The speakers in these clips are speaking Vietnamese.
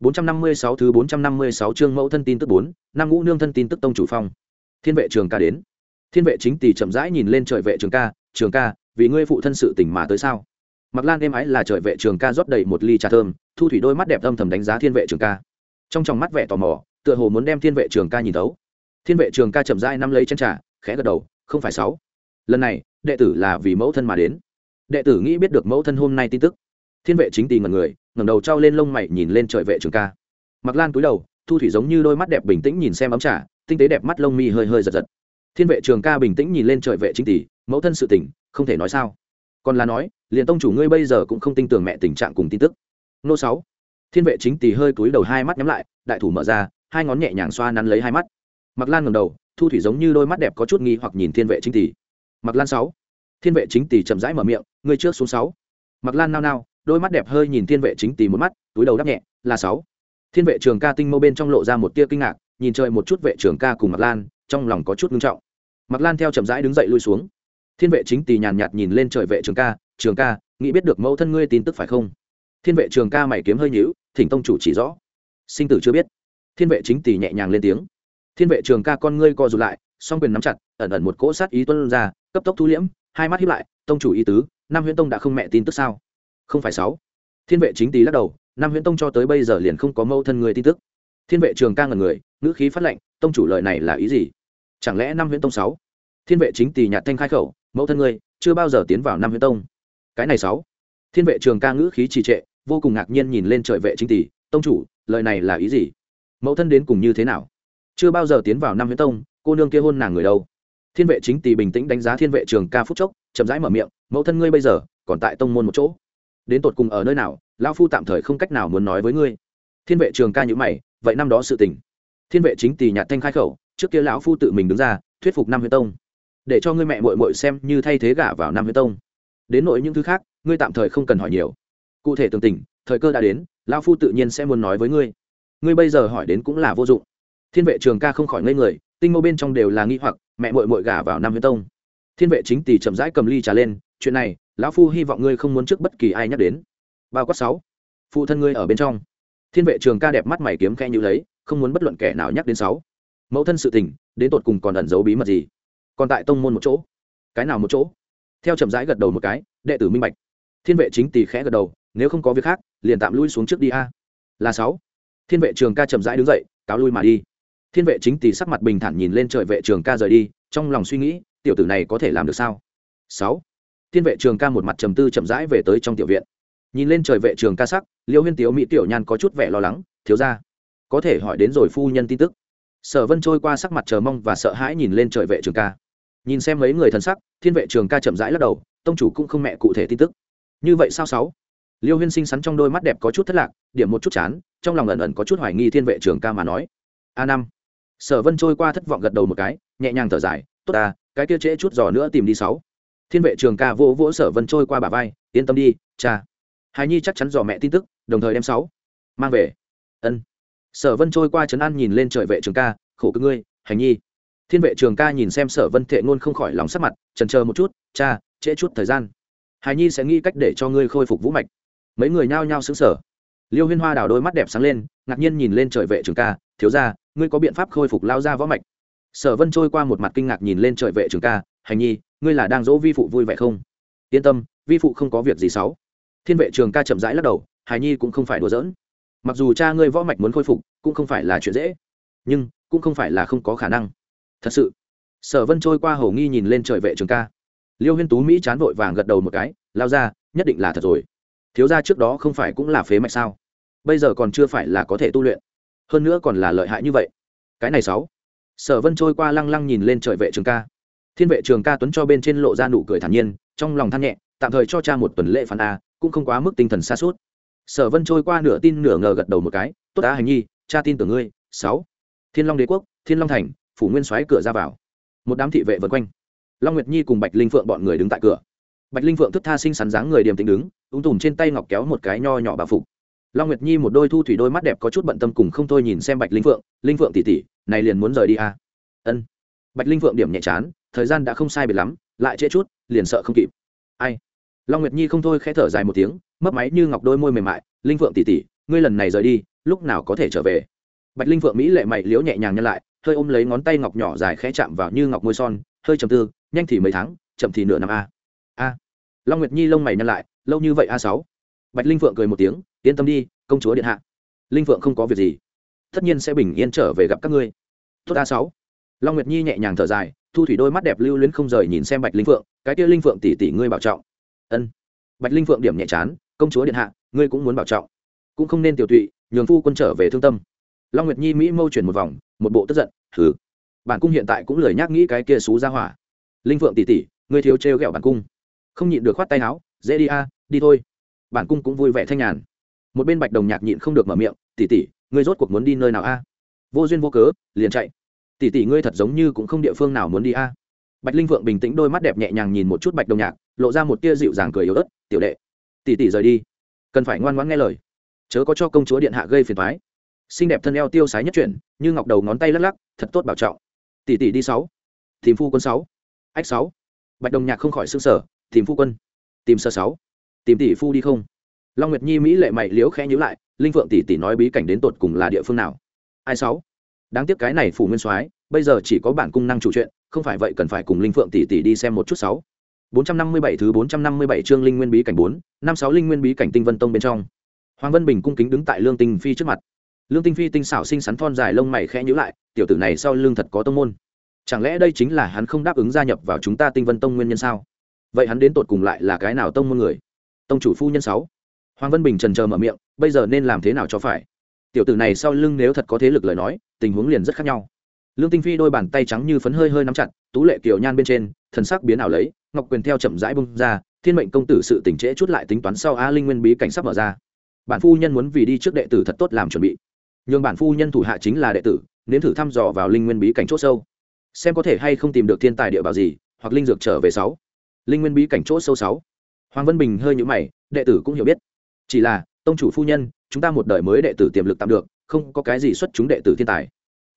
456 thứ 456 chương mẫu thân tin tức 4, năm ngũ nương thân tin tức tông chủ phong. Thiên vệ trường ca đến. Thiên vệ chính tỷ chậm rãi nhìn lên trời vệ trường ca, "Trường ca, vì ngươi phụ thân sự tình mà tới sao?" Mặc Lan êm ái là trời vệ trường ca rót đầy một ly trà thơm, thu thủy đôi mắt đẹp âm thầm đánh giá thiên vệ trường ca. Trong tròng mắt vẻ tò mò, tựa hồ muốn đem thiên vệ trường ca nhìn thấu. Thiên vệ trường ca chậm rãi nắm lấy chén trà, khẽ gật đầu, "Không phải sáu. Lần này, đệ tử là vì mẫu thân mà đến." Đệ tử nghĩ biết được mẫu thân hôm nay tin tức. Thiên vệ chính tỷ ngẩn người, ngẩng đầu trao lên lông mày nhìn lên trời vệ trường ca. Mặc lan cúi đầu thu thủy giống như đôi mắt đẹp bình tĩnh nhìn xem ấm trà tinh tế đẹp mắt lông mi hơi hơi giật giật. Thiên vệ trường ca bình tĩnh nhìn lên trời vệ chính tỷ mẫu thân sự tỉnh không thể nói sao. Còn là nói liền tông chủ ngươi bây giờ cũng không tin tưởng mẹ tình trạng cùng tin tức. Nô sáu. Thiên vệ chính tỷ hơi cúi đầu hai mắt nhắm lại đại thủ mở ra hai ngón nhẹ nhàng xoa nắn lấy hai mắt. Mặc lan ngầm đầu thu thủy giống như đôi mắt đẹp có chút nghi hoặc nhìn thiên vệ chính tỷ mặc lan sáu. Thiên vệ chính tỷ chậm rãi mở miệng ngươi trước xuống sáu. Mặc lan nao nao đôi mắt đẹp hơi nhìn thiên vệ chính Tì một mắt, túi đầu đắp nhẹ, là sáu. Thiên vệ trường ca tinh mâu bên trong lộ ra một tia kinh ngạc, nhìn chơi một chút vệ trường ca cùng mặt lan, trong lòng có chút ngưng trọng. Mặt lan theo chậm rãi đứng dậy lui xuống. Thiên vệ chính Tì nhàn nhạt nhìn lên trời vệ trường ca trường ca, nghĩ biết được mẫu thân ngươi tin tức phải không? Thiên vệ trường ca mày kiếm hơi nhíu, thỉnh tông chủ chỉ rõ. Sinh tử chưa biết. Thiên vệ chính Tì nhẹ nhàng lên tiếng. Thiên vệ trường ca con ngươi co rụt lại, song quyền nắm chặt, ẩn ẩn một cỗ sát ý tuân ra, cấp tốc thu liễm, hai mắt hiếp lại, tông chủ ý tứ, nam huyễn tông đã không mẹ tin tức sao? Không phải sáu. Thiên vệ chính tý lắc đầu, nam huyễn tông cho tới bây giờ liền không có mâu thân người tin tức. Thiên vệ trường ca ngần người, ngữ khí phát lệnh, tông chủ lời này là ý gì? Chẳng lẽ năm huyễn tông sáu? Thiên vệ chính tỳ nhạt thanh khai khẩu mẫu thân ngươi chưa bao giờ tiến vào năm huyễn tông. Cái này sáu. Thiên vệ trường ca ngữ khí trì trệ, vô cùng ngạc nhiên nhìn lên trời vệ chính tỷ tông chủ, lời này là ý gì? Mẫu thân đến cùng như thế nào? Chưa bao giờ tiến vào năm huyễn tông, cô nương kia hôn nàng người đâu? Thiên vệ chính tỷ bình tĩnh đánh giá thiên vệ trường ca phúc chốc, chậm rãi mở miệng, mẫu thân ngươi bây giờ còn tại tông môn một chỗ đến tột cùng ở nơi nào, lão phu tạm thời không cách nào muốn nói với ngươi. Thiên vệ trường ca nhữ mày, vậy năm đó sự tình. Thiên vệ chính tỷ nhạt thanh khai khẩu, trước kia lão phu tự mình đứng ra, thuyết phục năm huyết tông. Để cho ngươi mẹ mội mội xem như thay thế gả vào năm huyết tông. Đến nội những thứ khác, ngươi tạm thời không cần hỏi nhiều. Cụ thể tường tình, thời cơ đã đến, lão phu tự nhiên sẽ muốn nói với ngươi. Ngươi bây giờ hỏi đến cũng là vô dụng. Thiên vệ trường ca không khỏi ngây người, tinh mâu bên trong đều là nghi hoặc, mẹ mội mội gả vào năm huyết tông. Thiên vệ chính tỷ chậm rãi cầm ly trà lên chuyện này, lão phu hy vọng ngươi không muốn trước bất kỳ ai nhắc đến. Bao quát sáu, phụ thân ngươi ở bên trong. Thiên vệ trường ca đẹp mắt mày kiếm khe như lấy, không muốn bất luận kẻ nào nhắc đến sáu. Mẫu thân sự tình, đến tột cùng còn ẩn giấu bí mật gì? Còn tại tông môn một chỗ. Cái nào một chỗ? Theo chậm rãi gật đầu một cái, đệ tử minh bạch. Thiên vệ chính tỷ khẽ gật đầu, nếu không có việc khác, liền tạm lui xuống trước đi a. Là sáu. Thiên vệ trường ca chậm rãi đứng dậy, cáo lui mà đi. Thiên vệ chính tỷ sắc mặt bình thản nhìn lên trời vệ trường ca rời đi, trong lòng suy nghĩ, tiểu tử này có thể làm được sao? Sáu thiên vệ trường ca một mặt trầm tư chậm rãi về tới trong tiểu viện. Nhìn lên trời vệ trường ca sắc, liêu huyên tiếu mỹ tiểu nhan có chút vẻ lo lắng, thiếu ra có thể hỏi đến rồi phu nhân tin tức. Sở vân trôi qua sắc mặt chờ mong và sợ hãi nhìn lên trời vệ trường ca. Nhìn xem mấy người thân sắc, thiên vệ trường ca chậm rãi lắc đầu, tông chủ cũng không mẹ cụ thể tin tức. Như vậy sao sáu? Liêu huyên xinh xắn trong đôi mắt đẹp có chút thất lạc, điểm một chút chán, trong lòng ẩn ẩn có chút hoài nghi thiên vệ trường ca mà nói. A năm. Sở vân trôi qua thất vọng gật đầu một cái, nhẹ nhàng thở dài, tốt à cái kia trễ chút giò nữa tìm đi sáu thiên vệ trường ca vỗ vỗ sở vân trôi qua bà vai, yên tâm đi, cha. Hài nhi chắc chắn dò mẹ tin tức, đồng thời đem sáu mang về. Ân. Sở vân trôi qua trấn an nhìn lên trời vệ trường ca, khổ cứ ngươi hành nhi. Thiên vệ trường ca nhìn xem sở vân thệ ngôn không khỏi lòng sắc mặt, trần chờ một chút, cha, trễ chút thời gian. Hài nhi sẽ nghĩ cách để cho ngươi khôi phục vũ mạch. Mấy người nhao nhao xứng sở liêu huyên hoa đào đôi mắt đẹp sáng lên, ngạc nhiên nhìn lên trời vệ trường ca, thiếu ra ngươi có biện pháp khôi phục lao ra võ mạch? Sở vân trôi qua một mặt kinh ngạc nhìn lên trời vệ trường ca hành nhi ngươi là đang dỗ vi phụ vui vẻ không? Yên tâm, vi phụ không có việc gì xấu. Thiên vệ trường ca chậm rãi lắc đầu, hài nhi cũng không phải đùa giỡn. Mặc dù cha ngươi võ mạch muốn khôi phục, cũng không phải là chuyện dễ, nhưng cũng không phải là không có khả năng. Thật sự, sở vân trôi qua hầu nghi nhìn lên trời vệ trường ca. Liêu huyên tú mỹ chán vội vàng gật đầu một cái, lao ra, nhất định là thật rồi. Thiếu ra trước đó không phải cũng là phế mạch sao? Bây giờ còn chưa phải là có thể tu luyện. Hơn nữa còn là lợi hại như vậy. Cái này sáu sở vân trôi qua lăng lăng nhìn lên trời vệ trường ca thiên vệ trường ca tuấn cho bên trên lộ ra nụ cười thản nhiên, trong lòng than nhẹ, tạm thời cho cha một tuần lễ phán a, cũng không quá mức tinh thần xa suốt sở vân trôi qua nửa tin nửa ngờ gật đầu một cái, tốt đã hành nhi, cha tin tưởng ngươi. Sáu. Thiên long đế quốc, thiên long thành, phủ nguyên xoáy cửa ra vào. Một đám thị vệ vượt quanh. Long nguyệt nhi cùng bạch linh phượng bọn người đứng tại cửa. Bạch linh phượng thức tha sinh sắn dáng người điềm tĩnh đứng, ung tùm trên tay ngọc kéo một cái nho nhỏ bà phục. Long nguyệt nhi một đôi thu thủy đôi mắt đẹp có chút bận tâm cùng không thôi nhìn xem bạch linh phượng linh phượng tỉ tỉ này liền muốn rời đi à. ân. Bạch linh phượng điểm nhẹ chán thời gian đã không sai biệt lắm, lại trễ chút, liền sợ không kịp. Ai? Long nguyệt nhi không thôi khẽ thở dài một tiếng, mấp máy như ngọc đôi môi mềm mại, linh phượng tỉ tỉ ngươi lần này rời đi, lúc nào có thể trở về? Bạch linh phượng mỹ lệ mày liễu nhẹ nhàng nhân lại, hơi ôm lấy ngón tay ngọc nhỏ dài khẽ chạm vào như ngọc môi son, hơi trầm tư, nhanh thì mấy tháng, chậm thì nửa năm a. A? Long nguyệt nhi lông mày nhân lại, lâu như vậy a sáu? Bạch linh phượng cười một tiếng, yên tâm đi, công chúa điện hạ. Linh phượng không có việc gì. Tất nhiên sẽ bình yên trở về gặp các ngươi. Tốt a sáu long nguyệt nhi nhẹ nhàng thở dài, thu thủy đôi mắt đẹp lưu luyến không rời nhìn xem bạch linh phượng, cái kia linh phượng tỷ tỷ ngươi bảo trọng. Ân. Bạch linh phượng điểm nhẹ chán, công chúa điện hạ, ngươi cũng muốn bảo trọng. Cũng không nên tiểu tụy, nhường phu quân trở về thương tâm. Long nguyệt nhi mỹ mâu chuyển một vòng, một bộ tức giận thử bản cung hiện tại cũng lười nhắc nghĩ cái kia xú ra hỏa. Linh phượng tỷ tỷ, ngươi thiếu trêu ghẹo bản cung. Không nhịn được khoát tay áo, dễ đi a, đi thôi. Bản cung cũng vui vẻ thanh nhàn. Một bên bạch đồng nhạc nhịn không được mở miệng, tỷ tỷ, ngươi rốt cuộc muốn đi nơi nào a? Vô duyên vô cớ, liền chạy tỷ tỷ ngươi thật giống như cũng không địa phương nào muốn đi a. Bạch linh vượng bình tĩnh đôi mắt đẹp nhẹ nhàng nhìn một chút bạch đồng nhạc, lộ ra một tia dịu dàng cười yếu ớt, tiểu đệ, tỷ tỷ rời đi. Cần phải ngoan ngoãn nghe lời. Chớ có cho công chúa điện hạ gây phiền thoái xinh đẹp thân eo tiêu sái nhất chuyển, như ngọc đầu ngón tay lắc lắc, thật tốt bảo trọng. Tỷ tỷ đi sáu. Tìm phu quân sáu. Ách sáu. Bạch đồng nhạc không khỏi xương sở tìm phu quân. Tìm sơ sáu. Tìm tỷ phu đi không? Long nguyệt nhi mỹ lệ mày liếu khẽ nhíu lại, linh phượng tỷ tỷ nói bí cảnh đến tột cùng là địa phương nào? Ai sáu? Đáng tiếc cái này phủ nguyên soái bây giờ chỉ có bản cung năng chủ chuyện không phải vậy cần phải cùng linh phượng tỷ tỷ đi xem một chút sáu 457 thứ 457 chương linh nguyên bí cảnh 4, năm sáu linh nguyên bí cảnh tinh vân tông bên trong. Hoàng Vân Bình cung kính đứng tại Lương Tinh Phi trước mặt. Lương Tinh Phi tinh xảo xinh xắn thon dài lông mày khẽ nhíu lại, tiểu tử này sau lưng thật có tông môn. Chẳng lẽ đây chính là hắn không đáp ứng gia nhập vào chúng ta Tinh Vân Tông nguyên nhân sao? Vậy hắn đến tột cùng lại là cái nào tông môn người? Tông chủ phu nhân 6. Hoàng Vân Bình trần chờ mở miệng, bây giờ nên làm thế nào cho phải? Tiểu tử này sau lưng nếu thật có thế lực lời nói, tình huống liền rất khác nhau. Lương tinh phi đôi bàn tay trắng như phấn hơi hơi nắm chặt tú lệ kiều nhan bên trên thần sắc biến ảo lấy ngọc quyền theo chậm rãi bung ra thiên mệnh công tử sự tỉnh trễ chút lại tính toán sau a linh nguyên bí cảnh sắp mở ra. Bản phu nhân muốn vì đi trước đệ tử thật tốt làm chuẩn bị. Nhưng bản phu nhân thủ hạ chính là đệ tử nếm thử thăm dò vào linh nguyên bí cảnh chỗ sâu. Xem có thể hay không tìm được thiên tài địa bảo gì hoặc linh dược trở về sáu. Linh nguyên bí cảnh chỗ sâu sáu. Hoàng vân bình hơi nhũ mày đệ tử cũng hiểu biết. Chỉ là tông chủ phu nhân, chúng ta một đời mới đệ tử tiềm lực tạm được, không có cái gì xuất chúng đệ tử thiên tài.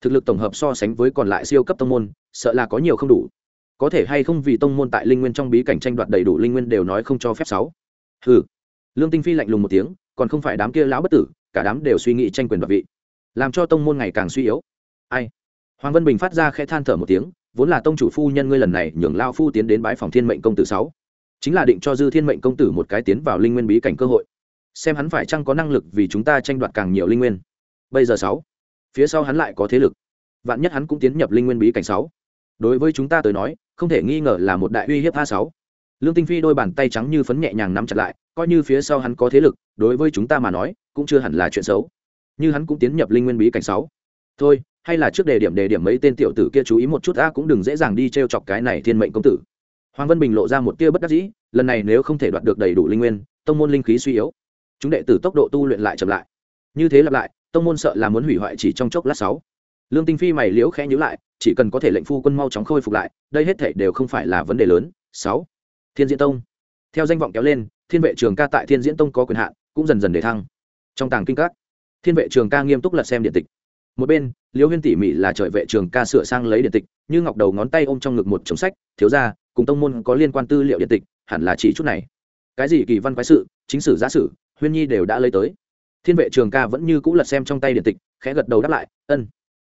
Thực lực tổng hợp so sánh với còn lại siêu cấp tông môn, sợ là có nhiều không đủ. Có thể hay không vì tông môn tại linh nguyên trong bí cảnh tranh đoạt đầy đủ linh nguyên đều nói không cho phép sáu. Hừ. Lương tinh phi lạnh lùng một tiếng, còn không phải đám kia lão bất tử, cả đám đều suy nghĩ tranh quyền đoạt vị. Làm cho tông môn ngày càng suy yếu. Ai? Hoàng vân bình phát ra khẽ than thở một tiếng, vốn là tông chủ phu nhân ngươi lần này nhường lao phu tiến đến bái phòng thiên mệnh công tử sáu. Chính là định cho dư thiên mệnh công tử một cái tiến vào linh nguyên bí cảnh cơ hội xem hắn phải chăng có năng lực vì chúng ta tranh đoạt càng nhiều linh nguyên. Bây giờ sáu, phía sau hắn lại có thế lực. Vạn nhất hắn cũng tiến nhập linh nguyên bí cảnh sáu. Đối với chúng ta tới nói, không thể nghi ngờ là một đại uy hiếp a sáu. Lương tinh phi đôi bàn tay trắng như phấn nhẹ nhàng nắm chặt lại, coi như phía sau hắn có thế lực, đối với chúng ta mà nói, cũng chưa hẳn là chuyện xấu. Như hắn cũng tiến nhập linh nguyên bí cảnh sáu. Thôi, hay là trước đề điểm đề điểm mấy tên tiểu tử kia chú ý một chút a, cũng đừng dễ dàng đi t chọc cái này thiên mệnh công tử. Hoàng vân bình lộ ra một tia bất đắc dĩ, lần này nếu không thể đoạt được đầy đủ linh nguyên, tông môn linh khí suy yếu chúng đệ tử tốc độ tu luyện lại chậm lại. Như thế lặp lại, tông môn sợ là muốn hủy hoại chỉ trong chốc lát sáu. Lương tinh phi mày liễu khẽ nhíu lại, chỉ cần có thể lệnh phu quân mau chóng khôi phục lại, đây hết thể đều không phải là vấn đề lớn. Sáu. Thiên diễn tông. Theo danh vọng kéo lên, thiên vệ trường ca tại thiên diễn tông có quyền hạn, cũng dần dần để thăng. Trong tàng kinh các, thiên vệ trường ca nghiêm túc lật xem điện tịch. Một bên, liễu huyên tỉ mỉ là trời vệ trường ca sửa sang lấy điện tịch, như ngọc đầu ngón tay ôm trong ngực một chồng sách, thiếu ra cùng tông môn có liên quan tư liệu điện tịch, hẳn là chỉ chút này. Cái gì kỳ văn quái sự, chính sử giả sử huyên nhi đều đã lấy tới. Thiên vệ trường ca vẫn như cũ lật xem trong tay điện tịch, khẽ gật đầu đáp lại, ân.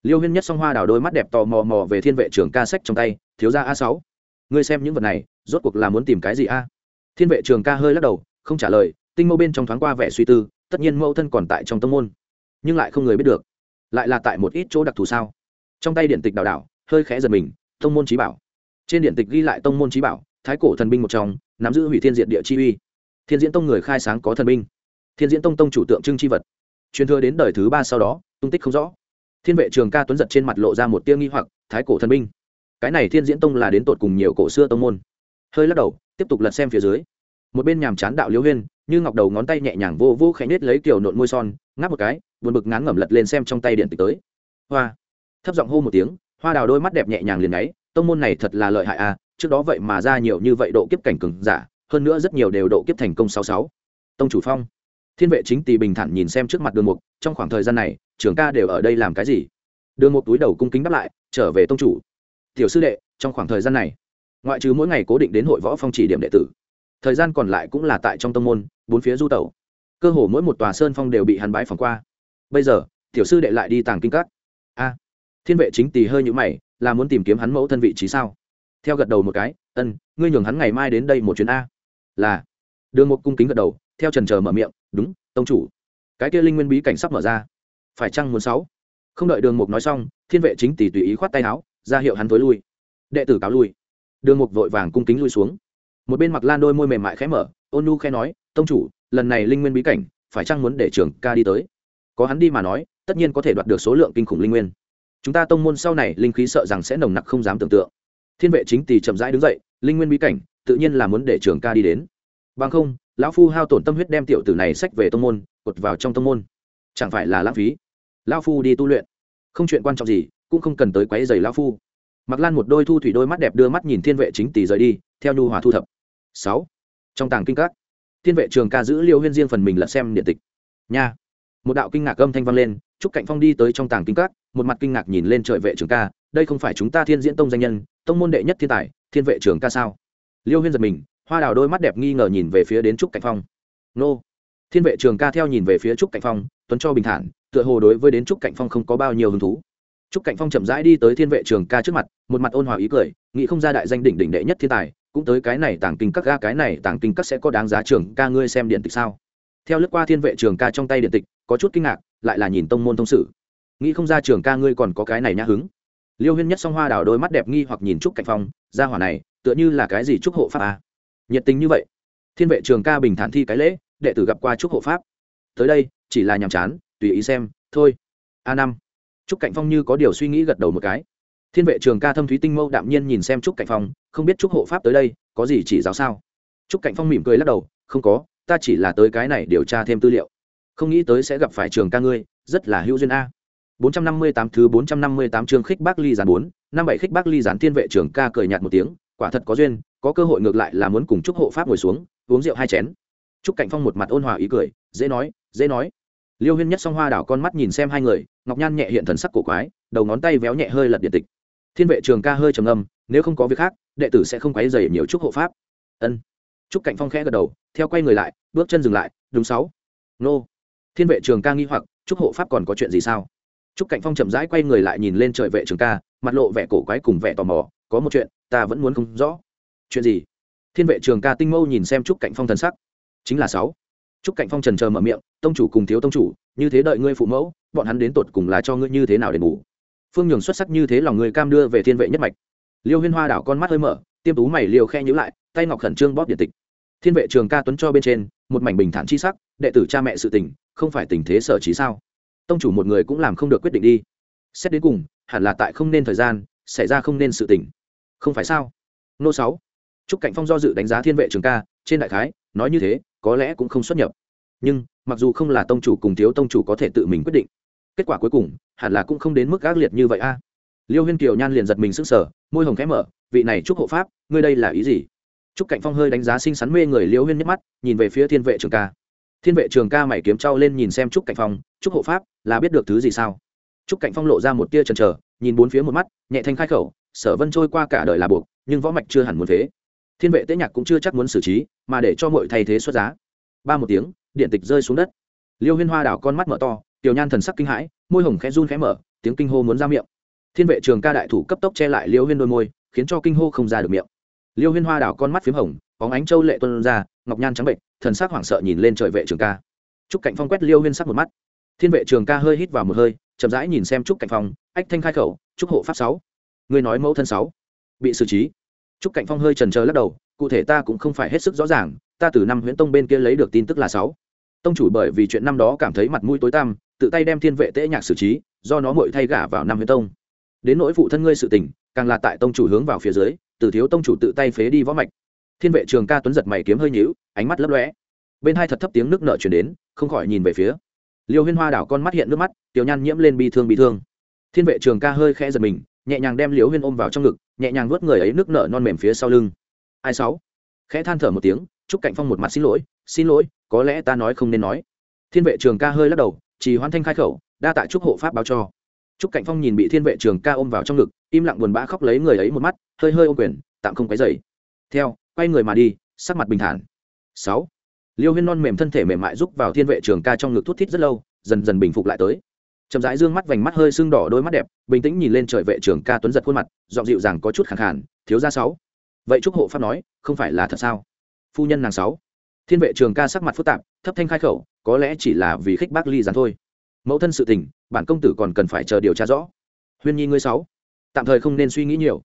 Liêu huyên nhất song hoa đào đôi mắt đẹp tò mò mò về thiên vệ trường ca sách trong tay, thiếu ra a sáu, ngươi xem những vật này, rốt cuộc là muốn tìm cái gì a? Thiên vệ trường ca hơi lắc đầu, không trả lời, tinh mâu bên trong thoáng qua vẻ suy tư, tất nhiên mẫu thân còn tại trong tông môn, nhưng lại không người biết được, lại là tại một ít chỗ đặc thù sao? Trong tay điện tịch đào đảo, hơi khẽ giật mình, tông môn trí bảo. Trên điện tịch ghi lại tông môn trí bảo, thái cổ thần binh một trong, nắm giữ hủy thiên diện địa chi uy. Thiên diễn tông người khai sáng có thần binh thiên diễn tông tông chủ tượng trưng c h i vật. Truyền thừa đến đời thứ ba sau đó, tung tích không rõ. Thiên vệ trường ca tuấn giật trên mặt lộ ra một tia nghi hoặc, thái cổ thần binh. Cái này thiên diễn tông là đến tột cùng nhiều cổ xưa tông môn. Hơi lắc đầu, tiếp tục lật xem phía dưới. Một bên nhàm chán đạo liễu huyên, như ngọc đầu ngón tay nhẹ nhàng vô vô khẽ nết lấy kiểu nộn môi son, ngáp một cái, buồn bực ngán ngẩm lật lên xem trong tay điện tịch tới. Hoa. Thấp giọng hô một tiếng, hoa đào đôi mắt đẹp nhẹ nhàng liền ấy tông môn này thật là lợi hại à trước đó vậy mà ra nhiều như vậy độ kiếp cảnh cừng giả, hơn nữa rất nhiều đều độ kiếp thành công sáu sáu. Tông chủ phong thiên vệ chính tỳ bình thản nhìn xem trước mặt đường mục, trong khoảng thời gian này, trưởng ca đều ở đây làm cái gì? Đường mục túi đầu cung kính đáp lại, trở về tông chủ. Tiểu sư đệ, trong khoảng thời gian này, ngoại trừ mỗi ngày cố định đến hội võ phong chỉ điểm đệ tử, thời gian còn lại cũng là tại trong tông môn, bốn phía du tẩu. Cơ hồ mỗi một tòa sơn phong đều bị hắn bãi phỏng qua. Bây giờ, tiểu sư đệ lại đi tàng kinh các. A, thiên vệ chính tỳ hơi nhũ mày, là muốn tìm kiếm hắn mẫu thân vị trí sao? Theo gật đầu một cái, ân, ngươi nhường hắn ngày mai đến đây một chuyến a. Là. Đường một cung kính gật đầu, theo trần chờ mở miệng đúng, tông chủ. Cái kia linh nguyên bí cảnh sắp mở ra. Phải chăng muốn sáu? Không đợi đường mục nói xong, thiên vệ chính tỷ tùy ý khoát tay áo, ra hiệu hắn tối lui. Đệ tử cáo lui. Đường mục vội vàng cung kính lui xuống. Một bên mặc lan đôi môi mềm mại khẽ mở, ôn nu khẽ nói, tông chủ, lần này linh nguyên bí cảnh, phải chăng muốn để trường ca đi tới? Có hắn đi mà nói, tất nhiên có thể đoạt được số lượng kinh khủng linh nguyên. Chúng ta tông môn sau này linh khí sợ rằng sẽ nồng nặc không dám tưởng tượng. Thiên vệ chính tỷ chậm rãi đứng dậy, linh nguyên bí cảnh, tự nhiên là muốn để trường ca đi đến. Bằng không lão phu hao tổn tâm huyết đem tiểu tử này sách về tông môn, cột vào trong tông môn. Chẳng phải là lãng phí? Lão phu đi tu luyện. Không chuyện quan trọng gì, cũng không cần tới quấy giày lão phu. Mặc lan một đôi thu thủy đôi mắt đẹp đưa mắt nhìn thiên vệ chính tỷ rời đi, theo nhu hòa thu thập. Sáu. Trong tàng kinh các, thiên vệ trường ca giữ liêu huyên riêng phần mình lật xem điện tịch. Nha. Một đạo kinh ngạc âm thanh vang lên, chúc cạnh phong đi tới trong tàng kinh các, một mặt kinh ngạc nhìn lên trời vệ trường ca, đây không phải chúng ta thiên diễn tông danh nhân, tông môn đệ nhất thiên tài, thiên vệ trường ca sao? Liêu huyên giật mình hoa đào đôi mắt đẹp nghi ngờ nhìn về phía đến trúc cảnh phong. Nô. Thiên vệ trường ca theo nhìn về phía trúc cảnh phong, tuấn cho bình thản, tựa hồ đối với đến trúc cảnh phong không có bao nhiêu hứng thú. Trúc cảnh phong chậm rãi đi tới thiên vệ trường ca trước mặt, một mặt ôn hòa ý cười, nghĩ không ra đại danh đỉnh đỉnh đệ nhất thiên tài, cũng tới cái này tàng kinh các ga, cái này tàng kinh các sẽ có đáng giá trường ca ngươi xem điện tịch sao? Theo lướt qua thiên vệ trường ca trong tay điện tịch, có chút kinh ngạc, lại là nhìn tông môn thông sử nghĩ không ra trường ca ngươi còn có cái này nhã hứng. Liêu huyên nhất song hoa đào đôi mắt đẹp nghi hoặc nhìn trúc cảnh phong ra hỏa này, tựa như là cái gì trúc hộ pháp a nhiệt tình như vậy. Thiên vệ trường ca bình thản thi cái lễ đệ tử gặp qua trúc hộ pháp. Tới đây chỉ là nhàm chán tùy ý xem thôi. A năm. Trúc cạnh phong như có điều suy nghĩ gật đầu một cái. Thiên vệ trường ca thâm thúy tinh mâu đạm nhiên nhìn xem trúc cạnh phong không biết trúc hộ pháp tới đây có gì chỉ giáo sao? Trúc cạnh phong mỉm cười lắc đầu không có ta chỉ là tới cái này điều tra thêm tư liệu. Không nghĩ tới sẽ gặp phải trường ca ngươi rất là hữu duyên a. 458 thứ 458 chương khích bác ly giản 4, năm bảy khích bác ly giản thiên vệ trường ca cười nhạt một tiếng, quả thật có duyên, có cơ hội ngược lại là muốn cùng chúc hộ pháp ngồi xuống, uống rượu hai chén. Trúc cạnh Phong một mặt ôn hòa ý cười, dễ nói, dễ nói. Liêu Huyên nhất song hoa đảo con mắt nhìn xem hai người, Ngọc Nhan nhẹ hiện thần sắc cổ quái, đầu ngón tay véo nhẹ hơi lật điện tịch. Thiên vệ trường ca hơi trầm âm, nếu không có việc khác, đệ tử sẽ không quấy rầy nhiều chúc hộ pháp. Ân. Trúc cạnh Phong khẽ gật đầu, theo quay người lại, bước chân dừng lại, đúng sáu. Nô. Thiên vệ trường ca nghi hoặc, chúc hộ pháp còn có chuyện gì sao? Trúc Cạnh Phong chậm rãi quay người lại nhìn lên trời vệ trường ca, mặt lộ vẻ cổ quái cùng vẻ tò mò, có một chuyện, ta vẫn muốn không rõ. Chuyện gì? Thiên vệ trường ca tinh mâu nhìn xem Trúc Cạnh Phong thần sắc. Chính là sáu. Trúc Cạnh Phong trần chờ mở miệng, tông chủ cùng thiếu tông chủ, như thế đợi ngươi phụ mẫu, bọn hắn đến tột cùng là cho ngươi như thế nào để ngủ. Phương Nhường xuất sắc như thế lòng người cam đưa về thiên vệ nhất mạch. Liêu Huyên Hoa đảo con mắt hơi mở, tiêm tú mày liều khe nhíu lại, tay ngọc khẩn trương bóp điện tịch. Thiên vệ trường ca tuấn cho bên trên, một mảnh bình thản chi sắc, đệ tử cha mẹ sự tình, không phải tình thế sở trí sao? tông chủ một người cũng làm không được quyết định đi xét đến cùng hẳn là tại không nên thời gian xảy ra không nên sự tình không phải sao? Nô sáu. Trúc cạnh phong do dự đánh giá thiên vệ trường ca, trên đại khái, nói như thế, có lẽ cũng không xuất nhập. Nhưng, mặc dù không là tông chủ cùng thiếu tông chủ có thể tự mình quyết định, kết quả cuối cùng, hẳn là cũng không đến mức ác liệt như vậy a. Liêu huyên kiều nhan liền giật mình sức sở môi hồng khẽ mở, vị này trúc hộ pháp, ngươi đây là ý gì? Trúc cạnh phong hơi đánh giá xinh xắn mê người liêu huyên nhắc mắt, nhìn về phía thiên vệ trường ca. Thiên vệ trường ca mày kiếm trao lên nhìn xem trúc cạnh phong, trúc hộ pháp, là biết được thứ gì sao? Trúc cạnh phong lộ ra một tia trần trờ nhìn bốn phía một mắt, nhẹ thanh khai khẩu sở vân trôi qua cả đời là buộc, nhưng võ mạch chưa hẳn muốn thế thiên vệ tế nhạc cũng chưa chắc muốn xử trí, mà để cho mọi thay thế xuất giá. Ba một tiếng, điện tịch rơi xuống đất. Liêu huyên hoa đảo con mắt mở to, tiểu nhan thần sắc kinh hãi, môi hồng khẽ run khẽ mở, tiếng kinh hô muốn ra miệng. Thiên vệ trường ca đại thủ cấp tốc che lại liêu huyên đôi môi, khiến cho kinh hô không ra được miệng. Liêu huyên hoa đảo con mắt p h í m hồng, bóng ánh châu lệ tuân ra, ngọc nhan trắng bệnh, thần sắc hoảng sợ nhìn lên trời vệ trường ca. Trúc cạnh phong quét liêu huyên sắc một mắt. Thiên vệ trường ca hơi hít vào một hơi, chậm rãi nhìn xem trúc cạnh phong, ách thanh khai khẩu, trúc hộ pháp sáu. Ngươi nói mẫu thân sáu, bị xử trí. Trúc cạnh phong hơi trần trờ lắc đầu, cụ thể ta cũng không phải hết sức rõ ràng, ta từ năm huyễn tông bên kia lấy được tin tức là sáu. Tông chủ bởi vì chuyện năm đó cảm thấy mặt mũi tối tăm, tự tay đem thiên vệ tễ nhạc xử trí, do nó mội thay gả vào năm huyễn tông. Đến nỗi phụ thân ngươi sự tình, càng là tại tông chủ hướng vào phía dưới, từ thiếu tông chủ tự tay phế đi võ mạch. Thiên vệ trường ca tuấn giật mày kiếm hơi nhíu, ánh mắt lấp lóe. Bên hai thật thấp tiếng nước nợ chuyển đến, không khỏi nhìn về phía. Liêu huyên hoa đảo con mắt hiện nước mắt, tiểu nhan nhiễm lên bi thương bi thương. Thiên vệ trường ca hơi khẽ giật mình nhẹ nhàng đem liễu huyên ôm vào trong ngực, nhẹ nhàng nuốt người ấy nước nở non mềm phía sau lưng. Ai sáu? Khẽ than thở một tiếng, chúc cạnh phong một mặt xin lỗi xin lỗi, có lẽ ta nói không nên nói. Thiên vệ trường ca hơi lắc đầu, chỉ hoan thanh khai khẩu, đa tại chúc hộ pháp báo cho. Chúc cạnh phong nhìn bị thiên vệ trường ca ôm vào trong ngực, im lặng buồn bã khóc lấy người ấy một mắt, hơi hơi ôm quyền, tạm không cái dày theo, quay người mà đi, sắc mặt bình thản. Sáu. Liêu huyên non mềm thân thể mềm mại rúc vào thiên vệ trường ca trong ngực thút thít rất lâu, dần dần bình phục lại tới chậm rãi dương mắt vành mắt hơi sưng đỏ đôi mắt đẹp, bình tĩnh nhìn lên trời vệ trưởng ca tuấn giật khuôn mặt dọn dịu rằng có chút khẳng khản thiếu ra sáu. Vậy trúc hộ pháp nói, không phải là thật sao? Phu nhân nàng sáu. Thiên vệ trường ca sắc mặt phức tạp, thấp thanh khai khẩu, có lẽ chỉ là vì khích bác ly gián thôi. Mẫu thân sự tình, bản công tử còn cần phải chờ điều tra rõ. Huyên nhi ngươi sáu. Tạm thời không nên suy nghĩ nhiều.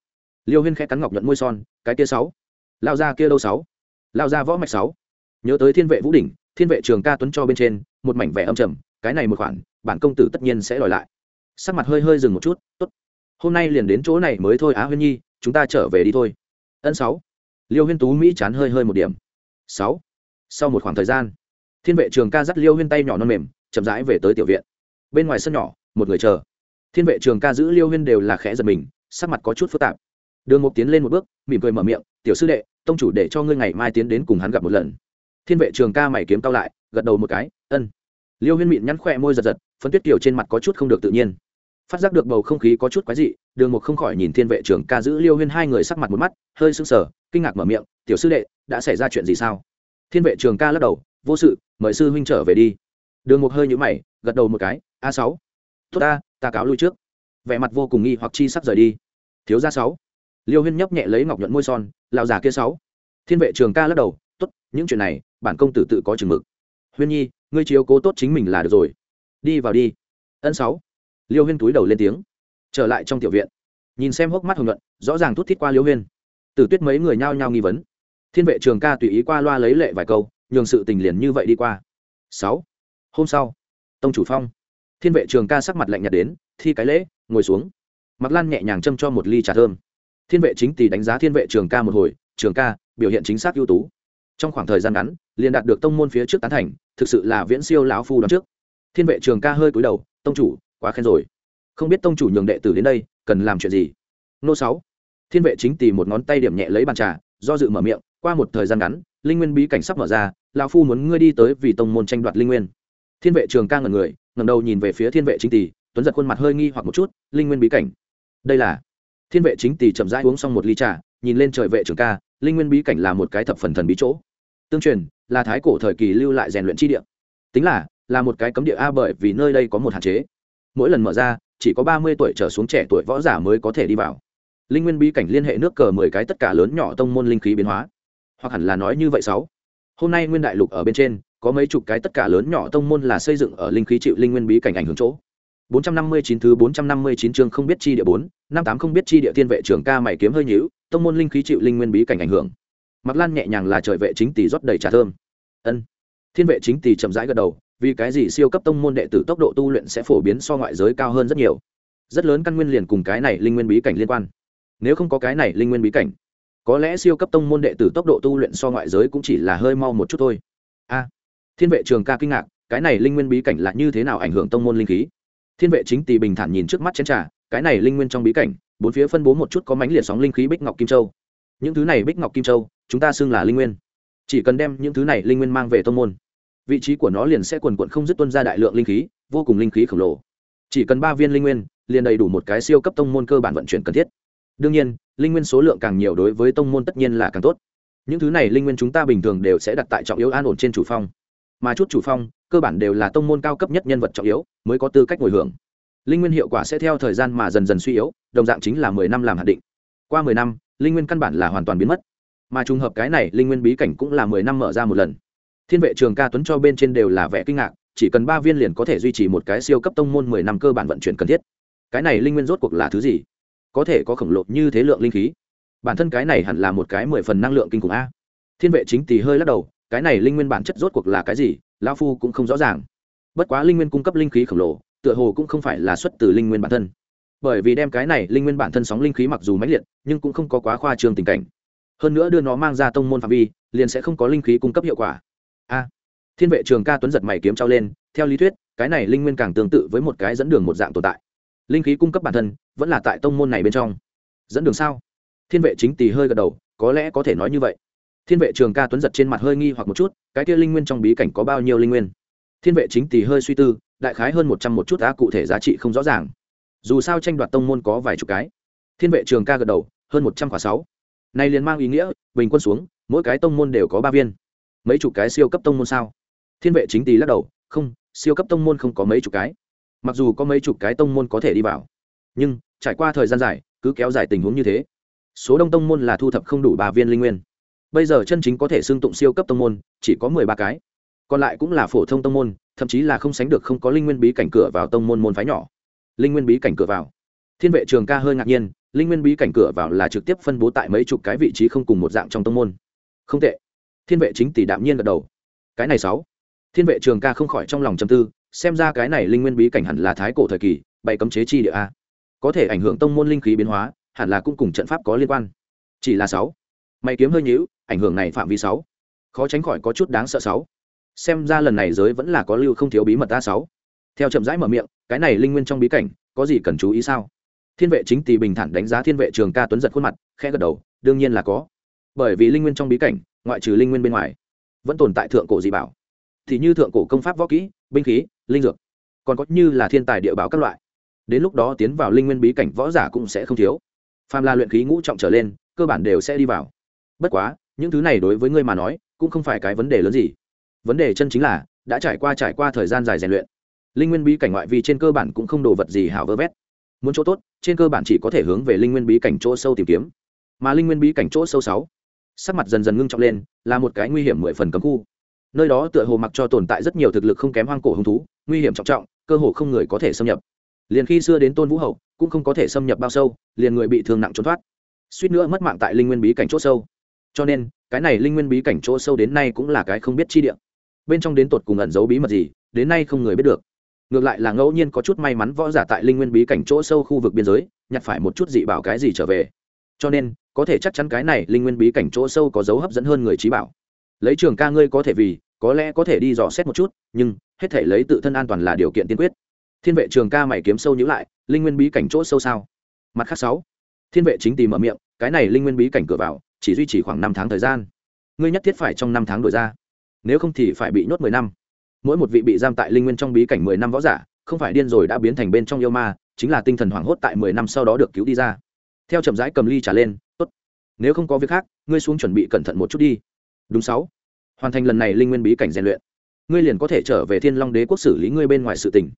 Liêu huyên khẽ cắn ngọc nhuận môi son, cái kia sáu. Lao ra kia đâu sáu? Lao ra võ mạch sáu. Nhớ tới thiên vệ vũ đỉnh, thiên vệ trường ca tuấn cho bên trên, một mảnh vẻ âm trầm cái này một khoản, bản công tử tất nhiên sẽ đòi lại. Sắc mặt hơi hơi dừng một chút, tốt. Hôm nay liền đến chỗ này mới thôi á huyên nhi, chúng ta trở về đi thôi. Ân sáu. Liêu huyên tú mỹ chán hơi hơi một điểm. Sáu. Sau một khoảng thời gian, thiên vệ trường ca dắt liêu huyên tay nhỏ non mềm, chậm rãi về tới tiểu viện. Bên ngoài sân nhỏ, một người chờ. Thiên vệ trường ca giữ liêu huyên đều là khẽ giật mình, sắc mặt có chút phức tạp. Đường mục tiến lên một bước, mỉm cười mở miệng, tiểu sư đệ, tông chủ để cho ngươi ngày mai tiến đến cùng hắn gặp một lần. Thiên vệ trường ca mày kiếm cao lại, gật đầu một cái, ân liêu huyên mịn nhắn khỏe môi giật giật, phấn tuyết kiểu trên mặt có chút không được tự nhiên. Phát giác được bầu không khí có chút quái dị, đường mục không khỏi nhìn thiên vệ trường ca giữ liêu huyên hai người sắc mặt một mắt, hơi sưng sờ, kinh ngạc mở miệng, tiểu sư đệ, đã xảy ra chuyện gì sao? Thiên vệ trường ca lắc đầu, vô sự, mời sư huynh trở về đi. Đường mục hơi nhũ mày, gật đầu một cái, a sáu. Tốt ta ta cáo lui trước. Vẻ mặt vô cùng nghi hoặc chi sắp rời đi. Thiếu gia sáu. Liêu huyên nhấp nhẹ lấy ngọc nhuận môi son, lão già kia sáu. Thiên vệ trường ca lắc đầu, tốt, những chuyện này, bản công tử tự có chừng mực. Huyên nhi ngươi chiếu cố tốt chính mình là được rồi. Đi vào đi. Ân sáu. Liêu huyên túi đầu lên tiếng. Trở lại trong tiểu viện. Nhìn xem hốc mắt hồng luận rõ ràng thút thít qua liêu huyên. Tử tuyết mấy người nhao nhao nghi vấn. Thiên vệ trường ca tùy ý qua loa lấy lệ vài câu, nhường sự tình liền như vậy đi qua. Sáu. Hôm sau, tông chủ phong. Thiên vệ trường ca sắc mặt lạnh nhạt đến, thi cái lễ, ngồi xuống. Mặc lan nhẹ nhàng châm cho một ly trà thơm. Thiên vệ chính tỷ đánh giá thiên vệ trường ca một hồi, trường ca, biểu hiện chính xác ưu tú trong khoảng thời gian ngắn, liền đạt được tông môn phía trước tán thành, thực sự là viễn siêu lão phu đón trước. Thiên vệ trường ca hơi cúi đầu, tông chủ, quá khen rồi. Không biết tông chủ nhường đệ tử đến đây, cần làm chuyện gì? Nô sáu. Thiên vệ chính tỷ một ngón tay điểm nhẹ lấy bàn trà, do dự mở miệng, qua một thời gian ngắn, linh nguyên bí cảnh sắp mở ra, lão phu muốn ngươi đi tới vì tông môn tranh đoạt linh nguyên. Thiên vệ trường ca ngẩn người, ngẩng đầu nhìn về phía thiên vệ chính tỷ tuấn giật khuôn mặt hơi nghi hoặc một chút, linh nguyên bí cảnh. Đây là thiên vệ chính tỷ chậm rãi uống xong một ly trà, nhìn lên trời vệ trường ca, linh nguyên bí cảnh là một cái thập phần thần bí chỗ tương truyền là thái cổ thời kỳ lưu lại rèn luyện chi địa. Tính là là một cái cấm địa a bởi vì nơi đây có một hạn chế. Mỗi lần mở ra chỉ có ba mươi tuổi trở xuống trẻ tuổi võ giả mới có thể đi vào. Linh nguyên bí cảnh liên hệ nước cờ mười cái tất cả lớn nhỏ tông môn linh khí biến hóa. Hoặc hẳn là nói như vậy sáu. Hôm nay nguyên đại lục ở bên trên có mấy chục cái tất cả lớn nhỏ tông môn là xây dựng ở linh khí chịu linh nguyên bí cảnh ảnh hưởng chỗ. 459 thứ 459 chương không biết chi địa 4, 58 không biết chi địa tiên vệ trưởng ca mày kiếm hơi nhíu, tông môn linh khí chịu linh nguyên bí cảnh ảnh hưởng. Mặc Lan nhẹ nhàng là trời vệ chính tỷ rót đầy trà thơm. Ân. Thiên vệ chính tỷ chậm rãi gật đầu, vì cái gì siêu cấp tông môn đệ tử tốc độ tu luyện sẽ phổ biến so ngoại giới cao hơn rất nhiều. Rất lớn căn nguyên liền cùng cái này linh nguyên bí cảnh liên quan. Nếu không có cái này linh nguyên bí cảnh, có lẽ siêu cấp tông môn đệ tử tốc độ tu luyện so ngoại giới cũng chỉ là hơi mau một chút thôi. A. Thiên vệ trường ca kinh ngạc, cái này linh nguyên bí cảnh là như thế nào ảnh hưởng tông môn linh khí? thiên vệ chính tỷ bình thản nhìn trước mắt chén trà cái này linh nguyên trong bí cảnh bốn phía phân bố một chút có mánh liệt sóng linh khí bích ngọc kim châu những thứ này bích ngọc kim châu chúng ta xưng là linh nguyên. Chỉ cần đem những thứ này linh nguyên mang về tông môn, vị trí của nó liền sẽ quần quận không dứt tuân ra đại lượng linh khí, vô cùng linh khí khổng lồ. Chỉ cần ba viên linh nguyên, liền đầy đủ một cái siêu cấp tông môn cơ bản vận chuyển cần thiết. Đương nhiên, linh nguyên số lượng càng nhiều đối với tông môn tất nhiên là càng tốt. Những thứ này linh nguyên chúng ta bình thường đều sẽ đặt tại trọng yếu an ổn trên chủ phong. Mà chút chủ phong, cơ bản đều là tông môn cao cấp nhất nhân vật trọng yếu, mới có tư cách ngồi hưởng. Linh nguyên hiệu quả sẽ theo thời gian mà dần dần suy yếu, đồng dạng chính là mười năm làm hạt định. Qua mười năm, linh nguyên căn bản là hoàn toàn biến mất mà trùng hợp cái này linh nguyên bí cảnh cũng là mười năm mở ra một lần. Thiên vệ trường ca tuấn cho bên trên đều là vẻ kinh ngạc, chỉ cần ba viên liền có thể duy trì một cái siêu cấp tông môn mười năm cơ bản vận chuyển cần thiết. Cái này linh nguyên rốt cuộc là thứ gì? Có thể có khổng lồ như thế lượng linh khí. Bản thân cái này hẳn là một cái mười phần năng lượng kinh khủng a. Thiên vệ chính tỳ hơi lắc đầu, cái này linh nguyên bản chất rốt cuộc là cái gì? Lão phu cũng không rõ ràng. Bất quá linh nguyên cung cấp linh khí khổng lồ, tựa hồ cũng không phải là xuất từ linh nguyên bản thân. Bởi vì đem cái này linh nguyên bản thân sóng linh khí mặc dù mãnh liệt, nhưng cũng không có quá khoa trương tình cảnh hơn nữa đưa nó mang ra tông môn phạm vi, liền sẽ không có linh khí cung cấp hiệu quả. A, thiên vệ trường ca tuấn giật mày kiếm trao lên, theo lý thuyết, cái này linh nguyên càng tương tự với một cái dẫn đường một dạng tồn tại. Linh khí cung cấp bản thân, vẫn là tại tông môn này bên trong. Dẫn đường sao? Thiên vệ chính tỳ hơi gật đầu, có lẽ có thể nói như vậy. Thiên vệ trường ca tuấn giật trên mặt hơi nghi hoặc một chút, cái kia linh nguyên trong bí cảnh có bao nhiêu linh nguyên? Thiên vệ chính tì hơi suy tư, đại khái hơn một trăm một chút đã cụ thể giá trị không rõ ràng. Dù sao tranh đoạt tông môn có vài chục cái. Thiên vệ trường ca gật đầu, hơn một trăm quả sáu này liền mang ý nghĩa, bình quân xuống, mỗi cái tông môn đều có ba viên. Mấy chục cái siêu cấp tông môn sao? Thiên vệ chính tỷ lắc đầu, không, siêu cấp tông môn không có mấy chục cái. Mặc dù có mấy chục cái tông môn có thể đi vào, nhưng trải qua thời gian dài, cứ kéo dài tình huống như thế, số đông tông môn là thu thập không đủ ba viên linh nguyên. Bây giờ chân chính có thể xưng tụng siêu cấp tông môn, chỉ có mười ba cái. Còn lại cũng là phổ thông tông môn, thậm chí là không sánh được không có linh nguyên bí cảnh cửa vào tông môn môn phái nhỏ. Linh nguyên bí cảnh cửa vào. Thiên vệ trường ca hơi ngạc nhiên linh nguyên bí cảnh cửa vào là trực tiếp phân bố tại mấy chục cái vị trí không cùng một dạng trong tông môn. Không tệ. Thiên vệ chính tỷ đạm nhiên gật đầu. Cái này sáu. Thiên vệ trường ca không khỏi trong lòng châm tư, xem ra cái này linh nguyên bí cảnh hẳn là thái cổ thời kỳ, bày cấm chế chi địa a. Có thể ảnh hưởng tông môn linh khí biến hóa, hẳn là cũng cùng trận pháp có liên quan. Chỉ là sáu. Mày kiếm hơi nhữu ảnh hưởng này phạm vi sáu. Khó tránh khỏi có chút đáng sợ sáu. Xem ra lần này giới vẫn là có lưu không thiếu bí mật a sáu. Theo chậm rãi mở miệng, cái này linh nguyên trong bí cảnh, có gì cần chú ý sao? Thiên vệ chính tỷ bình thản đánh giá thiên vệ trường ca tuấn giật khuôn mặt, khẽ gật đầu, đương nhiên là có. Bởi vì linh nguyên trong bí cảnh, ngoại trừ linh nguyên bên ngoài, vẫn tồn tại thượng cổ dị bảo. Thì như thượng cổ công pháp võ kỹ, binh khí, linh dược, còn có như là thiên tài địa bảo các loại. Đến lúc đó tiến vào linh nguyên bí cảnh võ giả cũng sẽ không thiếu. Phàm là luyện khí ngũ trọng trở lên, cơ bản đều sẽ đi vào. Bất quá, những thứ này đối với ngươi mà nói, cũng không phải cái vấn đề lớn gì. Vấn đề chân chính là, đã trải qua trải qua thời gian dài rèn luyện, linh nguyên bí cảnh ngoại vì trên cơ bản cũng không đồ vật gì hảo vơ vét muốn chỗ tốt, trên cơ bản chỉ có thể hướng về linh nguyên bí cảnh chỗ sâu tìm kiếm. Mà linh nguyên bí cảnh chỗ sâu sáu, sắc mặt dần dần ngưng trọng lên, là một cái nguy hiểm mười phần cấm khu. Nơi đó tựa hồ mặc cho tồn tại rất nhiều thực lực không kém hoang cổ hứng thú, nguy hiểm trọng trọng, cơ hồ không người có thể xâm nhập. Liền khi xưa đến tôn vũ hậu, cũng không có thể xâm nhập bao sâu, liền người bị thương nặng trốn thoát. Suýt nữa mất mạng tại linh nguyên bí cảnh chỗ sâu. Cho nên, cái này linh nguyên bí cảnh chỗ sâu đến nay cũng là cái không biết chi địa. Bên trong đến tột cùng ẩn giấu bí mật gì, đến nay không người biết được ngược lại là ngẫu nhiên có chút may mắn võ giả tại linh nguyên bí cảnh chỗ sâu khu vực biên giới, nhặt phải một chút dị bảo cái gì trở về. Cho nên, có thể chắc chắn cái này linh nguyên bí cảnh chỗ sâu có dấu hấp dẫn hơn người trí bảo. Lấy trường ca ngươi có thể vì, có lẽ có thể đi dò xét một chút, nhưng hết thể lấy tự thân an toàn là điều kiện tiên quyết. Thiên vệ trường ca mày kiếm sâu nhữ lại, linh nguyên bí cảnh chỗ sâu sao? Mặt khác sáu. Thiên vệ chính tìm mở miệng, cái này linh nguyên bí cảnh cửa vào, chỉ duy trì khoảng năm tháng thời gian. Ngươi nhất thiết phải trong năm tháng đổi ra. Nếu không thì phải bị nhốt mười năm mỗi một vị bị giam tại linh nguyên trong bí cảnh mười năm võ giả, không phải điên rồi đã biến thành bên trong yêu ma, chính là tinh thần hoảng hốt tại mười năm sau đó được cứu đi ra. Theo chậm rãi cầm ly trả lên, tốt, nếu không có việc khác, ngươi xuống chuẩn bị cẩn thận một chút đi. Đúng sáu. Hoàn thành lần này linh nguyên bí cảnh rèn luyện, ngươi liền có thể trở về thiên long đế quốc xử lý ngươi bên ngoài sự tình.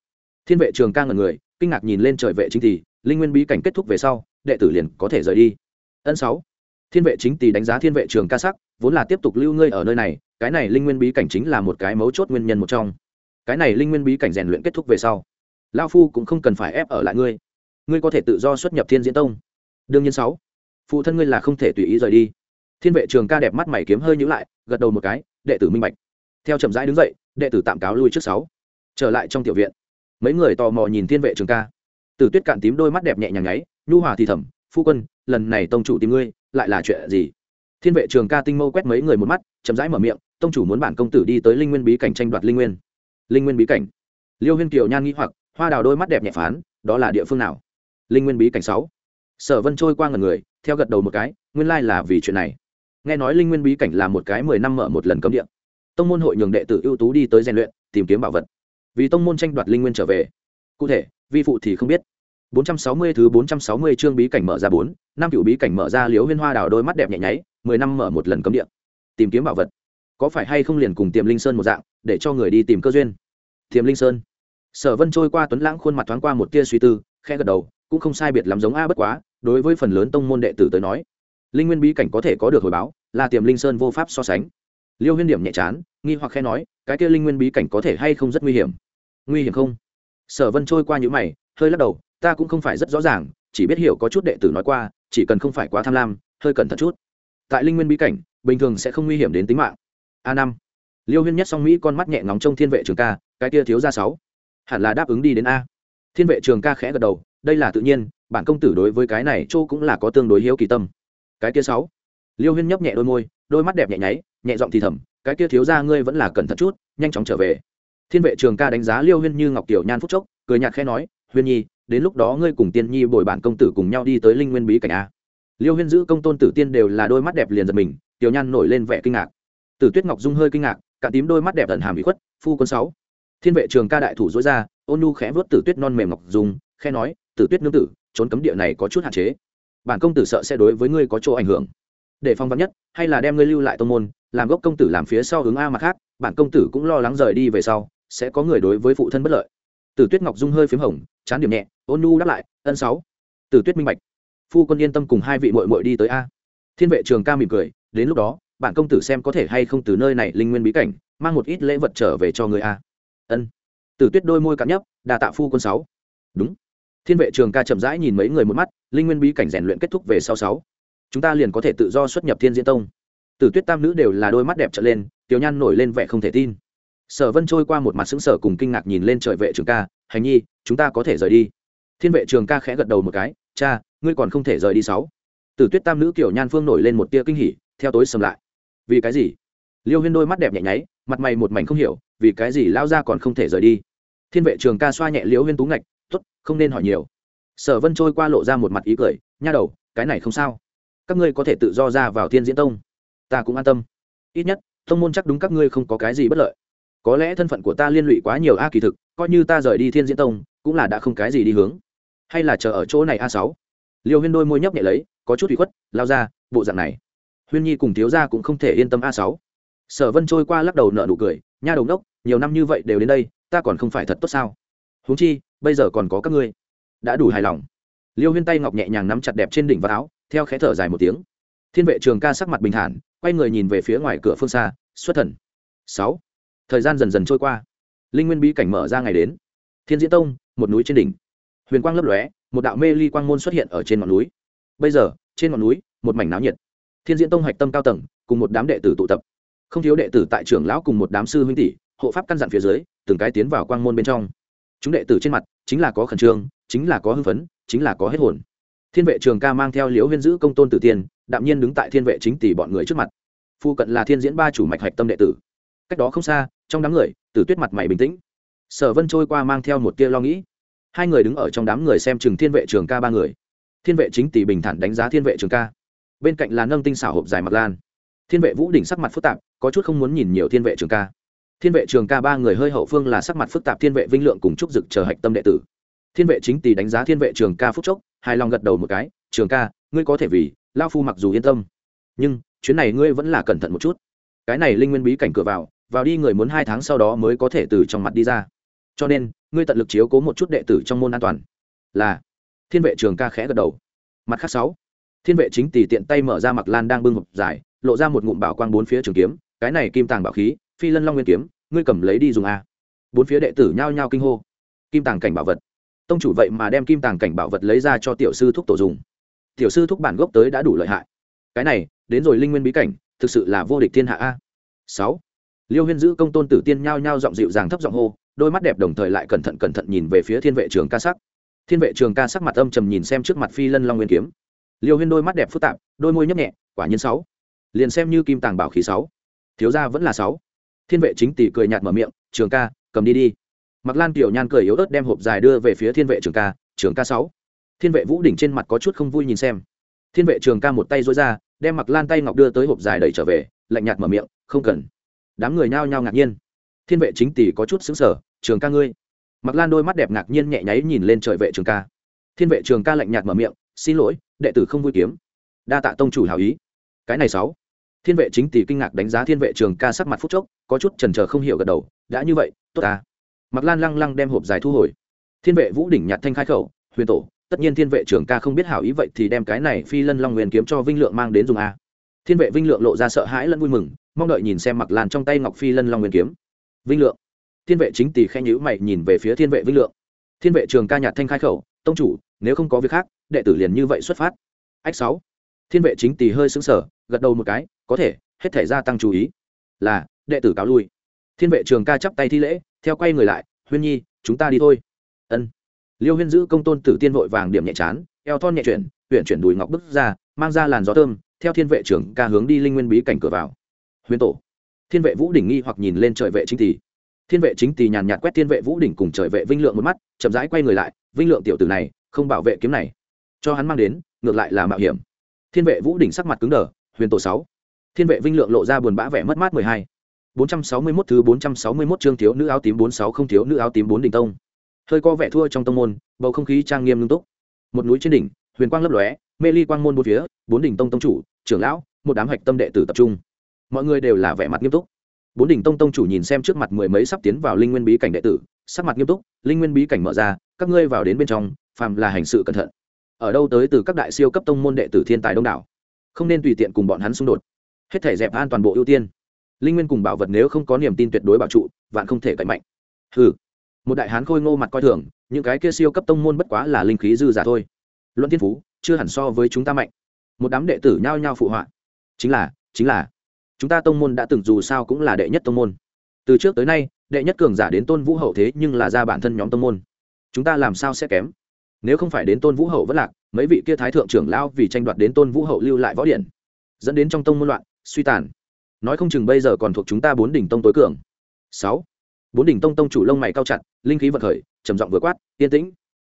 Thiên vệ trường ca ngần người, kinh ngạc nhìn lên trời vệ chính thì linh nguyên bí cảnh kết thúc về sau, đệ tử liền có thể rời đi. Ân sáu. Thiên vệ chính tỷ đánh giá thiên vệ trường ca sắc, vốn là tiếp tục lưu ngươi ở nơi này cái này linh nguyên bí cảnh chính là một cái mấu chốt nguyên nhân một trong. Cái này linh nguyên bí cảnh rèn luyện kết thúc về sau lao phu cũng không cần phải ép ở lại ngươi. Ngươi có thể tự do xuất nhập thiên diễn tông. Đương nhiên sáu, phụ thân ngươi là không thể tùy ý rời đi. Thiên vệ trường ca đẹp mắt mày kiếm hơi nhữ lại, gật đầu một cái, đệ tử minh bạch. Theo chậm rãi đứng dậy, đệ tử tạm cáo lui trước sáu. Trở lại trong tiểu viện, mấy người tò mò nhìn thiên vệ trường ca. Tử tuyết cạn tím đôi mắt đẹp nhẹ nhàng nháy, nhu hòa thì thầm, phu quân, lần này tông chủ tìm ngươi, lại là chuyện gì? Thiên vệ trường ca tinh mâu quét mấy người một mắt, chậm rãi mở miệng tông chủ muốn bản công tử đi tới linh nguyên bí cảnh tranh đoạt linh nguyên. Linh nguyên bí cảnh. Liêu huyên kiều nhan nghĩ hoặc hoa đào đôi mắt đẹp nhẹ phán đó là địa phương nào? Linh nguyên bí cảnh sáu. Sở vân trôi qua ngần người theo gật đầu một cái nguyên lai là vì chuyện này. Nghe nói linh nguyên bí cảnh là một cái mười năm mở một lần cấm địa. Tông môn hội nhường đệ tử ưu tú đi tới rèn luyện tìm kiếm bảo vật. Vì tông môn tranh đoạt linh nguyên trở về. Cụ thể vi phụ thì không biết. 460 thứ 460 chương bí cảnh mở ra 4, năm cựu bí cảnh mở ra liếu huyên hoa đào đôi mắt đẹp nhẹ nháy, 10 năm mở một lần cấm địa. Tìm kiếm bảo vật, có phải hay không liền cùng Tiềm Linh Sơn một dạng, để cho người đi tìm cơ duyên. Tiềm Linh Sơn. Sở Vân trôi qua tuấn lãng khuôn mặt thoáng qua một tia suy tư, khẽ gật đầu, cũng không sai biệt lắm giống a bất quá, đối với phần lớn tông môn đệ tử tới nói, linh nguyên bí cảnh có thể có được hồi báo, là Tiềm Linh Sơn vô pháp so sánh. Liêu Huyên điểm nhẹ chán, nghi hoặc khẽ nói, cái kia linh nguyên bí cảnh có thể hay không rất nguy hiểm. Nguy hiểm không? Sở Vân trôi qua những mày, hơi lắc đầu, ta cũng không phải rất rõ ràng chỉ biết hiểu có chút đệ tử nói qua chỉ cần không phải quá tham lam hơi cẩn thận chút tại linh nguyên bí cảnh bình thường sẽ không nguy hiểm đến tính mạng a năm. Liêu huyên nhất song mỹ con mắt nhẹ ngóng trông thiên vệ trường ca, cái kia thiếu ra sáu. Hẳn là đáp ứng đi đến a. Thiên vệ trường ca khẽ gật đầu, đây là tự nhiên, bản công tử đối với cái này châu cũng là có tương đối hiếu kỳ tâm. Cái kia sáu. Liêu huyên nhấp nhẹ đôi môi, đôi mắt đẹp nhẹ nháy, nhẹ giọng thì thầm, cái kia thiếu ra ngươi vẫn là cẩn thận chút, nhanh chóng trở về. Thiên vệ trường ca đánh giá liêu huyên như ngọc tiểu nhan phúc chốc, cười nhạt khẽ nói, huyên nhi, đến lúc đó ngươi cùng tiên nhi bồi bản công tử cùng nhau đi tới linh nguyên bí cảnh a. Liêu huyên giữ công tôn tử tiên đều là đôi mắt đẹp liền giật mình, tiểu nhan nổi lên vẻ kinh ngạc tử tuyết ngọc dung hơi kinh ngạc, cả tím đôi mắt đẹp ẩn hàm bị khuất, phu quân sáu. Thiên vệ trường ca đại thủ dối ra, ôn nhu khẽ vuốt tử tuyết non mềm ngọc dung, khẽ nói, tử tuyết nương tử, trốn cấm địa này có chút hạn chế. Bản công tử sợ sẽ đối với ngươi có chỗ ảnh hưởng. Để phong vạn nhất, hay là đem ngươi lưu lại tông môn, làm gốc công tử làm phía sau hướng a mặt khác, bản công tử cũng lo lắng rời đi về sau, sẽ có người đối với phụ thân bất lợi. Tử tuyết ngọc dung hơi phím hồng, chán điểm nhẹ, ôn nhu đáp lại, ân sáu. Tử tuyết minh bạch. Phu quân yên tâm cùng hai vị muội muội đi tới a. Thiên vệ trường ca mỉm cười, đến lúc đó bản công tử xem có thể hay không từ nơi này linh nguyên bí cảnh, mang một ít lễ vật trở về cho người a. Ân. Tử tuyết đôi môi cắn nhấp đà tạ phu quân sáu. Đúng. Thiên vệ trường ca chậm rãi nhìn mấy người một mắt, linh nguyên bí cảnh rèn luyện kết thúc về sau sáu. Chúng ta liền có thể tự do xuất nhập thiên diễn tông. Tử tuyết tam nữ đều là đôi mắt đẹp trở lên, tiểu nhan nổi lên vẻ không thể tin. Sở vân trôi qua một mặt xứng sở cùng kinh ngạc nhìn lên trời vệ trường ca, hành nhi, chúng ta có thể rời đi. Thiên vệ trường ca khẽ gật đầu một cái, cha, ngươi còn không thể rời đi sáu. Tử tuyết tam nữ kiểu nhan phương nổi lên một tia kinh hỉ, theo tối sầm lại vì cái gì? Liêu huyên đôi mắt đẹp nhẹ nháy, mặt mày một mảnh không hiểu, vì cái gì lao ra còn không thể rời đi? Thiên vệ trường ca xoa nhẹ liêu huyên tú ngạch t ố t không nên hỏi nhiều. Sở vân trôi qua lộ ra một mặt ý cười, nha đầu, cái này không sao. Các ngươi có thể tự do ra vào thiên diễn tông. Ta cũng an tâm. Ít nhất thông môn chắc đúng các ngươi không có cái gì bất lợi. Có lẽ thân phận của ta liên lụy quá nhiều a kỳ thực, coi như ta rời đi thiên diễn tông, cũng là đã không cái gì đi hướng. Hay là chờ ở chỗ này a sáu? Liêu huyên đôi môi nhấp nhẹ lấy, có chút bị khuất lao ra bộ dạng này huyên nhi cùng thiếu gia cũng không thể yên tâm a sáu. Sở vân trôi qua lắc đầu nợ nụ cười, nha đầu đốc, nhiều năm như vậy đều đến đây, ta còn không phải thật tốt sao? Huống chi, bây giờ còn có các ngươi. Đã đủ hài lòng. Liêu huyên tay ngọc nhẹ nhàng nắm chặt đẹp trên đỉnh và áo, theo khẽ thở dài một tiếng. Thiên vệ trường ca sắc mặt bình thản, quay người nhìn về phía ngoài cửa phương xa, xuất thần. Sáu. Thời gian dần dần trôi qua. Linh nguyên bí cảnh mở ra ngày đến. Thiên diễn tông, một núi trên đỉnh. Huyền quang lấp lóe, một đạo mê ly quang môn xuất hiện ở trên ngọn núi. Bây giờ, trên ngọn núi, một mảnh náo nhiệt thiên diễn tông hạch tâm cao tầng, cùng một đám đệ tử tụ tập. Không thiếu đệ tử tại trưởng lão cùng một đám sư huynh tỷ, hộ pháp căn dặn phía dưới, từng cái tiến vào quang môn bên trong. Chúng đệ tử trên mặt, chính là có khẩn trương, chính là có hưng phấn, chính là có hết hồn. Thiên vệ trường ca mang theo liễu huyên giữ công tôn tử tiên, đạm nhiên đứng tại thiên vệ chính tỷ bọn người trước mặt. Phu cận là thiên diễn ba chủ mạch hạch tâm đệ tử. Cách đó không xa, trong đám người, tử tuyết mặt mày bình tĩnh. Sở vân trôi qua mang theo một tia lo nghĩ. Hai người đứng ở trong đám người xem chừng thiên vệ trường ca ba người. Thiên vệ chính tỷ bình thản đánh giá thiên vệ trường ca bên cạnh là nâng tinh xảo hộp dài mặt lan. Thiên vệ vũ đỉnh sắc mặt phức tạp, có chút không muốn nhìn nhiều thiên vệ trường ca. Thiên vệ trường ca ba người hơi hậu phương là sắc mặt phức tạp thiên vệ vinh lượng cùng trúc dực chờ hạch tâm đệ tử. Thiên vệ chính tỷ đánh giá thiên vệ trường ca phúc chốc, hài lòng gật đầu một cái, trường ca, ngươi có thể vì lao phu mặc dù yên tâm, nhưng chuyến này ngươi vẫn là cẩn thận một chút. Cái này linh nguyên bí cảnh cửa vào vào đi người muốn hai tháng sau đó mới có thể từ trong mặt đi ra. Cho nên, ngươi tận lực chiếu cố một chút đệ tử trong môn an toàn. Là. Thiên vệ trường ca khẽ gật đầu. Mặt khác sáu thiên vệ chính tỷ tiện tay mở ra mặc lan đang bưng hộp dài, lộ ra một ngụm bảo quang bốn phía trường kiếm, cái này kim tàng bảo khí, phi lân long nguyên kiếm, ngươi cầm lấy đi dùng a. Bốn phía đệ tử nhao nhao kinh hô. Kim tàng cảnh bảo vật. Tông chủ vậy mà đem kim tàng cảnh bảo vật lấy ra cho tiểu sư thúc tổ dùng. Tiểu sư thúc bản gốc tới đã đủ lợi hại. Cái này, đến rồi linh nguyên bí cảnh, thực sự là vô địch thiên hạ a. Sáu. Liêu huyên giữ công tôn tử tiên nhao nhao giọng dịu dàng thấp giọng hô, đôi mắt đẹp đồng thời lại cẩn thận cẩn thận nhìn về phía thiên vệ trường ca sắc. Thiên vệ trường ca sắc mặt âm trầm nhìn xem trước mặt phi lân long nguyên kiếm liêu huyên đôi mắt đẹp phức tạp, đôi môi nhấp nhẹ, quả nhiên sáu. Liền xem như kim tàng bảo khí sáu. Thiếu gia vẫn là sáu. Thiên vệ chính tỷ cười nhạt mở miệng, trường ca, cầm đi đi. Mặc lan tiểu nhan cười yếu ớt đem hộp dài đưa về phía thiên vệ trường ca trường ca sáu. Thiên vệ vũ đỉnh trên mặt có chút không vui nhìn xem. Thiên vệ trường ca một tay dối ra, đem mặc lan tay ngọc đưa tới hộp dài đẩy trở về, lạnh nhạt mở miệng, không cần. Đám người nhao nhao ngạc nhiên. Thiên vệ chính tỷ có chút xứng sở trường ca ngươi. Mặc lan đôi mắt đẹp ngạc nhiên nhẹ nháy nhìn lên trời vệ trường ca. Thiên vệ trường ca lạnh nhạt mở miệng xin lỗi, đệ tử không vui kiếm. Đa tạ tông chủ hào ý. Cái này sáu. Thiên vệ chính tỷ kinh ngạc đánh giá thiên vệ trường ca sắc mặt phút chốc, có chút trần trờ không hiểu gật đầu, đã như vậy, tốt ta. Mặc lan lăng lăng đem hộp dài thu hồi. Thiên vệ vũ đỉnh nhạt thanh khai khẩu, huyền tổ, tất nhiên thiên vệ trường ca không biết hảo ý vậy thì đem cái này phi lân long nguyên kiếm cho vinh lượng mang đến dùng a. Thiên vệ vinh lượng lộ ra sợ hãi lẫn vui mừng, mong đợi nhìn xem mặc lan trong tay ngọc phi lân long nguyên kiếm. Vinh lượng. Thiên vệ chính tỷ khen nhữ mày nhìn về phía thiên vệ vinh lượng. Thiên vệ trường ca nhạt thanh khai khẩu, tông chủ, nếu không có việc khác đệ tử liền như vậy xuất phát. Ách sáu. Thiên vệ chính tỷ hơi xứng sở gật đầu một cái, có thể, hết thể gia tăng chú ý. Là, đệ tử cáo lui. Thiên vệ trường ca chắp tay thi lễ, theo quay người lại, huyên nhi, chúng ta đi thôi. Ân. Liêu huyên giữ công tôn tử tiên vội vàng điểm nhẹ chán, eo thon nhẹ chuyển huyện chuyển đùi ngọc bước ra, mang ra làn gió thơm, theo thiên vệ trưởng ca hướng đi linh nguyên bí cảnh cửa vào. Huyên tổ. Thiên vệ vũ đỉnh nghi hoặc nhìn lên trời vệ chính tỷ thiên vệ chính tỷ nhàn nhạt quét thiên vệ vũ đỉnh cùng trời vệ vinh lượng một mắt, chậm rãi quay người lại, vinh lượng tiểu tử này, không bảo vệ kiếm này cho hắn mang đến, ngược lại là mạo hiểm. Thiên vệ vũ đỉnh sắc mặt cứng đờ, huyền tổ sáu. Thiên vệ vinh lượng lộ ra buồn bã vẻ mất mát mười hai. Bốn trăm sáu mươi mốt thứ bốn trăm sáu mươi mốt chương thiếu nữ áo tím bốn sáu không thiếu nữ áo tím bốn đỉnh tông. Hơi có vẻ thua trong tông môn, bầu không khí trang nghiêm nghiêm túc một núi trên đỉnh, huyền quang lấp lóe, mê ly quang môn bốn phía, bốn đỉnh tông tông chủ, trưởng lão, một đám hạch tâm đệ tử tập trung. Mọi người đều là vẻ mặt nghiêm túc. Bốn đỉnh tông tông chủ nhìn xem trước mặt mười mấy sắp tiến vào linh nguyên bí cảnh đệ tử, sắc mặt nghiêm túc, linh nguyên bí cảnh mở ra, các ngươi vào đến bên trong, phàm là hành sự cẩn thận ở đâu tới từ các đại siêu cấp tông môn đệ tử thiên tài đông đảo. Không nên tùy tiện cùng bọn hắn xung đột. Hết thể dẹp an toàn bộ ưu tiên. Linh nguyên cùng bảo vật nếu không có niềm tin tuyệt đối bảo trụ, vạn không thể cậy mạnh. Hừ. Một đại hán khôi ngô mặt coi thường, những cái kia siêu cấp tông môn bất quá là linh khí dư giả thôi. Luận thiên phú, chưa hẳn so với chúng ta mạnh. Một đám đệ tử nhao nhao phụ họa. Chính là chính là. Chúng ta tông môn đã từng dù sao cũng là đệ nhất tông môn. Từ trước tới nay, đệ nhất cường giả đến tôn vũ hậu thế nhưng là ra bản thân nhóm tông môn. Chúng ta làm sao sẽ kém? Nếu không phải đến tôn vũ hậu vẫn lạc, mấy vị kia thái thượng trưởng lao vì tranh đoạt đến tôn vũ hậu lưu lại võ điện, dẫn đến trong tông môn loạn, suy tàn. Nói không chừng bây giờ còn thuộc chúng ta bốn đỉnh tông tối cường. Sáu. Bốn đỉnh tông tông chủ lông mày cao chặt, linh khí vật khởi, trầm giọng vừa quát, yên tĩnh.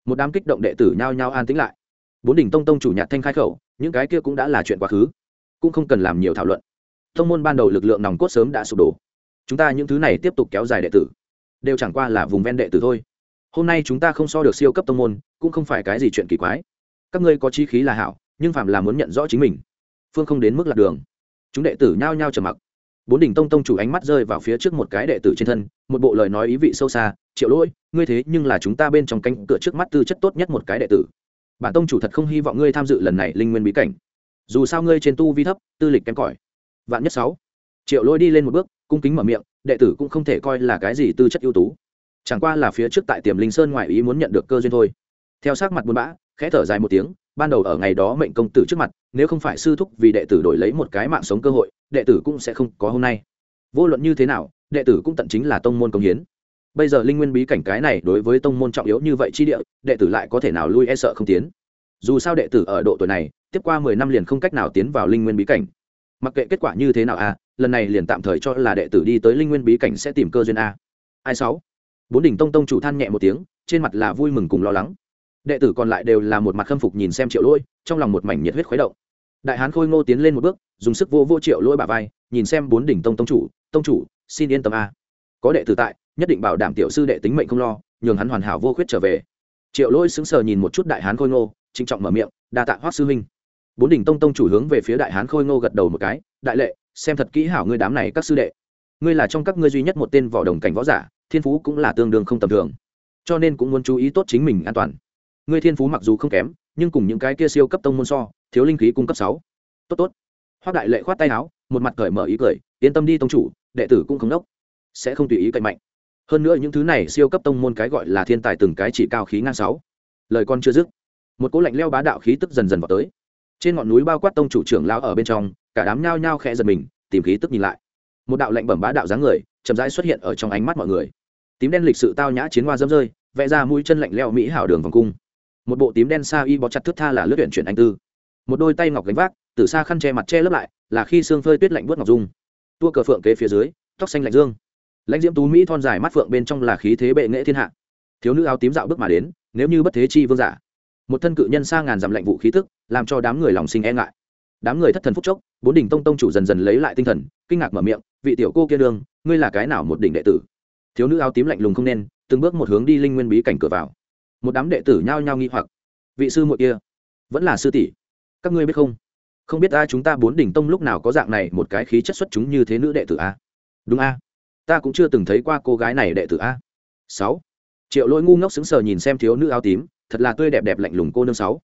Một đám kích động đệ tử nhao nhao an tĩnh lại. Bốn đỉnh tông tông chủ nhạt thanh khai khẩu, những cái kia cũng đã là chuyện quá khứ, cũng không cần làm nhiều thảo luận. Tông môn ban đầu lực lượng nòng cốt sớm đã sụp đổ. Chúng ta những thứ này tiếp tục kéo dài đệ tử, đều chẳng qua là vùng ven đệ tử thôi hôm nay chúng ta không so được siêu cấp tông môn, cũng không phải cái gì chuyện kỳ quái. Các ngươi có chi khí là hảo, nhưng phạm là muốn nhận rõ chính mình. Phương không đến mức lạc đường. Chúng đệ tử nhao nhao trầm mặc. Bốn đỉnh tông tông chủ ánh mắt rơi vào phía trước một cái đệ tử trên thân, một bộ lời nói ý vị sâu xa, triệu lỗi, ngươi thế nhưng là chúng ta bên trong cánh cửa trước mắt tư chất tốt nhất một cái đệ tử. Bản tông chủ thật không hy vọng ngươi tham dự lần này linh nguyên bí cảnh. Dù sao ngươi trên tu vi thấp, tư lịch kém cỏi. Vạn nhất sáu. Triệu lỗi đi lên một bước, cung kính mở miệng, đệ tử cũng không thể coi là cái gì tư chất ưu tú chẳng qua là phía trước tại tiềm linh sơn ngoại ý muốn nhận được cơ duyên thôi. Theo sát mặt buồn bã khẽ thở dài một tiếng ban đầu ở ngày đó mệnh công tử trước mặt nếu không phải sư thúc vì đệ tử đổi lấy một cái mạng sống cơ hội đệ tử cũng sẽ không có hôm nay. Vô luận như thế nào đệ tử cũng tận chính là tông môn công hiến. Bây giờ linh nguyên bí cảnh cái này đối với tông môn trọng yếu như vậy chi địa đệ tử lại có thể nào lui e sợ không tiến? Dù sao đệ tử ở độ tuổi này tiếp qua mười năm liền không cách nào tiến vào linh nguyên bí cảnh. Mặc kệ kết quả như thế nào à, lần này liền tạm thời cho là đệ tử đi tới linh nguyên bí cảnh sẽ tìm cơ duyên a. Ai sáu? Bốn đỉnh tông tông chủ than nhẹ một tiếng, trên mặt là vui mừng cùng lo lắng. Đệ tử còn lại đều là một mặt khâm phục nhìn xem triệu lỗi, trong lòng một mảnh nhiệt huyết khuấy động. Đại hán khôi ngô tiến lên một bước, dùng sức vô vô triệu lỗi bà vai, nhìn xem bốn đỉnh tông tông chủ tông chủ, xin yên tâm a. Có đệ tử tại, nhất định bảo đảm tiểu sư đệ tính mệnh không lo, nhường hắn hoàn hảo vô khuyết trở về. Triệu lỗi sững sờ nhìn một chút đại hán khôi ngô, trịnh trọng mở miệng, đa tạ hoác sư huynh. Bốn đỉnh tông tông chủ hướng về phía đại hán khôi ngô gật đầu một cái, đại lệ, xem thật kỹ hảo ngươi đám này các sư đệ. Ngươi là trong các ngươi duy nhất một tên vỏ đồng cảnh võ giả thiên phú cũng là tương đương không tầm thường. Cho nên cũng muốn chú ý tốt chính mình an toàn. Ngươi thiên phú mặc dù không kém, nhưng cùng những cái kia siêu cấp tông môn so, thiếu linh khí cung cấp sáu. Tốt tốt. Hoác đại lệ khoát tay áo, một mặt cởi mở ý cười, yên tâm đi tông chủ, đệ tử cũng không đốc. Sẽ không tùy ý cậy mạnh. Hơn nữa những thứ này siêu cấp tông môn cái gọi là thiên tài từng cái chỉ cao khí ngang sáu. Lời con chưa dứt, một cỗ lạnh leo bá đạo khí tức dần dần vào tới. Trên ngọn núi bao quát tông chủ trưởng lao ở bên trong, cả đám nhao nhao khẽ giật mình, tìm khí tức nhìn lại. Một đạo lạnh bẩm bá đạo dáng người chậm rãi xuất hiện ở trong ánh mắt mọi người. Tím đen lịch sự tao nhã chiến hoa dâm rơi, vẽ ra mũi chân lạnh leo mỹ hảo đường vòng cung. Một bộ tím đen xa y bó chặt thức tha là lướt tuyển chuyển anh tư. Một đôi tay ngọc gánh vác, từ xa khăn che mặt che lấp lại, là khi xương phơi tuyết lạnh buốt ngọc dung. Tua cờ phượng kế phía dưới, tóc xanh lạnh dương. Lãnh diễm tú mỹ thon dài mắt phượng bên trong là khí thế bệ nghệ thiên hạ. Thiếu nữ áo tím dạo bước mà đến, nếu như bất thế chi vương giả. Một thân cự nhân xa ngàn dặm lạnh vụ khí tức, làm cho đám người lòng sinh e ngại. Đám người thất thần phúc chốc, bốn đỉnh tông tông chủ dần dần lấy lại tinh thần, kinh ngạc mở miệng, vị tiểu cô kia đường ngươi là cái nào một đỉnh đệ tử? Thiếu nữ áo tím lạnh lùng không nên, từng bước một hướng đi linh nguyên bí cảnh cửa vào. Một đám đệ tử nhao nhao nghi hoặc. Vị sư muội kia, vẫn là sư tỷ. Các ngươi biết không? Không biết ta chúng ta bốn đỉnh tông lúc nào có dạng này một cái khí chất xuất chúng như thế nữ đệ tử a? Đúng a. Ta cũng chưa từng thấy qua cô gái này đệ tử a. Sáu. Triệu lỗi ngu ngốc sững sờ nhìn xem thiếu nữ áo tím, thật là tươi đẹp đẹp lạnh lùng cô nương sáu.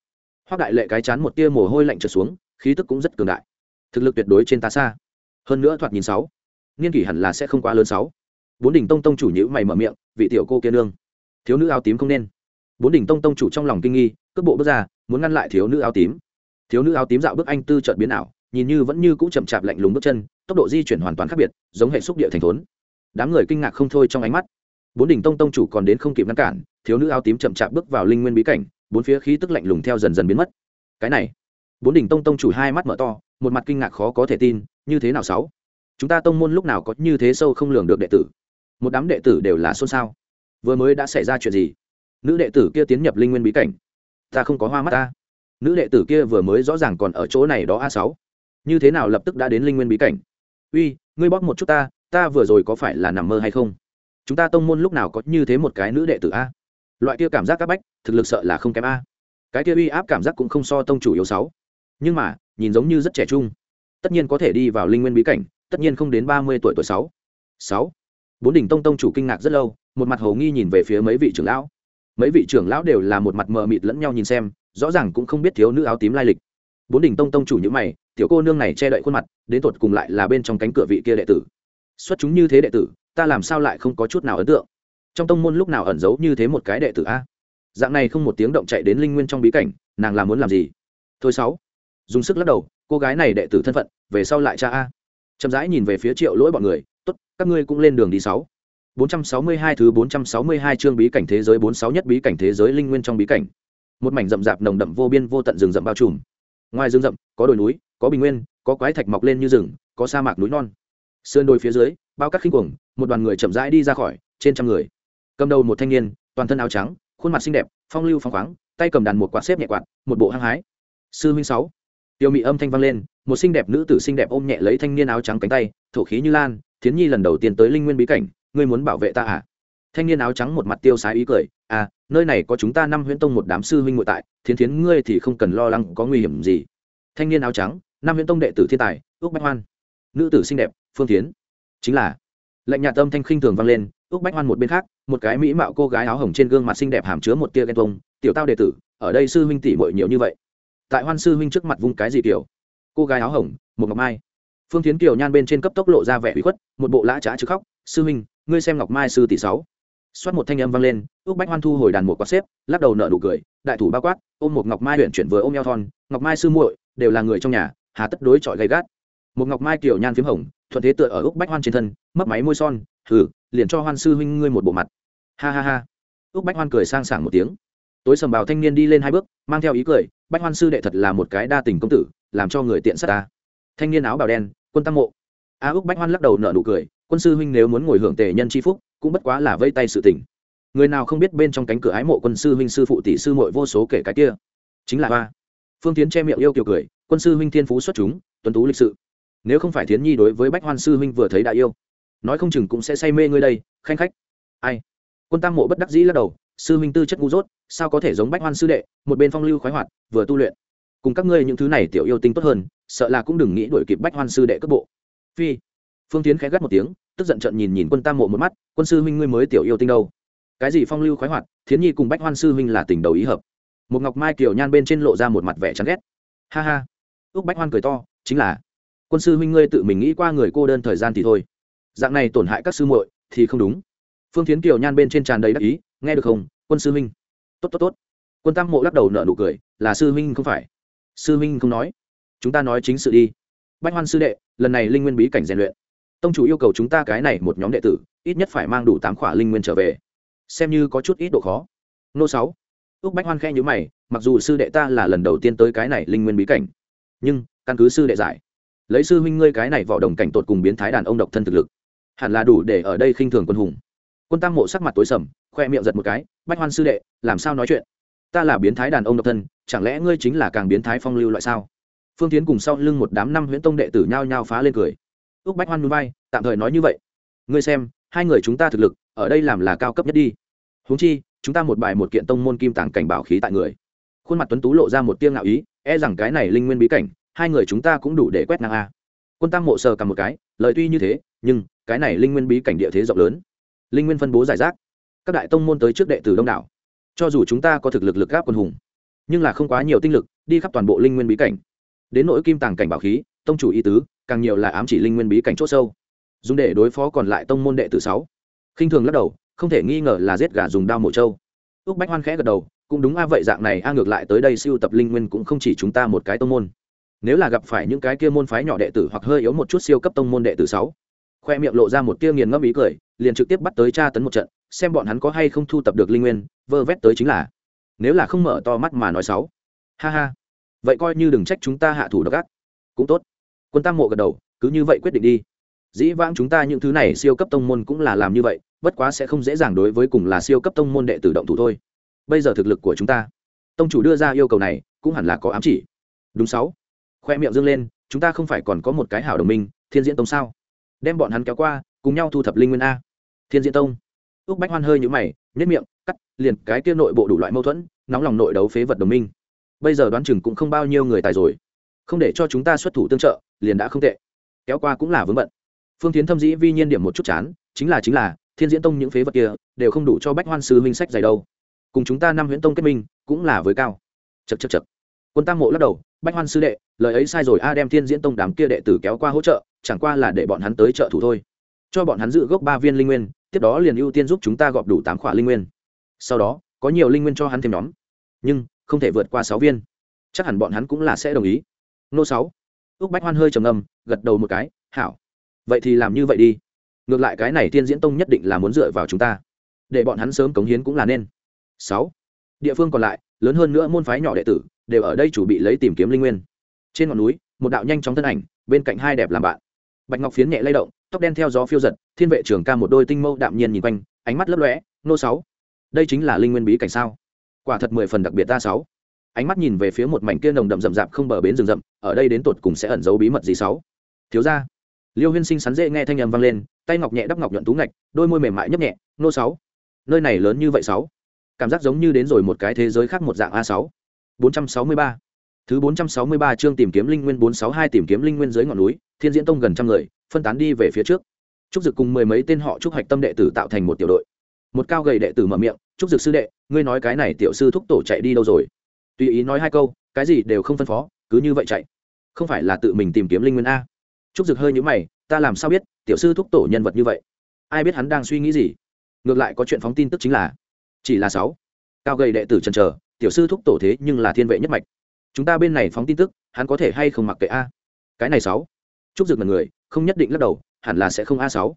Hoác đại lệ cái chán một tia mồ hôi lạnh trượt xuống, khí tức cũng rất cường đại. Thực lực tuyệt đối trên ta xa. Hơn nữa thoạt nhìn sáu niên kỷ hẳn là sẽ không quá lớn sáu. Bốn đỉnh tông tông chủ nhữ mày mở miệng, vị tiểu cô kia nương. Thiếu nữ áo tím không nên. Bốn đỉnh tông tông chủ trong lòng kinh nghi, cước bộ bước ra, muốn ngăn lại thiếu nữ áo tím. Thiếu nữ áo tím dạo bước anh tư trợt biến ảo, nhìn như vẫn như cũ chậm chạp lạnh lùng bước chân, tốc độ di chuyển hoàn toàn khác biệt, giống hệ xúc địa thành thốn. Đám người kinh ngạc không thôi trong ánh mắt. Bốn đỉnh tông tông chủ còn đến không kịp ngăn cản, thiếu nữ áo tím chậm chạp bước vào linh nguyên bí cảnh, bốn phía khí tức lạnh lùng theo dần dần biến mất. Cái này, bốn đỉnh tông tông chủ hai mắt mở to, một mặt kinh ngạc khó có thể tin, như thế nào sáu? Chúng ta tông môn lúc nào có như thế sâu không lường được đệ tử? Một đám đệ tử đều là xôn xao. Vừa mới đã xảy ra chuyện gì? Nữ đệ tử kia tiến nhập linh nguyên bí cảnh. Ta không có hoa mắt ta. Nữ đệ tử kia vừa mới rõ ràng còn ở chỗ này đó a sáu. Như thế nào lập tức đã đến linh nguyên bí cảnh? Uy, ngươi bóp một chút ta ta vừa rồi có phải là nằm mơ hay không? Chúng ta tông môn lúc nào có như thế một cái nữ đệ tử a? Loại kia cảm giác các bách, thực lực sợ là không kém a. Cái kia uy áp cảm giác cũng không so tông chủ yếu sáu. Nhưng mà, nhìn giống như rất trẻ trung. Tất nhiên có thể đi vào linh nguyên bí cảnh tất nhiên không đến ba mươi tuổi tuổi sáu. Sáu. Bốn đỉnh tông tông chủ kinh ngạc rất lâu, một mặt hồ nghi nhìn về phía mấy vị trưởng lão. Mấy vị trưởng lão đều là một mặt mờ mịt lẫn nhau nhìn xem, rõ ràng cũng không biết thiếu nữ áo tím lai lịch. Bốn đỉnh tông tông chủ như mày, tiểu cô nương này che đậy khuôn mặt, đến tột cùng lại là bên trong cánh cửa vị kia đệ tử. Xuất chúng như thế đệ tử, ta làm sao lại không có chút nào ấn tượng? Trong tông môn lúc nào ẩn giấu như thế một cái đệ tử a? Dạng này không một tiếng động chạy đến linh nguyên trong bí cảnh, nàng làm muốn làm gì? Thôi sáu. Dùng sức lắc đầu, cô gái này đệ tử thân phận, về sau lại cha a chậm rãi nhìn về phía triệu lỗi bọn người tốt các ngươi cũng lên đường đi sáu 462 thứ 462 chương bí cảnh thế giới 46 nhất bí cảnh thế giới linh nguyên trong bí cảnh. Một mảnh rậm rạp nồng đậm vô biên vô tận rừng rậm bao trùm. Ngoài rừng rậm, có đồi núi, có bình nguyên, có quái thạch mọc lên như rừng, có sa mạc núi non. sườn đồi phía dưới, bao cát khinh cuồng, một đoàn người chậm rãi đi ra khỏi, trên trăm người. Cầm đầu một thanh niên, toàn thân áo trắng, khuôn mặt xinh đẹp, phong lưu phong khoáng, tay cầm đàn một quạt xếp nhẹ quạt, một bộ hăng hái. Sư huynh 6. Tiêu Mị âm thanh vang lên, một xinh đẹp nữ tử xinh đẹp ôm nhẹ lấy thanh niên áo trắng cánh tay, thổ khí như lan, Thiến Nhi lần đầu tiên tới linh nguyên bí cảnh, ngươi muốn bảo vệ ta à? Thanh niên áo trắng một mặt tiêu sái ý cười à nơi này có chúng ta năm huyễn tông một đám sư huynh ngụy tại thiến thiến ngươi thì không cần lo lắng có nguy hiểm gì. Thanh niên áo trắng năm huyễn tông đệ tử thiên tài ước bách hoan. Nữ tử xinh đẹp phương tiến chính là lệnh nhạt tâm thanh khinh thường vang lên ước bách hoan một bên khác một cái mỹ mạo cô gái áo hồng trên gương mặt xinh đẹp hàm chứa một tia ghen tông tiểu tao đệ tử ở đây sư huynh tỷ bội nhiều như vậy tại hoan sư huynh trước mặt vung cái gì kiểu? Cô gái áo hồng, một ngọc mai. Phương tiến kiều nhan bên trên cấp tốc lộ ra vẻ ủy khuất, một bộ lã trá chứ khóc, sư huynh, ngươi xem ngọc mai sư tỷ sáu. Xoát một thanh âm vang lên ước bách hoan thu hồi đàn một quạt xếp, lắc đầu nợ nụ cười, đại thủ bao quát, ôm một ngọc mai huyện chuyển vừa ôm eo thon, ngọc mai sư muội, đều là người trong nhà, hà tất đối chọi gay gắt. Một ngọc mai kiều nhan phím hồng, thuận thế tựa ở ước bách hoan trên thân, mấp máy môi son thử liền cho hoan sư huynh ngươi một bộ mặt. Ha ha ha. Ước bách hoan cười sang sảng một tiếng tối sầm bào thanh niên đi lên hai bước, mang theo ý cười, bách hoan sư đệ thật là một cái đa tình công tử, làm cho người tiện sát ta. Thanh niên áo bào đen, quân tăng mộ. A ước bách hoan lắc đầu nợ nụ cười, quân sư huynh nếu muốn ngồi hưởng tề nhân c h i phúc, cũng bất quá là vây tay sự tình. Người nào không biết bên trong cánh cửa ái mộ quân sư huynh sư phụ tỷ sư mội vô số kể cái kia. Chính là ba phương tiến che miệng yêu kiều cười, quân sư huynh thiên phú xuất chúng, tuấn tú lịch sự. Nếu không phải thiến nhi đối với bách hoan sư huynh vừa thấy đại yêu, nói không chừng cũng sẽ say mê ngươi đây, khanh khách. Ai? Quân tăng mộ bất đắc dĩ lắc đầu sư Minh tư chất ngu dốt, sao có thể giống bách hoan sư đệ, một bên phong lưu khoái hoạt, vừa tu luyện. Cùng các ngươi những thứ này tiểu yêu tinh tốt hơn, sợ là cũng đừng nghĩ đuổi kịp bách hoan sư đệ cấp bộ. Phi. Phương tiến khẽ gắt một tiếng, tức giận trận nhìn nhìn quân tam mộ một mắt, quân sư huynh ngươi mới tiểu yêu tinh đâu? Cái gì phong lưu khoái hoạt, thiến nhi cùng bách hoan sư huynh là tình đầu ý hợp. Một ngọc mai kiều nhan bên trên lộ ra một mặt vẻ chán ghét. Ha ha. Úc bách hoan cười to, chính là, quân sư huynh ngươi tự mình nghĩ qua người cô đơn thời gian thì thôi. Dạng này tổn hại các sư muội thì không đúng. Phương thiến kiều nhan bên trên tràn đầy đắc ý nghe được không? Quân sư huynh. Tốt tốt tốt. Quân tam mộ lắc đầu nợ nụ cười, là sư huynh không phải. Sư huynh không nói. Chúng ta nói chính sự đi. Bách hoan sư đệ, lần này linh nguyên bí cảnh rèn luyện. Tông chủ yêu cầu chúng ta cái này một nhóm đệ tử, ít nhất phải mang đủ tám khỏa linh nguyên trở về. Xem như có chút ít độ khó. Nô sáu. Ước bách hoan khe nhữ mày, mặc dù sư đệ ta là lần đầu tiên tới cái này linh nguyên bí cảnh, nhưng, căn cứ sư đệ giải, lấy sư huynh ngươi cái này vỏ đồng cảnh tột cùng biến thái đàn ông độc thân thực lực, hẳn là đủ để ở đây khinh thường quân hùng. Quân tam mộ sắc mặt tối sầm khoe miệng giật một cái, bách hoan sư đệ, làm sao nói chuyện? Ta là biến thái đàn ông độc thân, chẳng lẽ ngươi chính là càng biến thái phong lưu loại sao? Phương tiến cùng sau lưng một đám năm huyễn tông đệ tử nhao nhao phá lên cười. Ước bách hoan núi bay tạm thời nói như vậy. Ngươi xem, hai người chúng ta thực lực, ở đây làm là cao cấp nhất đi. Huống chi, chúng ta một bài một kiện tông môn kim tàng cảnh bảo khí tại người. Khuôn mặt tuấn tú lộ ra một tiêng ngạo ý e rằng cái này linh nguyên bí cảnh, hai người chúng ta cũng đủ để quét ngang a. Quân tam mộ sờ cầm một cái, lời tuy như thế, nhưng cái này linh nguyên bí cảnh địa thế rộng lớn. Linh nguyên phân bố giải rác các đại tông môn tới trước đệ tử đông đảo. Cho dù chúng ta có thực lực lực gáp quân hùng, nhưng là không quá nhiều tinh lực đi khắp toàn bộ linh nguyên bí cảnh. Đến nỗi kim tàng cảnh bảo khí, tông chủ y tứ, càng nhiều là ám chỉ linh nguyên bí cảnh c h ỗ sâu. Dùng để đối phó còn lại tông môn đệ tử sáu. Khinh thường lắc đầu, không thể nghi ngờ là giết gà dùng đao mổ trâu. Ước bách hoan khẽ gật đầu, cũng đúng a, vậy dạng này a, ngược lại tới đây siêu tập linh nguyên cũng không chỉ chúng ta một cái tông môn. Nếu là gặp phải những cái kia môn phái nhỏ đệ tử hoặc hơi yếu một chút siêu cấp tông môn đệ tử sáu, khoe miệng lộ ra một tia nghiền ngẫm ý cười, liền trực tiếp bắt tới tra tấn một trận xem bọn hắn có hay không thu tập được linh nguyên, vơ vét tới chính là. Nếu là không mở to mắt mà nói sáu ha ha. Vậy coi như đừng trách chúng ta hạ thủ độc ác. Cũng tốt. Quân tam mộ gật đầu, cứ như vậy quyết định đi. Dĩ vãng chúng ta những thứ này siêu cấp tông môn cũng là làm như vậy, bất quá sẽ không dễ dàng đối với cùng là siêu cấp tông môn đệ tử động thủ thôi. Bây giờ thực lực của chúng ta. Tông chủ đưa ra yêu cầu này, cũng hẳn là có ám chỉ. Đúng sáu. Khoe miệng dâng lên, chúng ta không phải còn có một cái hảo đồng minh, thiên diễn tông sao? Đem bọn hắn kéo qua, cùng nhau thu thập linh nguyên a. Thiên diễn tông ước bách hoan hơi nhũ mày nhất miệng, cắt, liền cái kia nội bộ đủ loại mâu thuẫn, nóng lòng nội đấu phế vật đồng minh. Bây giờ đoán chừng cũng không bao nhiêu người tài rồi. Không để cho chúng ta xuất thủ tương trợ, liền đã không tệ. Kéo qua cũng là vướng bận. Phương tiến thâm dĩ vi nhiên điểm một chút chán, chính là chính là, thiên diễn tông những phế vật kia, đều không đủ cho bách hoan sư minh sách dày đâu. Cùng chúng ta năm huyễn tông kết minh, cũng là với cao. Chật chật chật quân tam mộ lắc đầu, bách hoan sư đệ, lời ấy sai rồi, a, đem thiên diễn tông đám kia đệ tử kéo qua hỗ trợ, chẳng qua là để bọn hắn tới trợ thủ thôi. Cho bọn hắn giữ gốc ba viên linh nguyên tiếp đó liền ưu tiên giúp chúng ta gọp đủ tám khỏa linh nguyên. Sau đó, có nhiều linh nguyên cho hắn thêm nhóm, nhưng không thể vượt qua sáu viên. Chắc hẳn bọn hắn cũng là sẽ đồng ý. Nô sáu. Ước bách hoan hơi trầm âm gật đầu một cái, hảo. Vậy thì làm như vậy đi. Ngược lại cái này tiên diễn tông nhất định là muốn dựa vào chúng ta. Để bọn hắn sớm cống hiến cũng là nên. Sáu. Địa phương còn lại, lớn hơn nữa môn phái nhỏ đệ tử, đều ở đây chủ bị lấy tìm kiếm linh nguyên. Trên ngọn núi, một đạo nhanh chóng thân ảnh, bên cạnh hai đẹp làm bạn. Bạch ngọc phiến nhẹ lay động tóc đen theo gió phiêu giật, thiên vệ trưởng ca một đôi tinh mâu đạm nhiên nhìn quanh, ánh mắt lấp lóe, nô sáu, đây chính là linh nguyên bí cảnh sao? Quả thật mười phần đặc biệt ta sáu. Ánh mắt nhìn về phía một mảnh kia nồng đậm rậm rạp không bờ bến rừng rậm, ở đây đến tột cùng sẽ ẩn giấu bí mật gì sáu? Thiếu ra liêu huyên sinh sắn dễ nghe thanh âm vang lên, tay ngọc nhẹ đắp ngọc nhuận tú ngạch, đôi môi mềm mại nhấp nhẹ, nô sáu, nơi này lớn như vậy sáu? Cảm giác giống như đến rồi một cái thế giới khác một dạng a sáu? Bốn trăm sáu mươi ba. Thứ bốn trăm sáu mươi ba chương tìm kiếm linh nguyên bốn sáu hai tìm kiếm linh nguyên dưới ngọn núi, thiên diễn tông gần trăm người phân tán đi về phía trước. Trúc dực cùng mười mấy tên họ trúc hạch tâm đệ tử tạo thành một tiểu đội. Một cao gầy đệ tử mở miệng, trúc dực sư đệ, ngươi nói cái này tiểu sư thúc tổ chạy đi đâu rồi? Tùy ý nói hai câu, cái gì đều không phân phó, cứ như vậy chạy. Không phải là tự mình tìm kiếm linh nguyên a. Trúc dực hơi nhũ mày, ta làm sao biết, tiểu sư thúc tổ nhân vật như vậy? Ai biết hắn đang suy nghĩ gì? Ngược lại có chuyện phóng tin tức chính là, chỉ là sáu. Cao gầy đệ tử chần trờ tiểu sư thúc tổ thế nhưng là thiên vệ nhất mạch. Chúng ta bên này phóng tin tức, hắn có thể hay không mặc kệ a? Cái này sáu trúc dực là người, không nhất định lắc đầu, hẳn là sẽ không a sáu.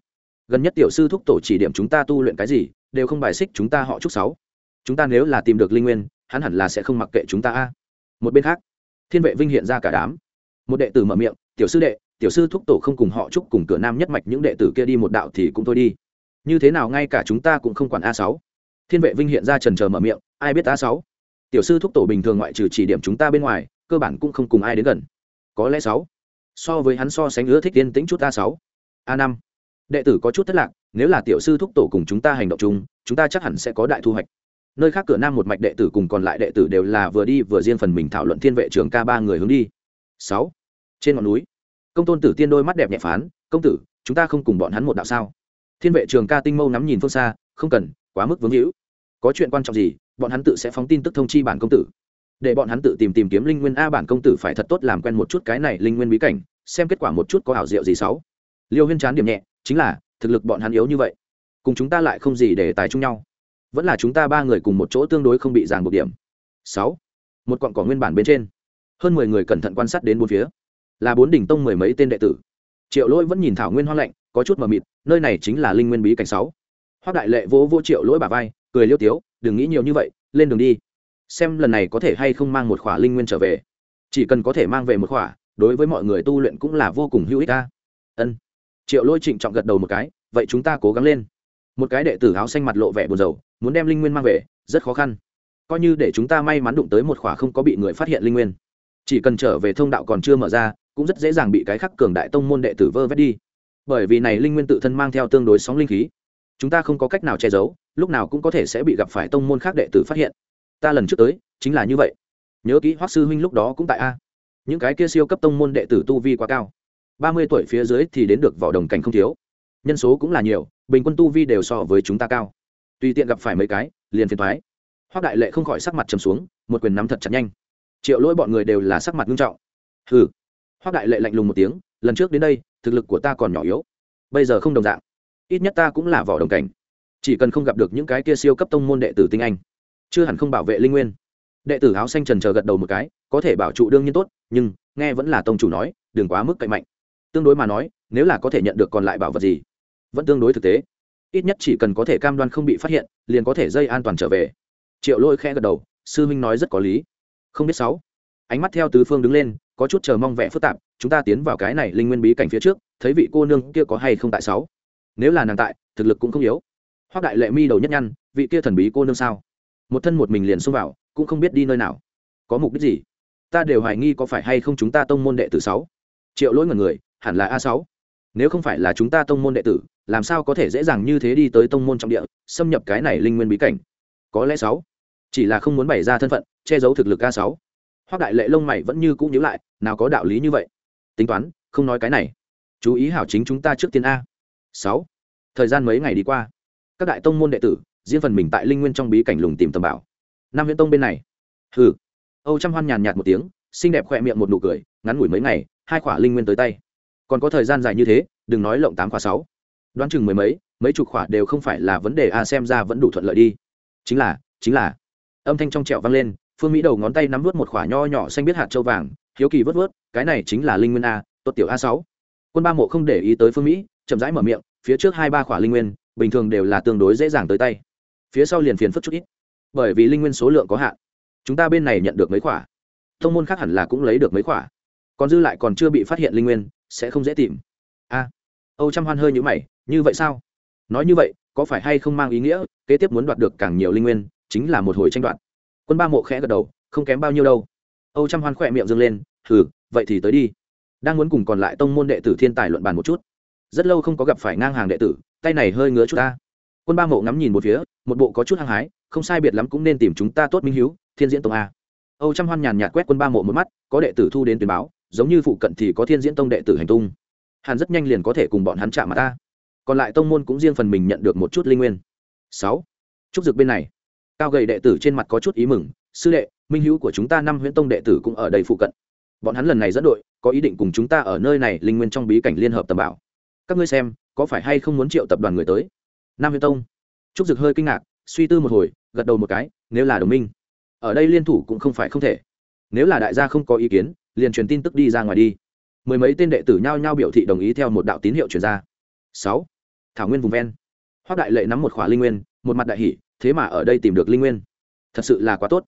Gần nhất tiểu sư thúc tổ chỉ điểm chúng ta tu luyện cái gì, đều không bài xích chúng ta họ trúc sáu. Chúng ta nếu là tìm được linh nguyên, hắn hẳn là sẽ không mặc kệ chúng ta a. Một bên khác, thiên vệ vinh hiện ra cả đám. Một đệ tử mở miệng, tiểu sư đệ, tiểu sư thúc tổ không cùng họ chúc cùng cửa nam nhất mạch những đệ tử kia đi một đạo thì cũng thôi đi. Như thế nào ngay cả chúng ta cũng không quản a sáu. Thiên vệ vinh hiện ra trần trờ mở miệng, ai biết a sáu? Tiểu sư thúc tổ bình thường ngoại trừ chỉ điểm chúng ta bên ngoài, cơ bản cũng không cùng ai đến gần. Có lẽ sáu so với hắn so sánh ưa thích yên tĩnh chút a sáu, a năm. Đệ tử có chút thất lạc, nếu là tiểu sư thúc tổ cùng chúng ta hành động chung, chúng ta chắc hẳn sẽ có đại thu hoạch. Nơi khác cửa nam một mạch đệ tử cùng còn lại đệ tử đều là vừa đi vừa riêng phần mình thảo luận thiên vệ trường ca ba người hướng đi. Sáu. Trên ngọn núi, công tôn tử tiên đôi mắt đẹp nhẹ phán, công tử, chúng ta không cùng bọn hắn một đạo sao? Thiên vệ trường ca tinh mâu nắm nhìn phương xa, không cần, quá mức vướng hữu có chuyện quan trọng gì, bọn hắn tự sẽ phóng tin tức thông chi bản công tử để bọn hắn tự tìm tìm kiếm linh nguyên a bản công tử phải thật tốt làm quen một chút cái này linh nguyên bí cảnh, xem kết quả một chút có ảo diệu gì sáu. Liêu huyên chán điểm nhẹ, chính là, thực lực bọn hắn yếu như vậy, cùng chúng ta lại không gì để tài chung nhau. Vẫn là chúng ta ba người cùng một chỗ tương đối không bị ràng buộc điểm. Sáu. Một quặng cỏ nguyên bản bên trên, hơn mười người cẩn thận quan sát đến bốn phía. Là bốn đỉnh tông mười mấy tên đệ tử. Triệu lỗi vẫn nhìn thảo nguyên hoa lạnh, có chút mờ mịt, nơi này chính là linh nguyên bí cảnh sáu. Hoác đại lệ vỗ vô triệu lỗi bà vai, cười liêu tiếu, đừng nghĩ nhiều như vậy, lên đường đi xem lần này có thể hay không mang một khỏa linh nguyên trở về. Chỉ cần có thể mang về một khỏa, đối với mọi người tu luyện cũng là vô cùng hữu ích ta. Ân. Triệu lôi trịnh trọng gật đầu một cái, vậy chúng ta cố gắng lên. Một cái đệ tử áo xanh mặt lộ vẻ buồn rầu, muốn đem linh nguyên mang về, rất khó khăn. Coi như để chúng ta may mắn đụng tới một khỏa không có bị người phát hiện linh nguyên. Chỉ cần trở về thông đạo còn chưa mở ra, cũng rất dễ dàng bị cái khắc cường đại tông môn đệ tử vơ vét đi. Bởi vì này linh nguyên tự thân mang theo tương đối sóng linh khí. Chúng ta không có cách nào che giấu, lúc nào cũng có thể sẽ bị gặp phải tông môn khác đệ tử phát hiện ta lần trước tới, chính là như vậy. Nhớ kỹ, hoắc sư huynh lúc đó cũng tại a. Những cái kia siêu cấp tông môn đệ tử tu vi quá cao. Ba mươi tuổi phía dưới thì đến được vỏ đồng cảnh không thiếu. Nhân số cũng là nhiều, bình quân tu vi đều so với chúng ta cao. Tùy tiện gặp phải mấy cái, liền phiền thoái Hoắc đại lệ không khỏi sắc mặt trầm xuống, một quyền nắm thật chặt nhanh. Triệu lỗi bọn người đều là sắc mặt nghiêm trọng. Hừ. Hoắc đại lệ lạnh lùng một tiếng, lần trước đến đây, thực lực của ta còn nhỏ yếu. Bây giờ không đồng dạng. Ít nhất ta cũng là vỏ đồng cảnh. Chỉ cần không gặp được những cái kia siêu cấp tông môn đệ tử tinh anh chưa hẳn không bảo vệ linh nguyên. Đệ tử áo xanh trần chờ gật đầu một cái, có thể bảo trụ đương nhiên tốt, nhưng nghe vẫn là tông chủ nói, đừng quá mức cậy mạnh. Tương đối mà nói, nếu là có thể nhận được còn lại bảo vật gì, vẫn tương đối thực tế. Ít nhất chỉ cần có thể cam đoan không bị phát hiện, liền có thể dây an toàn trở về. Triệu lôi khẽ gật đầu, sư minh nói rất có lý. Không biết sáu. Ánh mắt theo tứ phương đứng lên, có chút chờ mong vẻ phức tạp, chúng ta tiến vào cái này linh nguyên bí cảnh phía trước, thấy vị cô nương kia có hay không tại sáu. Nếu là nàng tại, thực lực cũng không yếu. Hoác đại lệ mi đầu nhất nhăn, vị kia thần bí cô nương sao? Một thân một mình liền xông vào, cũng không biết đi nơi nào. Có mục đích gì? Ta đều hoài nghi có phải hay không chúng ta tông môn đệ tử sáu? Triệu lỗi ngần người, hẳn là a sáu. Nếu không phải là chúng ta tông môn đệ tử, làm sao có thể dễ dàng như thế đi tới tông môn trọng địa, xâm nhập cái này linh nguyên bí cảnh? Có lẽ sáu. Chỉ là không muốn bày ra thân phận, che giấu thực lực a sáu. Hoác đại lệ lông mày vẫn như cũng nhớ lại, nào có đạo lý như vậy? Tính toán, không nói cái này. Chú ý hảo chính chúng ta trước tiên a. Sáu. Thời gian mấy ngày đi qua, các đại tông môn đệ tử riêng phần mình tại linh nguyên trong bí cảnh lùng tìm tầm bảo. Nam viễn tông bên này. Hừ. Âu trăm hoan nhàn nhạt một tiếng, xinh đẹp khỏe miệng một nụ cười, ngắn ngủi mấy ngày, hai khỏa linh nguyên tới tay. Còn có thời gian dài như thế, đừng nói lộng tám khỏa sáu. Đoán chừng mười mấy mấy chục khỏa đều không phải là vấn đề a, xem ra vẫn đủ thuận lợi đi. Chính là chính là. Âm thanh trong trẹo vang lên, phương mỹ đầu ngón tay nắm vớt một khỏa nho nhỏ xanh biết hạt châu vàng, hiếu kỳ vớt vớt, cái này chính là linh nguyên a, tốt tiểu a sáu. Quân ba mộ không để ý tới phương mỹ, chậm rãi mở miệng, phía trước hai ba khỏa linh nguyên, bình thường đều là tương đối dễ dàng tới tay phía sau liền phiền phức chút ít. Bởi vì linh nguyên số lượng có hạn. Chúng ta bên này nhận được mấy khỏa. Thông môn khác hẳn là cũng lấy được mấy khỏa. Còn dư lại còn chưa bị phát hiện linh nguyên, sẽ không dễ tìm. A. Âu trăm hoan hơi nhữ mày, như vậy sao? Nói như vậy, có phải hay không mang ý nghĩa, kế tiếp muốn đoạt được càng nhiều linh nguyên, chính là một hồi tranh đoạt. Quân ba mộ khẽ gật đầu, không kém bao nhiêu đâu. Âu trăm hoan khỏe miệng dâng lên, hừ, vậy thì tới đi. Đang muốn cùng còn lại tông môn đệ tử thiên tài luận bàn một chút. Rất lâu không có gặp phải ngang hàng đệ tử, tay này hơi ngứa chút ta quân ba mộ ngắm nhìn một phía, một bộ có chút hăng hái, không sai biệt lắm cũng nên tìm chúng ta tốt minh hiếu, thiên diễn tông a. Âu trăm hoan nhàn nhạt quét quân ba mộ một mắt, có đệ tử thu đến tuyển báo, giống như phụ cận thì có thiên diễn tông đệ tử hành tung. Hàn rất nhanh liền có thể cùng bọn hắn chạm mặt ta. Còn lại tông môn cũng riêng phần mình nhận được một chút linh nguyên. Sáu. Trúc dực bên này. Cao gầy đệ tử trên mặt có chút ý mừng, sư đệ, minh hữu của chúng ta năm huyễn tông đệ tử cũng ở đây phụ cận. Bọn hắn lần này dẫn đội, có ý định cùng chúng ta ở nơi này linh nguyên trong bí cảnh liên hợp tầm bảo. Các ngươi xem, có phải hay không muốn triệu tập đoàn người tới? Nam huyễn tông. Trúc dực hơi kinh ngạc, suy tư một hồi, gật đầu một cái, nếu là đồng minh, ở đây liên thủ cũng không phải không thể. Nếu là đại gia không có ý kiến, liền truyền tin tức đi ra ngoài đi. Mười mấy tên đệ tử nhao nhao biểu thị đồng ý theo một đạo tín hiệu truyền ra. Sáu. Thảo nguyên vùng ven. Hoác đại lệ nắm một khỏa linh nguyên, một mặt đại hỷ thế mà ở đây tìm được linh nguyên. Thật sự là quá tốt.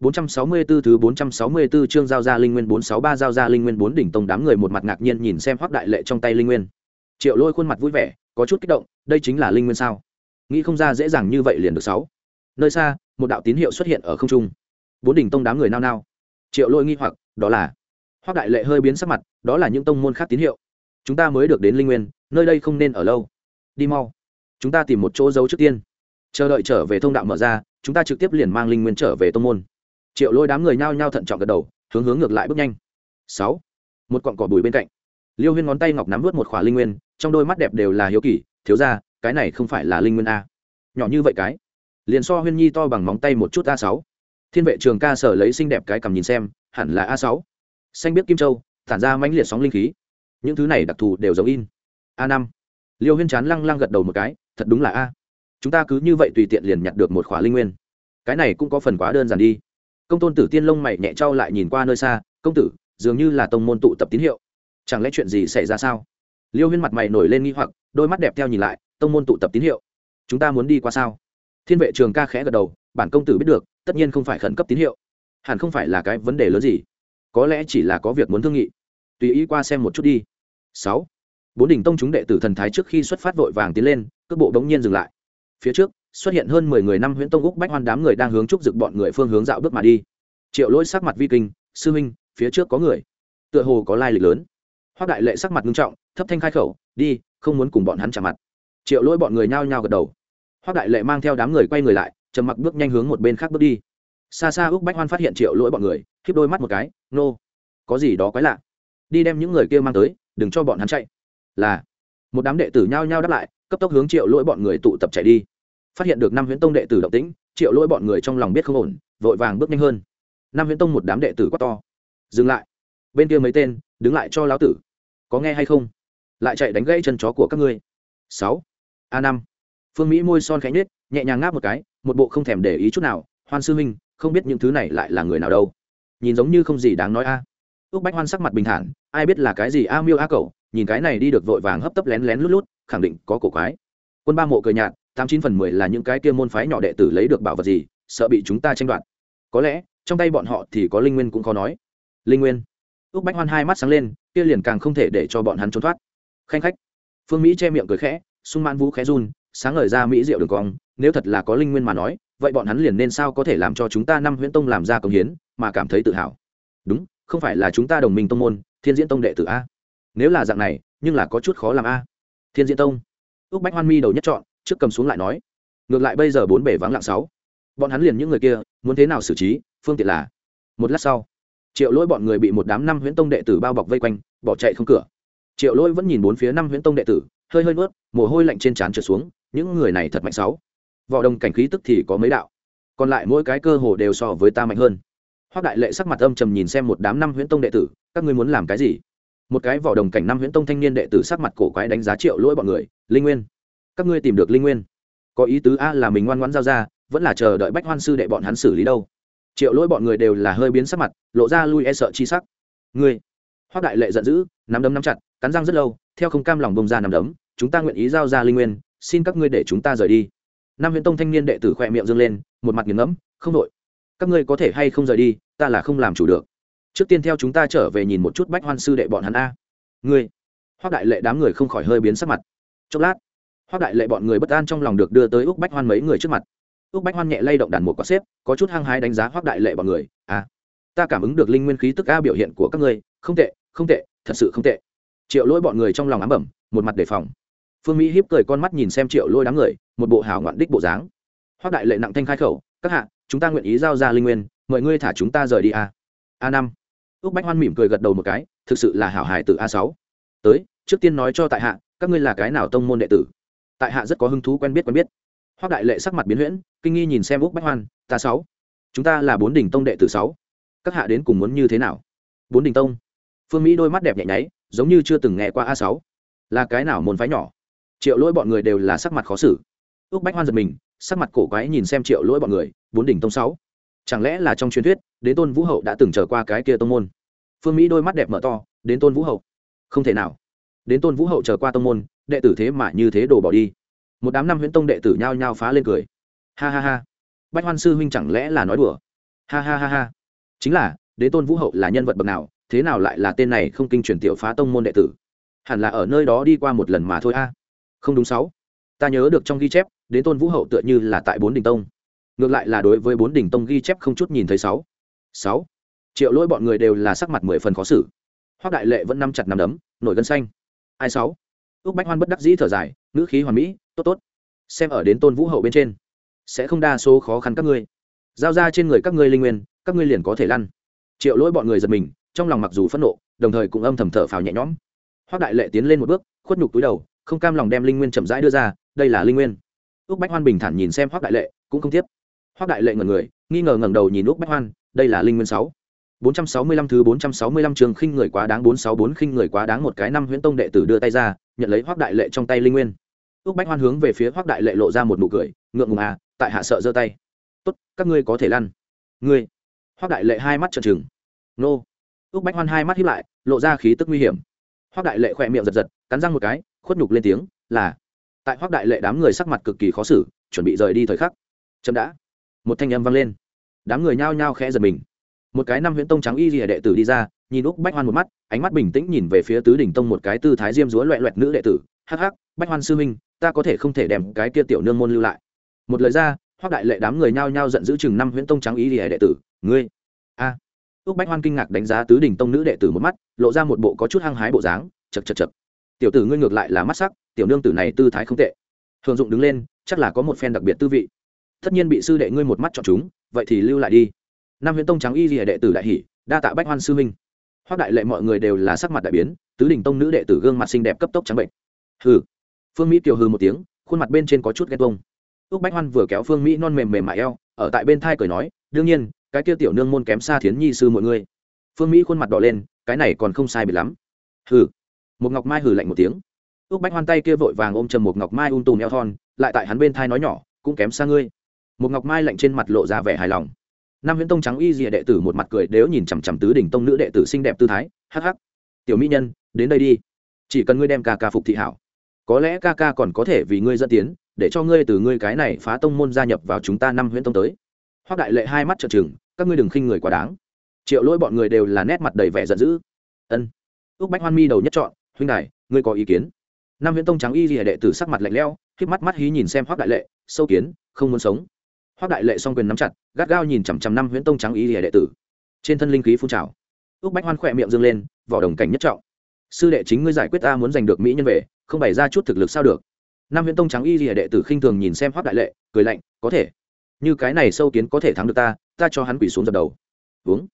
464 thứ 464 chương giao ra linh nguyên 463 giao ra linh nguyên, bốn đỉnh tông đám người một mặt ngạc nhiên nhìn xem hoắc đại lệ trong tay linh nguyên. Triệu Lôi khuôn mặt vui vẻ, có chút kích động, đây chính là linh nguyên sao? Nghĩ không ra dễ dàng như vậy liền được sáu. Nơi xa, một đạo tín hiệu xuất hiện ở không trung. Bốn đỉnh tông đám người nao nao. Triệu Lôi nghi hoặc, đó là hoác đại lệ hơi biến sắc mặt, đó là những tông môn khác tín hiệu. Chúng ta mới được đến linh nguyên, nơi đây không nên ở lâu. Đi mau. Chúng ta tìm một chỗ giấu trước tiên. Chờ đợi trở về thông đạo mở ra, chúng ta trực tiếp liền mang linh nguyên trở về tông môn triệu lôi đám người nhao nhao thận trọng gật đầu hướng hướng ngược lại bước nhanh sáu một cọn cỏ bùi bên cạnh liêu huyên ngón tay ngọc nắm vớt một khỏa linh nguyên trong đôi mắt đẹp đều là hiếu kỳ, thiếu ra, cái này không phải là linh nguyên a. Nhỏ như vậy cái. Liền so huyên nhi to bằng móng tay một chút a sáu. Thiên vệ trường ca sở lấy xinh đẹp cái cầm nhìn xem, hẳn là a sáu. Xanh biết kim châu, tản ra mãnh liệt sóng linh khí. Những thứ này đặc thù đều giống in. A năm. Liêu huyên chán lăng lăng gật đầu một cái, thật đúng là a. Chúng ta cứ như vậy tùy tiện liền nhặt được một khỏa linh nguyên. Cái này cũng có phần quá đơn giản đi. Công tôn tử tiên lông mày nhẹ trao lại nhìn qua nơi xa, công tử, dường như là tông môn tụ tập tín hiệu. Chẳng lẽ chuyện gì xảy ra sao? Liêu huyên mặt mày nổi lên nghi hoặc, đôi mắt đẹp theo nhìn lại, tông môn tụ tập tín hiệu. Chúng ta muốn đi qua sao? Thiên vệ trường ca khẽ gật đầu, bản công tử biết được, tất nhiên không phải khẩn cấp tín hiệu. Hẳn không phải là cái vấn đề lớn gì. Có lẽ chỉ là có việc muốn thương nghị. Tùy ý qua xem một chút đi. Sáu. Bốn đỉnh tông chúng đệ tử thần thái trước khi xuất phát vội vàng tiến lên, cước bộ đống nhiên dừng lại. Phía trước, xuất hiện hơn mười người năm huyễn tông úc bách hoan đám người đang hướng trúc dực bọn người phương hướng dạo bước mà đi. Triệu lỗi sắc mặt vi kinh, sư huynh, phía trước có người. Tựa hồ có lai lịch lớn hoác đại lệ sắc mặt nghiêm trọng, thấp thanh khai khẩu, đi, không muốn cùng bọn hắn trả mặt. Triệu lỗi bọn người nhao nhao gật đầu. Hoác đại lệ mang theo đám người quay người lại, trầm mặc bước nhanh hướng một bên khác bước đi. Xa xa úc bách hoan phát hiện triệu lỗi bọn người, khiếp đôi mắt một cái, nô、no. có gì đó quái lạ. Đi đem những người kia mang tới, đừng cho bọn hắn chạy. Là, một đám đệ tử nhao nhao đáp lại, cấp tốc hướng triệu lỗi bọn người tụ tập chạy đi. Phát hiện được năm huyễn tông đệ tử động tĩnh, triệu lỗi bọn người trong lòng biết không ổn, vội vàng bước nhanh hơn. Năm huyễn tông một đám đệ tử quá to, dừng lại bên kia mấy tên, đứng lại cho lão tử. Có nghe hay không? Lại chạy đánh gãy chân chó của các ngươi. Sáu. A năm. Phương mỹ môi son khánh nết nhẹ nhàng ngáp một cái, một bộ không thèm để ý chút nào. Hoan sư huynh, không biết những thứ này lại là người nào đâu. Nhìn giống như không gì đáng nói a. À. ước bách hoan sắc mặt bình thản, ai biết là cái gì a miêu a cậu nhìn cái này đi được vội vàng hấp tấp lén lén lút lút, khẳng định có cổ quái. Quân ba mộ cười nhạt, tám chín phần mười là những cái kia môn phái nhỏ đệ tử lấy được bảo vật gì, sợ bị chúng ta tranh đoạt. Có lẽ, trong tay bọn họ thì có linh nguyên cũng khó nói. Linh nguyên ước bách hoan hai mắt sáng lên, kia liền càng không thể để cho bọn hắn trốn thoát. Khanh khách. Phương mỹ che miệng cười khẽ, sung mãn vũ khẽ run, sáng ngời ra mỹ diệu đường cong, nếu thật là có linh nguyên mà nói, vậy bọn hắn liền nên sao có thể làm cho chúng ta năm huyễn tông làm ra công hiến, mà cảm thấy tự hào. Đúng, không phải là chúng ta đồng minh tông môn, thiên diễn tông đệ tử a. Nếu là dạng này, nhưng là có chút khó làm a. Thiên diễn tông. Ước bách hoan mi đầu nhất chọn trước cầm xuống lại nói. Ngược lại bây giờ bốn bể vắng lặng sáu. Bọn hắn liền những người kia, muốn thế nào xử trí, phương tiện là, một lát sau triệu lỗi bọn người bị một đám năm huyễn tông đệ tử bao bọc vây quanh, bỏ chạy không cửa. Triệu lỗi vẫn nhìn bốn phía năm huyễn tông đệ tử, hơi hơi nuốt, mồ hôi lạnh trên trán trượt xuống, những người này thật mạnh sáu. Võ đồng cảnh khí tức thì có mấy đạo, còn lại mỗi cái cơ hồ đều so với ta mạnh hơn. Hoác đại lệ sắc mặt âm trầm nhìn xem một đám năm huyễn tông đệ tử, các ngươi muốn làm cái gì? Một cái vỏ đồng cảnh năm huyễn tông thanh niên đệ tử sắc mặt cổ quái đánh giá triệu lỗi bọn người, linh nguyên, các ngươi tìm được linh nguyên. Có ý tứ a là mình ngoan ngoãn giao ra, vẫn là chờ đợi bách hoan sư đệ bọn hắn xử lý đâu triệu lỗi bọn người đều là hơi biến sắc mặt, lộ ra lui e sợ chi sắc. Ngươi! Hoác đại lệ giận dữ, nắm đấm nắm chặt, cắn răng rất lâu, theo không cam lòng bông ra nắm đấm, chúng ta nguyện ý giao ra linh nguyên, xin các ngươi để chúng ta rời đi. Nam huyện tông thanh niên đệ tử khỏe miệng dâng lên, một mặt nghiền ngẫm, không đội, các ngươi có thể hay không rời đi, ta là không làm chủ được. Trước tiên theo chúng ta trở về nhìn một chút bách hoan sư đệ bọn hắn a. Ngươi! Hoác đại lệ đám người không khỏi hơi biến sắc mặt. Chốc lát hoác đại lệ bọn người bất an trong lòng được đưa tới úc bách hoan mấy người trước mặt ước bách hoan nhẹ lay động đàn một quả xếp, có chút hăng hái đánh giá hoác đại lệ bọn người à ta cảm ứng được linh nguyên khí tức a biểu hiện của các ngươi, không tệ không tệ, thật sự không tệ. Triệu lỗi bọn người trong lòng ám bẩm, một mặt đề phòng. Phương mỹ hiếp cười con mắt nhìn xem triệu lỗi đám người, một bộ hào ngoạn đích bộ dáng. Hoác đại lệ nặng thanh khai khẩu, các hạ, chúng ta nguyện ý giao ra linh nguyên, mời ngươi thả chúng ta rời đi a. A năm. Ước bách hoan mỉm cười gật đầu một cái, thực sự là hảo hài từ a sáu. Tới, trước tiên nói cho tại hạ, các ngươi là cái nào tông môn đệ tử? Tại hạ rất có hứng thú quen biết quen biết hoác đại lệ sắc mặt biến huyễn, kinh nghi nhìn xem úc bách hoan, ta sáu, chúng ta là bốn đỉnh tông đệ tử sáu. Các hạ đến cùng muốn như thế nào? Bốn đỉnh tông. Phương mỹ đôi mắt đẹp nhẹ nháy, giống như chưa từng nghe qua a sáu. Là cái nào môn phái nhỏ? Triệu lỗi bọn người đều là sắc mặt khó xử. Úc bách hoan giật mình, sắc mặt cổ quái nhìn xem triệu lỗi bọn người, bốn đỉnh tông sáu? Chẳng lẽ là trong truyền thuyết đến tôn vũ hậu đã từng trở qua cái kia tông môn? Phương mỹ đôi mắt đẹp mở to đến tôn vũ hậu? Không thể nào. Đến tôn vũ hậu trở qua tông môn, đệ tử thế mà như thế đổ bỏ đi một đám năm huyễn tông đệ tử nhao nhao phá lên cười. Ha ha ha. Bách hoan sư huynh chẳng lẽ là nói đùa? Ha ha ha ha. Chính là, đế tôn vũ hậu là nhân vật bậc nào, thế nào lại là tên này không kinh truyền tiểu phá tông môn đệ tử? Hẳn là ở nơi đó đi qua một lần mà thôi a. À. Không đúng sáu. Ta nhớ được trong ghi chép, đế tôn vũ hậu tựa như là tại bốn đình tông. Ngược lại là đối với bốn đình tông ghi chép không chút nhìn thấy sáu. Sáu. Triệu lỗi bọn người đều là sắc mặt mười phần khó xử. Hoác đại lệ vẫn nắm chặt nắm đấm, nổi gân xanh. Ai sáu? Ước bách hoan bất đắc dĩ thở dài ngữ khí hoàn mỹ tốt tốt. Xem ở đến tôn vũ hậu bên trên. Sẽ không đa số khó khăn các ngươi. Giao ra trên người các ngươi linh nguyên các ngươi liền có thể lăn. Triệu lỗi bọn người giật mình trong lòng mặc dù phẫn nộ đồng thời cũng âm thầm thở phào nhẹ nhõm. Hoác đại lệ tiến lên một bước khuất nhục túi đầu không cam lòng đem linh nguyên chậm rãi đưa ra đây là linh nguyên. Úc bách hoan bình thản nhìn xem hoác đại lệ cũng không tiếp. Hoác đại lệ ngần người nghi ngờ ngẩng đầu nhìn úc bách hoan đây là linh nguyên sáu. 465 thứ 465 trường khinh người quá đáng 464 khinh người quá đáng một cái năm huyễn tông đệ tử đưa tay ra, nhận lấy Hoắc Đại Lệ trong tay linh nguyên. ước Bách Hoan hướng về phía Hoắc Đại Lệ lộ ra một nụ cười, ngượng ngùng à, tại hạ sợ giơ tay. "Tốt, các ngươi có thể lăn." "Ngươi?" Hoắc Đại Lệ hai mắt trợn trừng. "Nô." ước Bách Hoan hai mắt híp lại, lộ ra khí tức nguy hiểm. Hoắc Đại Lệ khẽ miệng giật giật, cắn răng một cái, khuất nhục lên tiếng, "Là." Tại Hoắc Đại Lệ đám người sắc mặt cực kỳ khó xử, chuẩn bị rời đi thời khắc. chậm đã. Một thanh âm vang lên. Đám người nhao nhao khẽ giật mình một cái năm huyễn tông trắng y lìa đệ tử đi ra nhìn úc bách hoan một mắt, ánh mắt bình tĩnh nhìn về phía tứ đỉnh tông một cái tư thái diêm dúa loẹ loẹt nữ đệ tử. Hắc hắc, bách hoan sư huynh, ta có thể không thể đem cái kia tiểu nương môn lưu lại. Một lời ra hoác đại lệ đám người nhao nhao giận giữ chừng năm huyễn tông trắng y lìa đệ tử, ngươi, a. À. úc bách hoan kinh ngạc đánh giá tứ đỉnh tông nữ đệ tử một mắt, lộ ra một bộ có chút hăng hái bộ dáng chật chật chật tiểu tử ngươi ngược lại là mắt sắc, tiểu nương tử này tư thái không tệ. Thường dụng đứng lên, chắc là có một phen đặc biệt tư vị. Tất nhiên bị sư đệ ngươi một mắt chọn chúng, vậy thì lưu lại đi. Năm huyễn tông trắng y lìa đệ tử đại hỷ đa tạ bách hoan sư minh hoác đại lệ mọi người đều là sắc mặt đại biến, tứ đình tông nữ đệ tử gương mặt xinh đẹp cấp tốc trắng bệnh. Hừ. Phương mỹ kiều hừ một tiếng, khuôn mặt bên trên có chút ghen tuông. Ước bách hoan vừa kéo phương mỹ non mềm mềm mại eo, ở tại bên thai cười nói, đương nhiên, cái kia tiểu nương môn kém xa thiến nhi sư mọi người phương mỹ khuôn mặt đỏ lên, cái này còn không sai biệt lắm. Hừ. Một ngọc mai hừ lạnh một tiếng. Ước bách hoan tay kia vội vàng ôm chầm một ngọc mai un tùm eo thon, lại tại hắn bên thai nói nhỏ, cũng kém xa ngươi. Một ngọc mai lạnh trên mặt lộ ra vẻ hài lòng nam huyễn tông trắng y dìa đệ tử một mặt cười đếu nhìn chằm chằm tứ đỉnh tông nữ đệ tử xinh đẹp tư thái. Hh tiểu mỹ nhân, đến đây đi. Chỉ cần ngươi đem ca ca phục thị hảo. Có lẽ ca ca còn có thể vì ngươi dẫn tiến, để cho ngươi từ ngươi cái này phá tông môn gia nhập vào chúng ta năm huyễn tông tới. Hoác đại lệ hai mắt trợn trừng, các ngươi đừng khinh người quá đáng. Triệu lỗi bọn người đều là nét mặt đầy vẻ giận dữ. Ân. Ước bách hoan mi đầu nhất chọn, huynh đại ngươi có ý kiến? Năm huyễn tông trắng y dìa đệ tử sắc mặt lạnh leo k mắt mắt hí nhìn xem hoác đại lệ, sâu kiến, không muốn sống hoác đại lệ song quyền nắm chặt gắt gao nhìn chằm chằm năm huyễn tông trắng ý hệ đệ tử trên thân linh khí phun trào ước bách hoan khỏe miệng dâng lên vỏ đồng cảnh nhất trọng sư đệ chính ngươi giải quyết ta muốn giành được mỹ nhân về không bày ra chút thực lực sao được năm huyễn tông trắng y hệ đệ tử khinh thường nhìn xem hoác đại lệ cười lạnh có thể như cái này sâu kiến có thể thắng được ta ta cho hắn quỷ xuống dập đầu uống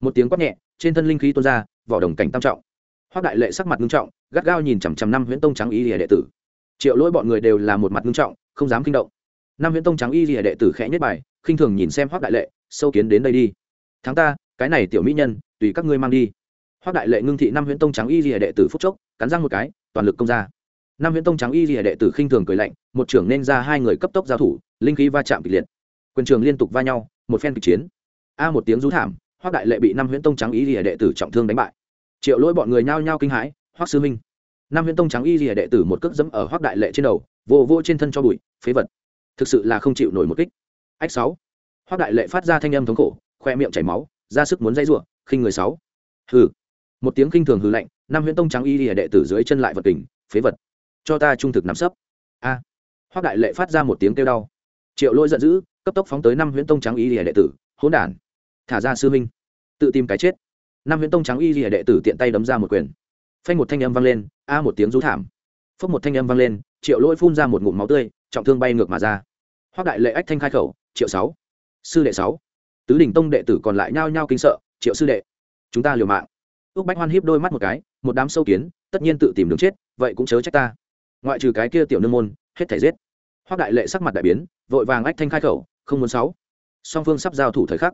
một tiếng quát nhẹ trên thân linh khí tuôn ra vỏ đồng cảnh tam trọng hoác đại lệ sắc mặt ngưng trọng gắt gao nhìn chằm chằm năm huyễn tông trắng y hệ đệ tử triệu lỗi bọn người đều là một mặt ngưng trọng không dám kinh động năm Viễn tông trắng y lìa đệ tử khẽ nhất bài, khinh thường nhìn xem hoác đại lệ, sâu kiến đến đây đi. Thắng ta, cái này tiểu mỹ nhân, tùy các ngươi mang đi. Hoác đại lệ ngưng thị năm Viễn tông trắng y lìa đệ tử phúc chốc, cắn răng một cái, toàn lực công ra. Năm Viễn tông trắng y lìa đệ tử khinh thường cười lạnh, một trưởng nên ra hai người cấp tốc giao thủ, linh khí va chạm kịch liệt. Quyền trường liên tục va nhau, một phen kịch chiến. A một tiếng rú thảm hoác đại lệ bị năm huyễn tông trắng y lìa đệ tử trọng thương đánh bại. Triệu lỗi bọn người nhao nhao kinh hãi hoác sư minh năm huyễn tông trắng y lìa đệ tử một cước dẫm ở hoác đại lệ trên đầu vô vô trên thân cho bụi, phế vật thực sự là không chịu nổi một kích. Ách sáu. Hoác đại lệ phát ra thanh âm thống khổ, khoe miệng chảy máu, ra sức muốn dây r u ộ khinh người sáu. Hừ. Một tiếng khinh thường hư lạnh, năm huyễn tông trắng y lìa đệ tử dưới chân lại vật tình phế vật. Cho ta trung thực nắm sấp. A. À. hoác đại lệ phát ra một tiếng kêu đau. Triệu lỗi giận dữ, cấp tốc phóng tới năm huyễn tông trắng y lìa đệ tử, hỗn đản. Thả ra sư minh tự tìm cái chết. Năm huyễn tông trắng y lìa đệ tử tiện tay đấm ra một quyền. Phanh một thanh âm vang lên, a một tiếng rú thảm. Phốc một thanh âm vang lên, triệu lỗi phun ra một ngụm máu tươi trọng thương bay ngược mà ra. Hoác đại lệ ách thanh khai khẩu, triệu sáu. Sư đệ sáu. Tứ đỉnh tông đệ tử còn lại nhao nhao kinh sợ, triệu sư đệ. Chúng ta liều mạng. Ước bách hoan hiếp đôi mắt một cái, một đám sâu kiến, tất nhiên tự tìm đường chết, vậy cũng chớ trách ta. Ngoại trừ cái kia tiểu nương môn, hết thể giết. Hoác đại lệ sắc mặt đại biến, vội vàng ách thanh khai khẩu, không muốn sáu. Song phương sắp giao thủ thời khắc,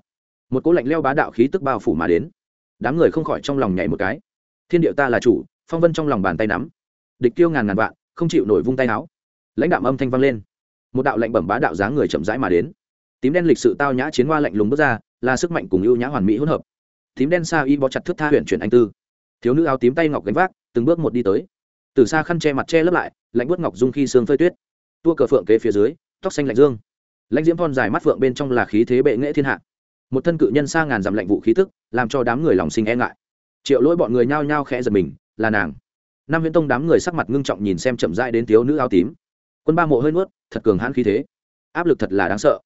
một cỗ lạnh leo bá đạo khí tức bao phủ mà đến. Đám người không khỏi trong lòng nhảy một cái. Thiên điệu ta là chủ, phong vân trong lòng bàn tay nắm. Địch tiêu ngàn ngàn vạn, không chịu nổi vung tay áo lãnh đạo âm thanh vang lên. Một đạo lệnh bẩm bá đạo dáng người chậm rãi mà đến. Tím đen lịch sự tao nhã chiến hoa lạnh lùng bước ra, là sức mạnh cùng ưu nhã hoàn mỹ hỗn hợp. Tím đen xa y bó chặt thước tha huyện chuyển anh tư. Thiếu nữ áo tím tay ngọc gánh vác, từng bước một đi tới. Từ xa khăn che mặt che lấp lại, lạnh bớt ngọc dung khi sương phơi tuyết. Tua cờ phượng kế phía dưới, tóc xanh lạnh dương. Lãnh diễm thon dài mắt phượng bên trong là khí thế bệ nghệ thiên hạ. Một thân cự nhân xa ngàn dặm lạnh vụ khí tức, làm cho đám người lòng sinh e ngại. Triệu lỗi bọn người nhao nhao khẽ giật mình, là nàng. Nam viễn tông đám người sắc mặt ngưng trọng nhìn xem chậm rãi đến thiếu nữ áo tím quân ba mộ hơi nuốt, thật cường hãn khí thế. Áp lực thật là đáng sợ.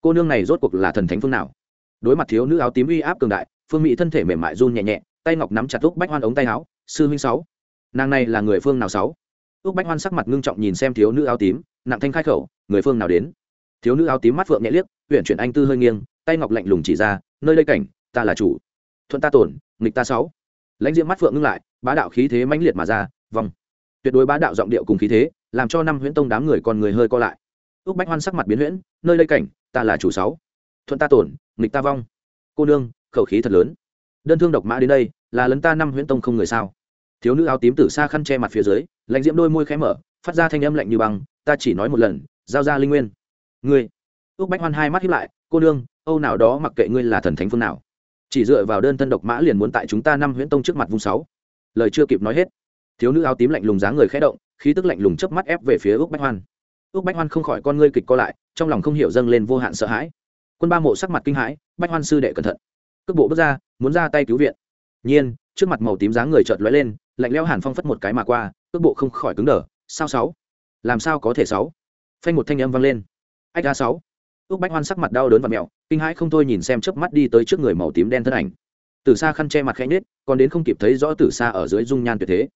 Cô nương này rốt cuộc là thần thánh phương nào? Đối mặt thiếu nữ áo tím uy áp cường đại, phương mỹ thân thể mềm mại run nhẹ nhẹ, tay ngọc nắm chặt úc bách hoan ống tay áo. Sư huynh sáu, nàng này là người phương nào sáu? Úc bách hoan sắc mặt ngưng trọng nhìn xem thiếu nữ áo tím, nặng thanh khai khẩu, người phương nào đến? Thiếu nữ áo tím mắt phượng nhẹ liếc huyện chuyển anh tư hơi nghiêng, tay ngọc lạnh lùng chỉ ra, nơi đây cảnh, ta là chủ. Thuận ta tổn, nghịch ta sáu. Lãnh diễm mắt phượng ngưng lại, bá đạo khí thế mãnh liệt mà ra, vòng tuyệt đối bá đạo giọng điệu cùng khí thế, làm cho năm huyễn tông đám người còn người hơi co lại. Ước bách hoan sắc mặt biến huyễn, nơi đây cảnh, ta là chủ sáu. Thuận ta tổn, nghịch ta vong. Cô nương, khẩu khí thật lớn. Đơn thương độc mã đến đây, là lấn ta năm huyễn tông không người sao? Thiếu nữ áo tím tử xa khăn che mặt phía dưới, lạnh diễm đôi môi khẽ mở, phát ra thanh âm lạnh như băng, ta chỉ nói một lần, giao ra linh nguyên. Ngươi. Ước bách hoan hai mắt hiếp lại, cô nương, âu nào đó mặc kệ ngươi là thần thánh phương nào. Chỉ dựa vào đơn thân độc mã liền muốn tại chúng ta năm huyễn tông trước mặt vung sáu. Lời chưa kịp nói hết thiếu nữ áo tím lạnh lùng dáng người khẽ động, khí tức lạnh lùng chớp mắt ép về phía ước bách hoan. Ước bách hoan không khỏi con ngươi kịch co lại, trong lòng không hiểu dâng lên vô hạn sợ hãi. Quân ba mộ sắc mặt kinh hãi, bách hoan sư đệ cẩn thận. Cước bộ bước ra, muốn ra tay cứu viện. Nhiên, trước mặt màu tím dáng người chợt lóe lên, lạnh leo hàn phong phất một cái mà qua, cước bộ không khỏi cứng đờ. Sao sáu? Làm sao có thể sáu? Phanh một thanh âm vang lên. Ách a sáu. Ước bách hoan sắc mặt đau đớn và mẹo, kinh hãi không thôi nhìn xem chớp mắt đi tới trước người màu tím đen thân ảnh. Từ xa khăn che mặt khẽ nết còn đến không kịp thấy rõ từ xa ở dưới dung nhan tuyệt thế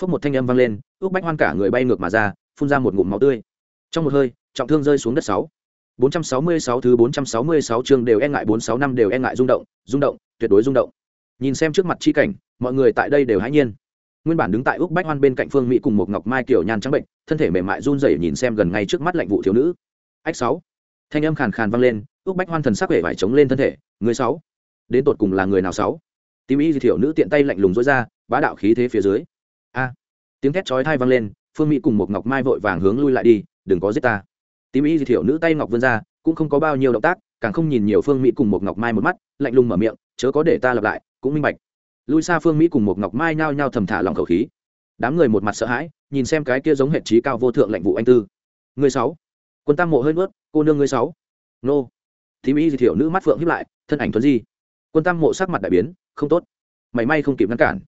phốc một thanh âm vang lên ước bách hoan cả người bay ngược mà ra phun ra một ngụm máu tươi trong một hơi trọng thương rơi xuống đất sáu 466 thứ 466 chương đều e ngại 46 năm đều e ngại rung động, rung động, tuyệt đối rung động. Nhìn xem trước mặt chi cảnh, mọi người tại đây đều hãi nhiên. Nguyên bản đứng tại Úc Bách Hoan bên cạnh Phương Mỹ cùng một Ngọc Mai kiểu nhan trắng bệnh, thân thể mềm mại run rẩy nhìn xem gần ngay trước mắt lạnh vụ thiếu nữ. Ách 6. Thanh âm khàn khàn vang lên, Úc Bách Hoan thần sắc vẻ vải chống lên thân thể, người 6. Đến tột cùng là người nào 6? Tím ý thiếu nữ tiện tay lạnh lùng rũa ra, bá đạo khí thế phía dưới. A. Tiếng thét chói thai vang lên, Phương Mỹ cùng một Ngọc Mai vội vàng hướng lui lại đi, đừng có giết ta. Tím y thiểu nữ tay ngọc vươn ra cũng không có bao nhiêu động tác càng không nhìn nhiều phương mỹ cùng một ngọc mai một mắt lạnh lùng mở miệng chớ có để ta lặp lại cũng minh bạch. Lui xa phương mỹ cùng một ngọc mai nhao nhao thầm thả lòng khẩu khí. Đám người một mặt sợ hãi nhìn xem cái kia giống hệ trí cao vô thượng lệnh vụ anh tư. Người sáu quân tam mộ hơi nuốt cô nương người sáu. Nô. Tím y thiểu nữ mắt phượng hiếp lại thân ảnh thuần di. Quân tam mộ sắc mặt đại biến không tốt mảy may không kịp ngăn cản.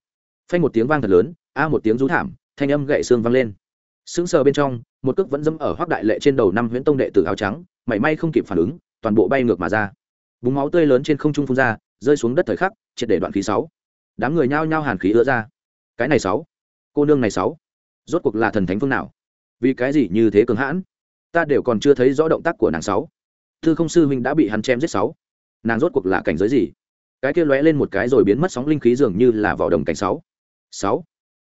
Phanh một tiếng vang thật lớn a một tiếng rú thảm, thanh âm gậy xương vang lên. Sững sờ bên trong, một cước vẫn dẫm ở hoác đại lệ trên đầu năm huyễn tông đệ tử áo trắng, mảy may không kịp phản ứng, toàn bộ bay ngược mà ra. Búng máu tươi lớn trên không trung phun ra, rơi xuống đất thời khắc, triệt để đoạn khí sáu. Đám người nhao nhao hàn khí ứa ra. Cái này sáu. Cô nương này sáu. Rốt cuộc là thần thánh phương nào? Vì cái gì như thế cường hãn? Ta đều còn chưa thấy rõ động tác của nàng sáu. Thư không sư huynh đã bị hắn chém giết sáu. Nàng rốt cuộc là cảnh giới gì? Cái kia lóe lên một cái rồi biến mất sóng linh khí dường như là vỏ đồng cảnh sáu. Sáu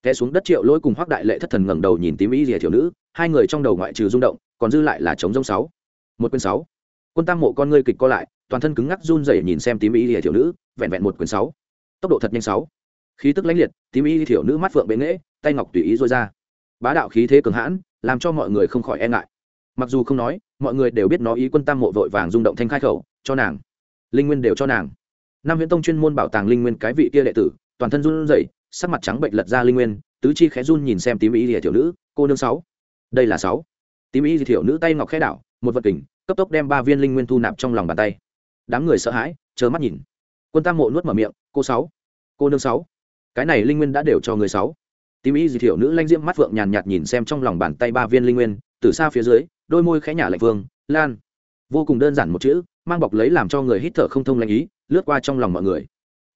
té xuống đất triệu lỗi cùng hoác đại lệ thất thần ngẩng đầu nhìn tím ý rìa thiểu nữ, hai người trong đầu ngoại trừ rung động, còn dư lại là chống rông sáu. Một quyển sáu. Quân tam mộ con ngươi kịch co lại, toàn thân cứng ngắc run rẩy nhìn xem tím ý rìa thiểu nữ, vẹn vẹn một quyển sáu. Tốc độ thật nhanh sáu. Khí tức lãnh liệt, tím ý thiểu nữ mắt phượng bệ nghễ, tay ngọc tùy ý rôi ra. Bá đạo khí thế cường hãn, làm cho mọi người không khỏi e ngại. Mặc dù không nói, mọi người đều biết nó ý quân tam mộ vội vàng rung động thanh khai khẩu, cho nàng. Linh nguyên đều cho nàng. Nam viễn tông chuyên môn bảo tàng linh nguyên cái vị kia đệ tử, toàn thân run rẩy sắc mặt trắng bệnh lật ra linh nguyên, tứ chi khẽ run nhìn xem tím ý lìa thiểu nữ, cô nương sáu. Đây là sáu. Tím ý thiểu nữ tay ngọc khẽ đảo, một vật kình, cấp tốc đem ba viên linh nguyên thu nạp trong lòng bàn tay. Đám người sợ hãi chớ mắt nhìn. Quân tam mộ nuốt mở miệng, cô sáu. Cô nương sáu. Cái này linh nguyên đã đều cho người sáu. Tím ý dị thiểu nữ lanh diễm mắt vượng nhàn nhạt nhìn xem trong lòng bàn tay ba viên linh nguyên, từ xa phía dưới, đôi môi khẽ nhả lạnh vương, lan. Vô cùng đơn giản một chữ, mang bọc lấy làm cho người hít thở không thông lanh ý, lướt qua trong lòng mọi người.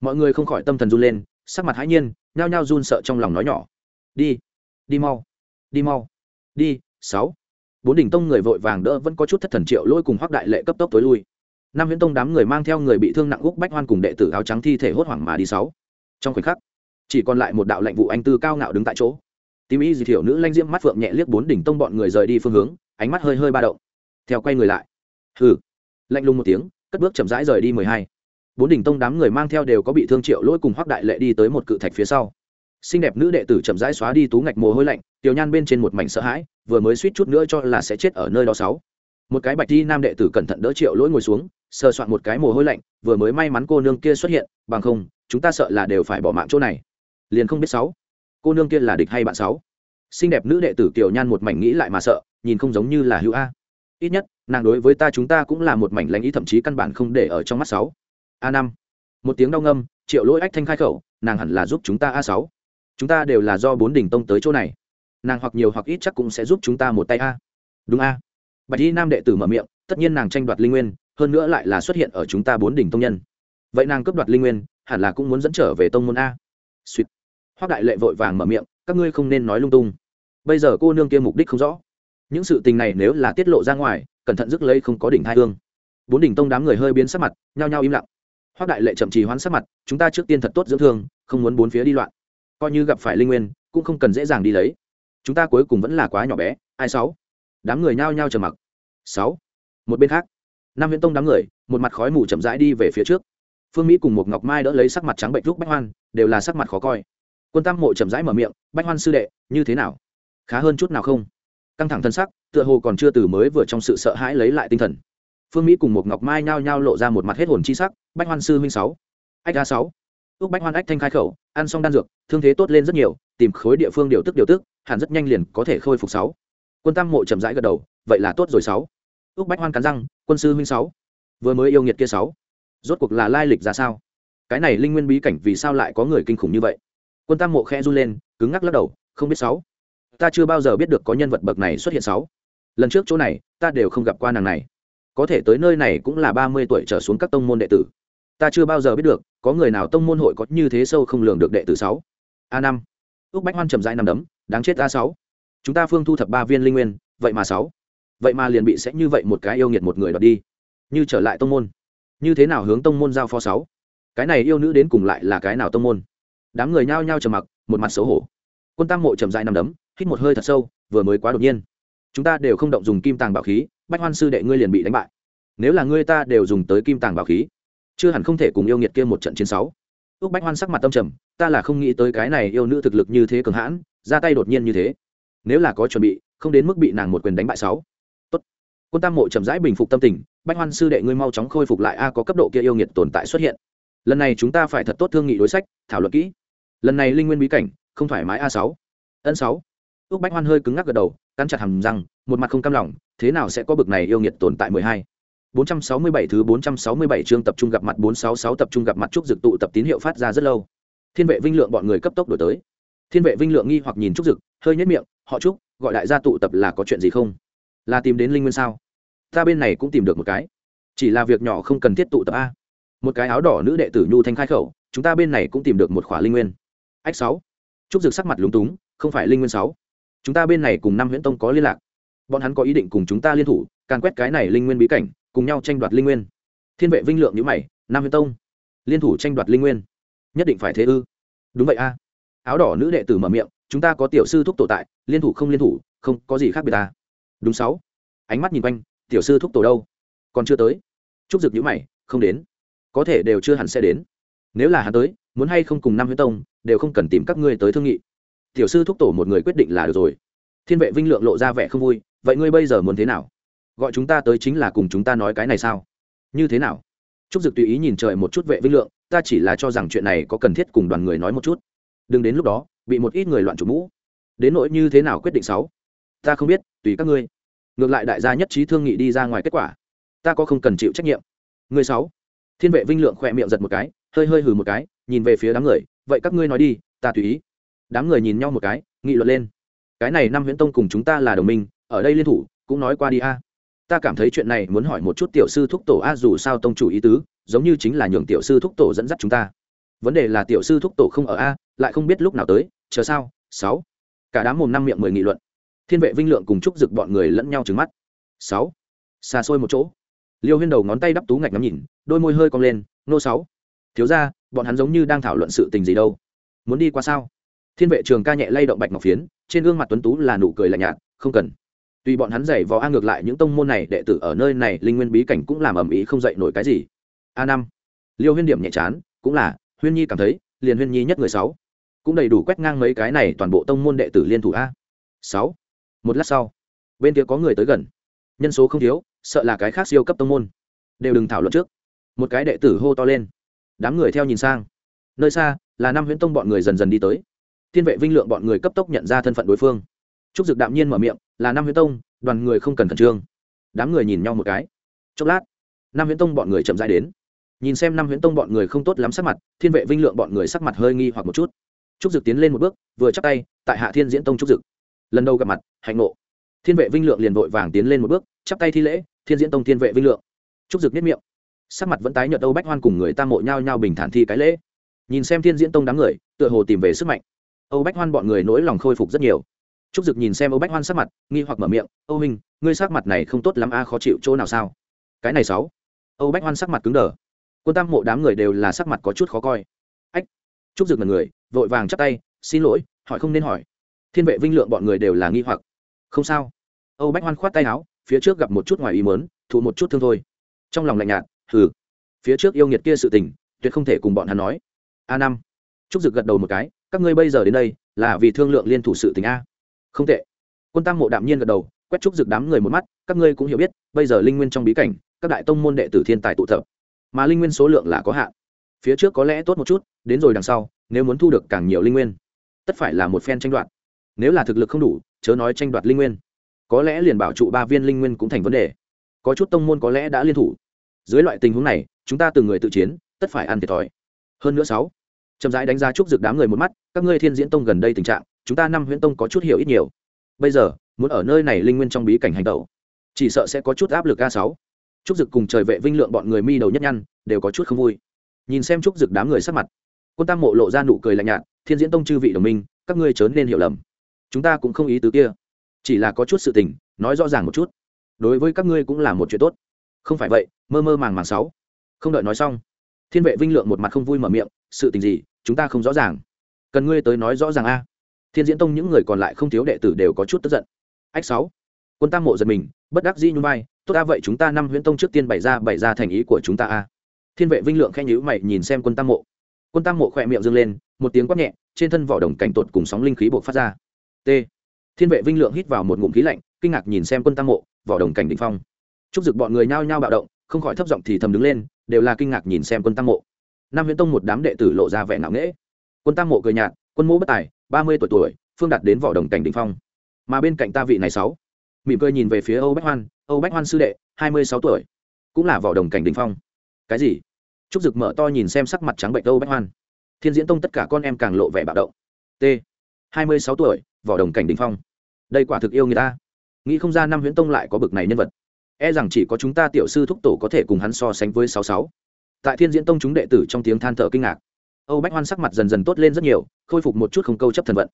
Mọi người không khỏi tâm thần run lên, sắc mặt hãi nhiên nhao nhao run sợ trong lòng nói nhỏ. Đi đi mau đi mau, đi, sáu. Bốn đỉnh tông người vội vàng đỡ vẫn có chút thất thần triệu lôi cùng hoác đại lệ cấp tốc tối lui. Năm viễn tông đám người mang theo người bị thương nặng gúc bách hoan cùng đệ tử áo trắng thi thể hốt hoảng mà đi sáu. Trong khoảnh khắc, chỉ còn lại một đạo lệnh vụ anh tư cao ngạo đứng tại chỗ. Tím y dị thiểu nữ lanh diễm mắt phượng nhẹ liếc bốn đỉnh tông bọn người rời đi phương hướng, ánh mắt hơi hơi ba động. Theo quay người lại. Hừ. Lạnh lùng một tiếng, cất bước chậm rãi rời đi mười hai bốn đỉnh tông đám người mang theo đều có bị thương triệu lỗi cùng hoác đại lệ đi tới một cự thạch phía sau. Xinh đẹp nữ đệ tử chậm rãi xóa đi tú ngạch mồ hôi lạnh, tiểu nhan bên trên một mảnh sợ hãi, vừa mới suýt chút nữa cho là sẽ chết ở nơi đó sáu. Một cái bạch đi nam đệ tử cẩn thận đỡ triệu lỗi ngồi xuống, sờ soạn một cái mồ hôi lạnh, vừa mới may mắn cô nương kia xuất hiện, bằng không, chúng ta sợ là đều phải bỏ mạng chỗ này. Liền không biết sáu. Cô nương kia là địch hay bạn sáu? Xinh đẹp nữ đệ tử kiều nhan một mảnh nghĩ lại mà sợ, nhìn không giống như là hữu a. Ít nhất, nàng đối với ta chúng ta cũng là một mảnh lãnh ý thậm chí căn bản không để ở trong mắt sáu a năm. Một tiếng đau ngâm, triệu lỗi ách thanh khai khẩu, nàng hẳn là giúp chúng ta a sáu. Chúng ta đều là do bốn đỉnh tông tới chỗ này. Nàng hoặc nhiều hoặc ít chắc cũng sẽ giúp chúng ta một tay a. Đúng a. Bạch y nam đệ tử mở miệng, tất nhiên nàng tranh đoạt linh nguyên, hơn nữa lại là xuất hiện ở chúng ta bốn đỉnh tông nhân. Vậy nàng cướp đoạt linh nguyên, hẳn là cũng muốn dẫn trở về tông môn a. Suýt hoác đại lệ vội vàng mở miệng, các ngươi không nên nói lung tung. Bây giờ cô nương kia mục đích không rõ. Những sự tình này nếu là tiết lộ ra ngoài, cẩn thận rước lấy không có đỉnh hai hương. Bốn đỉnh tông đám người hơi biến sắc mặt, nhao nhao im lặng hoác đại lệ chậm trì hoán sắc mặt, chúng ta trước tiên thật tốt dưỡng thương, không muốn bốn phía đi loạn. Coi như gặp phải linh nguyên, cũng không cần dễ dàng đi lấy. Chúng ta cuối cùng vẫn là quá nhỏ bé, ai sáu? Đám người nhao nhao trầm mặc. Sáu? Một bên khác, nam viễn tông đám người, một mặt khói mù chậm rãi đi về phía trước. Phương mỹ cùng một ngọc mai đỡ lấy sắc mặt trắng bệnh lúc bách hoan, đều là sắc mặt khó coi. Quân tam mộ chậm rãi mở miệng, bách hoan sư đệ, như thế nào? Khá hơn chút nào không? Căng thẳng thân sắc, tựa hồ còn chưa từ mới vừa trong sự sợ hãi lấy lại tinh thần. Phương mỹ cùng một ngọc mai nhao nhao lộ ra một mặt hết hồn chi sắc bách hoan sư Minh sáu. Ách a sáu. Ước bách hoan ách thanh khai khẩu, ăn xong đan dược, thương thế tốt lên rất nhiều, tìm khối địa phương điều tức điều tức, hẳn rất nhanh liền có thể khôi phục sáu. Quân tam mộ chậm rãi gật đầu, vậy là tốt rồi sáu. Ước bách hoan cắn răng, quân sư Minh sáu. Vừa mới yêu nghiệt kia sáu. Rốt cuộc là lai lịch ra sao? Cái này linh nguyên bí cảnh vì sao lại có người kinh khủng như vậy? Quân tam mộ khẽ run lên, cứng ngắc lắc đầu, không biết sáu. Ta chưa bao giờ biết được có nhân vật bậc này xuất hiện sáu. Lần trước chỗ này, ta đều không gặp qua nàng này có thể tới nơi này cũng là ba mươi tuổi trở xuống các tông môn đệ tử. Ta chưa bao giờ biết được, có người nào tông môn hội có như thế sâu không lường được đệ tử sáu? A năm. Ước bách hoan trầm dai nằm đấm, đáng chết a sáu. Chúng ta phương thu thập ba viên linh nguyên, vậy mà sáu. Vậy mà liền bị sẽ như vậy một cái yêu nghiệt một người đoạt đi. Như trở lại tông môn. Như thế nào hướng tông môn giao phó sáu? Cái này yêu nữ đến cùng lại là cái nào tông môn? Đám người nhao nhao trầm mặc, một mặt xấu hổ. Quân tam mộ trầm dai nằm đấm, hít một hơi thật sâu, vừa mới quá đột nhiên. Chúng ta đều không động dùng kim tàng bảo khí bách hoan sư đệ ngươi liền bị đánh bại. Nếu là ngươi ta đều dùng tới kim tàng bảo khí, chưa hẳn không thể cùng yêu nghiệt kia một trận chiến sáu. Ước bách hoan sắc mặt tâm trầm, ta là không nghĩ tới cái này yêu nữ thực lực như thế cường hãn, ra tay đột nhiên như thế. Nếu là có chuẩn bị, không đến mức bị nàng một quyền đánh bại sáu. Tốt. quân tam mộ chậm rãi bình phục tâm tình, bách hoan sư đệ ngươi mau chóng khôi phục lại a, có cấp độ kia yêu nghiệt tồn tại xuất hiện. Lần này chúng ta phải thật tốt thương nghị đối sách, thảo luận kỹ. Lần này linh nguyên bí cảnh, không thoải mái a sáu. Ân sáu. Ước bách hoan hơi cứng ngắc gật đầu, cắn chặt hầm răng một mặt không cam lòng thế nào sẽ có bực này yêu nghiệt tồn tại mười hai 467 thứ 467 chương tập trung gặp mặt 466 tập trung gặp mặt trúc dực tụ tập tín hiệu phát ra rất lâu. Thiên vệ Vinh Lượng bọn người cấp tốc đổi tới. Thiên vệ Vinh Lượng nghi hoặc nhìn trúc dực, hơi nhếch miệng, "Họ trúc, gọi đại gia tụ tập là có chuyện gì không? Là tìm đến linh nguyên sao? Ta bên này cũng tìm được một cái. Chỉ là việc nhỏ không cần thiết tụ tập a." Một cái áo đỏ nữ đệ tử Nhu Thanh khai khẩu, "Chúng ta bên này cũng tìm được một khỏa linh nguyên." Ách 6. Trúc dực sắc mặt lúng túng, "Không phải linh nguyên 6. Chúng ta bên này cùng năm Huyễn Tông có liên lạc. Bọn hắn có ý định cùng chúng ta liên thủ, càn quét cái này linh nguyên bí cảnh, cùng nhau tranh đoạt linh nguyên. Thiên vệ vinh lượng nhữ mày nam huyền tông liên thủ tranh đoạt linh nguyên. Nhất định phải thế ư? Đúng vậy a. Áo đỏ nữ đệ tử mở miệng chúng ta có tiểu sư thúc tổ tại liên thủ không liên thủ không có gì khác biệt ta. Đúng sáu. Ánh mắt nhìn quanh tiểu sư thúc tổ đâu? Còn chưa tới. Trúc dực nhữ mày không đến. Có thể đều chưa hẳn sẽ đến. Nếu là hắn tới muốn hay không cùng năm huyết tông đều không cần tìm các ngươi tới thương nghị. Tiểu sư thúc tổ một người quyết định là được rồi. Thiên vệ vinh lượng lộ ra vẻ không vui vậy ngươi bây giờ muốn thế nào? Gọi chúng ta tới chính là cùng chúng ta nói cái này sao? Như thế nào? Trúc dực tùy ý nhìn trời một chút vệ vinh lượng, ta chỉ là cho rằng chuyện này có cần thiết cùng đoàn người nói một chút. Đừng đến lúc đó, bị một ít người loạn chủ mũ. Đến nỗi như thế nào quyết định sáu? Ta không biết, tùy các ngươi. Ngược lại đại gia nhất trí thương nghị đi ra ngoài kết quả. Ta có không cần chịu trách nhiệm. Người sáu? Thiên vệ vinh lượng khỏe miệng giật một cái, hơi hơi hừ một cái, nhìn về phía đám người. Vậy các ngươi nói đi, ta tùy ý. Đám người nhìn nhau một cái, nghị luận lên. Cái này năm huyễn tông cùng chúng ta là đồng minh ở đây liên thủ, cũng nói qua đi a. Ta cảm thấy chuyện này muốn hỏi một chút tiểu sư thúc tổ a, dù sao tông chủ ý tứ, giống như chính là nhường tiểu sư thúc tổ dẫn dắt chúng ta. Vấn đề là tiểu sư thúc tổ không ở a, lại không biết lúc nào tới, chờ sao? Sáu. Cả đám mồm năm miệng mười nghị luận. Thiên vệ vinh lượng cùng chúc rực bọn người lẫn nhau trứng mắt. Sáu. Xa xôi một chỗ. Liêu huyên đầu ngón tay đắp tú ngạch ngắm nhìn, đôi môi hơi cong lên, nô sáu. Thiếu ra bọn hắn giống như đang thảo luận sự tình gì đâu? Muốn đi qua sao? Thiên vệ trường ca nhẹ lay động bạch ngọc phiến, trên gương mặt tuấn tú là nụ cười lạnh nhạt, không cần tuy bọn hắn giày vò a ngược lại những tông môn này đệ tử ở nơi này, linh nguyên bí cảnh cũng làm ầm ĩ không dậy nổi cái gì. A năm. Liêu huyên điểm nhẹ chán, cũng là, huyên nhi cảm thấy, liền huyên nhi nhất người sáu. Cũng đầy đủ quét ngang mấy cái này toàn bộ tông môn đệ tử liên thủ a. Sáu. Một lát sau, bên kia có người tới gần. Nhân số không thiếu, sợ là cái khác siêu cấp tông môn. Đều đừng thảo luận trước. Một cái đệ tử hô to lên. Đám người theo nhìn sang. Nơi xa, là năm huyễn tông bọn người dần dần đi tới. Thiên vệ vinh lượng bọn người cấp tốc nhận ra thân phận đối phương. Trúc dực đạm nhiên mở miệng là năm huyễn tông, đoàn người không cần khẩn trương. Đám người nhìn nhau một cái. Chốc lát năm huyễn tông bọn người chậm rãi đến. Nhìn xem năm huyễn tông bọn người không tốt lắm sắc mặt, thiên vệ vinh lượng bọn người sắc mặt hơi nghi hoặc một chút. Trúc dực tiến lên một bước, vừa chắc tay, tại hạ thiên diễn tông trúc dực. Lần đầu gặp mặt, hạnh ngộ. Thiên vệ vinh lượng liền vội vàng tiến lên một bước, chắp tay thi lễ, thiên diễn tông thiên vệ vinh lượng. Trúc dực nhất miệng. Sắc mặt vẫn tái nhợt âu bách hoan cùng người ta mộ nhau nhau bình thản thi cái lễ. Nhìn xem thiên diễn tông đám người, tựa hồ tìm về sức mạnh. Âu bách hoan bọn người nỗi lòng khôi phục rất nhiều trúc dực nhìn xem âu bách hoan sắc mặt, nghi hoặc mở miệng, âu minh ngươi sắc mặt này không tốt lắm a, khó chịu chỗ nào sao? Cái này sáu. Âu bách hoan sắc mặt cứng đờ. Quân tam mộ đám người đều là sắc mặt có chút khó coi. Ách. Trúc dực là người, vội vàng chắp tay, xin lỗi, hỏi không nên hỏi. Thiên vệ vinh lượng bọn người đều là nghi hoặc. Không sao. Âu bách hoan khoát tay áo, phía trước gặp một chút ngoài ý mớn thụ một chút thương thôi. Trong lòng lạnh nhạt, hừ. Phía trước yêu nghiệt kia sự tình, tuyệt không thể cùng bọn hắn nói. A năm. Trúc dực gật đầu một cái, các ngươi bây giờ đến đây, là vì thương lượng liên thủ sự tình a không tệ. Quân tam mộ đạm nhiên gật đầu, quét trúc dực đám người một mắt, các ngươi cũng hiểu biết, bây giờ linh nguyên trong bí cảnh, các đại tông môn đệ tử thiên tài tụ tập, mà linh nguyên số lượng là có hạn. Phía trước có lẽ tốt một chút, đến rồi đằng sau, nếu muốn thu được càng nhiều linh nguyên, tất phải là một phen tranh đoạt. Nếu là thực lực không đủ, chớ nói tranh đoạt linh nguyên. Có lẽ liền bảo trụ ba viên linh nguyên cũng thành vấn đề. Có chút tông môn có lẽ đã liên thủ. Dưới loại tình huống này, chúng ta từng người tự chiến, tất phải ăn thiệt thòi. Hơn nữa sáu, chậm rãi đánh giá chúc dực đám người một mắt, các ngươi thiên diễn tông gần đây tình trạng chúng ta năm huyễn tông có chút hiểu ít nhiều. Bây giờ, muốn ở nơi này linh nguyên trong bí cảnh hành tẩu, chỉ sợ sẽ có chút áp lực a sáu. Trúc dực cùng trời vệ vinh lượng bọn người mi đầu nhất nhăn, đều có chút không vui. Nhìn xem trúc dực đám người sắc mặt, quân tam mộ lộ ra nụ cười lạnh nhạt, thiên diễn tông chư vị đồng minh, các ngươi chớ nên hiểu lầm. Chúng ta cũng không ý tứ kia, chỉ là có chút sự tình, nói rõ ràng một chút. Đối với các ngươi cũng là một chuyện tốt. Không phải vậy, mơ mơ màng màng sáu. Không đợi nói xong, thiên vệ vinh lượng một mặt không vui mở miệng, sự tình gì, chúng ta không rõ ràng. Cần ngươi tới nói rõ ràng a thiên diễn tông những người còn lại không thiếu đệ tử đều có chút tức giận. Ách sáu, quân tam mộ giật mình, bất đắc dĩ nhung vai, tốt ta vậy chúng ta năm huyễn tông trước tiên bày ra bày ra thành ý của chúng ta a. Thiên vệ vinh lượng khen nhữ mày nhìn xem quân tam mộ. Quân tam mộ khỏe miệng dâng lên, một tiếng quát nhẹ, trên thân vỏ đồng cảnh tột cùng sóng linh khí buộc phát ra. T. Thiên vệ vinh lượng hít vào một ngụm khí lạnh, kinh ngạc nhìn xem quân tam mộ, vỏ đồng cảnh đỉnh phong. Chúc dực bọn người nhao nhao bạo động, không khỏi thấp giọng thì thầm đứng lên, đều là kinh ngạc nhìn xem quân tam mộ. Nam huyễn tông một đám đệ tử lộ ra vẻ ngạo nghễ. Quân tam mộ cười nhạt, quân mỗ bất tài ba mươi tuổi tuổi, phương đạt đến vỏ đồng cảnh đỉnh phong. Mà bên cạnh ta vị này sáu, mỉm cười nhìn về phía âu bách hoan. Âu bách hoan sư đệ, hai mươi sáu tuổi, cũng là vỏ đồng cảnh đỉnh phong. Cái gì? Trúc dực mở to nhìn xem sắc mặt trắng bệnh âu bách hoan. Thiên diễn tông tất cả con em càng lộ vẻ bạo động. T, hai mươi sáu tuổi, vỏ đồng cảnh đỉnh phong. Đây quả thực yêu người ta. Nghĩ không ra năm huyễn tông lại có bực này nhân vật. E rằng chỉ có chúng ta tiểu sư thúc tổ có thể cùng hắn so sánh với sáu sáu. Tại thiên diễn tông chúng đệ tử trong tiếng than thở kinh ngạc âu bách hoan sắc mặt dần dần tốt lên rất nhiều khôi phục một chút không câu chấp thần vận.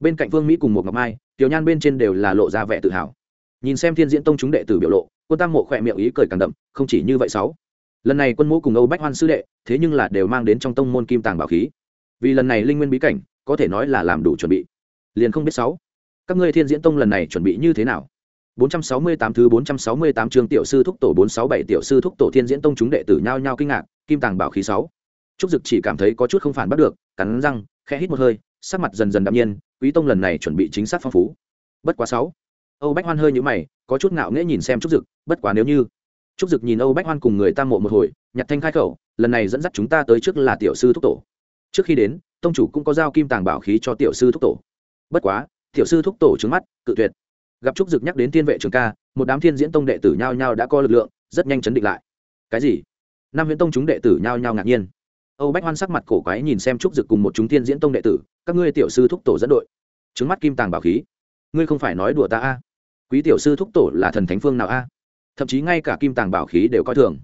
Bên cạnh vương mỹ cùng một ngọc mai tiểu nhan bên trên đều là lộ ra vẻ tự hào. Nhìn xem thiên diễn tông chúng đệ tử biểu lộ quân tam mộ khỏe miệng ý cười càng đậm không chỉ như vậy sáu. Lần này quân mũ cùng âu bách hoan sư đệ thế nhưng là đều mang đến trong tông môn kim tàng bảo khí. Vì lần này linh nguyên bí cảnh có thể nói là làm đủ chuẩn bị. Liền không biết sáu. Các ngươi thiên diễn tông lần này chuẩn bị như thế nào? 468 thứ 468 chương tiểu sư thúc tổ 467 tiểu sư thúc tổ thiên diễn tông chúng đệ tử nhao nhao kinh ngạc, kim tàng bảo khí 6. Trúc Dực chỉ cảm thấy có chút không phản bắt được, cắn răng, khẽ hít một hơi, sắc mặt dần dần đạm nhiên, Quý tông lần này chuẩn bị chính xác phong phú. Bất quá sáu. Âu Bách Hoan hơi nhíu mày, có chút ngạo nghễ nhìn xem Trúc Dực, bất quá nếu như. Trúc Dực nhìn Âu Bách Hoan cùng người tam mộ một hồi, nhặt thanh khai khẩu, lần này dẫn dắt chúng ta tới trước là tiểu sư thúc tổ. Trước khi đến, tông chủ cũng có giao kim tàng bảo khí cho tiểu sư thúc tổ. Bất quá, tiểu sư thúc tổ trứng mắt, cự tuyệt gặp trúc dực nhắc đến thiên vệ trường ca một đám thiên diễn tông đệ tử nhao nhao đã có lực lượng rất nhanh chấn định lại cái gì năm huyễn tông chúng đệ tử nhao nhao ngạc nhiên âu bách hoan sắc mặt cổ quái nhìn xem trúc dực cùng một chúng tiên diễn tông đệ tử, các ngươi tiểu sư thúc tổ dẫn đội. Trứng mắt kim tàng bảo khí. Ngươi không phải nói đùa ta a? Quý tiểu sư thúc tổ là thần thánh phương nào a? Thậm chí ngay cả kim tàng bảo khí đều coi thường.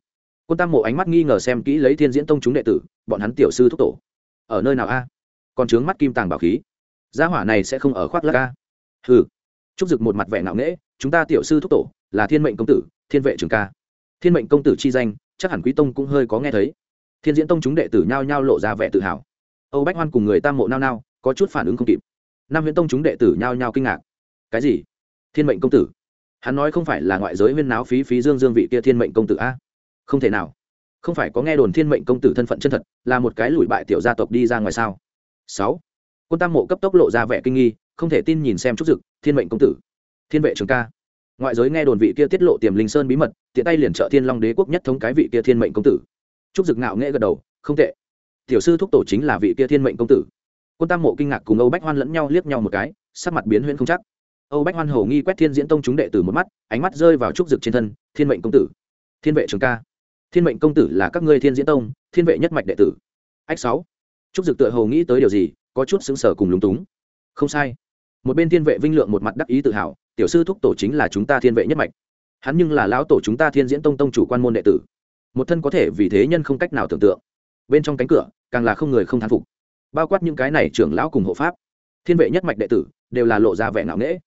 Quân tam mộ ánh mắt nghi ngờ xem kỹ lấy thiên diễn tông chúng đệ tử, bọn hắn tiểu sư thúc tổ. Ở nơi nào a? Còn trướng mắt kim tàng bảo khí. Gia hỏa này sẽ không ở khoác lắc a? Ừ trúc dực một mặt vẻ ngạo nghễ, chúng ta tiểu sư thúc tổ là thiên mệnh công tử, thiên vệ trường ca. Thiên mệnh công tử chi danh, chắc hẳn quý tông cũng hơi có nghe thấy thiên diễn tông chúng đệ tử nhao nhao lộ ra vẻ tự hào. Âu bách hoan cùng người tam mộ nao nao, có chút phản ứng không kịp. Nam huyễn tông chúng đệ tử nhao nhao kinh ngạc. Cái gì? Thiên mệnh công tử? Hắn nói không phải là ngoại giới huyên náo phí phí dương dương vị kia thiên mệnh công tử a? Không thể nào. Không phải có nghe đồn thiên mệnh công tử thân phận chân thật, là một cái lùi bại tiểu gia tộc đi ra ngoài sao? Sáu. Quân tam mộ cấp tốc lộ ra vẻ kinh nghi, không thể tin nhìn xem trúc dực, thiên mệnh công tử. Thiên vệ trường ca. Ngoại giới nghe đồn vị kia tiết lộ tiềm linh sơn bí mật, tiện tay liền trợ thiên long đế quốc nhất thống cái vị kia thiên mệnh công tử trúc dực ngạo nghễ gật đầu, không tệ. Tiểu sư thúc tổ chính là vị kia thiên mệnh công tử. Quân tam mộ kinh ngạc cùng âu bách hoan lẫn nhau liếc nhau một cái, sắc mặt biến huyễn không chắc. Âu bách hoan hầu nghi quét thiên diễn tông chúng đệ tử một mắt, ánh mắt rơi vào trúc dực trên thân, thiên mệnh công tử. Thiên vệ trường ca. Thiên mệnh công tử là các ngươi thiên diễn tông, thiên vệ nhất mạch đệ tử. Ách sáu. Trúc dực tựa hầu nghĩ tới điều gì, có chút xứng sở cùng lúng túng. Không sai. Một bên thiên vệ vinh lượng một mặt đắc ý tự hào, tiểu sư thúc tổ chính là chúng ta thiên vệ nhất mạch. Hắn nhưng là lão tổ chúng ta thiên diễn tông tông chủ quan môn đệ tử một thân có thể vì thế nhân không cách nào tưởng tượng. Bên trong cánh cửa, càng là không người không thán phục. Bao quát những cái này trưởng lão cùng hộ pháp. Thiên vệ nhất mạch đệ tử, đều là lộ ra vẻ ngạo nghễ.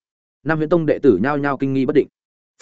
Nam huyễn tông đệ tử nhao nhao kinh nghi bất định.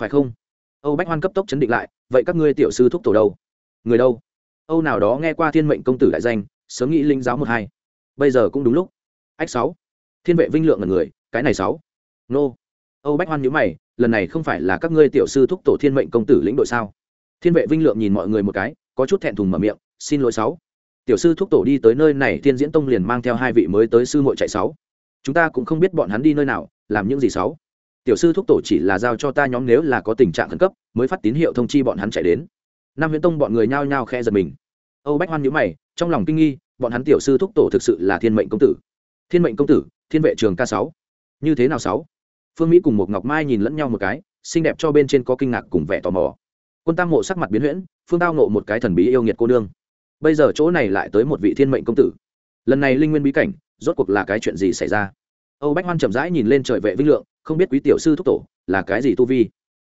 Phải không? Âu bách hoan cấp tốc chấn định lại, vậy các ngươi tiểu sư thúc tổ đâu? Người đâu? Âu nào đó nghe qua thiên mệnh công tử đại danh, sớm nghĩ linh giáo một hai. Bây giờ cũng đúng lúc. Ách sáu. Thiên vệ vinh lượng là người, cái này sáu. Nô. Âu bách hoan nhíu mày, lần này không phải là các ngươi tiểu sư thúc tổ thiên mệnh công tử lĩnh đội sao? Thiên vệ vinh lượng nhìn mọi người một cái, có chút thẹn thùng mở miệng, xin lỗi sáu. Tiểu sư thúc tổ đi tới nơi này, thiên diễn tông liền mang theo hai vị mới tới sư muội chạy sáu. Chúng ta cũng không biết bọn hắn đi nơi nào, làm những gì sáu? Tiểu sư thúc tổ chỉ là giao cho ta nhóm nếu là có tình trạng khẩn cấp, mới phát tín hiệu thông chi bọn hắn chạy đến. Nam huyễn tông bọn người nhao nhao khe giật mình. Âu bách hoan nhữ mày, trong lòng kinh nghi, bọn hắn tiểu sư thúc tổ thực sự là thiên mệnh công tử. Thiên mệnh công tử, thiên vệ trường ca sáu. Như thế nào sáu? Phương mỹ cùng một ngọc mai nhìn lẫn nhau một cái, xinh đẹp cho bên trên có kinh ngạc cùng vẻ tò mò quân tam mộ sắc mặt biến huyễn, phương tao nộ một cái thần bí yêu nghiệt cô nương. Bây giờ chỗ này lại tới một vị thiên mệnh công tử. Lần này linh nguyên bí cảnh, rốt cuộc là cái chuyện gì xảy ra? Âu bách hoan chậm rãi nhìn lên trời vệ vinh lượng, không biết quý tiểu sư thúc tổ là cái gì tu vi.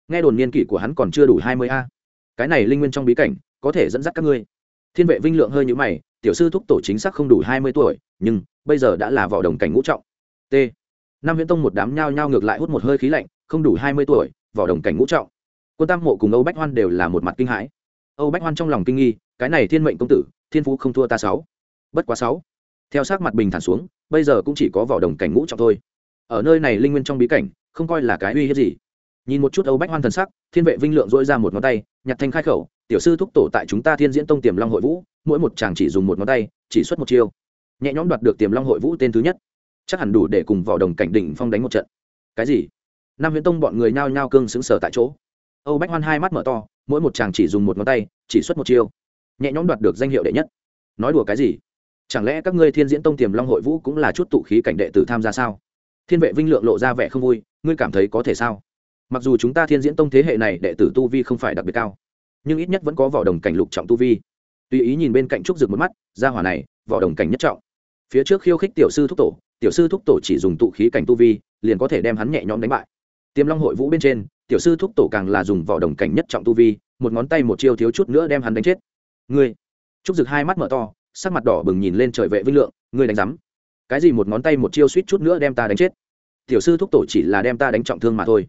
Nghe đồn niên kỷ của hắn còn chưa đủ hai mươi a. Cái này linh nguyên trong bí cảnh, có thể dẫn dắt các ngươi. Thiên vệ vinh lượng hơi nhũ mày, tiểu sư thúc tổ chính xác không đủ hai mươi tuổi, nhưng bây giờ đã là vỏ đồng cảnh ngũ trọng. T. Năm viễn tông một đám nhao nhao ngược lại hút một hơi khí lạnh, không đủ hai mươi tuổi, vỏ đồng cảnh ngũ trọng quân tam mộ cùng âu bách hoan đều là một mặt kinh hãi. Âu bách hoan trong lòng kinh nghi, cái này thiên mệnh công tử, thiên phú không thua ta sáu. Bất quá sáu. Theo sát mặt bình thản xuống, bây giờ cũng chỉ có vỏ đồng cảnh ngũ trọng thôi. Ở nơi này linh nguyên trong bí cảnh, không coi là cái uy hiếp gì. Nhìn một chút âu bách hoan thần sắc, thiên vệ vinh lượng dỗi ra một ngón tay, nhặt thanh khai khẩu, tiểu sư thúc tổ tại chúng ta thiên diễn tông tiềm long hội vũ, mỗi một chàng chỉ dùng một ngón tay, chỉ xuất một chiêu. Nhẹ nhõm đoạt được tiềm long hội vũ tên thứ nhất. Chắc hẳn đủ để cùng vỏ đồng cảnh đỉnh phong đánh một trận. Cái gì? Nam huyễn tông bọn người nhao nhao cương xứng sở tại chỗ âu bách hoan hai mắt mở to, mỗi một chàng chỉ dùng một ngón tay, chỉ xuất một chiêu. Nhẹ nhõm đoạt được danh hiệu đệ nhất. Nói đùa cái gì? Chẳng lẽ các ngươi thiên diễn tông tiềm long hội vũ cũng là chút tụ khí cảnh đệ tử tham gia sao? Thiên vệ vinh lượng lộ ra vẻ không vui, ngươi cảm thấy có thể sao? Mặc dù chúng ta thiên diễn tông thế hệ này đệ tử tu vi không phải đặc biệt cao, nhưng ít nhất vẫn có vỏ đồng cảnh lục trọng tu vi. Tùy ý nhìn bên cạnh trúc rực một mắt ra hỏa này, vỏ đồng cảnh nhất trọng. Phía trước khiêu khích tiểu sư thúc tổ, tiểu sư thúc tổ chỉ dùng tụ khí cảnh tu vi, liền có thể đem hắn nhẹ nhõm đánh bại tiềm long hội vũ bên trên, tiểu sư thúc tổ càng là dùng vỏ đồng cảnh nhất trọng tu vi, một ngón tay một chiêu thiếu chút nữa đem hắn đánh chết. Ngươi! Trúc rực hai mắt mở to, sắc mặt đỏ bừng nhìn lên trời vệ vinh lượng, ngươi đánh rắm cái gì một ngón tay một chiêu suýt chút nữa đem ta đánh chết? Tiểu sư thúc tổ chỉ là đem ta đánh trọng thương mà thôi.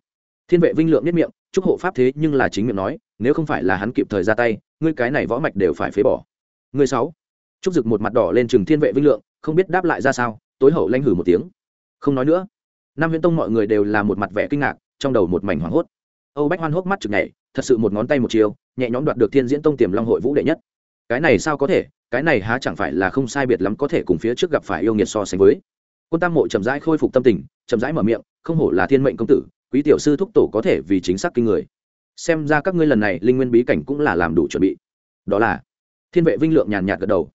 Thiên vệ vinh lượng nhất miệng chúc hộ pháp thế nhưng là chính miệng nói, nếu không phải là hắn kịp thời ra tay, ngươi cái này võ mạch đều phải phế bỏ. Ngươi sáu! Trúc dực một mặt đỏ lên chừng thiên vệ vinh lượng, không biết đáp lại ra sao, tối hậu lanh hử một tiếng. Không nói nữa nam Huyễn tông mọi người đều là một mặt vẻ kinh ngạc, trong đầu một mảnh hoảng hốt. Âu bách hoan hốc mắt chực nhảy, thật sự một ngón tay một chiều, nhẹ nhõm đoạt được thiên diễn tông tiềm long hội vũ đệ nhất. Cái này sao có thể? Cái này há chẳng phải là không sai biệt lắm có thể cùng phía trước gặp phải yêu nghiệt so sánh với. Quân tam mộ chậm rãi khôi phục tâm tình, chậm rãi mở miệng, không hổ là thiên mệnh công tử, quý tiểu sư thúc tổ có thể vì chính xác kinh người. Xem ra các ngươi lần này linh nguyên bí cảnh cũng là làm đủ chuẩn bị. Đó là, thiên vệ vinh lượng nhàn nhạt gật đầu.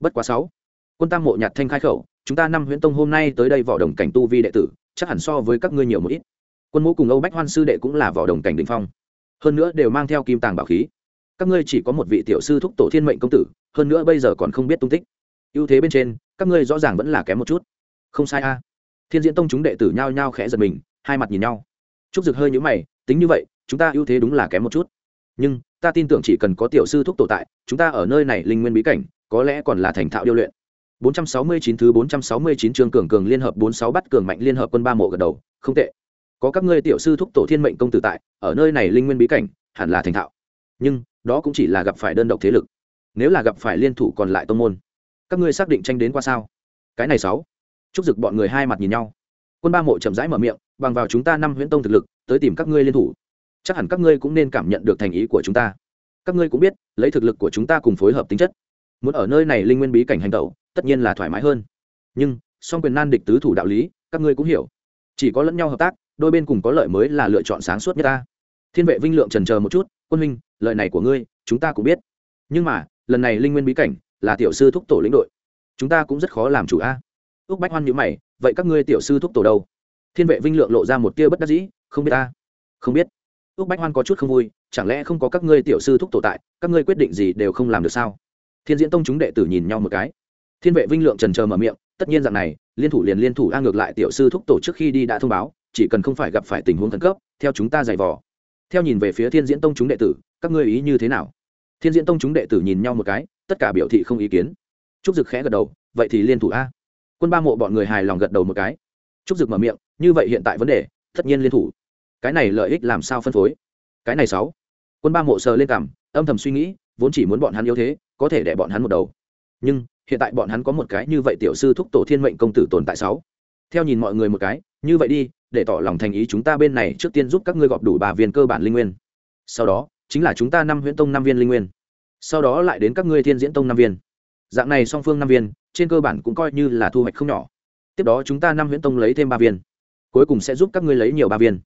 Bất quá sáu. Quân tam mộ nhạt thanh khai khẩu, chúng ta năm huyễn tông hôm nay tới đây võ đồng cảnh tu vi đệ tử chắc hẳn so với các ngươi nhiều một ít. Quân mũ cùng âu bách hoan sư đệ cũng là vỏ đồng cảnh đình phong. Hơn nữa đều mang theo kim tàng bảo khí. Các ngươi chỉ có một vị tiểu sư thúc tổ thiên mệnh công tử, hơn nữa bây giờ còn không biết tung tích. Ưu thế bên trên, các ngươi rõ ràng vẫn là kém một chút. Không sai a. Thiên diễn tông chúng đệ tử nhao nhao khẽ giật mình, hai mặt nhìn nhau. Trúc dực hơi nhũ mày, tính như vậy, chúng ta ưu thế đúng là kém một chút. Nhưng, ta tin tưởng chỉ cần có tiểu sư thúc tổ tại, chúng ta ở nơi này linh nguyên bí cảnh, có lẽ còn là thành thạo điêu luyện. 469 thứ 469 chương cường cường liên hợp 46 bắt cường mạnh liên hợp quân ba mộ gật đầu, không tệ. Có các ngươi tiểu sư thúc tổ thiên mệnh công tử tại, ở nơi này linh nguyên bí cảnh, hẳn là thành thạo. Nhưng, đó cũng chỉ là gặp phải đơn độc thế lực. Nếu là gặp phải liên thủ còn lại tông môn, các ngươi xác định tranh đến qua sao? Cái này sáu. Trúc Dực bọn người hai mặt nhìn nhau. Quân ba mộ chậm rãi mở miệng, bằng vào chúng ta năm huyễn tông thực lực, tới tìm các ngươi liên thủ. Chắc hẳn các ngươi cũng nên cảm nhận được thành ý của chúng ta. Các ngươi cũng biết, lấy thực lực của chúng ta cùng phối hợp tính chất, muốn ở nơi này linh nguyên bí cảnh hành tẩu, tất nhiên là thoải mái hơn. Nhưng, song quyền nan địch tứ thủ đạo lý, các ngươi cũng hiểu. Chỉ có lẫn nhau hợp tác, đôi bên cùng có lợi mới là lựa chọn sáng suốt nhất ta. Thiên vệ vinh lượng trần chờ một chút, quân huynh lợi này của ngươi, chúng ta cũng biết. Nhưng mà, lần này linh nguyên bí cảnh, là tiểu sư thúc tổ lĩnh đội. Chúng ta cũng rất khó làm chủ a. Ước bách hoan nhữ mày, vậy các ngươi tiểu sư thúc tổ đâu? Thiên vệ vinh lượng lộ ra một tia bất đắc dĩ, không biết ta. Không biết. Ước bách hoan có chút không vui, chẳng lẽ không có các ngươi tiểu sư thúc tổ tại, các ngươi quyết định gì đều không làm được sao? Thiên diễn tông chúng đệ tử nhìn nhau một cái. Thiên vệ vinh lượng trần trờ mở miệng, tất nhiên rằng này, liên thủ liền liên thủ a ngược lại tiểu sư thúc tổ trước khi đi đã thông báo, chỉ cần không phải gặp phải tình huống khẩn cấp, theo chúng ta giày vò. Theo nhìn về phía thiên diễn tông chúng đệ tử, các ngươi ý như thế nào? Thiên diễn tông chúng đệ tử nhìn nhau một cái, tất cả biểu thị không ý kiến. Trúc dực khẽ gật đầu, vậy thì liên thủ a. Quân ba mộ bọn người hài lòng gật đầu một cái. Trúc dực mở miệng, như vậy hiện tại vấn đề, tất nhiên liên thủ. Cái này lợi ích làm sao phân phối? Cái này sáu. Quân ba mộ sờ lên cảm âm thầm suy nghĩ vốn chỉ muốn bọn hắn yếu thế, có thể để bọn hắn một đầu. Nhưng, hiện tại bọn hắn có một cái như vậy tiểu sư thúc tổ thiên mệnh công tử tồn tại sáu. Theo nhìn mọi người một cái, như vậy đi, để tỏ lòng thành ý chúng ta bên này trước tiên giúp các ngươi gọp đủ ba viên cơ bản linh nguyên. Sau đó, chính là chúng ta năm huyễn tông năm viên linh nguyên. Sau đó lại đến các ngươi thiên diễn tông năm viên. Dạng này song phương năm viên, trên cơ bản cũng coi như là thu hoạch không nhỏ. Tiếp đó chúng ta năm huyễn tông lấy thêm ba viên. Cuối cùng sẽ giúp các ngươi lấy nhiều ba viên.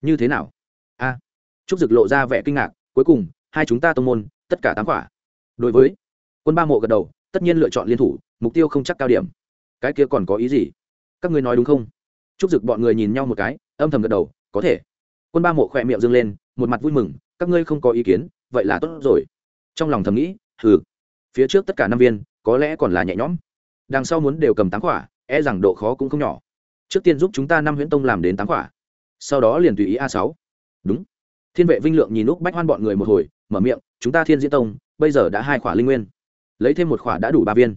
Như thế nào? A. Trúc dực lộ ra vẻ kinh ngạc. Cuối cùng, hai chúng ta tông môn tất cả tám quả đối với quân ba mộ gật đầu, tất nhiên lựa chọn liên thủ, mục tiêu không chắc cao điểm. Cái kia còn có ý gì? Các ngươi nói đúng không? Chúc dực bọn người nhìn nhau một cái, âm thầm gật đầu, có thể. Quân ba mộ khỏe miệng dâng lên, một mặt vui mừng, các ngươi không có ý kiến, vậy là tốt rồi. Trong lòng thầm nghĩ, hừ, phía trước tất cả năm viên, có lẽ còn là nhẹ nhõm. Đằng sau muốn đều cầm tám quả e rằng độ khó cũng không nhỏ. Trước tiên giúp chúng ta năm huyễn tông làm đến tám quả sau đó liền tùy ý a sáu. Đúng thiên vệ vinh lượng nhìn lúc bách hoan bọn người một hồi, mở miệng, chúng ta thiên diễn tông, bây giờ đã hai khỏa linh nguyên, lấy thêm một khỏa đã đủ ba viên.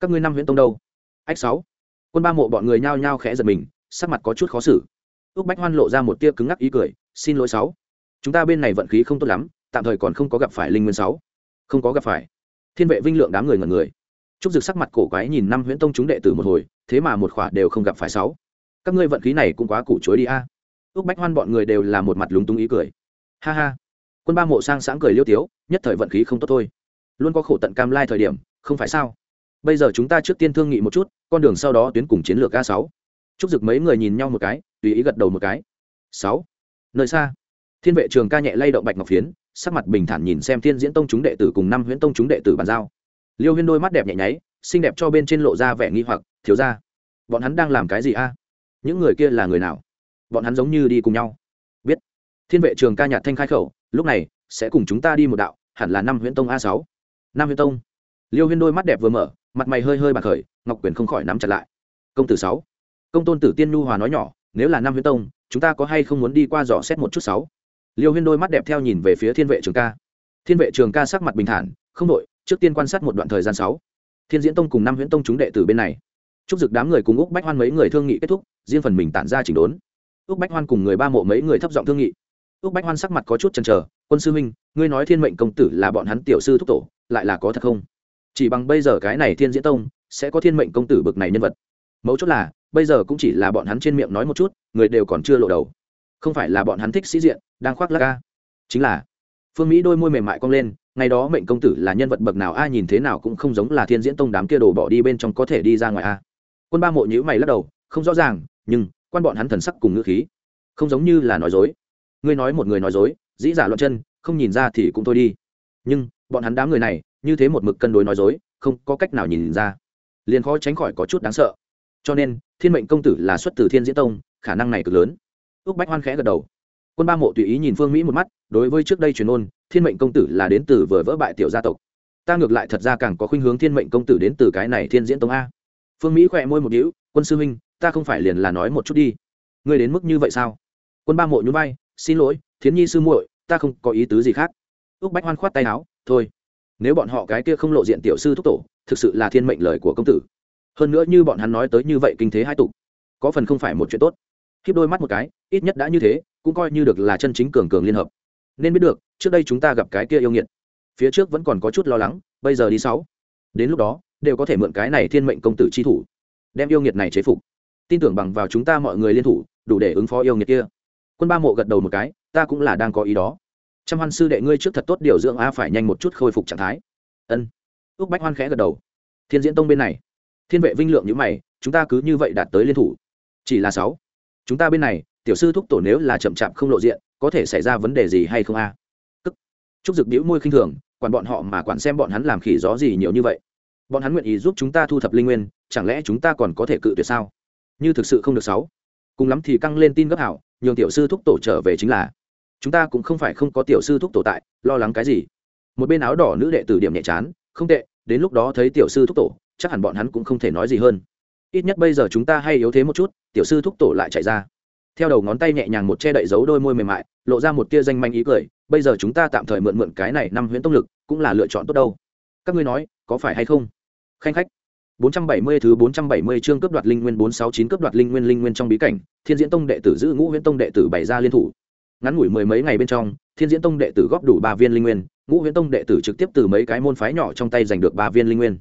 Các ngươi năm huyễn tông đâu? Ách sáu. Quân ba mộ bọn người nhao nhao khẽ giật mình, sắc mặt có chút khó xử. Ước bách hoan lộ ra một tia cứng ngắc ý cười, xin lỗi sáu. Chúng ta bên này vận khí không tốt lắm, tạm thời còn không có gặp phải linh nguyên sáu. Không có gặp phải. Thiên vệ vinh lượng đám người ngần người. Trúc dực sắc mặt cổ quái nhìn năm huyễn tông chúng đệ tử một hồi, thế mà một khỏa đều không gặp phải sáu. Các ngươi vận khí này cũng quá củ chối đi a. Ước bách hoan bọn người đều là một mặt lúng túng ý cười ha ha. Quân ba mộ sang sáng cười liêu tiếu, nhất thời vận khí không tốt thôi. Luôn có khổ tận cam lai thời điểm, không phải sao? Bây giờ chúng ta trước tiên thương nghị một chút, con đường sau đó tuyến cùng chiến lược a sáu. Chúc dực mấy người nhìn nhau một cái, tùy ý gật đầu một cái. Sáu. Nơi xa. Thiên vệ trường ca nhẹ lay động bạch ngọc phiến, sắc mặt bình thản nhìn xem thiên diễn tông chúng đệ tử cùng năm huyễn tông chúng đệ tử bàn giao. Liêu huyên đôi mắt đẹp nhẹ nháy, xinh đẹp cho bên trên lộ ra vẻ nghi hoặc, thiếu ra bọn hắn đang làm cái gì a? Những người kia là người nào? Bọn hắn giống như đi cùng nhau thiên vệ trường ca nhạt thanh khai khẩu, lúc này, sẽ cùng chúng ta đi một đạo, hẳn là năm huyễn tông a sáu. Năm huyễn tông. Liêu huyên đôi mắt đẹp vừa mở, mặt mày hơi hơi bạc khởi, ngọc quyền không khỏi nắm chặt lại. Công tử sáu. Công tôn tử tiên nhu hòa nói nhỏ, nếu là năm huyễn tông, chúng ta có hay không muốn đi qua dò xét một chút sáu? Liêu huyên đôi mắt đẹp theo nhìn về phía thiên vệ trường ca. Thiên vệ trường ca sắc mặt bình thản, không đội trước tiên quan sát một đoạn thời gian sáu. Thiên diễn tông cùng năm huyễn tông chúng đệ tử bên này. Chúc dực đám người cùng úc bách hoan mấy người thương nghị kết thúc, riêng phần mình tản ra chỉnh đốn. Úc bách hoan cùng người ba mộ mấy người thấp giọng thương nghị úc bách hoan sắc mặt có chút chần chờ, quân sư minh ngươi nói thiên mệnh công tử là bọn hắn tiểu sư thúc tổ, lại là có thật không? Chỉ bằng bây giờ cái này thiên diễn tông, sẽ có thiên mệnh công tử bực này nhân vật. Mấu chốt là, bây giờ cũng chỉ là bọn hắn trên miệng nói một chút, người đều còn chưa lộ đầu. Không phải là bọn hắn thích sĩ diện, đang khoác lác ca. Chính là, phương mỹ đôi môi mềm mại cong lên, ngày đó mệnh công tử là nhân vật bậc nào ai nhìn thế nào cũng không giống là thiên diễn tông đám kia đồ bỏ đi bên trong có thể đi ra ngoài a. Quân ba mộ nhữ mày lắc đầu, không rõ ràng, nhưng, quan bọn hắn thần sắc cùng ngữ khí, không giống như là nói dối ngươi nói một người nói dối, dĩ giả loạn chân, không nhìn ra thì cũng thôi đi. Nhưng, bọn hắn đám người này, như thế một mực cân đối nói dối, không có cách nào nhìn ra. Liền khó tránh khỏi có chút đáng sợ. Cho nên, thiên mệnh công tử là xuất từ thiên diễn tông, khả năng này cực lớn. Ước bách hoan khẽ gật đầu. Quân ba mộ tùy ý nhìn phương mỹ một mắt, đối với trước đây truyền ôn, thiên mệnh công tử là đến từ vừa vỡ bại tiểu gia tộc. Ta ngược lại thật ra càng có khuynh hướng thiên mệnh công tử đến từ cái này thiên diễn tông a. Phương mỹ khỏe môi một đĩu quân sư huynh, ta không phải liền là nói một chút đi. Ngươi đến mức như vậy sao? Quân ba mộ nhún vai xin lỗi, thiến nhi sư muội, ta không có ý tứ gì khác. Úc bách hoan khoát tay áo, thôi. Nếu bọn họ cái kia không lộ diện tiểu sư thúc tổ, thực sự là thiên mệnh lời của công tử. Hơn nữa như bọn hắn nói tới như vậy kinh thế hai tục, có phần không phải một chuyện tốt. Khiếp đôi mắt một cái, ít nhất đã như thế, cũng coi như được là chân chính cường cường liên hợp. Nên biết được, trước đây chúng ta gặp cái kia yêu nghiệt. Phía trước vẫn còn có chút lo lắng, bây giờ đi sáu. Đến lúc đó, đều có thể mượn cái này thiên mệnh công tử chi thủ, đem yêu nghiệt này chế phục. Tin tưởng bằng vào chúng ta mọi người liên thủ, đủ để ứng phó yêu nghiệt kia quân ba mộ gật đầu một cái, ta cũng là đang có ý đó. Trăm hoan sư đệ ngươi trước thật tốt điều dưỡng a phải nhanh một chút khôi phục trạng thái. Ân. Ước bách hoan khẽ gật đầu. Thiên diễn tông bên này. Thiên vệ vinh lượng như mày, chúng ta cứ như vậy đạt tới liên thủ. Chỉ là sáu. Chúng ta bên này, tiểu sư thúc tổ nếu là chậm chạp không lộ diện, có thể xảy ra vấn đề gì hay không a? À? tức chúc dực đĩu môi khinh thường, quản bọn họ mà quản xem bọn hắn làm khỉ gió gì nhiều như vậy. Bọn hắn nguyện ý giúp chúng ta thu thập linh nguyên, chẳng lẽ chúng ta còn có thể cự tuyệt sao? Như thực sự không được sáu. Cùng lắm thì căng lên tin gấp hảo nhường tiểu sư thúc tổ trở về chính là. Chúng ta cũng không phải không có tiểu sư thúc tổ tại, lo lắng cái gì? Một bên áo đỏ nữ đệ tử điểm nhẹ chán, không tệ, đến lúc đó thấy tiểu sư thúc tổ, chắc hẳn bọn hắn cũng không thể nói gì hơn. Ít nhất bây giờ chúng ta hay yếu thế một chút, tiểu sư thúc tổ lại chạy ra. Theo đầu ngón tay nhẹ nhàng một che đậy dấu đôi môi mềm mại, lộ ra một tia danh manh ý cười, bây giờ chúng ta tạm thời mượn mượn cái này năm huyễn tông lực, cũng là lựa chọn tốt đâu. Các ngươi nói, có phải hay không? Khanh khách. 470 thứ 470 chương cấp đoạt linh nguyên 469 cấp đoạt linh nguyên linh nguyên trong bí cảnh, Thiên Diễn Tông đệ tử giữ Ngũ Huyễn Tông đệ tử bày ra liên thủ. Ngắn ngủi mười mấy ngày bên trong, Thiên Diễn Tông đệ tử góp đủ 3 viên linh nguyên, Ngũ Huyễn Tông đệ tử trực tiếp từ mấy cái môn phái nhỏ trong tay giành được 3 viên linh nguyên.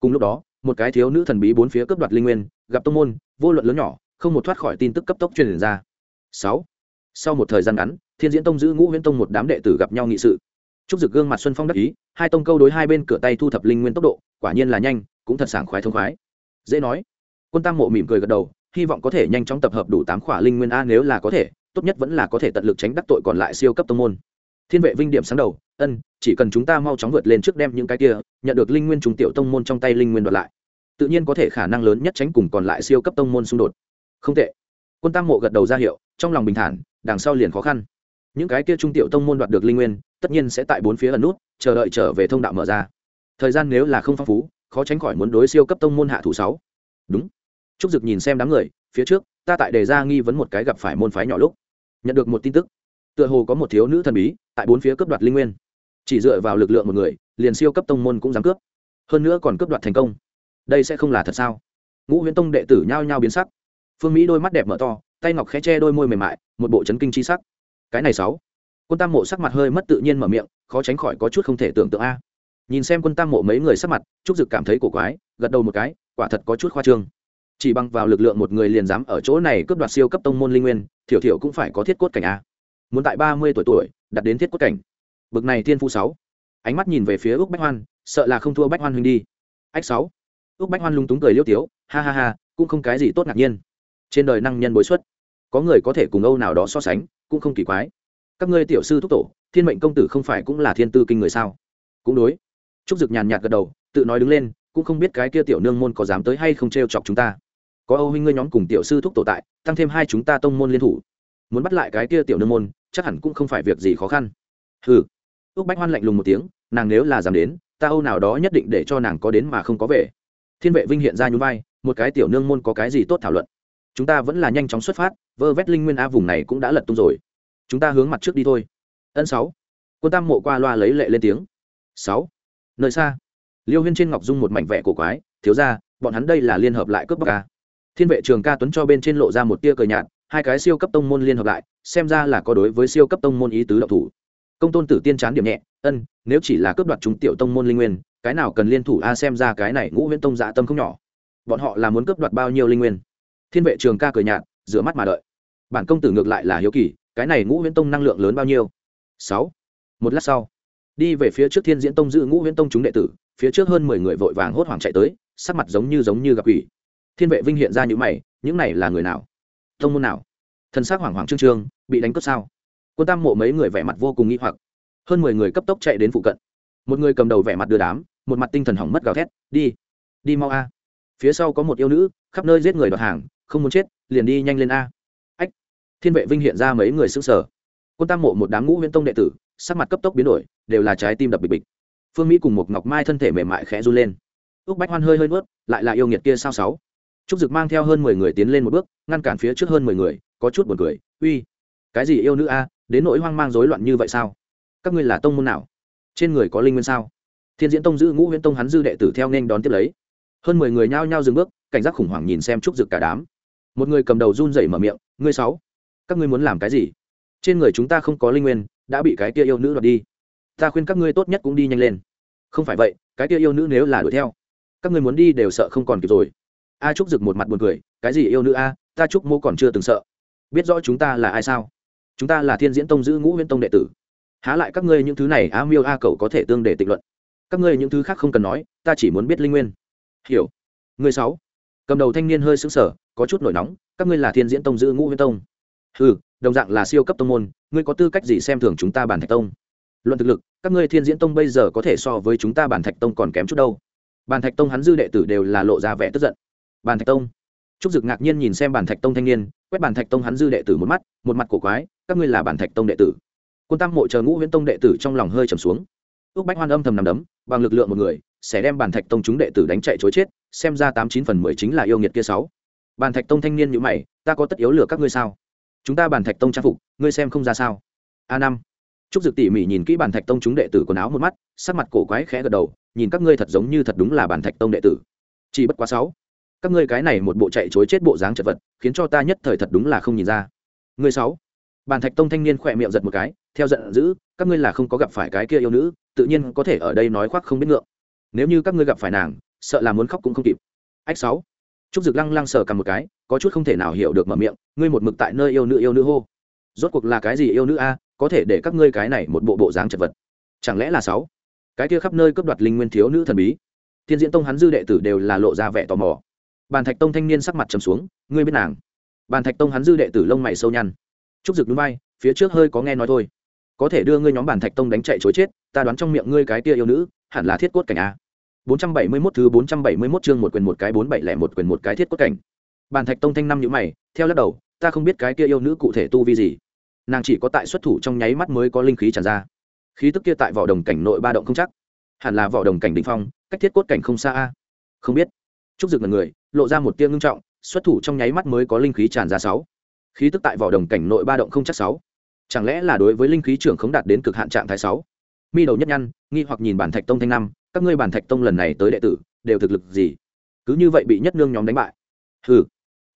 Cùng lúc đó, một cái thiếu nữ thần bí bốn phía cấp đoạt linh nguyên, gặp tông môn, vô luận lớn nhỏ, không một thoát khỏi tin tức cấp tốc truyền ra. 6. Sau một thời gian ngắn, Thiên Diễn Tông giữ Ngũ Huyễn Tông một đám đệ tử gặp nhau nghị sự. Trúc Dực gương mặt xuân phong đắc ý, hai tông câu đối hai bên cửa tay thu thập linh nguyên tốc độ, quả nhiên là nhanh, cũng thật sảng khoái thông khoái. Dễ nói. Quân tam mộ mỉm cười gật đầu, hy vọng có thể nhanh chóng tập hợp đủ tám khỏa linh nguyên a nếu là có thể, tốt nhất vẫn là có thể tận lực tránh đắc tội còn lại siêu cấp tông môn. Thiên vệ vinh điểm sáng đầu, ân, chỉ cần chúng ta mau chóng vượt lên trước đem những cái kia, nhận được linh nguyên trùng tiểu tông môn trong tay linh nguyên đoạt lại, tự nhiên có thể khả năng lớn nhất tránh cùng còn lại siêu cấp tông môn xung đột. Không tệ. Quân tam mộ gật đầu ra hiệu, trong lòng bình thản, đằng sau liền khó khăn. Những cái kia trung tiểu tông môn đoạt được linh nguyên, tất nhiên sẽ tại bốn phía ẩn nút, chờ đợi trở về thông đạo mở ra. Thời gian nếu là không phong phú khó tránh khỏi muốn đối siêu cấp tông môn hạ thủ sáu. Đúng. Trúc dực nhìn xem đám người, phía trước, ta tại đề ra nghi vấn một cái gặp phải môn phái nhỏ lúc. Nhận được một tin tức. Tựa hồ có một thiếu nữ thần bí, tại bốn phía cấp đoạt linh nguyên. Chỉ dựa vào lực lượng một người, liền siêu cấp tông môn cũng dám cướp. Hơn nữa còn cướp đoạt thành công. Đây sẽ không là thật sao? Ngũ huyễn tông đệ tử nhao nhao biến sắc. Phương mỹ đôi mắt đẹp mở to, tay ngọc khẽ che đôi môi mềm mại, một bộ chấn kinh chi sắc. Cái này sáu. Quân tam mộ sắc mặt hơi mất tự nhiên mở miệng, khó tránh khỏi có chút không thể tưởng tượng a nhìn xem quân tam mộ mấy người sắc mặt, trúc dực cảm thấy cổ quái, gật đầu một cái, quả thật có chút khoa trương. Chỉ bằng vào lực lượng một người liền dám ở chỗ này cướp đoạt siêu cấp tông môn linh nguyên, thiểu thiểu cũng phải có thiết cốt cảnh a. Muốn tại ba mươi tuổi tuổi, đặt đến thiết cốt cảnh. Bực này thiên phu sáu. Ánh mắt nhìn về phía úc bách hoan, sợ là không thua bách hoan huynh đi. Ách sáu. Úc bách hoan lung túng cười liêu tiếu, ha ha ha, cũng không cái gì tốt ngạc nhiên. Trên đời năng nhân bối xuất, có người có thể cùng âu nào đó so sánh, cũng không kỳ quái. Các ngươi tiểu sư thúc tổ, thiên mệnh công tử không phải cũng là thiên tư kinh người sao? Cũng đối trúc dực nhàn nhạt gật đầu, tự nói đứng lên, cũng không biết cái kia tiểu nương môn có dám tới hay không t r e o chọc chúng ta. Có âu huynh ngươi nhóm cùng tiểu sư thúc tổ tại, tăng thêm hai chúng ta tông môn liên thủ. Muốn bắt lại cái kia tiểu nương môn, chắc hẳn cũng không phải việc gì khó khăn. Ừ ước bách hoan lạnh lùng một tiếng, nàng nếu là dám đến, ta âu nào đó nhất định để cho nàng có đến mà không có về. Thiên vệ vinh hiện ra nhún vai, một cái tiểu nương môn có cái gì tốt thảo luận? Chúng ta vẫn là nhanh chóng xuất phát, vơ vét linh nguyên a vùng này cũng đã lật tung rồi. Chúng ta hướng mặt trước đi thôi. Ân sáu. Quân tam mộ qua loa lấy lệ lên tiếng. Sáu nơi xa, liêu huyên trên ngọc dung một mảnh vẽ cổ quái, thiếu ra, bọn hắn đây là liên hợp lại cướp bóc ca thiên vệ trường ca tuấn cho bên trên lộ ra một tia cờ nhạt, hai cái siêu cấp tông môn liên hợp lại, xem ra là có đối với siêu cấp tông môn ý tứ độc thủ. Công tôn tử tiên chán điểm nhẹ, ân, nếu chỉ là cướp đoạt chúng tiểu tông môn linh nguyên, cái nào cần liên thủ a, xem ra cái này ngũ huyễn tông dạ tâm không nhỏ. Bọn họ là muốn cướp đoạt bao nhiêu linh nguyên? Thiên vệ trường ca cười nhạt, rửa mắt mà đợi. Bản công tử ngược lại là hiếu kỳ, cái này ngũ huyễn tông năng lượng lớn bao nhiêu? Sáu. Một lát sau đi về phía trước thiên diễn tông giữ ngũ huyễn tông chúng đệ tử, phía trước hơn mười người vội vàng hốt hoảng chạy tới, sắc mặt giống như giống như gặp quỷ. Thiên vệ vinh hiện ra những mày, những này là người nào? Tông môn nào? Thân xác hoảng hoảng trương trương, bị đánh cướp sao? Quân tam mộ mấy người vẻ mặt vô cùng nghi hoặc. Hơn mười người cấp tốc chạy đến phụ cận. Một người cầm đầu vẻ mặt đưa đám, một mặt tinh thần hỏng mất gào thét, đi đi mau a. Phía sau có một yêu nữ, khắp nơi giết người đoạt hàng, không muốn chết, liền đi nhanh lên a. Ách! Thiên vệ vinh hiện ra mấy người xứng sở quân tam mộ một đám ngũ huyễn tông đệ tử sắc mặt cấp tốc biến đổi, đều là trái tim đập bịch bịch. Phương mỹ cùng một ngọc mai thân thể mềm mại khẽ run lên. Úc bách hoan hơi hơi nuốt, lại là yêu nghiệt kia sao sáu. Trúc dực mang theo hơn mười người tiến lên một bước, ngăn cản phía trước hơn mười người, có chút buồn cười, uy, cái gì yêu nữ a, đến nỗi hoang mang rối loạn như vậy sao? Các ngươi là tông môn nào? Trên người có linh nguyên sao? Thiên diễn tông giữ ngũ huyễn tông hắn dư đệ tử theo nên đón tiếp lấy. Hơn mười người nhao nhao dừng bước, cảnh giác khủng hoảng nhìn xem trúc dực cả đám. Một người cầm đầu run rẩy mở miệng, ngươi sáu, các ngươi muốn làm cái gì? Trên người chúng ta không có linh nguyên đã bị cái kia yêu nữ đoạt đi. Ta khuyên các ngươi tốt nhất cũng đi nhanh lên. Không phải vậy, cái kia yêu nữ nếu là đuổi theo, các ngươi muốn đi đều sợ không còn kịp rồi. A trúc rực một mặt buồn cười, cái gì yêu nữ a, ta trúc mô còn chưa từng sợ. Biết rõ chúng ta là ai sao? Chúng ta là thiên diễn tông giữ ngũ huyễn tông đệ tử. Há lại các ngươi những thứ này a miêu a cậu có thể tương để tịnh luận. Các ngươi những thứ khác không cần nói, ta chỉ muốn biết linh nguyên. Hiểu. Người sáu. Cầm đầu thanh niên hơi sững sờ, có chút nổi nóng, các ngươi là thiên diễn tông giữ ngũ huyễn tông. Ừ đồng dạng là siêu cấp tông môn, ngươi có tư cách gì xem thường chúng ta bản thạch tông? Luận thực lực, các ngươi thiên diễn tông bây giờ có thể so với chúng ta bản thạch tông còn kém chút đâu. Bản thạch tông hắn dư đệ tử đều là lộ ra vẻ tức giận. Bản thạch tông? Trúc dực ngạc nhiên nhìn xem bản thạch tông thanh niên, quét bản thạch tông hắn dư đệ tử một mắt, một mặt cổ quái, các ngươi là bản thạch tông đệ tử. Quân tam mộ chờ ngũ huyễn tông đệ tử trong lòng hơi trầm xuống. Ước bách hoan âm thầm nằm đấm, bằng lực lượng một người, sẽ đem bản thạch tông chúng đệ tử đánh chạy chối chết, xem ra tám chín phần mười chính là yêu nghiệt kia sáu. Bản thạch tông thanh niên như mày, ta có tất yếu lừa các ngươi sao? Chúng ta bản thạch tông trang phục, ngươi xem không ra sao? A năm. Trúc dực tỉ mỉ nhìn kỹ bản thạch tông chúng đệ tử quần áo một mắt, sắc mặt cổ quái khẽ gật đầu, nhìn các ngươi thật giống như thật đúng là bản thạch tông đệ tử. Chỉ bất quá sáu. Các ngươi cái này một bộ chạy chối chết bộ dáng chật vật, khiến cho ta nhất thời thật đúng là không nhìn ra. Người sáu. Bản thạch tông thanh niên khỏe miệng giật một cái, theo giận dữ, các ngươi là không có gặp phải cái kia yêu nữ, tự nhiên có thể ở đây nói khoác không biết ngượng. Nếu như các ngươi gặp phải nàng, sợ là muốn khóc cũng không kịp. Ách sáu. Trúc dực lăng lăng sờ cầm một cái có chút không thể nào hiểu được mở miệng, ngươi một mực tại nơi yêu nữ yêu nữ hô. Rốt cuộc là cái gì yêu nữ a, có thể để các ngươi cái này một bộ bộ dáng chật vật. Chẳng lẽ là sáu? Cái kia khắp nơi cướp đoạt linh nguyên thiếu nữ thần bí. Thiên diễn tông hắn dư đệ tử đều là lộ ra vẻ tò mò. Bàn thạch tông thanh niên sắc mặt trầm xuống, ngươi biết nàng. Bàn thạch tông hắn dư đệ tử lông mày sâu nhăn. Trúc dực núi bay phía trước hơi có nghe nói thôi. Có thể đưa ngươi nhóm bàn thạch tông đánh chạy chối chết, ta đoán trong miệng ngươi cái kia yêu nữ, hẳn là thiết cốt cảnh a. 471 thứ 471 chương một quyền một cái bốn bảy lẻ một quyền một cái thiết cốt cảnh bàn thạch tông thanh năm nhữ mày, theo lắc đầu, ta không biết cái kia yêu nữ cụ thể tu vi gì. Nàng chỉ có tại xuất thủ trong nháy mắt mới có linh khí tràn ra. Khí tức kia tại vỏ đồng cảnh nội ba động không chắc. Hẳn là vỏ đồng cảnh đình phong, cách thiết cốt cảnh không xa a. Không biết. Trúc dực là người, lộ ra một tiếng ngưng trọng, xuất thủ trong nháy mắt mới có linh khí tràn ra sáu. Khí tức tại vỏ đồng cảnh nội ba động không chắc sáu. Chẳng lẽ là đối với linh khí trưởng không đạt đến cực hạn trạng thái sáu? Mi đầu nhất nhăn, nghi hoặc nhìn bản thạch tông thanh năm, các ngươi bản thạch tông lần này tới đệ tử, đều thực lực gì? Cứ như vậy bị nhất nương nhóm đánh bại. Hừ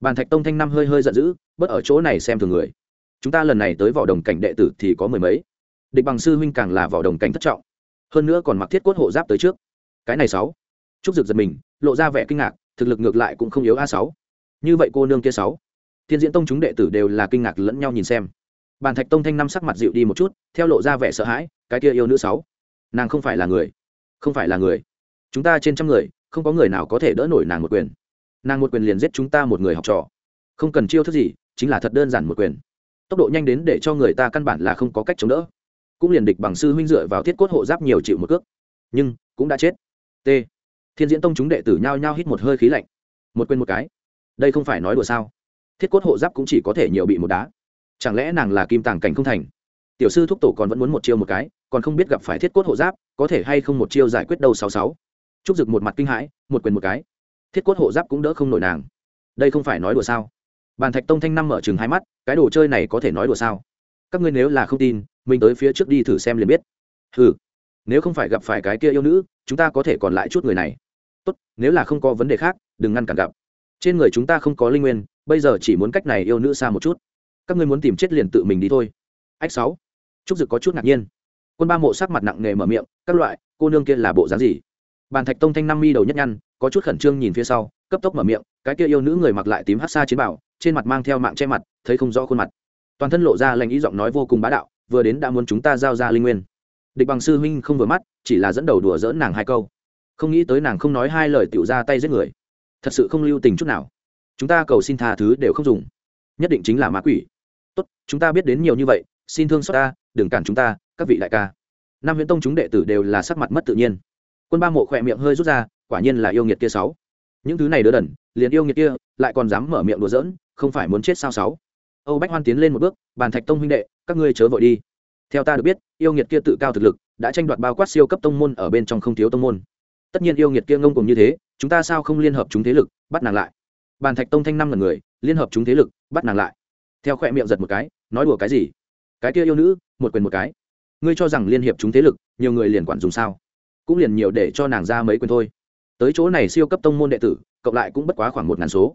bàn thạch tông thanh năm hơi hơi giận dữ, bớt ở chỗ này xem thường người. Chúng ta lần này tới vỏ đồng cảnh đệ tử thì có mười mấy. Địch bằng sư huynh càng là vỏ đồng cảnh thất trọng. Hơn nữa còn mặc thiết cốt hộ giáp tới trước. Cái này sáu. Trúc dực giật mình, lộ ra vẻ kinh ngạc, thực lực ngược lại cũng không yếu a sáu. Như vậy cô nương kia sáu. Thiên diễn tông chúng đệ tử đều là kinh ngạc lẫn nhau nhìn xem. Bàn thạch tông thanh năm sắc mặt dịu đi một chút, theo lộ ra vẻ sợ hãi, cái kia yêu nữ sáu. Nàng không phải là người. Không phải là người. Chúng ta trên trăm người, không có người nào có thể đỡ nổi nàng một quyền nàng một quyền liền giết chúng ta một người học trò. Không cần chiêu thức gì, chính là thật đơn giản một quyền. Tốc độ nhanh đến để cho người ta căn bản là không có cách chống đỡ. Cũng liền địch bằng sư huynh dựa vào thiết cốt hộ giáp nhiều chịu một cước. Nhưng, cũng đã chết. T. Thiên diễn tông chúng đệ tử nhao nhao hít một hơi khí lạnh. Một quên một cái. Đây không phải nói đùa sao? Thiết cốt hộ giáp cũng chỉ có thể nhiều bị một đá. Chẳng lẽ nàng là kim tàng cảnh không thành? Tiểu sư thúc tổ còn vẫn muốn một chiêu một cái, còn không biết gặp phải thiết cốt hộ giáp, có thể hay không một chiêu giải quyết đâu sáu sáu. Trúc dực một mặt kinh hãi, một quyền một cái thiết cốt hộ giáp cũng đỡ không nổi nàng. Đây không phải nói đùa sao? Bàn thạch tông thanh năm mở chừng hai mắt, cái đồ chơi này có thể nói đùa sao? Các ngươi nếu là không tin, mình tới phía trước đi thử xem liền biết. Ừ nếu không phải gặp phải cái kia yêu nữ, chúng ta có thể còn lại chút người này. Tốt, nếu là không có vấn đề khác, đừng ngăn cản gặp. Trên người chúng ta không có linh nguyên, bây giờ chỉ muốn cách này yêu nữ xa một chút. Các ngươi muốn tìm chết liền tự mình đi thôi. Ách sáu. Trúc dực có chút ngạc nhiên. Quân ba mộ sắc mặt nặng nề mở miệng, các loại, cô nương kia là bộ dáng gì? Bàn thạch tông thanh năm mi đầu nhất nhăn có chút khẩn trương nhìn phía sau, cấp tốc mở miệng, cái kia yêu nữ người mặc lại tím hát xa chiến bảo, trên mặt mang theo mạng che mặt, thấy không rõ khuôn mặt. Toàn thân lộ ra lành ý giọng nói vô cùng bá đạo, vừa đến đã muốn chúng ta giao ra linh nguyên. Địch bằng sư huynh không vừa mắt, chỉ là dẫn đầu đùa dỡn nàng hai câu. Không nghĩ tới nàng không nói hai lời tiểu ra tay giết người. Thật sự không lưu tình chút nào. Chúng ta cầu xin tha thứ đều không dùng. Nhất định chính là ma quỷ. Tốt, chúng ta biết đến nhiều như vậy, xin thương xót ta, đừng cản chúng ta, các vị đại ca. Nam huyễn tông chúng đệ tử đều là sắc mặt mất tự nhiên. Quân ba mộ khỏe miệng hơi rút ra quả nhiên là yêu nghiệt kia sáu. Những thứ này đứa đần, liền yêu nghiệt kia, lại còn dám mở miệng đùa giỡn, không phải muốn chết sao sáu? Âu bách hoan tiến lên một bước, bàn thạch tông huynh đệ, các ngươi chớ vội đi. Theo ta được biết, yêu nghiệt kia tự cao thực lực, đã tranh đoạt bao quát siêu cấp tông môn ở bên trong không thiếu tông môn. Tất nhiên yêu nghiệt kia ngông cùng như thế, chúng ta sao không liên hợp chúng thế lực, bắt nàng lại? Bàn thạch tông thanh năm là người, liên hợp chúng thế lực, bắt nàng lại. Theo khỏe miệng giật một cái, nói đùa cái gì? Cái kia yêu nữ, một quyền một cái. Ngươi cho rằng liên hiệp chúng thế lực, nhiều người liền quản dùng sao? Cũng liền nhiều để cho nàng ra mấy quyền thôi tới chỗ này siêu cấp tông môn đệ tử, cộng lại cũng bất quá khoảng một ngàn số.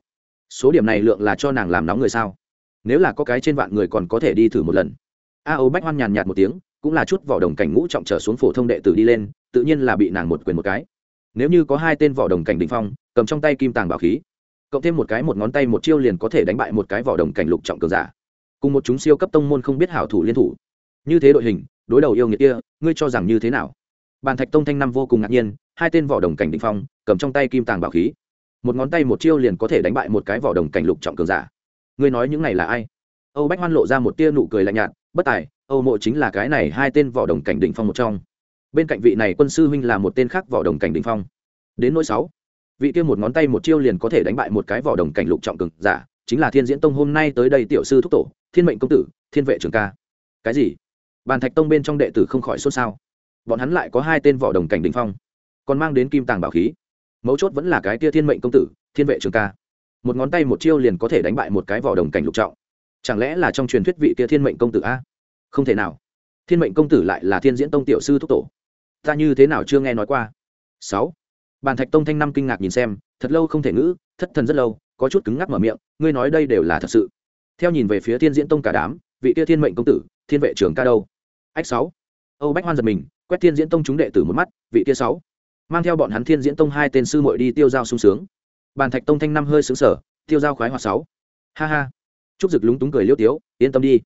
Số điểm này lượng là cho nàng làm nóng người sao? Nếu là có cái trên vạn người còn có thể đi thử một lần. A ô bách hoan nhàn nhạt một tiếng, cũng là chút vỏ đồng cảnh ngũ trọng trở xuống phổ thông đệ tử đi lên, tự nhiên là bị nàng một quyền một cái. Nếu như có hai tên vỏ đồng cảnh đình phong, cầm trong tay kim tàng bảo khí, cộng thêm một cái một ngón tay một chiêu liền có thể đánh bại một cái vỏ đồng cảnh lục trọng cường giả. Cùng một chúng siêu cấp tông môn không biết hảo thủ liên thủ. Như thế đội hình, đối đầu yêu nghiệt kia, ngươi cho rằng như thế nào? Bàn thạch tông thanh năm vô cùng ngạc nhiên hai tên vỏ đồng cảnh định phong, cầm trong tay kim tàng bảo khí. Một ngón tay một chiêu liền có thể đánh bại một cái vỏ đồng cảnh lục trọng cường giả. Ngươi nói những này là ai? Âu bách hoan lộ ra một tia nụ cười lạnh nhạt, bất tài, âu mộ chính là cái này hai tên vỏ đồng cảnh định phong một trong. Bên cạnh vị này quân sư huynh là một tên khác vỏ đồng cảnh định phong. Đến nỗi sáu, vị kia một ngón tay một chiêu liền có thể đánh bại một cái vỏ đồng cảnh lục trọng cường giả, chính là thiên diễn tông hôm nay tới đây tiểu sư thúc tổ, thiên mệnh công tử, thiên vệ trường ca. Cái gì? Bàn thạch tông bên trong đệ tử không khỏi xôn xao. Bọn hắn lại có hai tên vỏ đồng cảnh đình phong còn mang đến kim tàng bảo khí. Mấu chốt vẫn là cái tia thiên mệnh công tử, thiên vệ trường ca. Một ngón tay một chiêu liền có thể đánh bại một cái vỏ đồng cảnh lục trọng. Chẳng lẽ là trong truyền thuyết vị tia thiên mệnh công tử a? Không thể nào. Thiên mệnh công tử lại là thiên diễn tông tiểu sư thúc tổ. Ta như thế nào chưa nghe nói qua? Sáu. Bàn thạch tông thanh năm kinh ngạc nhìn xem, thật lâu không thể ngữ, thất thần rất lâu, có chút cứng ngắc mở miệng, ngươi nói đây đều là thật sự. Theo nhìn về phía thiên diễn tông cả đám, vị kia thiên mệnh công tử, thiên vệ trưởng ca đâu? Ách sáu. Âu bách hoan giật mình, quét thiên diễn tông chúng đệ tử một mắt, vị kia sáu mang theo bọn hắn thiên diễn tông hai tên sư muội đi tiêu giao sung sướng. Bàn thạch tông thanh năm hơi xứng sở tiêu giao khoái hoạt sáu. Ha ha. Trúc dực lúng túng cười liêu tiếu, yên tâm đi.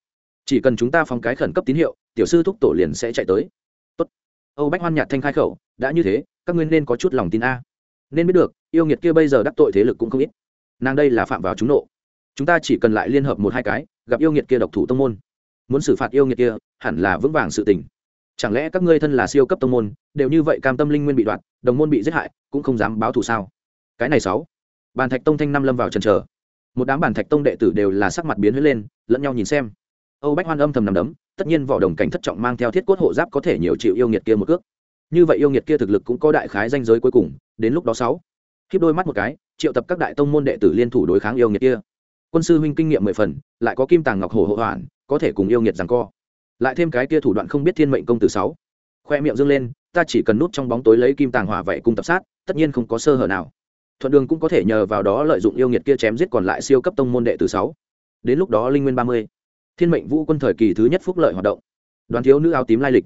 Chỉ cần chúng ta phóng cái khẩn cấp tín hiệu, tiểu sư thúc tổ liền sẽ chạy tới. Tốt. âu bách hoan nhạt thanh khai khẩu, đã như thế, các ngươi nên có chút lòng tin a. Nên biết được, yêu nghiệt kia bây giờ đắc tội thế lực cũng không ít. Nàng đây là phạm vào chúng nộ. Chúng ta chỉ cần lại liên hợp một hai cái, gặp yêu nghiệt kia độc thủ tông môn. Muốn xử phạt yêu nghiệt kia, hẳn là vững vàng sự tình chẳng lẽ các ngươi thân là siêu cấp tông môn, đều như vậy cam tâm linh nguyên bị đoạt, đồng môn bị giết hại, cũng không dám báo thù sao? Cái này sáu. Bàn thạch tông thanh năm lâm vào trần trờ một đám bàn thạch tông đệ tử đều là sắc mặt biến huyết lên, lẫn nhau nhìn xem. Âu bách hoan âm thầm nằm đấm, tất nhiên vỏ đồng cảnh thất trọng mang theo thiết cốt hộ giáp có thể nhiều chịu yêu nghiệt kia một cước. Như vậy yêu nghiệt kia thực lực cũng có đại khái danh giới cuối cùng, đến lúc đó sáu. Khiếp đôi mắt một cái, triệu tập các đại tông môn đệ tử liên thủ đối kháng yêu nghiệt kia. Quân sư huynh kinh nghiệm mười phần, lại có kim tàng ngọc hồ hộ hoàn có thể cùng yêu nghiệt rằng co lại thêm cái kia thủ đoạn không biết thiên mệnh công tử sáu. Khoe miệng dâng lên, ta chỉ cần nút trong bóng tối lấy kim tàng hỏa vậy cung tập sát, tất nhiên không có sơ hở nào. Thuận đường cũng có thể nhờ vào đó lợi dụng yêu nghiệt kia chém giết còn lại siêu cấp tông môn đệ tử sáu. Đến lúc đó linh nguyên ba mươi, thiên mệnh vũ quân thời kỳ thứ nhất phúc lợi hoạt động. Đoàn thiếu nữ áo tím lai lịch.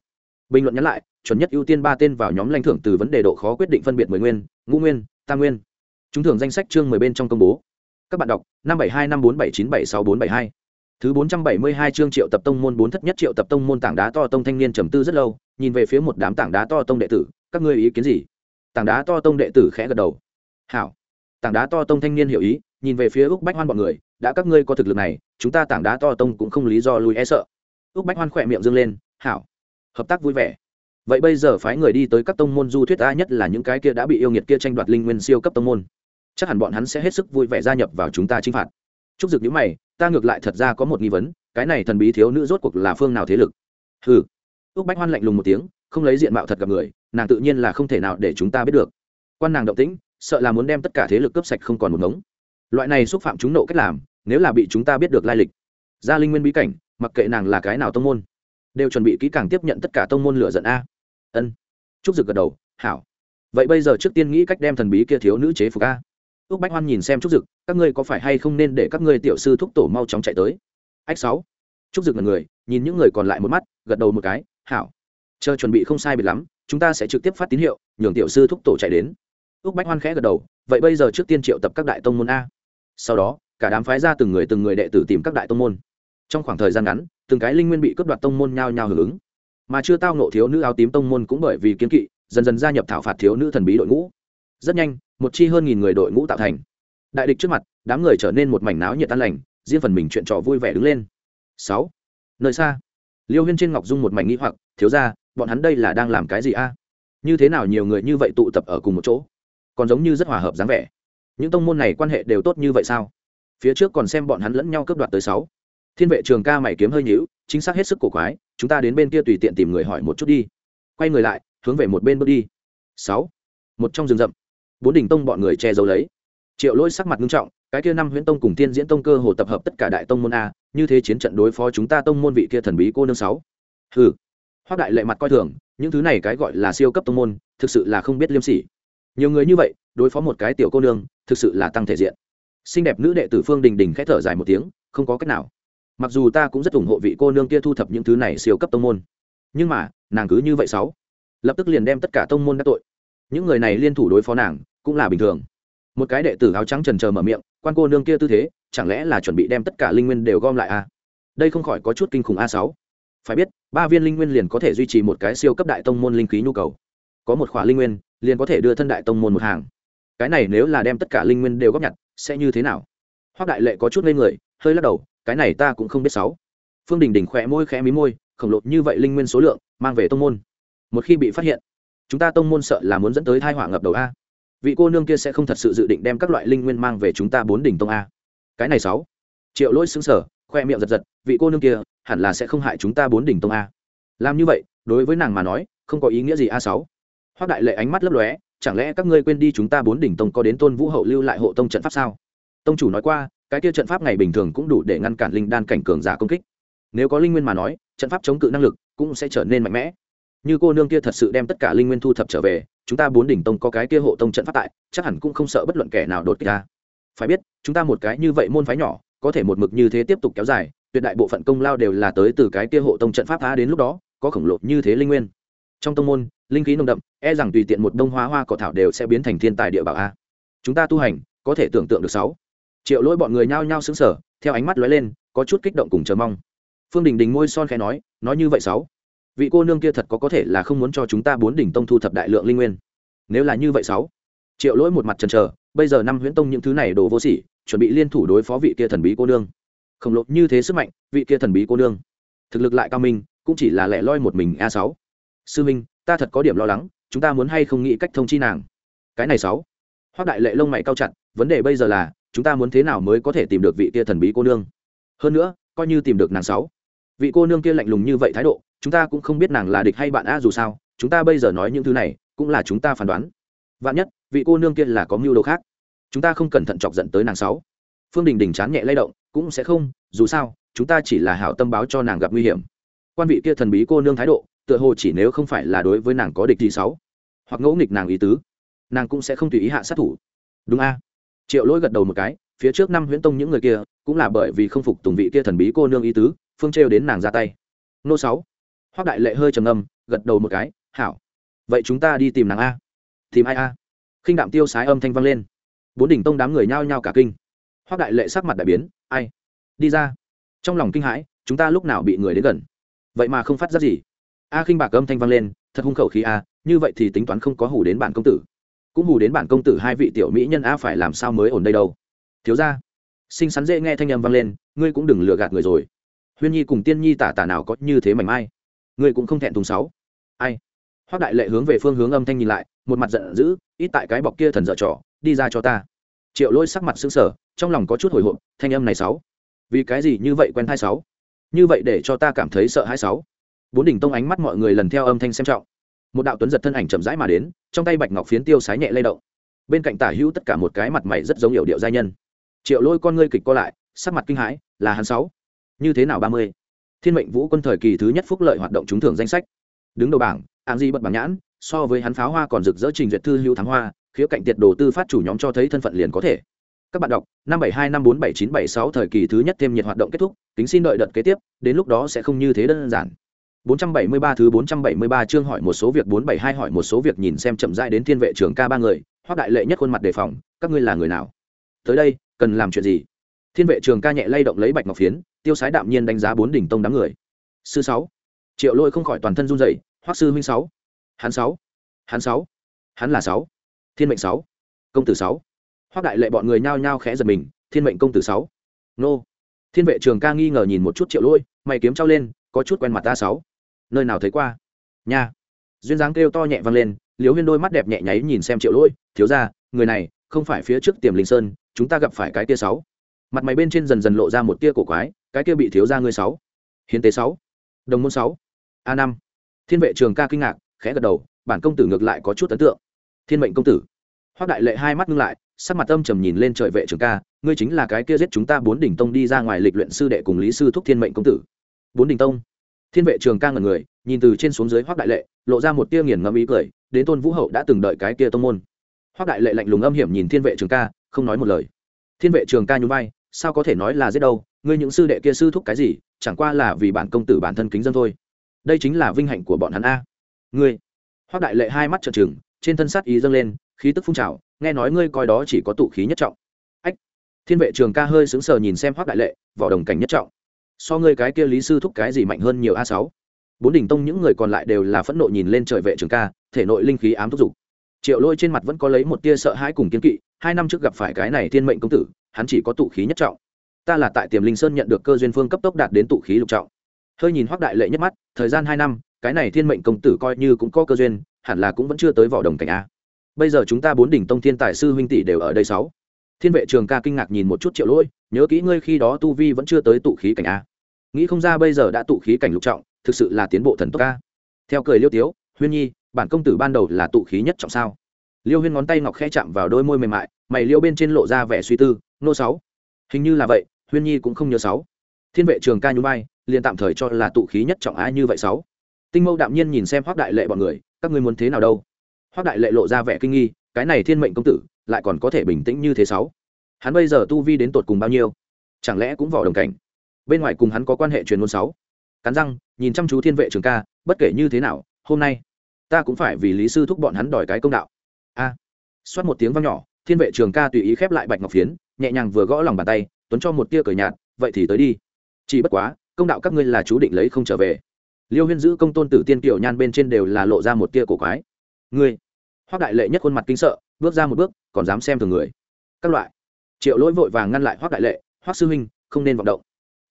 Bình luận nhắn lại, chuẩn nhất ưu tiên ba tên vào nhóm lãnh thưởng từ vấn đề độ khó quyết định phân biệt mười nguyên, ngũ nguyên, tam nguyên. Chúng thưởng danh sách chương mười bên trong công bố. Các bạn đọc, năm bảy hai năm bốn bảy chín bảy sáu bốn bảy hai thứ bốn trăm bảy mươi hai chương triệu tập tông môn bốn thất nhất triệu tập tông môn tảng đá to tông thanh niên trầm tư rất lâu, nhìn về phía một đám tảng đá to tông đệ tử, các ngươi ý kiến gì? Tảng đá to tông đệ tử khẽ gật đầu. Hảo. Tảng đá to tông thanh niên hiểu ý, nhìn về phía úc bách hoan bọn người, đã các ngươi có thực lực này, chúng ta tảng đá to tông cũng không lý do lùi e sợ. Úc bách hoan khỏe miệng dương lên, hảo. Hợp tác vui vẻ. Vậy bây giờ phái người đi tới các tông môn du thuyết a nhất là những cái kia đã bị yêu nghiệt kia tranh đoạt linh nguyên siêu cấp tông môn. Chắc hẳn bọn hắn sẽ hết sức vui vẻ gia nhập vào chúng ta chinh phạt. Chúc dực những mày ta ngược lại thật ra có một nghi vấn, cái này thần bí thiếu nữ rốt cuộc là phương nào thế lực? Hừ. Ước bách hoan lạnh lùng một tiếng, không lấy diện mạo thật gặp người, nàng tự nhiên là không thể nào để chúng ta biết được. Quan nàng động tĩnh, sợ là muốn đem tất cả thế lực cướp sạch không còn một ngống. Loại này xúc phạm chúng nộ cách làm, nếu là bị chúng ta biết được lai lịch, gia linh nguyên bí cảnh, mặc kệ nàng là cái nào tông môn, đều chuẩn bị kỹ càng tiếp nhận tất cả tông môn lửa giận a. Ân. Trúc dực gật đầu, hảo. Vậy bây giờ trước tiên nghĩ cách đem thần bí kia thiếu nữ chế phục a ước bách hoan nhìn xem trúc dực, các ngươi có phải hay không nên để các ngươi tiểu sư thúc tổ mau chóng chạy tới? Ách sáu. Trúc dực là người, nhìn những người còn lại một mắt, gật đầu một cái, hảo. Chờ chuẩn bị không sai biệt lắm, chúng ta sẽ trực tiếp phát tín hiệu, nhường tiểu sư thúc tổ chạy đến. Ước bách hoan khẽ gật đầu, vậy bây giờ trước tiên triệu tập các đại tông môn a. Sau đó, cả đám phái ra từng người từng người đệ tử tìm các đại tông môn. Trong khoảng thời gian ngắn, từng cái linh nguyên bị cướp đoạt tông môn nhao nhao hưởng ứng. Mà chưa tao nộ thiếu nữ áo tím tông môn cũng bởi vì kiến kỵ, dần dần gia nhập thảo phạt thiếu nữ thần bí đội ngũ. Rất nhanh một chi hơn nghìn người đội ngũ tạo thành. Đại địch trước mặt, đám người trở nên một mảnh náo nhiệt tan lành, riêng phần mình chuyện trò vui vẻ đứng lên. Sáu, nơi xa. Liêu huyên trên ngọc dung một mảnh nghĩ hoặc, thiếu ra bọn hắn đây là đang làm cái gì a? Như thế nào nhiều người như vậy tụ tập ở cùng một chỗ? Còn giống như rất hòa hợp dáng vẻ. Những tông môn này quan hệ đều tốt như vậy sao? Phía trước còn xem bọn hắn lẫn nhau cướp đoạt tới sáu. Thiên vệ trường ca mày kiếm hơi nhữu chính xác hết sức cổ quái, chúng ta đến bên kia tùy tiện tìm người hỏi một chút đi. Quay người lại, hướng về một bên bước đi. Sáu. Một trong rừng rậm bốn đỉnh tông bọn người che giấu lấy. Triệu lỗi sắc mặt nghiêm trọng, cái kia năm huyễn tông cùng tiên diễn tông cơ hồ tập hợp tất cả đại tông môn a, như thế chiến trận đối phó chúng ta tông môn vị kia thần bí cô nương sáu. Hừ. Hoắc đại lệ mặt coi thường, những thứ này cái gọi là siêu cấp tông môn, thực sự là không biết liêm sỉ. Nhiều người như vậy, đối phó một cái tiểu cô nương, thực sự là tăng thể diện. Xinh đẹp nữ đệ tử phương đình đình khẽ thở dài một tiếng, không có cách nào. Mặc dù ta cũng rất ủng hộ vị cô nương kia thu thập những thứ này siêu cấp tông môn, nhưng mà, nàng cứ như vậy sáu. Lập tức liền đem tất cả tông môn đã tội. Những người này liên thủ đối phó nàng cũng là bình thường. Một cái đệ tử áo trắng trần trờ mở miệng, quan cô nương kia tư thế, chẳng lẽ là chuẩn bị đem tất cả linh nguyên đều gom lại à? đây không khỏi có chút kinh khủng a sáu. Phải biết, ba viên linh nguyên liền có thể duy trì một cái siêu cấp đại tông môn linh khí nhu cầu. Có một khỏa linh nguyên, liền có thể đưa thân đại tông môn một hàng. Cái này nếu là đem tất cả linh nguyên đều góp nhặt, sẽ như thế nào? Hoác đại lệ có chút lên người, hơi lắc đầu, cái này ta cũng không biết sáu. Phương đình đình khỏe môi khẽ mí môi, khổng lồ như vậy linh nguyên số lượng, mang về tông môn. Một khi bị phát hiện, chúng ta tông môn sợ là muốn dẫn tới thai họa ngập đầu a vị cô nương kia sẽ không thật sự dự định đem các loại linh nguyên mang về chúng ta bốn đỉnh tông a. Cái này sáu. Triệu lỗi xứng sở khoe miệng giật giật, vị cô nương kia hẳn là sẽ không hại chúng ta bốn đỉnh tông a. Làm như vậy, đối với nàng mà nói, không có ý nghĩa gì a sáu. Hoác đại lệ ánh mắt lấp lóe, chẳng lẽ các ngươi quên đi chúng ta bốn đỉnh tông có đến tôn vũ hậu lưu lại hộ tông trận pháp sao? Tông chủ nói qua, cái kia trận pháp ngày bình thường cũng đủ để ngăn cản linh đan cảnh cường giả công kích. Nếu có linh nguyên mà nói, trận pháp chống cự năng lực cũng sẽ trở nên mạnh mẽ như cô nương kia thật sự đem tất cả linh nguyên thu thập trở về, chúng ta bốn đỉnh tông có cái kia hộ tông trận pháp tại, chắc hẳn cũng không sợ bất luận kẻ nào đột kích ra. Phải biết, chúng ta một cái như vậy môn phái nhỏ, có thể một mực như thế tiếp tục kéo dài, tuyệt đại bộ phận công lao đều là tới từ cái kia hộ tông trận pháp phá đến lúc đó, có khổng lồ như thế linh nguyên. Trong tông môn, linh khí nồng đậm e rằng tùy tiện một đông hoa hoa cỏ thảo đều sẽ biến thành thiên tài địa bảo a. Chúng ta tu hành, có thể tưởng tượng được sáu. Triệu lỗi bọn người nhao nhao xứng sở theo ánh mắt lóe lên, có chút kích động cùng chờ mong. Phương đình đình môi son khẽ nói nói như vậy sáu vị cô nương kia thật có có thể là không muốn cho chúng ta bốn đỉnh tông thu thập đại lượng linh nguyên. Nếu là như vậy sáu, triệu lỗi một mặt trần trờ bây giờ năm huyễn tông những thứ này đồ vô sỉ, chuẩn bị liên thủ đối phó vị kia thần bí cô nương. Khổng lồ như thế sức mạnh, vị kia thần bí cô nương, thực lực lại cao minh, cũng chỉ là lẻ loi một mình a sáu. Sư minh, ta thật có điểm lo lắng, chúng ta muốn hay không nghĩ cách thông chi nàng? Cái này sáu. Hoác đại lệ lông mày cao chặt, vấn đề bây giờ là, chúng ta muốn thế nào mới có thể tìm được vị kia thần bí cô nương? Hơn nữa, coi như tìm được nàng sáu vị cô nương kia lạnh lùng như vậy thái độ, chúng ta cũng không biết nàng là địch hay bạn a dù sao, chúng ta bây giờ nói những thứ này, cũng là chúng ta phán đoán. Vạn nhất, vị cô nương kia là có mưu đồ khác, chúng ta không cẩn thận chọc dẫn tới nàng sáu. Phương đình đình chán nhẹ lay động, cũng sẽ không, dù sao, chúng ta chỉ là hảo tâm báo cho nàng gặp nguy hiểm. Quan vị kia thần bí cô nương thái độ, tựa hồ chỉ nếu không phải là đối với nàng có địch thì sáu. Hoặc ngẫu nghịch nàng ý tứ, nàng cũng sẽ không tùy ý hạ sát thủ. Đúng a? Triệu lỗi gật đầu một cái, phía trước năm huyễn tông những người kia, cũng là bởi vì không phục tùng vị kia thần bí cô nương ý tứ phương trêu đến nàng ra tay. Nô sáu. Hoác đại lệ hơi trầm âm gật đầu một cái, hảo. Vậy chúng ta đi tìm nàng a. Tìm ai a? Khinh đạm tiêu sái âm thanh vang lên. Bốn đỉnh tông đám người nhao nhao cả kinh. Hoác đại lệ sắc mặt đại biến, ai? Đi ra. Trong lòng kinh hãi, chúng ta lúc nào bị người đến gần? Vậy mà không phát ra gì. A khinh bạc âm thanh vang lên, thật hung khẩu khí a, như vậy thì tính toán không có hủ đến bản công tử. Cũng hù đến bản công tử hai vị tiểu mỹ nhân a phải làm sao mới ổn đây đâu? Thiếu ra xinh xắn dễ nghe thanh âm vang lên, ngươi cũng đừng lừa gạt người rồi huyên nhi cùng tiên nhi tả tả nào có như thế mảnh mai. Ngươi cũng không thẹn thùng sáu. Ai? Hoác đại lệ hướng về phương hướng âm thanh nhìn lại, một mặt giận dữ, ít tại cái bọc kia thần dở trò, đi ra cho ta. Triệu lôi sắc mặt xứng sở trong lòng có chút hồi hộp, thanh âm này sáu. Vì cái gì như vậy quen thai sáu? Như vậy để cho ta cảm thấy sợ hãi sáu. Bốn đỉnh tông ánh mắt mọi người lần theo âm thanh xem trọng. Một đạo tuấn giật thân ảnh chậm rãi mà đến, trong tay bạch ngọc phiến tiêu sái nhẹ lay động. Bên cạnh tả hữu tất cả một cái mặt mày rất giống hiệu điệu giai nhân. Triệu lôi con ngươi kịch co lại, sắc mặt kinh hãi, là hắn sáu như thế nào ba mươi? Thiên mệnh vũ quân thời kỳ thứ nhất phúc lợi hoạt động trúng thưởng danh sách. Đứng đầu bảng ạng di bật bảng nhãn so với hắn pháo hoa còn rực rỡ trình duyệt thư hữu thắng hoa khía cạnh tiệt đồ tư phát chủ nhóm cho thấy thân phận liền có thể. Các bạn đọc năm bảy hai năm bốn bảy chín bảy sáu thời kỳ thứ nhất thêm nhiệt hoạt động kết thúc kính xin đợi đợt kế tiếp đến lúc đó sẽ không như thế đơn giản. 473 thứ 473 chương hỏi một số việc 472 hỏi một số việc nhìn xem chậm rãi đến thiên vệ trưởng ca ba người, hoác đại lệ nhất khuôn mặt đề phòng các ngươi là người nào? Tới đây cần làm chuyện gì? Thiên vệ trường ca nhẹ lay động lấy bạch ngọc phiến, tiêu sái đạm nhiên đánh giá bốn đỉnh tông đám người. Sư sáu. Triệu lôi không khỏi toàn thân run dậy hoắc sư huynh sáu. Hắn sáu. Hắn sáu. Hắn là sáu. Thiên mệnh sáu. Công tử sáu. Hoắc đại lệ bọn người nhao nhao khẽ giật mình, thiên mệnh công tử sáu. Nô. Thiên vệ trường ca nghi ngờ nhìn một chút triệu lôi, mày kiếm trao lên, có chút quen mặt ta sáu. Nơi nào thấy qua? Nha. Duyên dáng kêu to nhẹ vang lên, liễu huyên đôi mắt đẹp nhẹ nháy nhìn xem triệu lôi, thiếu ra người này không phải phía trước tiềm linh sơn, chúng ta gặp phải cái tia sáu mặt mày bên trên dần dần lộ ra một tia cổ quái, cái kia bị thiếu ra ngươi sáu. Hiến tế sáu. Đồng môn sáu. A năm. Thiên vệ trường ca kinh ngạc, khẽ gật đầu, bản công tử ngược lại có chút ấn tượng. Thiên mệnh công tử. Hoác đại lệ hai mắt ngưng lại, sắc mặt âm trầm nhìn lên trời vệ trường ca, ngươi chính là cái kia giết chúng ta bốn đỉnh tông đi ra ngoài lịch luyện sư đệ cùng lý sư thúc thiên mệnh công tử. Bốn đỉnh tông. Thiên vệ trường ca ngần người, nhìn từ trên xuống dưới hoác đại lệ, lộ ra một tia nghiền ngẫm ý cười, đến tôn vũ hậu đã từng đợi cái kia tông môn. Hoác đại lệ lạnh lùng âm hiểm nhìn thiên vệ trường ca, không nói một lời. Thiên vệ trường ca nhún vai sao có thể nói là giết đâu, ngươi những sư đệ kia sư thúc cái gì, chẳng qua là vì bản công tử bản thân kính dân thôi. Đây chính là vinh hạnh của bọn hắn a. Ngươi. Hoác đại lệ hai mắt trợn trừng, trên thân sát ý dâng lên, khí tức phun trào, nghe nói ngươi coi đó chỉ có tụ khí nhất trọng. Ách. Thiên vệ trường ca hơi sững sờ nhìn xem hoác đại lệ, vỏ đồng cảnh nhất trọng. So ngươi cái kia lý sư thúc cái gì mạnh hơn nhiều a sáu? Bốn đỉnh tông những người còn lại đều là phẫn nộ nhìn lên trời vệ trường ca, thể nội linh khí ám thúc giục triệu lôi trên mặt vẫn có lấy một tia sợ hãi cùng kiên kỵ, hai năm trước gặp phải cái này thiên mệnh công tử hắn chỉ có tụ khí nhất trọng. Ta là tại tiềm linh sơn nhận được cơ duyên phương cấp tốc đạt đến tụ khí lục trọng. Hơi nhìn hoác đại lệ nhất mắt, thời gian hai năm, cái này thiên mệnh công tử coi như cũng có cơ duyên, hẳn là cũng vẫn chưa tới vỏ đồng cảnh a. Bây giờ chúng ta bốn đỉnh tông thiên tài sư huynh tỷ đều ở đây sáu. Thiên vệ trường ca kinh ngạc nhìn một chút triệu lỗi, nhớ kỹ ngươi khi đó tu vi vẫn chưa tới tụ khí cảnh a. Nghĩ không ra bây giờ đã tụ khí cảnh lục trọng, thực sự là tiến bộ thần tốc ca theo cười liêu tiếu, huyên nhi, bản công tử ban đầu là tụ khí nhất trọng sao? Liêu huyên ngón tay ngọc khẽ chạm vào đôi môi mềm mại mày liêu bên trên lộ ra vẻ suy tư nô sáu. Hình như là vậy huyên nhi cũng không nhớ sáu. Thiên vệ trường ca nhún vai liền tạm thời cho là tụ khí nhất trọng ai như vậy sáu. Tinh mâu đạm nhiên nhìn xem hoác đại lệ bọn người các ngươi muốn thế nào đâu? Hoác đại lệ lộ ra vẻ kinh nghi cái này thiên mệnh công tử lại còn có thể bình tĩnh như thế sáu? Hắn bây giờ tu vi đến tột cùng bao nhiêu? Chẳng lẽ cũng vỏ đồng cảnh? Bên ngoài cùng hắn có quan hệ truyền môn sáu? Cắn răng nhìn chăm chú thiên vệ trường ca bất kể như thế nào hôm nay ta cũng phải vì lý sư thúc bọn hắn đòi cái công đạo. A. À, xoát một tiếng vang nhỏ thiên vệ trường ca tùy ý khép lại bạch ngọc phiến, nhẹ nhàng vừa gõ lòng bàn tay, tuấn cho một tia cờ nhạt, vậy thì tới đi. Chỉ bất quá, công đạo các ngươi là chú định lấy không trở về. Liêu huyên giữ công tôn tử tiên kiểu nhan bên trên đều là lộ ra một tia cổ quái. Ngươi? Hoác đại lệ nhất khuôn mặt kinh sợ, bước ra một bước, còn dám xem thường người. Các loại. Triệu lỗi vội vàng ngăn lại hoác đại lệ hoác sư huynh, không nên vọng động.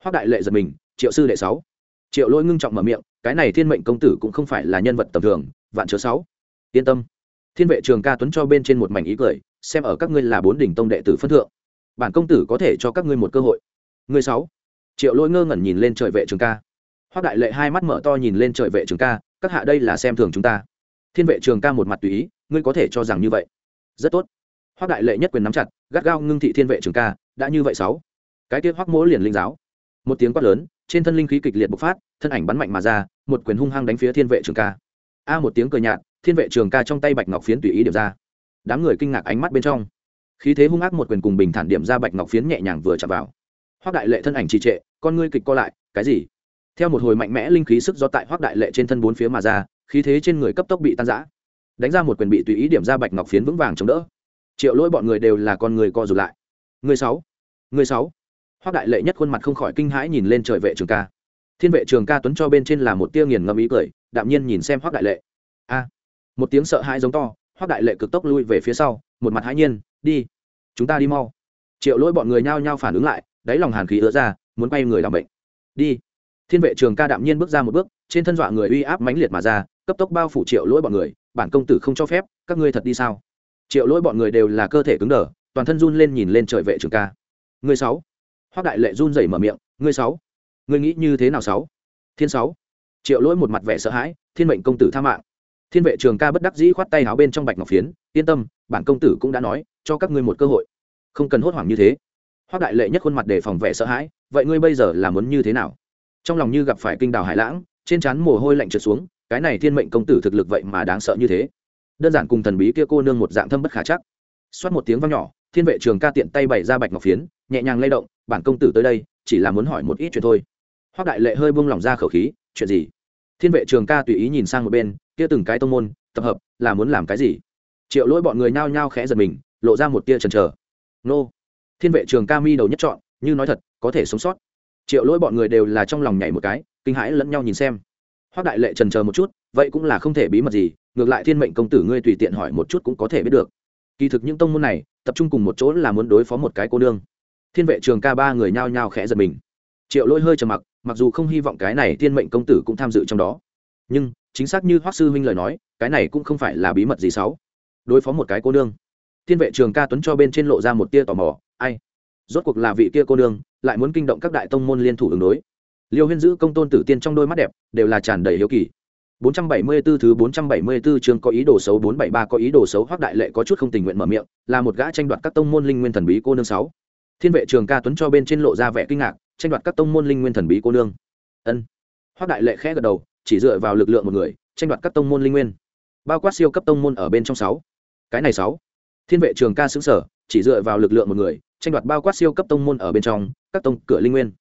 Hoác đại lệ giật mình, triệu sư đệ sáu. Triệu lỗi ngưng trọng mở miệng, cái này thiên mệnh công tử cũng không phải là nhân vật tầm thường, vạn chớ sáu. Yên tâm. Thiên vệ trường ca tuấn cho bên trên một mảnh ý cười xem ở các ngươi là bốn đỉnh tông đệ tử phân thượng bản công tử có thể cho các ngươi một cơ hội Ngươi sáu. Triệu Lỗi ngơ ngẩn nhìn lên trời vệ trường ca. Hoắc Đại Lệ hai mắt mở to nhìn lên trời vệ trường ca, các hạ đây là xem thường chúng ta. Thiên vệ trường ca một mặt tùy ý, ngươi có thể cho rằng như vậy. Rất tốt. Hoắc Đại Lệ nhất quyền nắm chặt, gắt gao ngưng thị thiên vệ trường ca, đã như vậy sáu. Cái kia Hoắc Mỗ liền linh giáo. Một tiếng quát lớn, trên thân linh khí kịch liệt bộc phát, thân ảnh bắn mạnh mà ra, một quyền hung hăng đánh phía thiên vệ trường ca. A một tiếng cười nhạt, thiên vệ trường ca trong tay bạch ngọc phiến tùy ý điểm ra. Đám người kinh ngạc ánh mắt bên trong. Khí thế hung ác một quyền cùng bình thản điểm ra bạch ngọc phiến nhẹ nhàng vừa chạm vào. Hoác đại lệ thân ảnh trì trệ, con ngươi kịch co lại, cái gì? Theo một hồi mạnh mẽ linh khí sức do tại hoác đại lệ trên thân bốn phía mà ra, khí thế trên người cấp tốc bị tan giã đánh ra một quyền bị tùy ý điểm ra bạch ngọc phiến vững vàng chống đỡ. Triệu lỗi bọn người đều là con người co rụt lại. Người sáu người sáu. Hoác đại lệ nhất khuôn mặt không khỏi kinh hãi nhìn lên trời vệ trường ca. Thiên vệ trường ca tuấn cho bên trên là một tia nghiền ngâm ý cười, đạm nhiên nhìn xem hoác đại lệ. A, một tiếng sợ hãi giống to hoác đại lệ cực tốc lui về phía sau, một mặt hãi nhiên, đi, chúng ta đi mau. Triệu lỗi bọn người nhao nhao phản ứng lại, đáy lòng hàn khí ứa ra, muốn quay người làm bệnh. Đi. Thiên vệ trường ca đạm nhiên bước ra một bước, trên thân dọa người uy áp mãnh liệt mà ra, cấp tốc bao phủ triệu lỗi bọn người, bản công tử không cho phép, các ngươi thật đi sao? Triệu lỗi bọn người đều là cơ thể cứng đờ, toàn thân run lên nhìn lên trời vệ trường ca. Người sáu. Hoác đại lệ run rẩy mở miệng người sáu. Người nghĩ như thế nào sáu? Thiên sáu. Triệu lỗi một mặt vẻ sợ hãi, thiên mệnh công tử tha mạng thiên vệ trường ca bất đắc dĩ khoát tay áo bên trong bạch ngọc phiến, yên tâm, bản công tử cũng đã nói, cho các ngươi một cơ hội. Không cần hốt hoảng như thế. Hoác đại lệ nhất khuôn mặt để phòng vệ sợ hãi, vậy ngươi bây giờ là muốn như thế nào? Trong lòng như gặp phải kinh đào hải lãng, trên trán mồ hôi lạnh trượt xuống, cái này thiên mệnh công tử thực lực vậy mà đáng sợ như thế. Đơn giản cùng thần bí kia cô nương một dạng thâm bất khả chắc. Xoát một tiếng vang nhỏ, thiên vệ trường ca tiện tay bày ra bạch ngọc phiến, nhẹ nhàng lay động, bản công tử tới đây, chỉ là muốn hỏi một ít chuyện thôi. Hoác đại lệ hơi buông lỏng ra khẩu khí, chuyện gì? Thiên vệ trường ca tùy ý nhìn sang một bên kia từng cái tông môn, tập hợp, là muốn làm cái gì? Triệu lỗi bọn người nhao nhao khẽ giật mình, lộ ra một tia trần trờ nô, thiên vệ trường ca mi đầu nhất chọn, như nói thật, có thể sống sót. Triệu lỗi bọn người đều là trong lòng nhảy một cái, kinh hãi lẫn nhau nhìn xem. Hoác đại lệ trần chờ một chút, vậy cũng là không thể bí mật gì, ngược lại thiên mệnh công tử ngươi tùy tiện hỏi một chút cũng có thể biết được. Kỳ thực những tông môn này, tập trung cùng một chỗ là muốn đối phó một cái cô nương. Thiên vệ trường ca ba người nhao nhao khẽ giật mình. Triệu lỗi hơi trầm mặc mặc dù không hy vọng cái này thiên mệnh công tử cũng tham dự trong đó nhưng chính xác như Hoắc sư huynh lời nói cái này cũng không phải là bí mật gì xấu đối phó một cái cô nương thiên vệ trường ca tuấn cho bên trên lộ ra một tia tò mò ai rốt cuộc là vị kia cô nương lại muốn kinh động các đại tông môn liên thủ ứng đối liêu huyên giữ công tôn tử tiên trong đôi mắt đẹp đều là tràn đầy hiếu kỳ 474 thứ 474 chương có ý đồ xấu 473 có ý đồ xấu Hoắc Đại Lệ có chút không tình nguyện mở miệng, là một gã tranh đoạt các tông môn linh nguyên thần bí cô nương 6. Thiên vệ trường ca tuấn cho bên trên lộ ra vẻ kinh ngạc, tranh đoạt các tông môn linh nguyên thần bí cô nương. Ân. Hoắc Đại Lệ khẽ gật đầu, chỉ dựa vào lực lượng một người, tranh đoạt các tông môn linh nguyên. Bao quát siêu cấp tông môn ở bên trong sáu. Cái này sáu. Thiên vệ trường ca xứng sở, chỉ dựa vào lực lượng một người, tranh đoạt bao quát siêu cấp tông môn ở bên trong, các tông cửa linh nguyên.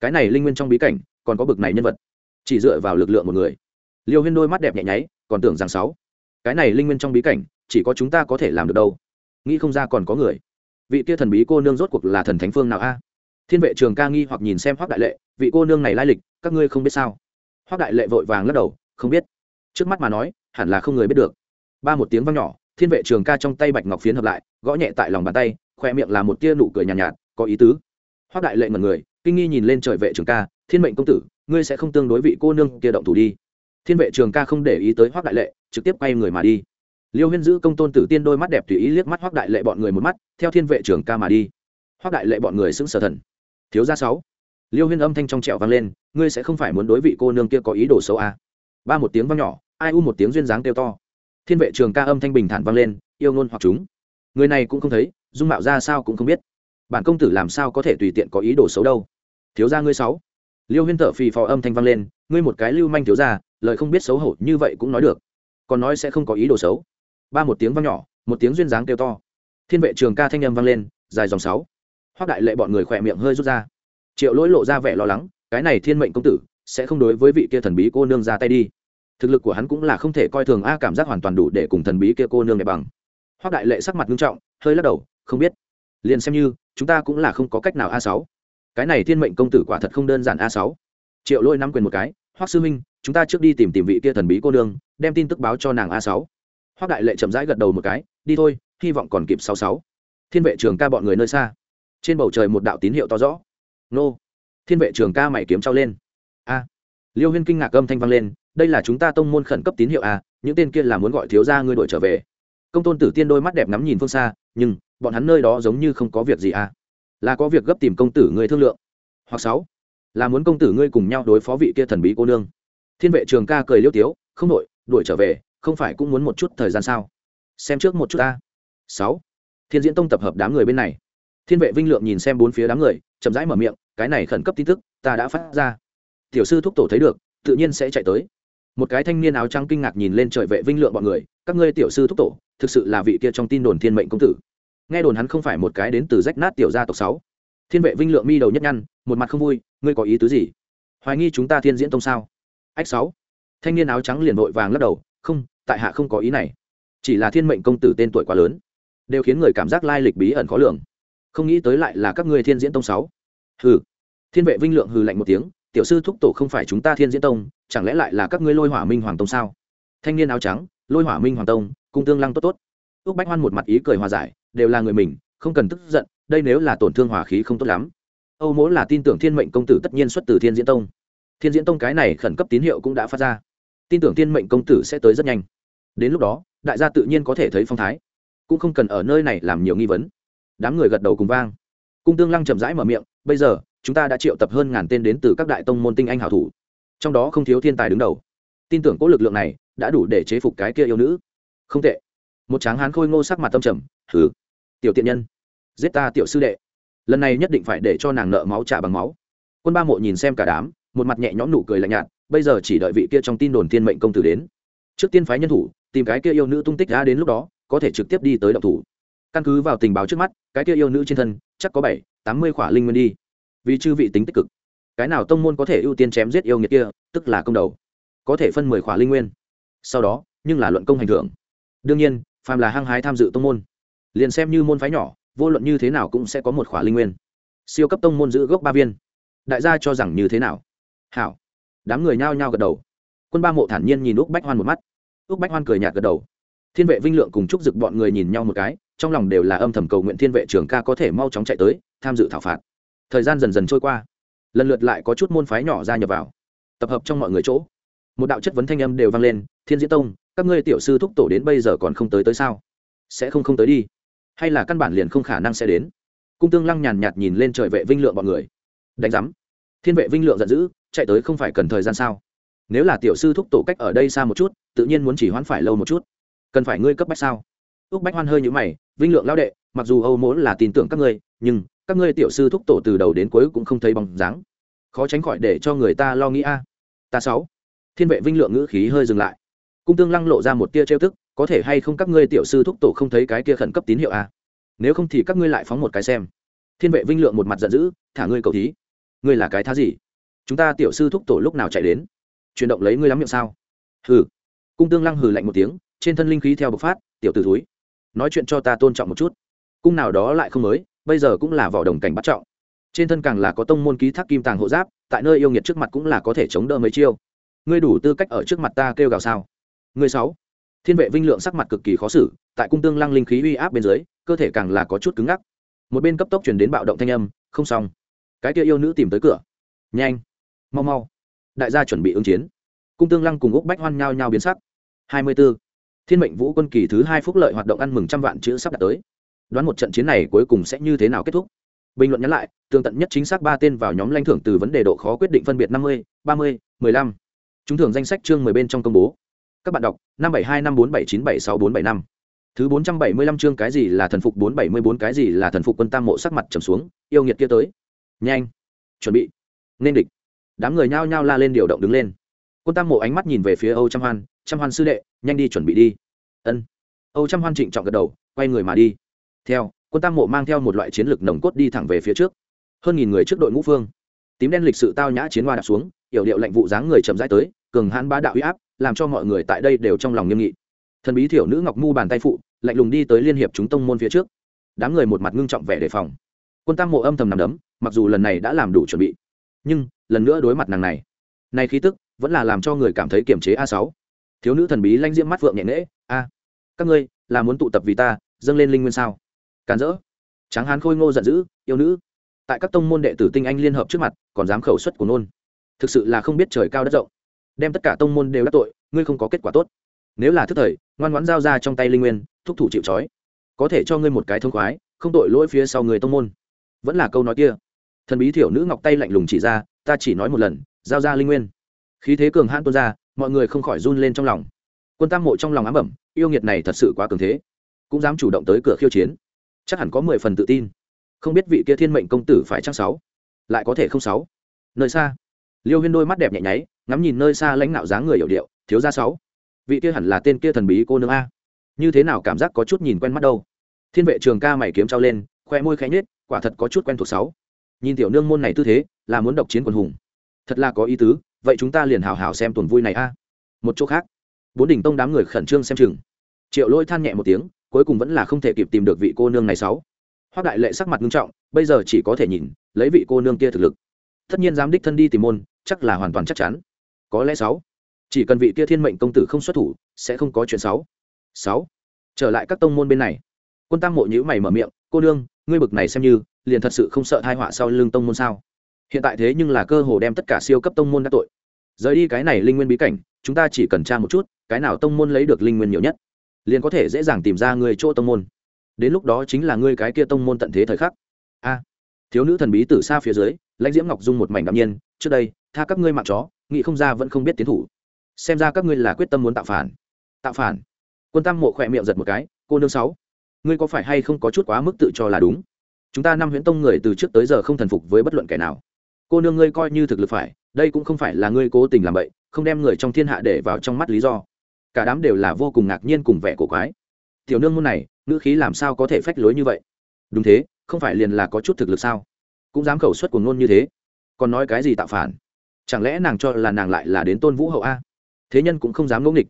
Cái này linh nguyên trong bí cảnh, còn có bực này nhân vật. Chỉ dựa vào lực lượng một người. Liêu huyên đôi mắt đẹp nhẹ nháy còn tưởng rằng sáu. Cái này linh nguyên trong bí cảnh chỉ có chúng ta có thể làm được đâu. Nghĩ không ra còn có người. Vị kia thần bí cô nương rốt cuộc là thần thánh phương nào a? Thiên vệ trường ca nghi hoặc nhìn xem hoác đại lệ vị cô nương này lai lịch các ngươi không biết sao? Hoác đại lệ vội vàng lắc đầu không biết. Trước mắt mà nói hẳn là không người biết được. Ba một tiếng vang nhỏ thiên vệ trường ca trong tay bạch ngọc phiến hợp lại gõ nhẹ tại lòng bàn tay khoe miệng là một tia nụ cười nhàn nhạt, nhạt có ý tứ. Hoác đại lệ ngần người kinh nghi nhìn lên trời vệ trường ca thiên mệnh công tử ngươi sẽ không tương đối vị cô nương kia động thủ đi? Thiên vệ trường ca không để ý tới hoác đại lệ trực tiếp quay người mà đi. Liêu huyên giữ công tôn tử tiên đôi mắt đẹp tùy ý liếc mắt hoác đại lệ bọn người một mắt theo thiên vệ trường ca mà đi. Hoác đại lệ bọn người xứng sở thần. Thiếu gia sáu. Liêu huyên âm thanh trong trẹo vang lên ngươi sẽ không phải muốn đối vị cô nương kia có ý đồ xấu à. ba một tiếng vang nhỏ, ai u một tiếng duyên dáng kêu to. Thiên vệ trường ca âm thanh bình thản vang lên, yêu ngôn hoặc chúng. Người này cũng không thấy, dung mạo ra sao cũng không biết. Bản công tử làm sao có thể tùy tiện có ý đồ xấu đâu? Thiếu gia ngươi sáu. Liêu huyên thở phì phò âm thanh vang lên, ngươi một cái lưu manh thiếu gia, lời không biết xấu hổ như vậy cũng nói được. Còn nói sẽ không có ý đồ xấu. Ba một tiếng vang nhỏ, một tiếng duyên dáng kêu to. Thiên vệ trường ca thanh âm vang lên, dài dòng sáu. Hoác đại lệ bọn người khỏe miệng hơi rút ra. Triệu lỗi lộ ra vẻ lo lắng cái này thiên mệnh công tử sẽ không đối với vị kia thần bí cô nương ra tay đi. Thực lực của hắn cũng là không thể coi thường, a, cảm giác hoàn toàn đủ để cùng thần bí kia cô nương đẹp bằng. Hoác đại lệ sắc mặt nghiêm trọng, hơi lắc đầu, không biết. Liền xem như, chúng ta cũng là không có cách nào a sáu. Cái này thiên mệnh công tử quả thật không đơn giản a sáu. Triệu lôi nắm quyền một cái hoác sư minh chúng ta trước đi tìm tìm vị kia thần bí cô nương, đem tin tức báo cho nàng a sáu. Hoác đại lệ chậm rãi gật đầu một cái, đi thôi, hy vọng còn kịp sáu sáu. Thiên vệ trường ca bọn người nơi xa. Trên bầu trời một đạo tín hiệu to rõ. Nô thiên vệ trường ca mày kiếm trao lên. A. Liêu huyên kinh ngạc âm thanh vang lên, đây là chúng ta tông môn khẩn cấp tín hiệu a những tên kia là muốn gọi thiếu ra ngươi đội trở về. Công tôn tử tiên đôi mắt đẹp ngắm nhìn phương xa, nhưng, bọn hắn nơi đó giống như không có việc gì a là có việc gấp tìm công tử ngươi thương lượng. Hoặc sáu, là muốn công tử ngươi cùng nhau đối phó vị kia thần bí cô nương. Thiên vệ trường ca cười liêu tiếu, không đội đuổi trở về, không phải cũng muốn một chút thời gian sao? Xem trước một chút ta. Sáu, thiên diễn tông tập hợp đám người bên này thiên vệ vinh lượng nhìn xem bốn phía đám người, chậm rãi mở miệng, cái này khẩn cấp tin tức, ta đã phát ra. Tiểu sư thúc tổ thấy được, tự nhiên sẽ chạy tới. Một cái thanh niên áo trắng kinh ngạc nhìn lên trời vệ vinh lượng bọn người, các ngươi tiểu sư thúc tổ, thực sự là vị kia trong tin đồn thiên mệnh công tử. Nghe đồn hắn không phải một cái đến từ rách nát tiểu gia tộc sáu. Thiên vệ vinh lượng mi đầu nhất nhăn, một mặt không vui, ngươi có ý tứ gì? Hoài nghi chúng ta thiên diễn tông sao? Ách sáu. Thanh niên áo trắng liền vội vàng lắc đầu, không, tại hạ không có ý này. Chỉ là thiên mệnh công tử tên tuổi quá lớn, đều khiến người cảm giác lai lịch bí ẩn khó lường không nghĩ tới lại là các ngươi thiên diễn tông sáu. Hừ. Thiên vệ vinh lượng hừ lạnh một tiếng, tiểu sư thúc tổ không phải chúng ta thiên diễn tông, chẳng lẽ lại là các ngươi lôi hỏa minh hoàng tông sao? Thanh niên áo trắng, lôi hỏa minh hoàng tông, cung tương lăng tốt tốt. Ước bách hoan một mặt ý cười hòa giải, đều là người mình, không cần tức giận, đây nếu là tổn thương hỏa khí không tốt lắm. Âu mỗ là tin tưởng thiên mệnh công tử tất nhiên xuất từ thiên diễn tông. Thiên diễn tông cái này khẩn cấp tín hiệu cũng đã phát ra. Tin tưởng thiên mệnh công tử sẽ tới rất nhanh. Đến lúc đó, đại gia tự nhiên có thể thấy phong thái. Cũng không cần ở nơi này làm nhiều nghi vấn đám người gật đầu cùng vang. Cung tương lăng chậm rãi mở miệng, bây giờ, chúng ta đã triệu tập hơn ngàn tên đến từ các đại tông môn tinh anh hảo thủ. Trong đó không thiếu thiên tài đứng đầu. Tin tưởng cỗ lực lượng này đã đủ để chế phục cái kia yêu nữ. Không tệ. Một tráng hán khôi ngô sắc mặt tâm trầm thử tiểu tiện nhân, giết ta tiểu sư đệ. Lần này nhất định phải để cho nàng nợ máu trả bằng máu. Quân ba mộ nhìn xem cả đám, một mặt nhẹ nhõm nụ cười lạnh nhạt, bây giờ chỉ đợi vị kia trong tin đồn thiên mệnh công tử đến. Trước tiên phái nhân thủ, tìm cái kia yêu nữ tung tích ra đến lúc đó, có thể trực tiếp đi tới động thủ căn cứ vào tình báo trước mắt, cái kia yêu nữ trên thân, chắc có bảy, tám mươi khỏa linh nguyên đi. Vì chư vị tính tích cực. Cái nào tông môn có thể ưu tiên chém giết yêu nghiệt kia, tức là công đầu. Có thể phân mười khỏa linh nguyên. Sau đó, nhưng là luận công hành thưởng. Đương nhiên, phàm là hăng hái tham dự tông môn, liền xem như môn phái nhỏ, vô luận như thế nào cũng sẽ có một khỏa linh nguyên. Siêu cấp tông môn giữ gốc ba viên. Đại gia cho rằng như thế nào? Hảo. Đám người nhao nhao gật đầu. Quân ba mộ thản nhiên nhìn úc bách hoan một mắt. Úc bách hoan cười nhạt gật đầu. Thiên vệ vinh lượng cùng chúc dực bọn người nhìn nhau một cái trong lòng đều là âm thầm cầu nguyện thiên vệ trường ca có thể mau chóng chạy tới, tham dự thảo phạt. Thời gian dần dần trôi qua, lần lượt lại có chút môn phái nhỏ ra nhập vào, tập hợp trong mọi người chỗ. Một đạo chất vấn thanh âm đều vang lên, thiên diễn tông, các ngươi tiểu sư thúc tổ đến bây giờ còn không tới tới sao? Sẽ không không tới đi. Hay là căn bản liền không khả năng sẽ đến? Cung tương lăng nhàn nhạt nhìn lên trời vệ vinh lượng bọn người. Đánh giám. Thiên vệ vinh lượng giận dữ, chạy tới không phải cần thời gian sao? Nếu là tiểu sư thúc tổ cách ở đây xa một chút, tự nhiên muốn chỉ hoãn phải lâu một chút. Cần phải ngươi cấp bách sao? Úc bách hoan hơi như mày vinh lượng lao đệ, mặc dù âu mỗ là tin tưởng các ngươi, nhưng các ngươi tiểu sư thúc tổ từ đầu đến cuối cũng không thấy bóng dáng. Khó tránh khỏi để cho người ta lo nghĩ a. Ta sáu. Thiên vệ vinh lượng ngữ khí hơi dừng lại. Cung tương lăng lộ ra một tia trêu tức, có thể hay không các ngươi tiểu sư thúc tổ không thấy cái kia khẩn cấp tín hiệu a? Nếu không thì các ngươi lại phóng một cái xem. Thiên vệ vinh lượng một mặt giận dữ, thả ngươi cầu thí. Ngươi là cái thá gì? Chúng ta tiểu sư thúc tổ lúc nào chạy đến? Chuyển động lấy ngươi lắm miệng sao? Hừ. Cung tương lăng hừ lạnh một tiếng, trên thân linh khí theo bộc phát, tiểu t ử túi nói chuyện cho ta tôn trọng một chút. Cung nào đó lại không mới, bây giờ cũng là vỏ đồng cảnh bắt trọng. Trên thân càng là có tông môn ký thác kim tàng hộ giáp, tại nơi yêu nghiệt trước mặt cũng là có thể chống đỡ mấy chiêu. Ngươi đủ tư cách ở trước mặt ta kêu gào sao? Ngươi sáu. Thiên vệ vinh lượng sắc mặt cực kỳ khó xử, tại cung tương lăng linh khí uy áp bên dưới, cơ thể càng là có chút cứng ngắc. Một bên cấp tốc chuyển đến bạo động thanh âm, không xong. Cái kia yêu nữ tìm tới cửa. Nhanh. Mau mau. Đại gia chuẩn bị ứng chiến. Cung tương lăng cùng úc bách hoan nhao nhao biến sắc. Hai mươi 24 thiên mệnh vũ quân kỳ thứ hai phúc lợi hoạt động ăn mừng trăm vạn chữ sắp đạt tới. Đoán một trận chiến này cuối cùng sẽ như thế nào kết thúc? Bình luận nhắn lại tương tận nhất chính xác ba tên vào nhóm lãnh thưởng từ vấn đề độ khó quyết định phân biệt năm mươi, ba mươi, mười lăm. Chúng thưởng danh sách chương mười bên trong công bố. Các bạn đọc, năm bảy hai năm bốn bảy chín bảy sáu bốn bảy năm. Thứ bốn trăm bảy mươi lăm chương cái gì là thần phục, bốn bảy mươi bốn cái gì là thần phục quân tam mộ sắc mặt trầm xuống, yêu nghiệt kia tới. Nhanh, chuẩn bị. Nên địch. Đám người nhao nhao la lên điều động đứng lên quân tam mộ ánh mắt nhìn về phía âu trăm hoan trăm hoan sư đệ, nhanh đi chuẩn bị đi. Ân. Âu trăm hoan trịnh trọng gật đầu, quay người mà đi. Theo, quân tam mộ mang theo một loại chiến lược nồng cốt đi thẳng về phía trước. Hơn nghìn người trước đội ngũ phương. Tím đen lịch sự tao nhã chiến hoa đạp xuống yểu điệu lệnh vụ dáng người chậm rãi tới, cường hãn bá đạo uy áp, làm cho mọi người tại đây đều trong lòng nghiêm nghị. Thần bí tiểu nữ ngọc mu bàn tay phụ, lạnh lùng đi tới liên hiệp chúng tông môn phía trước. Đám người một mặt ngưng trọng vẻ đề phòng. Quân tam mộ âm thầm nằm đấm, mặc dù lần này đã làm đủ chuẩn bị. Nhưng, lần nữa đối mặt nàng này. Này khí tức vẫn là làm cho người cảm thấy kiềm chế a sáu. Thiếu nữ thần bí lanh diễm mắt vượng nhẹ nễ a, các ngươi là muốn tụ tập vì ta, dâng lên linh nguyên sao? Càn rỡ. Tráng hán khôi ngô giận dữ, yêu nữ, tại các tông môn đệ tử tinh anh liên hợp trước mặt, còn dám khẩu xuất của nôn. Thực sự là không biết trời cao đất rộng. Đem tất cả tông môn đều đắc tội, ngươi không có kết quả tốt. Nếu là thức thời, ngoan ngoãn giao ra trong tay linh nguyên, thúc thủ chịu trói. Có thể cho ngươi một cái thông khoái, không tội lỗi phía sau người tông môn. Vẫn là câu nói kia. Thần bí thiểu nữ ngọc tay lạnh lùng chỉ ra, ta chỉ nói một lần, giao ra linh nguyên khí thế cường hãn tuôn ra, mọi người không khỏi run lên trong lòng. Quân tam mộ trong lòng ám ẩm yêu nghiệt này thật sự quá cường thế, cũng dám chủ động tới cửa khiêu chiến. Chắc hẳn có mười phần tự tin. Không biết vị kia thiên mệnh công tử phải chăng sáu? Lại có thể không sáu? Nơi xa. Liêu huyên đôi mắt đẹp nhẹ nháy, ngắm nhìn nơi xa lãnh đạo dáng người hiểu điệu, thiếu ra sáu. Vị kia hẳn là tên kia thần bí cô nương a. Như thế nào cảm giác có chút nhìn quen mắt đâu. Thiên vệ trường ca mày kiếm trao lên, khoe môi khẽ nhết quả thật có chút quen thuộc sáu. Nhìn tiểu nương môn này tư thế, là muốn độc chiến quần hùng. Thật là có ý tứ vậy chúng ta liền hào hào xem tuần vui này a. Một chỗ khác. Bốn đỉnh tông đám người khẩn trương xem chừng. Triệu lôi than nhẹ một tiếng, cuối cùng vẫn là không thể kịp tìm được vị cô nương này sáu. Hoác đại lệ sắc mặt nghiêm trọng, bây giờ chỉ có thể nhìn, lấy vị cô nương kia thực lực. Tất nhiên dám đích thân đi tìm môn, chắc là hoàn toàn chắc chắn. Có lẽ sáu. Chỉ cần vị kia thiên mệnh công tử không xuất thủ, sẽ không có chuyện sáu. Sáu. Trở lại các tông môn bên này. Quân tam mộ nhữ mày mở miệng, cô nương, ngươi bực này xem như, liền thật sự không sợ thai họa sau lưng tông môn sao? Hiện tại thế nhưng là cơ hồ đem tất cả siêu cấp tông môn đã tội rời đi cái này linh nguyên bí cảnh, chúng ta chỉ cần tra một chút, cái nào tông môn lấy được linh nguyên nhiều nhất, liền có thể dễ dàng tìm ra người chỗ tông môn. Đến lúc đó chính là ngươi cái kia tông môn tận thế thời khắc. A. Thiếu nữ thần bí từ xa phía dưới, lãnh diễm ngọc dung một mảnh đ nhiên, trước đây, tha các ngươi mạng chó, nghĩ không ra vẫn không biết tiến thủ. Xem ra các ngươi là quyết tâm muốn tạo phản. Tạo phản. Quân tam mộ khỏe miệng giật một cái, cô nương sáu, ngươi có phải hay không có chút quá mức tự cho là đúng? Chúng ta năm huyễn tông người từ trước tới giờ không thần phục với bất luận kẻ nào cô nương ngươi coi như thực lực phải, đây cũng không phải là ngươi cố tình làm vậy không đem người trong thiên hạ để vào trong mắt lý do. Cả đám đều là vô cùng ngạc nhiên cùng vẻ cổ quái. Tiểu nương môn này, ngữ khí làm sao có thể phách lối như vậy? Đúng thế, không phải liền là có chút thực lực sao? Cũng dám khẩu suất của ngôn như thế. Còn nói cái gì tạo phản? Chẳng lẽ nàng cho là nàng lại là đến tôn vũ hậu a? Thế nhân cũng không dám ngẫu nghịch.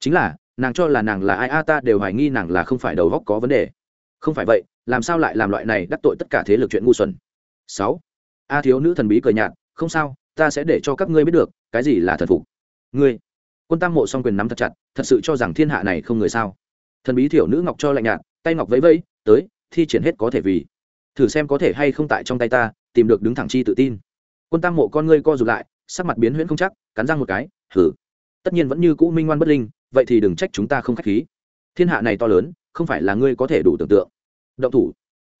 Chính là, nàng cho là nàng là ai a ta đều hoài nghi nàng là không phải đầu góc có vấn đề. Không phải vậy, làm sao lại làm loại này đắc tội tất cả thế lực chuyện ngu xuẩn? Sáu a thiếu nữ thần bí cười nhạt, không sao, ta sẽ để cho các ngươi biết được, cái gì là thần phục. Ngươi? Quân tam mộ song quyền nắm thật chặt, thật sự cho rằng thiên hạ này không người sao? Thần bí thiểu nữ ngọc cho lạnh nhạt, tay ngọc vẫy vẫy, tới, thi triển hết có thể vì. Thử xem có thể hay không tại trong tay ta, tìm được đứng thẳng chi tự tin. Quân tam mộ con ngươi co rụt lại, sắc mặt biến huyễn không chắc, cắn răng một cái thử tất nhiên vẫn như cũ minh ngoan bất linh, vậy thì đừng trách chúng ta không k h á c h khí. Thiên hạ này to lớn, không phải là ngươi có thể đủ tưởng tượng. Động thủ.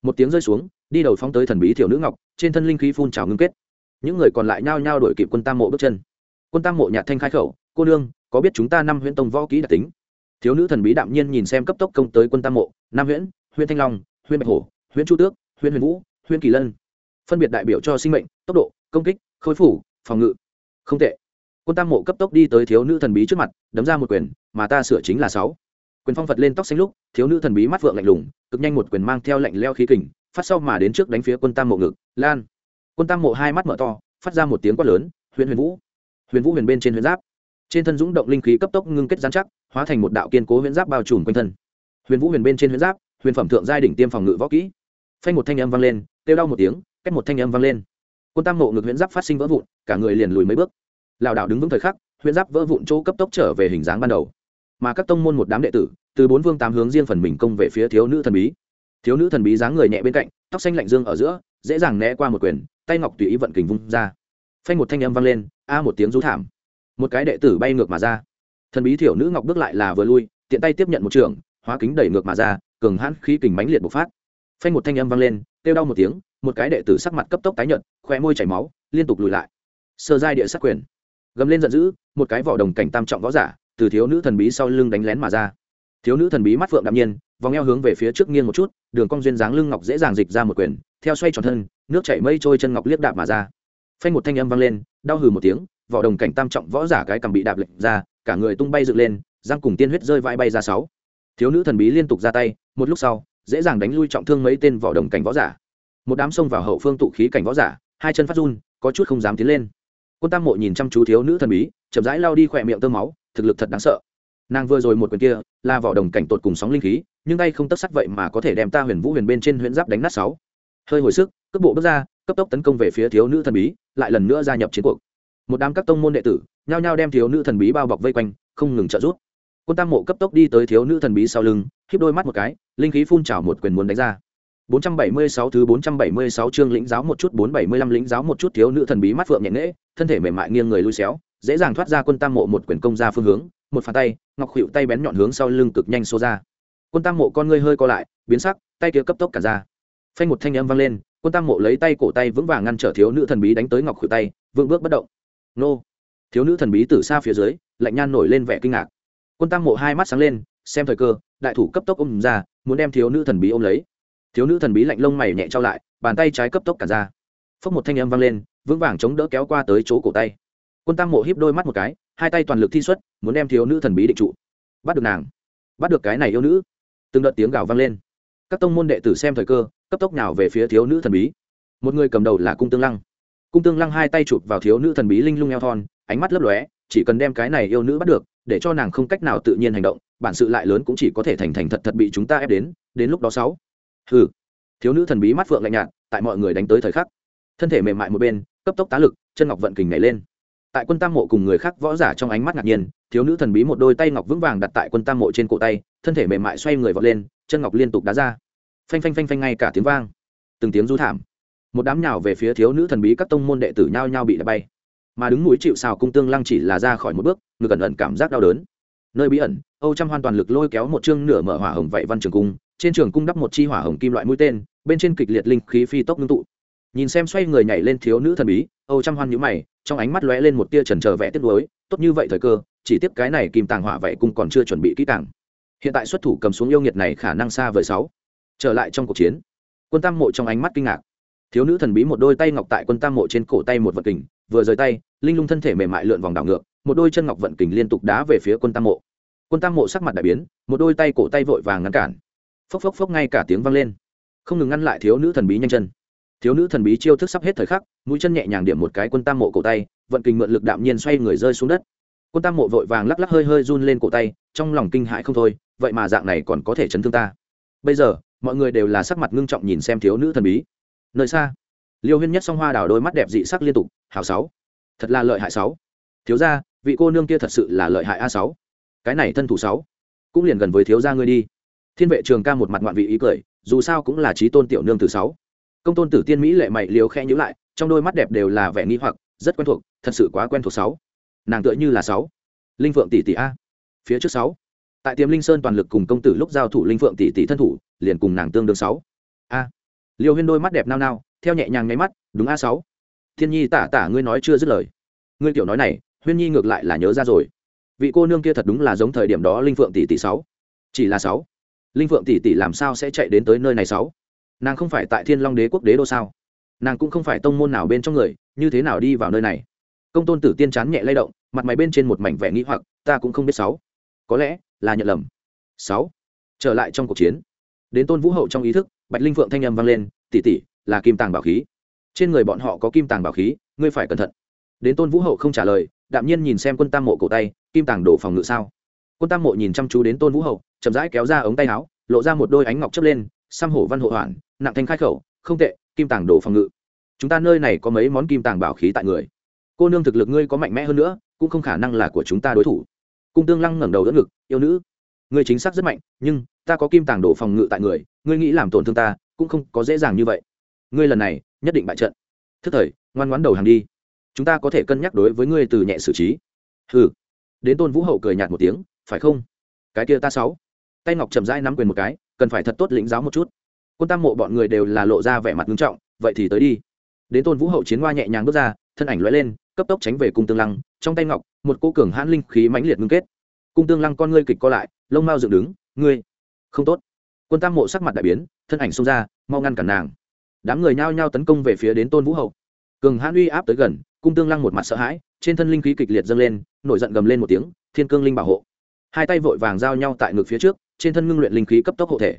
Một tiếng rơi xuống đi đầu phóng tới thần bí thiểu nữ ngọc, trên thân linh khí phun trào ngưng kết. Những người còn lại nhao nhao đổi kịp quân tam mộ bước chân. Quân tam mộ nhạt thanh khai khẩu, cô nương, có biết chúng ta năm huyễn tông võ kỹ đặc tính? Thiếu nữ thần bí đạm nhiên nhìn xem cấp tốc công tới quân tam mộ nam huyễn huyễn thanh long, huyễn bạch hổ, huyễn chu tước, huyễn huyền vũ, huyễn kỳ lân. Phân biệt đại biểu cho sinh mệnh, tốc độ, công kích, khôi phủ phòng ngự. Không tệ. Quân tam mộ cấp tốc đi tới thiếu nữ thần bí trước mặt, đấm ra một quyền, mà ta sửa chính là sáu. Quyền phong phật lên tóc xanh lúc, thiếu nữ thần bí mắt vượng lạnh lùng, cực nhanh một quyền mang theo lạnh leo khí kình phát sau mà đến trước đánh phía quân tam mộ ngực, lan. Quân tam mộ hai mắt mở to, phát ra một tiếng quát lớn, huyền huyền vũ. Huyền vũ huyền bên trên huyền giáp. Trên thân dũng động linh khí cấp tốc ngưng kết gián chắc, hóa thành một đạo kiên cố huyền giáp bao trùm quanh thân. Huyền vũ huyền bên trên huyền giáp, huyền phẩm thượng giai đỉnh tiêm phòng ngự võ kỹ. Phanh một thanh âm vang lên, kêu đau một tiếng cách một thanh âm vang lên. Quân tam mộ ngực huyền giáp phát sinh vỡ vụn, cả người liền lùi mấy bước. Lảo đảo đứng vững thời khắc, huyền giáp vỡ vụn chỗ cấp tốc trở về hình dáng ban đầu. Mà các tông môn một đám đệ tử, từ bốn vương tám hướng riêng phần mình công về phía thiếu nữ thần bí thiếu nữ thần bí dáng người nhẹ bên cạnh, tóc xanh lạnh dương ở giữa, dễ dàng né qua một quyền, tay ngọc tùy ý vận kình vung ra. Phanh một thanh âm vang lên, a một tiếng rú thảm. Một cái đệ tử bay ngược mà ra. Thần bí thiểu nữ ngọc bước lại là vừa lui, tiện tay tiếp nhận một trường, hóa kính đẩy ngược mà ra, cường hãn khí kình mãnh liệt bộc phát. Phanh một thanh âm vang lên, kêu đau một tiếng, một cái đệ tử sắc mặt cấp tốc tái nhợt khoe môi chảy máu, liên tục lùi lại. Sơ giai địa sát quyền. Gầm lên giận dữ, một cái vỏ đồng cảnh tam trọng võ giả, từ thiếu nữ thần bí sau lưng đánh lén mà ra thiếu nữ thần bí mắt phượng đạm nhiên, vòng eo hướng về phía trước nghiêng một chút, đường cong duyên dáng lưng ngọc dễ dàng dịch ra một quyền, theo xoay tròn thân, nước chảy mây trôi chân ngọc liếc đạp mà ra. Phanh một thanh âm vang lên, đau hừ một tiếng, vỏ đồng cảnh tam trọng võ giả cái cầm bị đạp lệch ra, cả người tung bay dựng lên giang cùng tiên huyết rơi vãi bay ra sáu. Thiếu nữ thần bí liên tục ra tay, một lúc sau, dễ dàng đánh lui trọng thương mấy tên vỏ đồng cảnh võ giả. Một đám xông vào hậu phương tụ khí cảnh võ giả, hai chân phát run, có chút không dám tiến lên. Quân tam mộ nhìn chăm chú thiếu nữ thần bí, chậm rãi lao đi khỏe miệng tơ máu, thực lực thật đáng sợ nàng vừa rồi một quyền kia là vỏ đồng cảnh tột cùng sóng linh khí nhưng tay không tất sắc vậy mà có thể đem ta huyền vũ huyền bên trên huyền giáp đánh nát sáu. Hơi hồi sức cước bộ bước ra cấp tốc tấn công về phía thiếu nữ thần bí lại lần nữa gia nhập chiến cuộc. Một đám các tông môn đệ tử nhao nhao đem thiếu nữ thần bí bao bọc vây quanh không ngừng trợ giúp. Quân tam mộ cấp tốc đi tới thiếu nữ thần bí sau lưng khiếp đôi mắt một cái linh khí phun trào một quyền muốn đánh ra. 476 thứ 476 chương lĩnh giáo một chút 475 lĩnh giáo một chút thiếu nữ thần bí mắt phượng nhẹ nễ thân thể mềm mại nghiêng người lui xéo, dễ dàng thoát ra quân tam mộ một quyền công ra phương hướng, một phản tay, ngọc khuỵu tay bén nhọn hướng sau lưng cực nhanh xô ra. Quân tam mộ con ngươi hơi co lại, biến sắc, tay kia cấp tốc cả ra. Phanh một thanh âm vang lên, quân tam mộ lấy tay cổ tay vững vàng ngăn trở thiếu nữ thần bí đánh tới ngọc khuỵu tay vững bước bất động. Nô! Thiếu nữ thần bí từ xa phía dưới lạnh nhan nổi lên vẻ kinh ngạc. Quân tam mộ hai mắt sáng lên xem thời cơ đại thủ cấp tốc ôm ra muốn đem thiếu nữ thần bí ôm lấy. Thiếu nữ thần bí lạnh lông mày nhẹ trao lại bàn tay trái cấp tốc cả ra. Phốc một thanh âm vang lên vững vàng chống đỡ kéo qua tới chỗ cổ tay. Quân tam mộ híp đôi mắt một cái hai tay toàn lực thi xuất, muốn đem thiếu nữ thần bí định trụ. Bắt được nàng. Bắt được cái này yêu nữ. Từng đợt tiếng gào vang lên. Các tông môn đệ tử xem thời cơ, cấp tốc nào về phía thiếu nữ thần bí. Một người cầm đầu là cung tương lăng. Cung tương lăng hai tay chụp vào thiếu nữ thần bí linh lung eo thon, ánh mắt lấp lóe, chỉ cần đem cái này yêu nữ bắt được, để cho nàng không cách nào tự nhiên hành động, bản sự lại lớn cũng chỉ có thể thành thành thật thật bị chúng ta ép đến đến lúc đó sáu. Hừ. Thiếu nữ thần bí mắt phượng lạnh nhạt, tại mọi người đánh tới thời khắc. Thân thể mềm mại một bên, cấp tốc tá lực, chân ngọc vận kình nhảy lên tại quân tam mộ cùng người khác võ giả trong ánh mắt ngạc nhiên, thiếu nữ thần bí một đôi tay ngọc vững vàng đặt tại quân tam mộ trên cổ tay, thân thể mềm mại xoay người vọt lên, chân ngọc liên tục đá ra. Phanh phanh phanh phanh ngay cả tiếng vang. Từng tiếng du thảm. Một đám nhào về phía thiếu nữ thần bí các tông môn đệ tử nhao nhao bị đá bay. Mà đứng mũi chịu xào cung tương lăng chỉ là ra khỏi một bước, ngực ẩn ẩn cảm giác đau đớn. Nơi bí ẩn, âu trăm hoàn toàn lực lôi kéo một chương nửa mở hỏa hồng vậy văn trường cung, trên trường cung đắp một chi hỏa hồng kim loại mũi tên, bên trên kịch liệt linh khí phi tốc ngưng tụ. Nhìn xem xoay người nhảy lên thiếu nữ thần bí, âu trăm hoan nhíu mày trong ánh mắt lóe lên một tia trần trờ vẽ tiếc nuối, tốt như vậy thời cơ, chỉ tiếp cái này kim tàng hỏa vậy cũng còn chưa chuẩn bị kỹ càng. Hiện tại xuất thủ cầm xuống yêu nghiệt này khả năng xa vời sáu. Trở lại trong cuộc chiến, quân tam mộ trong ánh mắt kinh ngạc. Thiếu nữ thần bí một đôi tay ngọc tại quân tam mộ trên cổ tay một vật kình, vừa rời tay, linh lung thân thể mềm mại lượn vòng đảo ngược, một đôi chân ngọc vận kình liên tục đá về phía quân tam mộ. Quân tam mộ sắc mặt đại biến, một đôi tay cổ tay vội vàng ngăn cản. Phốc phốc phốc ngay cả tiếng vang lên. Không ngừng ngăn lại thiếu nữ thần bí nhanh chân. Thiếu nữ thần bí chiêu thức sắp hết thời khắc mũi chân nhẹ nhàng điểm một cái quân tam mộ cổ tay, vận kình mượn lực đạm nhiên xoay người rơi xuống đất. Quân tam mộ vội vàng lắc lắc hơi hơi run lên cổ tay, trong lòng kinh hại không thôi, vậy mà dạng này còn có thể chấn thương ta. Bây giờ, mọi người đều là sắc mặt ngưng trọng nhìn xem thiếu nữ thần bí. Nơi xa, liêu huyên nhất song hoa đào đôi mắt đẹp dị sắc liên tục hào sáu, thật là lợi hại sáu. Thiếu gia, vị cô nương kia thật sự là lợi hại a sáu. Cái này thân thủ sáu, cũng liền gần với thiếu gia ngươi đi. Thiên vệ trường ca một mặt ngoạn vị ý cười, dù sao cũng là trí tôn tiểu nương từ sáu. Công tôn tử tiên mỹ lệ mày liều khe nhữ lại trong đôi mắt đẹp đều là vẻ nghi hoặc, rất quen thuộc, thật sự quá quen thuộc sáu. Nàng tựa như là sáu. Linh phượng tỷ tỷ a. Phía trước sáu. Tại tiềm linh sơn toàn lực cùng công tử lúc giao thủ linh phượng tỷ tỷ thân thủ, liền cùng nàng tương đương sáu. A. Liêu huyên đôi mắt đẹp nao nao, theo nhẹ nhàng nháy mắt, đúng a sáu. Thiên nhi tả tả ngươi nói chưa dứt lời. Ngươi tiểu nói này, huyên nhi ngược lại là nhớ ra rồi. Vị cô nương kia thật đúng là giống thời điểm đó linh phượng tỷ tỷ sáu. Chỉ là sáu. Linh phượng tỷ tỷ làm sao sẽ chạy đến tới nơi này sáu? Nàng không phải tại thiên long đế quốc đế đô sao? Nàng cũng không phải tông môn nào bên trong người, như thế nào đi vào nơi này? Công tôn tử tiên chán nhẹ lay động, mặt mày bên trên một mảnh vẻ nghĩ hoặc, ta cũng không biết sáu. Có lẽ là nhận lầm. Sáu. Trở lại trong cuộc chiến. Đến tôn vũ hậu trong ý thức, bạch linh phượng thanh âm vang lên, tỷ tỷ, là kim tàng bảo khí. Trên người bọn họ có kim tàng bảo khí, ngươi phải cẩn thận. Đến tôn vũ hậu không trả lời, đạm nhiên nhìn xem quân tam mộ cổ tay, kim tàng đổ phòng ngự sao? Quân tam mộ nhìn chăm chú đến tôn vũ hậu, chậm rãi kéo ra ống tay áo, lộ ra một đôi ánh ngọc chấp lên xăm hổ văn hộ hoàn nặng thanh khai khẩu, không tệ kim tàng đồ phòng ngự. Chúng ta nơi này có mấy món kim tàng bảo khí tại người. Cô nương thực lực ngươi có mạnh mẽ hơn nữa, cũng không khả năng là của chúng ta đối thủ. Cung tương lăng ngẩng đầu đỡ ngực, yêu nữ, ngươi chính xác rất mạnh, nhưng ta có kim tàng đồ phòng ngự tại người, ngươi nghĩ làm tổn thương ta, cũng không có dễ dàng như vậy. Ngươi lần này nhất định bại trận. Thức thời, ngoan ngoãn đầu hàng đi. Chúng ta có thể cân nhắc đối với ngươi từ nhẹ xử trí. Hừ. Đến tôn vũ hậu cười nhạt một tiếng, phải không? Cái kia ta sáu. Tay ngọc chậm rãi nắm quyền một cái, cần phải thật tốt lĩnh giáo một chút quân tam mộ bọn người đều là lộ ra vẻ mặt nghiêm trọng, vậy thì tới đi. Đến tôn vũ hậu chiến hoa nhẹ nhàng bước ra, thân ảnh lóe lên, cấp tốc tránh về cung tương lăng, trong tay ngọc, một cô cường hãn linh khí mãnh liệt ngưng kết. Cung tương lăng con ngươi kịch co lại, lông mao dựng đứng, ngươi, không tốt. Quân tam mộ sắc mặt đại biến, thân ảnh xông ra, mau ngăn cản nàng. Đám người nhao nhao tấn công về phía đến tôn vũ hậu. Cường hãn uy áp tới gần, cung tương lăng một mặt sợ hãi, trên thân linh khí kịch liệt dâng lên, nổi giận gầm lên một tiếng, thiên cương linh bảo hộ. Hai tay vội vàng giao nhau tại ngực phía trước, trên thân ngưng luyện linh khí cấp tốc hộ thể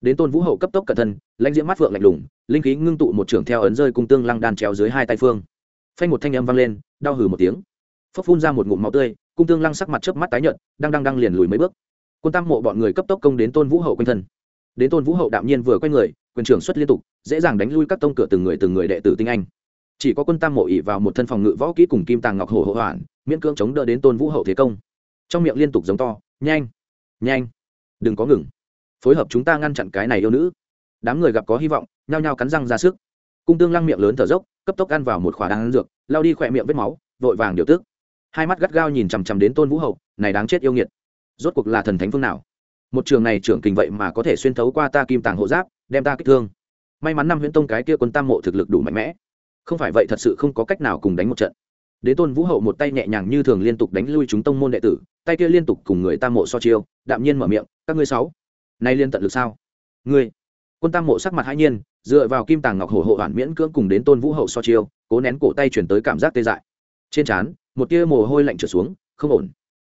đến tôn vũ hậu cấp tốc cẩn thân, lãnh diễm mắt phượng lạnh lùng, linh khí ngưng tụ một trưởng theo ấn rơi cung tương lăng đan treo dưới hai tay phương. Phanh một thanh âm vang lên, đau hừ một tiếng. Phấp phun ra một ngụm máu tươi, cung tương lăng sắc mặt chớp mắt tái nhợt, đang đang đang liền lùi mấy bước. Quân tam mộ bọn người cấp tốc công đến tôn vũ hậu quanh thân. Đến tôn vũ hậu đạm nhiên vừa quay người, quyền trưởng xuất liên tục, dễ dàng đánh lui các tông cửa từng người từng người đệ tử tinh anh. Chỉ có quân tam mộ ỉ vào một thân phòng ngự võ kỹ cùng kim tàng ngọc hổ hộ hoạn, miễn cưỡng chống đỡ đến tôn vũ hậu thế công. Trong miệng liên tục giống to, nhanh nhanh, đừng có ngừng phối hợp chúng ta ngăn chặn cái này yêu nữ. Đám người gặp có hy vọng, nhao nhao cắn răng ra sức. Cung tương lăng miệng lớn thở dốc, cấp tốc ăn vào một khỏa đan dược lao đi khỏe miệng vết máu, vội vàng điều tức. Hai mắt gắt gao nhìn chằm chằm đến tôn vũ hậu, này đáng chết yêu nghiệt. Rốt cuộc là thần thánh phương nào? Một trường này trưởng kình vậy mà có thể xuyên thấu qua ta kim tàng hộ giáp, đem ta kích thương. May mắn năm huyễn tông cái kia quân tam mộ thực lực đủ mạnh mẽ. Không phải vậy thật sự không có cách nào cùng đánh một trận. Đến tôn vũ hậu một tay nhẹ nhàng như thường liên tục đánh lui chúng tông môn đệ tử, tay kia liên tục cùng người tam mộ so chiêu, đạm nhiên mở miệng, các ngươi sáu nay liên tận lực sao? Ngươi, quân tam mộ sắc mặt hãi nhiên, dựa vào kim tàng ngọc hổ hộ hoàn miễn cưỡng cùng đến tôn vũ hậu so chiêu, cố nén cổ tay chuyển tới cảm giác tê dại. Trên trán, một tia mồ hôi lạnh trở xuống, không ổn.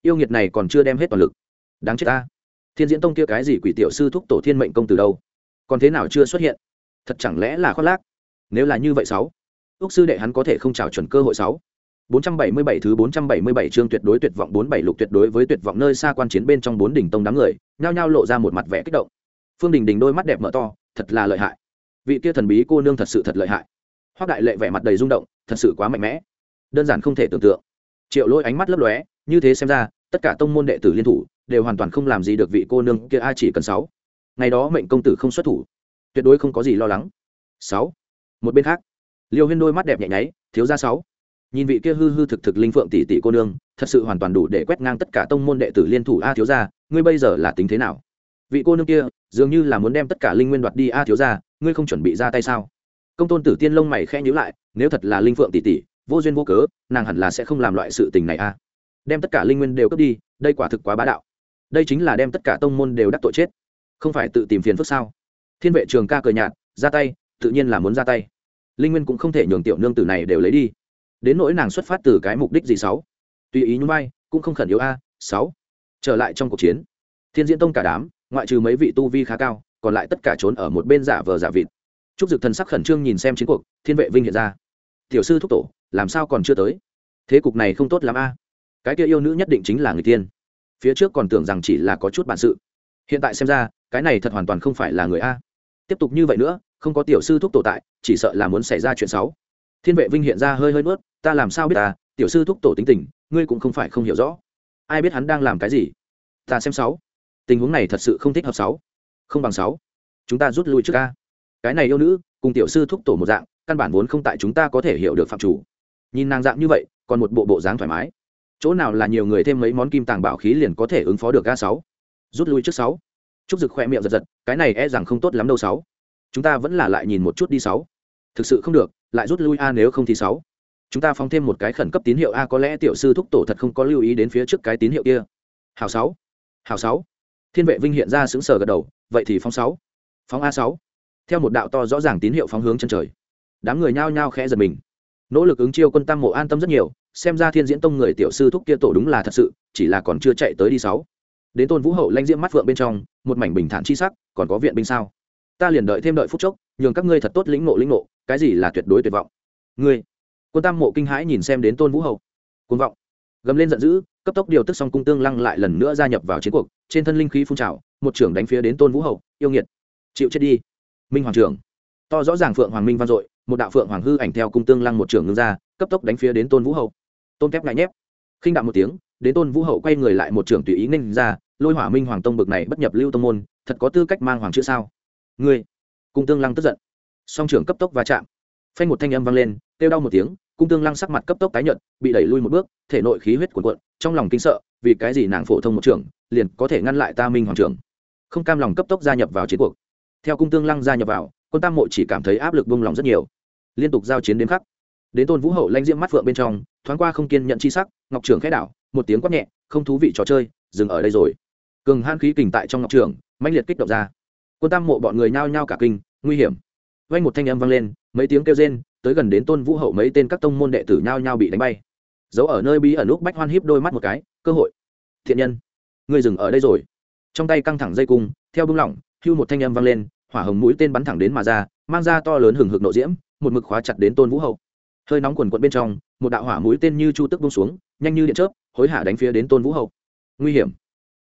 Yêu nghiệt này còn chưa đem hết toàn lực. Đáng chết ta. Thiên diễn tông kia cái gì quỷ tiểu sư thúc tổ thiên mệnh công từ đâu? Còn thế nào chưa xuất hiện? Thật chẳng lẽ là khoác lác? Nếu là như vậy sáu, ước sư đệ hắn có thể không trào chuẩn cơ hội sáu? 477 thứ 477 chương tuyệt đối tuyệt vọng 47 lục tuyệt đối với tuyệt vọng nơi xa quan chiến bên trong bốn đỉnh tông đám người, nhao nhao lộ ra một mặt vẻ kích động. Phương Đình Đình đôi mắt đẹp mở to, thật là lợi hại. Vị kia thần bí cô nương thật sự thật lợi hại. Hoắc Đại Lệ vẻ mặt đầy rung động, thật sự quá mạnh mẽ. Đơn giản không thể tưởng tượng. Triệu Lỗi ánh mắt lấp lóe, như thế xem ra, tất cả tông môn đệ tử liên thủ, đều hoàn toàn không làm gì được vị cô nương kia ai chỉ cần sáu. Ngày đó mệnh công tử không xuất thủ, tuyệt đối không có gì lo lắng. 6. Một bên khác, Liêu Huyên đôi mắt đẹp nhẹ nháy, thiếu gia sáu nhìn vị kia hư hư thực thực linh phượng tỷ tỷ cô nương, thật sự hoàn toàn đủ để quét ngang tất cả tông môn đệ tử liên thủ a thiếu gia, ngươi bây giờ là tính thế nào? Vị cô nương kia, dường như là muốn đem tất cả linh nguyên đoạt đi a thiếu gia, ngươi không chuẩn bị ra tay sao? Công tôn tử tiên lông mày khẽ nhíu lại, nếu thật là linh phượng tỷ tỷ, vô duyên vô cớ, nàng hẳn là sẽ không làm loại sự tình này a. Đem tất cả linh nguyên đều cướp đi, đây quả thực quá bá đạo. Đây chính là đem tất cả tông môn đều đắc tội chết. Không phải tự tìm phiền phức sao? Thiên vệ trường ca cười nhạt, ra tay, tự nhiên là muốn ra tay. Linh nguyên cũng không thể nhường tiểu nương tử này đều lấy đi đến nỗi nàng xuất phát từ cái mục đích gì sáu? Tùy ý nhún vai, cũng không khẩn yếu a, sáu. Trở lại trong cuộc chiến, thiên diễn tông cả đám, ngoại trừ mấy vị tu vi khá cao, còn lại tất cả trốn ở một bên giả vờ giả vịt. Trúc dực thần sắc khẩn trương nhìn xem chiến cuộc, thiên vệ vinh hiện ra. Tiểu sư thúc tổ, làm sao còn chưa tới? Thế cục này không tốt lắm a. Cái kia yêu nữ nhất định chính là người tiên. Phía trước còn tưởng rằng chỉ là có chút bản sự. Hiện tại xem ra, cái này thật hoàn toàn không phải là người a. Tiếp tục như vậy nữa, không có tiểu sư thúc tổ tại, chỉ sợ là muốn xảy ra chuyện xấu thiên vệ vinh hiện ra hơi hơi bớt, ta làm sao biết ta, tiểu sư thúc tổ tính tình, ngươi cũng không phải không hiểu rõ. Ai biết hắn đang làm cái gì? Ta xem sáu. Tình huống này thật sự không thích hợp sáu. Không bằng sáu. Chúng ta rút lui trước ca. Cái này yêu nữ, cùng tiểu sư thúc tổ một dạng, căn bản vốn không tại chúng ta có thể hiểu được phạm chủ. Nhìn nàng dạng như vậy, còn một bộ bộ dáng thoải mái. Chỗ nào là nhiều người thêm mấy món kim tàng bảo khí liền có thể ứng phó được ga sáu. Rút lui trước sáu. Trúc dực khoe miệng giật giật, cái này e rằng không tốt lắm đâu sáu. Chúng ta vẫn là lại nhìn một chút đi sáu. Thực sự không được lại rút lui a nếu không thì sáu. Chúng ta phóng thêm một cái khẩn cấp tín hiệu a, có lẽ tiểu sư thúc tổ thật không có lưu ý đến phía trước cái tín hiệu kia. Hào sáu. Hào sáu. Thiên vệ vinh hiện ra sững sờ gật đầu, vậy thì phóng sáu. Phóng a sáu. Theo một đạo to rõ ràng tín hiệu phóng hướng chân trời. Đám người nhao nhao khẽ giật mình. Nỗ lực ứng chiêu quân tam mộ an tâm rất nhiều, xem ra thiên diễn tông người tiểu sư thúc kia tổ đúng là thật sự, chỉ là còn chưa chạy tới đi sáu. Đến tôn vũ hậu lanh diễm mắt phượng bên trong, một mảnh bình thản chi sắc, còn có viện binh sao? Ta liền đợi thêm đợi phút chốc, nhường các ngươi thật tốt lĩnh ngộ lĩnh ngộ cái gì là tuyệt đối tuyệt vọng? Ngươi, quân tam mộ kinh hãi nhìn xem đến tôn vũ hậu côn vọng. Gầm lên giận dữ, cấp tốc điều tức xong cung tương lăng lại lần nữa gia nhập vào chiến cuộc, trên thân linh khí phun trào, một trưởng đánh phía đến tôn vũ hậu yêu nghiệt. Chịu chết đi. Minh hoàng trưởng. To rõ ràng phượng hoàng minh vang dội, một đạo phượng hoàng hư ảnh theo cung tương lăng một trưởng ngưng ra, cấp tốc đánh phía đến tôn vũ hậu tôn kép ngại nhép. Khinh đạo một tiếng, đến tôn vũ hậu quay người lại một trưởng tùy ý ninh ra, lôi hỏa minh hoàng tông bực này bất nhập lưu tông môn, thật có tư cách mang hoàng chữ sao? Ngươi, cung tương lăng tức giận song trưởng cấp tốc va chạm. Phanh một thanh âm vang lên, kêu đau một tiếng, cung tương lăng sắc mặt cấp tốc tái nhợt, bị đẩy lui một bước, thể nội khí huyết cuồn cuộn, trong lòng kinh sợ, vì cái gì nàng phổ thông một trưởng liền có thể ngăn lại ta minh hoàng trưởng không cam lòng cấp tốc gia nhập vào chiến cuộc. Theo cung tương lăng gia nhập vào, quân tam mộ chỉ cảm thấy áp lực buông lòng rất nhiều. Liên tục giao chiến đến khắc. Đến tôn vũ hậu lanh diễm mắt phượng bên trong, thoáng qua không kiên nhận chi sắc, ngọc trưởng khẽ đảo, một tiếng quát nhẹ, không thú vị trò chơi, dừng ở đây rồi. Cường han khí kình tại trong ngọc trưởng mãnh liệt kích động ra. Quân tam mộ bọn người nhao nhao cả kinh, nguy hiểm vang một thanh âm vang lên, mấy tiếng kêu rên, tới gần đến tôn vũ hậu mấy tên các tông môn đệ tử nhao nhao bị đánh bay. Giấu ở nơi bí ẩn lúc bách hoan híp đôi mắt một cái, cơ hội, thiện nhân, ngươi dừng ở đây rồi. Trong tay căng thẳng dây cung, theo bưng lỏng, hưu một thanh âm vang lên, hỏa hồng mũi tên bắn thẳng đến mà ra, mang ra to lớn hừng hực nộ diễm, một mực khóa chặt đến tôn vũ hậu. Hơi nóng quần quận bên trong, một đạo hỏa mũi tên như chu tức bung xuống, nhanh như điện chớp, hối hả đánh phía đến tôn vũ hậu. Nguy hiểm.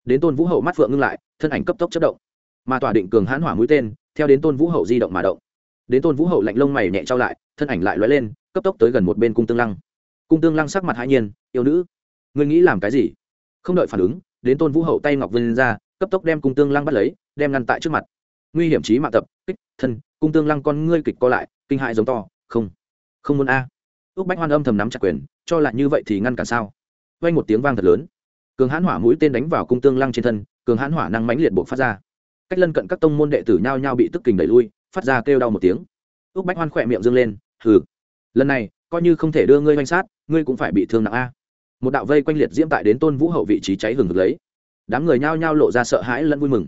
Đến tôn vũ hậu mắt phượng ngưng lại, thân ảnh cấp tốc chất động. Mà tỏa định cường hãn hỏa mũi tên, theo đến tôn vũ hậu di động mà động đến tôn vũ hậu lạnh lông mày nhẹ trao lại, thân ảnh lại lóe lên, cấp tốc tới gần một bên cung tương lăng. Cung tương lăng sắc mặt hãi nhiên, yêu nữ, ngươi nghĩ làm cái gì? Không đợi phản ứng, đến tôn vũ hậu tay ngọc vươn ra, cấp tốc đem cung tương lăng bắt lấy, đem ngăn tại trước mặt. Nguy hiểm trí mạng tập, kích thân, cung tương lăng con ngươi kịch co lại, kinh hại giống to, không không muốn a. À. ước bách hoan âm thầm nắm chặt quyền, cho lại như vậy thì ngăn cản sao? Vang một tiếng vang thật lớn. Cường hãn hỏa mũi tên đánh vào cung tương lăng trên thân, cường hãn hỏa năng mãnh liệt buộc phát ra. Cách lân cận các tông môn đệ tử nhao nhao bị tức kình đẩy lui phát ra kêu đau một tiếng. Ước bách hoan khỏe miệng dâng lên, hừ, lần này coi như không thể đưa ngươi oanh sát, ngươi cũng phải bị thương nặng a. Một đạo vây quanh liệt diễm tại đến tôn vũ hậu vị trí cháy hừng hực lấy. Đám người nhao nhao lộ ra sợ hãi lẫn vui mừng.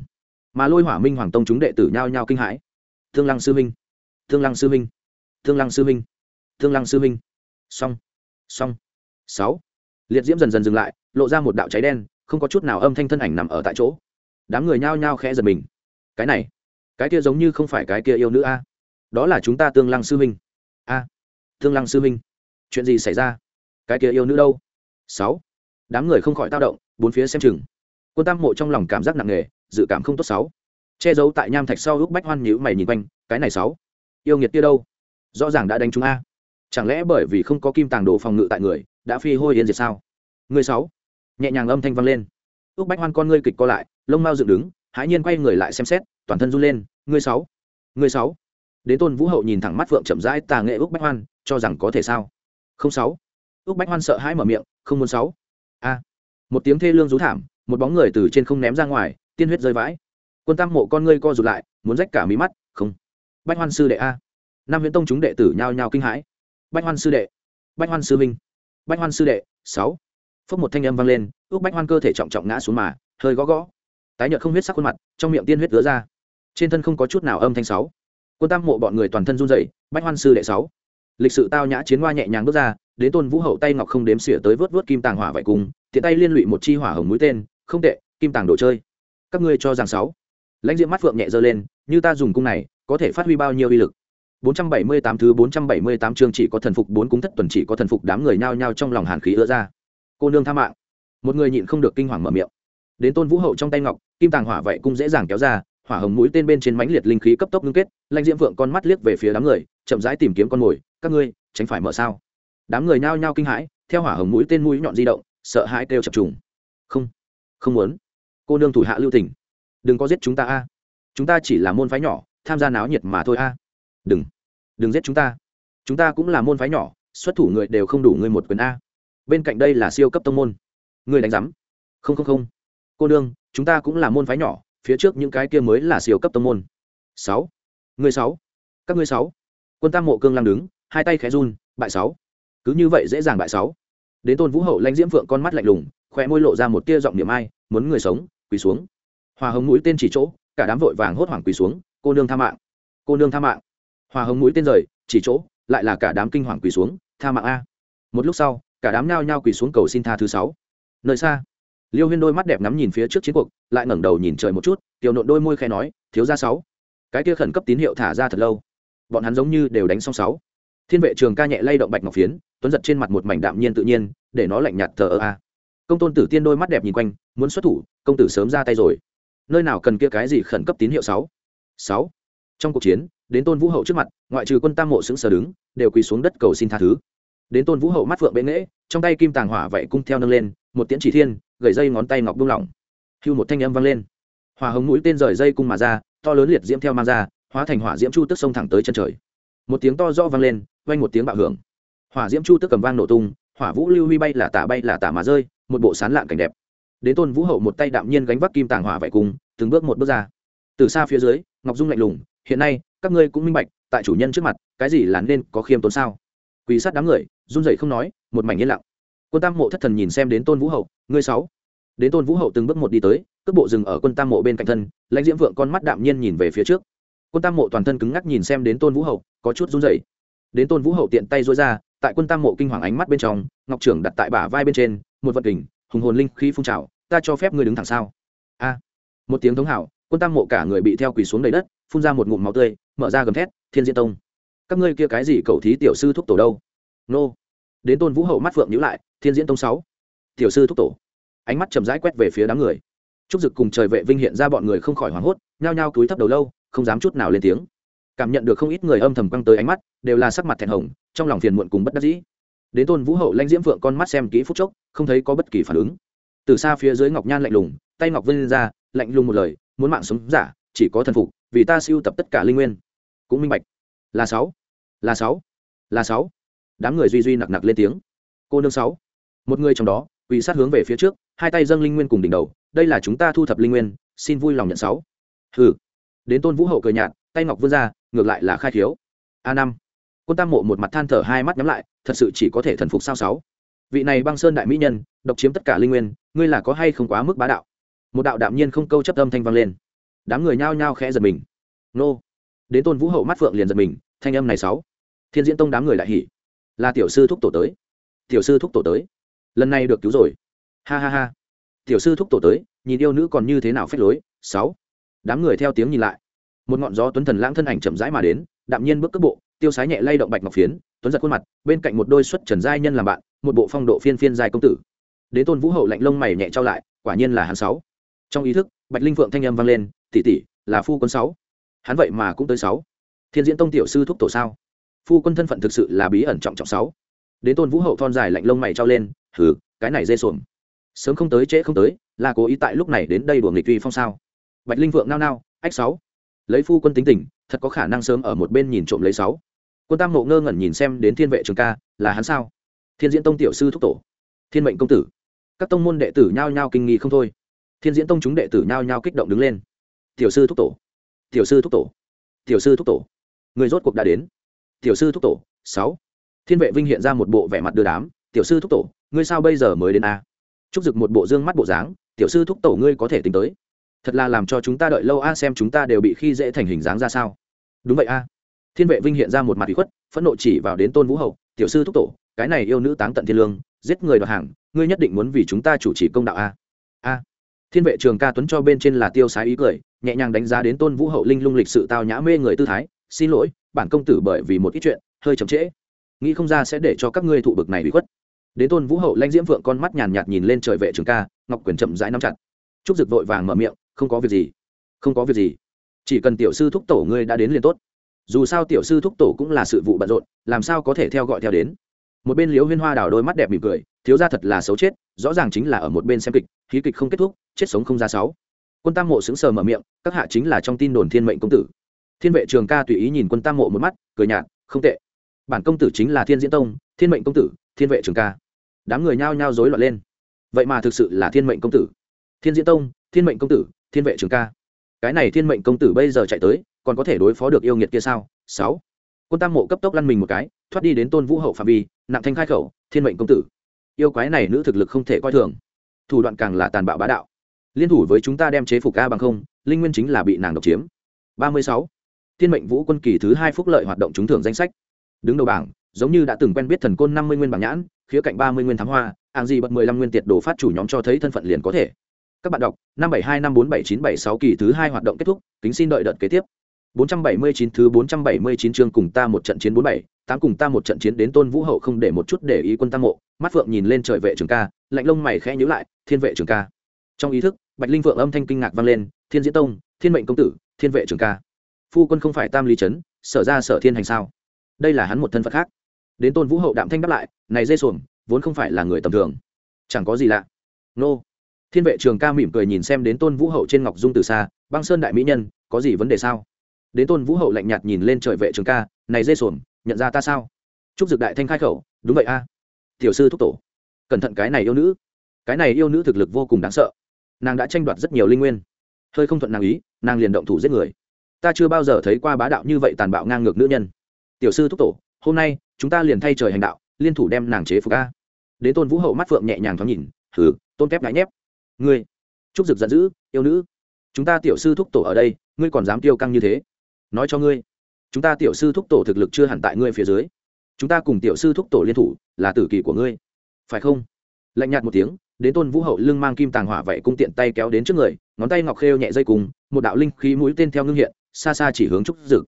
Mà lôi hỏa minh hoàng tông chúng đệ tử nhao nhao kinh hãi. Thương lăng sư minh, thương lăng sư minh, thương lăng sư minh, thương lăng sư minh. Xong xong, sáu. Liệt diễm dần dần dừng lại, lộ ra một đạo cháy đen, không có chút nào âm thanh thân ảnh nằm ở tại chỗ. Đám người nhao nhao khẽ giật mình. Cái này cái kia giống như không phải cái kia yêu nữ a. Đó là chúng ta tương lăng sư minh. A, tương lăng sư minh, chuyện gì xảy ra? Cái kia yêu nữ đâu? Sáu, đám người không khỏi tao động, bốn phía xem chừng. Quân tam mộ trong lòng cảm giác nặng nề, dự cảm không tốt sáu. Che giấu tại nham thạch sau lúc bách hoan nhữ mày nhìn quanh, cái này sáu. Yêu nghiệt kia đâu? Rõ ràng đã đánh chúng a. Chẳng lẽ bởi vì không có kim tàng đồ phòng ngự tại người, đã phi hôi yên diệt sao? Người sáu, nhẹ nhàng âm thanh vang lên. Ước bách hoan con ngươi kịch co lại, lông mau dựng đứng, hãi nhiên quay người lại xem xét toàn thân run lên, ngươi sáu ngươi sáu. Đến tôn vũ hậu nhìn thẳng mắt phượng chậm rãi tà nghệ ước bách hoan, cho rằng có thể sao? Không sáu. Ước bách hoan sợ hãi mở miệng, không muốn sáu. A. Một tiếng thê lương rú thảm, một bóng người từ trên không ném ra ngoài, tiên huyết rơi vãi. Quân tam mộ, con ngươi co rụt lại, muốn rách cả mí mắt. Không. Bách hoan sư đệ a. Nam viễn tông chúng đệ tử nhao nhao kinh hãi. Bách hoan sư đệ, bách hoan sư minh bách hoan sư đệ, sáu. Phốc một thanh âm vang lên, ước bách hoan cơ thể trọng trọng ngã xuống mà, hơi gõ gõ. Tái nhợt không huyết sắc khuôn mặt, trong miệng tiên huyết vỡ ra trên thân không có chút nào âm thanh sáu. Quân tam mộ bọn người toàn thân run rẩy, bách hoan sư đệ sáu. Lịch sự tao nhã chiến hoa nhẹ nhàng bước ra, đến tôn vũ hậu tay ngọc không đếm xỉa tới vớt vớt kim tàng hỏa vải cùng, tiện tay liên lụy một chi hỏa hồng mũi tên, không tệ, kim tàng đồ chơi. Các ngươi cho rằng sáu. Lãnh diễm mắt phượng nhẹ giơ lên, như ta dùng cung này, có thể phát huy bao nhiêu uy lực? 478 thứ 478 chương chỉ có thần phục bốn cung thất tuần chỉ có thần phục đám người nhao nhao trong lòng hàn khí ứa ra. Cô nương tha mạng. Một người nhịn không được kinh hoàng mở miệng. Đến tôn vũ hậu trong tay ngọc, kim tàng hỏa vậy cũng dễ dàng kéo ra hỏa hồng mũi tên bên trên mãnh liệt linh khí cấp tốc ngưng kết, lãnh diễm vượng con mắt liếc về phía đám người, chậm rãi tìm kiếm con mồi, các ngươi, tránh phải mở sao? Đám người nhao nhao kinh hãi, theo hỏa hồng mũi tên mũi nhọn di động, sợ hãi kêu chập trùng. Không không muốn. Cô nương thủ hạ lưu tỉnh đừng có giết chúng ta a. Chúng ta chỉ là môn phái nhỏ, tham gia náo nhiệt mà thôi a. Đừng đừng giết chúng ta. Chúng ta cũng là môn phái nhỏ, xuất thủ người đều không đủ người một quyền a. Bên cạnh đây là siêu cấp tông môn. Người đánh giám. Không không không. Cô nương, chúng ta cũng là môn phái nhỏ phía trước những cái kia mới là siêu cấp tông môn. Sáu. Người sáu. Các ngươi sáu. Quân tam mộ cương lăng đứng, hai tay khẽ run, bại sáu. Cứ như vậy dễ dàng bại sáu. Đến tôn vũ hậu lãnh diễm phượng con mắt lạnh lùng khoe môi lộ ra một tia giọng niệm ai, muốn người sống, quỳ xuống. Hòa hồng mũi tên chỉ chỗ, cả đám vội vàng hốt hoảng quỳ xuống, cô nương tha mạng, cô nương tha mạng. Hòa hồng mũi tên rời, chỉ chỗ, lại là cả đám kinh hoàng quỳ xuống, tha mạng a. Một lúc sau, cả đám nhao nhao quỳ xuống cầu xin tha thứ sáu. Nơi xa liêu huyên đôi mắt đẹp ngắm nhìn phía trước chiến cuộc, lại ngẩng đầu nhìn trời một chút, tiểu nộn đôi môi khẽ nói, thiếu ra sáu. Cái kia khẩn cấp tín hiệu thả ra thật lâu. Bọn hắn giống như đều đánh xong sáu. Thiên vệ trường ca nhẹ lay động bạch ngọc phiến, tuấn giật trên mặt một mảnh đạm nhiên tự nhiên, để nó lạnh nhạt thờ ơ a. Công tôn tử tiên đôi mắt đẹp nhìn quanh, muốn xuất thủ, công tử sớm ra tay rồi. Nơi nào cần kia cái gì khẩn cấp tín hiệu sáu? Sáu. Trong cuộc chiến, đến tôn vũ hậu trước mặt, ngoại trừ quân tam mộ xứng sờ đứng, đều quỳ xuống đất cầu xin tha thứ. Đến tôn vũ hậu mắt phượng bệ nghễ, trong tay kim tàng hỏa vậy cung theo nâng lên một tiễn chỉ thiên, gầy dây ngón tay ngọc buông lỏng. Hưu một thanh âm vang lên. Hỏa hồng mũi tên rời dây cung mà ra, to lớn liệt diễm theo mang ra, hóa thành hỏa diễm chu tức sông thẳng tới chân trời. Một tiếng to rõ vang lên, vang một tiếng bạo hưởng. Hỏa diễm chu tức cầm vang nổ tung, hỏa vũ lưu huy bay là tả bay là tả mà rơi, một bộ sán lạng cảnh đẹp. Đến tôn vũ hậu một tay đạm nhiên gánh vác kim tàng hỏa vải cung, từng bước một bước ra. Từ xa phía dưới, ngọc dung lạnh lùng, hiện nay, các ngươi cũng minh bạch, tại chủ nhân trước mặt, cái gì là nên có khiêm tốn sao? Quỳ sát đám người, run rẩy không nói, một mảnh yên lặng quân tam mộ thất thần nhìn xem đến tôn vũ hậu, ngươi sáu. Đến tôn vũ hậu từng bước một đi tới, cước bộ dừng ở quân tam mộ bên cạnh thân, lãnh diễm vượng con mắt đạm nhiên nhìn về phía trước. Quân tam mộ toàn thân cứng ngắc nhìn xem đến tôn vũ hậu, có chút run rẩy. Đến tôn vũ hậu tiện tay dối ra, tại quân tam mộ kinh hoàng ánh mắt bên trong, ngọc trưởng đặt tại bả vai bên trên, một vật kình, hùng hồn linh khí phun trào, ta cho phép ngươi đứng thẳng sao? A. Một tiếng thống hảo, quân tam mộ cả người bị theo quỳ xuống đầy đất, phun ra một ngụm máu tươi, mở ra gầm thét, thiên diễn tông, các ngươi kia cái gì cầu thí tiểu sư thúc tổ đâu? Nô. Đến tôn vũ hậu mắt phượng nhíu lại thiên diễn tông sáu. Tiểu sư thúc tổ. Ánh mắt chầm rãi quét về phía đám người. Trúc dực cùng trời vệ vinh hiện ra bọn người không khỏi hoảng hốt, nhao nhao cúi thấp đầu lâu, không dám chút nào lên tiếng. Cảm nhận được không ít người âm thầm quăng tới ánh mắt, đều là sắc mặt thẹn hồng, trong lòng phiền muộn cùng bất đắc dĩ. Đến tôn vũ hậu lanh diễm vượng con mắt xem kỹ phút chốc, không thấy có bất kỳ phản ứng. Từ xa phía dưới ngọc nhan lạnh lùng, tay ngọc vươn ra, lạnh lùng một lời, muốn mạng sống giả, chỉ có thần phục, vì ta siêu tập tất cả linh nguyên. Cũng minh bạch. Là sáu. Là sáu. Là sáu. Đám người duy duy nặc nặc lên tiếng. Cô nương sáu một người trong đó, quỳ sát hướng về phía trước, hai tay dâng linh nguyên cùng đỉnh đầu, đây là chúng ta thu thập linh nguyên, xin vui lòng nhận sáu. Hừ. Đến tôn vũ hậu cười nhạt, tay ngọc vươn ra, ngược lại là khai thiếu a năm. Quân tam mộ một mặt than thở hai mắt nhắm lại, thật sự chỉ có thể thần phục sao sáu. Vị này băng sơn đại mỹ nhân, độc chiếm tất cả linh nguyên, ngươi là có hay không quá mức bá đạo? Một đạo đạm nhiên không câu chấp âm thanh vang lên. Đám người nhao nhao khẽ giật mình. Nô. Đến tôn vũ hậu mắt phượng liền giật mình, thanh âm này sáu. Thiên diễn tông đám người lại hỉ. Là tiểu sư thúc tổ tới. Tiểu sư thúc tổ tới lần này được cứu rồi. Ha ha ha. Tiểu sư thúc tổ tới, nhìn yêu nữ còn như thế nào phép lối. Sáu. Đám người theo tiếng nhìn lại. Một ngọn gió tuấn thần lãng thân ảnh chậm rãi mà đến, đạm nhiên bước cước bộ, tiêu sái nhẹ lay động bạch ngọc phiến, tuấn giật khuôn mặt, bên cạnh một đôi xuất trần giai nhân làm bạn, một bộ phong độ phiên phiên dài công tử. Đế tôn vũ hậu lạnh lông mày nhẹ trao lại, quả nhiên là hắn sáu. Trong ý thức, bạch linh phượng thanh âm vang lên, tỷ tỷ, là phu quân sáu. Hắn vậy mà cũng tới sáu. Thiên diễn tông tiểu sư thúc tổ sao? Phu quân thân phận thực sự là bí ẩn trọng trọng sáu. Đến tôn vũ hậu thon dài lạnh lông mày trao lên hừ, cái này dê xuồng. Sớm không tới trễ không tới, là cố ý tại lúc này đến đây đùa nghịch tuy phong sao? Bạch linh vượng nao nao, ách sáu. Lấy phu quân tính tình, thật có khả năng sớm ở một bên nhìn trộm lấy sáu. Quân tam mộ ngơ ngẩn nhìn xem đến thiên vệ trường ca, là hắn sao? Thiên diễn tông tiểu sư thúc tổ. Thiên mệnh công tử. Các tông môn đệ tử nhao nhao kinh nghi không thôi. Thiên diễn tông chúng đệ tử nhao nhao kích động đứng lên. Tiểu sư thúc tổ. Tiểu sư thúc tổ. Tiểu sư thúc tổ. Người rốt cuộc đã đến. Tiểu sư thúc tổ, sáu. Thiên vệ vinh hiện ra một bộ vẻ mặt đưa đám. Tiểu sư thúc tổ ngươi sao bây giờ mới đến a? Trúc dực một bộ dương mắt bộ dáng, tiểu sư thúc tổ ngươi có thể tính tới. Thật là làm cho chúng ta đợi lâu a, xem chúng ta đều bị khi dễ thành hình dáng ra sao. Đúng vậy a. Thiên vệ vinh hiện ra một mặt bị khuất, phẫn nộ chỉ vào đến tôn vũ hậu, tiểu sư thúc tổ, cái này yêu nữ táng tận thiên lương, giết người đoạt hàng, ngươi nhất định muốn vì chúng ta chủ trì công đạo a. A. Thiên vệ trường ca tuấn cho bên trên là tiêu sái ý cười, nhẹ nhàng đánh giá đến tôn vũ hậu linh lung lịch sự tao nhã mê người tư thái, xin lỗi, bản công tử bởi vì một ít chuyện, hơi chậm trễ. Nghĩ không ra sẽ để cho các ngươi thụ bực này bị khuất đến tôn vũ hậu lãnh diễm vượng con mắt nhàn nhạt nhìn lên trời vệ trường ca, ngọc quyền chậm rãi nắm chặt. Trúc dực vội vàng mở miệng, không có việc gì, không có việc gì. Chỉ cần tiểu sư thúc tổ ngươi đã đến liền tốt. Dù sao tiểu sư thúc tổ cũng là sự vụ bận rộn, làm sao có thể theo gọi theo đến? Một bên liếu huyên hoa đào đôi mắt đẹp mỉm cười, thiếu ra thật là xấu chết, rõ ràng chính là ở một bên xem kịch, khí kịch không kết thúc, chết sống không ra sáu. Quân tam mộ sững sờ mở miệng, các hạ chính là trong tin đồn thiên mệnh công tử. Thiên vệ trường ca tùy ý nhìn quân tam mộ một mắt, cười nhạt, không tệ. Bản công tử chính là thiên diễn tông, thiên mệnh công tử, thiên vệ trường ca đám người nhao nhao rối loạn lên. Vậy mà thực sự là thiên mệnh công tử. Thiên diễn tông, thiên mệnh công tử, thiên vệ trường ca. Cái này thiên mệnh công tử bây giờ chạy tới, còn có thể đối phó được yêu nghiệt kia sao? Sáu. Quân tam mộ cấp tốc lăn mình một cái, thoát đi đến tôn vũ hậu phạm vi, nặng thanh khai khẩu, thiên mệnh công tử. Yêu quái này nữ thực lực không thể coi thường. Thủ đoạn càng là tàn bạo bá đạo. Liên thủ với chúng ta đem chế phục a bằng không, linh nguyên chính là bị nàng độc chiếm. Ba mươi sáu. Thiên mệnh vũ quân kỳ thứ hai phúc lợi hoạt động trúng thưởng danh sách. Đứng đầu bảng, giống như đã từng quen biết thần côn năm mươi nguyên bảng nhãn khía cạnh ba mươi nguyên thám hoa hàng gì bật mười lăm nguyên tiệt đồ phát chủ nhóm cho thấy thân phận liền có thể các bạn đọc năm bảy hai năm bốn bảy chín bảy sáu kỳ thứ hai hoạt động kết thúc kính xin đợi đợt kế tiếp 479 thứ 479 chương cùng ta một trận chiến 47, tám cùng ta một trận chiến đến Tôn Vũ Hậu không để một chút để ý quân tam mộ, mắt phượng nhìn lên trời vệ trưởng ca, lạnh lông mày khẽ nhíu lại, thiên vệ trưởng ca. Trong ý thức, Bạch Linh Phượng âm thanh kinh ngạc vang lên, Thiên Diễn Tông, Thiên Mệnh công tử, Thiên vệ trưởng ca. Phu quân không phải Tam Lý trấn, sở ra sở thiên hành sao? Đây là hắn một thân phận khác. Đến Tôn Vũ Hậu đạm thanh đáp lại, này dê xuồng, vốn không phải là người tầm thường. Chẳng có gì lạ. Nô. Thiên vệ trường ca mỉm cười nhìn xem đến Tôn Vũ Hậu trên ngọc dung từ xa, băng sơn đại mỹ nhân, có gì vấn đề sao? đến tôn vũ hậu lạnh nhạt nhìn lên trời vệ trường ca này dê xuồng nhận ra ta sao chúc dực đại thanh khai khẩu đúng vậy a tiểu sư thúc tổ cẩn thận cái này yêu nữ cái này yêu nữ thực lực vô cùng đáng sợ nàng đã tranh đoạt rất nhiều linh nguyên hơi không thuận nàng ý nàng liền động thủ giết người ta chưa bao giờ thấy qua bá đạo như vậy tàn bạo ngang ngược nữ nhân tiểu sư thúc tổ hôm nay, chúng ta liền thay trời hành đạo, liên thủ đem nàng chế phục a. Đến tôn vũ hậu mắt phượng nhẹ nhàng thoáng nhìn thử tôn kép ngại nhép. Ngươi, trúc dực giận dữ, yêu nữ. Chúng ta tiểu sư thúc tổ ở đây, ngươi còn dám tiêu căng như thế. Nói cho ngươi, chúng ta tiểu sư thúc tổ thực lực chưa hẳn tại ngươi phía dưới. Chúng ta cùng tiểu sư thúc tổ liên thủ, là tử kỳ của ngươi. Phải không? Lạnh nhạt một tiếng đến tôn vũ hậu lưng mang kim tàng hỏa vậy cung tiện tay kéo đến trước người, ngón tay ngọc khêu nhẹ dây cùng, một đạo linh khí mũi tên theo ngưng hiện, xa xa chỉ hướng trúc dực.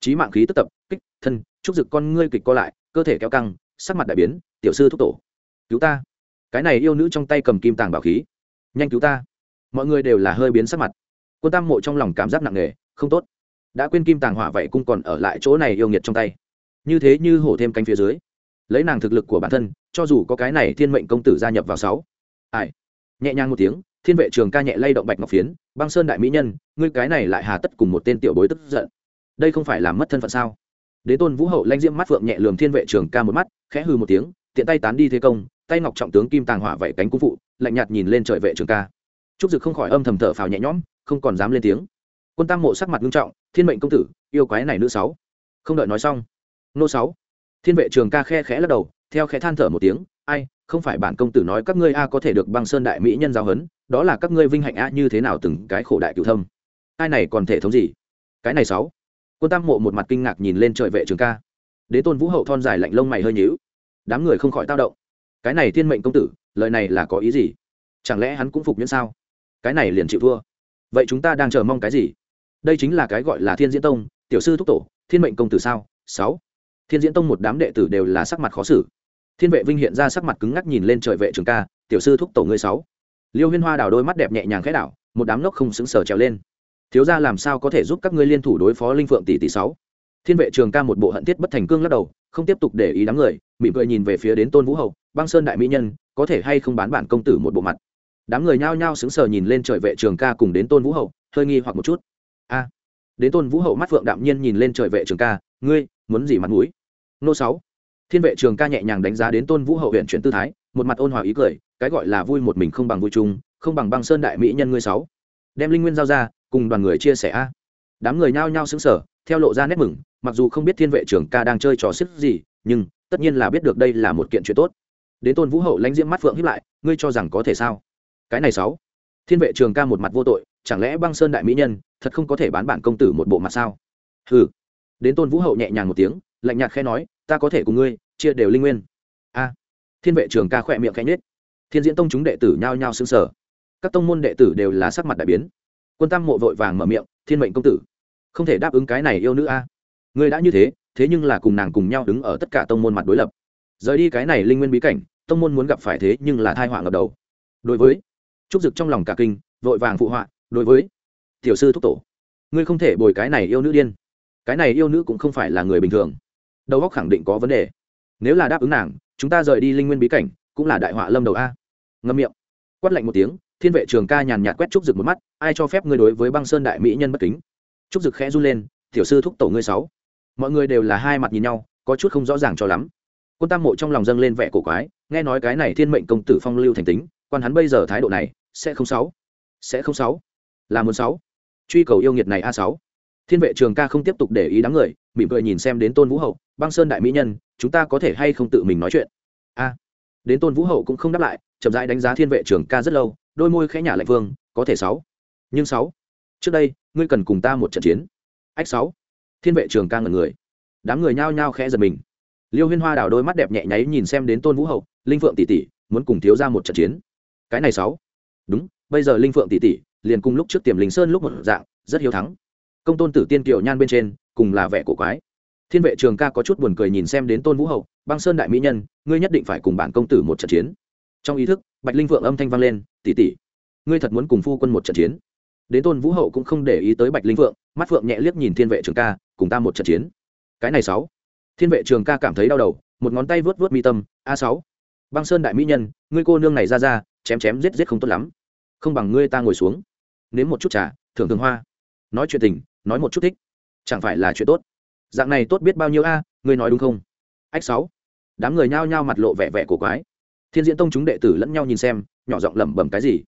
Trí mạng khí tức tập, kích, thân trúc dực con ngươi kịch co lại, cơ thể kéo căng, sắc mặt đại biến, tiểu sư thúc tổ. Cứu ta. Cái này yêu nữ trong tay cầm kim tàng bảo khí. Nhanh cứu ta. Mọi người đều là hơi biến sắc mặt. Quân tam mộ trong lòng cảm giác nặng nề, không tốt. Đã quên kim tàng hỏa vậy cũng còn ở lại chỗ này yêu nghiệt trong tay. Như thế như hổ thêm cánh phía dưới. Lấy nàng thực lực của bản thân, cho dù có cái này thiên mệnh công tử gia nhập vào sáu. Ai? Nhẹ nhàng một tiếng, thiên vệ trường ca nhẹ lay động bạch ngọc phiến, băng sơn đại mỹ nhân, ngươi cái này lại hà tất cùng một tên tiểu bối tức giận. Đây không phải làm mất thân phận sao? Đế tôn vũ hậu lanh diễm mắt phượng nhẹ lườm thiên vệ trường ca một mắt, khẽ hư một tiếng, tiện tay tán đi thế công, tay ngọc trọng tướng kim tàng hỏa vậy cánh cung phụ, lạnh nhạt nhìn lên trời vệ trường ca. Trúc dực không khỏi âm thầm thở phào nhẹ nhõm, không còn dám lên tiếng. Quân tam mộ sắc mặt nghiêm trọng, thiên mệnh công tử, yêu quái này nữ sáu. Không đợi nói xong, nô sáu. Thiên vệ trường ca khe khẽ lắc đầu, theo khẽ than thở một tiếng, ai, không phải bản công tử nói các ngươi a có thể được băng sơn đại mỹ nhân giáo hấn đó là các ngươi vinh hạnh a như thế nào từng cái khổ đại cựu thâm. Ai này còn thể thống gì? Cái này sáu quân tam mộ một mặt kinh ngạc nhìn lên trời vệ trường ca. Đế tôn vũ hậu thon dài lạnh lông mày hơi nhíu. Đám người không khỏi tao động. Cái này thiên mệnh công tử, lời này là có ý gì? Chẳng lẽ hắn cũng phục miễn sao? Cái này liền chịu thua. Vậy chúng ta đang chờ mong cái gì? Đây chính là cái gọi là thiên diễn tông, tiểu sư thúc tổ, thiên mệnh công tử sao? Sáu. Thiên diễn tông một đám đệ tử đều là sắc mặt khó xử. Thiên vệ vinh hiện ra sắc mặt cứng ngắc nhìn lên trời vệ trường ca, tiểu sư thúc tổ ngươi sáu. Liêu huyên hoa đào đôi mắt đẹp nhẹ nhàng khẽ đảo, một đám lốc không xứng sở trèo lên thiếu gia làm sao có thể giúp các ngươi liên thủ đối phó linh phượng tỷ tỷ sáu? Thiên vệ trường ca một bộ hận thiết bất thành cương lắc đầu, không tiếp tục để ý đám người, mỉm cười nhìn về phía đến tôn vũ hậu băng sơn đại mỹ nhân, có thể hay không bán bản công tử một bộ mặt? Đám người nhao nhao sững sờ nhìn lên trời vệ trường ca cùng đến tôn vũ hậu hơi nghi hoặc một chút. A. Đến tôn vũ hậu mắt phượng đạm nhiên nhìn lên trời vệ trường ca, ngươi, muốn gì mặt mũi? Nô sáu. Thiên vệ trường ca nhẹ nhàng đánh giá đến tôn vũ hậu huyện chuyển tư thái, một mặt ôn hòa ý cười, cái gọi là vui một mình không bằng vui chung, không bằng băng sơn đại mỹ nhân ngươi sáu. Đem linh nguyên giao ra cùng đoàn người chia sẻ a. Đám người nhao nhao xứng sở theo lộ ra nét mừng, mặc dù không biết thiên vệ trưởng ca đang chơi trò xếp gì, nhưng tất nhiên là biết được đây là một kiện chuyện tốt. Đến tôn vũ hậu lãnh diễm mắt phượng hiếp lại, ngươi cho rằng có thể sao? Cái này sáu. Thiên vệ trường ca một mặt vô tội, chẳng lẽ băng sơn đại mỹ nhân thật không có thể bán bản công tử một bộ mặt sao? Hừ. Đến tôn vũ hậu nhẹ nhàng một tiếng, lạnh nhạt khẽ nói, ta có thể cùng ngươi chia đều linh nguyên. A. Thiên vệ trường ca khỏe miệng khẽ nhết thiên diễn tông chúng đệ tử nhao nhao xứng sở các tông môn đệ tử đều là sắc mặt đại biến quân tam mộ vội vàng mở miệng, thiên mệnh công tử, không thể đáp ứng cái này yêu nữ a. Ngươi đã như thế thế nhưng là cùng nàng cùng nhau đứng ở tất cả tông môn mặt đối lập. Rời đi cái này linh nguyên bí cảnh, tông môn muốn gặp phải thế nhưng là thai họa ngập đầu. Đối với, trúc dực trong lòng cả kinh, vội vàng phụ họa, đối với, tiểu sư thúc tổ, ngươi không thể bồi cái này yêu nữ điên. Cái này yêu nữ cũng không phải là người bình thường. Đầu óc khẳng định có vấn đề. Nếu là đáp ứng nàng, chúng ta rời đi linh nguyên bí cảnh, cũng là đại họa lâm đầu a. Ngâm miệng. Quát lạnh một tiếng thiên vệ trường ca nhàn nhạt quét trúc dực một mắt, ai cho phép ngươi đối với băng sơn đại mỹ nhân bất kính? Trúc dực khẽ run lên, tiểu sư thúc tổ ngươi sáu. Mọi người đều là hai mặt nhìn nhau, có chút không rõ ràng cho lắm. Quân tam mộ trong lòng dâng lên vẻ cổ quái, nghe nói cái này thiên mệnh công tử phong lưu thành tính, quan hắn bây giờ thái độ này, sẽ không sáu. Sẽ không sáu. Là muốn sáu. Truy cầu yêu nghiệt này a sáu. Thiên vệ trường ca không tiếp tục để ý đám người, mỉm cười nhìn xem đến tôn vũ hậu, băng sơn đại mỹ nhân, chúng ta có thể hay không tự mình nói chuyện? A. Đến tôn vũ hậu cũng không đáp lại, chậm rãi đánh giá thiên vệ trường ca rất lâu đôi môi khẽ nhả lạnh vương, có thể sáu. Nhưng sáu. Trước đây, ngươi cần cùng ta một trận chiến. Ách sáu. Thiên vệ trường ca ngẩn người. Đám người nhao nhao khẽ giật mình. Liêu huyên hoa đào đôi mắt đẹp nhẹ nháy nhìn xem đến tôn vũ hậu, linh phượng tỷ tỷ, muốn cùng thiếu ra một trận chiến. Cái này sáu. Đúng, bây giờ linh phượng tỷ tỷ, liền cùng lúc trước tiềm linh sơn lúc một dạng, rất hiếu thắng. Công tôn tử tiên kiều nhan bên trên, cùng là vẻ cổ quái. Thiên vệ trường ca có chút buồn cười nhìn xem đến tôn vũ hậu, băng sơn đại mỹ nhân, ngươi nhất định phải cùng bản công tử một trận chiến trong ý thức, bạch linh phượng âm thanh vang lên, tỷ tỷ, ngươi thật muốn cùng phu quân một trận chiến? Đến tôn vũ hậu cũng không để ý tới bạch linh phượng, mắt phượng nhẹ liếc nhìn thiên vệ trường ca, cùng ta một trận chiến. Cái này sáu. Thiên vệ trường ca cảm thấy đau đầu, một ngón tay vớt vớt mi tâm, a sáu. Băng sơn đại mỹ nhân, ngươi cô nương này ra ra, chém chém giết giết không tốt lắm. Không bằng ngươi ta ngồi xuống, nếm một chút trà, thưởng thường hoa. Nói chuyện tình, nói một chút thích. Chẳng phải là chuyện tốt? Dạng này tốt biết bao nhiêu a, ngươi nói đúng không? Ách sáu. Đám người nhao nhao mặt lộ vẻ vẻ cổ quái thiên diễn tông chúng đệ tử lẫn nhau nhìn xem nhỏ giọng lẩm bẩm cái gì?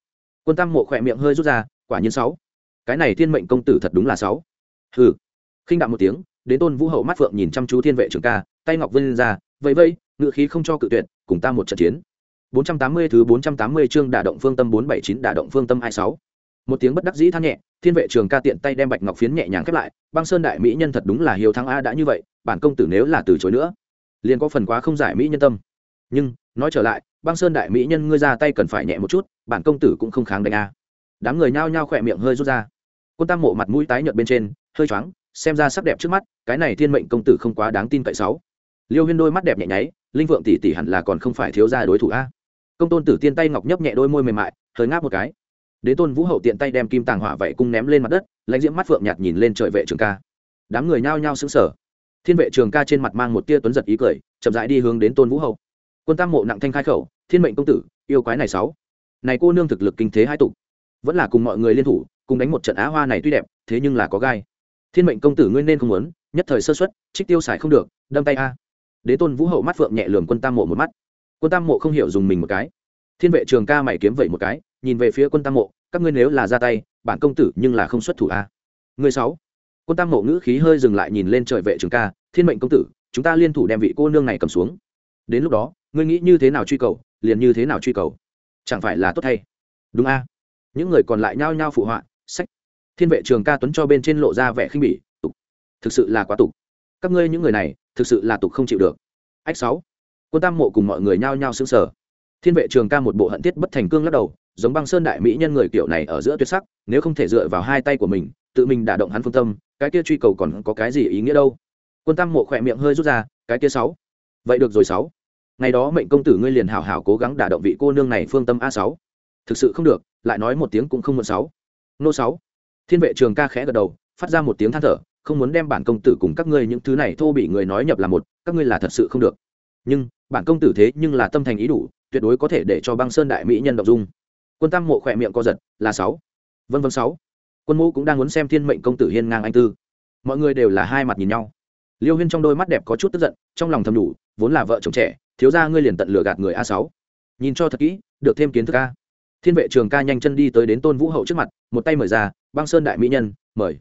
Quân tam mộ khỏe miệng hơi rút ra quả nhiên sáu. Cái này thiên mệnh công tử thật đúng là sáu. Hừ. Khinh đạm một tiếng đến tôn vũ hậu mắt phượng nhìn chăm chú thiên vệ trưởng ca tay ngọc vân ra vây vây ngự khí không cho cự tuyệt cùng ta một trận chiến. 480 thứ 480 chương đả động phương tâm 479 đả động phương tâm 26. Một tiếng bất đắc dĩ than nhẹ, Thiên vệ trường ca tiện tay đem bạch ngọc phiến nhẹ nhàng khép lại, băng sơn đại mỹ nhân thật đúng là hiếu thắng a đã như vậy, bản công tử nếu là từ chối nữa, liền có phần quá không giải mỹ nhân tâm. Nhưng, nói trở lại, băng sơn đại mỹ nhân ngươi ra tay cần phải nhẹ một chút, bản công tử cũng không kháng đánh a. Đám người nhao nhao khỏe miệng hơi rút ra. Quân Tam Mộ mặt mũi tái nhợt bên trên, hơi choáng, xem ra sắc đẹp trước mắt, cái này thiên mệnh công tử không quá đáng tin cậy sáu. Liêu Huyên đôi mắt đẹp nhẹ nháy, linh vượng tỷ tỷ hẳn là còn không phải thiếu gia đối thủ a công tôn tử tiên tay ngọc nhấp nhẹ đôi môi mềm mại hơi ngáp một cái Đế tôn vũ hậu tiện tay đem kim tàng hỏa vậy cung ném lên mặt đất lãnh diễm mắt phượng nhạt nhìn lên trời vệ trường ca đám người nhao nhao sững sờ thiên vệ trường ca trên mặt mang một tia tuấn giật ý cười chậm rãi đi hướng đến tôn vũ hậu quân tam mộ nặng thanh khai khẩu, thiên mệnh công tử, yêu quái này sáu. Này cô nương thực lực kinh thế hai tục. Vẫn là cùng mọi người liên thủ, cùng đánh một trận á hoa này tuy đẹp, thế nhưng là có gai. Thiên mệnh công tử ngươi nên không muốn, nhất thời sơ xuất trích tiêu xài không được, đâm tay a. Đế tôn vũ hậu mắt phượng nhẹ lường quân tam mộ một mắt. Quân tam mộ không hiểu dùng mình một cái. Thiên vệ trường ca mày kiếm vậy một cái, nhìn về phía quân tam mộ, các ngươi nếu là ra tay, bản công tử nhưng là không xuất thủ a. Người sáu. Quân tam mộ ngữ khí hơi dừng lại nhìn lên trời vệ trường ca, thiên mệnh công tử, chúng ta liên thủ đem vị cô nương này cầm xuống. Đến lúc đó ngươi nghĩ như thế nào truy cầu, liền như thế nào truy cầu. Chẳng phải là tốt hay? Đúng a. Những người còn lại nhao nhao phụ họa, sách. Thiên vệ trường ca tuấn cho bên trên lộ ra vẻ khinh bỉ, tục. Thực sự là quá tục. Các ngươi những người này, thực sự là tục không chịu được. Ách sáu. Quân tam mộ cùng mọi người nhao nhao xứng sở thiên vệ trường ca một bộ hận thiết bất thành cương lắc đầu, giống băng sơn đại mỹ nhân người kiểu này ở giữa tuyệt sắc, nếu không thể dựa vào hai tay của mình, tự mình đả động hắn phương tâm, cái kia truy cầu còn có cái gì ý nghĩa đâu? Quân tam mộ khỏe miệng hơi rút ra, cái kia sáu. Vậy được rồi sáu ngày đó mệnh công tử ngươi liền hảo hảo cố gắng đả động vị cô nương này phương tâm a sáu. Thực sự không được, lại nói một tiếng cũng không muộn sáu. Nô sáu. Thiên vệ trường ca khẽ gật đầu, phát ra một tiếng than thở, không muốn đem bản công tử cùng các ngươi những thứ này thô bị người nói nhập là một, các ngươi là thật sự không được. Nhưng, bản công tử thế nhưng là tâm thành ý đủ, tuyệt đối có thể để cho băng sơn đại mỹ nhân động dung. Quân tam mộ khỏe miệng co giật, là sáu. Vân vân sáu. Quân mũ cũng đang muốn xem thiên mệnh công tử hiên ngang anh tư. Mọi người đều là hai mặt nhìn nhau. Liêu huyên trong đôi mắt đẹp có chút tức giận, trong lòng thầm đủ, vốn là vợ chồng trẻ thiếu ra ngươi liền tận lừa gạt người a sáu. Nhìn cho thật kỹ, được thêm kiến thức a. Thiên vệ trường ca nhanh chân đi tới đến tôn vũ hậu trước mặt, một tay mời ra, băng sơn đại mỹ nhân, mời.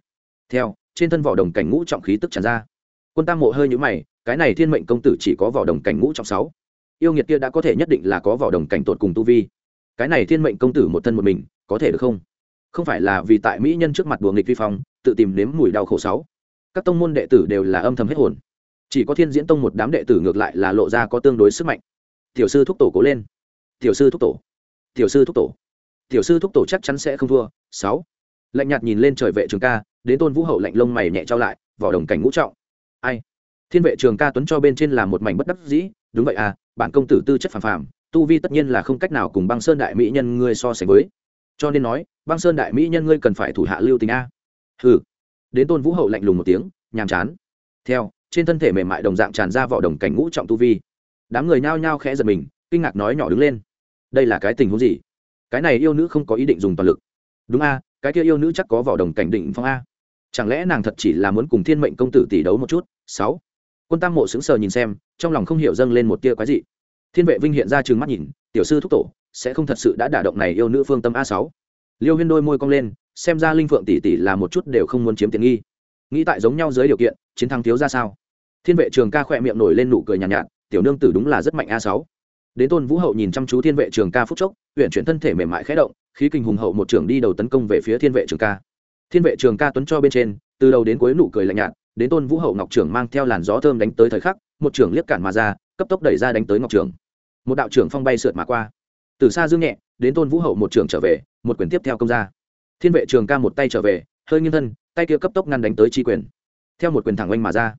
Theo, trên thân vỏ đồng cảnh ngũ trọng khí tức tràn ra. Quân tam mộ hơi nhũ mày, cái này thiên mệnh công tử chỉ có vỏ đồng cảnh ngũ trọng sáu. Yêu nghiệt kia đã có thể nhất định là có vỏ đồng cảnh tột cùng tu vi. Cái này thiên mệnh công tử một thân một mình, có thể được không? Không phải là vì tại mỹ nhân trước mặt đùa nghịch vi phong, tự tìm nếm mùi đau khổ sáu. Các tông môn đệ tử đều là âm thầm hết hồn chỉ có thiên diễn tông một đám đệ tử ngược lại là lộ ra có tương đối sức mạnh. Tiểu sư thúc tổ cố lên. Tiểu sư thúc tổ. Tiểu sư thúc tổ. Tiểu sư thúc tổ chắc chắn sẽ không thua. Sáu. Lạnh nhạt nhìn lên trời vệ trường ca, đến tôn vũ hậu lạnh lông mày nhẹ trao lại, vỏ đồng cảnh ngũ trọng. Ai? Thiên vệ trường ca tuấn cho bên trên là một mảnh bất đắc dĩ. Đúng vậy à bản công tử tư chất phàm phàm, tu vi tất nhiên là không cách nào cùng băng sơn đại mỹ nhân ngươi so sánh với. Cho nên nói, băng sơn đại mỹ nhân ngươi cần phải thủ hạ lưu tình a. Hừ. Đến tôn vũ hậu lạnh lùng một tiếng, nhàm chán. Theo trên thân thể mềm mại đồng dạng tràn ra vỏ đồng cảnh ngũ trọng tu vi. Đám người nhao nhao khẽ giật mình, kinh ngạc nói nhỏ đứng lên. Đây là cái tình huống gì? Cái này yêu nữ không có ý định dùng toàn lực. Đúng a, cái kia yêu nữ chắc có vỏ đồng cảnh định phong a. Chẳng lẽ nàng thật chỉ là muốn cùng thiên mệnh công tử tỷ đấu một chút? Sáu. Quân tam mộ sững sờ nhìn xem, trong lòng không hiểu dâng lên một tia quái dị. Thiên vệ vinh hiện ra trừng mắt nhìn, tiểu sư thúc tổ, sẽ không thật sự đã đả động này yêu nữ phương tâm a sáu. Liêu huyên đôi môi cong lên, xem ra linh phượng tỷ tỷ là một chút đều không muốn chiếm tiện nghi. Nghĩ tại giống nhau dưới điều kiện, chiến thắng thiếu ra sao? Thiên vệ trường ca khỏe miệng nổi lên nụ cười nhàn nhạt, nhạt tiểu nương tử đúng là rất mạnh a sáu. Đến tôn vũ hậu nhìn chăm chú thiên vệ trường ca phúc chốc huyện chuyển thân thể mềm mại khẽ động khí kinh hùng hậu một trưởng đi đầu tấn công về phía thiên vệ trường ca. Thiên vệ trường ca tuấn cho bên trên từ đầu đến cuối nụ cười lạnh nhạt đến tôn vũ hậu ngọc trưởng mang theo làn gió thơm đánh tới thời khắc một trưởng liếc cản mà ra cấp tốc đẩy ra đánh tới ngọc trưởng. Một đạo trưởng phong bay sượt mà qua. Từ xa dương nhẹ đến tôn vũ hậu một trưởng trở về một quyền tiếp theo công ra. Thiên vệ trường ca một tay trở về hơi nghiêng thân tay kia cấp tốc ngăn đánh tới chi quyền. Theo một quyền thẳng oanh mà ra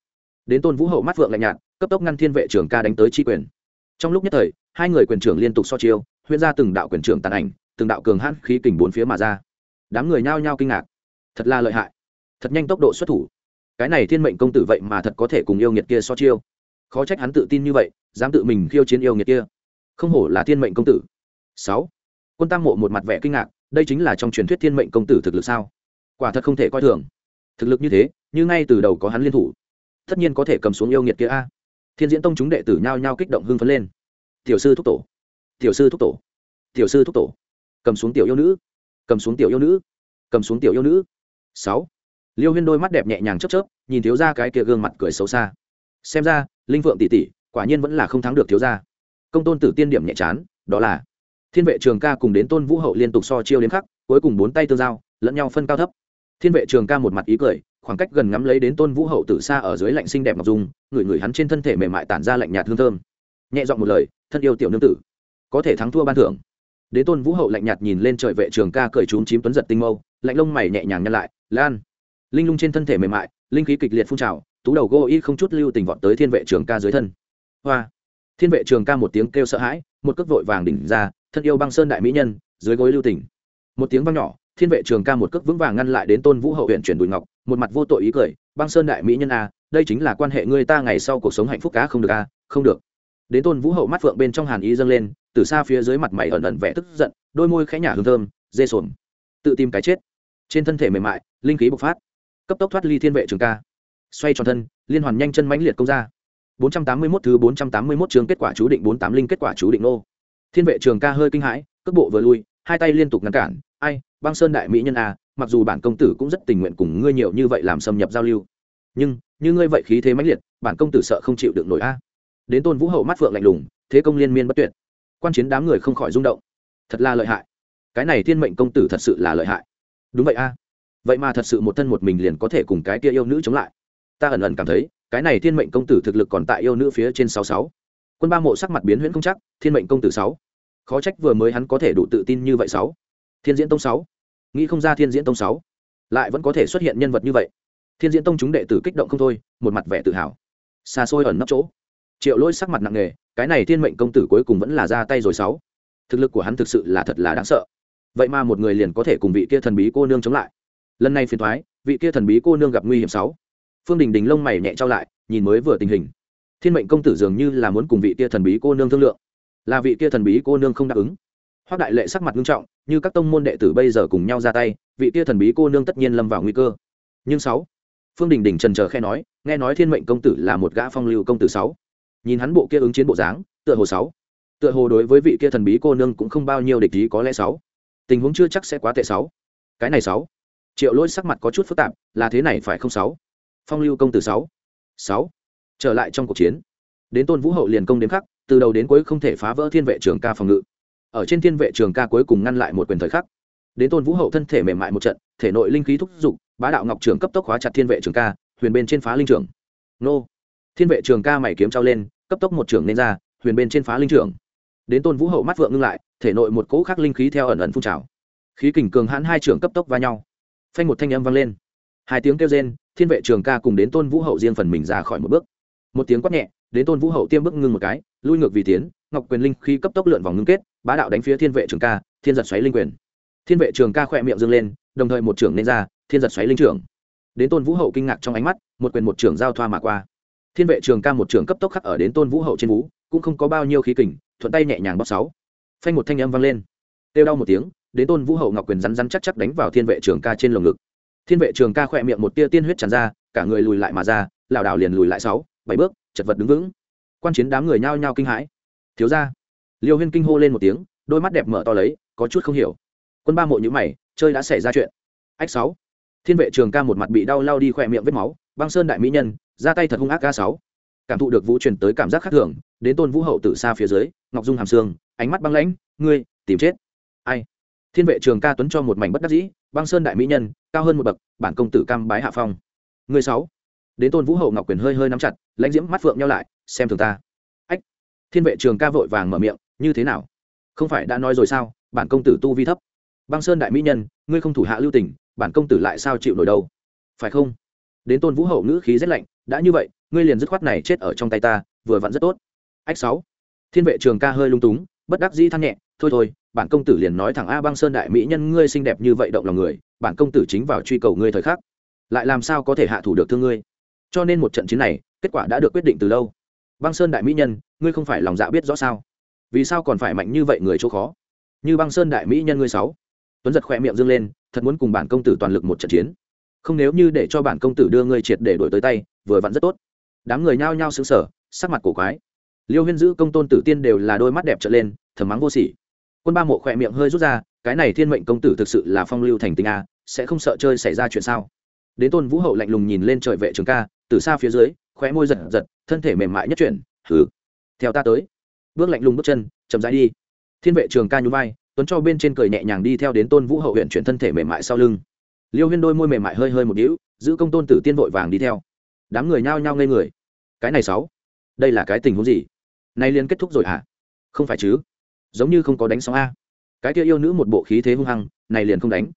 đến tôn vũ hậu mắt vượng lạnh nhạt, cấp tốc ngăn thiên vệ trường ca đánh tới chi quyền. Trong lúc nhất thời, hai người quyền trưởng liên tục so chiêu, huyễn ra từng đạo quyền trưởng tàn ảnh, từng đạo cường hãn khí kình bốn phía mà ra. Đám người nhao nhao kinh ngạc. Thật là lợi hại. Thật nhanh tốc độ xuất thủ. Cái này thiên mệnh công tử vậy mà thật có thể cùng yêu nghiệt kia so chiêu. Khó trách hắn tự tin như vậy, dám tự mình khiêu chiến yêu nghiệt kia. Không hổ là thiên mệnh công tử. Sáu. Quân tam mộ một mặt vẻ kinh ngạc, đây chính là trong truyền thuyết thiên mệnh công tử thực lực sao? Quả thật không thể coi thường. Thực lực như thế, như ngay từ đầu có hắn liên thủ tất nhiên có thể cầm xuống yêu nghiệt kia a. Thiên diễn tông chúng đệ tử nhao nhao kích động hưng phấn lên. Tiểu sư thúc tổ, tiểu sư thúc tổ, tiểu sư thúc tổ. Cầm xuống tiểu yêu nữ, cầm xuống tiểu yêu nữ, cầm xuống tiểu yêu nữ. Sáu. Liêu huyên đôi mắt đẹp nhẹ nhàng chớp chớp, nhìn thiếu ra cái kia gương mặt cười xấu xa. Xem ra, linh vượng tỷ tỷ, quả nhiên vẫn là không thắng được thiếu gia. Công tôn tử tiên điểm nhẹ chán, đó là, thiên vệ trường ca cùng đến tôn vũ hậu liên tục so chiêu đến khắc, cuối cùng bốn tay tương giao, lẫn nhau phân cao thấp. Thiên vệ trường ca một mặt ý cười khoảng cách gần ngắm lấy đến tôn vũ hậu từ xa ở dưới lạnh xinh đẹp ngọc dung, người người hắn trên thân thể mềm mại tản ra lạnh nhạt hương thơm. Nhẹ giọng một lời, thân yêu tiểu nương tử, có thể thắng thua ban thưởng. Đến tôn vũ hậu lạnh nhạt nhìn lên trời vệ trường ca cười trúng chím tuấn giật tinh mâu, lạnh lông mày nhẹ nhàng nhăn lại, lan. Linh lung trên thân thể mềm mại, linh khí kịch liệt phun trào, tú đầu gô y không chút lưu tình vọt tới thiên vệ trường ca dưới thân. Hoa. Thiên vệ trường ca một tiếng kêu sợ hãi, một cước vội vàng đỉnh ra, thân yêu băng sơn đại mỹ nhân, dưới gối lưu tình. Một tiếng vang nhỏ thiên vệ trường ca một cước vững vàng ngăn lại đến tôn vũ hậu huyện chuyển đùi ngọc, một mặt vô tội ý cười, băng sơn đại mỹ nhân a, đây chính là quan hệ người ta ngày sau cuộc sống hạnh phúc cá không được a, không được. Đến tôn vũ hậu mắt phượng bên trong hàn ý dâng lên, từ xa phía dưới mặt mày ẩn ẩn vẻ tức giận, đôi môi khẽ nhả hương thơm, dê sồn tự tìm cái chết. Trên thân thể mềm mại, linh khí bộc phát. Cấp tốc thoát ly thiên vệ trường ca. Xoay tròn thân, liên hoàn nhanh chân mãnh liệt công ra. 481 thứ 481 trường kết quả chú định 48 linh kết quả chú định nô. Thiên vệ trường ca hơi kinh hãi, cước bộ vừa lui, hai tay liên tục ngăn cản, ai băng sơn đại mỹ nhân a, mặc dù bản công tử cũng rất tình nguyện cùng ngươi nhiều như vậy làm xâm nhập giao lưu. Nhưng, như ngươi vậy khí thế mãnh liệt, bản công tử sợ không chịu được nổi a. Đến tôn vũ hậu mắt phượng lạnh lùng, thế công liên miên bất tuyệt. Quan chiến đám người không khỏi rung động. Thật là lợi hại. Cái này thiên mệnh công tử thật sự là lợi hại. Đúng vậy a. Vậy mà thật sự một thân một mình liền có thể cùng cái kia yêu nữ chống lại. Ta ẩn ẩn cảm thấy, cái này thiên mệnh công tử thực lực còn tại yêu nữ phía trên sáu sáu. Quân ba mộ sắc mặt biến huyễn không chắc, thiên mệnh công tử sáu. Khó trách vừa mới hắn có thể đủ tự tin như vậy sáu thiên diễn tông sáu. Nghĩ không ra thiên diễn tông sáu. Lại vẫn có thể xuất hiện nhân vật như vậy. Thiên diễn tông chúng đệ tử kích động không thôi, một mặt vẻ tự hào. Xa xôi ẩn nấp chỗ. Triệu lỗi sắc mặt nặng nề, cái này thiên mệnh công tử cuối cùng vẫn là ra tay rồi sáu. Thực lực của hắn thực sự là thật là đáng sợ. Vậy mà một người liền có thể cùng vị kia thần bí cô nương chống lại. Lần này phiền thoái vị kia thần bí cô nương gặp nguy hiểm sáu. Phương đình đình lông mày nhẹ trao lại, nhìn mới vừa tình hình. Thiên mệnh công tử dường như là muốn cùng vị kia thần bí cô nương thương lượng. Là vị kia thần bí cô nương không đáp ứng hoác đại lệ sắc mặt nghiêm trọng, như các tông môn đệ tử bây giờ cùng nhau ra tay, vị kia thần bí cô nương tất nhiên lâm vào nguy cơ. Nhưng sáu, phương đình đình trần trờ khe nói, nghe nói thiên mệnh công tử là một gã phong lưu công tử sáu. Nhìn hắn bộ kia ứng chiến bộ dáng, tựa hồ sáu, tựa hồ đối với vị kia thần bí cô nương cũng không bao nhiêu địch ý có lẽ sáu. Tình huống chưa chắc sẽ quá tệ sáu. Cái này sáu, triệu lỗi sắc mặt có chút phức tạp, là thế này phải không sáu? Phong lưu công tử sáu sáu, trở lại trong cuộc chiến. Đến tôn vũ hậu liền công đến khắc, từ đầu đến cuối không thể phá vỡ thiên vệ trường ca phòng ngự ở trên thiên vệ trường ca cuối cùng ngăn lại một quyền thời khắc. Đến tôn vũ hậu thân thể mềm mại một trận, thể nội linh khí thúc giục, bá đạo ngọc trường cấp tốc hóa chặt thiên vệ trường ca, huyền bên trên phá linh trường. Nô. Thiên vệ trường ca mày kiếm trao lên, cấp tốc một trường nên ra, huyền bên trên phá linh trường. Đến tôn vũ hậu mắt vượng ngưng lại, thể nội một cỗ khắc linh khí theo ẩn ẩn phun trào. Khí kình cường hãn hai trường cấp tốc va nhau. Phanh một thanh âm vang lên. Hai tiếng kêu rên, thiên vệ trường ca cùng đến tôn vũ hậu riêng phần mình ra khỏi một bước. Một tiếng quát nhẹ, đến tôn vũ hậu tiêm bước ngưng một cái, lui ngược vì tiến, ngọc quyền linh khí cấp tốc lượn vòng ngưng kết bá đạo đánh phía thiên vệ trường ca, thiên giật xoáy linh quyền. Thiên vệ trường ca khỏe miệng dâng lên, đồng thời một trưởng nên ra, thiên giật xoáy linh trưởng. Đến tôn vũ hậu kinh ngạc trong ánh mắt, một quyền một trưởng giao thoa mà qua. Thiên vệ trường ca một trưởng cấp tốc khắc ở đến tôn vũ hậu trên vũ cũng không có bao nhiêu khí kình, thuận tay nhẹ nhàng bóc sáu. Phanh một thanh âm vang lên. Têu đau một tiếng, đến tôn vũ hậu ngọc quyền rắn rắn chắc chắc đánh vào thiên vệ trường ca trên lồng ngực. Thiên vệ trường ca khỏe miệng một tia tiên huyết tràn ra, cả người lùi lại mà ra, lảo đảo liền lùi lại sáu, bảy bước, chật vật đứng vững. Quan chiến đám người nhao nhao kinh hãi. Thiếu ra liêu huyên kinh hô lên một tiếng, đôi mắt đẹp mở to lấy, có chút không hiểu. Quân ba mộ nhữ mày, chơi đã xảy ra chuyện. Ách sáu. Thiên vệ trường ca một mặt bị đau lao đi khỏe miệng vết máu, băng sơn đại mỹ nhân, ra tay thật hung ác ca sáu. Cảm thụ được vũ truyền tới cảm giác khác thường, đến tôn vũ hậu từ xa phía dưới, ngọc dung hàm xương, ánh mắt băng lãnh, ngươi, tìm chết. Ai? Thiên vệ trường ca tuấn cho một mảnh bất đắc dĩ, băng sơn đại mỹ nhân, cao hơn một bậc, bản công tử cam bái hạ phong. Người sáu. Đến tôn vũ hậu ngọc quyền hơi hơi nắm chặt, lãnh diễm mắt phượng nhau lại, xem thường ta. Ách. Thiên vệ trường ca vội vàng mở miệng như thế nào? Không phải đã nói rồi sao, bản công tử tu vi thấp. Băng sơn đại mỹ nhân, ngươi không thủ hạ lưu tình, bản công tử lại sao chịu nổi đâu? Phải không? Đến tôn vũ hậu ngữ khí rất lạnh, đã như vậy, ngươi liền dứt khoát này chết ở trong tay ta, vừa vặn rất tốt. Ách sáu. Thiên vệ trường ca hơi lung túng, bất đắc dĩ than nhẹ, thôi thôi, bản công tử liền nói thẳng a băng sơn đại mỹ nhân, ngươi xinh đẹp như vậy động lòng người, bản công tử chính vào truy cầu ngươi thời khắc. Lại làm sao có thể hạ thủ được thương ngươi? Cho nên một trận chiến này, kết quả đã được quyết định từ lâu. Băng sơn đại mỹ nhân, ngươi không phải lòng dạ biết rõ sao? Vì sao còn phải mạnh như vậy người chỗ khó? Như băng sơn đại mỹ nhân ngươi sáu. Tuấn giật khỏe miệng dâng lên, thật muốn cùng bản công tử toàn lực một trận chiến. Không nếu như để cho bản công tử đưa ngươi triệt để đổi tới tay, vừa vặn rất tốt. Đám người nhao nhao xứng sở sắc mặt cổ quái. Liêu huyên giữ công tôn tử tiên đều là đôi mắt đẹp trở lên, thầm mắng vô sỉ. Quân ba mộ khỏe miệng hơi rút ra, cái này thiên mệnh công tử thực sự là phong lưu thành tinh a, sẽ không sợ chơi xảy ra chuyện sao? Đến tôn vũ hậu lạnh lùng nhìn lên trời vệ trường ca, từ xa phía dưới, khóe môi giật giật, thân thể mềm mại nhất chuyển thử theo ta tới bước lạnh lùng bước chân, chậm rãi đi. Thiên vệ trường ca nhún vai, tuấn cho bên trên cười nhẹ nhàng đi theo đến tôn vũ hậu huyện chuyển thân thể mềm mại sau lưng. Liêu huyên đôi môi mềm mại hơi hơi một đĩu giữ công tôn tử tiên vội vàng đi theo. Đám người nhao nhao ngây người. Cái này sáu, đây là cái tình huống gì? Nay liên kết thúc rồi hả? Không phải chứ? Giống như không có đánh sóng a. Cái kia yêu nữ một bộ khí thế hung hăng, này liền không đánh.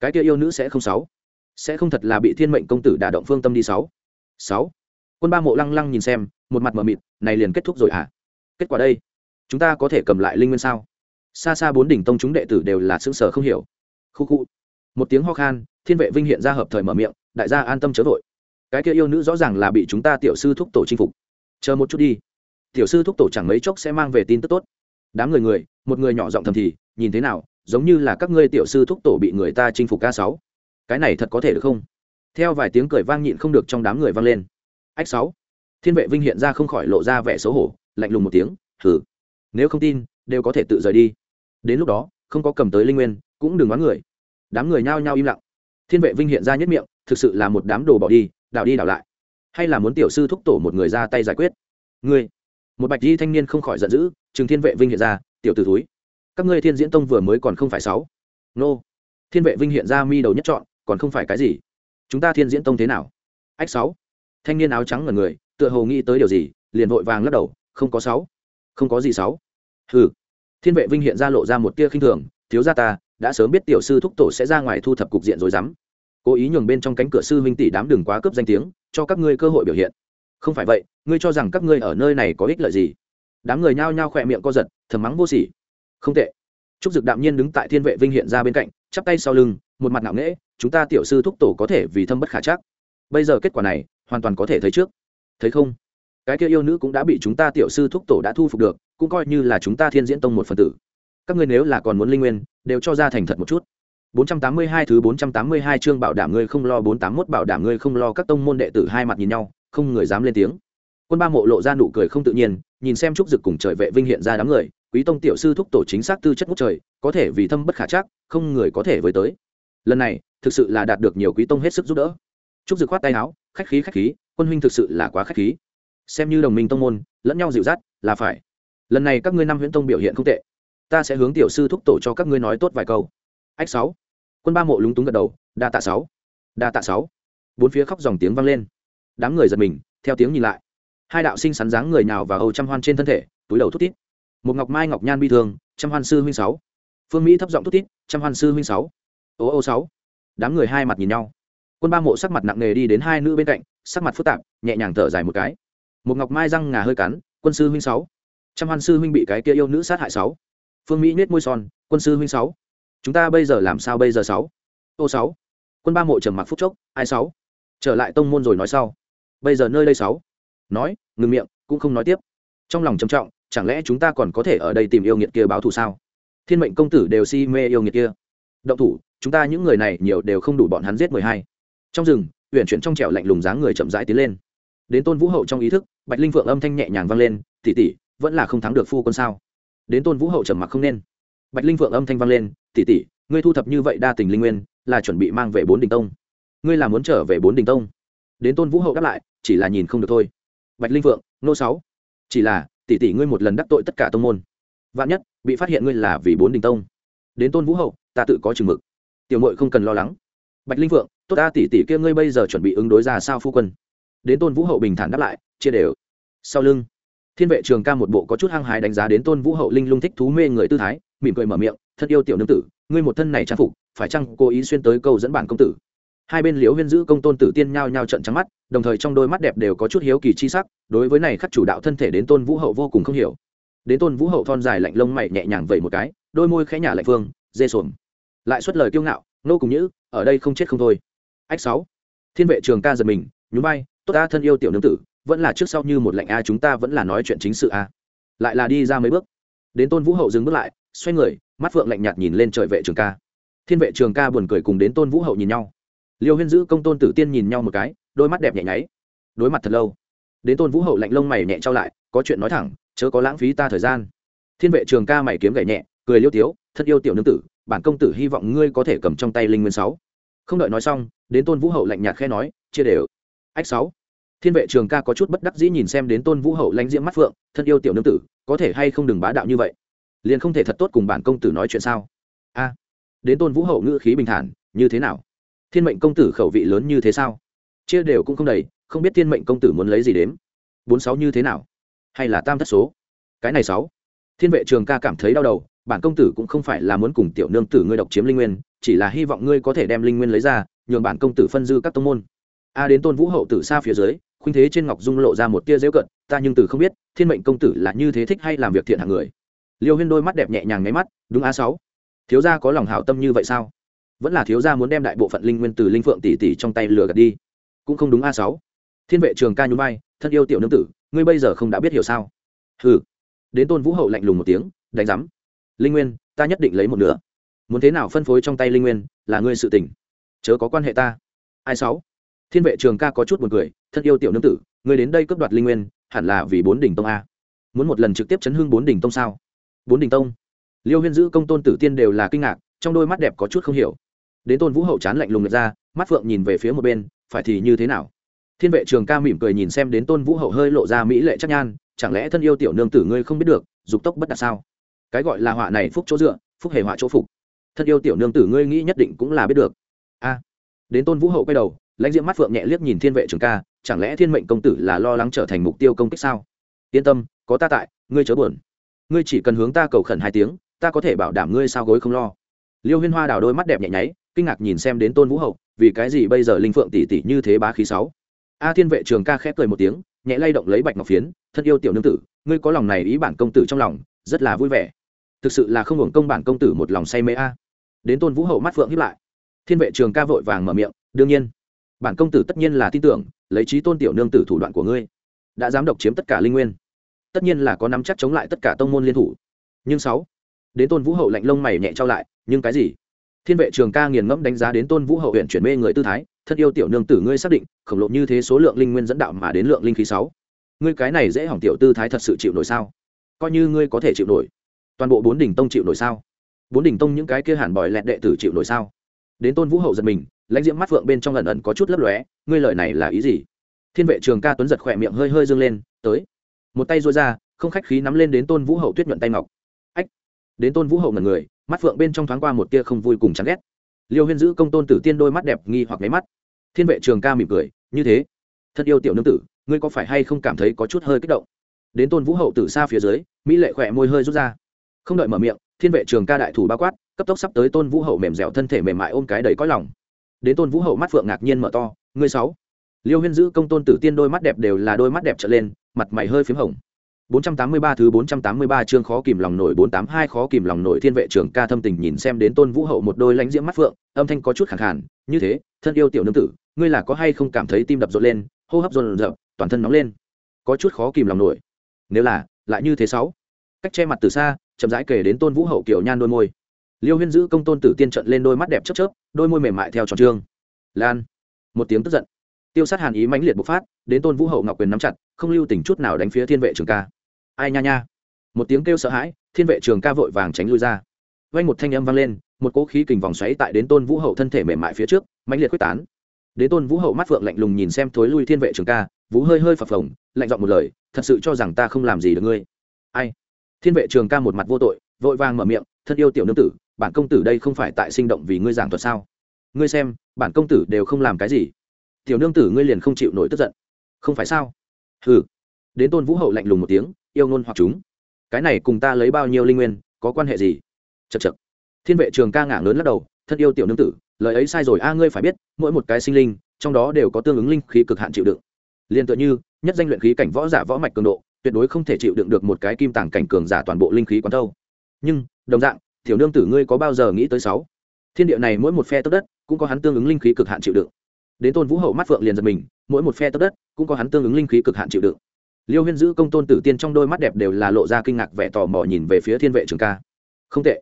Cái kia yêu nữ sẽ không sáu. Sẽ không thật là bị thiên mệnh công tử đả động phương tâm đi sáu. Sáu. Quân ba mộ lăng lăng nhìn xem, một mặt mờ mịt, này liền kết thúc rồi hả? Kết quả đây? Chúng ta có thể cầm lại linh nguyên sao? Xa xa bốn đỉnh tông chúng đệ tử đều là xương sở không hiểu. Khu khu. Một tiếng ho khan, thiên vệ vinh hiện ra hợp thời mở miệng, đại gia an tâm chớ vội. Cái kia yêu nữ rõ ràng là bị chúng ta tiểu sư thúc tổ chinh phục. Chờ một chút đi. Tiểu sư thúc tổ chẳng mấy chốc sẽ mang về tin tức tốt. Đám người người, một người nhỏ giọng thầm thì, nhìn thế nào, giống như là các ngươi tiểu sư thúc tổ bị người ta chinh phục ca sáu. Cái này thật có thể được không? Theo vài tiếng cười vang nhịn không được trong đám người vang lên. Ách sáu. Thiên vệ vinh hiện ra không khỏi lộ ra vẻ xấu hổ lạnh lùng một tiếng thử nếu không tin, đều có thể tự rời đi. Đến lúc đó, không có cầm tới linh nguyên, cũng đừng đoán người. Đám người nhao nhao im lặng. Thiên vệ vinh hiện ra nhất miệng, thực sự là một đám đồ bỏ đi, đảo đi đảo lại. Hay là muốn tiểu sư thúc tổ một người ra tay giải quyết? Ngươi, một bạch di thanh niên không khỏi giận dữ chừng thiên vệ vinh hiện ra, tiểu t ử túi các ngươi thiên diễn tông vừa mới còn không phải sáu. Nô. Thiên vệ vinh hiện ra mi đầu nhất chọn còn không phải cái gì? Chúng ta thiên diễn tông thế nào? Ách sáu. Thanh niên áo trắng ngần người, tựa hồ nghĩ tới điều gì, liền vội vàng lắc đầu không có sáu. Không có gì sáu. Hừ. Thiên vệ vinh hiện ra lộ ra một tia khinh thường, thiếu gia ta, đã sớm biết tiểu sư thúc tổ sẽ ra ngoài thu thập cục diện rồi dám. Cố ý nhường bên trong cánh cửa sư huynh tỷ đám đường quá cướp danh tiếng, cho các ngươi cơ hội biểu hiện. Không phải vậy, ngươi cho rằng các ngươi ở nơi này có ích lợi gì? Đám người nhao nhao khỏe miệng co giật, thầm mắng vô sỉ. Không tệ. Trúc dực đạm nhiên đứng tại thiên vệ vinh hiện ra bên cạnh, chắp tay sau lưng, một mặt ngạo nghễ, chúng ta tiểu sư thúc tổ có thể vì thâm bất khả chắc. Bây giờ kết quả này, hoàn toàn có thể thấy trước. Thấy không? Cái kia yêu nữ cũng đã bị chúng ta tiểu sư thúc tổ đã thu phục được, cũng coi như là chúng ta thiên diễn tông một phần tử. Các ngươi nếu là còn muốn linh nguyên, đều cho ra thành thật một chút. 482 thứ 482 chương bảo đảm ngươi không lo 481 bảo đảm ngươi không lo, các tông môn đệ tử hai mặt nhìn nhau, không người dám lên tiếng. Quân ba mộ lộ ra nụ cười không tự nhiên, nhìn xem trúc dực cùng trời vệ vinh hiện ra đám người, quý tông tiểu sư thúc tổ chính xác tư chất ngút trời, có thể vì thâm bất khả chắc, không người có thể với tới. Lần này, thực sự là đạt được nhiều quý tông hết sức giúp đỡ. Trúc dực khoát tay áo, khách khí khách khí, quân huynh thực sự là quá khách khí xem như đồng minh tông môn, lẫn nhau dịu dắt, là phải. Lần này các ngươi năm huyễn tông biểu hiện không tệ. Ta sẽ hướng tiểu sư thúc tổ cho các ngươi nói tốt vài câu. Ách sáu. Quân ba mộ lúng túng gật đầu, đa tạ sáu. Đa tạ sáu. Bốn phía khóc dòng tiếng vang lên. Đám người giật mình, theo tiếng nhìn lại. Hai đạo sinh sắn dáng người nào và âu trăm hoan trên thân thể, túi đầu thút tít một ngọc mai ngọc nhan bi thương, trăm hoan sư huynh sáu. Phương mỹ thấp giọng thút tít trăm hoan sư huynh sáu. Ô ô sáu. Đám người hai mặt nhìn nhau. Quân ba mộ sắc mặt nặng nề đi đến hai nữ bên cạnh, sắc mặt phức tạp, nhẹ nhàng thở dài một cái một ngọc mai răng ngà hơi cắn, quân sư huynh sáu. Trăm hoan sư huynh bị cái kia yêu nữ sát hại sáu. Phương mỹ nết môi son, quân sư huynh sáu. Chúng ta bây giờ làm sao bây giờ sáu? Ô sáu. Quân ba mộ trầm mặc phúc chốc, ai sáu? Trở lại tông môn rồi nói sau. Bây giờ nơi đây sáu. Nói, ngừng miệng, cũng không nói tiếp. Trong lòng trầm trọng, chẳng lẽ chúng ta còn có thể ở đây tìm yêu nghiệt kia báo thù sao? Thiên mệnh công tử đều si mê yêu nghiệt kia. Động thủ, chúng ta những người này nhiều đều không đủ bọn hắn giết mười hai. Trong rừng huyện chuyển trong trẻo lạnh lùng dáng người chậm rãi tiến lên đến tôn vũ hậu trong ý thức, bạch linh phượng âm thanh nhẹ nhàng vang lên tỉ tỉ vẫn là không thắng được phu quân sao? Đến tôn vũ hậu trầm mặc không nên. Bạch linh phượng âm thanh vang lên tỉ tỉ ngươi thu thập như vậy đa tình linh nguyên, là chuẩn bị mang về bốn đình tông. Ngươi là muốn trở về bốn đình tông? Đến tôn vũ hậu đáp lại, chỉ là nhìn không được thôi. Bạch linh phượng, nô sáu, chỉ là, tỷ tỷ ngươi một lần đắc tội tất cả tông môn. Vạn nhất, bị phát hiện ngươi là vì bốn đình tông. Đến tôn vũ hậu, ta tự có chừng mực. Tiểu mội không cần lo lắng. Bạch linh phượng, tốt ta, tỷ tỷ kia ngươi bây giờ chuẩn bị ứng đối ra sao phu quân? Đến tôn vũ hậu bình thản đáp lại, chia đều. Sau lưng, thiên vệ trường ca một bộ có chút hăng hái đánh giá đến tôn vũ hậu linh lung thích thú mê người tư thái, mỉm cười mở miệng thân yêu tiểu nương tử, ngươi một thân này trang phục, phải chăng cố ý xuyên tới câu dẫn bản công tử? Hai bên liễu huyên giữ công tôn tử tiên nhao nhao trận trắng mắt, đồng thời trong đôi mắt đẹp đều có chút hiếu kỳ chi sắc, đối với này khắc chủ đạo thân thể đến tôn vũ hậu vô cùng không hiểu. Đến tôn vũ hậu thon dài lạnh lông mày nhẹ nhàng vẩy một cái, đôi môi khẽ nhả lạnh phương dê xuồng lại xuất lời kiêu ngạo, nô cùng nhữ, ở đây không chết không thôi. Ách sáu. Thiên vệ trường ca giật mình, nhún bay tốt ta thân yêu tiểu nương tử, vẫn là trước sau như một lệnh a, chúng ta vẫn là nói chuyện chính sự a. Lại là đi ra mấy bước. Đến tôn vũ hậu dừng bước lại, xoay người, mắt phượng lạnh nhạt nhìn lên trời vệ trường ca. Thiên vệ trường ca buồn cười cùng đến tôn vũ hậu nhìn nhau. Liêu huyên giữ công tôn tử tiên nhìn nhau một cái, đôi mắt đẹp nhẹ nháy. Đối mặt thật lâu. Đến tôn vũ hậu lạnh lông mày nhẹ trao lại, có chuyện nói thẳng, chớ có lãng phí ta thời gian. Thiên vệ trường ca mày kiếm gậy nhẹ, cười liêu tiếu, thật yêu tiểu nương tử, bản công tử hy vọng ngươi có thể cầm trong tay linh nguyên sáu. Không đợi nói xong, đến tôn vũ hậu lạnh nhạt khe nói, chia đều. Ách sáu thiên vệ trường ca có chút bất đắc dĩ nhìn xem đến tôn vũ hậu lãnh diễm mắt phượng, thân yêu tiểu nương tử, có thể hay không đừng bá đạo như vậy? Liền không thể thật tốt cùng bản công tử nói chuyện sao? A, đến tôn vũ hậu ngữ khí bình thản, như thế nào? Thiên mệnh công tử khẩu vị lớn như thế sao? Chia đều cũng không đầy, không biết thiên mệnh công tử muốn lấy gì đếm? Bốn sáu như thế nào? Hay là tam thất số? Cái này sáu. Thiên vệ trường ca cảm thấy đau đầu, bản công tử cũng không phải là muốn cùng tiểu nương tử ngươi độc chiếm linh nguyên, chỉ là hy vọng ngươi có thể đem linh nguyên lấy ra, nhường bản công tử phân dư các tông môn. A đến tôn vũ hậu tử xa phía dưới khuynh thế trên ngọc dung lộ ra một tia dễu cận ta nhưng từ không biết, thiên mệnh công tử là như thế thích hay làm việc thiện hạng người. Liêu huyên đôi mắt đẹp nhẹ nhàng nháy mắt, đúng a sáu. Thiếu gia có lòng hảo tâm như vậy sao? Vẫn là thiếu gia muốn đem đại bộ phận linh nguyên từ linh phượng tỷ tỷ trong tay lừa gạt đi. Cũng không đúng a sáu. Thiên vệ trường ca nhún vai, thân yêu tiểu nương tử, ngươi bây giờ không đã biết hiểu sao? Hừ. Đến tôn vũ hậu lạnh lùng một tiếng, đánh rắm linh nguyên, ta nhất định lấy một nửa. Muốn thế nào phân phối trong tay linh nguyên, là ngươi sự tình. Chớ có quan hệ ta. Ai sáu? Thiên vệ trường ca có chút buồn cười, thân yêu tiểu nương tử, ngươi đến đây cướp đoạt linh nguyên, hẳn là vì bốn đỉnh tông a. Muốn một lần trực tiếp chấn hưng bốn đỉnh tông sao? Bốn đỉnh tông? Liêu huyên giữ công tôn tử tiên đều là kinh ngạc, trong đôi mắt đẹp có chút không hiểu. Đến tôn vũ hậu chán lạnh lùng ra, mắt phượng nhìn về phía một bên, phải thì như thế nào? Thiên vệ trường ca mỉm cười nhìn xem đến tôn vũ hậu hơi lộ ra mỹ lệ chắc nhan, chẳng lẽ thân yêu tiểu nương tử ngươi không biết được, dục tốc bất đạt sao? Cái gọi là họa này phúc chỗ dựa, phúc hề họa chỗ phục. Thân yêu tiểu nương tử ngươi nghĩ nhất định cũng là biết được. A. Đến tôn vũ hậu quay đầu lãnh diễm mắt phượng nhẹ liếc nhìn thiên vệ trường ca, chẳng lẽ thiên mệnh công tử là lo lắng trở thành mục tiêu công kích sao? Yên tâm, có ta tại, ngươi chớ buồn. Ngươi chỉ cần hướng ta cầu khẩn hai tiếng, ta có thể bảo đảm ngươi sao gối không lo. Liêu huyên hoa đào đôi mắt đẹp nhẹ nháy, kinh ngạc nhìn xem đến tôn vũ hậu, vì cái gì bây giờ linh phượng tỷ tỷ như thế bá khí sáu? A thiên vệ trường ca khép cười một tiếng, nhẹ lay động lấy bạch ngọc phiến, thân yêu tiểu nương tử, ngươi có lòng này ý bản công tử trong lòng, rất là vui vẻ. Thực sự là không hưởng công bản công tử một lòng say mê a. Đến tôn vũ hậu mắt phượng hiếp lại. Thiên vệ trường ca vội vàng mở miệng, đương nhiên bản công tử tất nhiên là tin tưởng, lấy trí tôn tiểu nương tử thủ đoạn của ngươi. Đã dám độc chiếm tất cả linh nguyên. Tất nhiên là có nắm chắc chống lại tất cả tông môn liên thủ. Nhưng sáu, đến tôn vũ hậu lạnh lông mày nhẹ trao lại, nhưng cái gì? Thiên vệ trường ca nghiền ngẫm đánh giá đến tôn vũ hậu huyện chuyển mê người tư thái, thân yêu tiểu nương tử ngươi xác định, khổng lộ như thế số lượng linh nguyên dẫn đạo mà đến lượng linh khí sáu. Ngươi cái này dễ hỏng tiểu tư thái thật sự chịu nổi sao? Coi như ngươi có thể chịu nổi. Toàn bộ bốn đỉnh tông chịu nổi sao? Bốn đỉnh tông những cái kia hẳn bòi lẹt đệ tử chịu nổi sao? Đến tôn vũ hậu giật mình lãnh diễm mắt phượng bên trong lần ẩn có chút lấp lóe, ngươi lời này là ý gì? Thiên vệ trường ca tuấn giật khỏe miệng hơi hơi dương lên, tới. Một tay dôi ra, không khách khí nắm lên đến tôn vũ hậu tuyết nhuận tay ngọc. Ách! Đến tôn vũ hậu ngần người, mắt phượng bên trong thoáng qua một tia không vui cùng chán ghét. Liêu huyên giữ công tôn tử tiên đôi mắt đẹp nghi hoặc máy mắt. Thiên vệ trường ca mỉm cười, như thế. Thật yêu tiểu nương tử, ngươi có phải hay không cảm thấy có chút hơi kích động? Đến tôn vũ hậu từ xa phía dưới, mỹ lệ khỏe môi hơi rút ra. Không đợi mở miệng, thiên vệ trường ca đại thủ ba quát, cấp tốc sắp tới tôn vũ hậu mềm dẻo thân thể mềm mại ôm cái đầy có lòng đến tôn vũ hậu mắt phượng ngạc nhiên mở to ngươi sáu liêu huyên giữ công tôn tử tiên đôi mắt đẹp đều là đôi mắt đẹp trở lên mặt mày hơi p h í m hồng 483 thứ 483 chương khó kìm lòng nổi 482 khó kìm lòng nổi thiên vệ trưởng ca thâm tình nhìn xem đến Tôn Vũ Hậu một đôi lãnh diễm mắt phượng, âm thanh có chút khàn khàn, như thế, thân yêu tiểu nương tử, ngươi là có hay không cảm thấy tim đập rộn lên, hô hấp rộn rộn, toàn thân nóng lên. Có chút khó kìm lòng nổi. Nếu là, lại như thế sáu. Cách che mặt từ xa, chậm rãi kể đến Tôn Vũ Hậu kiểu nhan đôi môi. Liêu Huyên giữ công tôn tử tiên trận lên đôi mắt đẹp chớp chớp, đôi môi mềm mại theo tròn trương. Lan. Một tiếng tức giận. Tiêu sát hàn ý mãnh liệt bộc phát, đến Tôn Vũ Hậu ngọc quyền nắm chặt, không lưu tình chút nào đánh phía thiên vệ trường ca ai nha nha một tiếng kêu sợ hãi thiên vệ trường ca vội vàng tránh lui ra vay một thanh âm vang lên một cỗ khí kình vòng xoáy tại đến tôn vũ hậu thân thể mềm mại phía trước mãnh liệt quyết tán đến tôn vũ hậu mắt phượng lạnh lùng nhìn xem thối lui thiên vệ trường ca vũ hơi hơi phập phồng lạnh giọng một lời thật sự cho rằng ta không làm gì được ngươi ai thiên vệ trường ca một mặt vô tội vội vàng mở miệng thân yêu tiểu nương tử bản công tử đây không phải tại sinh động vì ngươi giảng thuật sao? Ngươi xem, bản công tử đều không làm cái gì. Tiểu nương tử ngươi liền không chịu nổi tức giận. Không phải sao? Hừ. Đến tôn vũ hậu lạnh lùng một tiếng, yêu ngôn hoặc chúng. Cái này cùng ta lấy bao nhiêu linh nguyên, có quan hệ gì? Chật chật thiên vệ trường ca ngả lớn lắc đầu, thân yêu tiểu nương tử, lời ấy sai rồi, a, ngươi phải biết, mỗi một cái sinh linh, trong đó đều có tương ứng linh khí cực hạn chịu đựng. Liền tựa như, nhất danh luyện khí cảnh võ giả võ mạch cường độ, tuyệt đối không thể chịu đựng được một cái kim tàng cảnh cường giả toàn bộ linh khí quán thâu. Nhưng, đồng dạng tiểu nương tử ngươi có bao giờ nghĩ tới sáu? Thiên địa này mỗi một phe tấc đất cũng có hắn tương ứng linh khí cực hạn chịu đựng. Đến tôn vũ hậu mắt phượng liền giật mình, mỗi một phe tấc đất cũng có hắn tương ứng linh khí cực hạn chịu đựng. Liêu huyên giữ công tôn tử tiên trong đôi mắt đẹp đều là lộ ra kinh ngạc vẻ tò mò nhìn về phía thiên vệ trường ca. Không tệ.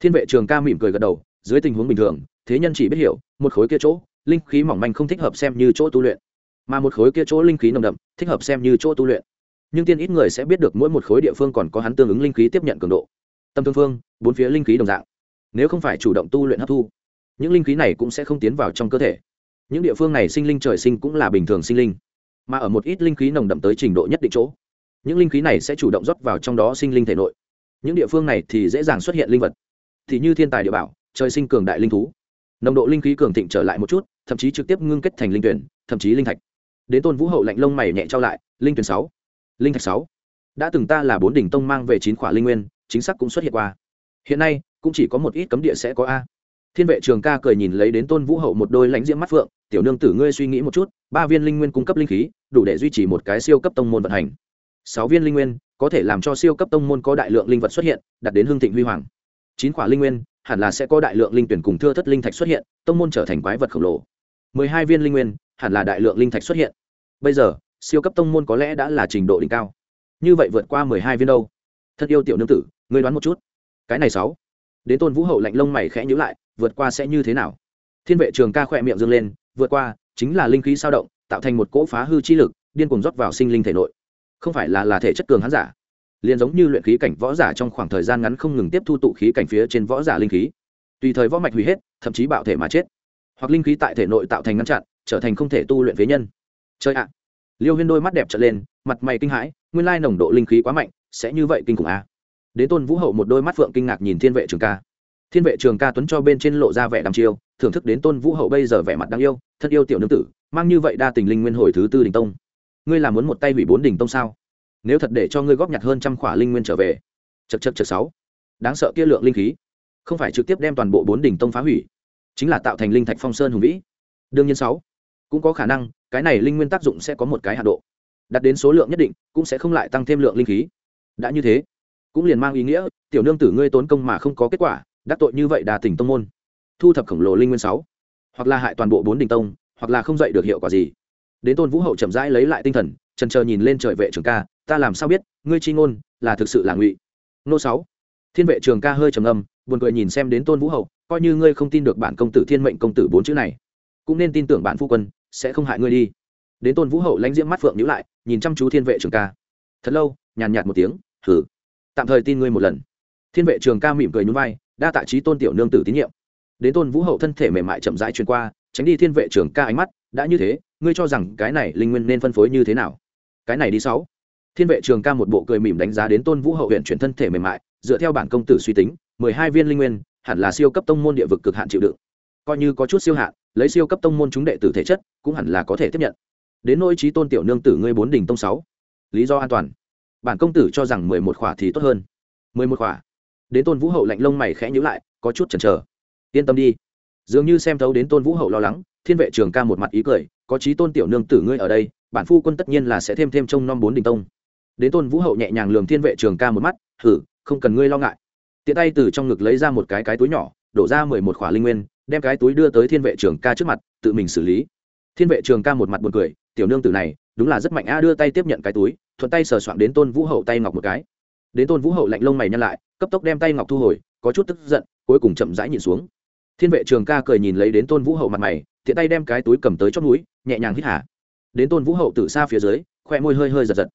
Thiên vệ trường ca mỉm cười gật đầu, dưới tình huống bình thường, thế nhân chỉ biết hiểu, một khối kia chỗ, linh khí mỏng manh không thích hợp xem như chỗ tu luyện. Mà một khối kia chỗ linh khí nồng đậm, thích hợp xem như chỗ tu luyện. Nhưng tiên ít người sẽ biết được mỗi một khối địa phương còn có hắn tương ứng linh khí tiếp nhận cường độ tâm thương phương, bốn phía linh khí đồng dạng. Nếu không phải chủ động tu luyện hấp thu, những linh khí này cũng sẽ không tiến vào trong cơ thể. Những địa phương này sinh linh trời sinh cũng là bình thường sinh linh, mà ở một ít linh khí nồng đậm tới trình độ nhất định chỗ, những linh khí này sẽ chủ động rót vào trong đó sinh linh thể nội. Những địa phương này thì dễ dàng xuất hiện linh vật. Thì như thiên tài địa bảo, trời sinh cường đại linh thú. Nồng độ linh khí cường thịnh trở lại một chút, thậm chí trực tiếp ngưng kết thành linh tuyển, thậm chí linh thạch. Đến tôn vũ hậu lạnh lông mày nhẹ trao lại, linh tuyển sáu, linh thạch sáu. Đã từng ta là bốn đỉnh tông mang về chín khỏa linh nguyên chính xác cũng xuất hiện qua. Hiện nay, cũng chỉ có một ít cấm địa sẽ có a. Thiên vệ trường ca cười nhìn lấy đến tôn vũ hậu một đôi lãnh diễm mắt phượng, tiểu nương tử ngươi suy nghĩ một chút, ba viên linh nguyên cung cấp linh khí, đủ để duy trì một cái siêu cấp tông môn vận hành. Sáu viên linh nguyên, có thể làm cho siêu cấp tông môn có đại lượng linh vật xuất hiện đặt đến hương thịnh huy hoàng. Chín quả linh nguyên, hẳn là sẽ có đại lượng linh tuyển cùng thưa thất linh thạch xuất hiện, tông môn trở thành quái vật khổng lồ. Mười hai viên linh nguyên, hẳn là đại lượng linh thạch xuất hiện. Bây giờ, siêu cấp tông môn có lẽ đã là trình độ đỉnh cao. Như vậy vượt qua mười hai viên đâu? Thật yêu tiểu nương tử ngươi đoán một chút. Cái này sáu. Đến tôn vũ hậu lạnh lông mày khẽ nhữ lại, vượt qua sẽ như thế nào? Thiên vệ trường ca khỏe miệng dâng lên, vượt qua, chính là linh khí sao động, tạo thành một cỗ phá hư chi lực, điên cuồng rót vào sinh linh thể nội. Không phải là là thể chất cường hắn giả. Liền giống như luyện khí cảnh võ giả trong khoảng thời gian ngắn không ngừng tiếp thu tụ khí cảnh phía trên võ giả linh khí. Tùy thời võ mạch hủy hết, thậm chí bạo thể mà chết. Hoặc linh khí tại thể nội tạo thành ngăn chặn, trở thành không thể tu luyện phế nhân. Chơi ạ. Liêu huyên đôi mắt đẹp trở lên, mặt mày kinh hãi, nguyên lai nồng độ linh khí quá mạnh, sẽ như vậy kinh khủng a à đến tôn vũ hậu một đôi mắt phượng kinh ngạc nhìn thiên vệ trường ca. Thiên vệ trường ca tuấn cho bên trên lộ ra vẻ đăm chiêu, thưởng thức đến tôn vũ hậu bây giờ vẻ mặt đáng yêu, thân yêu tiểu nương tử, mang như vậy đa tình linh nguyên hồi thứ tư đình tông. Ngươi làm muốn một tay hủy bốn đình tông sao? Nếu thật để cho ngươi góp nhặt hơn trăm khỏa linh nguyên trở về. Chật chật chật sáu. Đáng sợ kia lượng linh khí. Không phải trực tiếp đem toàn bộ bốn đỉnh tông phá hủy, chính là tạo thành linh thạch phong sơn hùng vĩ. Đương nhiên sáu. Cũng có khả năng, cái này linh nguyên tác dụng sẽ có một cái hạ độ. Đặt đến số lượng nhất định, cũng sẽ không lại tăng thêm lượng linh khí. Đã như thế cũng liền mang ý nghĩa, tiểu nương tử ngươi tốn công mà không có kết quả, đắc tội như vậy đà tỉnh tông môn. Thu thập khổng lồ linh nguyên sáu. Hoặc là hại toàn bộ bốn đình tông, hoặc là không dạy được hiệu quả gì. Đến tôn vũ hậu chậm rãi lấy lại tinh thần, trần chờ nhìn lên trời vệ trường ca, ta làm sao biết, ngươi chi ngôn, là thực sự là ngụy. Nô sáu. Thiên vệ trường ca hơi trầm âm buồn cười nhìn xem đến tôn vũ hậu, coi như ngươi không tin được bản công tử thiên mệnh công tử bốn chữ này, cũng nên tin tưởng bản phu quân, sẽ không hại ngươi đi. Đến tôn vũ hậu lãnh diễm mắt phượng nhữ lại, nhìn chăm chú thiên vệ trường ca. Thật lâu, nhàn nhạt một tiếng thử tạm thời tin ngươi một lần. Thiên vệ trường ca mỉm cười nhún vai, đa tạ trí tôn tiểu nương tử tín nhiệm. Đến tôn vũ hậu thân thể mềm mại chậm rãi truyền qua, tránh đi thiên vệ trường ca ánh mắt, đã như thế, ngươi cho rằng cái này linh nguyên nên phân phối như thế nào? Cái này đi sáu. Thiên vệ trường ca một bộ cười mỉm đánh giá đến tôn vũ hậu huyện chuyển thân thể mềm mại, dựa theo bản công tử suy tính, mười hai viên linh nguyên, hẳn là siêu cấp tông môn địa vực cực hạn chịu đựng. Coi như có chút siêu hạn, lấy siêu cấp tông môn chúng đệ tử thể chất, cũng hẳn là có thể tiếp nhận. Đến nỗi trí tôn tiểu nương tử ngươi bốn đỉnh tông sáu. Lý do an toàn bản công tử cho rằng mười một khỏa thì tốt hơn. mười một khỏa. Đến tôn vũ hậu lạnh lông mày khẽ nhữ lại, có chút chần chờ. Yên tâm đi. Dường như xem thấu đến tôn vũ hậu lo lắng, thiên vệ trường ca một mặt ý cười, có trí tôn tiểu nương tử ngươi ở đây, bản phu quân tất nhiên là sẽ thêm thêm trông nom bốn đình tông. Đến tôn vũ hậu nhẹ nhàng lườm thiên vệ trường ca một mắt thử không cần ngươi lo ngại. Tiện tay từ trong ngực lấy ra một cái cái túi nhỏ, đổ ra mười một khỏa linh nguyên, đem cái túi đưa tới thiên vệ trường ca trước mặt, tự mình xử lý. Thiên vệ trường ca một mặt buồn cười, tiểu nương tử này, đúng là rất mạnh a, đưa tay tiếp nhận cái túi thuận tay sờ soạn đến tôn vũ hậu tay ngọc một cái. Đến tôn vũ hậu lạnh lông mày nhăn lại, cấp tốc đem tay ngọc thu hồi, có chút tức giận, cuối cùng chậm rãi nhìn xuống. Thiên vệ trường ca cười nhìn lấy đến tôn vũ hậu mặt mày thiện tay đem cái túi cầm tới chót núi nhẹ nhàng hít hả đến tôn vũ hậu từ xa phía dưới, khoe môi hơi hơi giật giật.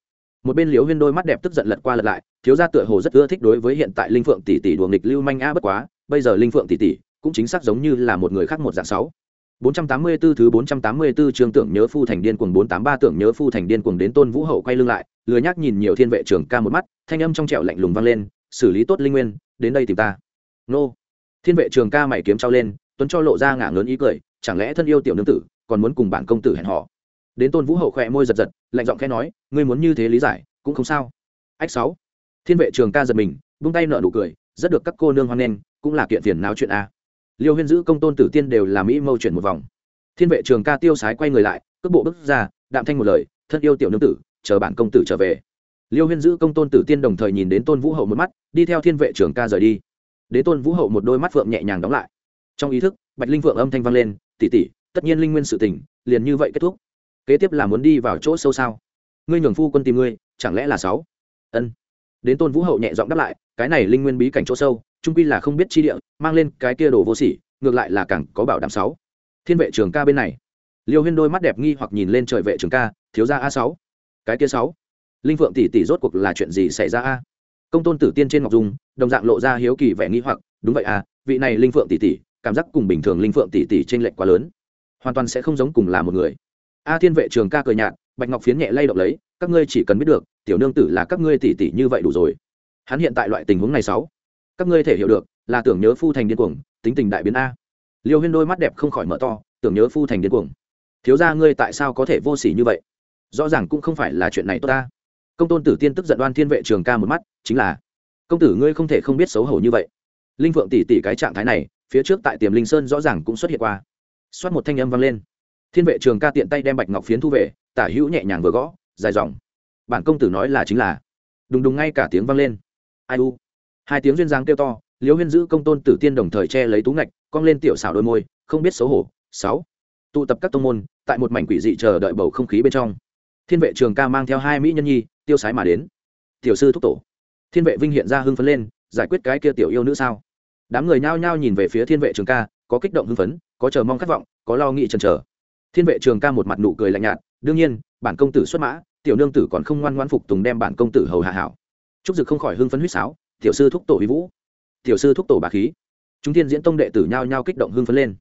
Một bên liễu huyên đôi mắt đẹp tức giận lật qua lật lại, thiếu gia tựa hồ rất ưa thích đối với hiện tại linh phượng tỷ tỷ đùa nghịch lưu manh a bất quá, bây giờ linh phượng tỷ tỷ cũng chính xác giống như là một người khác một dạng sáu 484 thứ 484 trường tưởng nhớ phu thành điên cuồng 483 tưởng nhớ phu thành điên cuồng đến Tôn Vũ Hậu quay lưng lại, lười nhác nhìn nhiều thiên vệ trưởng ca một mắt, thanh âm trong trẻo lạnh lùng vang lên, xử lý tốt linh nguyên, đến đây tìm ta. Nô. Thiên vệ trường ca mày kiếm trao lên, tuấn cho lộ ra ngả ngớn ý cười, chẳng lẽ thân yêu tiểu nương tử, còn muốn cùng bản công tử hẹn hò. Đến Tôn Vũ Hậu khẽ môi giật giật, lạnh giọng khẽ nói, ngươi muốn như thế lý giải, cũng không sao. Ách 6. Thiên vệ trường ca giật mình, buông tay nở nụ cười, rất được các cô nương hoan nghênh, cũng là kiện phiền náo chuyện a liêu huyên giữ công tôn tử tiên đều là mỹ mâu chuyển một vòng. Thiên vệ trường ca tiêu sái quay người lại cước bộ bước ra đạm thanh một lời thân yêu tiểu nương tử chờ bản công tử trở về. Liêu huyên giữ công tôn tử tiên đồng thời nhìn đến tôn vũ hậu một mắt đi theo thiên vệ trường ca rời đi. Đế tôn vũ hậu một đôi mắt phượng nhẹ nhàng đóng lại. Trong ý thức bạch linh phượng âm thanh vang lên tỉ tỉ tất nhiên linh nguyên sự tỉnh, liền như vậy kết thúc. Kế tiếp là muốn đi vào chỗ sâu sao? Ngươi nhường phu quân tìm ngươi chẳng lẽ là sáu? Ân. Đến tôn vũ hậu nhẹ giọng đáp lại cái này linh nguyên bí cảnh chỗ sâu trung quy là không biết chi địa, mang lên cái kia đồ vô sỉ, ngược lại là càng có bảo đảm sáu. Thiên vệ trường ca bên này. Liêu huyên đôi mắt đẹp nghi hoặc nhìn lên trời vệ trường ca, thiếu gia a sáu. Cái kia sáu. Linh phượng tỷ tỷ rốt cuộc là chuyện gì xảy ra a? Công tôn tử tiên trên ngọc dung, đồng dạng lộ ra hiếu kỳ vẻ nghi hoặc, đúng vậy a, vị này linh phượng tỷ tỷ, cảm giác cùng bình thường linh phượng tỷ tỷ trên lệnh quá lớn. Hoàn toàn sẽ không giống cùng là một người. A thiên vệ trường ca cười nhạt, bạch ngọc phiến nhẹ lay động lấy, các ngươi chỉ cần biết được, tiểu nương tử là các ngươi tỷ tỷ như vậy đủ rồi hắn hiện tại loại tình huống này sáu. Các ngươi thể hiểu được, là tưởng nhớ phu thành điên cuồng, tính tình đại biến a. Liêu huyên đôi mắt đẹp không khỏi mở to, tưởng nhớ phu thành điên cuồng. Thiếu ra ngươi tại sao có thể vô s ỉ như vậy? Rõ ràng cũng không phải là chuyện này tốt ta. Công tôn tử tiên tức giận đoan thiên vệ trường ca một mắt, chính là, công tử ngươi không thể không biết xấu hổ như vậy. Linh phượng tỉ tỉ cái trạng thái này, phía trước tại tiềm linh sơn rõ ràng cũng xuất hiện qua. Xoát một thanh âm vang lên. Thiên vệ trường ca tiện tay đem bạch ngọc phiến thu về, tả hữu nhẹ nhàng vừa gõ, dài dòng. Bản công tử nói là chính là. Đùng đùng ngay cả tiếng vang lên ai u. Hai tiếng duyên dáng kêu to, liễu huyên giữ công tôn tử tiên đồng thời che lấy tú ngạch, cong lên tiểu xảo đôi môi, không biết xấu hổ. Sáu. Tụ tập các tông môn, tại một mảnh quỷ dị chờ đợi bầu không khí bên trong. Thiên vệ trường ca mang theo hai mỹ nhân nhi, tiêu sái mà đến. Tiểu sư thúc tổ. Thiên vệ vinh hiện ra hưng phấn lên, giải quyết cái kia tiểu yêu nữ sao? Đám người nhao nhao nhìn về phía thiên vệ trường ca, có kích động hưng phấn, có chờ mong khát vọng, có lo nghĩ chần chờ. Thiên vệ trường ca một mặt nụ cười lạnh nhạt, đương nhiên, bản công tử xuất mã, tiểu nương tử còn không ngoan ngoan phục tùng đem bản công tử hầu hạ hảo trúc dực không khỏi hưng phấn huýt sáo, tiểu sư thúc tổ huy vũ, tiểu sư thúc tổ bà khí. Chúng tiên diễn tông đệ tử nhao nhao kích động hưng phấn lên.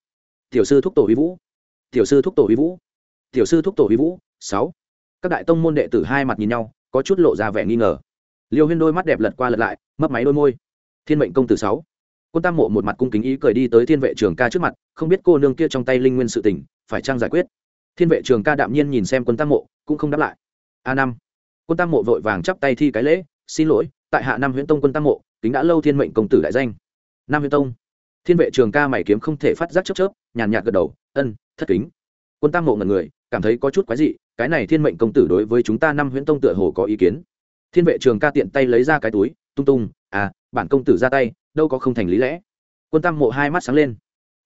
Tiểu sư thúc tổ huy vũ, tiểu sư thúc tổ huy vũ, tiểu sư thúc tổ huy vũ, sáu. Các đại tông môn đệ tử hai mặt nhìn nhau, có chút lộ ra vẻ nghi ngờ. Liêu huyên đôi mắt đẹp lật qua lật lại, mấp máy đôi môi. Thiên mệnh công tử sáu. Quân tam mộ một mặt cung kính ý cười đi tới thiên vệ trường ca trước mặt, không biết cô nương kia trong tay linh nguyên sự tình, phải trang giải quyết? Thiên vệ trường ca đạm nhiên nhìn xem quân tam mộ, cũng không đáp lại. A năm. Quân tam mộ vội vàng chắp tay thi cái lễ xin lỗi, tại hạ năm huyện tông quân tam mộ, kính đã lâu thiên mệnh công tử đại danh. Nam huyện tông. Thiên vệ trường ca mày kiếm không thể phát giác chớp chớp, nhàn nhạt gật đầu, ân, thất kính. Quân tam mộ ngần người, cảm thấy có chút quái dị, cái này thiên mệnh công tử đối với chúng ta năm huyện tông tựa hồ có ý kiến. Thiên vệ trường ca tiện tay lấy ra cái túi, tung tung à bản công tử ra tay, đâu có không thành lý lẽ. Quân tam mộ hai mắt sáng lên.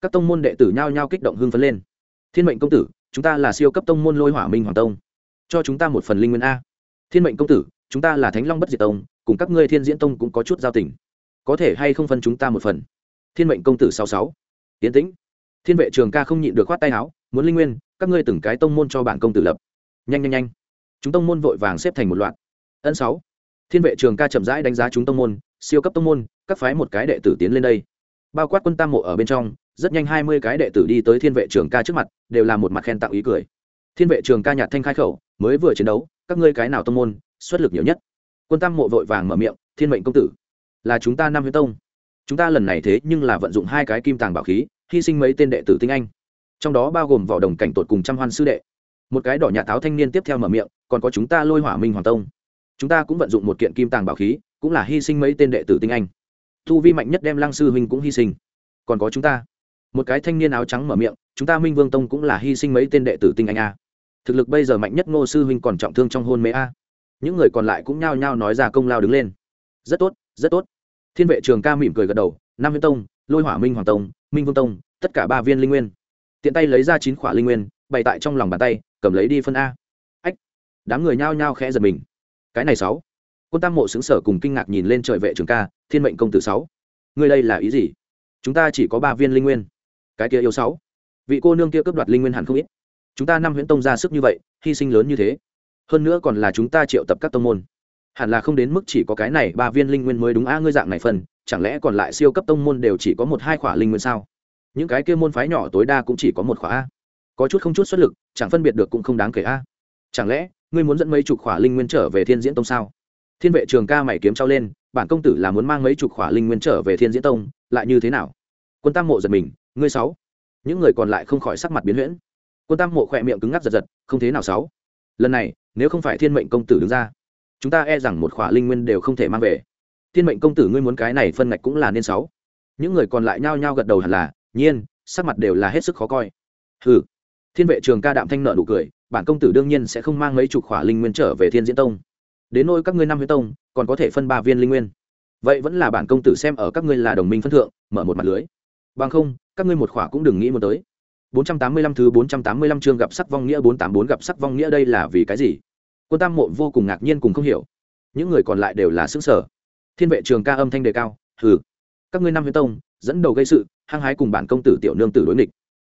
Các tông môn đệ tử nhao nhao kích động hưng phấn lên. Thiên mệnh công tử, chúng ta là siêu cấp tông môn lôi hỏa minh hoàng tông, cho chúng ta một phần linh nguyên a. Thiên mệnh công tử chúng ta là thánh long bất diệt tông, cùng các ngươi thiên diễn tông cũng có chút giao tình. Có thể hay không phân chúng ta một phần? Thiên mệnh công tử sáu sáu. Tiến tĩnh. Thiên vệ trường ca không nhịn được khoát tay áo, muốn linh nguyên, các ngươi từng cái tông môn cho bản công tử lập. Nhanh nhanh nhanh. Chúng tông môn vội vàng xếp thành một loạt. Ân sáu. Thiên vệ trường ca chậm rãi đánh giá chúng tông môn, siêu cấp tông môn, các phái một cái đệ tử tiến lên đây. Bao quát quân tam mộ ở bên trong, rất nhanh hai mươi cái đệ tử đi tới thiên vệ trường ca trước mặt, đều là một mặt khen tặng ý cười. Thiên vệ trường ca nhạt thanh khai khẩu, mới vừa chiến đấu, các ngươi cái nào tông môn xuất lực nhiều nhất. Quân tam mộ vội vàng mở miệng, thiên mệnh công tử, là chúng ta năm huyết tông. Chúng ta lần này thế nhưng là vận dụng hai cái kim tàng bảo khí, hy sinh mấy tên đệ tử tinh anh. Trong đó bao gồm vỏ đồng cảnh tột cùng trăm hoan sư đệ. Một cái đỏ nhà táo thanh niên tiếp theo mở miệng, còn có chúng ta lôi hỏa minh hoàng tông. Chúng ta cũng vận dụng một kiện kim tàng bảo khí, cũng là hy sinh mấy tên đệ tử tinh anh. Thu vi mạnh nhất đem lăng sư huynh cũng hy sinh. Còn có chúng ta. Một cái thanh niên áo trắng mở miệng, chúng ta minh vương tông cũng là hy sinh mấy tên đệ tử tinh anh a. Thực lực bây giờ mạnh nhất ngô sư huynh còn trọng thương trong hôn mê a những người còn lại cũng nhao nhao nói ra công lao đứng lên. Rất tốt rất tốt. Thiên vệ trường ca mỉm cười gật đầu, nam huyên tông, lôi hỏa minh hoàng tông, minh vương tông, tất cả ba viên linh nguyên. Tiện tay lấy ra chín khỏa linh nguyên, bày tại trong lòng bàn tay, cầm lấy đi phân a. Ách, đám người nhao nhao khẽ giật mình. Cái này sáu. Quân tam mộ xứng sở cùng kinh ngạc nhìn lên trời vệ trường ca, thiên mệnh công tử sáu. Ngươi đây là ý gì? Chúng ta chỉ có ba viên linh nguyên. Cái kia yêu sáu. Vị cô nương kia cướp đoạt linh nguyên hẳn không ít. Chúng ta năm huyễn tông ra sức như vậy, hy sinh lớn như thế hơn nữa còn là chúng ta triệu tập các tông môn. Hẳn là không đến mức chỉ có cái này ba viên linh nguyên mới đúng a ngươi dạng này phần, chẳng lẽ còn lại siêu cấp tông môn đều chỉ có một hai khỏa linh nguyên sao? Những cái kia môn phái nhỏ tối đa cũng chỉ có một khỏa a có chút không chút xuất lực, chẳng phân biệt được cũng không đáng kể a chẳng lẽ, ngươi muốn dẫn mấy chục khỏa linh nguyên trở về thiên diễn tông sao? Thiên vệ trường ca mày kiếm trao lên, bản công tử là muốn mang mấy chục khỏa linh nguyên trở về thiên diễn tông, lại như thế nào? Quân tam mộ giật mình, ngươi sáu. Những người còn lại không khỏi sắc mặt biến huyễn. Quân tam mộ khỏe miệng cứng ngắc giật giật, không thế nào sáu lần này, nếu không phải thiên mệnh công tử đứng ra, chúng ta e rằng một khỏa linh nguyên đều không thể mang về. Thiên mệnh công tử ngươi muốn cái này phân ngạch cũng là nên sáu. Những người còn lại nhao nhao gật đầu hẳn là, nhiên, sắc mặt đều là hết sức khó coi. Hừ. Thiên vệ trường ca đạm thanh nợ nụ cười, bản công tử đương nhiên sẽ không mang mấy chục khỏa linh nguyên trở về thiên diễn tông. Đến nôi các ngươi năm huyết tông, còn có thể phân ba viên linh nguyên. Vậy vẫn là bản công tử xem ở các ngươi là đồng minh phân thượng, mở một mặt lưới. Bằng không, các ngươi một khỏa cũng đừng nghĩ muốn tới. 485 thứ 485 chương gặp sắc vong nghĩa 484 gặp sắc vong nghĩa đây là vì cái gì? Quân tam mộ vô cùng ngạc nhiên cùng không hiểu. Những người còn lại đều là sững sở thiên vệ trường ca âm thanh đề cao, hừ, các ngươi năm huyết tông, dẫn đầu gây sự, hăng hái cùng bản công tử tiểu nương tử đối nghịch.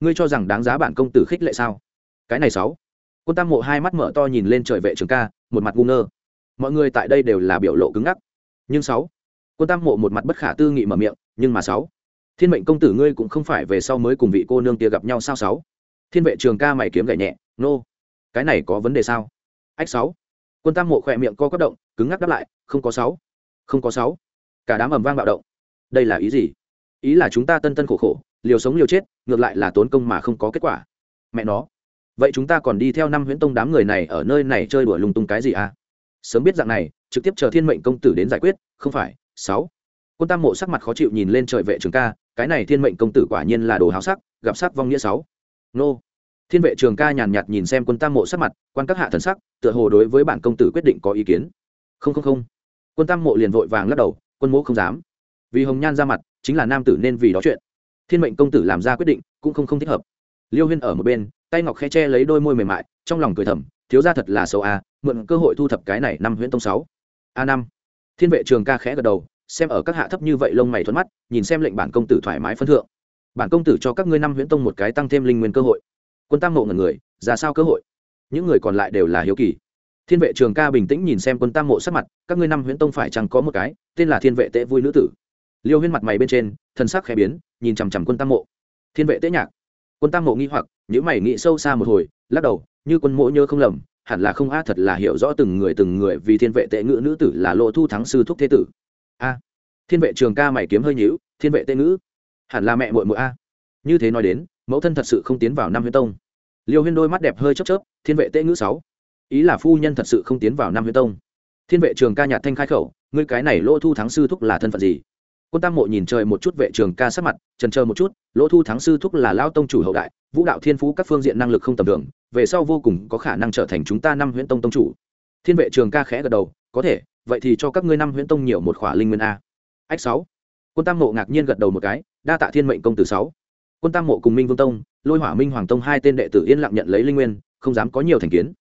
Ngươi cho rằng đáng giá bản công tử khích lệ sao? Cái này sáu. Quân tam mộ hai mắt mở to nhìn lên trời vệ trường ca, một mặt ngu ngơ. Mọi người tại đây đều là biểu lộ cứng ngắc. Nhưng sáu. Quân tam mộ một mặt bất khả tư nghị mở miệng, nhưng mà sáu thiên mệnh công tử ngươi cũng không phải về sau mới cùng vị cô nương kia gặp nhau sao sáu? Thiên vệ trường ca mày kiếm gậy nhẹ, nô、no. cái này có vấn đề sao? Ách sáu. Quân tam mộ khỏe miệng co quất động, cứng ngắc đáp lại, không có sáu, không có sáu. Cả đám ầm vang bạo động. Đây là ý gì? Ý là chúng ta tân tân khổ khổ, liều sống liều chết, ngược lại là tốn công mà không có kết quả. Mẹ nó, vậy chúng ta còn đi theo năm huyễn tông đám người này ở nơi này chơi đuổi lung tung cái gì à? Sớm biết dạng này, trực tiếp chờ thiên mệnh công tử đến giải quyết, không phải, sáu. Quân tam mộ sắc mặt khó chịu nhìn lên trời vệ trường ca cái này thiên mệnh công tử quả nhiên là đồ háo sắc, gặp sắc vong nghĩa sáu. Nô. Thiên vệ trường ca nhàn nhạt nhìn xem quân tam mộ sắc mặt, quan các hạ thần sắc, tựa hồ đối với bản công tử quyết định có ý kiến. Không không không. Quân tam mộ liền vội vàng lắc đầu, quân mỗ không dám. Vì hồng nhan ra mặt, chính là nam tử nên vì đó chuyện. Thiên mệnh công tử làm ra quyết định, cũng không không thích hợp. Liêu huyên ở một bên, tay ngọc khe che lấy đôi môi mềm mại, trong lòng cười thầm, thiếu ra thật là xấu a, mượn cơ hội thu thập cái này năm huyễn tông sáu. A năm. Thiên vệ trường ca khẽ gật đầu xem ở các hạ thấp như vậy lông mày thuận mắt, nhìn xem lệnh bản công tử thoải mái phân thượng. Bản công tử cho các ngươi năm huyễn tông một cái tăng thêm linh nguyên cơ hội. Quân tam mộ ngần người, ra sao cơ hội? Những người còn lại đều là hiếu kỳ. Thiên vệ trường ca bình tĩnh nhìn xem quân tam mộ sắc mặt, các ngươi năm huyễn tông phải chẳng có một cái, tên là thiên vệ tệ vui nữ tử. Liêu huyên mặt mày bên trên thân sắc khẽ biến, nhìn chằm chằm quân tam mộ. Thiên vệ tế nhạc. Quân tam mộ nghi hoặc những mày nghĩ sâu xa một hồi, lắc đầu, như quân mộ nhớ không lầm, hẳn là không a, thật là hiểu rõ từng người từng người vì thiên vệ tệ ngữ nữ tử là lộ thu thắng sư thúc thế tử a. Thiên vệ trường ca mày kiếm hơi nhữu thiên vệ tệ ngữ. Hẳn là mẹ muội muội a. Như thế nói đến, mẫu thân thật sự không tiến vào năm huyết tông. Liêu huyên đôi mắt đẹp hơi chớp chớp, thiên vệ tệ ngữ sáu. Ý là phu nhân thật sự không tiến vào năm huyết tông. Thiên vệ trường ca nhạt thanh khai khẩu, ngươi cái này lỗ thu thắng sư thúc là thân phận gì? Quân tam mộ nhìn trời một chút vệ trường ca sát mặt, trần chờ một chút, lỗ thu thắng sư thúc là lao tông chủ hậu đại, vũ đạo thiên phú các phương diện năng lực không tầm thường, về sau vô cùng có khả năng trở thành chúng ta năm huyễn tông tông chủ. Thiên vệ trường ca khẽ gật đầu, có thể vậy thì cho các ngươi năm huyễn tông nhiều một khỏa linh nguyên a. Ách sáu. Quân tam mộ ngạc nhiên gật đầu một cái, đa tạ thiên mệnh công tử sáu. Quân tam mộ cùng minh vương tông, lôi hỏa minh hoàng tông hai tên đệ tử yên lặng nhận lấy linh nguyên, không dám có nhiều thành kiến.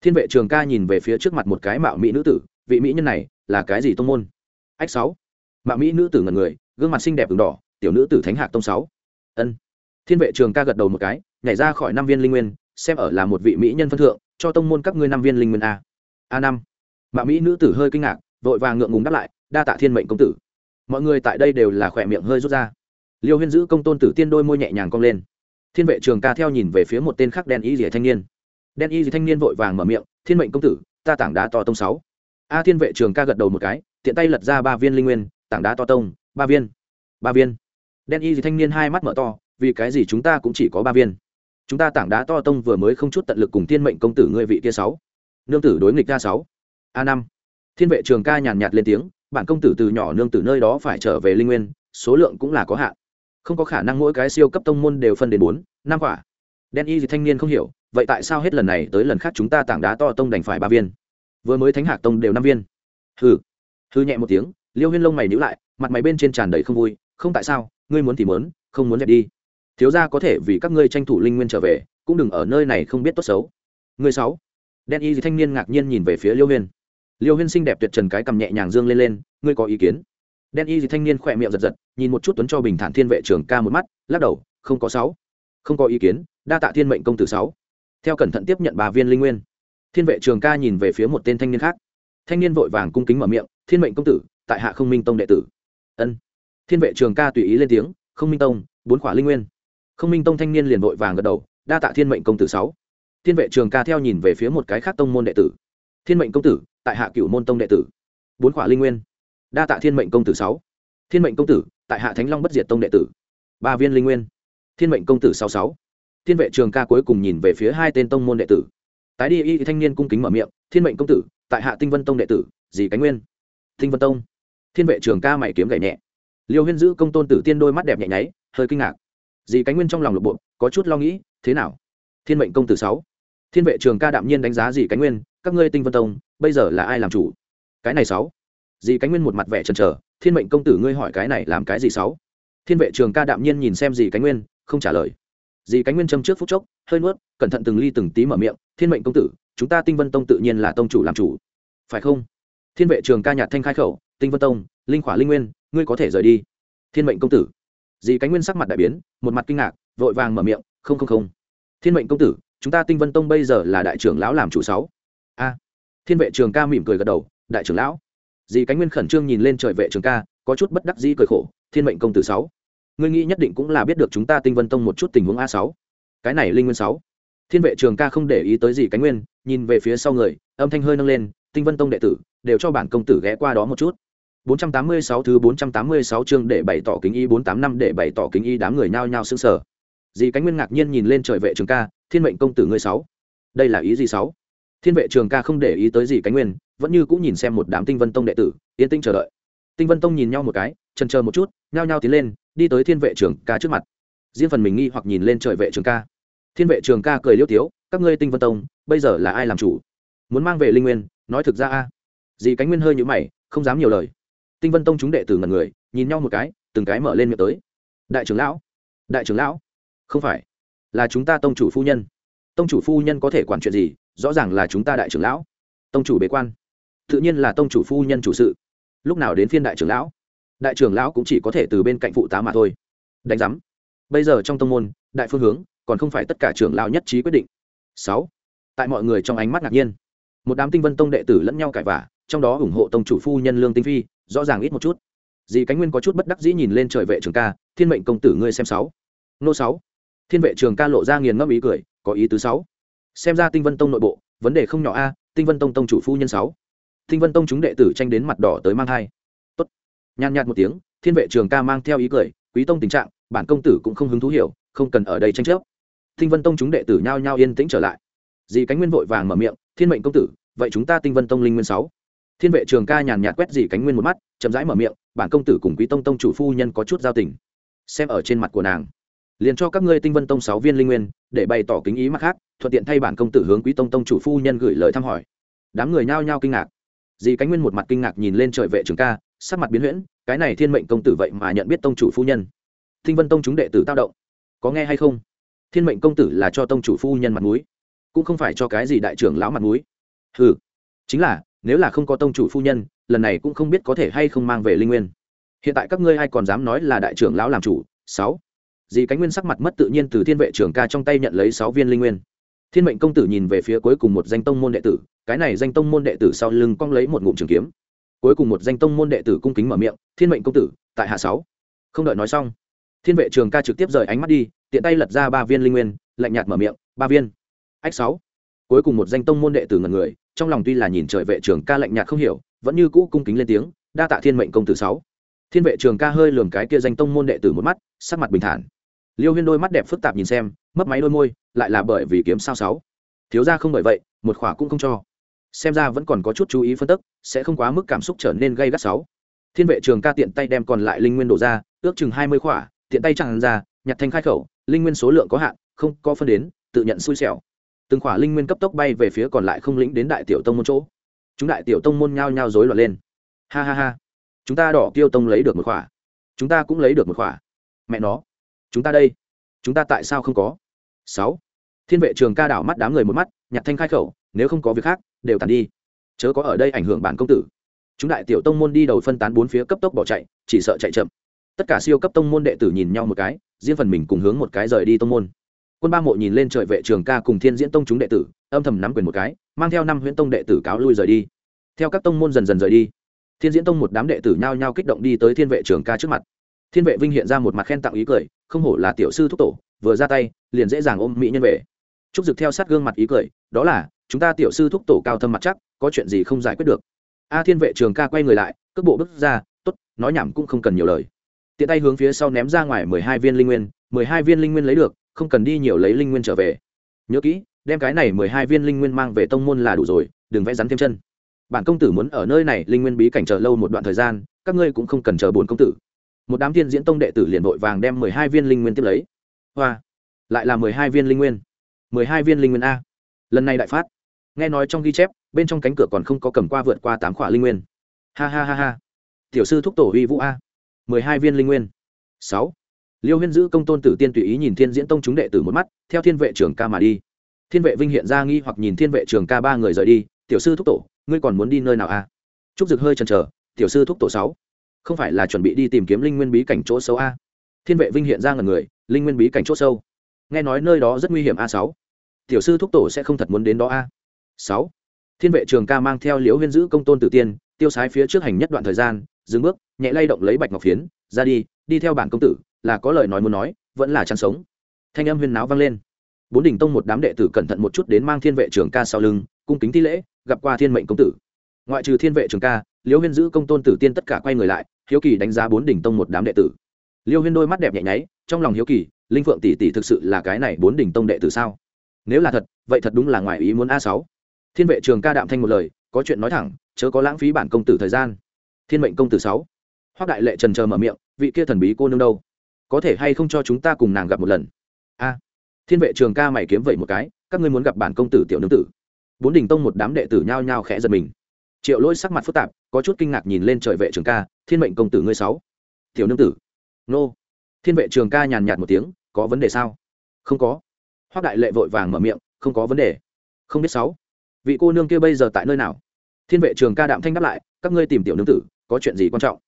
Thiên vệ trường ca nhìn về phía trước mặt một cái mạo mỹ nữ tử, vị mỹ nhân này là cái gì tông môn? Ách sáu. Mạo mỹ nữ tử ngần người, gương mặt xinh đẹp ửng đỏ, tiểu nữ tử thánh hạc tông sáu. Ân. Thiên vệ trường ca gật đầu một cái, nhảy ra khỏi năm viên linh nguyên, xem ở là một vị mỹ nhân phân thượng, cho tông môn các ngươi năm viên linh nguyên a. A năm mà mỹ nữ tử hơi kinh ngạc, vội vàng ngượng ngùng đáp lại, đa tạ thiên mệnh công tử. Mọi người tại đây đều là khỏe miệng hơi rút ra. Liêu huyên giữ công tôn tử tiên đôi môi nhẹ nhàng cong lên. Thiên vệ trường ca theo nhìn về phía một tên khác đen y rỉa thanh niên. Đen y rỉa thanh niên vội vàng mở miệng, thiên mệnh công tử, ta tảng đá to tông sáu. A thiên vệ trường ca gật đầu một cái, tiện tay lật ra ba viên linh nguyên, tảng đá to tông, ba viên ba viên. Đen y gì thanh niên hai mắt mở to, vì cái gì chúng ta cũng chỉ có ba viên? Chúng ta tảng đá to tông vừa mới không chút tận lực cùng thiên mệnh công tử ngươi vị kia sáu. Nương tử đối nghịch ra sáu a năm. Thiên vệ trường ca nhàn nhạt lên tiếng, bản công tử từ nhỏ nương từ nơi đó phải trở về linh nguyên, số lượng cũng là có hạn. Không có khả năng mỗi cái siêu cấp tông môn đều phân đến bốn, năm quả. Đen y gì thanh niên không hiểu, vậy tại sao hết lần này tới lần khác chúng ta tảng đá to tông đành phải ba viên? Vừa mới thánh hạc tông đều năm viên. Hừ. Hư nhẹ một tiếng, liêu huyên lông mày nhữ lại, mặt mày bên trên tràn đầy không vui, không tại sao, ngươi muốn thì mớn không muốn dẹp đi. Thiếu ra có thể vì các ngươi tranh thủ linh nguyên trở về, cũng đừng ở nơi này không biết tốt xấu. Người sáu. Đen y thanh niên ngạc nhiên nhìn về phía liêu huyên liêu huyên sinh đẹp tuyệt trần cái cầm nhẹ nhàng dương lên lên, ngươi có ý kiến? Đen y thanh niên khỏe miệng giật giật, nhìn một chút tuấn cho bình thản thiên vệ trường ca một mắt, lắc đầu, không có sáu. Không có ý kiến, đa tạ thiên mệnh công tử sáu. Theo cẩn thận tiếp nhận bà viên linh nguyên, thiên vệ trường ca nhìn về phía một tên thanh niên khác. Thanh niên vội vàng cung kính mở miệng, thiên mệnh công tử, tại hạ không minh tông đệ tử. Ân. Thiên vệ trường ca tùy ý lên tiếng, không minh tông, bốn khỏa linh nguyên. Không minh tông thanh niên liền vội vàng gật đầu, đa tạ thiên mệnh công tử sáu. Thiên vệ trường ca theo nhìn về phía một cái khác tông môn đệ tử thiên mệnh công tử, tại hạ cửu môn tông đệ tử. Bốn khỏa linh nguyên. Đa tạ thiên mệnh công tử sáu. Thiên mệnh công tử, tại hạ thánh long bất diệt tông đệ tử. Ba viên linh nguyên. Thiên mệnh công tử sáu sáu. Thiên vệ trường ca cuối cùng nhìn về phía hai tên tông môn đệ tử. Tái đi y thanh niên cung kính mở miệng, thiên mệnh công tử, tại hạ tinh vân tông đệ tử dì cánh nguyên? Tinh vân tông. Thiên vệ trường ca mày kiếm gảy nhẹ. Liêu huyên giữ công tôn tử tiên đôi mắt đẹp nhẹ nháy, hơi kinh ngạc. Dì cánh nguyên trong lòng lục bộ có chút lo nghĩ, thế nào? Thiên mệnh công tử sáu. Thiên vệ trường ca đạm nhiên đánh giá dì cánh nguyên các ngươi tinh vân tông, bây giờ là ai làm chủ? Cái này sáu. Dì cánh nguyên một mặt vẻ chần chờ, thiên mệnh công tử ngươi hỏi cái này làm cái gì sáu? Thiên vệ trường ca đạm nhiên nhìn xem dì cánh nguyên, không trả lời. Dì cánh nguyên châm trước phút chốc, hơi nuốt, cẩn thận từng ly từng tí mở miệng, thiên mệnh công tử, chúng ta tinh vân tông tự nhiên là tông chủ làm chủ. Phải không? Thiên vệ trường ca nhạt thanh khai khẩu, tinh vân tông, linh khỏa linh nguyên, ngươi có thể rời đi. Thiên mệnh công tử. Dì cánh nguyên sắc mặt đại biến, một mặt kinh ngạc, vội vàng mở miệng, không không không. Thiên mệnh công tử, chúng ta tinh vân tông bây giờ là đại trưởng lão làm chủ sáu thiên vệ trường ca mỉm cười gật đầu đại trưởng lão dì cánh nguyên khẩn trương nhìn lên trời vệ trường ca có chút bất đắc dĩ cười khổ thiên mệnh công tử sáu ngươi nghĩ nhất định cũng là biết được chúng ta tinh vân tông một chút tình huống a sáu cái này linh nguyên sáu thiên vệ trường ca không để ý tới gì cánh nguyên nhìn về phía sau người âm thanh hơi nâng lên tinh vân tông đệ tử đều cho bản công tử ghé qua đó một chút 486 thứ 486 chương để bày tỏ kính y 485 để bày tỏ kính y đám người nhao nhao sững sờ. Dì cánh nguyên ngạc nhiên nhìn lên trời vệ trường ca, thiên mệnh công tử ngươi sáu. Đây là ý gì sáu? Thiên vệ trường ca không để ý tới gì cánh nguyên, vẫn như cũng nhìn xem một đám tinh vân tông đệ tử, yên tĩnh chờ đợi. Tinh vân tông nhìn nhau một cái, trần chờ một chút, nhao nhao tiến lên, đi tới thiên vệ trường ca trước mặt. Riêng phần mình nghi hoặc nhìn lên trời vệ trường ca. Thiên vệ trường ca cười liêu tiếu, các ngươi tinh vân tông, bây giờ là ai làm chủ? Muốn mang về linh nguyên, nói thực ra a. Dì cánh nguyên hơi nhũ mày, không dám nhiều lời tinh vân tông chúng đệ tử ngần người nhìn nhau một cái từng cái mở lên miệng tới đại trưởng lão đại trưởng lão không phải là chúng ta tông chủ phu nhân tông chủ phu nhân có thể quản chuyện gì rõ ràng là chúng ta đại trưởng lão. Tông chủ bế quan. Tự nhiên là tông chủ phu nhân chủ sự. Lúc nào đến phiên đại trưởng lão? Đại trưởng lão cũng chỉ có thể từ bên cạnh phụ tá mà thôi. Đánh giám. Bây giờ trong tông môn, đại phương hướng, còn không phải tất cả trưởng lão nhất trí quyết định. Sáu. Tại mọi người trong ánh mắt ngạc nhiên. Một đám tinh vân tông đệ tử lẫn nhau cãi vả trong đó ủng hộ tông chủ phu nhân lương tinh phi, rõ ràng ít một chút. Dì cánh nguyên có chút bất đắc dĩ nhìn lên trời vệ trường ca, thiên mệnh công tử ngươi xem sáu. Nô sáu. Thiên vệ trường ca lộ ra nghiền ngẫm ý cười, có ý tứ sáu xem ra tinh vân tông nội bộ, vấn đề không nhỏ a, tinh vân tông tông chủ phu nhân sáu. Tinh vân tông chúng đệ tử tranh đến mặt đỏ tới mang hai tốt. Nhàn nhạt một tiếng, thiên vệ trường ca mang theo ý cười, quý tông tình trạng, bản công tử cũng không hứng thú hiểu, không cần ở đây tranh chấp. Tinh vân tông chúng đệ tử nhao nhao yên tĩnh trở lại. Dì cánh nguyên vội vàng mở miệng, thiên mệnh công tử, vậy chúng ta tinh vân tông linh nguyên sáu? Thiên vệ trường ca nhàn nhạt quét dì cánh nguyên một mắt, chậm rãi mở miệng, bản công tử cùng quý tông tông chủ phu nhân có chút giao tình. Xem ở trên mặt của nàng liền cho các ngươi tinh vân tông sáu viên linh nguyên, để bày tỏ kính ý mặt khác, thuận tiện thay bản công tử hướng quý tông tông chủ phu nhân gửi lời thăm hỏi. Đám người nhao nhao kinh ngạc. Dì cánh nguyên một mặt kinh ngạc nhìn lên trời vệ trường ca, sắc mặt biến huyễn, cái này thiên mệnh công tử vậy mà nhận biết tông chủ phu nhân. Tinh vân tông chúng đệ tử tao động. Có nghe hay không? Thiên mệnh công tử là cho tông chủ phu nhân mặt mũi, cũng không phải cho cái gì đại trưởng lão mặt mũi. Ừ chính là, nếu là không có tông chủ phu nhân, lần này cũng không biết có thể hay không mang về linh nguyên. Hiện tại các ngươi ai còn dám nói là đại trưởng lão làm chủ? Sáu dì cánh nguyên sắc mặt mất tự nhiên từ thiên vệ trưởng ca trong tay nhận lấy sáu viên linh nguyên. Thiên mệnh công tử nhìn về phía cuối cùng một danh tông môn đệ tử, cái này danh tông môn đệ tử sau lưng cong lấy một ngụm trường kiếm. Cuối cùng một danh tông môn đệ tử cung kính mở miệng, thiên mệnh công tử, tại hạ sáu. Không đợi nói xong, thiên vệ trường ca trực tiếp rời ánh mắt đi, tiện tay lật ra ba viên linh nguyên, lạnh nhạt mở miệng, ba viên. Ách sáu. Cuối cùng một danh tông môn đệ tử ngần người, trong lòng tuy là nhìn trời vệ trường ca lạnh nhạt không hiểu, vẫn như cũ cung kính lên tiếng, đa tạ thiên mệnh công tử sáu. Thiên vệ trường ca hơi lường cái kia danh tông môn đệ tử một mắt, sắc mặt bình thản liêu huyên đôi mắt đẹp phức tạp nhìn xem mất máy đôi môi, lại là bởi vì kiếm sao sáu. Thiếu ra không bởi vậy, một khỏa cũng không cho. Xem ra vẫn còn có chút chú ý phân tức, sẽ không quá mức cảm xúc trở nên gây gắt sáu. Thiên vệ trường ca tiện tay đem còn lại linh nguyên đổ ra, ước chừng hai mươi khỏa, tiện tay chẳng ra, nhặt thanh khai khẩu, linh nguyên số lượng có hạn, không có phân đến, tự nhận xui xẻo. Từng khỏa linh nguyên cấp tốc bay về phía còn lại không lĩnh đến đại tiểu tông môn chỗ. Chúng đại tiểu tông môn nhao nhao rối loạn lên. Ha ha ha. Chúng ta đỏ tiêu tông lấy được một khỏa. Chúng ta cũng lấy được một khỏa. Mẹ nó chúng ta đây. Chúng ta tại sao không có? Sáu. Thiên vệ trường ca đảo mắt đám người một mắt, nhạc thanh khai khẩu, nếu không có việc khác, đều tàn đi. Chớ có ở đây ảnh hưởng bản công tử. Chúng đại tiểu tông môn đi đầu phân tán bốn phía cấp tốc bỏ chạy, chỉ sợ chạy chậm. Tất cả siêu cấp tông môn đệ tử nhìn nhau một cái, riêng phần mình cùng hướng một cái rời đi tông môn. Quân ba mộ nhìn lên trời vệ trường ca cùng thiên diễn tông chúng đệ tử, âm thầm nắm quyền một cái, mang theo năm huyễn tông đệ tử cáo lui rời đi. Theo các tông môn dần dần rời đi, thiên diễn tông một đám đệ tử nhao nhao kích động đi tới thiên vệ trường ca trước mặt. Thiên vệ vinh hiện ra một mặt khen tặng ý cười không hổ là tiểu sư thúc tổ, vừa ra tay, liền dễ dàng ôm mỹ nhân về. Trúc dực theo sát gương mặt ý cười, đó là, chúng ta tiểu sư thúc tổ cao thâm mặt chắc, có chuyện gì không giải quyết được. A thiên vệ trường ca quay người lại, cước bộ bước ra t ố t nói nhảm cũng không cần nhiều lời. Tiện tay hướng phía sau ném ra ngoài mười hai viên linh nguyên, mười hai viên linh nguyên lấy được, không cần đi nhiều lấy linh nguyên trở về. Nhớ kỹ, đem cái này mười hai viên linh nguyên mang về tông môn là đủ rồi, đừng vẽ rắn thêm chân. Bản công tử muốn ở nơi này linh nguyên bí cảnh chờ lâu một đoạn thời gian, các ngươi cũng không cần chờ bốn công tử một đám thiên diễn tông đệ tử liền vội vàng đem mười hai viên linh nguyên tiếp lấy. Hoa, lại là mười hai viên linh nguyên. Mười hai viên linh nguyên a. Lần này đại phát. Nghe nói trong ghi chép, bên trong cánh cửa còn không có cầm qua vượt qua tám khỏa linh nguyên. Ha ha ha ha. Tiểu sư thúc tổ huy vũ a. Mười hai viên linh nguyên. Sáu. Liêu huyên giữ công tôn tử tiên tùy ý nhìn thiên diễn tông chúng đệ tử một mắt, theo thiên vệ trường ca mà đi. Thiên vệ vinh hiện ra nghi hoặc nhìn thiên vệ trường ca ba người rời đi. Tiểu sư thúc tổ, ngươi còn muốn đi nơi nào a? Trúc dực hơi chần chờ, tiểu sư thúc tổ sáu không phải là chuẩn bị đi tìm kiếm linh nguyên bí cảnh chỗ sâu a? Thiên vệ vinh hiện ra ngần người, linh nguyên bí cảnh chỗ sâu. Nghe nói nơi đó rất nguy hiểm a sáu. Tiểu sư thúc tổ sẽ không thật muốn đến đó a. Sáu. Thiên vệ trường ca mang theo liễu huyên giữ công tôn tử tiên, tiêu sái phía trước hành nhất đoạn thời gian, dừng bước, nhẹ lay động lấy bạch ngọc phiến, ra đi đi theo bản công tử, là có lời nói muốn nói, vẫn là chăn sống. Thanh âm huyên náo vang lên. Bốn đỉnh tông một đám đệ tử cẩn thận một chút đến mang thiên vệ trường ca sau lưng, cung kính thi lễ, gặp qua thiên mệnh công tử. Ngoại trừ thiên vệ trường ca, liễu huyên giữ công tôn tử tiên tất cả quay người lại hiếu kỳ đánh giá bốn đỉnh tông một đám đệ tử. Liêu huyên đôi mắt đẹp nhẹ nháy, trong lòng hiếu kỳ, linh phượng tỷ tỷ thực sự là cái này bốn đỉnh tông đệ tử sao? Nếu là thật, vậy thật đúng là ngoài ý muốn a sáu. Thiên vệ trường ca đạm thanh một lời, có chuyện nói thẳng, chớ có lãng phí bản công tử thời gian. Thiên mệnh công tử sáu. Hoác đại lệ trần chờ mở miệng, vị kia thần bí cô nương đâu? Có thể hay không cho chúng ta cùng nàng gặp một lần? A. Thiên vệ trường ca mày kiếm vậy một cái, các ngươi muốn gặp bản công tử tiểu nương tử. Bốn đình tông một đám đệ tử nhao nhao khẽ giật mình. Triệu lỗi sắc mặt phức tạp, có chút kinh ngạc nhìn lên trời vệ trường ca thiên mệnh công tử ngươi sáu. Tiểu nương tử. Nô. Thiên vệ trường ca nhàn nhạt một tiếng có vấn đề sao? Không có. Hoác đại lệ vội vàng mở miệng không có vấn đề. Không biết sáu. Vị cô nương kia bây giờ tại nơi nào? Thiên vệ trường ca đạm thanh đáp lại các ngươi tìm tiểu nương tử có chuyện gì quan trọng?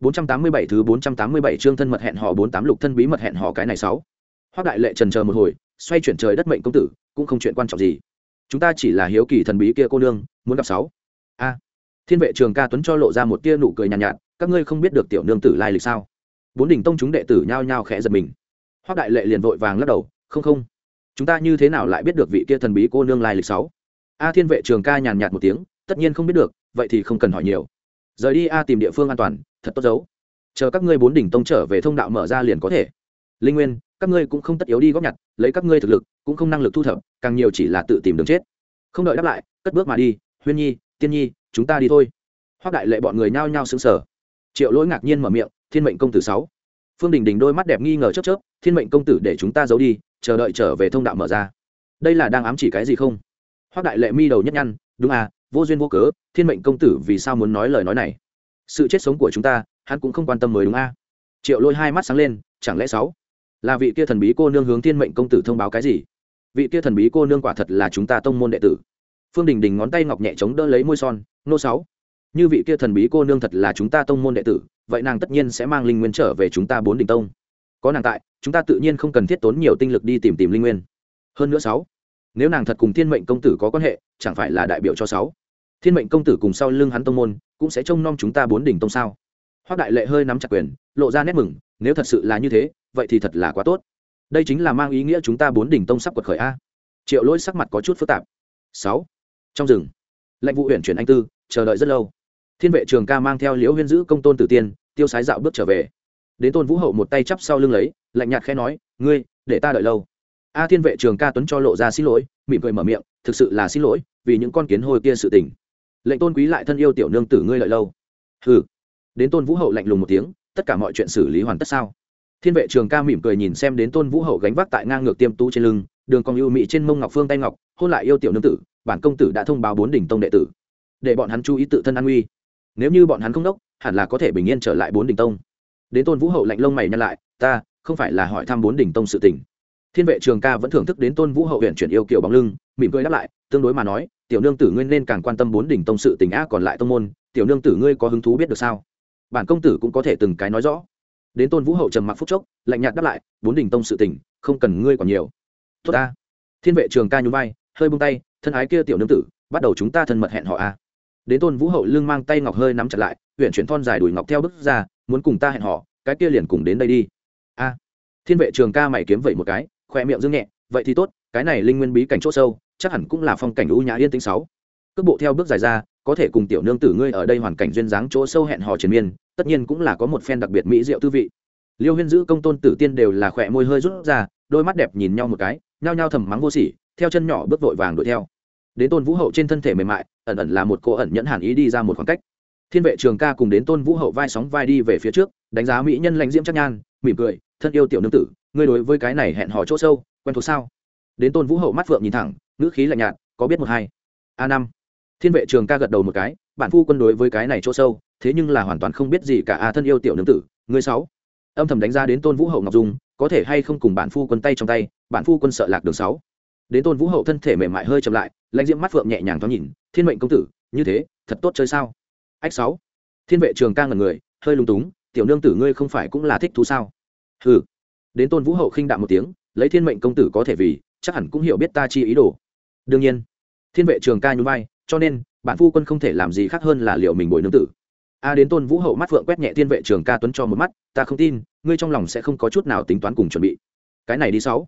487 thứ 487 chương thân mật hẹn hò 48 lục thân bí mật hẹn hò cái này sáu. Hoắc đại lệ trần chờ một hồi xoay chuyển trời đất mệnh công tử cũng không chuyện quan trọng gì. Chúng ta chỉ là hiếu kỳ thần bí kia cô nương muốn gặp sáu. A. Thiên vệ trường ca tuấn cho lộ ra một tia nụ cười nhàn nhạt, nhạt các ngươi không biết được tiểu nương tử lai lịch sao? Bốn đỉnh tông chúng đệ tử nhao nhao khẽ giật mình. Hoác đại lệ liền vội vàng lắc đầu, không không. Chúng ta như thế nào lại biết được vị kia thần bí cô nương lai lịch sáu? A thiên vệ trường ca nhàn nhạt một tiếng, tất nhiên không biết được, vậy thì không cần hỏi nhiều. Rời đi a tìm địa phương an toàn, thật tốt giấu. Chờ các ngươi bốn đỉnh tông trở về thông đạo mở ra liền có thể. Linh nguyên, các ngươi cũng không tất yếu đi góp nhặt, lấy các ngươi thực lực, cũng không năng lực thu thập, càng nhiều chỉ là tự tìm đường chết. Không đợi đáp lại, cất bước mà đi, huyên nhi, tiên nhi, chúng ta đi thôi. Hoác đại lệ bọn người nhao nhao xứng sở triệu lỗi ngạc nhiên mở miệng, thiên mệnh công tử sáu. Phương đình đình đôi mắt đẹp nghi ngờ chớp chớp, thiên mệnh công tử để chúng ta giấu đi, chờ đợi trở về thông đạo mở ra. Đây là đang ám chỉ cái gì không? Hoác đại lệ mi đầu nhất nhăn, đúng à vô duyên vô cớ, thiên mệnh công tử vì sao muốn nói lời nói này? Sự chết sống của chúng ta, hắn cũng không quan tâm mới đúng a à? triệu lôi hai mắt sáng lên, chẳng lẽ sáu là vị kia thần bí cô nương hướng thiên mệnh công tử thông báo cái gì? Vị kia thần bí cô nương quả thật là chúng ta tông môn đệ tử. Phương đình đình ngón tay ngọc nhẹ chống đỡ lấy môi son, nô sáu như vị kia thần bí cô nương thật là chúng ta tông môn đệ tử, vậy nàng tất nhiên sẽ mang linh nguyên trở về chúng ta bốn đình tông. Có nàng tại, chúng ta tự nhiên không cần thiết tốn nhiều tinh lực đi tìm tìm linh nguyên. Hơn nữa sáu, nếu nàng thật cùng thiên mệnh công tử có quan hệ, chẳng phải là đại biểu cho sáu? Thiên mệnh công tử cùng sau lưng hắn tông môn, cũng sẽ trông nom chúng ta bốn đỉnh tông sao? Hoác đại lệ hơi nắm chặt quyền, lộ ra nét mừng, nếu thật sự là như thế, vậy thì thật là quá tốt. Đây chính là mang ý nghĩa chúng ta bốn đỉnh tông sắp quật khởi a. Triệu lỗi sắc mặt có chút phức tạp. Sáu, trong rừng, lệnh vụ huyện chuyển anh tư, chờ đợi rất lâu thiên vệ trường ca mang theo liễu huyên giữ công tôn tử tiên, tiêu sái dạo bước trở về. Đến tôn vũ hậu một tay chắp sau lưng lấy, lạnh nhạt khẽ nói, ngươi, để ta đợi lâu. A thiên vệ trường ca tuấn cho lộ ra xin lỗi, mỉm cười mở miệng, thực sự là xin lỗi, vì những con kiến hôi kia sự tình. Lệnh tôn quý lại thân yêu tiểu nương tử ngươi lợi lâu. Hừ. Đến tôn vũ hậu lạnh lùng một tiếng, tất cả mọi chuyện xử lý hoàn tất sao? Thiên vệ trường ca mỉm cười nhìn xem đến tôn vũ hậu gánh vác tại ngang ngược tiêm tú trên lưng, đường cong ưu mỹ trên mông ngọc phương tay ngọc, hôn lại yêu tiểu nương tử, bản công tử đã thông báo bốn đỉnh tông đệ tử, để bọn hắn chú ý tự thân an nguy nếu như bọn hắn không đốc, hẳn là có thể bình yên trở lại bốn đỉnh tông. Đến tôn vũ hậu lạnh lông mày nhăn lại, ta, không phải là hỏi thăm bốn đỉnh tông sự tình. Thiên vệ trường ca vẫn thưởng thức đến tôn vũ hậu huyện chuyển yêu kiểu bóng lưng, mỉm cười đáp lại, tương đối mà nói, tiểu nương tử ngươi nên càng quan tâm bốn đỉnh tông sự tình á còn lại tông môn, tiểu nương tử ngươi có hứng thú biết được sao? Bản công tử cũng có thể từng cái nói rõ. Đến tôn vũ hậu trầm mặc phúc chốc, lạnh nhạt đáp lại, bốn đỉnh tông sự tình, không cần ngươi còn nhiều. Tốt ta. Thiên vệ trường ca nhún vai, hơi bung tay, thân ái kia tiểu nương tử, bắt đầu chúng ta thân mật hẹn họ a đến tôn vũ hậu lưng mang tay ngọc hơi nắm chặt lại, huyện chuyển thon dài đùi ngọc theo bước ra, muốn cùng ta hẹn họ cái kia liền cùng đến đây đi. A. Thiên vệ trường ca mày kiếm vậy một cái khoe miệng dương nhẹ, vậy thì tốt, cái này linh nguyên bí cảnh chỗ sâu, chắc hẳn cũng là phong cảnh ưu nhã yên tĩnh sáu. Cước bộ theo bước dài ra, có thể cùng tiểu nương tử ngươi ở đây hoàn cảnh duyên dáng chỗ sâu hẹn hò triền miên, tất nhiên cũng là có một phen đặc biệt mỹ diệu tư vị. Liêu huyên giữ công tôn tử tiên đều là khỏe môi hơi rút ra, đôi mắt đẹp nhìn nhau một cái, nhao nhao thầm mắng vô sỉ, theo chân nhỏ bước vội vàng đuổi theo đến tôn vũ hậu trên thân thể mềm mại, ẩn ẩn là một cô ẩn nhẫn hàn ý đi ra một khoảng cách. Thiên vệ trường ca cùng đến tôn vũ hậu vai sóng vai đi về phía trước, đánh giá mỹ nhân lãnh diễm chắc nhan, mỉm cười, thân yêu tiểu nương tử, ngươi đối với cái này hẹn hò chỗ sâu, quen thuộc sao? Đến tôn vũ hậu mắt phượng nhìn thẳng, ngữ khí lạnh nhạt, có biết một hai? A năm. Thiên vệ trường ca gật đầu một cái bản phu quân đối với cái này chỗ sâu, thế nhưng là hoàn toàn không biết gì cả a thân yêu tiểu nương tử, ngươi sáu. Âm thầm đánh giá đến tôn vũ hậu ngọc dung, có thể hay không cùng bản phu quân tay trong tay bản phu quân sợ lạc đường sáu đến tôn vũ hậu thân thể mềm mại hơi chậm lại, lãnh diễm mắt phượng nhẹ nhàng thoáng nhìn, thiên mệnh công tử, như thế, thật tốt chơi sao? Ách sáu, thiên vệ trường ca ngần người, hơi lung túng, tiểu nương tử ngươi không phải cũng là thích thú sao? Hừ, đến tôn vũ hậu khinh đạm một tiếng, lấy thiên mệnh công tử có thể vì, chắc hẳn cũng hiểu biết ta chi ý đồ. Đương nhiên, thiên vệ trường ca nhún vai, cho nên, bản phu quân không thể làm gì khác hơn là liệu mình bồi nương tử. A đến tôn vũ hậu mắt phượng quét nhẹ thiên vệ trường ca tuấn cho một mắt, ta không tin, ngươi trong lòng sẽ không có chút nào tính toán cùng chuẩn bị. Cái này đi sáu.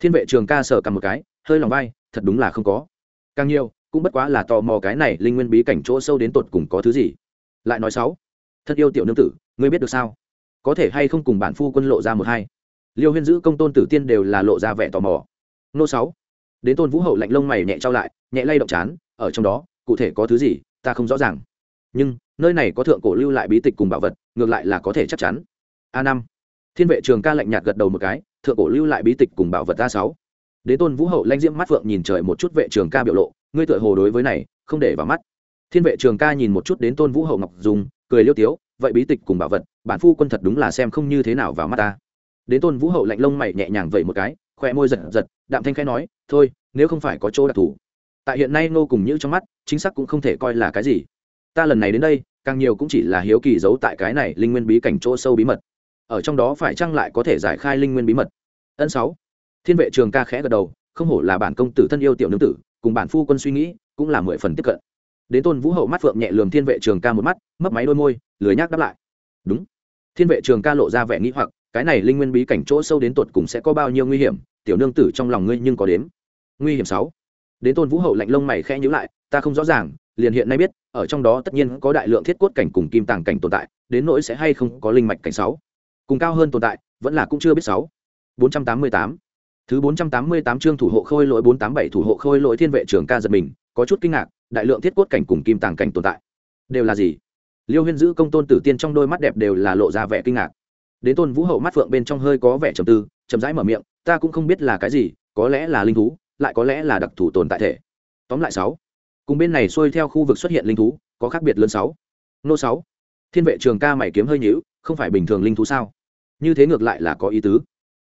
Thiên vệ trường ca sờ cầm một cái hơi lòng vai, thật đúng là không có. Càng nhiều, cũng bất quá là tò mò cái này linh nguyên bí cảnh chỗ sâu đến tột cùng có thứ gì. Lại nói sáu, thật yêu tiểu nương tử, ngươi biết được sao? Có thể hay không cùng bản phu quân lộ ra một hai? Liêu huyên giữ công tôn tử tiên đều là lộ ra vẻ tò mò. Nô sáu, đến tôn vũ hậu lạnh lông mày nhẹ trao lại, nhẹ lay động chán, ở trong đó, cụ thể có thứ gì, ta không rõ ràng. Nhưng, nơi này có thượng cổ lưu lại bí tịch cùng bảo vật, ngược lại là có thể chắc chắn. A năm, thiên vệ trường ca lạnh nhạt gật đầu một cái, thượng cổ lưu lại bí tịch cùng bảo vật a sáu. Đế tôn vũ hậu lanh diễm mắt phượng nhìn trời một chút vệ trường ca biểu lộ, ngươi tựa hồ đối với này, không để vào mắt. Thiên vệ trường ca nhìn một chút đến tôn vũ hậu ngọc dùng cười liêu tiếu, vậy bí tịch cùng bảo vật, bản phu quân thật đúng là xem không như thế nào vào mắt ta. Đến tôn vũ hậu lạnh lông mày nhẹ nhàng vậy một cái khoe môi giật giật, đạm thanh khai nói, thôi, nếu không phải có chỗ đặc thù. Tại hiện nay Ngô cùng như trong mắt, chính xác cũng không thể coi là cái gì. Ta lần này đến đây, càng nhiều cũng chỉ là hiếu kỳ giấu tại cái này linh nguyên bí cảnh chỗ sâu bí mật. Ở trong đó phải chăng lại có thể giải khai linh nguyên bí mật? Ân sáu thiên vệ trường ca khẽ gật đầu, không hổ là bản công tử thân yêu tiểu nương tử, cùng bản phu quân suy nghĩ cũng là mười phần tiếp cận. Đến tôn vũ hậu mắt phượng nhẹ lườm thiên vệ trường ca một mắt, mấp máy đôi môi, lười nhác đáp lại. Đúng. Thiên vệ trường ca lộ ra vẻ nghĩ hoặc, cái này linh nguyên bí cảnh chỗ sâu đến tột cùng sẽ có bao nhiêu nguy hiểm, tiểu nương tử trong lòng ngươi nhưng có đếm. Nguy hiểm sáu. Đến tôn vũ hậu lạnh lông mày khẽ nhíu lại, ta không rõ ràng, liền hiện nay biết, ở trong đó tất nhiên có đại lượng thiết cốt cảnh cùng kim tàng cảnh tồn tại, đến nỗi sẽ hay không có linh mạch cảnh sáu. Cùng cao hơn tồn tại, vẫn là cũng chưa biết sáu. Bốn trăm tám mươi tám thứ bốn trăm tám mươi tám chương thủ hộ khôi lỗi bốn tám bảy thủ hộ khôi lỗi thiên vệ trường ca giật mình có chút kinh ngạc đại lượng thiết cốt cảnh cùng kim tàng cảnh tồn tại. Đều là gì? Liêu huyên giữ công tôn tử tiên trong đôi mắt đẹp đều là lộ ra vẻ kinh ngạc. Đến tôn vũ hậu mắt phượng bên trong hơi có vẻ trầm tư chậm rãi mở miệng ta cũng không biết là cái gì có lẽ là linh thú lại có lẽ là đặc thù tồn tại thể. Tóm lại sáu. Cùng bên này xuôi theo khu vực xuất hiện linh thú có khác biệt lớn sáu. Nô sáu. Thiên vệ trường ca mày kiếm hơi nhíu, không phải bình thường linh thú sao? Như thế ngược lại là có ý tứ.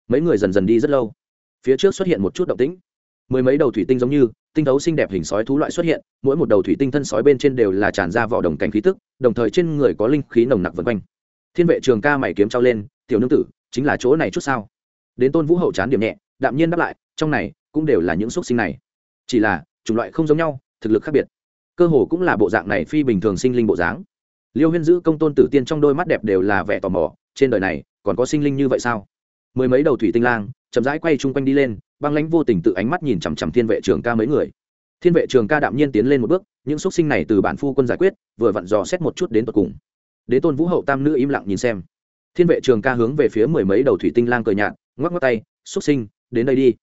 Mấy người dần dần đi rất lâu phía trước xuất hiện một chút động tĩnh. Mười mấy đầu thủy tinh giống như, tinh thấu xinh đẹp hình sói thú loại xuất hiện, mỗi một đầu thủy tinh thân sói bên trên đều là tràn ra vỏ đồng cảnh khí tức, đồng thời trên người có linh khí nồng nặc vân quanh. Thiên vệ trường ca mày kiếm trao lên, tiểu nương tử, chính là chỗ này chút sao? Đến tôn vũ hậu chán điểm nhẹ, đạm nhiên đáp lại, trong này cũng đều là những xúc sinh này. Chỉ là, chủng loại không giống nhau, thực lực khác biệt. Cơ hồ cũng là bộ dạng này phi bình thường sinh linh bộ dáng. Liêu huyên giữ công tôn tử tiên trong đôi mắt đẹp đều là vẻ tò mò, trên đời này, còn có sinh linh như vậy sao? Mười mấy đầu thủy tinh lang chậm rãi quay chung quanh đi lên, băng lãnh vô tình tự ánh mắt nhìn chằm chằm thiên vệ trường ca mấy người. Thiên vệ trường ca đạm nhiên tiến lên một bước, những xúc sinh này từ bản phu quân giải quyết, vừa vặn dò xét một chút đến tận cùng. Đế tôn vũ hậu tam nữ im lặng nhìn xem. Thiên vệ trường ca hướng về phía mười mấy đầu thủy tinh lang cười nhạt, ngoắc ngoắc tay, xúc sinh, đến đây đi.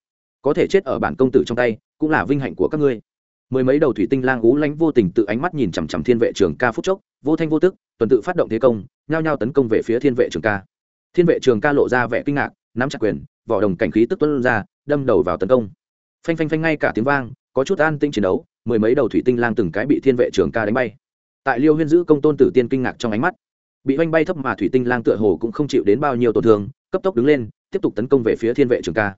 Có thể chết ở bản công tử trong tay, cũng là vinh hạnh của các ngươi. Mười mấy đầu thủy tinh lang ú lánh vô tình tự ánh mắt nhìn chằm chằm thiên vệ trường ca phúc chốc, vô thanh vô tức, tuần tự phát động thế công, nhao nhao tấn công về phía thiên vệ trường ca. Thiên vệ trường ca lộ ra vẻ kinh ngạc, nắm chặt quyền vỏ đồng cảnh khí tức tuân ra, đâm đầu vào tấn công. Phanh phanh phanh ngay cả tiếng vang, có chút an tinh chiến đấu, mười mấy đầu thủy tinh lang từng cái bị thiên vệ trường ca đánh bay. Tại liêu huyên giữ công tôn tử tiên kinh ngạc trong ánh mắt, bị oanh bay thấp mà thủy tinh lang tựa hồ cũng không chịu đến bao nhiêu tổn thương, cấp tốc đứng lên, tiếp tục tấn công về phía thiên vệ trường ca.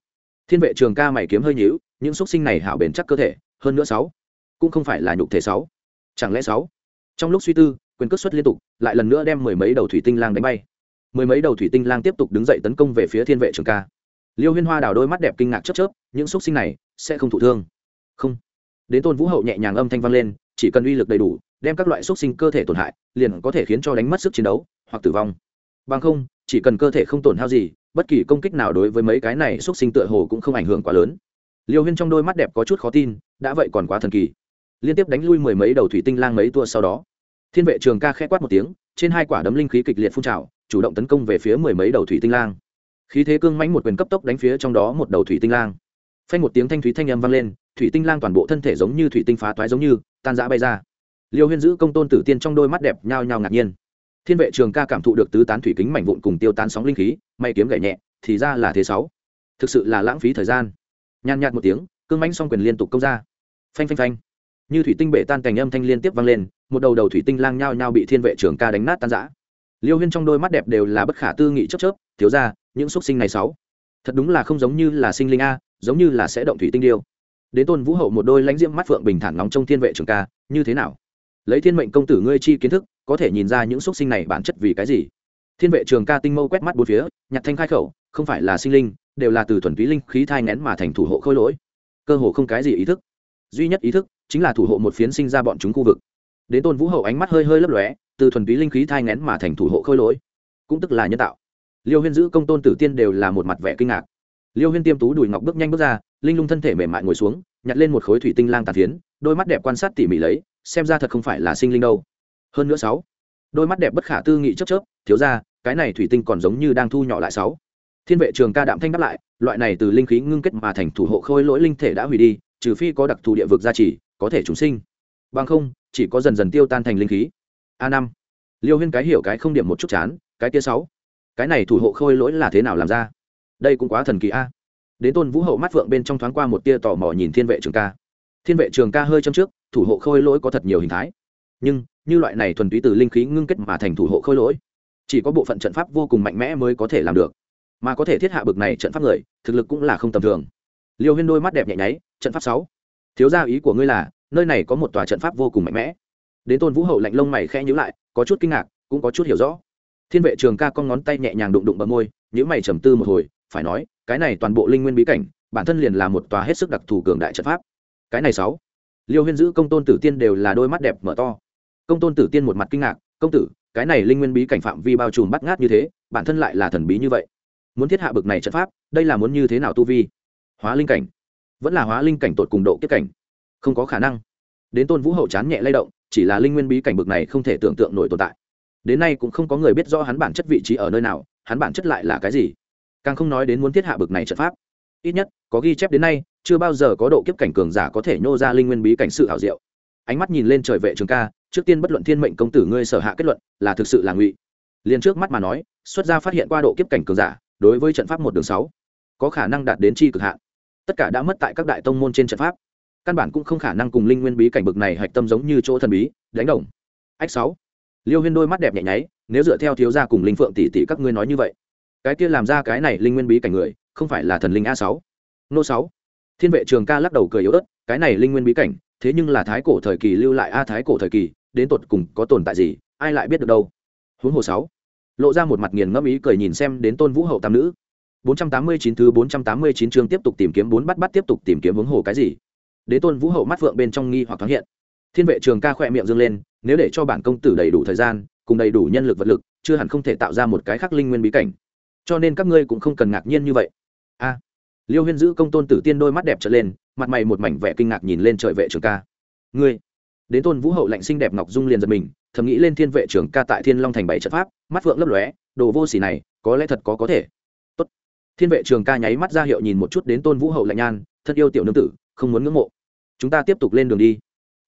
Thiên vệ trường ca mày kiếm hơi nhữu những xúc sinh này hảo bền chắc cơ thể, hơn nữa sáu, cũng không phải là nhục thể sáu. Chẳng lẽ sáu? Trong lúc suy tư, quyền cất xuất liên tục, lại lần nữa đem mười mấy đầu thủy tinh lang đánh bay. Mười mấy đầu thủy tinh lang tiếp tục đứng dậy tấn công về phía thiên vệ trường ca liêu huyên hoa đào đôi mắt đẹp kinh ngạc chớp chớp, những xúc sinh này sẽ không thụ thương. Không. Đến tôn vũ hậu nhẹ nhàng âm thanh vang lên, chỉ cần uy lực đầy đủ, đem các loại xúc sinh cơ thể tổn hại, liền có thể khiến cho đánh mất sức chiến đấu hoặc tử vong. Bằng không, chỉ cần cơ thể không tổn hao gì, bất kỳ công kích nào đối với mấy cái này xúc sinh tựa hồ cũng không ảnh hưởng quá lớn. Liêu huyên trong đôi mắt đẹp có chút khó tin, đã vậy còn quá thần kỳ. Liên tiếp đánh lui mười mấy đầu thủy tinh lang mấy tua sau đó, thiên vệ trường ca khẽ quát một tiếng, trên hai quả đấm linh khí kịch liệt phun trào, chủ động tấn công về phía mười mấy đầu thủy tinh lang khí thế cương mãnh một quyền cấp tốc đánh phía trong đó một đầu thủy tinh lang. Phanh một tiếng thanh thúy thanh âm vang lên, thủy tinh lang toàn bộ thân thể giống như thủy tinh phá toái giống như, tan rã bay ra. Liêu huyên giữ công tôn tử tiên trong đôi mắt đẹp nhao nhao ngạc nhiên. Thiên vệ trường ca cảm thụ được tứ tán thủy kính mảnh vụn cùng tiêu tán sóng linh khí, may kiếm gậy nhẹ, thì ra là thế sáu. Thực sự là lãng phí thời gian. Nhàn nhạt một tiếng, cương mãnh song quyền liên tục công ra. Phanh phanh phanh. Như thủy tinh bể tan cành âm thanh liên tiếp vang lên, một đầu đầu thủy tinh lang nhao nhao bị thiên vệ trường ca đánh nát tan rã liêu huyên trong đôi mắt đẹp đều là bất khả tư nghị chớp chớp, thiếu ra, những xúc sinh này sáu. Thật đúng là không giống như là sinh linh a, giống như là sẽ động thủy tinh điêu. Đến tôn vũ hậu một đôi lãnh diễm mắt phượng bình thản nóng trong thiên vệ trường ca, như thế nào? Lấy thiên mệnh công tử ngươi chi kiến thức, có thể nhìn ra những xúc sinh này bản chất vì cái gì? Thiên vệ trường ca tinh mâu quét mắt bốn phía, nhặt thanh khai khẩu, không phải là sinh linh, đều là từ thuần túy linh khí thai ngén mà thành thủ hộ khôi lỗi. Cơ hồ không cái gì ý thức. Duy nhất ý thức chính là thủ hộ một phiến sinh ra bọn chúng khu vực đến tôn vũ hậu ánh mắt hơi hơi lấp lóe, từ thuần túy linh khí thai ngén mà thành thủ hộ khôi lỗi, cũng tức là nhân tạo. Liêu huyên giữ công tôn tử tiên đều là một mặt vẻ kinh ngạc. Liêu huyên tiêm tú đùi ngọc bước nhanh bước ra, linh lung thân thể mềm mại ngồi xuống, nhặt lên một khối thủy tinh lang tàn phiến, đôi mắt đẹp quan sát tỉ mỉ lấy, xem ra thật không phải là sinh linh đâu. Hơn nữa sáu, đôi mắt đẹp bất khả tư nghị chớp chớp, thiếu ra, cái này thủy tinh còn giống như đang thu nhỏ lại sáu. Thiên vệ trường ca đạm thanh đáp lại, loại này từ linh khí ngưng kết mà thành thủ hộ khôi lỗi linh thể đã hủy đi, trừ phi có đặc thù địa vực gia trì, có thể chúng sinh bằng không, chỉ có dần dần tiêu tan thành linh khí. A năm. Liêu huyên cái hiểu cái không điểm một chút chán, cái tia sáu. Cái này thủ hộ khôi lỗi là thế nào làm ra? Đây cũng quá thần kỳ a. Đến tôn vũ hậu mắt phượng bên trong thoáng qua một tia tò mò nhìn thiên vệ trường ca. Thiên vệ trường ca hơi châm trước, thủ hộ khôi lỗi có thật nhiều hình thái. Nhưng, như loại này thuần túy từ linh khí ngưng kết mà thành thủ hộ khôi lỗi, chỉ có bộ phận trận pháp vô cùng mạnh mẽ mới có thể làm được. Mà có thể thiết hạ bực này trận pháp người, thực lực cũng là không tầm thường. Liêu huyên đôi mắt đẹp nhẹ nháy, trận pháp sáu. Thiếu gia ý của ngươi là nơi này có một tòa trận pháp vô cùng mạnh mẽ. Đến tôn vũ hậu lạnh lông mày khẽ nhíu lại, có chút kinh ngạc, cũng có chút hiểu rõ. Thiên vệ trường ca con ngón tay nhẹ nhàng đụng đụng bờ môi nhữ mày trầm tư một hồi, phải nói, cái này toàn bộ linh nguyên bí cảnh, bản thân liền là một tòa hết sức đặc thù cường đại trận pháp. Cái này sáu, liêu huyên giữ công tôn tử tiên đều là đôi mắt đẹp mở to. Công tôn tử tiên một mặt kinh ngạc, công tử, cái này linh nguyên bí cảnh phạm vi bao trùm bắt ngát như thế, bản thân lại là thần bí như vậy. Muốn thiết hạ bực này trận pháp, đây là muốn như thế nào tu vi? Hóa linh cảnh. Vẫn là hóa linh cảnh tột cùng độ kiếp cảnh không có khả năng. Đến tôn vũ hậu chán nhẹ lay động, chỉ là linh nguyên bí cảnh bực này không thể tưởng tượng nổi tồn tại. Đến nay cũng không có người biết rõ hắn bản chất vị trí ở nơi nào, hắn bản chất lại là cái gì. Càng không nói đến muốn thiết hạ bực này trận pháp. Ít nhất, có ghi chép đến nay, chưa bao giờ có độ kiếp cảnh cường giả có thể nhô ra linh nguyên bí cảnh sự hảo diệu. Ánh mắt nhìn lên trời vệ trường ca, trước tiên bất luận thiên mệnh công tử ngươi sở hạ kết luận, là thực sự là ngụy. Liền trước mắt mà nói, xuất ra phát hiện qua độ kiếp cảnh cường giả, đối với trận pháp một đường sáu, có khả năng đạt đến chi cực hạn. Tất cả đã mất tại các đại tông môn trên trận pháp căn bản cũng không khả năng cùng linh nguyên bí cảnh bực này hạch tâm giống như chỗ thần bí, đánh đồng. Ách sáu. Liêu huyên đôi mắt đẹp nhẹ nháy, nếu dựa theo thiếu gia cùng linh phượng tỷ tỷ các ngươi nói như vậy, cái kia làm ra cái này linh nguyên bí cảnh người, không phải là thần linh a sáu. Nô sáu. Thiên vệ trường ca lắc đầu cười yếu ớt, cái này linh nguyên bí cảnh, thế nhưng là thái cổ thời kỳ lưu lại a thái cổ thời kỳ, đến tột cùng có tồn tại gì, ai lại biết được đâu. Huống hồ sáu. Lộ ra một mặt nghiền ngẫm ý cười nhìn xem đến tôn vũ hậu tam nữ. 489 thứ 489 chương tiếp tục tìm kiếm bốn bắt bắt tiếp tục tìm kiếm hướng hồ cái gì? Đế tôn vũ hậu mắt vượng bên trong nghi hoặc thoáng hiện. Thiên vệ trường ca khỏe miệng dương lên, nếu để cho bản công tử đầy đủ thời gian, cùng đầy đủ nhân lực vật lực, chưa hẳn không thể tạo ra một cái khắc linh nguyên bí cảnh. Cho nên các ngươi cũng không cần ngạc nhiên như vậy. A. Liêu huyên giữ công tôn tử tiên đôi mắt đẹp trở lên, mặt mày một mảnh vẻ kinh ngạc nhìn lên trời vệ trường ca. Ngươi. Đến tôn vũ hậu lạnh xinh đẹp ngọc dung liền giật mình, thầm nghĩ lên thiên vệ trường ca tại thiên long thành bảy trận pháp, mắt phượng lấp lóe, đồ vô xỉ này, có lẽ thật có có thể. Tốt. thiên vệ trường ca nháy mắt ra hiệu nhìn một chút đến tôn vũ hậu lạnh nhan, thân yêu tiểu nương tử, không muốn ngưỡng mộ chúng ta tiếp tục lên đường đi.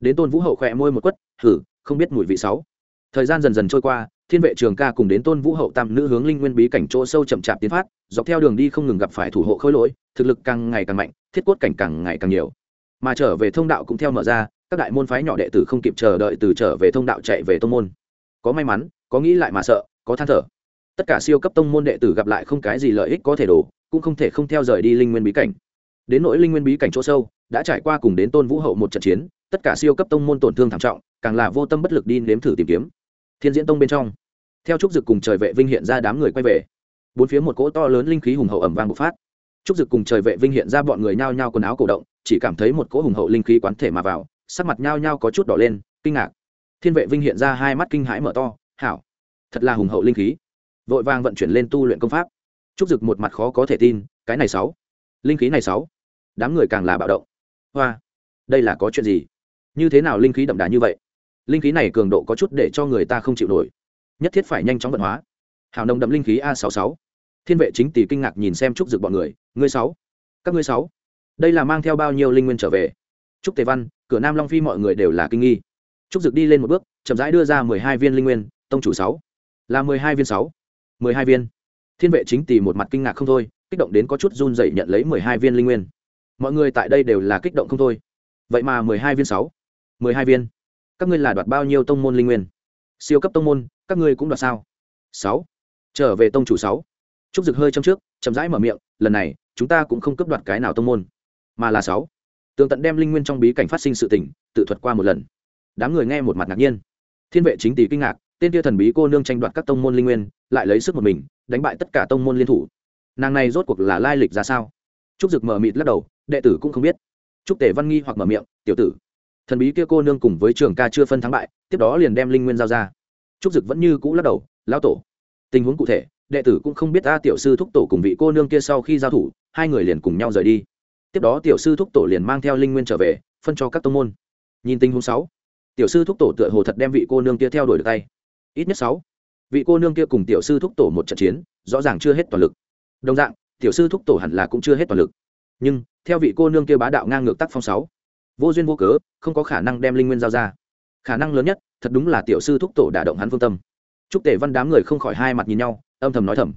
Đến tôn vũ hậu khỏe môi một quất thử không biết mùi vị sáu. Thời gian dần dần trôi qua, thiên vệ trường ca cùng đến tôn vũ hậu tam nữ hướng linh nguyên bí cảnh chỗ sâu chậm chạp tiến phát, dọc theo đường đi không ngừng gặp phải thủ hộ khôi lỗi, thực lực càng ngày càng mạnh, thiết cốt cảnh càng ngày càng nhiều. Mà trở về thông đạo cũng theo mở ra, các đại môn phái nhỏ đệ tử không kịp chờ đợi từ trở về thông đạo chạy về tông môn. Có may mắn, có nghĩ lại mà sợ, có than thở. Tất cả siêu cấp tông môn đệ tử gặp lại không cái gì lợi ích có thể đổ, cũng không thể không theo rời đi linh nguyên bí cảnh. Đến nỗi linh nguyên bí cảnh chỗ sâu đã trải qua cùng đến tôn vũ hậu một trận chiến, tất cả siêu cấp tông môn tổn thương thảm trọng, càng là vô tâm bất lực đi nếm thử tìm kiếm. Thiên diễn tông bên trong, theo trúc dực cùng trời vệ vinh hiện ra đám người quay về, bốn phía một cỗ to lớn linh khí hùng hậu ẩm vang bộc phát. Trúc dực cùng trời vệ vinh hiện ra bọn người nhao nhao quần áo cổ động, chỉ cảm thấy một cỗ hùng hậu linh khí quán thể mà vào, sắc mặt nhao nhao có chút đỏ lên, kinh ngạc. Thiên vệ vinh hiện ra hai mắt kinh hãi mở to, hảo, thật là hùng hậu linh khí. Vội vàng vận chuyển lên tu luyện công pháp. Trúc dực một mặt khó có thể tin, cái này sáu, linh khí này sáu. Đám người càng là bạo động hoa. Đây là có chuyện gì? Như thế nào linh khí đậm đà như vậy? Linh khí này cường độ có chút để cho người ta không chịu nổi. Nhất thiết phải nhanh chóng vận hóa. Hào nồng đậm linh khí a sáu sáu. Thiên vệ chính tỷ kinh ngạc nhìn xem trúc dực bọn người. Ngươi sáu. Các ngươi sáu. Đây là mang theo bao nhiêu linh nguyên trở về? Trúc tề văn, cửa nam long phi mọi người đều là kinh nghi. Trúc dực đi lên một bước, chậm rãi đưa ra mười hai viên linh nguyên, tông chủ sáu. Là mười hai viên sáu. mười hai viên. Thiên vệ chính tỷ một mặt kinh ngạc không thôi, kích động đến có chút run dậy nhận lấy mười hai viên linh nguyên mọi người tại đây đều là kích động không thôi. Vậy mà mười hai viên sáu, mười hai viên. Các ngươi là đoạt bao nhiêu tông môn linh nguyên? Siêu cấp tông môn, các ngươi cũng đoạt sao? Sáu. Trở về tông chủ sáu. Trúc dực hơi châm trước, chậm rãi mở miệng, lần này, chúng ta cũng không cấp đoạt cái nào tông môn, mà là sáu. Tường tận đem linh nguyên trong bí cảnh phát sinh sự tỉnh tự thuật qua một lần. Đám người nghe một mặt ngạc nhiên. Thiên vệ chính tỷ kinh ngạc, tên kia thần bí cô nương tranh đoạt các tông môn linh nguyên, lại lấy sức một mình, đánh bại tất cả tông môn liên thủ. Nàng này rốt cuộc là lai lịch ra sao? Trúc dực mở mịt lắc đầu đệ tử cũng không biết. Trúc Tề văn nghi hoặc mở miệng, tiểu tử, thần bí kia cô nương cùng với trường ca chưa phân thắng bại, tiếp đó liền đem linh nguyên giao ra. Trúc dực vẫn như cũ lắc đầu lao tổ, tình huống cụ thể, đệ tử cũng không biết ta tiểu sư thúc tổ cùng vị cô nương kia sau khi giao thủ, hai người liền cùng nhau rời đi. Tiếp đó tiểu sư thúc tổ liền mang theo linh nguyên trở về, phân cho các tông môn. Nhìn tình huống sáu, tiểu sư thúc tổ tựa hồ thật đem vị cô nương kia theo đuổi được tay. Ít nhất sáu, vị cô nương kia cùng tiểu sư thúc tổ một trận chiến, rõ ràng chưa hết toàn lực. Đồng dạng, tiểu sư thúc tổ hẳn là cũng chưa hết toàn lực. Nhưng theo vị cô nương kia bá đạo ngang ngược tắc phong sáu, vô duyên vô cớ, không có khả năng đem linh nguyên giao ra. Khả năng lớn nhất, thật đúng là tiểu sư thúc tổ đả động hắn phương tâm. Trúc tề văn đám người không khỏi hai mặt nhìn nhau, âm thầm nói thầm.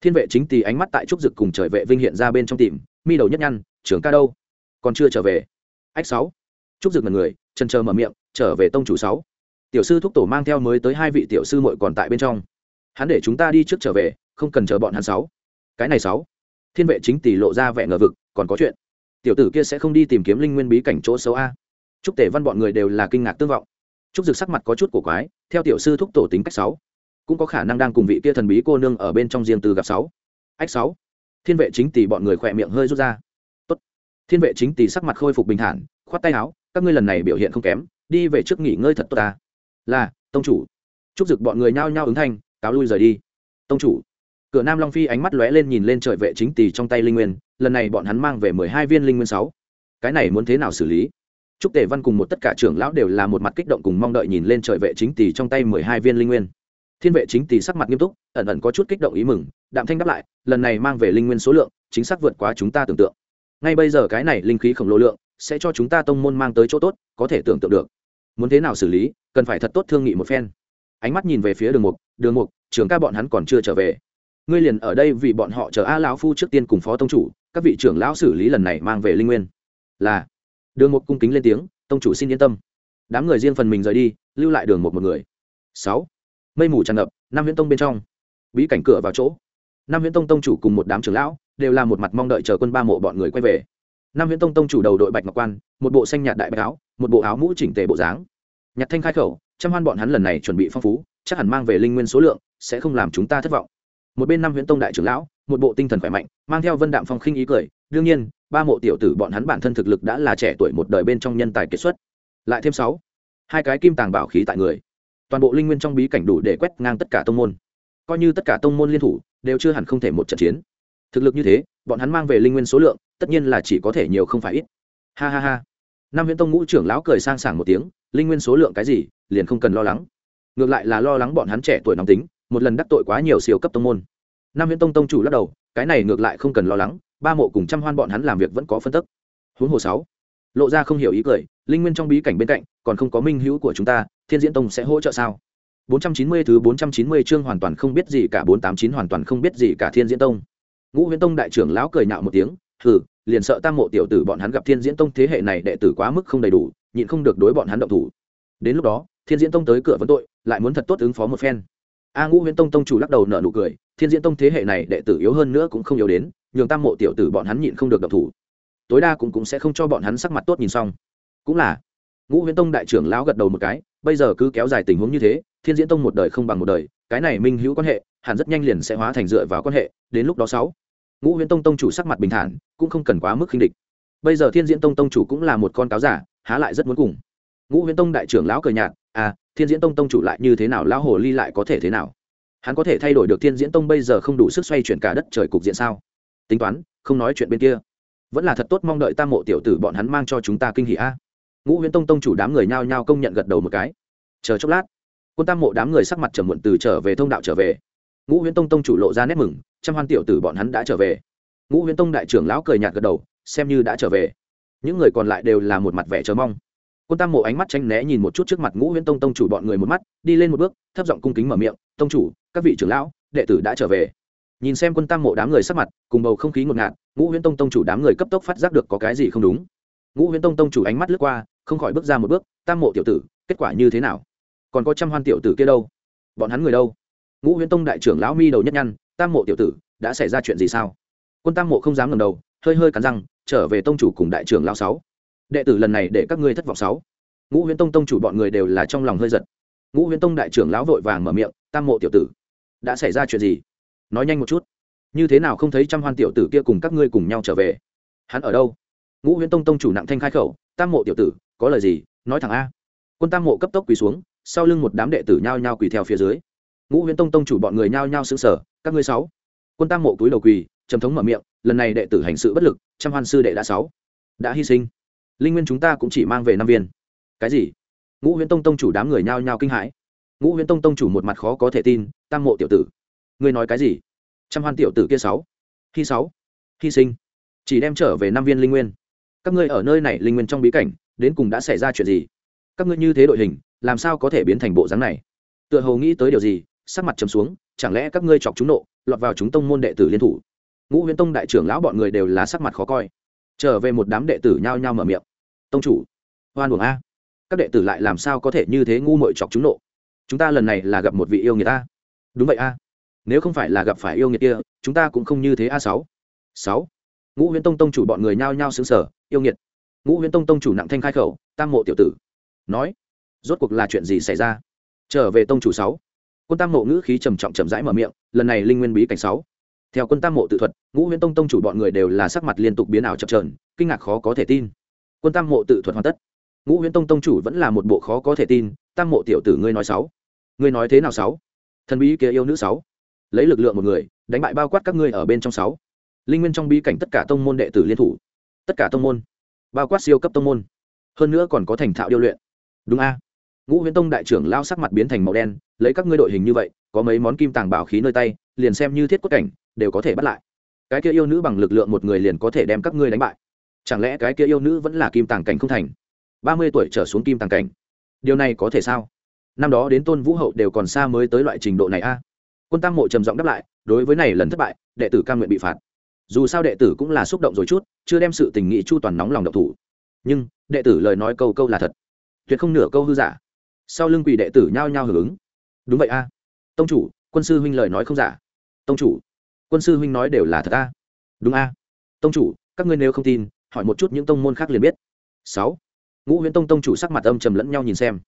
Thiên vệ chính tì ánh mắt tại trúc dực cùng trời vệ vinh hiện ra bên trong tìm, mi đầu nhất nhăn, trưởng ca đâu? Còn chưa trở về. Ách sáu. Trúc dực mật người chân chờ mở miệng, trở về tông chủ sáu. Tiểu sư thúc tổ mang theo mới tới hai vị tiểu sư muội còn tại bên trong. Hắn để chúng ta đi trước trở về, không cần chờ bọn hắn sáu. Cái này sáu. Thiên vệ chính tỷ lộ ra vẻ ngờ vực, còn có chuyện tiểu tử kia sẽ không đi tìm kiếm linh nguyên bí cảnh chỗ xấu a. Trúc tể văn bọn người đều là kinh ngạc tương vọng. Trúc dực sắc mặt có chút cổ quái, theo tiểu sư thúc tổ tính cách sáu, cũng có khả năng đang cùng vị kia thần bí cô nương ở bên trong riêng từ gặp sáu. Ách sáu. Thiên vệ chính tỷ bọn người khỏe miệng hơi rút ra. Tốt. Thiên vệ chính tỷ sắc mặt khôi phục bình thản, khoát tay áo, các ngươi lần này biểu hiện không kém, đi về trước nghỉ ngơi thật tốt ta. Là, tông chủ. Chúc dực bọn người nhao nhao ứng thanh, cáo lui rời đi. Tông chủ. Cửa nam long phi ánh mắt lóe lên nhìn lên trời vệ chính tỷ trong tay linh nguyên lần này bọn hắn mang về mười hai viên linh nguyên sáu cái này muốn thế nào xử lý Trúc Tề Văn cùng một tất cả trưởng lão đều là một mặt kích động cùng mong đợi nhìn lên trời vệ chính tỷ trong tay mười hai viên linh nguyên. Thiên vệ chính tỷ sắc mặt nghiêm túc, ẩn ẩn có chút kích động ý mừng, đạm thanh đáp lại, lần này mang về linh nguyên số lượng, chính xác vượt quá chúng ta tưởng tượng. Ngay bây giờ cái này linh khí khổng lồ lượng, sẽ cho chúng ta tông môn mang tới chỗ tốt, có thể tưởng tượng được. Muốn thế nào xử lý, cần phải thật tốt thương nghị một phen. Ánh mắt nhìn về phía Đường Mục, Đường Mục, trưởng ca bọn hắn còn chưa trở về. Ngươi liền ở đây vì bọn họ chờ A lão phu trước tiên cùng phó tông chủ, các vị trưởng lão xử lý lần này mang về linh nguyên. Là. Đường một cung kính lên tiếng, tông chủ xin yên tâm. Đám người riêng phần mình rời đi, lưu lại đường một một người. Sáu. Mây mù tràn ngập năm viễn tông bên trong. Bí cảnh cửa vào chỗ. Năm viễn tông tông chủ cùng một đám trưởng lão đều là một mặt mong đợi chờ quân ba mộ bọn người quay về. Năm viễn tông tông chủ đầu đội bạch ngọc quan, một bộ xanh nhạt đại bạch áo, một bộ áo mũ chỉnh tề bộ dáng. Nhạc thanh khai khẩu, trăm hoan bọn hắn lần này chuẩn bị phong phú, chắc hẳn mang về linh nguyên số lượng sẽ không làm chúng ta thất vọng. Một bên năm viễn tông đại trưởng lão một bộ tinh thần khỏe mạnh, mang theo vân đạm phong khinh ý cười, đương nhiên, ba mộ tiểu tử bọn hắn bản thân thực lực đã là trẻ tuổi một đời bên trong nhân tài kiệt xuất. Lại thêm sáu, hai cái kim tàng bảo khí tại người. Toàn bộ linh nguyên trong bí cảnh đủ để quét ngang tất cả tông môn. Coi như tất cả tông môn liên thủ, đều chưa hẳn không thể một trận chiến. Thực lực như thế, bọn hắn mang về linh nguyên số lượng, tất nhiên là chỉ có thể nhiều không phải ít. Ha ha ha. Năm huyện tông ngũ trưởng lão cười sang sảng một tiếng, linh nguyên số lượng cái gì, liền không cần lo lắng. Ngược lại là lo lắng bọn hắn trẻ tuổi nóng tính, một lần đắc tội quá nhiều siêu cấp tông môn. Nam Viễn tông tông chủ lắc đầu, cái này ngược lại không cần lo lắng, ba mộ cùng trăm hoan bọn hắn làm việc vẫn có phân tức. Huống hồ sáu, lộ ra không hiểu ý cười, linh nguyên trong bí cảnh bên cạnh, còn không có minh hữu của chúng ta, thiên diễn tông sẽ hỗ trợ sao? 490 thứ 490 chương hoàn toàn không biết gì cả 489 hoàn toàn không biết gì cả thiên diễn tông. Ngũ huyễn tông đại trưởng lão cười nhạo một tiếng, hừ, liền sợ tam mộ tiểu tử bọn hắn gặp thiên diễn tông thế hệ này đệ tử quá mức không đầy đủ, nhịn không được đối bọn hắn động thủ. Đến lúc đó, thiên diễn tông tới cửa vấn tội, lại muốn thật tốt ứng phó một phen. A ngũ huyễn tông tông chủ lắc đầu nở nụ cười thiên diễn tông thế hệ này đệ tử yếu hơn nữa cũng không yếu đến, nhường tam mộ tiểu tử bọn hắn nhịn không được động thủ. Tối đa cũng cũng sẽ không cho bọn hắn sắc mặt tốt nhìn xong. Cũng là, ngũ huyễn tông đại trưởng lão gật đầu một cái, bây giờ cứ kéo dài tình huống như thế, thiên diễn tông một đời không bằng một đời, cái này minh hữu quan hệ, hẳn rất nhanh liền sẽ hóa thành dựa vào quan hệ, đến lúc đó sáu, ngũ huyễn tông tông chủ sắc mặt bình thản, cũng không cần quá mức khinh địch. Bây giờ thiên diễn tông tông chủ cũng là một con cáo giả, há lại rất muốn cùng. Ngũ huyễn tông đại trưởng lão cười nhạt à thiên diễn tông tông chủ lại như thế nào, lão hồ ly lại có thể thế nào? Hắn có thể thay đổi được thiên diễn tông bây giờ không đủ sức xoay chuyển cả đất trời cục diện sao? Tính toán, không nói chuyện bên kia. Vẫn là thật tốt mong đợi tam mộ tiểu tử bọn hắn mang cho chúng ta kinh hỉ a. Ngũ huyễn tông tông chủ đám người nhao nhao công nhận gật đầu một cái. Chờ chốc lát, quân tam mộ đám người sắc mặt trầm muộn từ trở về thông đạo trở về. Ngũ huyễn tông tông chủ lộ ra nét mừng, trăm hoan tiểu tử bọn hắn đã trở về. Ngũ huyễn tông đại trưởng lão cười nhạt gật đầu, xem như đã trở về. Những người còn lại đều là một mặt vẻ chờ mong. Quân tam mộ ánh mắt tranh né nhìn một chút trước mặt ngũ huyễn tông tông chủ bọn người một mắt, đi lên một bước, thấp giọng cung kính mở miệng tông chủ, các vị trưởng lão, đệ tử đã trở về. Nhìn xem quân tam mộ đám người sắc mặt, cùng bầu không khí ngột ngạt, ngũ huyễn tông tông chủ đám người cấp tốc phát giác được có cái gì không đúng. Ngũ huyễn tông tông chủ ánh mắt lướt qua, không khỏi bước ra một bước, tam mộ tiểu tử, kết quả như thế nào? Còn có trăm hoan tiểu tử kia đâu? Bọn hắn người đâu? Ngũ huyễn tông đại trưởng lão mi đầu nhất nhăn, tam mộ tiểu tử, đã xảy ra chuyện gì sao? Quân tam mộ không dám ngầm đầu, hơi hơi cắn răng, trở về tông chủ cùng đại trưởng lão sáu. Đệ tử lần này để các ngươi thất vọng sáu. Ngũ huyễn tông tông chủ bọn người đều là trong lòng hơi giật ngũ huyễn tông đại trưởng lão vội vàng mở miệng, tam mộ tiểu tử, đã xảy ra chuyện gì? Nói nhanh một chút. Như thế nào không thấy trăm hoan tiểu tử kia cùng các ngươi cùng nhau trở về? Hắn ở đâu? Ngũ huyễn tông tông chủ nặng thanh khai khẩu, tam mộ tiểu tử, có lời gì? Nói thẳng a. Quân tam mộ cấp tốc quỳ xuống, sau lưng một đám đệ tử nhao nhao quỳ theo phía dưới. Ngũ huyễn tông tông chủ bọn người nhao nhao xứng sở các ngươi sáu. Quân tam mộ túi đầu quỳ, trầm thống mở miệng, lần này đệ tử hành sự bất lực, trăm hoan sư đệ đã sáu, đã hy sinh. Linh nguyên chúng ta cũng chỉ mang về năm viên. Cái gì? Ngũ huyễn tông tông chủ đám người nhao nhao kinh hãi. Ngũ huyễn tông tông chủ một mặt khó có thể tin, tam mộ tiểu tử, ngươi nói cái gì? Trăm hoan tiểu tử kia sáu, hy sáu, hy sinh, chỉ đem trở về năm viên linh nguyên. Các ngươi ở nơi này linh nguyên trong bí cảnh, đến cùng đã xảy ra chuyện gì? Các ngươi như thế đội hình, làm sao có thể biến thành bộ dáng này? Tựa hồ nghĩ tới điều gì, sắc mặt trầm xuống, chẳng lẽ các ngươi chọc chúng nộ, lọt vào chúng tông môn đệ tử liên thủ? Ngũ huyễn tông đại trưởng lão bọn người đều là sắc mặt khó coi. Trở về một đám đệ tử nhao nhao mở miệng, tông chủ, hoan uổng a các đệ tử lại làm sao có thể như thế ngu mội chọc chúng nộ? Chúng ta lần này là gặp một vị yêu người ta. Đúng vậy a. Nếu không phải là gặp phải yêu nghiệt kia, chúng ta cũng không như thế a sáu. Sáu. Ngũ huyễn tông tông chủ bọn người nhao nhao xứng sở yêu nghiệt. Ngũ huyễn tông tông chủ nặng thanh khai khẩu, tam mộ tiểu tử. Nói, rốt cuộc là chuyện gì xảy ra? Trở về tông chủ sáu. Quân tam mộ ngữ khí trầm trọng chậm rãi mở miệng, lần này linh nguyên bí cảnh sáu. Theo quân tam mộ tự thuật, ngũ huyễn tông tông chủ bọn người đều là sắc mặt liên tục biến ảo chập trờn kinh ngạc khó có thể tin. Quân tam mộ tự thuật hoàn tất ngũ huyễn tông tông chủ vẫn là một bộ khó có thể tin, tam mộ tiểu tử ngươi nói sáu. Ngươi nói thế nào sáu? Thần bí kia yêu nữ sáu. Lấy lực lượng một người, đánh bại bao quát các ngươi ở bên trong sáu. Linh nguyên trong bí cảnh tất cả tông môn đệ tử liên thủ. Tất cả tông môn. Bao quát siêu cấp tông môn. Hơn nữa còn có thành thạo điêu luyện. Đúng a. Ngũ huyễn tông đại trưởng lao sắc mặt biến thành màu đen, lấy các ngươi đội hình như vậy, có mấy món kim tàng bảo khí nơi tay, liền xem như thiết cốt cảnh, đều có thể bắt lại. Cái kia yêu nữ bằng lực lượng một người liền có thể đem các ngươi đánh bại. Chẳng lẽ cái kia yêu nữ vẫn là kim tàng cảnh không thành? Ba mươi tuổi trở xuống kim tàng cảnh. Điều này có thể sao? Năm đó đến tôn vũ hậu đều còn xa mới tới loại trình độ này a. Quân tam mộ trầm giọng đáp lại, đối với này lần thất bại, đệ tử cam nguyện bị phạt. Dù sao đệ tử cũng là xúc động rồi chút, chưa đem sự tình nghị chu toàn nóng lòng độc thủ. Nhưng, đệ tử lời nói câu câu là thật. Tuyệt không nửa câu hư giả. Sau lưng quỷ đệ tử nhao nhao hưởng ứng. Đúng vậy a. Tông chủ, quân sư huynh lời nói không giả. Tông chủ, quân sư huynh nói đều là thật a. Đúng a. Tông chủ, các ngươi nếu không tin, hỏi một chút những tông môn khác liền biết. Sáu ngũ huyễn tông tông chủ sắc mặt âm trầm lẫn nhau nhìn xem.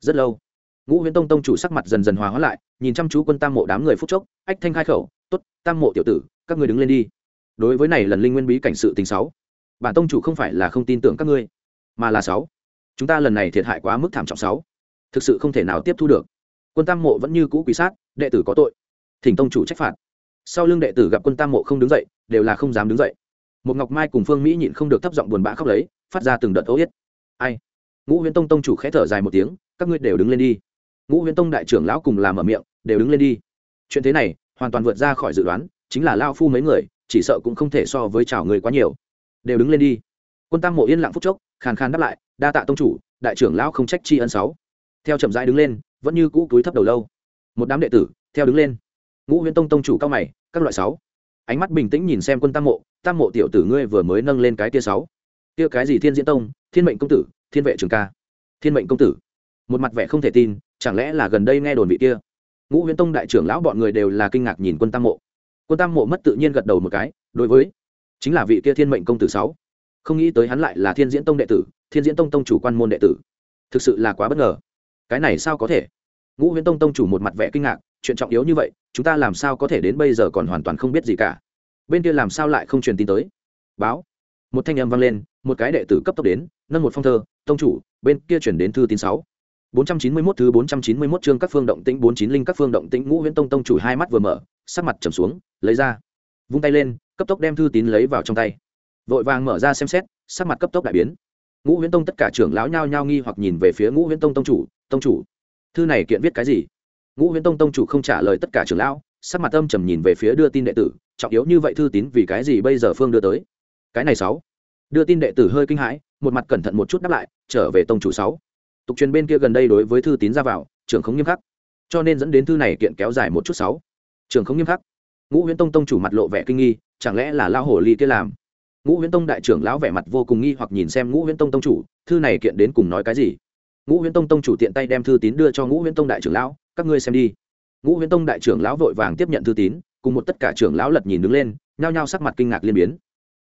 Rất lâu, ngũ huyễn tông tông chủ sắc mặt dần dần hòa hóa lại, nhìn chăm chú quân tam mộ đám người phúc chốc, ách thanh khai khẩu t ố t tam mộ tiểu tử, các người đứng lên đi. Đối với này lần linh nguyên bí cảnh sự tình sáu, bản tông chủ không phải là không tin tưởng các ngươi, mà là sáu. Chúng ta lần này thiệt hại quá mức thảm trọng sáu. Thực sự không thể nào tiếp thu được. Quân tam mộ vẫn như cũ quý sát, đệ tử có tội. Thỉnh tông chủ trách phạt. Sau lưng đệ tử gặp quân tam mộ không đứng dậy, đều là không dám đứng dậy. Một ngọc mai cùng phương mỹ nhịn không được thấp giọng buồn bã khóc lấy, phát ra từng đợt ấu yết ai? Ngũ huyễn tông tông chủ khẽ thở dài một tiếng, các ngươi đều đứng lên đi. Ngũ huyễn tông đại trưởng lão cùng làm ở miệng, đều đứng lên đi. Chuyện thế này, hoàn toàn vượt ra khỏi dự đoán, chính là lao phu mấy người, chỉ sợ cũng không thể so với chào người quá nhiều. Đều đứng lên đi. Quân tam mộ yên lặng phúc chốc, khàn khàn đáp lại, đa tạ tông chủ, đại trưởng lão không trách tri ân sáu. Theo chậm rãi đứng lên, vẫn như cũ túi thấp đầu lâu. Một đám đệ tử, theo đứng lên. Ngũ huyễn tông tông chủ cao mày, các loại sáu. Ánh mắt bình tĩnh nhìn xem quân tam mộ tam mộ tiểu tử ngươi vừa mới nâng lên cái tia sáu kia cái gì thiên diễn tông, thiên mệnh công tử, thiên vệ trường ca? Thiên mệnh công tử. Một mặt vẻ không thể tin, chẳng lẽ là gần đây nghe đồn vị kia? Ngũ huyễn tông đại trưởng lão bọn người đều là kinh ngạc nhìn quân tam mộ. Quân tam mộ mất tự nhiên gật đầu một cái, đối với, chính là vị kia thiên mệnh công tử sáu. Không nghĩ tới hắn lại là thiên diễn tông đệ tử, thiên diễn tông tông chủ quan môn đệ tử. Thực sự là quá bất ngờ. Cái này sao có thể? Ngũ huyễn tông tông chủ một mặt vẻ kinh ngạc, chuyện trọng yếu như vậy, chúng ta làm sao có thể đến bây giờ còn hoàn toàn không biết gì cả. Bên kia làm sao lại không truyền tin tới? Báo. Một thanh âm vang lên một cái đệ tử cấp tốc đến nâng một phong thơ tông chủ bên kia chuyển đến thư tín sáu 491 thứ 491 chương các phương động tĩnh 49 linh các phương động tĩnh Ngũ Huyễn Tông tông chủ hai mắt vừa mở, sắc mặt trầm xuống, lấy ra, vung tay lên, cấp tốc đem thư tín lấy vào trong tay. Vội vàng mở ra xem xét, sắc mặt cấp tốc đại biến. Ngũ Huyễn Tông tất cả trưởng lão nhao nhao nghi hoặc nhìn về phía Ngũ Huyễn Tông tông chủ, "Tông chủ, thư này kiện viết cái gì?" Ngũ Huyễn Tông tông chủ không trả lời tất cả trưởng lão, sắc mặt âm trầm nhìn về phía đưa tin đệ tử, trọng yếu như vậy thư tín vì cái gì bây giờ phương đưa tới? Cái này sáu. Đưa tin đệ tử hơi kinh hãi, một mặt cẩn thận một chút đáp lại, trở về tông chủ sáu. Tục truyền bên kia gần đây đối với thư tín ra vào trường không nghiêm khắc. Cho nên dẫn đến thư này kiện kéo dài một chút sáu. Trường không nghiêm khắc. Ngũ huyễn tông tông chủ mặt lộ vẻ kinh nghi chẳng lẽ là lao hổ ly kia làm? Ngũ huyễn tông đại trưởng lão vẻ mặt vô cùng nghi hoặc nhìn xem ngũ huyễn tông tông chủ thư này kiện đến cùng nói cái gì? Ngũ huyễn tông tông chủ tiện tay đem thư tín đưa cho ngũ huyễn tông đại trưởng lão các ngươi xem đi. Ngũ huyễn tông đại trưởng lão vội vàng tiếp nhận thư tín cùng một tất cả trưởng lão lật nhìn đứng lên nhao nhao sắc mặt kinh ngạc liên biến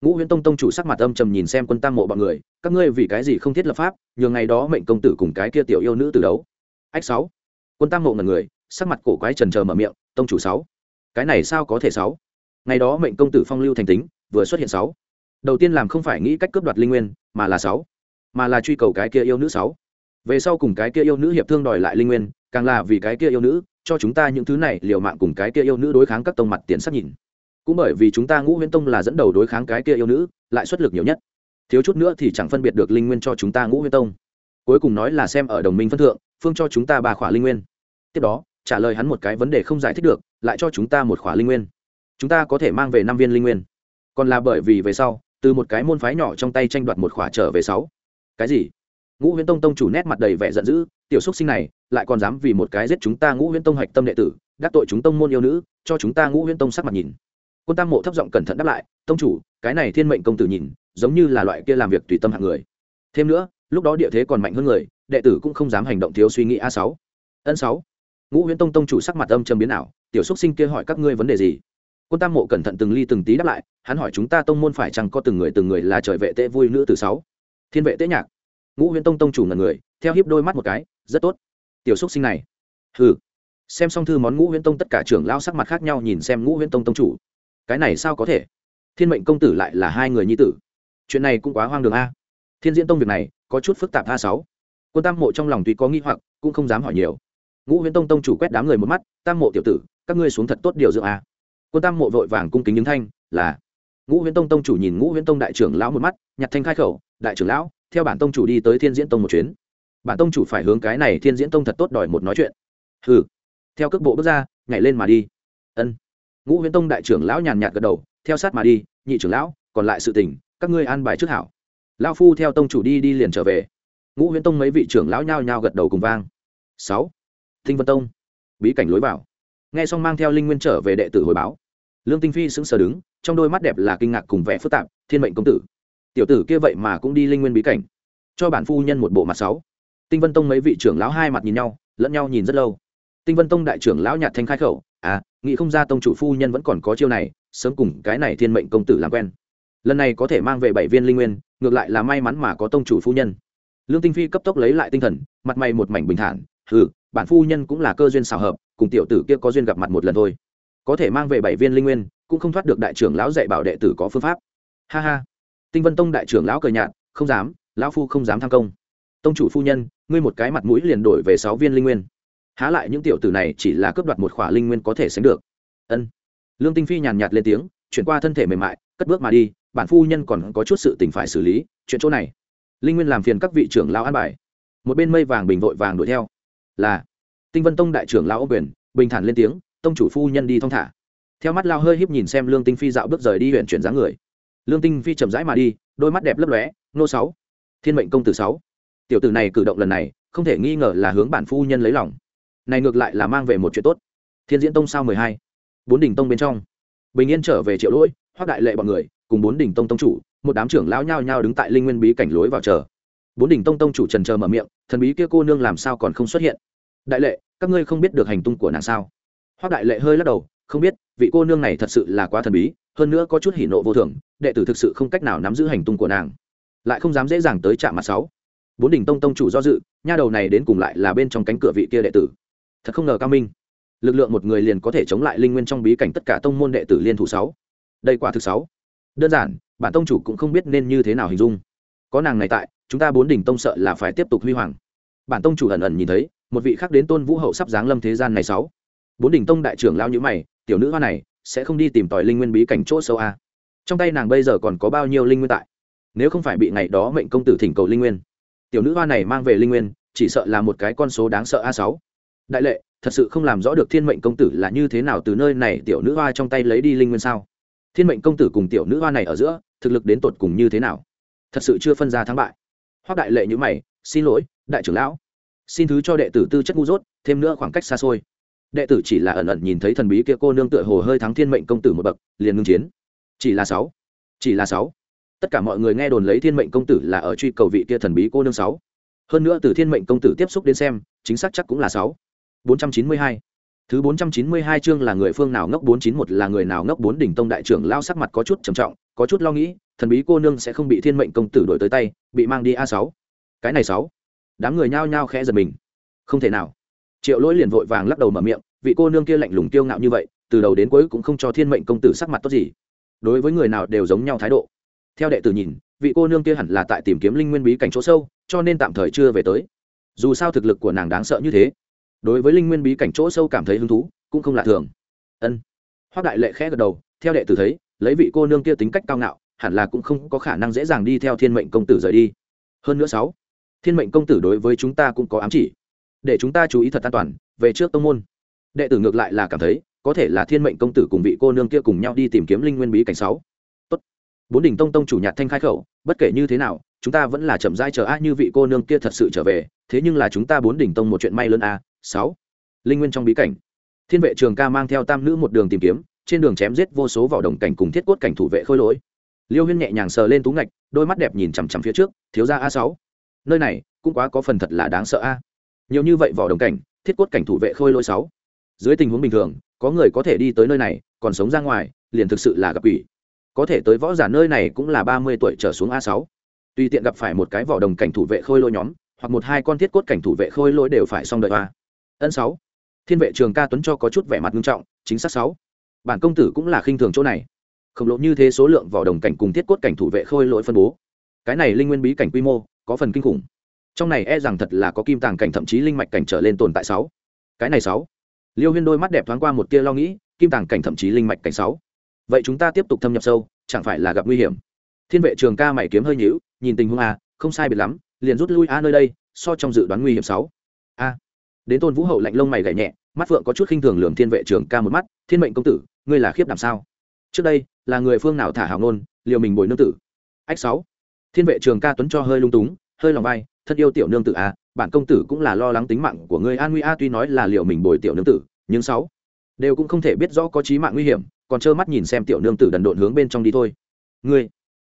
ngũ huyễn tông tông chủ sắc mặt âm trầm nhìn xem quân tam mộ bọn người, các ngươi vì cái gì không thiết lập pháp nhường ngày đó mệnh công tử cùng cái kia tiểu yêu nữ từ đấu. Ách sáu. Quân tam mộ ngần người, sắc mặt cổ quái trần trờ mở miệng, tông chủ sáu. Cái này sao có thể sáu? Ngày đó mệnh công tử phong lưu thành tính, vừa xuất hiện sáu. Đầu tiên làm không phải nghĩ cách cướp đoạt linh nguyên, mà là sáu. Mà là truy cầu cái kia yêu nữ sáu. Về sau cùng cái kia yêu nữ hiệp thương đòi lại linh nguyên, càng là vì cái kia yêu nữ, cho chúng ta những thứ này liều mạng cùng cái kia yêu nữ đối kháng các tông mặt tiền sắc nhìn cũng bởi vì chúng ta ngũ huyễn tông là dẫn đầu đối kháng cái kia yêu nữ, lại xuất lực nhiều nhất. Thiếu chút nữa thì chẳng phân biệt được linh nguyên cho chúng ta ngũ huyễn tông. Cuối cùng nói là xem ở đồng minh phân thượng, phương cho chúng ta ba khỏa linh nguyên. Tiếp đó, trả lời hắn một cái vấn đề không giải thích được, lại cho chúng ta một khỏa linh nguyên. Chúng ta có thể mang về năm viên linh nguyên. Còn là bởi vì về sau, từ một cái môn phái nhỏ trong tay tranh đoạt một khỏa trở về sáu. Cái gì? Ngũ huyễn tông tông chủ nét mặt đầy vẻ giận dữ, tiểu xúc sinh này, lại còn dám vì một cái giết chúng ta ngũ huyễn tông hạch tâm đệ tử, đắc tội chúng tông môn yêu nữ, cho chúng ta ngũ huyễn tông sắc mặt nhìn quân tam mộ thấp giọng cẩn thận đáp lại, tông chủ, cái này thiên mệnh công tử nhìn, giống như là loại kia làm việc tùy tâm hạng người. Thêm nữa, lúc đó địa thế còn mạnh hơn người, đệ tử cũng không dám hành động thiếu suy nghĩ a sáu. Ân sáu. Ngũ huyễn tông tông chủ sắc mặt âm trầm biến ảo, tiểu xúc sinh kia hỏi các ngươi vấn đề gì? Quân tam mộ cẩn thận từng ly từng tí đáp lại, hắn hỏi chúng ta tông môn phải chăng có từng người từng người là trời vệ tệ vui nữ từ sáu? Thiên vệ tế nhạc. Ngũ huyễn tông tông chủ ngần người, theo hiếp đôi mắt một cái, rất tốt. Tiểu xúc sinh này. Hừ. Xem xong thư món ngũ huyễn tông, tất cả trưởng lao sắc mặt khác nhau nhìn xem ngũ huyễn tông tông chủ cái này sao có thể? Thiên mệnh công tử lại là hai người nhi tử. Chuyện này cũng quá hoang đường a. Thiên diễn tông việc này, có chút phức tạp a sáu. Quân tam mộ trong lòng tuy có nghi hoặc, cũng không dám hỏi nhiều. Ngũ huyễn tông tông chủ quét đám người một mắt, tam mộ tiểu tử, các ngươi xuống thật tốt điều dưỡng a. Quân tam mộ vội vàng cung kính những thanh, là. Ngũ huyễn tông tông chủ nhìn ngũ huyễn tông đại trưởng lão một mắt, nhặt thanh khai khẩu, đại trưởng lão, theo bản tông chủ đi tới thiên diễn tông một chuyến. Bản tông chủ phải hướng cái này thiên diễn tông thật tốt đòi một nói chuyện. Hừ. Theo cước bộ bước ra, nhảy lên mà đi. Ân ngũ huyễn tông đại trưởng lão nhàn nhạt gật đầu, theo sát mà đi, nhị trưởng lão, còn lại sự tình, các ngươi an bài trước hảo. Lao phu theo tông chủ đi đi liền trở về. Ngũ huyễn tông mấy vị trưởng lão nhao nhao gật đầu cùng vang. Sáu, thinh vân tông. Bí cảnh lối vào. Nghe xong mang theo linh nguyên trở về đệ tử hồi báo. Lương tinh phi sững sờ đứng, trong đôi mắt đẹp là kinh ngạc cùng vẻ phức tạp, thiên mệnh công tử. Tiểu tử kia vậy mà cũng đi linh nguyên bí cảnh. Cho bản phu nhân một bộ mặt sáu. Tinh vân tông mấy vị trưởng lão hai mặt nhìn nhau, lẫn nhau nhìn rất lâu. Tinh vân tông đại trưởng lão nhạt thanh khai khẩu à nghĩ không ra tông chủ phu nhân vẫn còn có chiêu này, sớm cùng cái này thiên mệnh công tử làm quen. Lần này có thể mang về bảy viên linh nguyên, ngược lại là may mắn mà có tông chủ phu nhân. Lương tinh phi cấp tốc lấy lại tinh thần, mặt mày một mảnh bình thản ừ bản phu nhân cũng là cơ duyên xào hợp, cùng tiểu tử kia có duyên gặp mặt một lần thôi. Có thể mang về bảy viên linh nguyên, cũng không thoát được đại trưởng lão dạy bảo đệ tử có phương pháp. Ha ha. Tinh vân tông đại trưởng lão cười nhạt, không dám, lão phu không dám tham công. Tông chủ phu nhân, ngươi một cái mặt mũi liền đổi về sáu viên linh nguyên há lại những tiểu tử này chỉ là cướp đoạt một khỏa linh nguyên có thể sánh được. Ân. Lương tinh phi nhàn nhạt lên tiếng, chuyển qua thân thể mềm mại, cất bước mà đi, bản phu nhân còn có chút sự tình phải xử lý, chuyện chỗ này. Linh nguyên làm phiền các vị trưởng lão an bài. Một bên mây vàng bình vội vàng đuổi theo. Là. Tinh vân tông đại trưởng lão ô quyền, bình thản lên tiếng, tông chủ phu nhân đi thong thả. Theo mắt lao hơi híp nhìn xem lương tinh phi dạo bước rời đi huyện chuyển dáng người. Lương tinh phi chậm rãi mà đi, đôi mắt đẹp lấp lóe, nô sáu, thiên mệnh công tử sáu. Tiểu tử này cử động lần này, không thể nghi ngờ là hướng bản phu nhân lấy lòng này ngược lại là mang về một chuyện tốt. Thiên diễn tông sao mười hai? Bốn đỉnh tông bên trong. Bình yên trở về triệu lỗi hoác đại lệ bọn người, cùng bốn đỉnh tông tông chủ, một đám trưởng lão nhao nhao đứng tại linh nguyên bí cảnh lối vào chờ. Bốn đỉnh tông tông chủ trần chờ mở miệng, thần bí kia cô nương làm sao còn không xuất hiện? Đại lệ, các ngươi không biết được hành tung của nàng sao? Hoác đại lệ hơi lắc đầu, không biết, vị cô nương này thật sự là quá thần bí, hơn nữa có chút hỉ nộ vô thường, đệ tử thực sự không cách nào nắm giữ hành tung của nàng, lại không dám dễ dàng tới chạm mặt sáu. Bốn đỉnh tông tông chủ do dự, nha đầu này đến cùng lại là bên trong cánh cửa vị kia đệ tử thật không ngờ cao minh. Lực lượng một người liền có thể chống lại linh nguyên trong bí cảnh tất cả tông môn đệ tử liên thủ sáu. Đây quả thực sáu. Đơn giản, bản tông chủ cũng không biết nên như thế nào hình dung. Có nàng này tại, chúng ta bốn đỉnh tông sợ là phải tiếp tục huy hoàng. Bản tông chủ ẩn ẩn nhìn thấy, một vị khác đến tôn vũ hậu sắp giáng lâm thế gian này sáu. Bốn đỉnh tông đại trưởng lao như mày, tiểu nữ hoa này, sẽ không đi tìm tòi linh nguyên bí cảnh chỗ sâu a. Trong tay nàng bây giờ còn có bao nhiêu linh nguyên tại? Nếu không phải bị ngày đó mệnh công tử thỉnh cầu linh nguyên, tiểu nữ hoa này mang về linh nguyên, chỉ sợ là một cái con số đáng sợ a sáu đại lệ, thật sự không làm rõ được thiên mệnh công tử là như thế nào từ nơi này tiểu nữ hoa trong tay lấy đi linh nguyên sao? Thiên mệnh công tử cùng tiểu nữ hoa này ở giữa, thực lực đến tột cùng như thế nào? Thật sự chưa phân ra thắng bại. Hoác đại lệ như mày, xin lỗi, đại trưởng lão. Xin thứ cho đệ tử tư chất ngu dốt, thêm nữa khoảng cách xa xôi. Đệ tử chỉ là ẩn ẩn nhìn thấy thần bí kia cô nương tựa hồ hơi thắng thiên mệnh công tử một bậc, liền ngưng chiến. Chỉ là sáu. Chỉ là sáu. Tất cả mọi người nghe đồn lấy thiên mệnh công tử là ở truy cầu vị kia thần bí cô nương sáu. Hơn nữa từ thiên mệnh công tử tiếp xúc đến xem, chính xác chắc cũng là sáu bốn trăm chín mươi hai. Thứ bốn trăm chín mươi hai chương là người phương nào ngốc bốn chín một là người nào ngốc bốn đỉnh tông đại trưởng lao sắc mặt có chút trầm trọng, có chút lo nghĩ, thần bí cô nương sẽ không bị thiên mệnh công tử đổi tới tay, bị mang đi a sáu. Cái này sáu. Đám người nhao nhao khẽ giật mình. Không thể nào. Triệu lỗi liền vội vàng lắc đầu mở miệng, vị cô nương kia lạnh lùng tiêu ngạo như vậy, từ đầu đến cuối cũng không cho thiên mệnh công tử sắc mặt tốt gì. Đối với người nào đều giống nhau thái độ. Theo đệ tử nhìn, vị cô nương kia hẳn là tại tìm kiếm linh nguyên bí cảnh chỗ sâu, cho nên tạm thời chưa về tới. Dù sao thực lực của nàng đáng sợ như thế đối với linh nguyên bí cảnh chỗ sâu cảm thấy hứng thú, cũng không lạ thường. Ân. Hoác đại lệ khẽ gật đầu, theo đệ tử thấy, lấy vị cô nương kia tính cách cao ngạo, hẳn là cũng không có khả năng dễ dàng đi theo thiên mệnh công tử rời đi. Hơn nữa sáu, thiên mệnh công tử đối với chúng ta cũng có ám chỉ. Để chúng ta chú ý thật an toàn, về trước tông môn. Đệ tử ngược lại là cảm thấy, có thể là thiên mệnh công tử cùng vị cô nương kia cùng nhau đi tìm kiếm linh nguyên bí cảnh sáu. Tốt. Bốn đỉnh tông tông chủ nhạt thanh khai khẩu, bất kể như thế nào, chúng ta vẫn là chậm rãi chờ a, như vị cô nương kia thật sự trở về, thế nhưng là chúng ta bốn đỉnh tông một chuyện may lớn a sáu. Linh nguyên trong bí cảnh. Thiên vệ trường ca mang theo tam nữ một đường tìm kiếm, trên đường chém giết vô số vỏ đồng cảnh cùng thiết cốt cảnh thủ vệ khôi lỗi. Liêu huyên nhẹ nhàng sờ lên tú ngạch, đôi mắt đẹp nhìn chằm chằm phía trước, thiếu ra a sáu. Nơi này, cũng quá có phần thật là đáng sợ a. Nhiều như vậy vỏ đồng cảnh, thiết cốt cảnh thủ vệ khôi lỗi sáu. Dưới tình huống bình thường, có người có thể đi tới nơi này, còn sống ra ngoài, liền thực sự là gặp ủy có thể tới võ giả nơi này cũng là ba mươi tuổi trở xuống a sáu. Tùy tiện gặp phải một cái vỏ đồng cảnh thủ vệ khôi lỗi nhóm, hoặc một hai con thiết cốt cảnh thủ vệ khôi lỗi đều phải xong đợi a ân sáu. Thiên vệ trường ca tuấn cho có chút vẻ mặt nghiêm trọng chính xác sáu. Bản công tử cũng là khinh thường chỗ này. Khổng lồ như thế số lượng vỏ đồng cảnh cùng thiết cốt cảnh thủ vệ khôi lỗi phân bố. Cái này linh nguyên bí cảnh quy mô có phần kinh khủng. Trong này e rằng thật là có kim tàng cảnh thậm chí linh mạch cảnh trở lên tồn tại sáu. Cái này sáu. Liêu huyên đôi mắt đẹp thoáng qua một tia lo nghĩ kim tàng cảnh thậm chí linh mạch cảnh sáu. Vậy chúng ta tiếp tục thâm nhập sâu chẳng phải là gặp nguy hiểm? Thiên vệ trường ca mày kiếm hơi nhũ, nhìn tình huống a không sai biệt lắm liền rút lui a nơi đây so trong dự đoán nguy hiểm sáu. A đến tôn vũ hậu lạnh lông mày gảy nhẹ, mắt phượng có chút khinh thường lường thiên vệ trường ca một mắt, thiên mệnh công tử, ngươi là khiếp đảm sao? Trước đây, là người phương nào thả hào nôn liều mình bồi nương tử? Ách sáu. Thiên vệ trường ca tuấn cho hơi lung túng, hơi lòng vai, thân yêu tiểu nương tử à bản công tử cũng là lo lắng tính mạng của ngươi, an nguy a tuy nói là liều mình bồi tiểu nương tử, nhưng sáu đều cũng không thể biết rõ có chí mạng nguy hiểm, còn trơ mắt nhìn xem tiểu nương tử đần độn hướng bên trong đi thôi. Ngươi?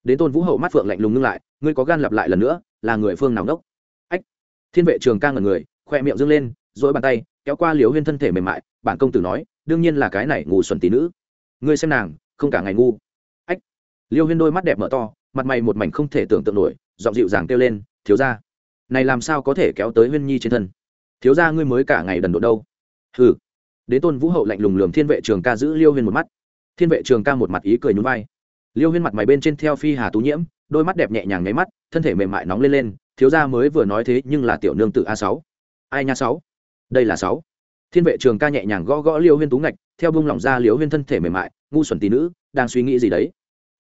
Đến tôn vũ hậu mắt phượng lạnh lùng ngưng lại, ngươi có gan lặp lại lần nữa, là người phương nào đốc? Ách. Thiên vệ trường ca ngẩn người, khoe miệng dâng lên dỗi bàn tay, kéo qua liều huyên thân thể mềm mại, bản công tử nói, đương nhiên là cái này ngủ xuẩn tí nữ. Ngươi xem nàng, không cả ngày ngu. Ách. Liêu huyên đôi mắt đẹp mở to, mặt mày một mảnh không thể tưởng tượng nổi, giọng dịu dàng kêu lên, thiếu ra này làm sao có thể kéo tới huyên nhi trên thân? Thiếu ra ngươi mới cả ngày đần độn đâu. Hừ. Đế tôn vũ hậu lạnh lùng lường thiên vệ trường ca giữ liêu huyên một mắt. Thiên vệ trường ca một mặt ý cười nhún vai. Liêu huyên mặt mày bên trên theo phi hà tú nhiễm, đôi mắt đẹp nhẹ nhàng nháy mắt, thân thể mềm mại nóng lên lên, thiếu ra mới vừa nói thế nhưng là tiểu nương tự a sáu. Ai nha sáu? Đây là sáu. Thiên vệ trường ca nhẹ nhàng gõ gõ liêu huyên tú ngạch, theo bông lỏng ra liêu huyên thân thể mềm mại, ngu xuẩn tí nữ, đang suy nghĩ gì đấy?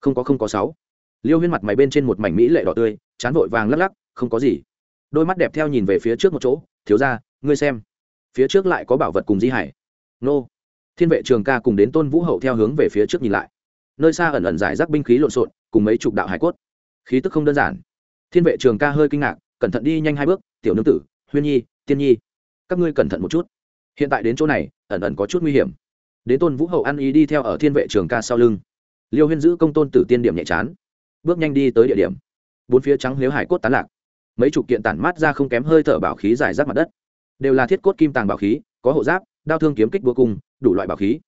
Không có không có sáu. Liêu huyên mặt mày bên trên một mảnh mỹ lệ đỏ tươi, chán vội vàng lắc lắc, không có gì. Đôi mắt đẹp theo nhìn về phía trước một chỗ, thiếu ra ngươi xem. Phía trước lại có bảo vật cùng di hải. Nô. Thiên vệ trường ca cùng đến tôn vũ hậu theo hướng về phía trước nhìn lại. Nơi xa ẩn ẩn giải rác binh khí lộn xộn, cùng mấy chục đạo hải cốt. Khí tức không đơn giản. Thiên vệ trường ca hơi kinh ngạc, cẩn thận đi nhanh hai bước, tiểu nương tử, huyên nhi, tiên nhi các ngươi cẩn thận một chút. Hiện tại đến chỗ này, ẩn ẩn có chút nguy hiểm. Đến tôn vũ hậu ăn ý đi theo ở thiên vệ trường ca sau lưng. Liêu huyên giữ công tôn tử tiên điểm nhẹ chán. Bước nhanh đi tới địa điểm. Bốn phía trắng nếu hải cốt tán lạc. Mấy chục kiện tản mát ra không kém hơi thở bảo khí giải rác mặt đất. Đều là thiết cốt kim tàng bảo khí, có hộ giáp, đao thương kiếm kích búa cung, đủ loại bảo khí.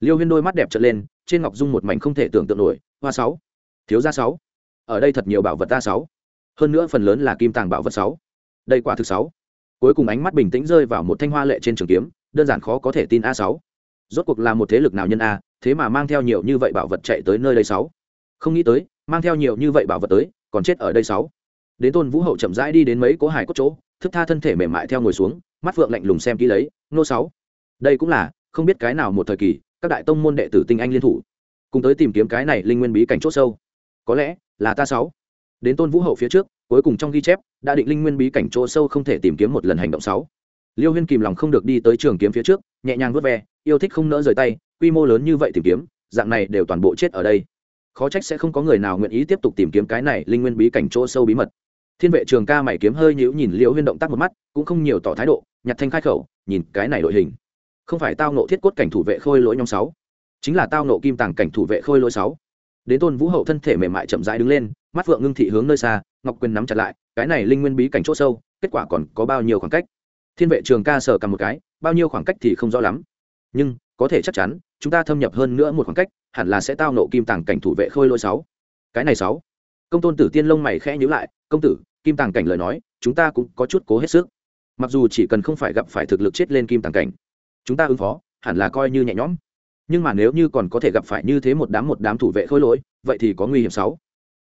Liêu huyên đôi mắt đẹp trở lên, trên ngọc dung một mảnh không thể tưởng tượng nổi, hoa sáu. Thiếu gia sáu. Ở đây thật nhiều bảo vật ta sáu. Hơn nữa phần lớn là kim tàng bảo vật sáu. Đây quả thực sáu cuối cùng ánh mắt bình tĩnh rơi vào một thanh hoa lệ trên trường kiếm, đơn giản khó có thể tin a sáu. Rốt cuộc là một thế lực nào nhân a, thế mà mang theo nhiều như vậy bảo vật chạy tới nơi đây sáu? Không nghĩ tới, mang theo nhiều như vậy bảo vật tới, còn chết ở đây sáu. Đến tôn vũ hậu chậm rãi đi đến mấy cố hải cốt chỗ, thức tha thân thể mềm mại theo ngồi xuống, mắt phượng lạnh lùng xem kỹ lấy, nô sáu. Đây cũng là, không biết cái nào một thời kỳ, các đại tông môn đệ tử tinh anh liên thủ, cùng tới tìm kiếm cái này linh nguyên bí cảnh chốt sâu. Có lẽ là ta sáu. Đến tôn vũ hậu phía trước cuối cùng trong ghi chép, đã định linh nguyên bí cảnh chỗ sâu không thể tìm kiếm một lần hành động sáu. Liêu huyên kìm lòng không được đi tới trường kiếm phía trước, nhẹ nhàng vớt ve, yêu thích không nỡ rời tay, quy mô lớn như vậy tìm kiếm, dạng này đều toàn bộ chết ở đây. Khó trách sẽ không có người nào nguyện ý tiếp tục tìm kiếm cái này linh nguyên bí cảnh chỗ sâu bí mật. Thiên vệ trường ca mày kiếm hơi nhíu nhìn liêu huyên động tác một mắt, cũng không nhiều tỏ thái độ, nhặt thanh khai khẩu, nhìn cái này đội hình. Không phải tao nộ thiết cốt cảnh thủ vệ khôi lỗi nhóm sáu, chính là tao nộ kim tàng cảnh thủ vệ khôi lỗi sáu. Đến tôn vũ hậu thân thể mềm mại chậm rãi đứng lên mắt phượng ngưng thị hướng nơi xa, ngọc quyền nắm chặt lại, cái này linh nguyên bí cảnh chỗ sâu, kết quả còn có bao nhiêu khoảng cách? Thiên vệ trường ca sở cầm một cái, bao nhiêu khoảng cách thì không rõ lắm. Nhưng, có thể chắc chắn, chúng ta thâm nhập hơn nữa một khoảng cách, hẳn là sẽ tao nộ kim tàng cảnh thủ vệ khôi lỗi sáu. Cái này sáu. Công tôn tử tiên lông mày khẽ nhíu lại, công tử, kim tàng cảnh lời nói, chúng ta cũng có chút cố hết sức. Mặc dù chỉ cần không phải gặp phải thực lực chết lên kim tàng cảnh, chúng ta ứng phó, hẳn là coi như nhẹ nhõm. Nhưng mà nếu như còn có thể gặp phải như thế một đám một đám thủ vệ khôi lỗi, vậy thì có nguy hiểm sáu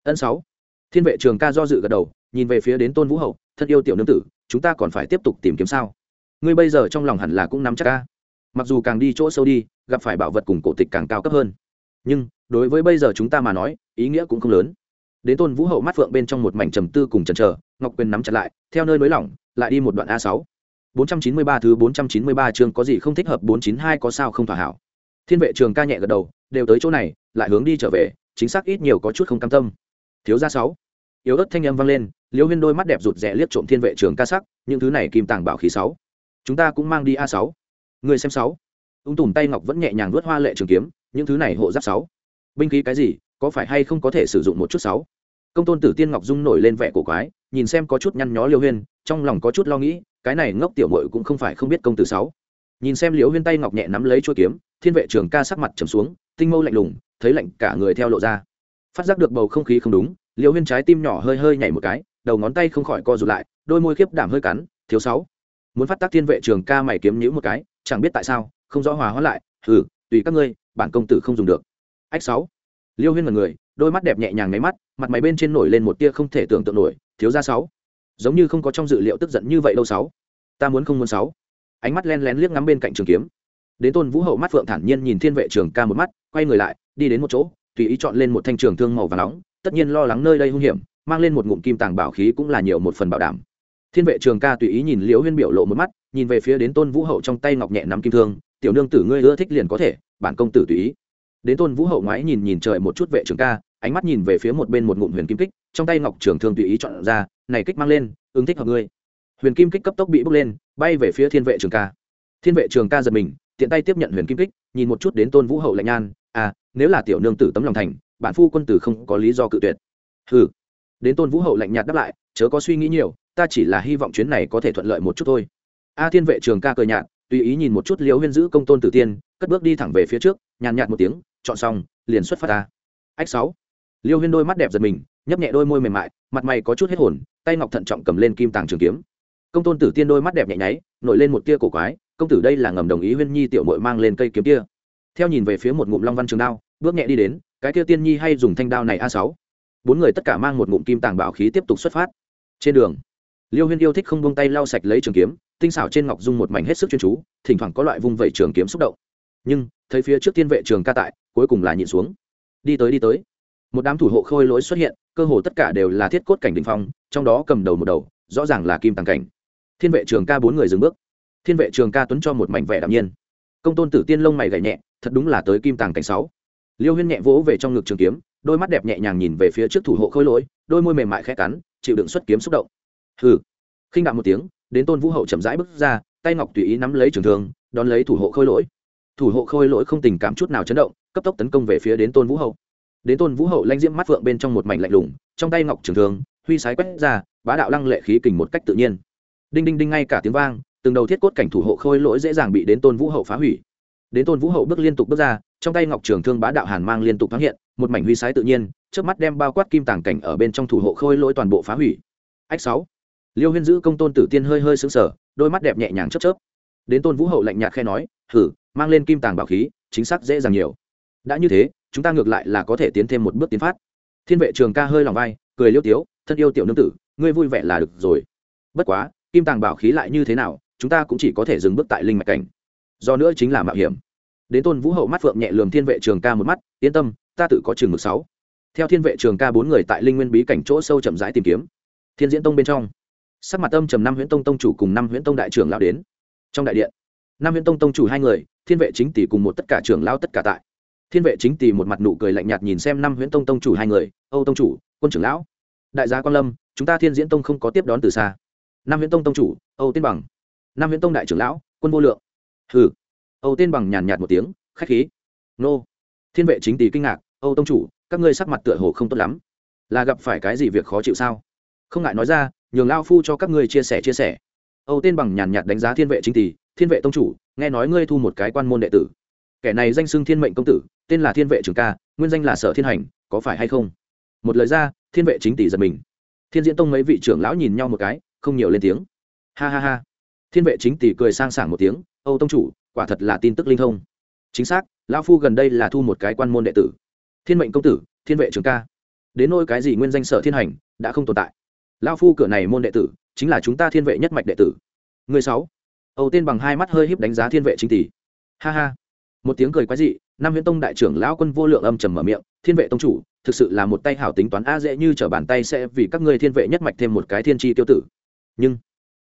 ân sáu. Thiên vệ trường ca do dự gật đầu, nhìn về phía đến tôn vũ hậu, thân yêu tiểu nương tử, chúng ta còn phải tiếp tục tìm kiếm sao? Ngươi bây giờ trong lòng hẳn là cũng nắm chắc ca mặc dù càng đi chỗ sâu đi, gặp phải bảo vật cùng cổ tịch càng cao cấp hơn. Nhưng, đối với bây giờ chúng ta mà nói, ý nghĩa cũng không lớn. Đến tôn vũ hậu mắt phượng bên trong một mảnh trầm tư cùng chần chờ, ngọc quyền nắm chặt lại, theo nơi nới lỏng, lại đi một đoạn a sáu. bốn trăm chín mươi ba thứ bốn trăm chín mươi ba chương có gì không thích hợp, bốn chín hai có sao không thỏa hảo. Thiên vệ trường ca nhẹ gật đầu, đều tới chỗ này, lại hướng đi trở về, chính xác ít nhiều có chút không cam tâm thiếu gia sáu. Yếu ớt thanh âm vang lên, liễu huyên đôi mắt đẹp rụt rè liếc trộm thiên vệ trường ca sắc, những thứ này kim tàng bảo khí sáu. Chúng ta cũng mang đi a sáu. Người xem sáu. Ung tùm tay ngọc vẫn nhẹ nhàng vớt hoa lệ trường kiếm, những thứ này hộ giáp sáu. Binh khí cái gì, có phải hay không có thể sử dụng một chút sáu? Công tôn tử tiên ngọc dung nổi lên vẻ cổ quái, nhìn xem có chút nhăn nhó liêu huyên, trong lòng có chút lo nghĩ, cái này ngốc tiểu mội cũng không phải không biết công tử sáu. Nhìn xem liễu huyên tay ngọc nhẹ nắm lấy chuôi kiếm, thiên vệ trường ca sắc mặt trầm xuống, tinh mâu lạnh lùng, thấy lạnh cả người theo lộ ra phát giác được bầu không khí không đúng liêu huyên trái tim nhỏ hơi hơi nhảy một cái, đầu ngón tay không khỏi co rụt lại, đôi môi khiếp đảm hơi cắn, thiếu sáu, muốn phát tác thiên vệ trường ca mày kiếm nhữ một cái, chẳng biết tại sao, không rõ hòa hóa lại ừ tùy các ngươi, bản công tử không dùng được. Ách sáu liêu huyên là người, đôi mắt đẹp nhẹ nhàng nháy mắt, mặt mày bên trên nổi lên một tia không thể tưởng tượng nổi, thiếu ra sáu, giống như không có trong dự liệu tức giận như vậy đâu sáu, ta muốn không muốn sáu. Ánh mắt len lén liếc ngắm bên cạnh trường kiếm. Đến tôn vũ hậu mắt phượng thản nhiên nhìn thiên vệ trường ca một mắt, quay người lại, đi đến một chỗ tùy ý chọn lên một thanh trường thương màu và nóng, tất nhiên lo lắng nơi đây hung hiểm, mang lên một ngụm kim tàng bảo khí cũng là nhiều một phần bảo đảm. Thiên vệ trường ca tùy ý nhìn liễu huyên biểu lộ một mắt, nhìn về phía đến tôn vũ hậu trong tay ngọc nhẹ nắm kim thương, tiểu nương tử ngươi ưa thích liền có thể, bản công tử tùy ý. Đến tôn vũ hậu ngoái nhìn nhìn trời một chút vệ trường ca, ánh mắt nhìn về phía một bên một ngụm huyền kim kích, trong tay ngọc trường thương tùy ý chọn ra, này kích mang lên, ứng thích hợp ngươi. Huyền kim kích cấp tốc bị bốc lên, bay về phía thiên vệ trường ca. Thiên vệ trường ca giật mình, tiện tay tiếp nhận huyền kim kích, nhìn một chút đến tôn vũ hậu lạnh nhan à nếu là tiểu nương tử tấm lòng thành, bản phu quân tử không có lý do cự tuyệt. Hừ. Đến tôn vũ hậu lạnh nhạt đáp lại, chớ có suy nghĩ nhiều, ta chỉ là hy vọng chuyến này có thể thuận lợi một chút thôi. A thiên vệ trường ca cười nhạt, tùy ý nhìn một chút liễu huyên giữ công tôn tử tiên, cất bước đi thẳng về phía trước, nhàn nhạt một tiếng, chọn xong, liền xuất phát ta. Ách sáu. Liêu huyên đôi mắt đẹp giật mình, nhấp nhẹ đôi môi mềm mại, mặt mày có chút hết hồn, tay ngọc thận trọng cầm lên kim tàng trường kiếm. Công tôn tử tiên đôi mắt đẹp nhẹ nháy, nổi lên một tia cổ quái, công tử đây là ngầm đồng ý huyên nhi tiểu mội mang lên cây kiếm kia theo nhìn về phía một ngụm long văn trường đao, bước nhẹ đi đến, cái kia tiên nhi hay dùng thanh đao này a sáu. Bốn người tất cả mang một ngụm kim tàng bảo khí tiếp tục xuất phát. Trên đường, liêu huyên yêu thích không buông tay lau sạch lấy trường kiếm, tinh xảo trên ngọc dung một mảnh hết sức chuyên chú, thỉnh thoảng có loại vung vẩy trường kiếm xúc động. Nhưng, thấy phía trước tiên vệ trường ca tại, cuối cùng là nhịn xuống. Đi tới đi tới. Một đám thủ hộ khôi lỗi xuất hiện, cơ hồ tất cả đều là thiết cốt cảnh đình phong, trong đó cầm đầu một đầu, rõ ràng là kim tàng cảnh. Thiên vệ trường ca bốn người dừng bước. Thiên vệ trường ca tuấn cho một mảnh vẻ đạm nhiên. Công tôn tử tiên lông mày gảy nhẹ thật đúng là tới kim tàng cảnh sáu. Liêu huyên nhẹ vỗ về trong ngực trường kiếm, đôi mắt đẹp nhẹ nhàng nhìn về phía trước thủ hộ khôi lỗi, đôi môi mềm mại khẽ cắn, chịu đựng xuất kiếm xúc động. Hừ. Khinh đạm một tiếng, đến tôn vũ hậu chậm rãi bước ra, tay ngọc tùy ý nắm lấy trường thương, đón lấy thủ hộ khôi lỗi. Thủ hộ khôi lỗi không tình cảm chút nào chấn động, cấp tốc tấn công về phía đến tôn vũ hậu. Đến tôn vũ hậu lanh diễm mắt vượng bên trong một mảnh lạnh lùng, trong tay ngọc trường thương, huy sái quét ra, bá đạo lăng lệ khí kình một cách tự nhiên. Đinh đinh đinh ngay cả tiếng vang, từng đầu thiết cốt cảnh thủ hộ khôi lỗi dễ dàng bị đến tôn vũ hậu phá hủy đến tôn vũ hậu bước liên tục bước ra, trong tay ngọc trường thương bá đạo hàn mang liên tục thoáng hiện, một mảnh huy sái tự nhiên trước mắt đem bao quát kim tàng cảnh ở bên trong thủ hộ khôi lỗi toàn bộ phá hủy. Ách sáu. Liêu huyên giữ công tôn tử tiên hơi hơi sững sờ, đôi mắt đẹp nhẹ nhàng chớp chớp. Đến tôn vũ hậu lạnh nhạt khe nói thử mang lên kim tàng bảo khí, chính xác dễ dàng nhiều. Đã như thế, chúng ta ngược lại là có thể tiến thêm một bước tiến phát. Thiên vệ trường ca hơi lòng vai, cười liêu tiếu, thân yêu tiểu nương tử, ngươi vui vẻ là được rồi. Bất quá, kim tàng bảo khí lại như thế nào, chúng ta cũng chỉ có thể dừng bước tại linh mạch cảnh do nữa chính là mạo hiểm. Đến tôn vũ hậu mắt phượng nhẹ lườm thiên vệ trường ca một mắt, yên tâm, ta tự có trường mực sáu. Theo thiên vệ trường ca bốn người tại linh nguyên bí cảnh chỗ sâu chậm rãi tìm kiếm. Thiên diễn tông bên trong, sắc mặt âm trầm năm huyễn tông tông chủ cùng năm huyễn tông đại trưởng lão đến. Trong đại điện năm huyễn tông tông chủ hai người, thiên vệ chính tỷ cùng một tất cả trưởng lão tất cả tại. Thiên vệ chính tỷ một mặt nụ cười lạnh nhạt nhìn xem năm huyễn tông tông chủ hai người, âu tông chủ, quân trưởng lão, đại gia quan lâm, chúng ta thiên diễn tông không có tiếp đón từ xa. Năm huyễn tông tông chủ, âu tiên bằng. Năm huyễn tông đại trưởng lão, quân vô lượng hừ. Âu tiên bằng nhàn nhạt một tiếng, khách khí. Nô. Thiên vệ chính tỷ kinh ngạc, âu tông chủ, các ngươi sắc mặt tựa hồ không tốt lắm. Là gặp phải cái gì việc khó chịu sao? Không ngại nói ra, nhường lao phu cho các ngươi chia sẻ chia sẻ. Âu tên bằng nhàn nhạt đánh giá thiên vệ chính tỷ thiên vệ tông chủ, nghe nói ngươi thu một cái quan môn đệ tử. Kẻ này danh xưng thiên mệnh công tử, tên là thiên vệ trường ca, nguyên danh là sở thiên hành, có phải hay không? Một lời ra, thiên vệ chính tỷ giật mình. Thiên diễn tông mấy vị trưởng lão nhìn nhau một cái, không nhiều lên tiếng. Ha ha ha. Thiên vệ chính tỷ cười sang sảng một tiếng âu tông chủ, quả thật là tin tức linh thông. Chính xác, lão phu gần đây là thu một cái quan môn đệ tử. Thiên mệnh công tử, thiên vệ trường ca. Đến nôi cái gì nguyên danh sở thiên hành, đã không tồn tại. Lão phu cửa này môn đệ tử, chính là chúng ta thiên vệ nhất mạch đệ tử. Người sáu. Âu tên bằng hai mắt hơi híp đánh giá thiên vệ chính tỷ. Ha ha. Một tiếng cười quái dị, Nam huyễn tông đại trưởng lão quân vô lượng âm trầm mở miệng, thiên vệ tông chủ, thực sự là một tay hảo tính toán a dễ như trở bàn tay sẽ vì các ngươi thiên vệ nhất mạch thêm một cái thiên tri tiêu tử. Nhưng,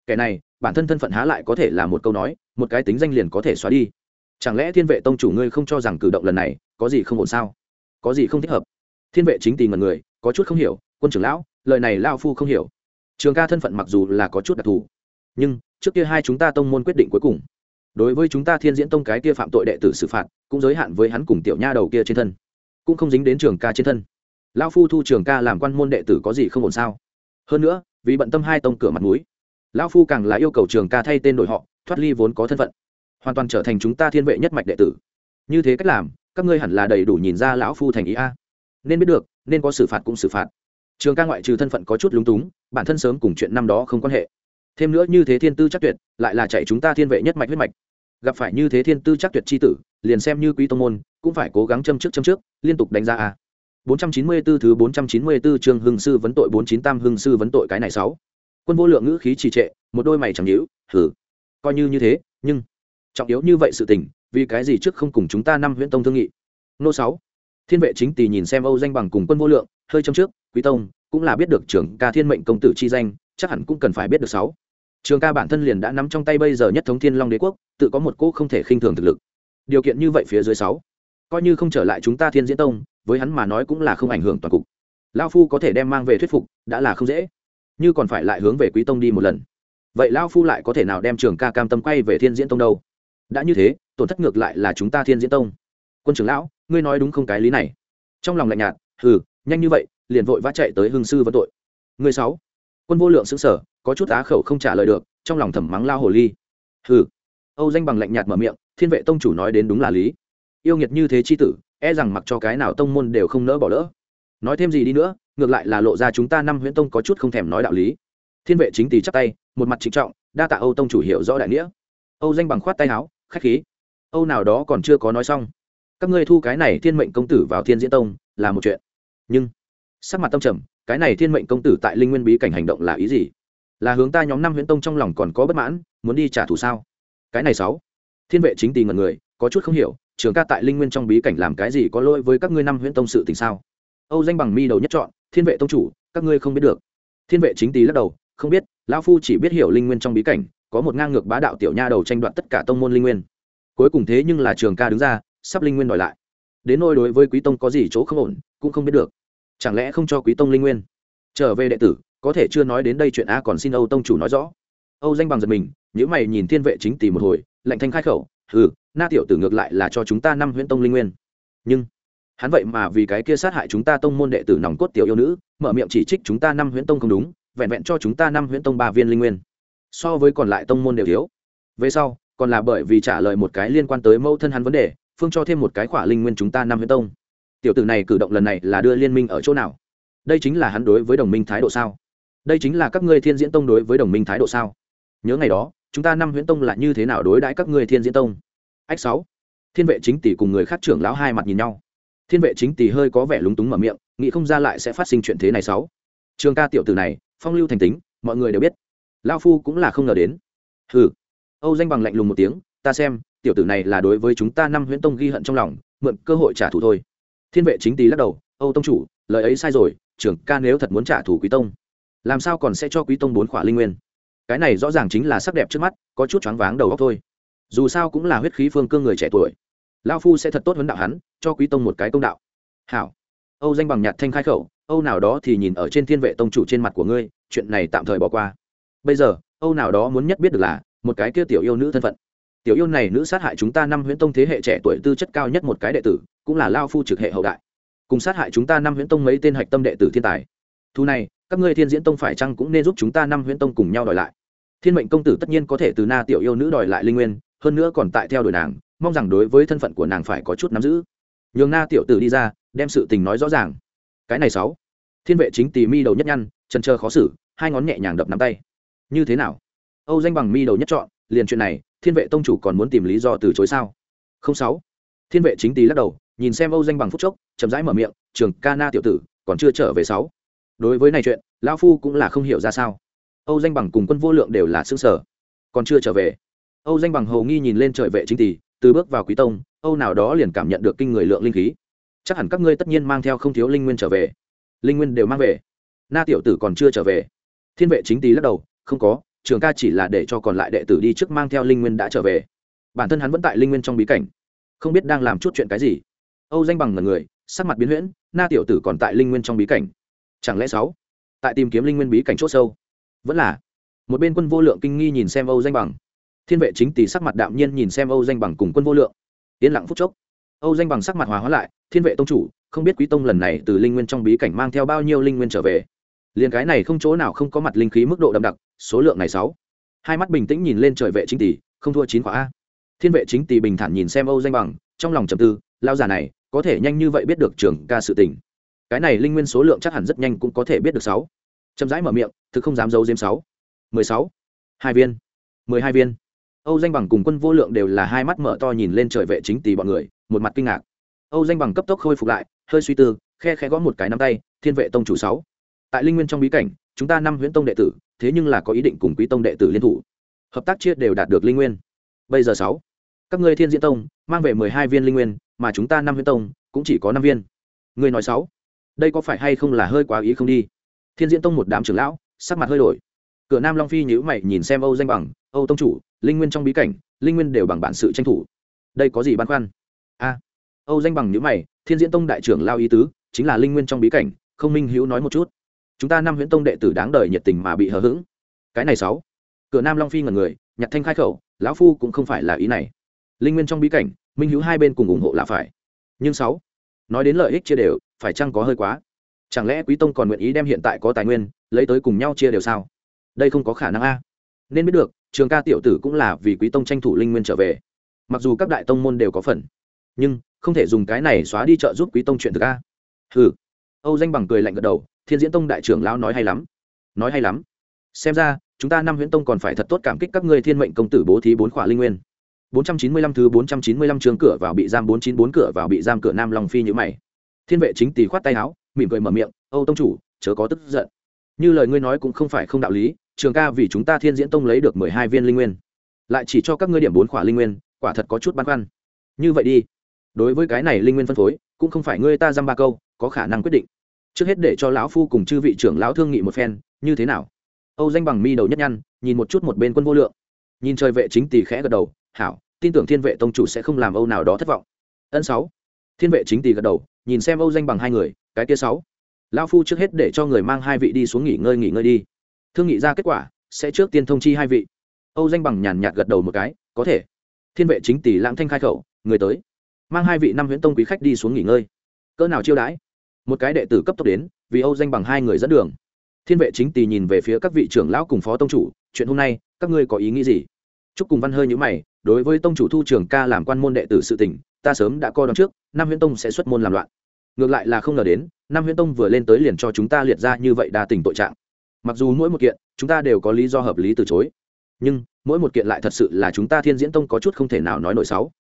kẻ này bản thân thân phận há lại có thể là một câu nói, một cái tính danh liền có thể xóa đi. Chẳng lẽ thiên vệ tông chủ ngươi không cho rằng cử động lần này có gì không ổn sao? Có gì không thích hợp? Thiên vệ chính tì mật người, có chút không hiểu, quân trưởng lão, lời này lao phu không hiểu. Trường ca thân phận mặc dù là có chút đặc thù, nhưng trước kia hai chúng ta tông môn quyết định cuối cùng. Đối với chúng ta thiên diễn tông cái kia phạm tội đệ tử xử phạt, cũng giới hạn với hắn cùng tiểu nha đầu kia trên thân, cũng không dính đến trường ca trên thân. Lao phu thu trường ca làm quan môn đệ tử có gì không ổn sao? Hơn nữa, vì bận tâm hai tông cửa mặt mũi Lão phu càng là yêu cầu trường ca thay tên đổi họ, thoát ly vốn có thân phận. Hoàn toàn trở thành chúng ta thiên vệ nhất mạch đệ tử. Như thế cách làm, các ngươi hẳn là đầy đủ nhìn ra lão phu thành ý a. Nên biết được, nên có xử phạt cũng xử phạt. Trường ca ngoại trừ thân phận có chút lúng túng, bản thân sớm cùng chuyện năm đó không quan hệ. Thêm nữa như thế thiên tư chắc tuyệt, lại là chạy chúng ta thiên vệ nhất mạch huyết mạch. Gặp phải như thế thiên tư chắc tuyệt c h i tử, liền xem như quý tông môn, cũng phải cố gắng châm trước châm trước, liên tục đánh giá a. 494 thứ 494 chương hưng sư vấn tội 49 tam hưng sư vấn tội cái này 6. Quân vô lượng ngữ khí trì trệ, một đôi mày chẳng nhíu, hử. Coi như như thế, nhưng trọng yếu như vậy sự tình, vì cái gì trước không cùng chúng ta năm huyễn tông thương nghị. Nô 6. Thiên vệ chính tỷ nhìn xem Âu danh bằng cùng quân vô lượng, hơi trong trước, Quý tông cũng là biết được trưởng ca thiên mệnh công tử chi danh, chắc hẳn cũng cần phải biết được sáu. Trường ca bản thân liền đã nắm trong tay bây giờ nhất thống thiên long đế quốc, tự có một cô không thể khinh thường thực lực. Điều kiện như vậy phía dưới 6, coi như không trở lại chúng ta thiên diễn tông, với hắn mà nói cũng là không ảnh hưởng toàn cục lao phu có thể đem mang về thuyết phục đã là không dễ như còn phải lại hướng về quý tông đi một lần. Vậy lao phu lại có thể nào đem trường ca cam tâm quay về thiên diễn tông đâu? Đã như thế, tổn thất ngược lại là chúng ta thiên diễn tông. Quân trưởng lão, ngươi nói đúng không cái lý này? Trong lòng lạnh nhạt, hừ, nhanh như vậy, liền vội vã chạy tới hương sư vấn tội. Người sáu, quân vô lượng xứng sở có chút á khẩu không trả lời được, trong lòng thầm mắng lao hồ ly. Hừ. Âu danh bằng lạnh nhạt mở miệng, thiên vệ tông chủ nói đến đúng là lý. Yêu nghiệt như thế chi tử e rằng mặc cho cái nào tông môn đều không nỡ bỏ lỡ. Nói thêm gì đi nữa ngược lại là lộ ra chúng ta năm huyễn tông có chút không thèm nói đạo lý. Thiên vệ chính tỳ chắc tay, một mặt trịnh trọng, đa tạ âu tông chủ hiểu rõ đại nghĩa. Âu danh bằng khoát tay áo khách khí. Âu nào đó còn chưa có nói xong. Các ngươi thu cái này thiên mệnh công tử vào thiên diễn tông, là một chuyện. Nhưng, sắc mặt tâm trầm, cái này thiên mệnh công tử tại linh nguyên bí cảnh hành động là ý gì? Là hướng ta nhóm năm huyễn tông trong lòng còn có bất mãn, muốn đi trả thù sao? Cái này sáu. Thiên vệ chính tỳ ngần người, có chút không hiểu, trường ca tại linh nguyên trong bí cảnh làm cái gì có lỗi với các ngươi năm huyễn tông sự tình sao? Âu danh bằng mi đầu nhất chọn thiên vệ tông chủ, các ngươi không biết được. Thiên vệ chính tý lắc đầu, không biết, lão phu chỉ biết hiểu linh nguyên trong bí cảnh, có một ngang ngược bá đạo tiểu nha đầu tranh đoạt tất cả tông môn linh nguyên. Cuối cùng thế nhưng là trường ca đứng ra, sắp linh nguyên đòi lại. Đến nôi đối với quý tông có gì chỗ không ổn, cũng không biết được. Chẳng lẽ không cho quý tông linh nguyên? Trở về đệ tử, có thể chưa nói đến đây chuyện a còn xin âu tông chủ nói rõ. Âu danh bằng giật mình nhữ mày nhìn thiên vệ chính tỷ một hồi, lạnh thanh khai khẩu ừ na tiểu tử ngược lại là cho chúng ta năm huyễn tông linh nguyên. Nhưng hắn vậy mà vì cái kia sát hại chúng ta tông môn đệ tử nòng cốt tiểu yêu nữ, mở miệng chỉ trích chúng ta năm huyễn tông không đúng, vẹn vẹn cho chúng ta năm huyễn tông ba viên linh nguyên. So với còn lại tông môn đều thiếu. Về sau, còn là bởi vì trả lời một cái liên quan tới mẫu thân hắn vấn đề, phương cho thêm một cái khỏa linh nguyên chúng ta năm huyễn tông. Tiểu tử này cử động lần này là đưa liên minh ở chỗ nào? Đây chính là hắn đối với đồng minh thái độ sao? Đây chính là các ngươi thiên diễn tông đối với đồng minh thái độ sao? Nhớ ngày đó, chúng ta năm huyễn tông là như thế nào đối đãi các ngươi thiên diễn tông? Ách sáu. Thiên vệ chính tỷ cùng người khác trưởng lão hai mặt nhìn nhau thiên vệ chính tỳ hơi có vẻ lúng túng mở miệng, nghĩ không ra lại sẽ phát sinh chuyện thế này sáu. Trường ca tiểu tử này, phong lưu thành tính, mọi người đều biết. Lao phu cũng là không ngờ đến. Hừ. Âu danh bằng lạnh lùng một tiếng, ta xem, tiểu tử này là đối với chúng ta năm huyễn tông ghi hận trong lòng, mượn cơ hội trả thù thôi. Thiên vệ chính tý lắc đầu, âu tông chủ, lời ấy sai rồi, trưởng ca nếu thật muốn trả thù quý tông, làm sao còn sẽ cho quý tông bốn khỏa linh nguyên? Cái này rõ ràng chính là sắc đẹp trước mắt, có chút choáng váng đầu óc thôi. Dù sao cũng là huyết khí phương cương người trẻ tuổi lao phu sẽ thật tốt huấn đạo hắn, cho quý tông một cái công đạo. Hảo. Âu danh bằng nhạt thanh khai khẩu, âu nào đó thì nhìn ở trên thiên vệ tông chủ trên mặt của ngươi, chuyện này tạm thời bỏ qua. Bây giờ, âu nào đó muốn nhất biết được là, một cái kia tiểu yêu nữ thân phận. Tiểu yêu này nữ sát hại chúng ta năm huyễn tông thế hệ trẻ tuổi tư chất cao nhất một cái đệ tử, cũng là lao phu trực hệ hậu đại. Cùng sát hại chúng ta năm huyễn tông mấy tên hạch tâm đệ tử thiên tài. Thu này, các ngươi thiên diễn tông phải chăng cũng nên giúp chúng ta năm huyễn tông cùng nhau đòi lại? Thiên mệnh công tử tất nhiên có thể từ na tiểu yêu nữ đòi lại linh nguyên, hơn nữa còn tại theo đuổi nàng mong rằng đối với thân phận của nàng phải có chút nắm giữ. Nhường na tiểu tử đi ra, đem sự tình nói rõ ràng. Cái này sáu. Thiên vệ chính tì mi đầu nhất nhăn chân chờ khó xử, hai ngón nhẹ nhàng đập nắm tay. Như thế nào? Âu danh bằng mi đầu nhất chọn, liền chuyện này, thiên vệ tông chủ còn muốn tìm lý do từ chối sao? Không sáu. Thiên vệ chính Tì lắc đầu, nhìn xem âu danh bằng phúc chốc, chậm rãi mở miệng, trường ca na tiểu tử, còn chưa trở về sáu. Đối với này chuyện, lão phu cũng là không hiểu ra sao. Âu danh bằng cùng quân vô lượng đều là xương sở còn chưa trở về. Âu danh bằng hầu nghi nhìn lên trời vệ chính tỷ từ bước vào quý tông, âu nào đó liền cảm nhận được kinh người lượng linh khí. Chắc hẳn các ngươi tất nhiên mang theo không thiếu linh nguyên trở về. Linh nguyên đều mang về. Na tiểu tử còn chưa trở về. Thiên vệ chính tý lắc đầu, không có, trường ca chỉ là để cho còn lại đệ tử đi trước mang theo linh nguyên đã trở về. Bản thân hắn vẫn tại linh nguyên trong bí cảnh, không biết đang làm chút chuyện cái gì. Âu danh bằng là người, sắc mặt biến huyễn, na tiểu tử còn tại linh nguyên trong bí cảnh. Chẳng lẽ sáu, tại tìm kiếm linh nguyên bí cảnh c h ỗ sâu? Vẫn là. Một bên quân vô lượng kinh nghi nhìn xem âu danh bằng thiên vệ chính tỷ sắc mặt đạm nhiên nhìn xem âu danh bằng cùng quân vô lượng. Yên lặng phút chốc, âu danh bằng sắc mặt hòa hóa lại, thiên vệ tông chủ, không biết quý tông lần này từ linh nguyên trong bí cảnh mang theo bao nhiêu linh nguyên trở về? Liền cái này không chỗ nào không có mặt linh khí mức độ đậm đặc, số lượng này sáu. Hai mắt bình tĩnh nhìn lên trời vệ chính tỷ không thua chín quả a. Thiên vệ chính tỷ bình thản nhìn xem âu danh bằng, trong lòng trầm tư lao giả này, có thể nhanh như vậy biết được trường ca sự tình. Cái này linh nguyên số lượng chắc hẳn rất nhanh cũng có thể biết được sáu. Chậm rãi mở miệng, thực không dám giấu diếm sáu. Mười sáu. Hai viên. Mười hai viên âu danh bằng cùng quân vô lượng đều là hai mắt mở to nhìn lên trời vệ chính tỷ bọn người, một mặt kinh ngạc. Âu danh bằng cấp tốc khôi phục lại, hơi suy tư, khe khe gõ một cái nắm tay, thiên vệ tông chủ sáu, tại linh nguyên trong bí cảnh, chúng ta năm huyễn tông đệ tử, thế nhưng là có ý định cùng quý tông đệ tử liên thủ. Hợp tác chia đều đạt được linh nguyên. Bây giờ sáu, các ngươi thiên diễn tông, mang về mười hai viên linh nguyên, mà chúng ta năm huyễn tông, cũng chỉ có năm viên. Người nói sáu, đây có phải hay không là hơi quá ý không đi? Thiên diễn tông một đám trưởng lão, sắc mặt hơi đổi. Cửa nam long phi nhữ mày nhìn xem âu danh bằng, âu tông chủ linh nguyên trong bí cảnh, linh nguyên đều bằng bản sự tranh thủ. Đây có gì băn khoăn? A. Âu danh bằng nhữ mày, thiên diễn tông đại trưởng lao ý tứ, chính là linh nguyên trong bí cảnh, không minh hữu nói một chút. Chúng ta năm huyễn tông đệ tử đáng đời nhiệt tình mà bị hờ hững. Cái này sáu. Cửa nam long phi ngần người, nhặt thanh khai khẩu, lão phu cũng không phải là ý này. Linh nguyên trong bí cảnh, minh hữu hai bên cùng ủng hộ là phải. Nhưng sáu. Nói đến lợi ích chia đều, phải chăng có hơi quá? Chẳng lẽ quý tông còn nguyện ý đem hiện tại có tài nguyên, lấy tới cùng nhau chia đều sao? Đây không có khả năng a. Nên biết được trường ca tiểu tử cũng là vì quý tông tranh thủ linh nguyên trở về. Mặc dù các đại tông môn đều có phần nhưng không thể dùng cái này xóa đi trợ giúp quý tông chuyện thực a. Ừ âu danh bằng cười lạnh gật đầu thiên diễn tông đại trưởng lão nói hay lắm. Nói hay lắm. Xem ra chúng ta năm huyễn tông còn phải thật tốt cảm kích các ngươi thiên mệnh công tử bố thí bốn khỏa linh nguyên. 495 thứ 495 trường cửa vào bị giam 494 cửa vào bị giam cửa Nam Long Phi như mày. Thiên vệ chính tỷ khoát tay áo, mỉm cười mở miệng, "Âu tông chủ, chớ có tức giận. Như lời ngươi nói cũng không phải không đạo lý, trường ca vì chúng ta Thiên Diễn tông lấy được 12 viên linh nguyên, lại chỉ cho các ngươi điểm bốn khỏa linh nguyên, quả thật có chút băn khoăn. Như vậy đi, đối với cái này linh nguyên phân phối, cũng không phải ngươi ta dăm ba câu, có khả năng quyết định. Trước hết để cho lão phu cùng chư vị trưởng lão thương nghị một phen như thế nào? Âu danh bằng mi đầu nhất nhăn nhìn một chút một bên quân vô lượng. Nhìn trời vệ chính tỷ khẽ gật đầu hảo tin tưởng thiên vệ tông chủ sẽ không làm âu nào đó thất vọng. Ân sáu. Thiên vệ chính tỷ gật đầu nhìn xem âu danh bằng hai người cái kia sáu. Lão phu trước hết để cho người mang hai vị đi xuống nghỉ ngơi nghỉ ngơi đi thương nghị ra kết quả, sẽ trước tiên thông chi hai vị. Âu danh bằng nhàn nhạt gật đầu một cái, có thể. Thiên vệ chính tỷ lãng thanh khai khẩu, người tới. Mang hai vị năm huyễn tông quý khách đi xuống nghỉ ngơi. Cỡ nào chiêu đãi? Một cái đệ tử cấp tốc đến, vì âu danh bằng hai người dẫn đường. Thiên vệ chính Tỷ nhìn về phía các vị trưởng lão cùng phó tông chủ, chuyện hôm nay, các ngươi có ý nghĩ gì? Chúc cùng văn hơi nhữ mày, đối với tông chủ thu trường ca làm quan môn đệ tử sự tỉnh ta sớm đã coi đón trước, năm huyễn tông sẽ xuất môn làm loạn. Ngược lại là không ngờ đến, năm huyễn tông vừa lên tới liền cho chúng ta liệt ra như vậy đa tình tội trạng mặc dù mỗi một kiện, chúng ta đều có lý do hợp lý từ chối. Nhưng, mỗi một kiện lại thật sự là chúng ta thiên diễn tông có chút không thể nào nói nổi sáu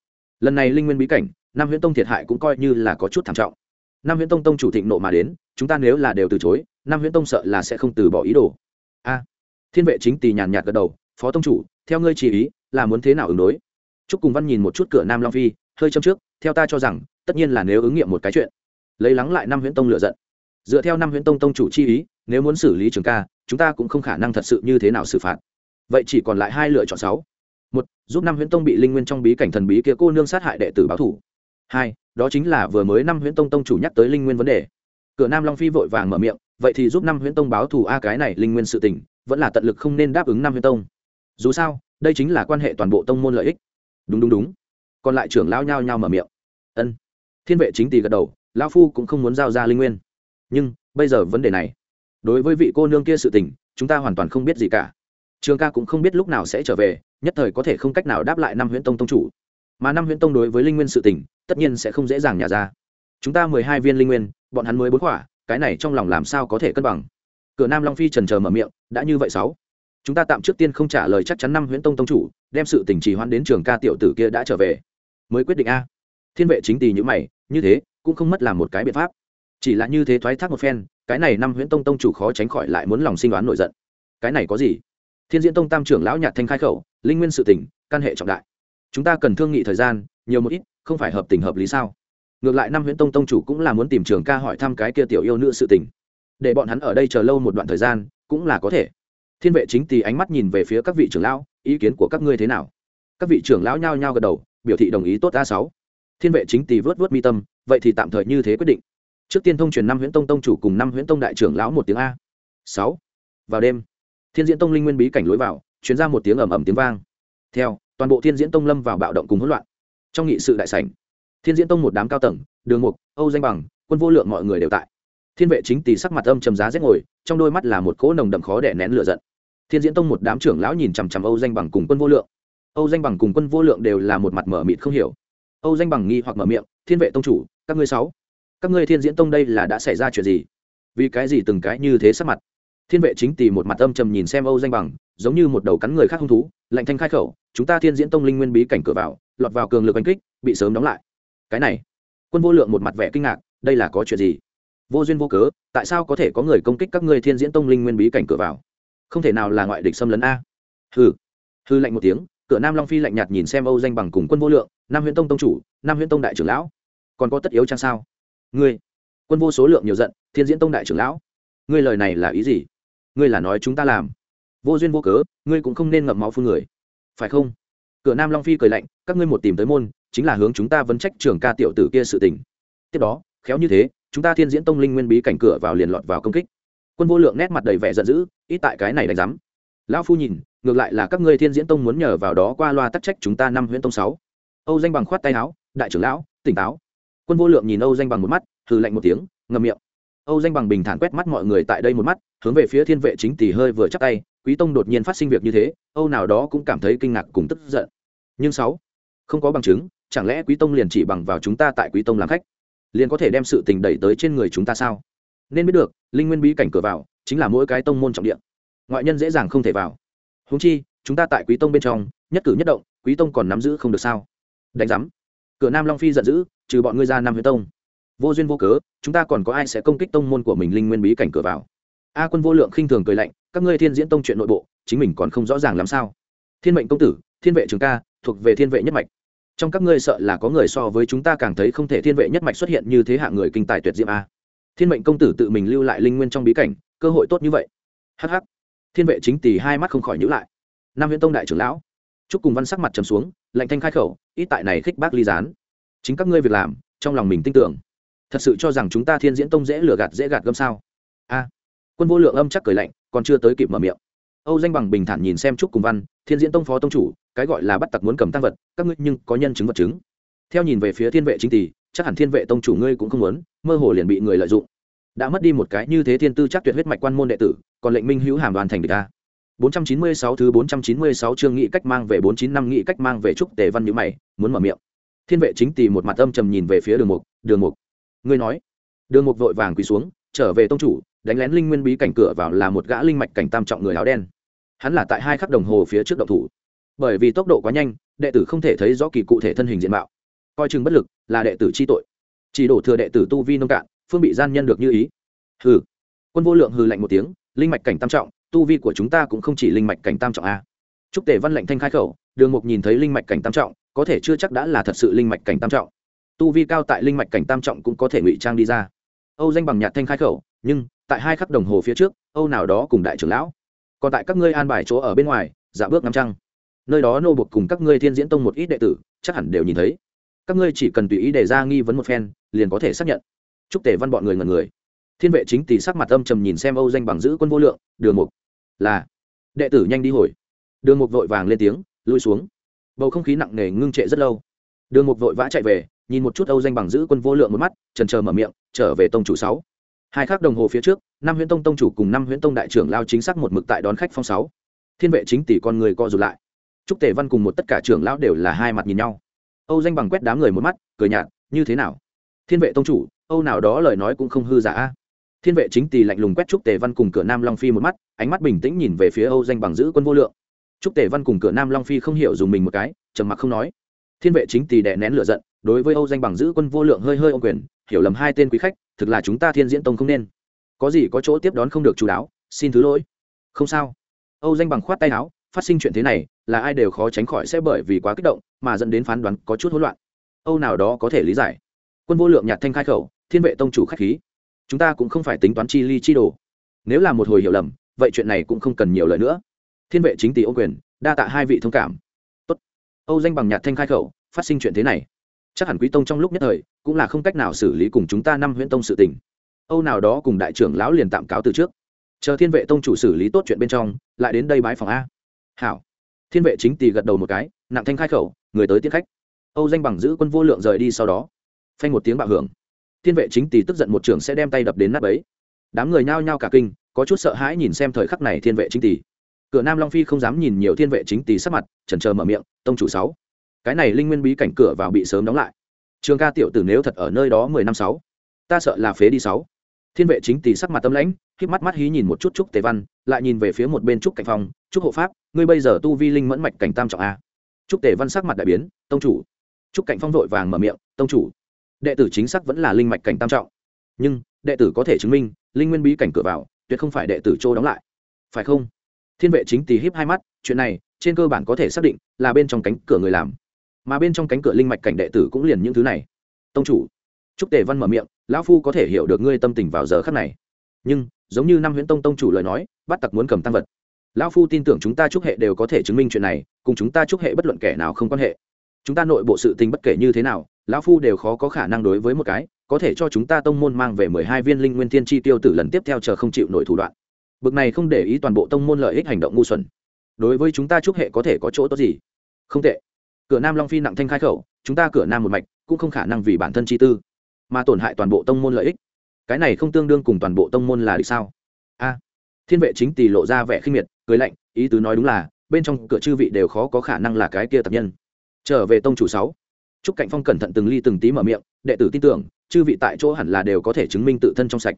lần này linh nguyên bí cảnh năm huyễn tông thiệt hại cũng coi như là có chút thảm trọng. Năm huyễn tông tông chủ thịnh nộ mà đến, chúng ta nếu là đều từ chối năm huyễn tông sợ là sẽ không từ bỏ ý đồ. A. Thiên vệ chính tỳ nhàn nhạt gật đầu, phó tông chủ, theo ngươi chỉ ý, là muốn thế nào ứng đối? Chúc cùng văn nhìn một chút cửa nam long phi, hơi châm trước, theo ta cho rằng, tất nhiên là nếu ứng nghiệm một cái chuyện. Lấy lắng lại năm huyễn tông lựa giận. Dựa theo năm huyễn tông tông chủ chi ý, nếu muốn xử lý trường ca chúng ta cũng không khả năng thật sự như thế nào xử phạt. Vậy chỉ còn lại hai lựa chọn sáu. Một, giúp năm huyễn tông bị linh nguyên trong bí cảnh thần bí kia cô nương sát hại đệ tử báo thủ. Hai, đó chính là vừa mới năm huyễn tông tông chủ nhắc tới linh nguyên vấn đề. Cửa nam long phi vội vàng mở miệng, vậy thì giúp năm huyễn tông báo thù a à cái này linh nguyên sự tình, vẫn là tận lực không nên đáp ứng năm huyễn tông. Dù sao, đây chính là quan hệ toàn bộ tông môn lợi ích. Đúng đúng đúng. Còn lại trưởng lao nhao nhao mở miệng. Ân. Thiên vệ chính tỳ gật đầu lao phu cũng không muốn giao ra linh nguyên. Nhưng, bây giờ vấn đề này đối với vị cô nương kia sự tình, chúng ta hoàn toàn không biết gì cả. Trường ca cũng không biết lúc nào sẽ trở về, nhất thời có thể không cách nào đáp lại năm huyễn tông tông chủ. Mà năm huyễn tông đối với linh nguyên sự tình, tất nhiên sẽ không dễ dàng nhả ra. Chúng ta mười hai viên linh nguyên, bọn hắn mới bốn quả, cái này trong lòng làm sao có thể cân bằng? Cửa nam long phi trần trờ mở miệng, đã như vậy sáu. Chúng ta tạm trước tiên không trả lời chắc chắn năm huyễn tông tông chủ, đem sự tình trì hoãn đến trường ca tiểu tử kia đã trở về. Mới quyết định a. Thiên vệ chính tỳ như mày, như thế, cũng không mất làm một cái biện pháp. Chỉ là như thế thoái thác một phen cái này năm huyễn tông tông chủ khó tránh khỏi lại muốn lòng sinh đoán nổi giận. Cái này có gì? Thiên diễn tông tam trưởng lão nhạt thanh khai khẩu, linh nguyên sự tỉnh căn hệ trọng đại. Chúng ta cần thương nghị thời gian, nhiều một ít, không phải hợp tình hợp lý sao? Ngược lại năm huyễn tông tông chủ cũng là muốn tìm trường ca hỏi thăm cái kia tiểu yêu nữ sự tình. Để bọn hắn ở đây chờ lâu một đoạn thời gian, cũng là có thể. Thiên vệ chính tì ánh mắt nhìn về phía các vị trưởng lão, ý kiến của các ngươi thế nào? Các vị trưởng lão nhao nhao gật đầu, biểu thị đồng ý tốt a sáu. Thiên vệ chính tì vớt vớt mi tâm, vậy thì tạm thời như thế quyết định trước tiên thông truyền năm huyễn tông tông chủ cùng năm huyễn tông đại trưởng lão một tiếng a. Sáu. Vào đêm, thiên diễn tông linh nguyên bí cảnh lối vào chuyến ra một tiếng ầm ầm tiếng vang. Theo, toàn bộ thiên diễn tông lâm vào bạo động cùng hỗn loạn. Trong nghị sự đại sảnh, thiên diễn tông một đám cao tầng, đường mục, âu danh bằng, quân vô lượng mọi người đều tại. Thiên vệ chính tỷ sắc mặt âm trầm giá rét ngồi, trong đôi mắt là một cỗ nồng đậm khó đẻ nén lửa giận. Thiên diễn tông một đám trưởng lão nhìn chằm chằm âu danh bằng cùng quân vô lượng. Âu danh bằng cùng quân vô lượng đều là một mặt mở mịt không hiểu. Âu danh bằng nghi hoặc mở miệng, thiên vệ tông chủ, các ngươi sáu các ngươi thiên diễn tông đây là đã xảy ra chuyện gì? Vì cái gì từng cái như thế sắc mặt? Thiên vệ chính tì một mặt âm trầm nhìn xem âu danh bằng, giống như một đầu cắn người khác hung thú, lạnh thanh khai khẩu, chúng ta thiên diễn tông linh nguyên bí cảnh cửa vào, lọt vào cường lực oanh kích, bị sớm đóng lại. Cái này, quân vô lượng một mặt vẻ kinh ngạc, đây là có chuyện gì? Vô duyên vô cớ, tại sao có thể có người công kích các ngươi thiên diễn tông linh nguyên bí cảnh cửa vào? Không thể nào là ngoại địch xâm lấn a. Hừ. Hư lạnh một tiếng, cửa nam long phi lạnh nhạt nhìn xem âu danh bằng cùng quân vô lượng, nam huyện tông tông chủ, nam huyện tông đại trưởng lão, còn có tất yếu chăng sao? Ngươi, quân vô số lượng nhiều giận, thiên diễn tông đại trưởng lão. Ngươi lời này là ý gì? Ngươi là nói chúng ta làm. Vô duyên vô cớ, ngươi cũng không nên ngậm máu phun người. Phải không? Cửa nam long phi cười lạnh, các ngươi một tìm tới môn, chính là hướng chúng ta vấn trách trưởng ca tiểu tử kia sự tình. Tiếp đó, khéo như thế, chúng ta thiên diễn tông linh nguyên bí cảnh cửa vào liền lọt vào công kích. Quân vô lượng nét mặt đầy vẻ giận dữ, ít tại cái này đánh giám. Lão phu nhìn, ngược lại là các ngươi thiên diễn tông muốn nhờ vào đó qua loa tắc trách chúng ta năm huyện tông sáu. Âu danh bằng khoát tay áo, đại trưởng lão, tỉnh táo quân vô lượng nhìn âu danh bằng một mắt, hừ lạnh một tiếng, ngậm miệng. Âu danh bằng bình thản quét mắt mọi người tại đây một mắt, hướng về phía thiên vệ chính tỷ hơi vừa chắc tay, quý tông đột nhiên phát sinh việc như thế, âu nào đó cũng cảm thấy kinh ngạc cùng tức giận. Nhưng sáu, không có bằng chứng, chẳng lẽ quý tông liền chỉ bằng vào chúng ta tại quý tông làm khách? Liền có thể đem sự tình đẩy tới trên người chúng ta sao? Nên biết được, linh nguyên bí cảnh cửa vào, chính là mỗi cái tông môn trọng địa. Ngoại nhân dễ dàng không thể vào. Húng chi, chúng ta tại quý tông bên trong, nhất cử nhất động, quý tông còn nắm giữ không được sao? Đánh giám. Cửa nam long phi giận dữ trừ bọn ngươi ra nam huyết tông. Vô duyên vô cớ, chúng ta còn có ai sẽ công kích tông môn của mình linh nguyên bí cảnh cửa vào? A quân vô lượng khinh thường cười lạnh, các ngươi thiên diễn tông chuyện nội bộ, chính mình còn không rõ ràng làm sao? Thiên mệnh công tử, thiên vệ trường ca, thuộc về thiên vệ nhất mạch. Trong các ngươi sợ là có người so với chúng ta càng thấy không thể thiên vệ nhất mạch xuất hiện như thế hạng người kinh tài tuyệt diệm a. Thiên mệnh công tử tự mình lưu lại linh nguyên trong bí cảnh, cơ hội tốt như vậy. Hh thiên vệ chính tỷ hai mắt không khỏi nhữ lại. Nam huyễn tông đại trưởng lão. Chúc cùng văn sắc mặt trầm xuống, lạnh thanh khai khẩu, ít tại này khích bác ly gián chính các ngươi việc làm trong lòng mình tin tưởng. Thật sự cho rằng chúng ta thiên diễn tông dễ lừa gạt dễ gạt gâm sao? A. Quân vô lượng âm chắc cười lạnh còn chưa tới kịp mở miệng. Âu danh bằng bình thản nhìn xem trúc cùng văn thiên diễn tông phó tông chủ cái gọi là bắt tặc muốn cầm tăng vật các ngươi nhưng có nhân chứng vật chứng. Theo nhìn về phía thiên vệ chính tỷ chắc hẳn thiên vệ tông chủ ngươi cũng không muốn mơ hồ liền bị người lợi dụng. Đã mất đi một cái như thế thiên tư chắc tuyệt huyết mạch quan môn đệ tử còn lệnh minh hữu hàm đoàn thành địch ta 496 thứ 496 chương nghị cách mang về 495 nghị cách mang về trúc tề văn như mày, muốn mở miệng. Thiên vệ chính tì một mặt âm trầm nhìn về phía Đường Mục, "Đường Mục, ngươi nói?" Đường Mục vội vàng quỳ xuống, trở về tông chủ, đánh lén linh nguyên bí cảnh cửa vào là một gã linh mạch cảnh tam trọng người áo đen. Hắn là tại hai khắc đồng hồ phía trước động thủ. Bởi vì tốc độ quá nhanh, đệ tử không thể thấy rõ kỳ cụ thể thân hình diện mạo. Coi chừng bất lực, là đệ tử chi tội. Chỉ đổ thừa đệ tử tu vi nông cạn, phương bị gian nhân được như ý. Hừ. Quân vô lượng hừ lạnh một tiếng, linh mạch cảnh tam trọng, tu vi của chúng ta cũng không chỉ linh mạch cảnh tam trọng a trúc tề văn lệnh thanh khai khẩu đường mục nhìn thấy linh mạch cảnh tam trọng có thể chưa chắc đã là thật sự linh mạch cảnh tam trọng. Tu vi cao tại linh mạch cảnh tam trọng cũng có thể ngụy trang đi ra. Âu danh bằng nhạt thanh khai khẩu, nhưng tại hai khắc đồng hồ phía trước, âu nào đó cùng đại trưởng lão, còn tại các ngươi an bài chỗ ở bên ngoài dạ bước ngắm trăng. Nơi đó nô bột cùng các ngươi thiên diễn tông một ít đệ tử, chắc hẳn đều nhìn thấy. Các ngươi chỉ cần tùy ý đề ra nghi vấn một phen, liền có thể xác nhận. Chúc tề văn bọn người ngần người. Thiên vệ chính tỷ sắc mặt âm trầm nhìn xem âu danh bằng giữ quân vô lượng, đường mục. Là. Đệ tử nhanh đi hồi. Đường mục vội vàng lên tiếng, lui xuống bầu không khí nặng nề ngưng trệ rất lâu. Đường mục vội vã chạy về, nhìn một chút âu danh bằng giữ quân vô lượng một mắt, trần trờ mở miệng, trở về tông chủ sáu. Hai khắc đồng hồ phía trước, năm huyễn tông tông chủ cùng năm huyễn tông đại trưởng lao chính xác một mực tại đón khách phong sáu. Thiên vệ chính tỷ con người co rụt lại. Trúc tề văn cùng một tất cả trưởng lão đều là hai mặt nhìn nhau. Âu danh bằng quét đám người một mắt, cười nhạt, như thế nào? Thiên vệ tông chủ, âu nào đó lời nói cũng không hư giả thiên vệ chính tỷ lạnh lùng quét trúc tề văn cùng cửa nam long phi một mắt, ánh mắt bình tĩnh nhìn về phía âu danh bằng giữ quân vô lượng trúc tề văn cùng cửa nam long phi không hiểu dùng mình một cái, trầm mặc không nói. Thiên vệ chính tỷ đè nén lửa giận, đối với âu danh bằng giữ quân vô lượng hơi hơi ôm quyền, hiểu lầm hai tên quý khách, thực là chúng ta thiên diễn tông không nên. Có gì có chỗ tiếp đón không được chú đáo, xin thứ lỗi. Không sao. Âu danh bằng khoát tay áo, phát sinh chuyện thế này, là ai đều khó tránh khỏi sẽ bởi vì quá kích động, mà dẫn đến phán đoán có chút hỗn loạn. Âu nào đó có thể lý giải. Quân vô lượng nhạt thanh khai khẩu, thiên vệ tông chủ khách khí. Chúng ta cũng không phải tính toán chi ly chi đồ. Nếu là một hồi hiểu lầm, vậy chuyện này cũng không cần nhiều lời nữa thiên vệ chính tỷ ô quyền, đa tạ hai vị thông cảm. Tốt. âu danh bằng nhạt thanh khai khẩu, phát sinh chuyện thế này. Chắc hẳn quý tông trong lúc nhất thời, cũng là không cách nào xử lý cùng chúng ta năm Huyễn tông sự tình. Âu nào đó cùng đại trưởng lão liền tạm cáo từ trước. Chờ thiên vệ tông chủ xử lý tốt chuyện bên trong, lại đến đây bái phòng a. Hảo. Thiên vệ chính tỷ gật đầu một cái, nặng thanh khai khẩu, người tới tiến khách. Âu danh bằng giữ quân vô lượng rời đi sau đó. Phanh một tiếng bạo hưởng. Thiên vệ chính tỷ tức giận một trưởng sẽ đem tay đập đến nắp ấy đám người nhao nhao cả kinh, có chút sợ hãi nhìn xem thời khắc này thiên vệ chính tỷ cửa nam long phi không dám nhìn nhiều thiên vệ chính tỳ sắc mặt, chần chờ mở miệng, tông chủ sáu, cái này linh nguyên bí cảnh cửa vào bị sớm đóng lại. Trường ca tiểu tử nếu thật ở nơi đó mười năm sáu, ta sợ là phế đi sáu. Thiên vệ chính tỳ sắc mặt tâm lãnh khiếp mắt mắt hí nhìn một chút trúc tề văn, lại nhìn về phía một bên trúc cảnh phong, trúc hộ pháp, ngươi bây giờ tu vi linh mẫn mạch cảnh tam trọng a. Trúc tề văn sắc mặt đại biến, tông chủ. Trúc cảnh phong vội vàng mở miệng, tông chủ, đệ tử chính xác vẫn là linh mạch cảnh tam trọng. Nhưng, đệ tử có thể chứng minh, linh nguyên bí cảnh cửa vào, tuyệt không phải đệ tử châu đóng lại. Phải không? Thiên vệ chính tì híp hai mắt, chuyện này, trên cơ bản có thể xác định là bên trong cánh cửa người làm. Mà bên trong cánh cửa linh mạch cảnh đệ tử cũng liền những thứ này. Tông chủ, trúc tề văn mở miệng, lão phu có thể hiểu được ngươi tâm tình vào giờ khắc này. Nhưng, giống như năm huyễn tông tông chủ lời nói, bắt tặc muốn cầm tăng vật. Lão phu tin tưởng chúng ta chúc hệ đều có thể chứng minh chuyện này, cùng chúng ta chúc hệ bất luận kẻ nào không quan hệ. Chúng ta nội bộ sự tình bất kể như thế nào, lão phu đều khó có khả năng đối với một cái, có thể cho chúng ta tông môn mang về mười hai viên linh nguyên thiên chi tiêu tử lần tiếp theo chờ không chịu nổi thủ đoạn bực này không để ý toàn bộ tông môn lợi ích hành động ngu xuẩn. Đối với chúng ta chúc hệ có thể có chỗ tốt gì? Không tệ. Cửa nam long phi nặng thanh khai khẩu chúng ta cửa nam một mạch cũng không khả năng vì bản thân chi tư mà tổn hại toàn bộ tông môn lợi ích. Cái này không tương đương cùng toàn bộ tông môn là được sao? A. Thiên vệ chính tỷ lộ ra vẻ khinh miệt cười lạnh ý tứ nói đúng là bên trong cửa chư vị đều khó có khả năng là cái kia tập nhân. Trở về tông chủ sáu. Trúc Cạnh Phong cẩn thận từng ly từng tí mở miệng, đệ tử tin tưởng, chư vị tại chỗ hẳn là đều có thể chứng minh tự thân trong sạch.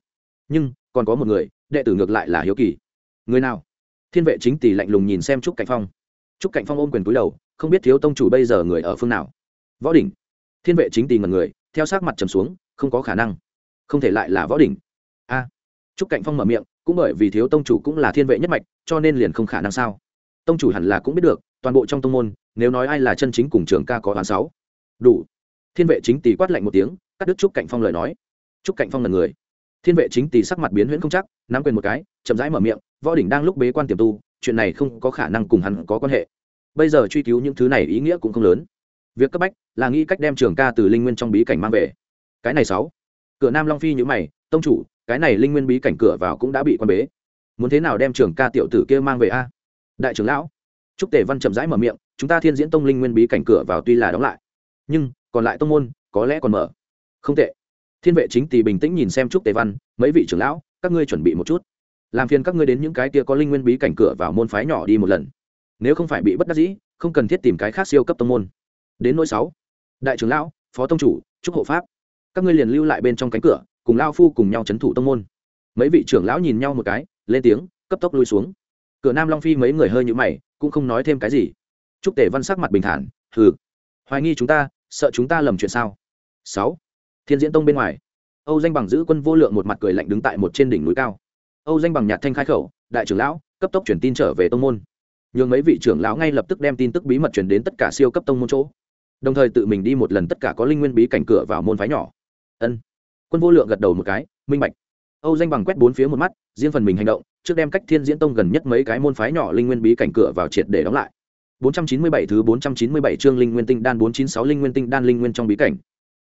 Nhưng, còn có một người, đệ tử ngược lại là hiếu kỳ. Người nào? Thiên vệ chính tỷ lạnh lùng nhìn xem Trúc Cạnh Phong. Trúc Cạnh Phong ôm quyền túi đầu, không biết thiếu tông chủ bây giờ người ở phương nào. Võ đỉnh. Thiên vệ chính tỷ ngần người, theo sát mặt trầm xuống, không có khả năng. Không thể lại là võ đỉnh. A. Trúc Cạnh Phong mở miệng, cũng bởi vì thiếu tông chủ cũng là thiên vệ nhất mạch, cho nên liền không khả năng sao? Tông chủ hẳn là cũng biết được, toàn bộ trong tông môn, nếu nói ai là chân chính cùng trưởng ca có hoàn sáu đủ thiên vệ chính tỷ quát lạnh một tiếng cắt đứt trúc cạnh phong lời nói trúc cạnh phong là người thiên vệ chính tỷ sắc mặt biến huyễn không chắc, nắm quyền một cái, chậm rãi mở miệng, võ đỉnh đang lúc bế quan tiềm tu, chuyện này không có khả năng cùng hắn có quan hệ. Bây giờ truy cứu những thứ này ý nghĩa cũng không lớn. Việc cấp bách là nghĩ cách đem trường ca từ linh nguyên trong bí cảnh mang về. Cái này sáu. Cửa nam long phi nhữ mày, tông chủ, cái này linh nguyên bí cảnh cửa vào cũng đã bị quan bế. Muốn thế nào đem trường ca tiểu tử kia mang về a? Đại trưởng lão. Trúc tề văn chậm rãi mở miệng, chúng ta thiên diễn tông linh nguyên bí cảnh cửa vào tuy là đóng lại, nhưng còn lại tông môn có lẽ còn mở. Không tệ thiên vệ chính tỳ bình tĩnh nhìn xem trúc tề văn, mấy vị trưởng lão, các ngươi chuẩn bị một chút. Làm phiền các ngươi đến những cái kia có linh nguyên bí cảnh cửa vào môn phái nhỏ đi một lần. Nếu không phải bị bất đắc dĩ, không cần thiết tìm cái khác siêu cấp tông môn. Đến nỗi sáu, đại trưởng lão, phó tông chủ trúc hộ pháp. Các ngươi liền lưu lại bên trong cánh cửa, cùng lao phu cùng nhau c h ấ n thủ tông môn. Mấy vị trưởng lão nhìn nhau một cái, lên tiếng, cấp tốc lui xuống. Cửa nam long phi mấy người hơi nhũ mày, cũng không nói thêm cái gì. Trúc tể văn sắc mặt bình thản, hừ, hoài nghi chúng ta, sợ chúng ta lầm chuyện sao? Sáu thiên diễn tông bên ngoài. Âu danh bằng giữ quân vô lượng một mặt cười lạnh đứng tại một trên đỉnh núi cao. Âu danh bằng nhạt thanh khai khẩu, đại trưởng lão, cấp tốc truyền tin trở về tông môn. Nhường mấy vị trưởng lão ngay lập tức đem tin tức bí mật truyền đến tất cả siêu cấp tông môn chỗ. Đồng thời tự mình đi một lần tất cả có linh nguyên bí cảnh cửa vào môn phái nhỏ. Ân. Quân vô lượng gật đầu một cái, minh bạch. Âu danh bằng quét bốn phía một mắt, riêng phần mình hành động, trước đem cách thiên diễn tông gần nhất mấy cái môn phái nhỏ linh nguyên bí cảnh cửa vào triệt để đóng lại. 497 thứ 497 chương linh nguyên tinh đan 496 linh nguyên tinh đan linh nguyên trong bí cảnh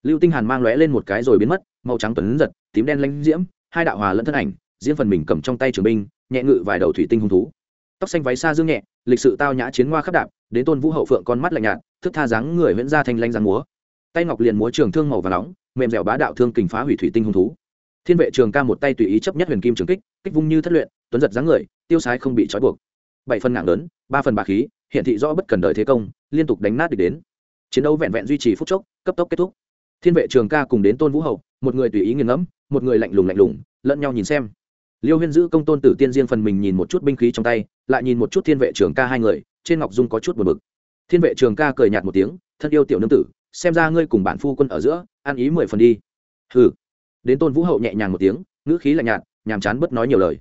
lưu tinh hàn mang lóe lên một cái rồi biến mất, màu trắng tuấn giật, tím đen lanh diễm, hai đạo hòa lẫn thân ảnh diễn phần mình cầm trong tay trường binh, nhẹ ngự vài đầu thủy tinh hung thú. Tóc xanh váy xa dương nhẹ, lịch sự tao nhã chiến hoa khắp đạp, đến tôn vũ hậu phượng con mắt lạnh nhạt, thức tha dáng người viễn ra thanh lanh giang múa. Tay ngọc liền múa trường thương màu và nóng, mềm dẻo bá đạo thương kình phá hủy thủy tinh hung thú. Thiên vệ trường ca một tay tùy ý chấp nhất huyền kim trường kích kích vung như thất luyện, tuấn giật dáng người, tiêu sái không bị trói buộc. Bảy phần nặng lớn, ba phần bạc khí, hiện thị rõ bất cần đời thế công, liên tục đánh nát địch đến. Chiến đấu vẹn vẹn duy trì phút chốc, cấp tốc kết thúc thiên vệ trường ca cùng đến tôn vũ hậu, một người tùy ý nghiền ngẫm, một người lạnh lùng lạnh lùng, lẫn nhau nhìn xem. Liêu huyên giữ công tôn tử tiên riêng phần mình nhìn một chút binh khí trong tay, lại nhìn một chút thiên vệ trường ca hai người, trên ngọc dung có chút buồn bực. Thiên vệ trường ca cười nhạt một tiếng, thân yêu tiểu nương tử, xem ra ngươi cùng bản phu quân ở giữa, ăn ý mười phần đi. Hừ. Đến tôn vũ hậu nhẹ nhàng một tiếng, ngữ khí lạnh nhạt, nhàm chán bất nói nhiều lời.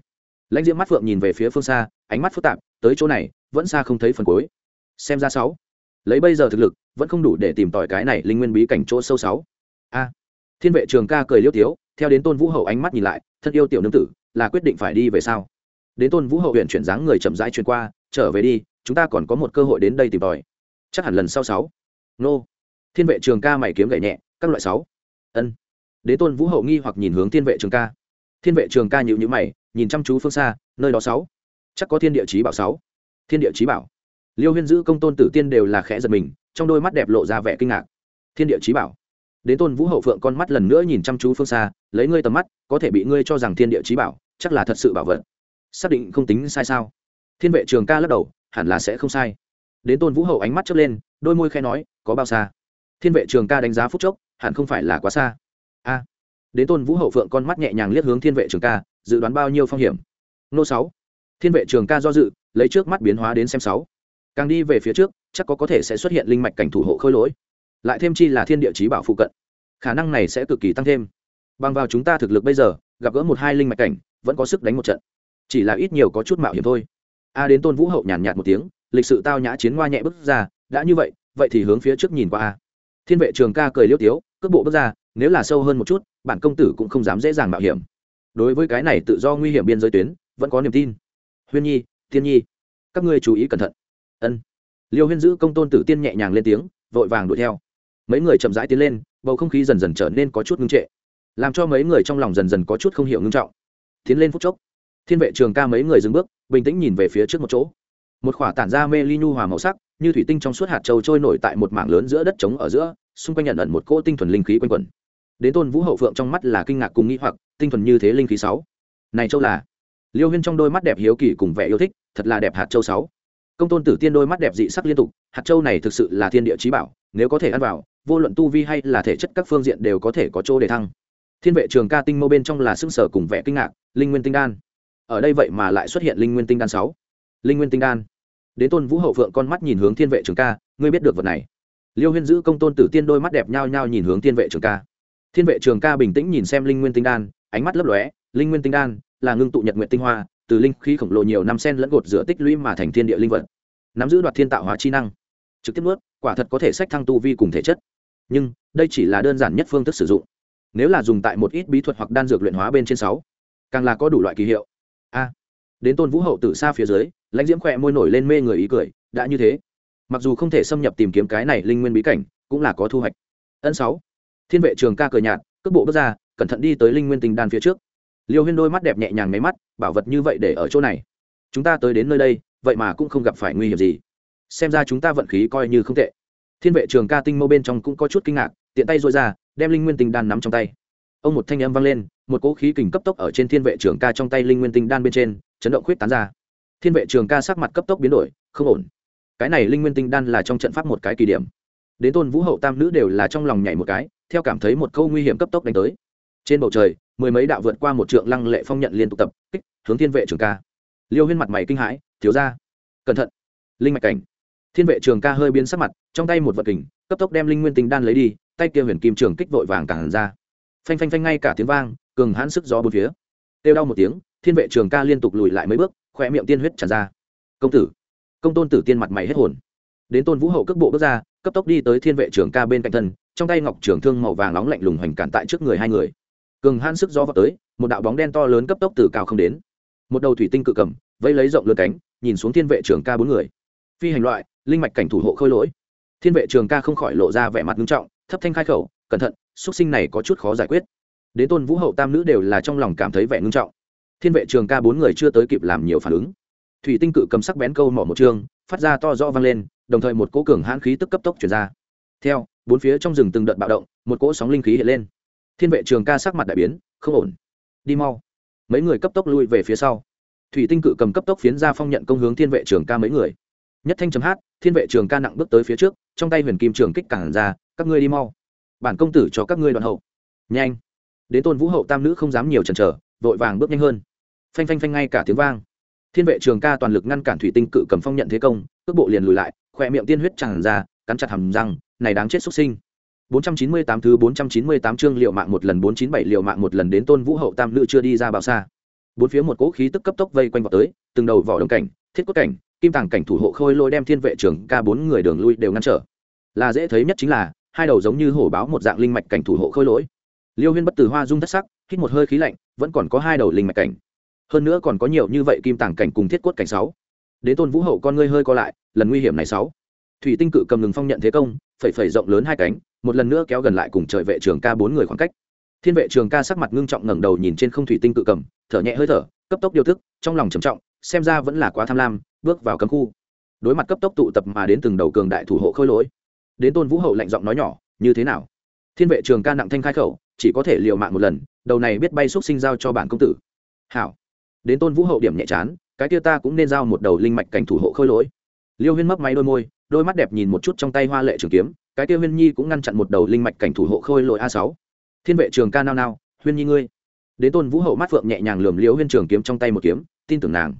Lãnh diễm mắt phượng nhìn về phía phương xa, ánh mắt phức tạp, tới chỗ này, vẫn xa không thấy phần cuối. Xem ra sáu lấy bây giờ thực lực, vẫn không đủ để tìm tòi cái này linh nguyên bí cảnh chỗ sâu sáu. A, thiên vệ trường ca cười liêu tiếu, theo đến tôn vũ hậu ánh mắt nhìn lại, thân yêu tiểu nương tử, là quyết định phải đi về sao? Đến tôn vũ hậu huyện chuyển dáng người chậm rãi chuyển qua, trở về đi, chúng ta còn có một cơ hội đến đây tìm tòi. Chắc hẳn lần sau sáu. Nô. Thiên vệ trường ca mày kiếm gậy nhẹ, các loại sáu. Ân. Đế tôn vũ hậu nghi hoặc nhìn hướng thiên vệ trường ca. Thiên vệ trường ca nhịu nhữ mày, nhìn chăm chú phương xa, nơi đó sáu. Chắc có thiên địa chí bảo sáu. Thiên địa chí bảo liêu huyên giữ công tôn tử tiên đều là khẽ giật mình, trong đôi mắt đẹp lộ ra vẻ kinh ngạc. Thiên địa chí bảo. Đến tôn vũ hậu phượng con mắt lần nữa nhìn chăm chú phương xa, lấy ngươi tầm mắt, có thể bị ngươi cho rằng thiên địa chí bảo, chắc là thật sự bảo vật. Xác định không tính sai sao? Thiên vệ trường ca lắc đầu, hẳn là sẽ không sai. Đến tôn vũ hậu ánh mắt chớp lên, đôi môi khẽ nói, có bao xa? Thiên vệ trường ca đánh giá phút chốc, hẳn không phải là quá xa. A. Đến tôn vũ hậu phượng con mắt nhẹ nhàng liếc hướng thiên vệ trường ca, dự đoán bao nhiêu phong hiểm? Nô sáu. Thiên vệ trường ca do dự, lấy trước mắt biến hóa đến xem sáu càng đi về phía trước, chắc có có thể sẽ xuất hiện linh mạch cảnh thủ hộ khôi lỗi. Lại thêm chi là thiên địa chí bảo phụ cận, khả năng này sẽ cực kỳ tăng thêm. Bằng vào chúng ta thực lực bây giờ, gặp gỡ một hai linh mạch cảnh, vẫn có sức đánh một trận. Chỉ là ít nhiều có chút mạo hiểm thôi. A đến tôn vũ hậu nhàn nhạt một tiếng, lịch sự tao nhã chiến hoa nhẹ bước ra, đã như vậy vậy thì hướng phía trước nhìn qua a. Thiên vệ trường ca cười liêu tiếu, cước bộ bước ra, nếu là sâu hơn một chút, bản công tử cũng không dám dễ dàng mạo hiểm. Đối với cái này tự do nguy hiểm biên giới tuyến, vẫn có niềm tin. Huyên nhi, thiên nhi, các ngươi chú ý cẩn thận ân. Liêu huyên giữ công tôn tử tiên nhẹ nhàng lên tiếng, vội vàng đuổi theo. Mấy người chậm rãi tiến lên, bầu không khí dần dần trở nên có chút ngưng trệ, làm cho mấy người trong lòng dần dần có chút không hiểu ngưng trọng. Tiến lên phút chốc, thiên vệ trường ca mấy người dừng bước, bình tĩnh nhìn về phía trước một chỗ. Một khỏa tản ra mê ly nhu hòa màu sắc, như thủy tinh trong suốt hạt châu trôi nổi tại một mảng lớn giữa đất trống ở giữa, xung quanh nhận ẩn một cỗ tinh thuần linh khí quanh quẩn. Đến tôn vũ hậu phượng trong mắt là kinh ngạc cùng nghĩ hoặc, tinh thuần như thế linh khí sáu. Này châu là? Liêu huyên trong đôi mắt đẹp hiếu kỳ cùng vẻ yêu thích, thật là đẹp hạt châu sáu công tôn tử tiên đôi mắt đẹp dị sắc liên tục, hạt châu này thực sự là thiên địa trí bảo, nếu có thể ăn vào, vô luận tu vi hay là thể chất các phương diện đều có thể có chỗ để thăng. Thiên vệ trường ca tinh mâu bên trong là xương sở cùng vẻ kinh ngạc, linh nguyên tinh đan. Ở đây vậy mà lại xuất hiện linh nguyên tinh đan sáu. Linh nguyên tinh đan. Đến tôn vũ hậu phượng con mắt nhìn hướng thiên vệ trường ca, ngươi biết được vật này. Liêu huyên giữ công tôn tử tiên đôi mắt đẹp nhao nhao nhìn hướng thiên vệ trường ca. Thiên vệ trường ca bình tĩnh nhìn xem linh nguyên tinh đan, ánh mắt lấp lóe, linh nguyên tinh đan là ngưng tụ nhật nguyện tinh hoa từ linh khí khổng lồ nhiều năm sen lẫn gột rửa tích lũy mà thành thiên địa linh vật, nắm giữ đoạt thiên tạo hóa chi năng, trực tiếp nuốt, quả thật có thể sách thăng tu vi cùng thể chất. Nhưng, đây chỉ là đơn giản nhất phương thức sử dụng. Nếu là dùng tại một ít bí thuật hoặc đan dược luyện hóa bên trên sáu, càng là có đủ loại kỳ hiệu. A, đến tôn vũ hậu từ xa phía dưới, lãnh diễm khỏe môi nổi lên mê người ý cười, đã như thế. Mặc dù không thể xâm nhập tìm kiếm cái này linh nguyên bí cảnh, cũng là có thu hoạch. Ân sáu, thiên vệ trường ca cười nhạt, cước bộ bước ra, cẩn thận đi tới linh nguyên tình đan phía trước liêu huyên đôi mắt đẹp nhẹ nhàng máy mắt, bảo vật như vậy để ở chỗ này. Chúng ta tới đến nơi đây, vậy mà cũng không gặp phải nguy hiểm gì. Xem ra chúng ta vận khí coi như không tệ. Thiên vệ trường ca tinh mâu bên trong cũng có chút kinh ngạc, tiện tay dội ra, đem linh nguyên tinh đan nắm trong tay. Ông một thanh âm vang lên, một cỗ khí kình cấp tốc ở trên thiên vệ trường ca trong tay linh nguyên tinh đan bên trên, chấn động khuyết tán ra. Thiên vệ trường ca sắc mặt cấp tốc biến đổi, không ổn. Cái này linh nguyên tinh đan là trong trận pháp một cái kỳ điểm. Đến tôn vũ hậu tam nữ đều là trong lòng nhảy một cái, theo cảm thấy một câu nguy hiểm cấp tốc đánh tới trên bầu trời, mười mấy đạo vượt qua một trượng lăng lệ phong nhận liên tục tập, kích, hướng thiên vệ trường ca. Liêu huyên mặt mày kinh hãi, thiếu ra cẩn thận. Linh mạch cảnh. Thiên vệ trường ca hơi biến sắc mặt, trong tay một vật kình, cấp tốc đem linh nguyên tinh đan lấy đi, tay kia huyền kim trường kích vội vàng càng ra. Phanh phanh phanh ngay cả tiếng vang, cường hãn sức gió bốn phía. Têu đau một tiếng, thiên vệ trường ca liên tục lùi lại mấy bước khoe miệng tiên huyết tràn ra. Công tử. Công tôn tử tiên mặt mày hết hồn. Đến tôn vũ hậu cước bộ bước ra, cấp tốc đi tới thiên vệ trường ca bên cạnh thân, trong tay ngọc trường thương màu vàng nóng lạnh lùng hoành cản tại trước người hai người cường hãn sức gió vào tới, một đạo bóng đen to lớn cấp tốc từ cao không đến. Một đầu thủy tinh cự cầm vây lấy rộng lớn cánh, nhìn xuống thiên vệ trường ca bốn người. Phi hành loại, linh mạch cảnh thủ hộ khôi lỗi. Thiên vệ trường ca không khỏi lộ ra vẻ mặt nghiêm trọng, thấp thanh khai khẩu, cẩn thận xuất sinh này có chút khó giải quyết. Đến tôn vũ hậu tam nữ đều là trong lòng cảm thấy vẻ nghiêm trọng. Thiên vệ trường ca bốn người chưa tới kịp làm nhiều phản ứng. Thủy tinh cự cầm sắc bén câu mỏ một trường, phát ra to rõ vang lên, đồng thời một cỗ cường hãn khí tức cấp tốc chuyển ra. Theo, bốn phía trong rừng từng đợt bạo động, một cỗ sóng linh khí hiện lên thiên vệ trường ca sắc mặt đại biến, không ổn. Đi mau. Mấy người cấp tốc lui về phía sau. Thủy tinh cự cầm cấp tốc phiến ra phong nhận công hướng thiên vệ trường ca mấy người. Nhất thanh chấm hát, thiên vệ trường ca nặng bước tới phía trước, trong tay huyền kim trường kích cản ra, các ngươi đi mau. Bản công tử cho các ngươi đoạn hậu. Nhanh. Đến tôn vũ hậu tam nữ không dám nhiều chần chờ, vội vàng bước nhanh hơn. Phanh phanh phanh ngay cả tiếng vang. Thiên vệ trường ca toàn lực ngăn cản thủy tinh cự cầm phong nhận thế công, cước bộ liền lùi lại, khỏe miệng tiên huyết tràn ra, cắn chặt hầm răng, này đáng chết xuất sinh. 498 thứ 498 chương liệu mạng một lần 497 liệu mạng một lần đến Tôn Vũ hậu tam nữ chưa đi ra bao xa. Bốn phía một cỗ khí tức cấp tốc vây quanh vào tới, từng đầu vỏ đồng cảnh, thiết cốt cảnh, kim tàng cảnh thủ hộ khôi lôi đem thiên vệ trưởng ca bốn người đường lui đều ngăn trở. Là dễ thấy nhất chính là hai đầu giống như hổ báo một dạng linh mạch cảnh thủ hộ khôi lỗi. Liêu Huyên bất từ hoa dung thất sắc, hít một hơi khí lạnh, vẫn còn có hai đầu linh mạch cảnh. Hơn nữa còn có nhiều như vậy kim tàng cảnh cùng thiết cốt cảnh sáu. Đến Tôn Vũ hậu con ngươi hơi co lại, lần nguy hiểm này sáu. Thủy tinh cự cầm ngừng phong nhận thế công, phẩy phẩy rộng lớn hai cánh, một lần nữa kéo gần lại cùng trời vệ trường ca bốn người khoảng cách. Thiên vệ trường ca sắc mặt ngưng trọng ngẩng đầu nhìn trên không thủy tinh cự cầm, thở nhẹ hơi thở, cấp tốc điều thức, trong lòng trầm trọng, xem ra vẫn là quá tham lam, bước vào cấm khu. Đối mặt cấp tốc tụ tập mà đến từng đầu cường đại thủ hộ khôi lỗi. Đến tôn vũ hậu lạnh giọng nói nhỏ, như thế nào? Thiên vệ trường ca nặng thanh khai khẩu, chỉ có thể liều mạng một lần, đầu này biết bay xúc sinh giao cho bản công tử. Hảo. Đến tôn vũ hậu điểm nhẹ chán, cái kia ta cũng nên giao một đầu linh mạch cảnh thủ hộ khôi lỗi. Liêu huyên mấp máy đôi môi, đôi mắt đẹp nhìn một chút trong tay hoa lệ trường kiếm cái kia huyên nhi cũng ngăn chặn một đầu linh mạch cảnh thủ hộ khôi lội a sáu. Thiên vệ trường ca nao nao, huyên nhi ngươi. Đến tôn vũ hậu mắt phượng nhẹ nhàng lườm liễu huyên trường kiếm trong tay một kiếm, tin tưởng nàng.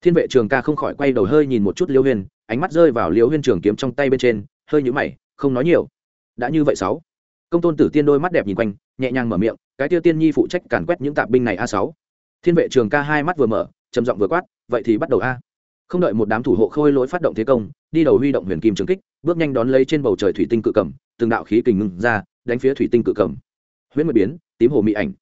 Thiên vệ trường ca không khỏi quay đầu hơi nhìn một chút liễu huyên, ánh mắt rơi vào liễu huyên trường kiếm trong tay bên trên, hơi nhũ mày, không nói nhiều. Đã như vậy sáu. Công tôn tử tiên đôi mắt đẹp nhìn quanh, nhẹ nhàng mở miệng, cái tiêu tiên nhi phụ trách càn quét những tạp binh này a sáu. Thiên vệ trường ca hai mắt vừa mở, trầm giọng vừa quát, vậy thì bắt đầu a. Không đợi một đám thủ hộ khôi lỗi phát động thế công đi đầu huy động huyền kim trường kích bước nhanh đón lấy trên bầu trời thủy tinh cự cầm từng đạo khí kình ngưng ra đánh phía thủy tinh cự cầm. Huyễn mười biến tím hồ mị ảnh.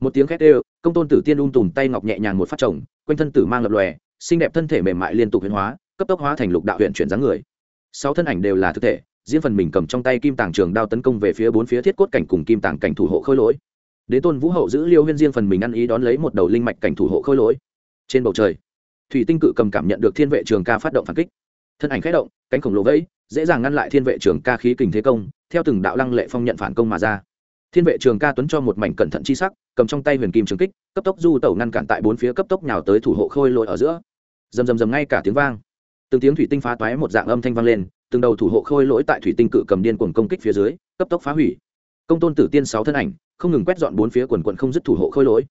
Một tiếng khét ê công tôn tử tiên ung tùm tay ngọc nhẹ nhàng một phát chồng, quanh thân tử mang lập lòe xinh đẹp thân thể mềm mại liên tục huyền hóa cấp tốc hóa thành lục đạo huyện chuyển dáng người. Sáu thân ảnh đều là thực thể riêng phần mình cầm trong tay kim tàng trường đao tấn công về phía bốn phía thiết cốt cảnh cùng kim tàng cảnh thủ hộ khôi lỗi. Đến tôn vũ hậu giữ liêu huyên riêng phần mình ăn ý đón lấy một đầu linh mạch cảnh thủ hộ khôi lỗi. Trên bầu trời thủy tinh cự cầm cảm nhận được thiên vệ trường ca phát động phản kích thân ảnh khẽ động, cánh khổng lồ vẫy, dễ dàng ngăn lại thiên vệ trường ca khí kình thế công, theo từng đạo lăng lệ phong nhận phản công mà ra. Thiên vệ trường ca tuấn cho một mảnh cẩn thận chi sắc, cầm trong tay huyền kim trường kích, cấp tốc du tẩu ngăn cản tại bốn phía cấp tốc nhào tới thủ hộ khôi lội ở giữa. Rầm rầm rầm ngay cả tiếng vang. Từng tiếng thủy tinh phá toái một dạng âm thanh vang lên, từng đầu thủ hộ khôi lỗi tại thủy tinh cự cầm điên cuồng công kích phía dưới, cấp tốc phá hủy. Công tôn tử tiên sáu thân ảnh, không ngừng quét dọn bốn phía quần quận không dứt thủ hộ khôi lỗi.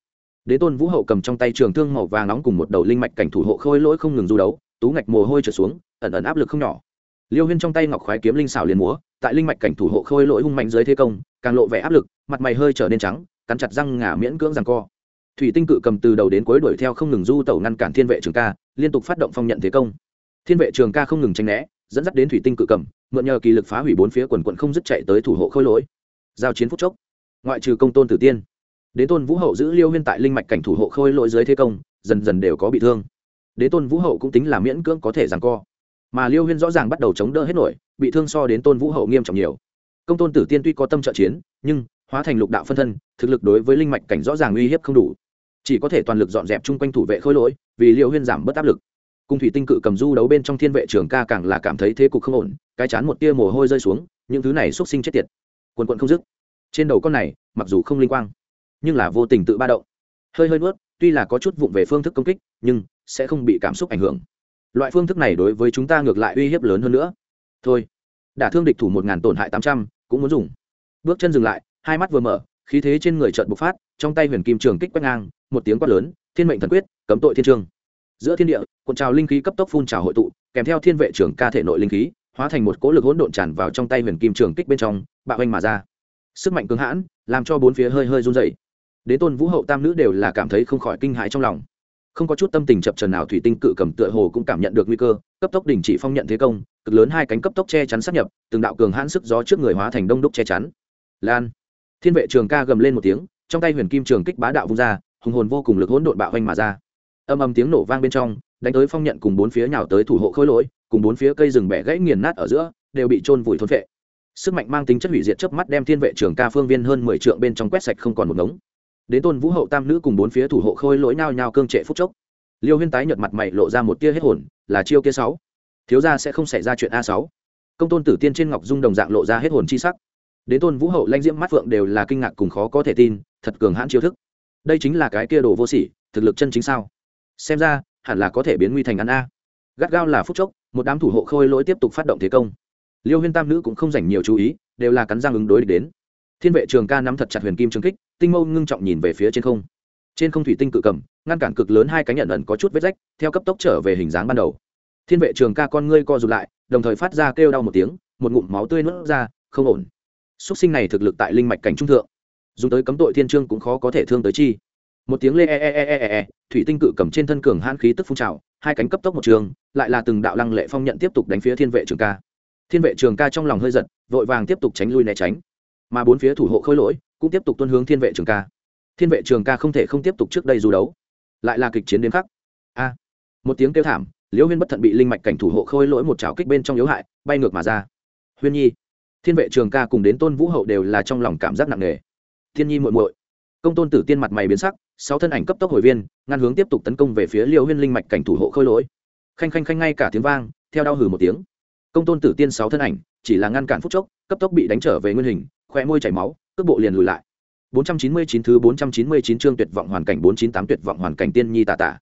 Đế tôn vũ hậu cầm trong tay trường thương màu vàng nóng cùng một đầu linh mạch cảnh thủ hộ khôi lỗi không ngừng du đấu, tú ngạch mồ hôi trở xuống ẩn ẩn áp lực không nhỏ. Liêu huyên trong tay ngọc khoái kiếm linh xảo liền múa, tại linh mạch cảnh thủ hộ khôi lỗi hung mạnh dưới thế công, càng lộ vẻ áp lực, mặt mày hơi trở nên trắng, cắn chặt răng ngả miễn cưỡng rằng co. Thủy tinh cự cầm từ đầu đến cuối đuổi theo không ngừng du tẩu ngăn cản thiên vệ trường ca, liên tục phát động phong nhận thế công. Thiên vệ trường ca không ngừng tranh né, dẫn dắt đến thủy tinh cự cầm, mượn nhờ kỳ lực phá hủy bốn phía quần quận không dứt chạy tới thủ hộ khôi lỗi. Giao chiến phút chốc, ngoại trừ công tôn tử tiên đến tôn vũ hậu giữ liêu huyên tại linh mạch cảnh thủ hộ khôi lỗi dưới thế công, dần dần đều có bị thương. Đến tôn vũ hậu cũng tính là miễn cưỡng có thể rằng co mà liêu huyên rõ ràng bắt đầu chống đỡ hết nổi bị thương so đến tôn vũ hậu nghiêm trọng nhiều công tôn tử tiên tuy có tâm trợ chiến nhưng hóa thành lục đạo phân thân thực lực đối với linh mạch cảnh rõ ràng uy hiếp không đủ chỉ có thể toàn lực dọn dẹp chung quanh thủ vệ khôi lỗi vì liêu huyên giảm bớt áp lực cung thủy tinh cự cầm du đấu bên trong thiên vệ trường ca càng là cảm thấy thế cục không ổn cái chán một tia mồ hôi rơi xuống những thứ này xúc sinh chết tiệt quần quận không dứt trên đầu con này mặc dù không linh quang nhưng là vô tình tự ba động hơi hơi nuốt tuy là có chút vụng về phương thức công kích nhưng sẽ không bị cảm xúc ảnh hưởng loại phương thức này đối với chúng ta ngược lại uy hiếp lớn hơn nữa. Thôi, đả thương địch thủ một ngàn tổn hại tám trăm, cũng muốn dùng. Bước chân dừng lại, hai mắt vừa mở, khí thế trên người trợn bộc phát, trong tay huyền kim trường kích quét ngang, một tiếng quát lớn, thiên mệnh thần quyết, cấm tội thiên trường giữa thiên địa, cuộn trào linh khí cấp tốc phun trào hội tụ, kèm theo thiên vệ trưởng ca thể nội linh khí, hóa thành một cỗ lực hỗn độn tràn vào trong tay huyền kim trường kích bên trong, bạo anh mà ra. Sức mạnh cứng hãn, làm cho bốn phía hơi hơi run dày đến tôn vũ hậu tam nữ đều là cảm thấy không khỏi kinh hãi trong lòng không có chút tâm tình chập trần nào, thủy tinh cự cầm tựa hồ cũng cảm nhận được nguy cơ, cấp tốc đình chỉ phong nhận thế công, cực lớn hai cánh cấp tốc che chắn sát nhập, từng đạo cường hãn sức gió trước người hóa thành đông đúc che chắn. Lan. Thiên vệ trường ca gầm lên một tiếng, trong tay huyền kim trường kích bá đạo vung ra, hùng hồn vô cùng lực hỗn độn bạo hoành mà ra. Âm âm tiếng nổ vang bên trong, đánh tới phong nhận cùng bốn phía nhào tới thủ hộ khôi lỗi, cùng bốn phía cây rừng bẻ gãy nghiền nát ở giữa, đều bị trôn vùi thôn phệ. Sức mạnh mang tính chất hủy diệt chớp mắt đem thiên vệ trường ca phương viên hơn mười trượng bên trong quét sạch không còn một ngống đến tôn vũ hậu tam nữ cùng bốn phía thủ hộ khôi lỗi nhao nhao cương trệ phút chốc. Liêu huyên tái nhợt mặt mày lộ ra một tia hết hồn, là chiêu kia sáu. Thiếu gia sẽ không xảy ra chuyện a sáu. Công tôn tử tiên trên ngọc dung đồng dạng lộ ra hết hồn chi sắc. Đến tôn vũ hậu lanh diễm mắt phượng đều là kinh ngạc cùng khó có thể tin, thật cường hãn chiêu thức. Đây chính là cái kia đồ vô sỉ, thực lực chân chính sao? Xem ra, hẳn là có thể biến nguy thành ăn a. Gắt gao là phút chốc, một đám thủ hộ khôi lỗi tiếp tục phát động thế công. Liêu huyên tam nữ cũng không dành nhiều chú ý, đều là cắn răng ứng đối đến thiên vệ trường ca nắm thật chặt huyền kim trường kích tinh mâu ngưng trọng nhìn về phía trên không. Trên không thủy tinh cự cầm ngăn cản cực lớn hai cánh nhận ẩn có chút vết rách theo cấp tốc trở về hình dáng ban đầu. Thiên vệ trường ca con ngươi co rụt lại đồng thời phát ra kêu đau một tiếng một ngụm máu tươi nuốt ra không ổn. Xuất sinh này thực lực tại linh mạch cảnh trung thượng dùng tới cấm tội thiên trương cũng khó có thể thương tới chi. Một tiếng lê e e e e e, e thủy tinh cự cầm trên thân cường hãn khí tức phun trào hai cánh cấp tốc một trường lại là từng đạo lăng lệ phong nhận tiếp tục đánh phía thiên vệ trường ca. Thiên vệ trường ca trong lòng hơi giật vội vàng tiếp tục tránh lui né tránh mà bốn phía thủ hộ khôi lỗi cũng tiếp tục tuân hướng thiên vệ trường ca. Thiên vệ trường ca không thể không tiếp tục trước đây du đấu, lại là kịch chiến đến khắc. A, một tiếng kêu thảm, liễu huyên bất thận bị linh mạch cảnh thủ hộ khôi lỗi một chảo kích bên trong yếu hại, bay ngược mà ra. Huyên nhi, thiên vệ trường ca cùng đến tôn vũ hậu đều là trong lòng cảm giác nặng nề. Thiên nhi muội muội, công tôn tử tiên mặt mày biến sắc, sáu thân ảnh cấp tốc hồi viên, ngăn hướng tiếp tục tấn công về phía liễu huyên linh mạch cảnh thủ hộ khôi lỗi. Khanh khanh khanh ngay cả tiếng vang, theo đau hừ một tiếng. Công tôn tử tiên sáu thân ảnh, chỉ là ngăn cản phút chốc, cấp tốc bị đánh trở về nguyên hình khoe môi chảy máu cước bộ liền lùi lại 499 thứ 499 chương tuyệt vọng hoàn cảnh 498 tuyệt vọng hoàn cảnh tiên nhi tà tà.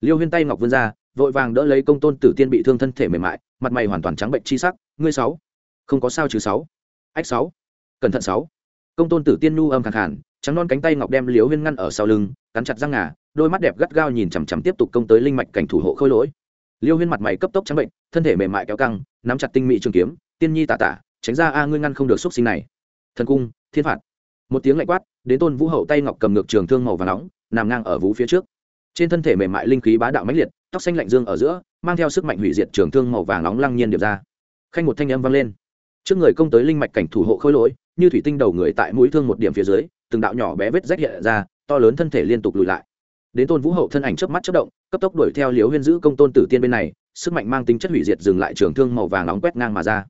Liêu Huyên tay ngọc vươn ra, vội vàng đỡ lấy công tôn tử tiên bị thương thân thể mềm mại, mặt mày hoàn toàn trắng bệnh chi sắc, ngươi sáu, không có sao chứ sáu. Ách sáu, cẩn thận sáu. Công tôn tử tiên nu âm khàn khàn, trắng non cánh tay ngọc đem Liêu Huyên ngăn ở sau lưng, cắn chặt răng ngà, đôi mắt đẹp gắt gao nhìn chằm chằm tiếp tục công tới linh mạch cảnh thủ hộ khôi lỗi. Liêu Huyên mặt mày cấp tốc trắng bệnh, thân thể mềm mại kéo căng, nắm chặt tinh mỹ trường kiếm, tiên nhi tà tà, tránh ra a ngươi ngăn không được xúc sinh này. Thần cung, thiên phạt. Một tiếng lạnh quát đến tôn vũ hậu tay ngọc cầm ngược trường thương màu và nóng nằm ngang ở vú phía trước. Trên thân thể mềm mại linh khí bá đạo mãnh liệt tóc xanh lạnh dương ở giữa mang theo sức mạnh hủy diệt trường thương màu vàng nóng lăng nhiên điệp ra. Khanh một thanh âm vang lên. Trước người công tới linh mạch cảnh thủ hộ khôi lỗi như thủy tinh đầu người tại mũi thương một điểm phía dưới từng đạo nhỏ bé vết rách hiện ra to lớn thân thể liên tục lùi lại. Đến tôn vũ hậu thân ảnh chớp mắt chớp động cấp tốc đuổi theo liều huyên giữ công tôn tử tiên bên này sức mạnh mang tính chất hủy diệt dừng lại trường thương màu vàng nóng quét ngang mà ra.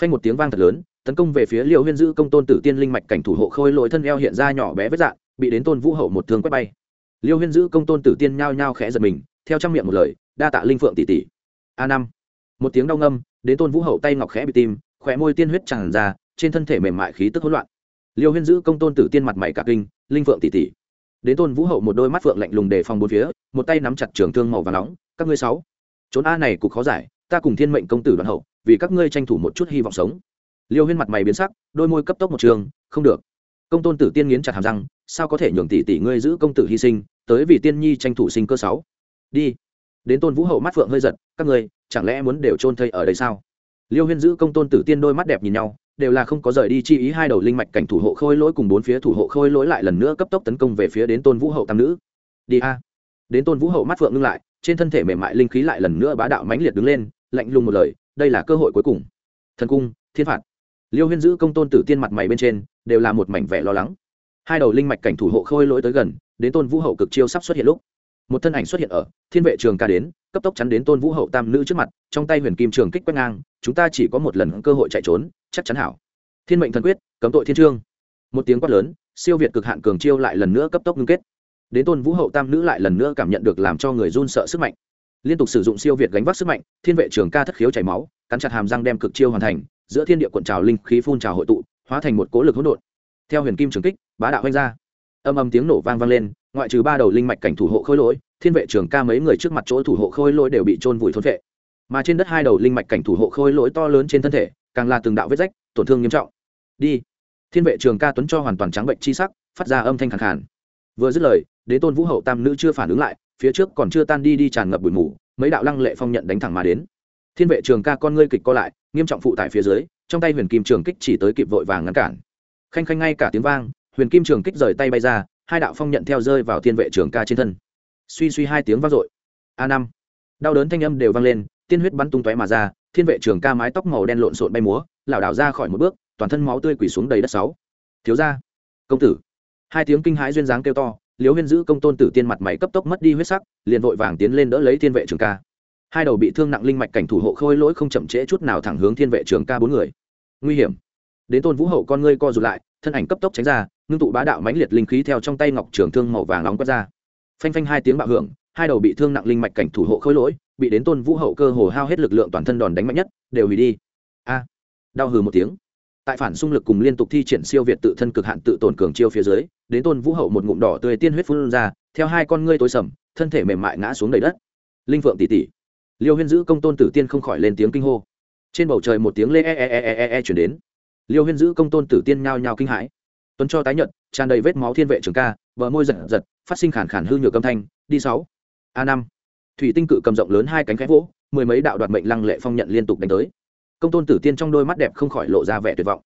Phanh một tiếng vang thật lớn tấn công về phía liêu huyên dữ công tôn tử tiên linh mạch cảnh thủ hộ khôi lỗi thân eo hiện ra nhỏ bé vết dạng, bị đến tôn vũ hậu một thương quét bay. Liêu huyên dữ công tôn tử tiên nhao nhao khẽ giật mình, theo trang miệng một lời, đa tạ linh phượng tỷ tỷ. A năm. Một tiếng đau ngâm, đến tôn vũ hậu tay ngọc khẽ bị tim khỏe môi tiên huyết tràn ra, trên thân thể mềm mại khí tức hỗn loạn. Liêu huyên giữ công tôn tử tiên mặt mày cả kinh, linh phượng tỷ tỷ. Đến tôn vũ hậu một đôi mắt phượng lạnh lùng đề phòng bốn phía, một tay nắm chặt trường thương màu và nóng, các ngươi sáu, trốn a này cục khó giải, ta cùng thiên mệnh công tử đoàn hậu, vì các ngươi tranh thủ một chút hy vọng sống liêu huyên mặt mày biến sắc, đôi môi cấp tốc một trường, không được. Công tôn tử tiên nghiến chặt hàm răng, sao có thể nhường tỷ tỷ ngươi giữ công tử hy sinh, tới vì tiên nhi tranh thủ sinh cơ sáu? Đi. Đến tôn vũ hậu mắt phượng hơi giật, các ngươi, chẳng lẽ muốn đều chôn thây ở đây sao? Liêu huyên giữ công tôn tử tiên đôi mắt đẹp nhìn nhau, đều là không có rời đi chi ý hai đầu linh mạch cảnh thủ hộ khôi lỗi cùng bốn phía thủ hộ khôi lỗi lại lần nữa cấp tốc tấn công về phía đến tôn vũ hậu tam nữ. Đi a. Đến tôn vũ hậu mắt phượng ngưng lại, trên thân thể mềm mại linh khí lại lần nữa bá đạo mãnh liệt đứng lên, lạnh lùng một lời, đây là cơ hội cuối cùng. Thần cung, thiên phạt liêu huyên giữ công tôn tử tiên mặt mày bên trên, đều là một mảnh vẻ lo lắng. Hai đầu linh mạch cảnh thủ hộ khôi lỗi tới gần, đến tôn vũ hậu cực chiêu sắp xuất hiện lúc. Một thân ảnh xuất hiện ở, thiên vệ trường ca đến, cấp tốc chắn đến tôn vũ hậu tam nữ trước mặt, trong tay huyền kim trường kích quét ngang, chúng ta chỉ có một lần cơ hội chạy trốn, chắc chắn hảo. Thiên mệnh thần quyết, cấm tội thiên trương. Một tiếng quát lớn, siêu việt cực hạn cường chiêu lại lần nữa cấp tốc ngưng kết. Đến tôn vũ hậu tam nữ lại lần nữa cảm nhận được làm cho người run sợ sức mạnh. Liên tục sử dụng siêu việt gánh vác sức mạnh, thiên vệ trường ca thất khiếu chảy máu, cắn chặt hàm răng đem cực chiêu hoàn thành giữa thiên địa cuộn trào linh khí phun trào hội tụ, hóa thành một cỗ lực hỗn độn. Theo huyền kim trường kích, bá đạo oanh ra. Âm âm tiếng nổ vang vang lên, ngoại trừ ba đầu linh mạch cảnh thủ hộ khôi lỗi, thiên vệ trường ca mấy người trước mặt chỗ thủ hộ khôi lỗi đều bị trôn vùi thôn vệ. Mà trên đất hai đầu linh mạch cảnh thủ hộ khôi lỗi to lớn trên thân thể, càng là từng đạo vết rách, tổn thương nghiêm trọng. Đi. Thiên vệ trường ca tuấn cho hoàn toàn trắng bệnh chi sắc, phát ra âm thanh khẳng khàn. Vừa dứt lời, đế tôn vũ hậu tam nữ chưa phản ứng lại, phía trước còn chưa tan đi đi tràn ngập bụi mù, mấy đạo lăng lệ phong nhận đánh thẳng mà đến thiên vệ trường ca con ngươi kịch co lại, nghiêm trọng phụ tại phía dưới, trong tay huyền kim trường kích chỉ tới kịp vội vàng ngăn cản. Khanh khanh ngay cả tiếng vang, huyền kim trường kích rời tay bay ra, hai đạo phong nhận theo rơi vào thiên vệ trường ca trên thân. Suy suy hai tiếng vang dội. A năm. Đau đớn thanh âm đều vang lên, tiên huyết bắn tung tóe mà ra, thiên vệ trường ca mái tóc màu đen lộn xộn bay múa, lảo đảo ra khỏi một bước, toàn thân máu tươi quỳ xuống đầy đất sáu. Thiếu gia. Công tử. Hai tiếng kinh hãi duyên dáng kêu to, liễu huyên giữ công tôn tử tiên mặt mày cấp tốc mất đi huyết sắc, liền vội vàng tiến lên đỡ lấy thiên vệ trường ca hai đầu bị thương nặng linh mạch cảnh thủ hộ khôi lỗi không chậm trễ chút nào thẳng hướng thiên vệ trường ca bốn người. Nguy hiểm. Đến tôn vũ hậu con ngươi co rụt lại, thân ảnh cấp tốc tránh ra, ngưng tụ bá đạo mãnh liệt linh khí theo trong tay ngọc trường thương màu vàng nóng quét ra. Phanh phanh hai tiếng bạo hưởng, hai đầu bị thương nặng linh mạch cảnh thủ hộ khôi lỗi, bị đến tôn vũ hậu cơ hồ hao hết lực lượng toàn thân đòn đánh mạnh nhất, đều hủy đi. A. Đau hừ một tiếng. Tại phản xung lực cùng liên tục thi triển siêu việt tự thân cực hạn tự tổn cường chiêu phía dưới, đến tôn vũ hậu một ngụm đỏ tươi tiên huyết phun ra, theo hai con ngươi tối sầm, thân thể mềm mại ngã xuống đầy đất. Linh phượng tỷ tỷ liêu huyên giữ công tôn tử tiên không khỏi lên tiếng kinh hô. Trên bầu trời một tiếng lê e, e e e e e, chuyển đến. Liêu huyên giữ công tôn tử tiên nhao nhao kinh hãi. Tuấn cho tái nhận tràn đầy vết máu thiên vệ trường ca bờ môi giật giật phát sinh khản khản hư nhược âm thanh đi sáu a năm. Thủy tinh cự cầm rộng lớn hai cánh khẽ vỗ mười mấy đạo đoạt mệnh lăng lệ phong nhận liên tục đánh tới. Công tôn tử tiên trong đôi mắt đẹp không khỏi lộ ra vẻ tuyệt vọng.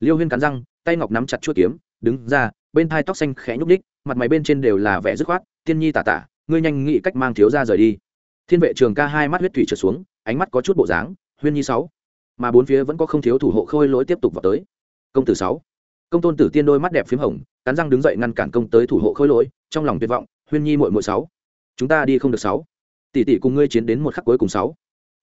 Liêu huyên cắn răng tay ngọc nắm chặt chuỗi kiếm đứng ra bên thai tóc xanh khẽ nhúc ních mặt mày bên trên đều là vẻ dứt khoát tiên nhi tả tả ngươi nhanh nghĩ cách mang thiếu ra rời đi thiên vệ trường ca hai mắt huyết thủy trượt xuống, ánh mắt có chút bộ dáng, huyên nhi sáu. Mà bốn phía vẫn có không thiếu thủ hộ khôi lỗi tiếp tục vào tới. Công tử sáu. Công tôn tử tiên đôi mắt đẹp p h í m hồng, cắn răng đứng dậy ngăn cản công tới thủ hộ khôi lỗi, trong lòng tuyệt vọng, huyên nhi mội mội sáu. Chúng ta đi không được sáu. Tỷ tỷ cùng ngươi chiến đến một khắc cuối cùng sáu.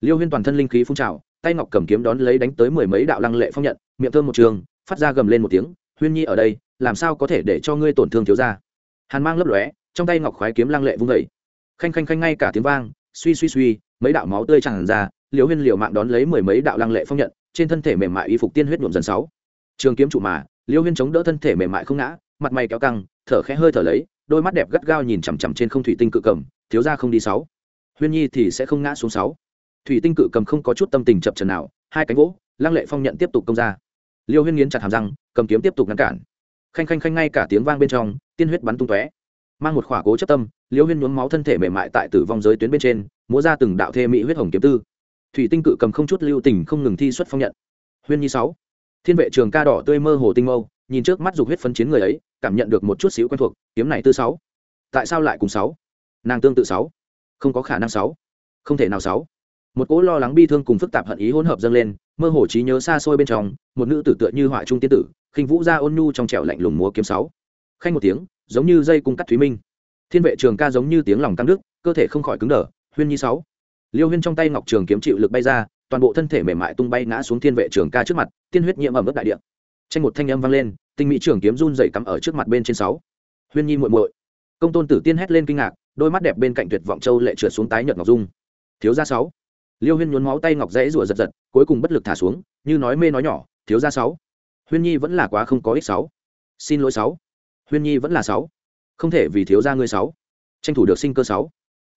Liêu huyên toàn thân linh khí phun trào, tay ngọc cầm kiếm đón lấy đánh tới mười mấy đạo lăng lệ phong nhận, miệng thơm một trường, phát ra gầm lên một tiếng, huyên nhi ở đây, làm sao có thể để cho ngươi tổn thương thiếu ra hàn mang lấp lóe, trong tay ngọc khoái kiếm lăng lệ vung vẩy khanh khanh khanh ngay cả tiếng vang suy suy suy, mấy đạo máu tươi tràn ra liều huyên liều mạng đón lấy mười mấy đạo lăng lệ phong nhận, trên thân thể mềm mại y phục tiên huyết nhuộm dần sáu. Trường kiếm trụ mà liêu huyên chống đỡ thân thể mềm mại không ngã, mặt mày kéo căng, thở khẽ hơi thở lấy, đôi mắt đẹp gắt gao nhìn chằm chằm trên không thủy tinh cự cầm, thiếu ra không đi sáu. Huyên nhi thì sẽ không ngã xuống sáu. Thủy tinh cự cầm không có chút tâm tình chập trần nào, hai cánh gỗ lăng lệ phong nhận tiếp tục công ra. Liêu huyên nghiến chặt hàm răng, cầm kiếm tiếp tục ngăn cản. Khanh khanh khanh ngay cả tiếng vang bên trong, tiên huyết bắn tung tóe. Mang một khỏa cố chấp tâm liêu huyên nhuốm máu thân thể mềm mại tại tử vong giới tuyến bên trên, múa ra từng đạo thê mỹ huyết hồng kiếm tư. Thủy tinh cự cầm không chút lưu tình không ngừng thi xuất phong nhận. Huyên nhi sáu. Thiên vệ trường ca đỏ tươi mơ hồ tinh mâu, nhìn trước mắt dục huyết phấn chiến người ấy, cảm nhận được một chút xíu quen thuộc, kiếm này tư sáu. Tại sao lại cùng sáu? Nàng tương tự sáu. Không có khả năng sáu. Không thể nào sáu. Một cỗ lo lắng bi thương cùng phức tạp hận ý hỗn hợp dâng lên, mơ hồ trí nhớ xa xôi bên trong, một nữ tử tựa như họa trung tiên tử, khinh vũ ra ôn nhu trong trẻo lạnh lùng múa kiếm sáu. Khanh một tiếng, giống như dây cung cắt thúy minh thiên vệ trường ca giống như tiếng lòng tăng đức cơ thể không khỏi cứng đờ, huyên nhi sáu. Liêu huyên trong tay ngọc trường kiếm chịu lực bay ra, toàn bộ thân thể mềm mại tung bay ngã xuống thiên vệ trường ca trước mặt, tiên huyết nhiễm ẩm ướt đại địa. Tranh một thanh âm vang lên, tinh mỹ trường kiếm run dày cắm ở trước mặt bên trên sáu. Huyên nhi muội muội. Công tôn tử tiên hét lên kinh ngạc, đôi mắt đẹp bên cạnh tuyệt vọng châu lệ trượt xuống tái nhợt ngọc dung. Thiếu gia sáu. Liêu huyên nhún máu tay ngọc dãy rủa giật giật, cuối cùng bất lực thả xuống, như nói mê nói nhỏ, thiếu gia sáu. Huyên nhi vẫn là quá không có ích sáu. Xin lỗi sáu. Huyên nhi vẫn là sáu không thể vì thiếu gia ngươi sáu. Tranh thủ được sinh cơ sáu.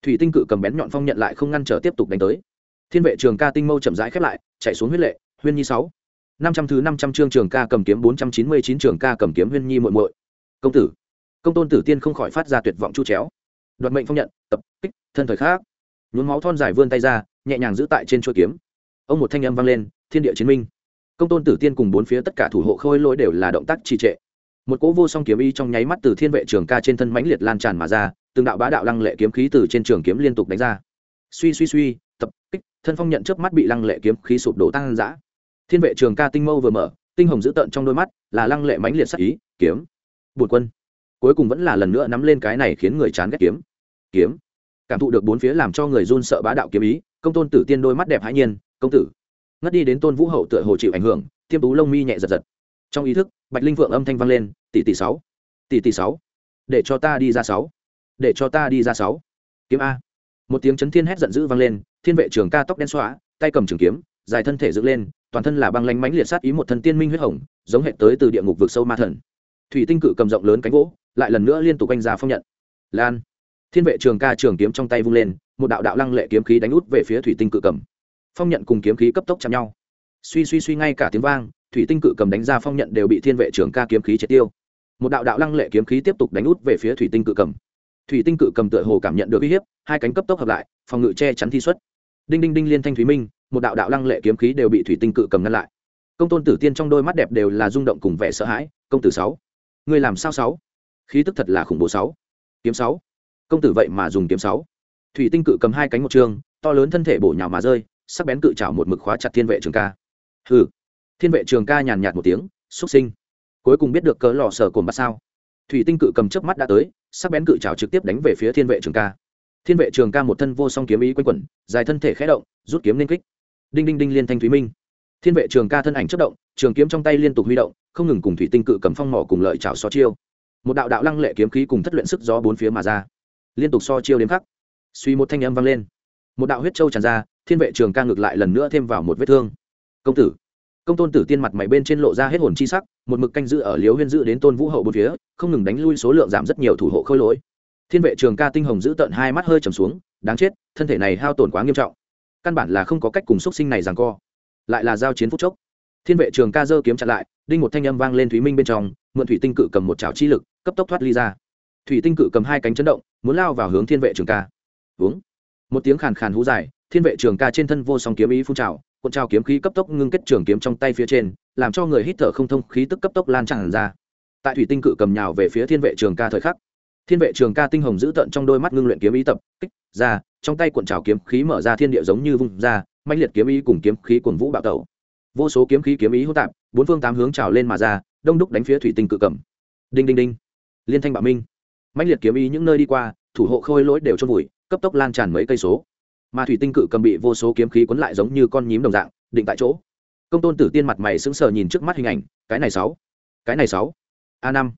Thủy tinh cự cầm bén nhọn phong nhận lại không ngăn trở tiếp tục đánh tới. Thiên vệ trường ca tinh mâu chậm rãi khép lại, chạy xuống huyết lệ, huyên nhi sáu. Năm trăm thứ năm trăm chương trường ca cầm kiếm bốn trăm chín mươi chín trường ca cầm kiếm huyên nhi muội muội. Công tử. Công tôn tử tiên không khỏi phát ra tuyệt vọng chu chéo. Đoạt mệnh phong nhận, tập, kích, thân thời khác. Nhuốm máu thon dài vươn tay ra, nhẹ nhàng giữ tại trên chuôi kiếm. Ông một thanh âm vang lên, thiên địa chiến minh. Công tôn tử tiên cùng bốn phía tất cả thủ hộ khôi lỗi đều là động tác trì trệ một cỗ vô song kiếm y trong nháy mắt từ thiên vệ trường ca trên thân mãnh liệt lan tràn mà ra, từng đạo bá đạo lăng lệ kiếm khí từ trên trường kiếm liên tục đánh ra. Suy suy suy, tập, kích, thân phong nhận trước mắt bị lăng lệ kiếm khí sụp đổ tăng dã. Thiên vệ trường ca tinh mâu vừa mở, tinh hồng dữ tợn trong đôi mắt, là lăng lệ mãnh liệt sắc ý, kiếm bột quân. Cuối cùng vẫn là lần nữa nắm lên cái này khiến người chán ghét kiếm. Kiếm. Cảm thụ được bốn phía làm cho người run sợ bá đạo kiếm ý, công tôn tử tiên đôi mắt đẹp hãi nhiên, công tử. Ngất đi đến tôn vũ hậu tựa hồ chịu ảnh hưởng tiêm tú lông mi nhẹ giật giật. Trong ý thức, bạch linh vượng âm thanh vang lên tỷ tỷ sáu. Tỷ tỷ sáu. Để cho ta đi ra sáu. Để cho ta đi ra sáu. Kiếm a. Một tiếng chấn thiên hét giận dữ vang lên, thiên vệ trường ca tóc đen xóa tay cầm trường kiếm, dài thân thể dựng lên, toàn thân là băng lánh mánh liệt sát ý một thân tiên minh huyết hồng, giống hệ tới từ địa ngục vực sâu ma thần. Thủy tinh cự cầm rộng lớn cánh gỗ, lại lần nữa liên tục quanh ra phong nhận. Lan. Thiên vệ trường ca trường kiếm trong tay vung lên, một đạo đạo lăng lệ kiếm khí đánh út về phía thủy tinh cự cầm. Phong nhận cùng kiếm khí cấp tốc chạm nhau. Suy suy suy ngay cả tiếng vang, thủy tinh cự cầm đánh ra phong nhận đều bị thiên vệ trường ca kiếm khí triệt tiêu một đạo đạo lăng lệ kiếm khí tiếp tục đánh út về phía thủy tinh cự cầm. Thủy tinh cự cầm tựa hồ cảm nhận được uy hiếp, hai cánh cấp tốc hợp lại, phòng ngự che chắn thi xuất. Đinh đinh đinh liên thanh thúy minh, một đạo đạo lăng lệ kiếm khí đều bị thủy tinh cự cầm ngăn lại. Công tôn tử tiên trong đôi mắt đẹp đều là rung động cùng vẻ sợ hãi, công tử sáu người làm sao sáu? Khí tức thật là khủng bố sáu. Kiếm sáu. Công tử vậy mà dùng kiếm sáu. Thủy tinh cự cầm hai cánh một trường, to lớn thân thể bổ nhào mà rơi, sắc bén cự chảo một mực khóa chặt thiên vệ trường ca. Hừ. Thiên vệ trường ca nhàn nhạt một tiếng xuất sinh cuối cùng biết được cỡ lò sở cồn bạt sao. Thủy tinh cự cầm trước mắt đã tới, sắc bén cự chảo trực tiếp đánh về phía thiên vệ trường ca. Thiên vệ trường ca một thân vô song kiếm ý quanh quẩn, dài thân thể khẽ động, rút kiếm lên kích. Đinh đinh đinh liên thanh thúy minh. Thiên vệ trường ca thân ảnh chất động, trường kiếm trong tay liên tục huy động, không ngừng cùng thủy tinh cự cầm phong mỏ cùng lợi chảo so chiêu. Một đạo đạo lăng lệ kiếm khí cùng thất luyện sức gió bốn phía mà ra. Liên tục so chiêu đến khắc. Suy một thanh âm vang lên. Một đạo huyết trâu tràn ra, thiên vệ trường ca ngược lại lần nữa thêm vào một vết thương. Công tử công tôn tử tiên mặt mày bên trên lộ ra hết hồn chi sắc, một mực canh giữ ở liếu huyên giữ đến tôn vũ hậu bốn phía, không ngừng đánh lui số lượng giảm rất nhiều thủ hộ khôi lỗi. Thiên vệ trường ca tinh hồng giữ tận hai mắt hơi trầm xuống, đáng chết, thân thể này hao tổn quá nghiêm trọng. Căn bản là không có cách cùng x sinh này rằng co. Lại là giao chiến phúc chốc. Thiên vệ trường ca dơ kiếm chặn lại, đinh một thanh âm vang lên thúy minh bên trong, mượn thủy tinh cự cầm một chảo chi lực, cấp tốc thoát ly ra. Thủy tinh cự cầm hai cánh chấn động, muốn lao vào hướng thiên vệ trường ca. Uống. Một tiếng khàn khàn hú dài, thiên vệ trường ca trên thân vô song kiếm ý phun trào cuộn trào kiếm khí cấp tốc ngưng kết trường kiếm trong tay phía trên, làm cho người hít thở không thông khí tức cấp tốc lan tràn ra. Tại thủy tinh cự cầm nhào về phía thiên vệ trường ca thời khắc, thiên vệ trường ca tinh hồng giữ tận trong đôi mắt ngưng luyện kiếm ý tập, kích, ra, trong tay cuộn trào kiếm khí mở ra thiên địa giống như vung ra mạnh liệt kiếm ý cùng kiếm khí cuồn vũ bạo tẩu. Vô số kiếm khí kiếm ý hỗn tạp, bốn phương tám hướng trào lên mà ra, đông đúc đánh phía thủy tinh cự cầm. Đinh đinh đinh. Liên thanh bạo minh. Mạnh liệt kiếm ý những nơi đi qua, thủ hộ khôi lỗi đều trôn vùi, cấp tốc lan tràn mấy cây số mà thủy tinh cự cầm bị vô số kiếm khí cuốn lại giống như con nhím đồng dạng, định tại chỗ. Công tôn tử tiên mặt mày sững sờ nhìn trước mắt hình ảnh, cái này sáu, cái này sáu, a năm.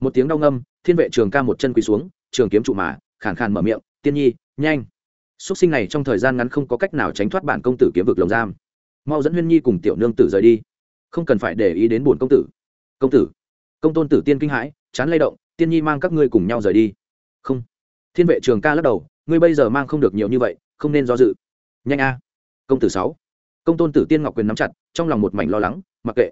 Một tiếng đau ngâm, thiên vệ trường ca một chân quỳ xuống, trường kiếm trụ mà, khàn khàn mở miệng, tiên nhi, nhanh. Xuất sinh này trong thời gian ngắn không có cách nào tránh thoát bản công tử kiếm vực lồng giam. Mau dẫn huyên nhi cùng tiểu nương tử rời đi. Không cần phải để ý đến bổn công tử. Công tử. Công tôn tử tiên kinh hãi, chán lay động, tiên nhi mang các ngươi cùng nhau rời đi. Không. Thiên vệ trường ca lắc đầu, ngươi bây giờ mang không được nhiều như vậy không nên do dự. Nhanh a. Công tử sáu. Công tôn tử tiên ngọc quyền nắm chặt, trong lòng một mảnh lo lắng, mặc kệ.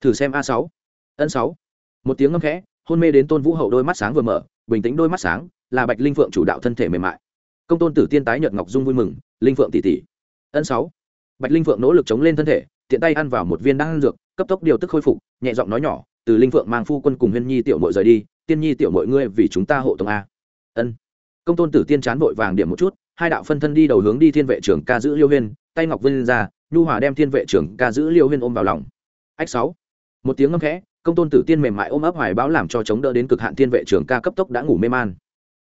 Thử xem a sáu. Ân sáu. Một tiếng ngâm khẽ, hôn mê đến tôn vũ hậu đôi mắt sáng vừa mở, bình tĩnh đôi mắt sáng, là bạch linh phượng chủ đạo thân thể mềm mại. Công tôn tử tiên tái nhợt ngọc dung vui mừng, linh phượng tỷ tỷ. Ân sáu. Bạch linh phượng nỗ lực chống lên thân thể, tiện tay ăn vào một viên đan dược, cấp tốc điều tức khôi phục, nhẹ giọng nói nhỏ, từ linh phượng mang phu quân cùng huyên nhi tiểu mội rời đi, tiên nhi tiểu mội ngươi vì chúng ta hộ tống a. Ân. Công tôn tử tiên chán vội vàng điểm một chút hai đạo phân thân đi đầu hướng đi thiên vệ trưởng ca giữ liêu huyên, tay ngọc vân ra, nhu hòa đem thiên vệ trưởng ca giữ liêu huyên ôm vào lòng. Ách sáu. Một tiếng ngâm khẽ, công tôn tử tiên mềm mại ôm ấp hoài báo làm cho chống đỡ đến cực hạn thiên vệ trưởng ca cấp tốc đã ngủ mê man.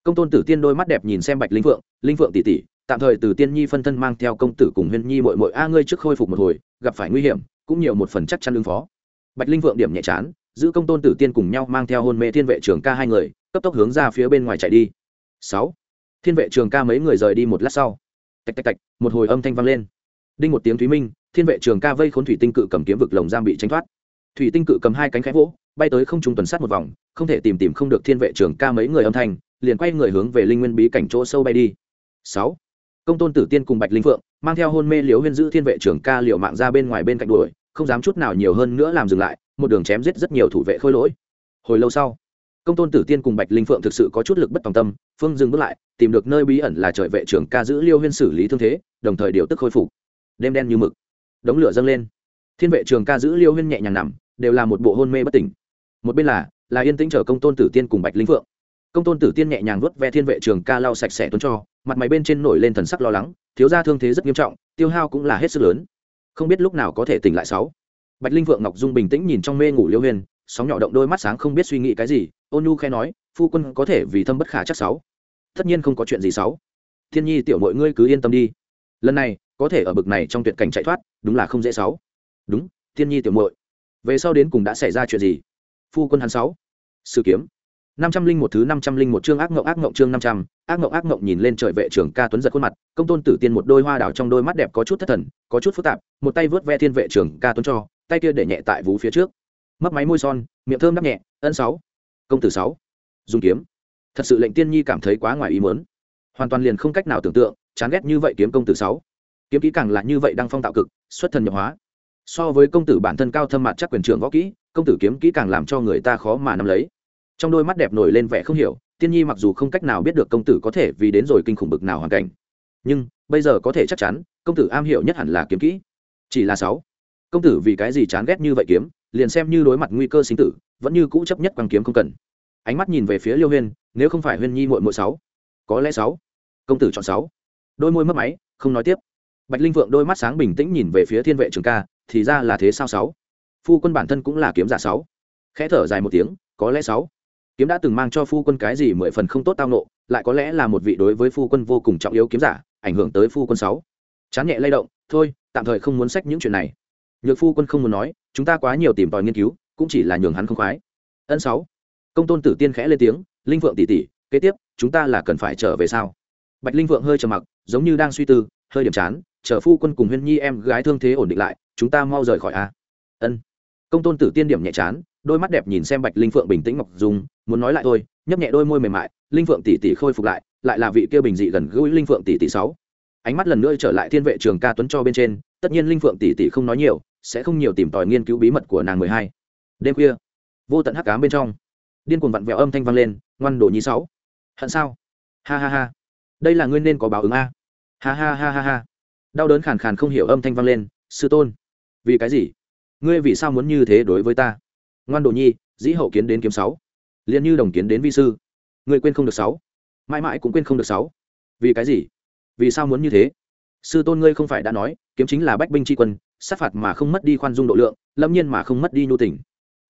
Công tôn tử tiên đôi mắt đẹp nhìn xem bạch linh phượng linh phượng tỷ tỷ, tạm thời từ tiên nhi phân thân mang theo công tử cùng huyên nhi mội mội a ngươi trước khôi phục một hồi, gặp phải nguy hiểm, cũng nhiều một phần chắc chắn ứng phó. Bạch linh vượng điểm nhẹ chán, giữ công tôn tử tiên cùng nhau mang theo hôn mê thiên vệ trưởng ca hai người, cấp tốc hướng ra phía bên ngoài chạy đi. Sáu thiên vệ trường ca mấy người rời đi một lát sau. Tạch tạch tạch, một hồi âm thanh vang lên. Đinh một tiếng thúy minh, thiên vệ trường ca vây khốn thủy tinh cự cầm kiếm vực lồng giam bị tránh thoát. Thủy tinh cự cầm hai cánh khẽ vỗ, bay tới không trung tuần sát một vòng, không thể tìm tìm không được thiên vệ trường ca mấy người âm thanh, liền quay người hướng về linh nguyên bí cảnh chỗ sâu bay đi. Sáu. Công tôn tử tiên cùng bạch linh phượng, mang theo hôn mê liếu huyên giữ thiên vệ trường ca liệu mạng ra bên ngoài bên cạnh đuổi, không dám chút nào nhiều hơn nữa làm dừng lại, một đường chém giết rất nhiều thủ vệ khôi lỗi. Hồi lâu sau công tôn tử tiên cùng bạch linh phượng thực sự có chút lực bất tòng tâm, phương dừng bước lại, tìm được nơi bí ẩn là trời vệ trưởng ca giữ liêu huyên xử lý thương thế, đồng thời điều tức khôi phục. Đêm đen như mực, đống lửa dâng lên. Thiên vệ trường ca giữ liêu huyên nhẹ nhàng nằm, đều là một bộ hôn mê bất tỉnh. Một bên là là yên tĩnh chờ công tôn tử tiên cùng bạch linh phượng. Công tôn tử tiên nhẹ nhàng vớt ve thiên vệ trường ca lau sạch sẽ tuấn cho, mặt mày bên trên nổi lên thần sắc lo lắng, thiếu ra thương thế rất nghiêm trọng, tiêu hao cũng là hết sức lớn. Không biết lúc nào có thể tỉnh lại sáu. Bạch linh vượng ngọc dung bình tĩnh nhìn trong mê ngủ liêu huyền sóng nhỏ động đôi mắt sáng không biết suy nghĩ cái gì ôn nhu khe nói, phu quân có thể vì thâm bất khả chắc sáu. Tất nhiên không có chuyện gì sáu. Thiên nhi tiểu mọi ngươi cứ yên tâm đi. Lần này, có thể ở bực này trong tuyệt cảnh chạy thoát, đúng là không dễ sáu. Đúng, thiên nhi tiểu muội. Về sau đến cùng đã xảy ra chuyện gì? Phu quân hắn sáu. Sử kiếm. Năm trăm linh một thứ năm trăm linh một chương ác ngộng ác ngộng chương năm trăm, ác ngộng ác ngộng nhìn lên trời vệ trưởng ca tuấn giật khuôn mặt, công tôn tử tiên một đôi hoa đảo trong đôi mắt đẹp có chút thất thần, có chút phức tạp, một tay vớt ve thiên vệ trưởng ca tuấn cho, tay kia để nhẹ tại vú phía trước. Mấp máy môi son, miệng thơm đắp nhẹ, ân sáu công tử sáu. Dùng kiếm. Thật sự lệnh tiên nhi cảm thấy quá ngoài ý muốn, hoàn toàn liền không cách nào tưởng tượng chán ghét như vậy kiếm công tử sáu. Kiếm kỹ càng là như vậy đang phong tạo cực xuất thần nhập hóa. So với công tử bản thân cao thâm mặt chắc quyền trưởng võ kỹ công tử kiếm kỹ càng làm cho người ta khó mà nắm lấy. Trong đôi mắt đẹp nổi lên vẻ không hiểu tiên nhi mặc dù không cách nào biết được công tử có thể vì đến rồi kinh khủng bực nào hoàn cảnh. Nhưng bây giờ có thể chắc chắn công tử am hiểu nhất hẳn là kiếm kỹ. Chỉ là sáu. Công tử vì cái gì chán ghét như vậy kiếm liền xem như đối mặt nguy cơ sinh tử vẫn như cũ chấp nhất bằng kiếm không cần. Ánh mắt nhìn về phía liêu huyên, nếu không phải huyên nhi muội muội sáu, có lẽ sáu, công tử chọn sáu. Đôi môi mất máy, không nói tiếp. Bạch linh vượng đôi mắt sáng bình tĩnh nhìn về phía thiên vệ trường ca, thì ra là thế sao sáu? Phu quân bản thân cũng là kiếm giả sáu. Khẽ thở dài một tiếng, có lẽ sáu. Kiếm đã từng mang cho phu quân cái gì mười phần không tốt tao nộ, lại có lẽ là một vị đối với phu quân vô cùng trọng yếu kiếm giả, ảnh hưởng tới phu quân sáu. Chán nhẹ lay động, thôi, tạm thời không muốn sách những chuyện này. Nhược phu quân không muốn nói, chúng ta quá nhiều tìm tòi nghiên cứu cũng chỉ là nhường hắn không khoái. Ân sáu. Công tôn tử tiên khẽ lên tiếng linh vượng tỷ tỷ kế tiếp chúng ta là cần phải trở về sao? Bạch linh vượng hơi trầm mặc giống như đang suy tư hơi điểm chán chờ phu quân cùng huyên nhi em gái thương thế ổn định lại chúng ta mau rời khỏi a. Ân. Công tôn tử tiên điểm nhẹ chán đôi mắt đẹp nhìn xem bạch linh phượng bình tĩnh ngọc dung, muốn nói lại thôi nhấp nhẹ đôi môi mềm mại linh phượng tỷ tỷ khôi phục lại lại là vị kia bình dị gần gũi linh phượng tỷ tỷ sáu. Ánh mắt lần nữa trở lại thiên vệ trường ca tuấn cho bên trên tất nhiên linh phượng tỷ tỷ không nói nhiều sẽ không nhiều tìm tòi nghiên cứu bí mật của nàng mười hai đêm khuya. Vô tận hắc cám bên trong, điên cuồng vặn vẹo âm thanh vang lên, ngoan đồ nhi sáu. Hận sao? Ha ha ha. Đây là ngươi nên có báo ứng a. Ha ha ha ha ha. Đau đớn khàn khàn không hiểu âm thanh vang lên, sư tôn. Vì cái gì? Ngươi vì sao muốn như thế đối với ta? Ngoan đồ nhi dĩ hậu kiến đến kiếm sáu. Liền như đồng kiến đến vi sư. Ngươi quên không được sáu. Mãi mãi cũng quên không được sáu. Vì cái gì? Vì sao muốn như thế? Sư tôn ngươi không phải đã nói, kiếm chính là bách binh tri quân, sát phạt mà không mất đi khoan dung độ lượng, lâm nhiên mà không mất đi nhu tình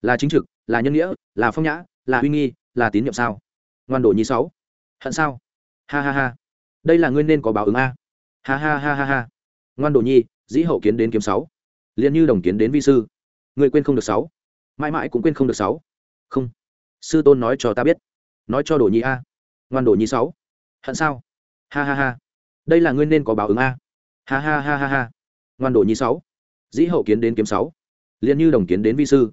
là chính trực, là nhân nghĩa, là phong nhã, là uy nghi, là tín nhiệm sao? Ngoan đồ nhi sáu. Hận sao? Ha ha ha. Đây là ngươi nên có báo ứng a. Ha ha ha ha ha. Ngoan đồ nhi, dĩ hậu kiến đến kiếm sáu. Liền như đồng kiến đến vi sư. Ngươi quên không được sáu. Mãi mãi cũng quên không được sáu. Không. Sư tôn nói cho ta biết. Nói cho đồ nhi a. Ngoan đồ nhi sáu. Hận sao? Ha ha ha. Đây là ngươi nên có báo ứng a. Ha ha ha ha ha. Ngoan đồ nhi sáu. Dĩ hậu kiến đến kiếm sáu. Liền như đồng kiến đến vi sư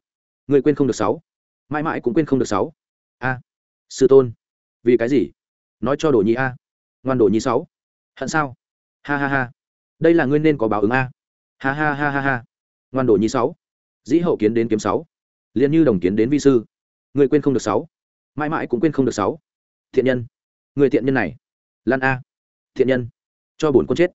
người quên không được sáu. Mãi mãi cũng quên không được sáu. A. Sư tôn. Vì cái gì? Nói cho đồ nhi a. Ngoan đồ nhi sáu. Hận sao? Ha ha ha. Đây là ngươi nên có báo ứng a. Ha ha ha ha ha. Ngoan đồ nhi sáu. Dĩ hậu kiến đến kiếm sáu. Liền như đồng kiến đến vi sư. Người quên không được sáu. Mãi mãi cũng quên không được sáu. Thiện nhân. Người thiện nhân này. Lan a. Thiện nhân. Cho bổn con chết.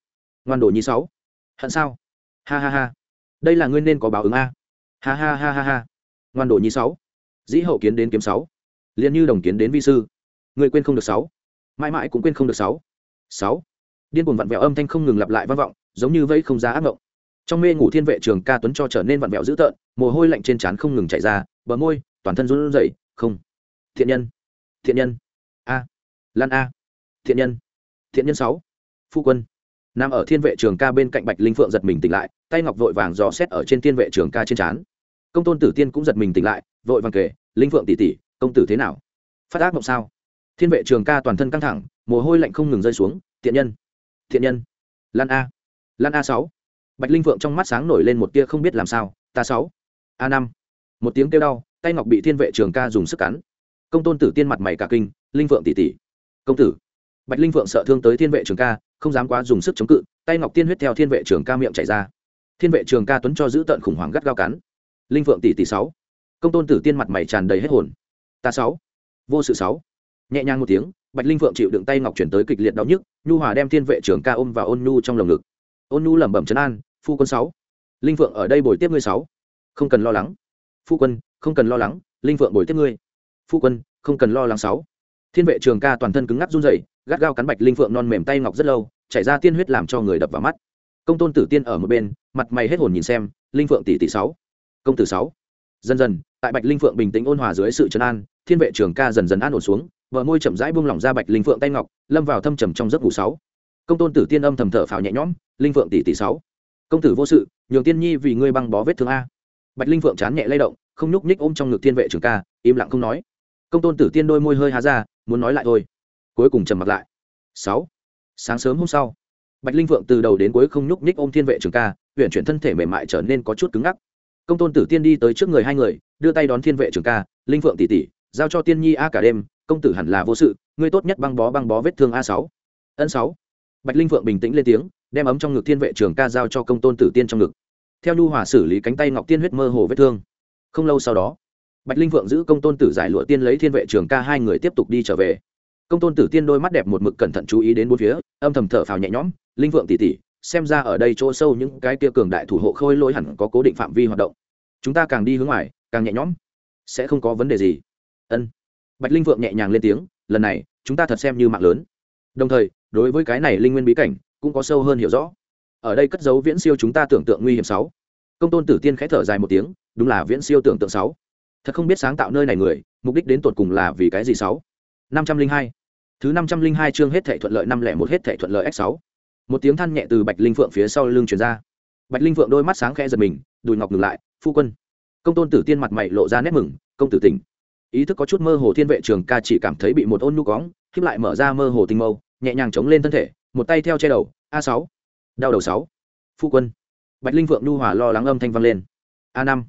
Ngoan đồ nhi sáu. Hận sao? Ha ha ha. Đây là ngươi nên có báo ứng a. Ha ha ha ha ha ngoan đồ nhi sáu. Dĩ hậu kiến đến kiếm sáu. Liền như đồng kiến đến vi sư. Người quên không được sáu. Mãi mãi cũng quên không được sáu. Sáu. Điên cuồng vặn vẹo âm thanh không ngừng lặp lại vang vọng, giống như vây không giá ác mộng. Trong mê ngủ thiên vệ trường ca tuấn cho trở nên vặn vẹo dữ tợn, mồ hôi lạnh trên trán không ngừng chảy ra, bờ môi, toàn thân run rẩy, không. Thiện nhân. Thiện nhân. A. Lan a. Thiện nhân. Thiện nhân sáu. Phu quân. Nằm ở thiên vệ trường ca bên cạnh bạch linh phượng giật mình tỉnh lại, tay ngọc vội vàng dò xét ở trên thiên vệ trường ca trên trán công tôn tử tiên cũng giật mình tỉnh lại vội vàng kể linh phượng tỷ tỷ công tử thế nào? Phát ác mộng sao? Thiên vệ trường ca toàn thân căng thẳng mồ hôi lạnh không ngừng rơi xuống thiện nhân thiện nhân lan a lan a sáu. Bạch linh phượng trong mắt sáng nổi lên một tia không biết làm sao ta sáu a năm. Một tiếng kêu đau tay ngọc bị thiên vệ trường ca dùng sức cắn. Công tôn tử tiên mặt mày cả kinh linh phượng tỷ tỷ, công tử. Bạch linh phượng sợ thương tới thiên vệ trường ca không dám quá dùng sức chống cự tay ngọc tiên huyết theo thiên vệ trường ca miệng chảy ra. Thiên vệ trường ca tuấn cho giữ tận khủng hoảng gắt gao cắn linh vượng tỷ tỷ sáu. Công tôn tử tiên mặt mày tràn đầy hết hồn. Ta sáu. Vô sự sáu. Nhẹ nhàng một tiếng, bạch linh vượng chịu đựng tay ngọc chuyển tới kịch liệt đau nhức, nhu hòa đem thiên vệ trường ca ôm và ôn nhu trong lồng ngực. Ôn nhu lẩm bẩm trấn an, phu quân sáu, linh phượng ở đây bồi tiếp ngươi sáu. Không cần lo lắng. Phu quân, không cần lo lắng, linh phượng bồi tiếp ngươi. Phu quân, không cần lo lắng sáu. Thiên vệ trường ca toàn thân cứng ngắc run rẩy, gắt gao cắn bạch linh phượng non mềm tay ngọc rất lâu, chảy ra tiên huyết làm cho người đập vào mắt. Công tôn tử tiên ở một bên, mặt mày hết hồn nhìn xem, linh phượng tỷ tỷ sáu công tử sáu. Dần dần, tại bạch linh phượng bình tĩnh ôn hòa dưới sự trấn an, thiên vệ trường ca dần dần an ổn xuống vợ môi chậm rãi buông lỏng ra bạch linh phượng tay ngọc, lâm vào thâm trầm trong giấc ngủ sáu. Công tôn tử tiên âm thầm thở phào nhẹ nhõm, linh phượng tỷ tỷ sáu. Công tử vô sự, nhường tiên nhi vì ngươi băng bó vết thương a. Bạch linh phượng chán nhẹ lay động, không nhúc nhích ôm trong ngực thiên vệ trường ca, im lặng không nói. Công tôn tử tiên đôi môi hơi há ra, muốn nói lại thôi. Cuối cùng trầm mặt lại. Sáu. Sáng sớm hôm sau, bạch linh phượng từ đầu đến cuối không nhúc nhích ôm thiên vệ trường ca huyện chuyển thân thể mềm mại trở nên có chút cứng ngắc công tôn tử tiên đi tới trước người hai người, đưa tay đón thiên vệ trường ca, linh phượng tỷ tỷ, giao cho tiên nhi a cả đêm, công tử hẳn là vô sự, ngươi tốt nhất băng bó băng bó vết thương a sáu. Ân sáu. Bạch linh phượng bình tĩnh lên tiếng, đem ấm trong ngực thiên vệ trường ca giao cho công tôn tử tiên trong ngực. Theo nhu hòa xử lý cánh tay ngọc tiên huyết mơ hồ vết thương. Không lâu sau đó, bạch linh phượng giữ công tôn tử giải lụa tiên lấy thiên vệ trường ca hai người tiếp tục đi trở về. Công tôn tử tiên đôi mắt đẹp một mực cẩn thận chú ý đến bốn phía, âm thầm thở phào nhẹ nhõm, linh phượng tỉ tỉ xem ra ở đây chỗ sâu những cái kia cường đại thủ hộ khôi lỗi hẳn có cố định phạm vi hoạt động. Chúng ta càng đi hướng ngoài, càng nhẹ nhõm. Sẽ không có vấn đề gì. Ân. Bạch linh vượng nhẹ nhàng lên tiếng, lần này, chúng ta thật xem như mạng lớn. Đồng thời, đối với cái này linh nguyên bí cảnh, cũng có sâu hơn hiểu rõ. Ở đây cất dấu viễn siêu chúng ta tưởng tượng nguy hiểm sáu. Công tôn tử tiên khẽ thở dài một tiếng, đúng là viễn siêu tưởng tượng sáu. Thật không biết sáng tạo nơi này người, mục đích đến tột cùng là vì cái gì sáu? Năm trăm linh hai. Thứ năm trăm linh hai chương hết thể thuận lợi năm lẻ một, hết thể thuận lợi x sáu một tiếng than nhẹ từ bạch linh phượng phía sau lưng truyền ra. Bạch linh phượng đôi mắt sáng khẽ giật mình, đùi ngọc ngừng lại, phu quân. Công tôn tử tiên mặt mày lộ ra nét mừng, công tử tỉnh. Ý thức có chút mơ hồ thiên vệ trường ca chỉ cảm thấy bị một ôn nhu cóng, khiếp lại mở ra mơ hồ tinh mâu, nhẹ nhàng chống lên thân thể, một tay theo che đầu, a sáu, đau đầu sáu. Phu quân. Bạch linh phượng nhu hòa lo lắng âm thanh vang lên. A năm.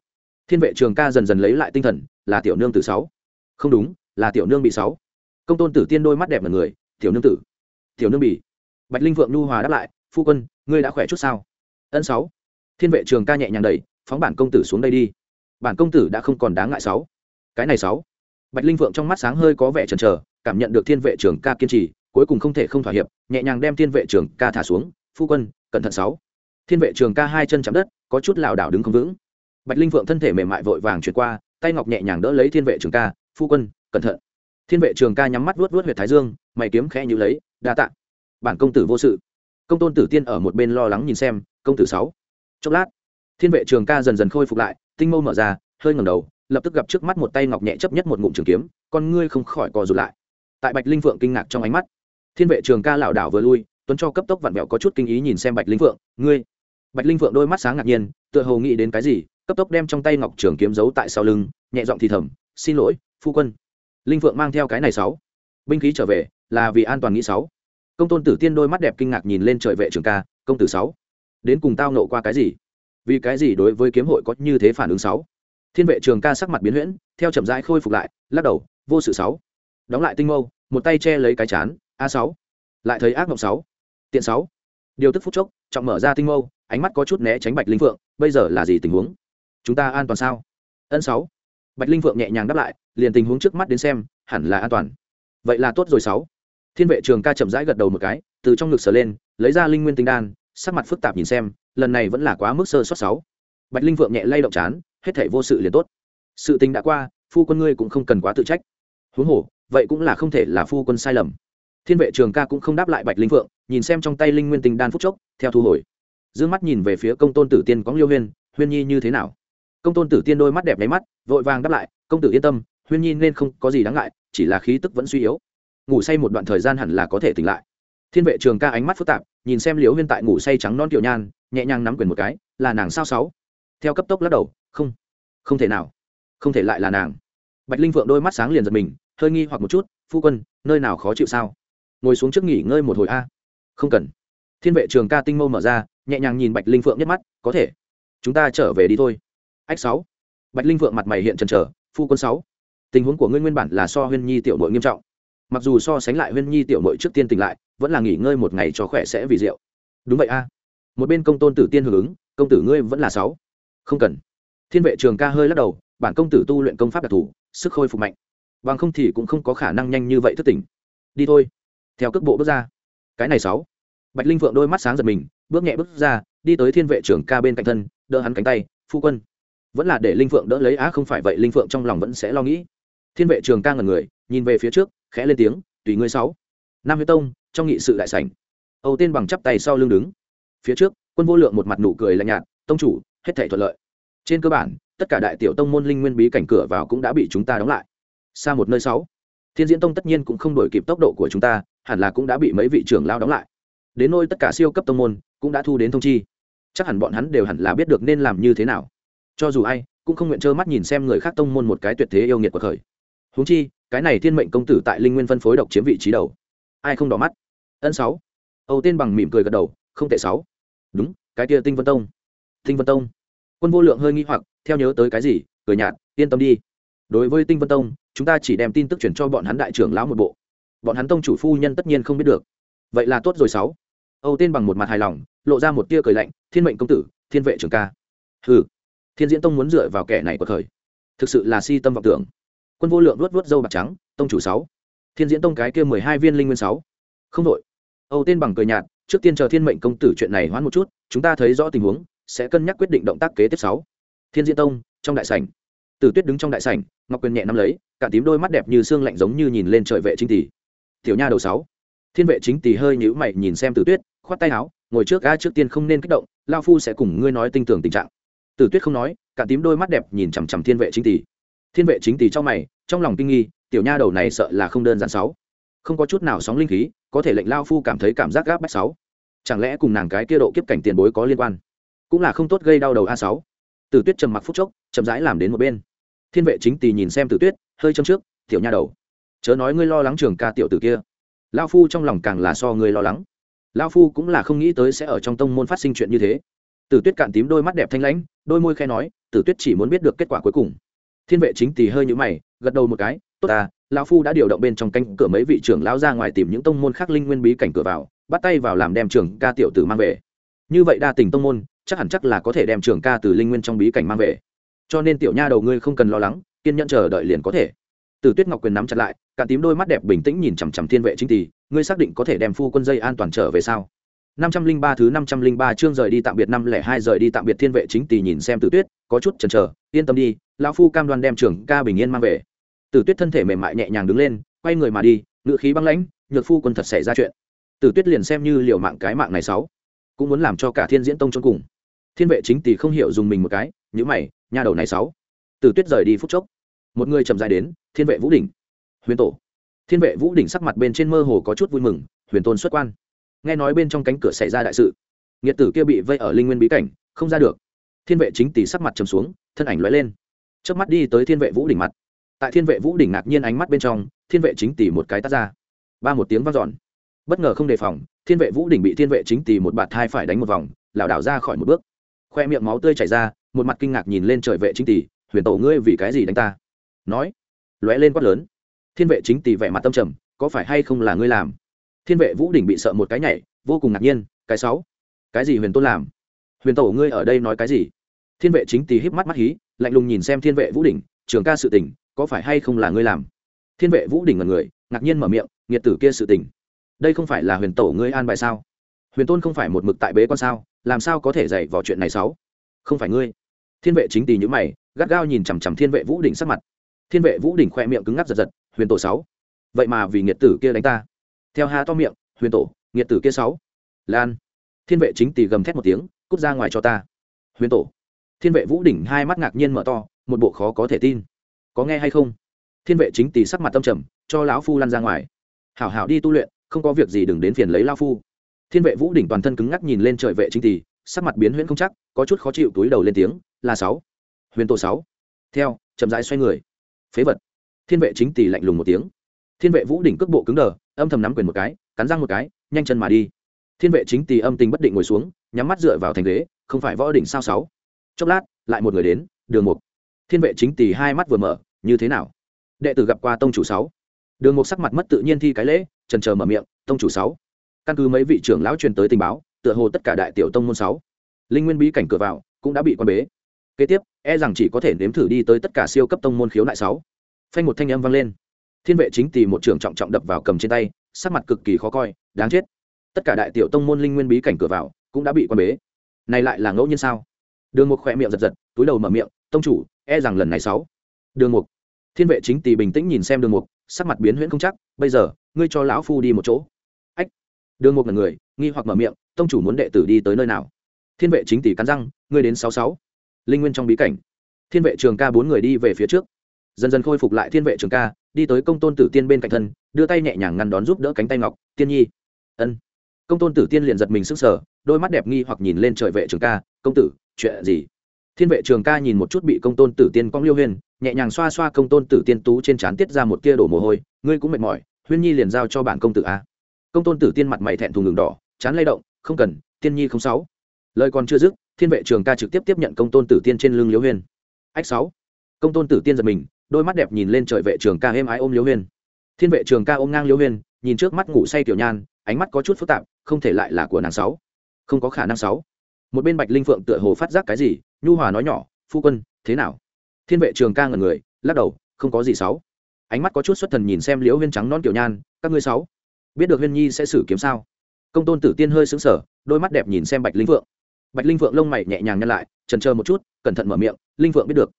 Thiên vệ trường ca dần dần lấy lại tinh thần, là tiểu nương tử sáu. Không đúng, là tiểu nương bị sáu. Công tôn tử tiên đôi mắt đẹp là người, tiểu nương tử, tiểu nương bị bạch linh vượng nhu hòa đáp lại, phu quân, ngươi đã khỏe chút sao? Ân sáu. Thiên vệ trường ca nhẹ nhàng đẩy, phóng bản công tử xuống đây đi. Bản công tử đã không còn đáng ngại sáu. Cái này sáu. Bạch linh vượng trong mắt sáng hơi có vẻ chần chờ, cảm nhận được thiên vệ trường ca kiên trì, cuối cùng không thể không thỏa hiệp, nhẹ nhàng đem thiên vệ trường ca thả xuống, phu quân, cẩn thận sáu. Thiên vệ trường ca hai chân chạm đất, có chút lảo đảo đứng không vững. Bạch linh vượng thân thể mềm mại vội vàng chuyển qua, tay ngọc nhẹ nhàng đỡ lấy thiên vệ trường ca, phu quân, cẩn thận. Thiên vệ trường ca nhắm mắt vuốt vuốt huyệt thái dương, mày kiếm khẽ như lấy, đa tạ bản công tử vô sự. Công tôn tử tiên ở một bên lo lắng nhìn xem, công tử sáu. Chốc lát, thiên vệ trường ca dần dần khôi phục lại, tinh mâu mở ra, hơi ngầm đầu, lập tức gặp trước mắt một tay ngọc nhẹ chấp nhất một ngụm trường kiếm, con ngươi không khỏi co rụt lại. Tại bạch linh phượng kinh ngạc trong ánh mắt, thiên vệ trường ca lảo đảo vừa lui, tuấn cho cấp tốc vặn vẹo có chút kinh ý nhìn xem bạch linh phượng, ngươi? Bạch linh phượng đôi mắt sáng ngạc nhiên, tựa hồ nghĩ đến cái gì, cấp tốc đem trong tay ngọc trường kiếm giấu tại sau lưng, nhẹ giọng thì thầm, xin lỗi, phu quân. Linh phượng mang theo cái này sáu. Binh khí trở về, là vì an toàn nghĩ sáu công tôn tử tiên đôi mắt đẹp kinh ngạc nhìn lên trời vệ trường ca, công tử sáu. Đến cùng tao nộ qua cái gì? Vì cái gì đối với kiếm hội có như thế phản ứng sáu? Thiên vệ trường ca sắc mặt biến huyễn, theo chậm rãi khôi phục lại, lắc đầu, vô sự sáu. Đóng lại tinh mâu, một tay che lấy cái chán, a sáu. Lại thấy ác mộng sáu. Tiện sáu. Điều tức phút chốc, trọng mở ra tinh mâu, ánh mắt có chút né tránh bạch linh phượng, bây giờ là gì tình huống? Chúng ta an toàn sao? Ân sáu. Bạch linh phượng nhẹ nhàng đáp lại, liền tình huống trước mắt đến xem, hẳn là an toàn. Vậy là tốt rồi sáu thiên vệ trường ca chậm rãi gật đầu một cái, từ trong ngực sờ lên, lấy ra linh nguyên tinh đan, sắc mặt phức tạp nhìn xem, lần này vẫn là quá mức sơ sót sáu. Bạch linh vượng nhẹ lay động chán, hết thể vô sự liền tốt. Sự tình đã qua, phu quân ngươi cũng không cần quá tự trách. Huống hồ, vậy cũng là không thể là phu quân sai lầm. Thiên vệ trường ca cũng không đáp lại bạch linh vượng, nhìn xem trong tay linh nguyên tinh đan phúc chốc, theo thu hồi. D ư ơ n g mắt nhìn về phía công tôn tử tiên có liêu huyên huyên nhi như thế nào? Công tôn tử tiên đôi mắt đẹp nháy mắt, vội vàng đáp lại, công tử yên tâm, huyên nhi nên không có gì đáng ngại, chỉ là khí tức vẫn suy yếu ngủ say một đoạn thời gian hẳn là có thể tỉnh lại. Thiên vệ trường ca ánh mắt phức tạp, nhìn xem liễu huyên tại ngủ say trắng non tiểu nhan, nhẹ nhàng nắm quyền một cái, là nàng sao sáu? Theo cấp tốc lắc đầu, không không thể nào, không thể lại là nàng. Bạch linh vượng đôi mắt sáng liền giật mình, hơi nghi hoặc một chút, phu quân, nơi nào khó chịu sao? Ngồi xuống trước nghỉ ngơi một hồi a. Không cần. Thiên vệ trường ca tinh mâu mở ra, nhẹ nhàng nhìn bạch linh phượng nhất mắt, có thể, chúng ta trở về đi thôi. Ách, sáu. Bạch linh phượng mặt mày hiện trần trở phu quân sáu, tình huống của ngươi nguyên bản là so huyên nhi tiểu đội nghiêm trọng mặc dù so sánh lại huyên nhi tiểu mội trước tiên tỉnh lại, vẫn là nghỉ ngơi một ngày cho khỏe sẽ vì rượu. Đúng vậy a. Một bên công tôn tử tiên hưởng ứng, công tử ngươi vẫn là sáu. Không cần. Thiên vệ trường ca hơi lắc đầu, bản công tử tu luyện công pháp đặc thù, sức khôi phục mạnh. Bằng không thì cũng không có khả năng nhanh như vậy thức tỉnh. Đi thôi. Theo cước bộ bước ra. Cái này sáu. Bạch linh phượng đôi mắt sáng giật mình, bước nhẹ bước ra, đi tới thiên vệ trường ca bên cạnh thân, đỡ hắn cánh tay, phu quân. Vẫn là để linh phượng đỡ lấy, á, không phải vậy, linh phượng trong lòng vẫn sẽ lo nghĩ. Thiên vệ trường ca ngần người, nhìn về phía trước khẽ lên tiếng, tùy ngươi sáu. Nam huyết tông, trong nghị sự đại sảnh. Âu tên bằng chắp tay sau lưng đứng. Phía trước, quân vô lượng một mặt nụ cười lạnh nhạt, tông chủ, hết thể thuận lợi. Trên cơ bản, tất cả đại tiểu tông môn linh nguyên bí cảnh cửa vào cũng đã bị chúng ta đóng lại. Xa một nơi sáu. Thiên diễn tông tất nhiên cũng không đổi kịp tốc độ của chúng ta, hẳn là cũng đã bị mấy vị trưởng lao đóng lại. Đến nôi tất cả siêu cấp tông môn, cũng đã thu đến thông chi. Chắc hẳn bọn hắn đều hẳn là biết được nên làm như thế nào. Cho dù ai, cũng không nguyện trơ mắt nhìn xem người khác tông môn một cái tuyệt thế yêu nghiệt của khởi huống chi cái này thiên mệnh công tử tại linh nguyên phân phối độc chiếm vị trí đầu. Ai không đỏ mắt? Ân sáu. Âu tên bằng mỉm cười gật đầu, không tệ sáu. Đúng, cái kia tinh vân tông. Tinh vân tông. Quân vô lượng hơi nghi hoặc, theo nhớ tới cái gì, cười nhạt, yên tâm đi. Đối với tinh vân tông, chúng ta chỉ đem tin tức chuyển cho bọn hắn đại trưởng lão một bộ. Bọn hắn tông chủ phu nhân tất nhiên không biết được. Vậy là tốt rồi sáu. Âu tên bằng một mặt hài lòng, lộ ra một tia cười lạnh, thiên mệnh công tử, thiên vệ trưởng ca. Hừ, thiên diễn tông muốn dựa vào kẻ này của khởi thực sự là si tâm vọng tưởng quân vô lượng luốt luốt dâu bạc trắng, tông chủ sáu. Thiên diễn tông cái kia mười hai viên linh nguyên sáu. Không đội âu tên bằng cười nhạt, trước tiên chờ thiên mệnh công tử chuyện này hoãn một chút, chúng ta thấy rõ tình huống, sẽ cân nhắc quyết định động tác kế tiếp sáu. Thiên diễn tông, trong đại sảnh. Tử tuyết đứng trong đại sảnh, ngọc quyền nhẹ nắm lấy, cả tím đôi mắt đẹp như xương lạnh giống như nhìn lên trời vệ chính tỷ. Tiểu nha đầu sáu. Thiên vệ chính tỷ hơi nhíu mày nhìn xem tử tuyết, khoát tay áo, ngồi trước ga trước tiên không nên kích động, lao phu sẽ cùng ngươi nói tinh tưởng tình trạng. Tử tuyết không nói, cả tím đôi mắt đẹp nhìn chằm chằm thiên vệ chính tỷ thiên vệ chính tỷ trong mày, trong lòng kinh nghi, tiểu nha đầu này sợ là không đơn giản sáu. Không có chút nào sóng linh khí, có thể lệnh lao phu cảm thấy cảm giác gáp bách sáu. Chẳng lẽ cùng nàng cái kia độ kiếp cảnh tiền bối có liên quan? Cũng là không tốt gây đau đầu a sáu. Tử tuyết trầm mặc phút chốc, chậm rãi làm đến một bên. Thiên vệ chính tỳ nhìn xem tử tuyết, hơi châm trước, tiểu nha đầu, chớ nói ngươi lo lắng trường ca tiểu tử kia. Lao phu trong lòng càng là so ngươi lo lắng. Lao phu cũng là không nghĩ tới sẽ ở trong tông môn phát sinh chuyện như thế. Tử tuyết cạn tím đôi mắt đẹp thanh lãnh, đôi môi khe nói, tử tuyết chỉ muốn biết được kết quả cuối cùng thiên vệ chính tỳ hơi nhũ mày gật đầu một cái tốt ta lão phu đã điều động bên trong cánh cửa mấy vị trưởng lão ra ngoài tìm những tông môn khác linh nguyên bí cảnh cửa vào bắt tay vào làm đem trường ca tiểu tử mang về. Như vậy đa tình tông môn chắc hẳn chắc là có thể đem trường ca từ linh nguyên trong bí cảnh mang về. Cho nên tiểu nha đầu ngươi không cần lo lắng kiên nhẫn chờ đợi liền có thể. Từ tuyết ngọc quyền nắm chặt lại cả tím đôi mắt đẹp bình tĩnh nhìn chằm chằm thiên vệ chính tỷ ngươi xác định có thể đem phu quân dây an toàn trở về sao? năm trăm linh ba thứ năm trăm linh ba chương rời đi tạm biệt năm lẻ hai rời đi tạm biệt thiên vệ chính tỷ nhìn xem Tử Tuyết, có chút chần chờ, yên tâm đi, lão phu cam đoan đem trưởng ca bình yên mang về. Tử Tuyết thân thể mềm mại nhẹ nhàng đứng lên, quay người mà đi, ngự khí băng lãnh, nhược phu quân thật xảy ra chuyện. Tử Tuyết liền xem như liều mạng cái mạng này sáu, cũng muốn làm cho cả Thiên Diễn Tông chôn cùng. Thiên vệ chính tỷ không hiểu dùng mình một cái, nhíu mày, nha đầu này sáu. Tử Tuyết rời đi phút chốc, một người chậm rãi đến, Thiên vệ Vũ đỉnh. Huyền tổ. Thiên vệ Vũ đỉnh sắc mặt bên trên mơ hồ có chút vui mừng, Huyền tôn xuất quan nghe nói bên trong cánh cửa xảy ra đại sự nghiệt tử kia bị vây ở linh nguyên bí cảnh không ra được thiên vệ chính tỷ sắc mặt trầm xuống, thân ảnh lóe lên. Trước mắt đi tới thiên vệ vũ đỉnh mặt. Tại thiên vệ vũ đỉnh ngạc nhiên ánh mắt bên trong, thiên vệ chính tỷ một cái tắt ra. Ba một tiếng vang dọn. Bất ngờ không đề phòng, thiên vệ vũ đỉnh bị thiên vệ chính tỷ một bạt thai phải đánh một vòng, lảo đảo ra khỏi một bước. Khoe miệng máu tươi chảy ra, một mặt kinh ngạc nhìn lên trời vệ chính tỷ huyền tổ ngươi vì cái gì đánh ta? Nói. Lóe lên quát lớn. Thiên vệ chính tỷ vẻ mặt tâm trầm, có phải hay không là ngươi làm? Thiên vệ vũ đỉnh bị sợ một cái nhảy, vô cùng ngạc nhiên, cái sáu cái gì huyền tôn làm? Huyền tổ ngươi ở đây nói cái gì? Thiên vệ chính tì híp mắt mắt hí, lạnh lùng nhìn xem thiên vệ vũ đỉnh, trường ca sự tình, có phải hay không là ngươi làm? Thiên vệ vũ đỉnh ngần người, ngạc nhiên mở miệng, nghiệt tử kia sự tình. Đây không phải là huyền tổ ngươi an bài sao? Huyền tôn không phải một mực tại bế con sao, làm sao có thể dạy vào chuyện này sáu? Không phải ngươi. Thiên vệ chính tì nhữ mày, gắt gao nhìn chằm chằm thiên vệ vũ đỉnh sắc mặt. Thiên vệ vũ đỉnh khoe miệng cứng ngắc giật giật, huyền tổ sáu, vậy mà vì nghiệt tử kia đánh ta. Theo hà to miệng, huyền tổ, nghiệt tử kia sáu, lan. Thiên vệ chính tì gầm thét một tiếng cút ra ngoài cho ta. Huyền tổ. Thiên vệ vũ đỉnh hai mắt ngạc nhiên mở to, một bộ khó có thể tin. Có nghe hay không? Thiên vệ chính tỷ sắc mặt tâm trầm, cho lão phu lăn ra ngoài. Hảo hảo đi tu luyện, không có việc gì đừng đến phiền lấy lao phu. Thiên vệ vũ đỉnh toàn thân cứng ngắc nhìn lên trời vệ chính tỷ sắc mặt biến huyễn không chắc, có chút khó chịu túi đầu lên tiếng, là sáu. Huyền tổ sáu. Theo, chậm rãi xoay người. Phế vật. Thiên vệ chính tỷ lạnh lùng một tiếng. Thiên vệ vũ đỉnh cước bộ cứng đờ, âm thầm nắm quyền một cái, cắn răng một cái, nhanh chân mà đi thiên vệ chính tì âm tình bất định ngồi xuống, nhắm mắt dựa vào thành ghế, không phải võ đỉnh sao sáu? Chốc lát, lại một người đến, đường mục. Thiên vệ chính tì hai mắt vừa mở, như thế nào? Đệ tử gặp qua tông chủ sáu? Đường mục sắc mặt mất tự nhiên thi cái lễ trần chờ mở miệng, tông chủ sáu. Căn cứ mấy vị trưởng lão truyền tới tình báo, tựa hồ tất cả đại tiểu tông môn sáu. Linh nguyên bí cảnh cửa vào, cũng đã bị quan bế. Kế tiếp e rằng chỉ có thể nếm thử đi tới tất cả siêu cấp tông môn khiếu nại sáu. Phanh một thanh âm vang lên. Thiên vệ chính tì một trường trọng trọng đập vào cầm trên tay, sắc mặt cực kỳ khó coi, đáng chết tất cả đại tiểu tông môn linh nguyên bí cảnh cửa vào cũng đã bị quan bế. Này lại là ngẫu nhiên sao? Đường mục khỏe miệng giật giật, túi đầu mở miệng, tông chủ e rằng lần này sáu. Đường mục, thiên vệ chính tỳ bình tĩnh nhìn xem đường mục, sắc mặt biến huyễn không chắc, bây giờ, ngươi cho lão phu đi một chỗ. Ách. Đường mục là người, nghi hoặc mở miệng, tông chủ muốn đệ tử đi tới nơi nào? Thiên vệ chính tỷ cắn răng, ngươi đến sáu sáu. Linh nguyên trong bí cảnh. Thiên vệ trường ca bốn người đi về phía trước. Dần dần khôi phục lại thiên vệ trường ca, đi tới công tôn tử tiên bên cạnh thân, đưa tay nhẹ nhàng ngăn đón giúp đỡ cánh tay ngọc, tiên nhi. Ân công tôn tử tiên liền giật mình sức sở đôi mắt đẹp nghi hoặc nhìn lên trời vệ trường ca, công tử, chuyện gì? Thiên vệ trường ca nhìn một chút bị công tôn tử tiên cong liêu huyên, nhẹ nhàng xoa xoa công tôn tử tiên tú trên trán tiết ra một tia đổ mồ hôi, ngươi cũng mệt mỏi, huyên nhi liền giao cho bản công tử a. Công tôn tử tiên mặt mày thẹn thùng ngừng đỏ chán lay động, không cần, tiên nhi không sáu. Lời còn chưa dứt, thiên vệ trường ca trực tiếp tiếp nhận công tôn tử tiên trên lưng liêu huyên. Ách sáu. Công tôn tử tiên giật mình, đôi mắt đẹp nhìn lên trời vệ trường ca êm ái ôm liễu huyên. Thiên vệ trường ca ôm ngang liễu huyên, nhìn trước mắt ngủ say tiểu nhan, ánh mắt có chút phức tạp không thể lại là của nàng sáu. Không có khả năng sáu. Một bên bạch linh phượng tựa hồ phát giác cái gì, nhu hòa nói nhỏ, phu quân, thế nào? Thiên vệ trường ca ngẩn người, lắc đầu, không có gì sáu. Ánh mắt có chút xuất thần nhìn xem liễu huyên trắng non kiểu nhan, các ngươi sáu, biết được huyên nhi sẽ xử kiếm sao? Công tôn tử tiên hơi sững sờ, đôi mắt đẹp nhìn xem bạch linh phượng. Bạch linh phượng lông mày nhẹ nhàng nhăn lại, trần chờ một chút, cẩn thận mở miệng, linh phượng biết được.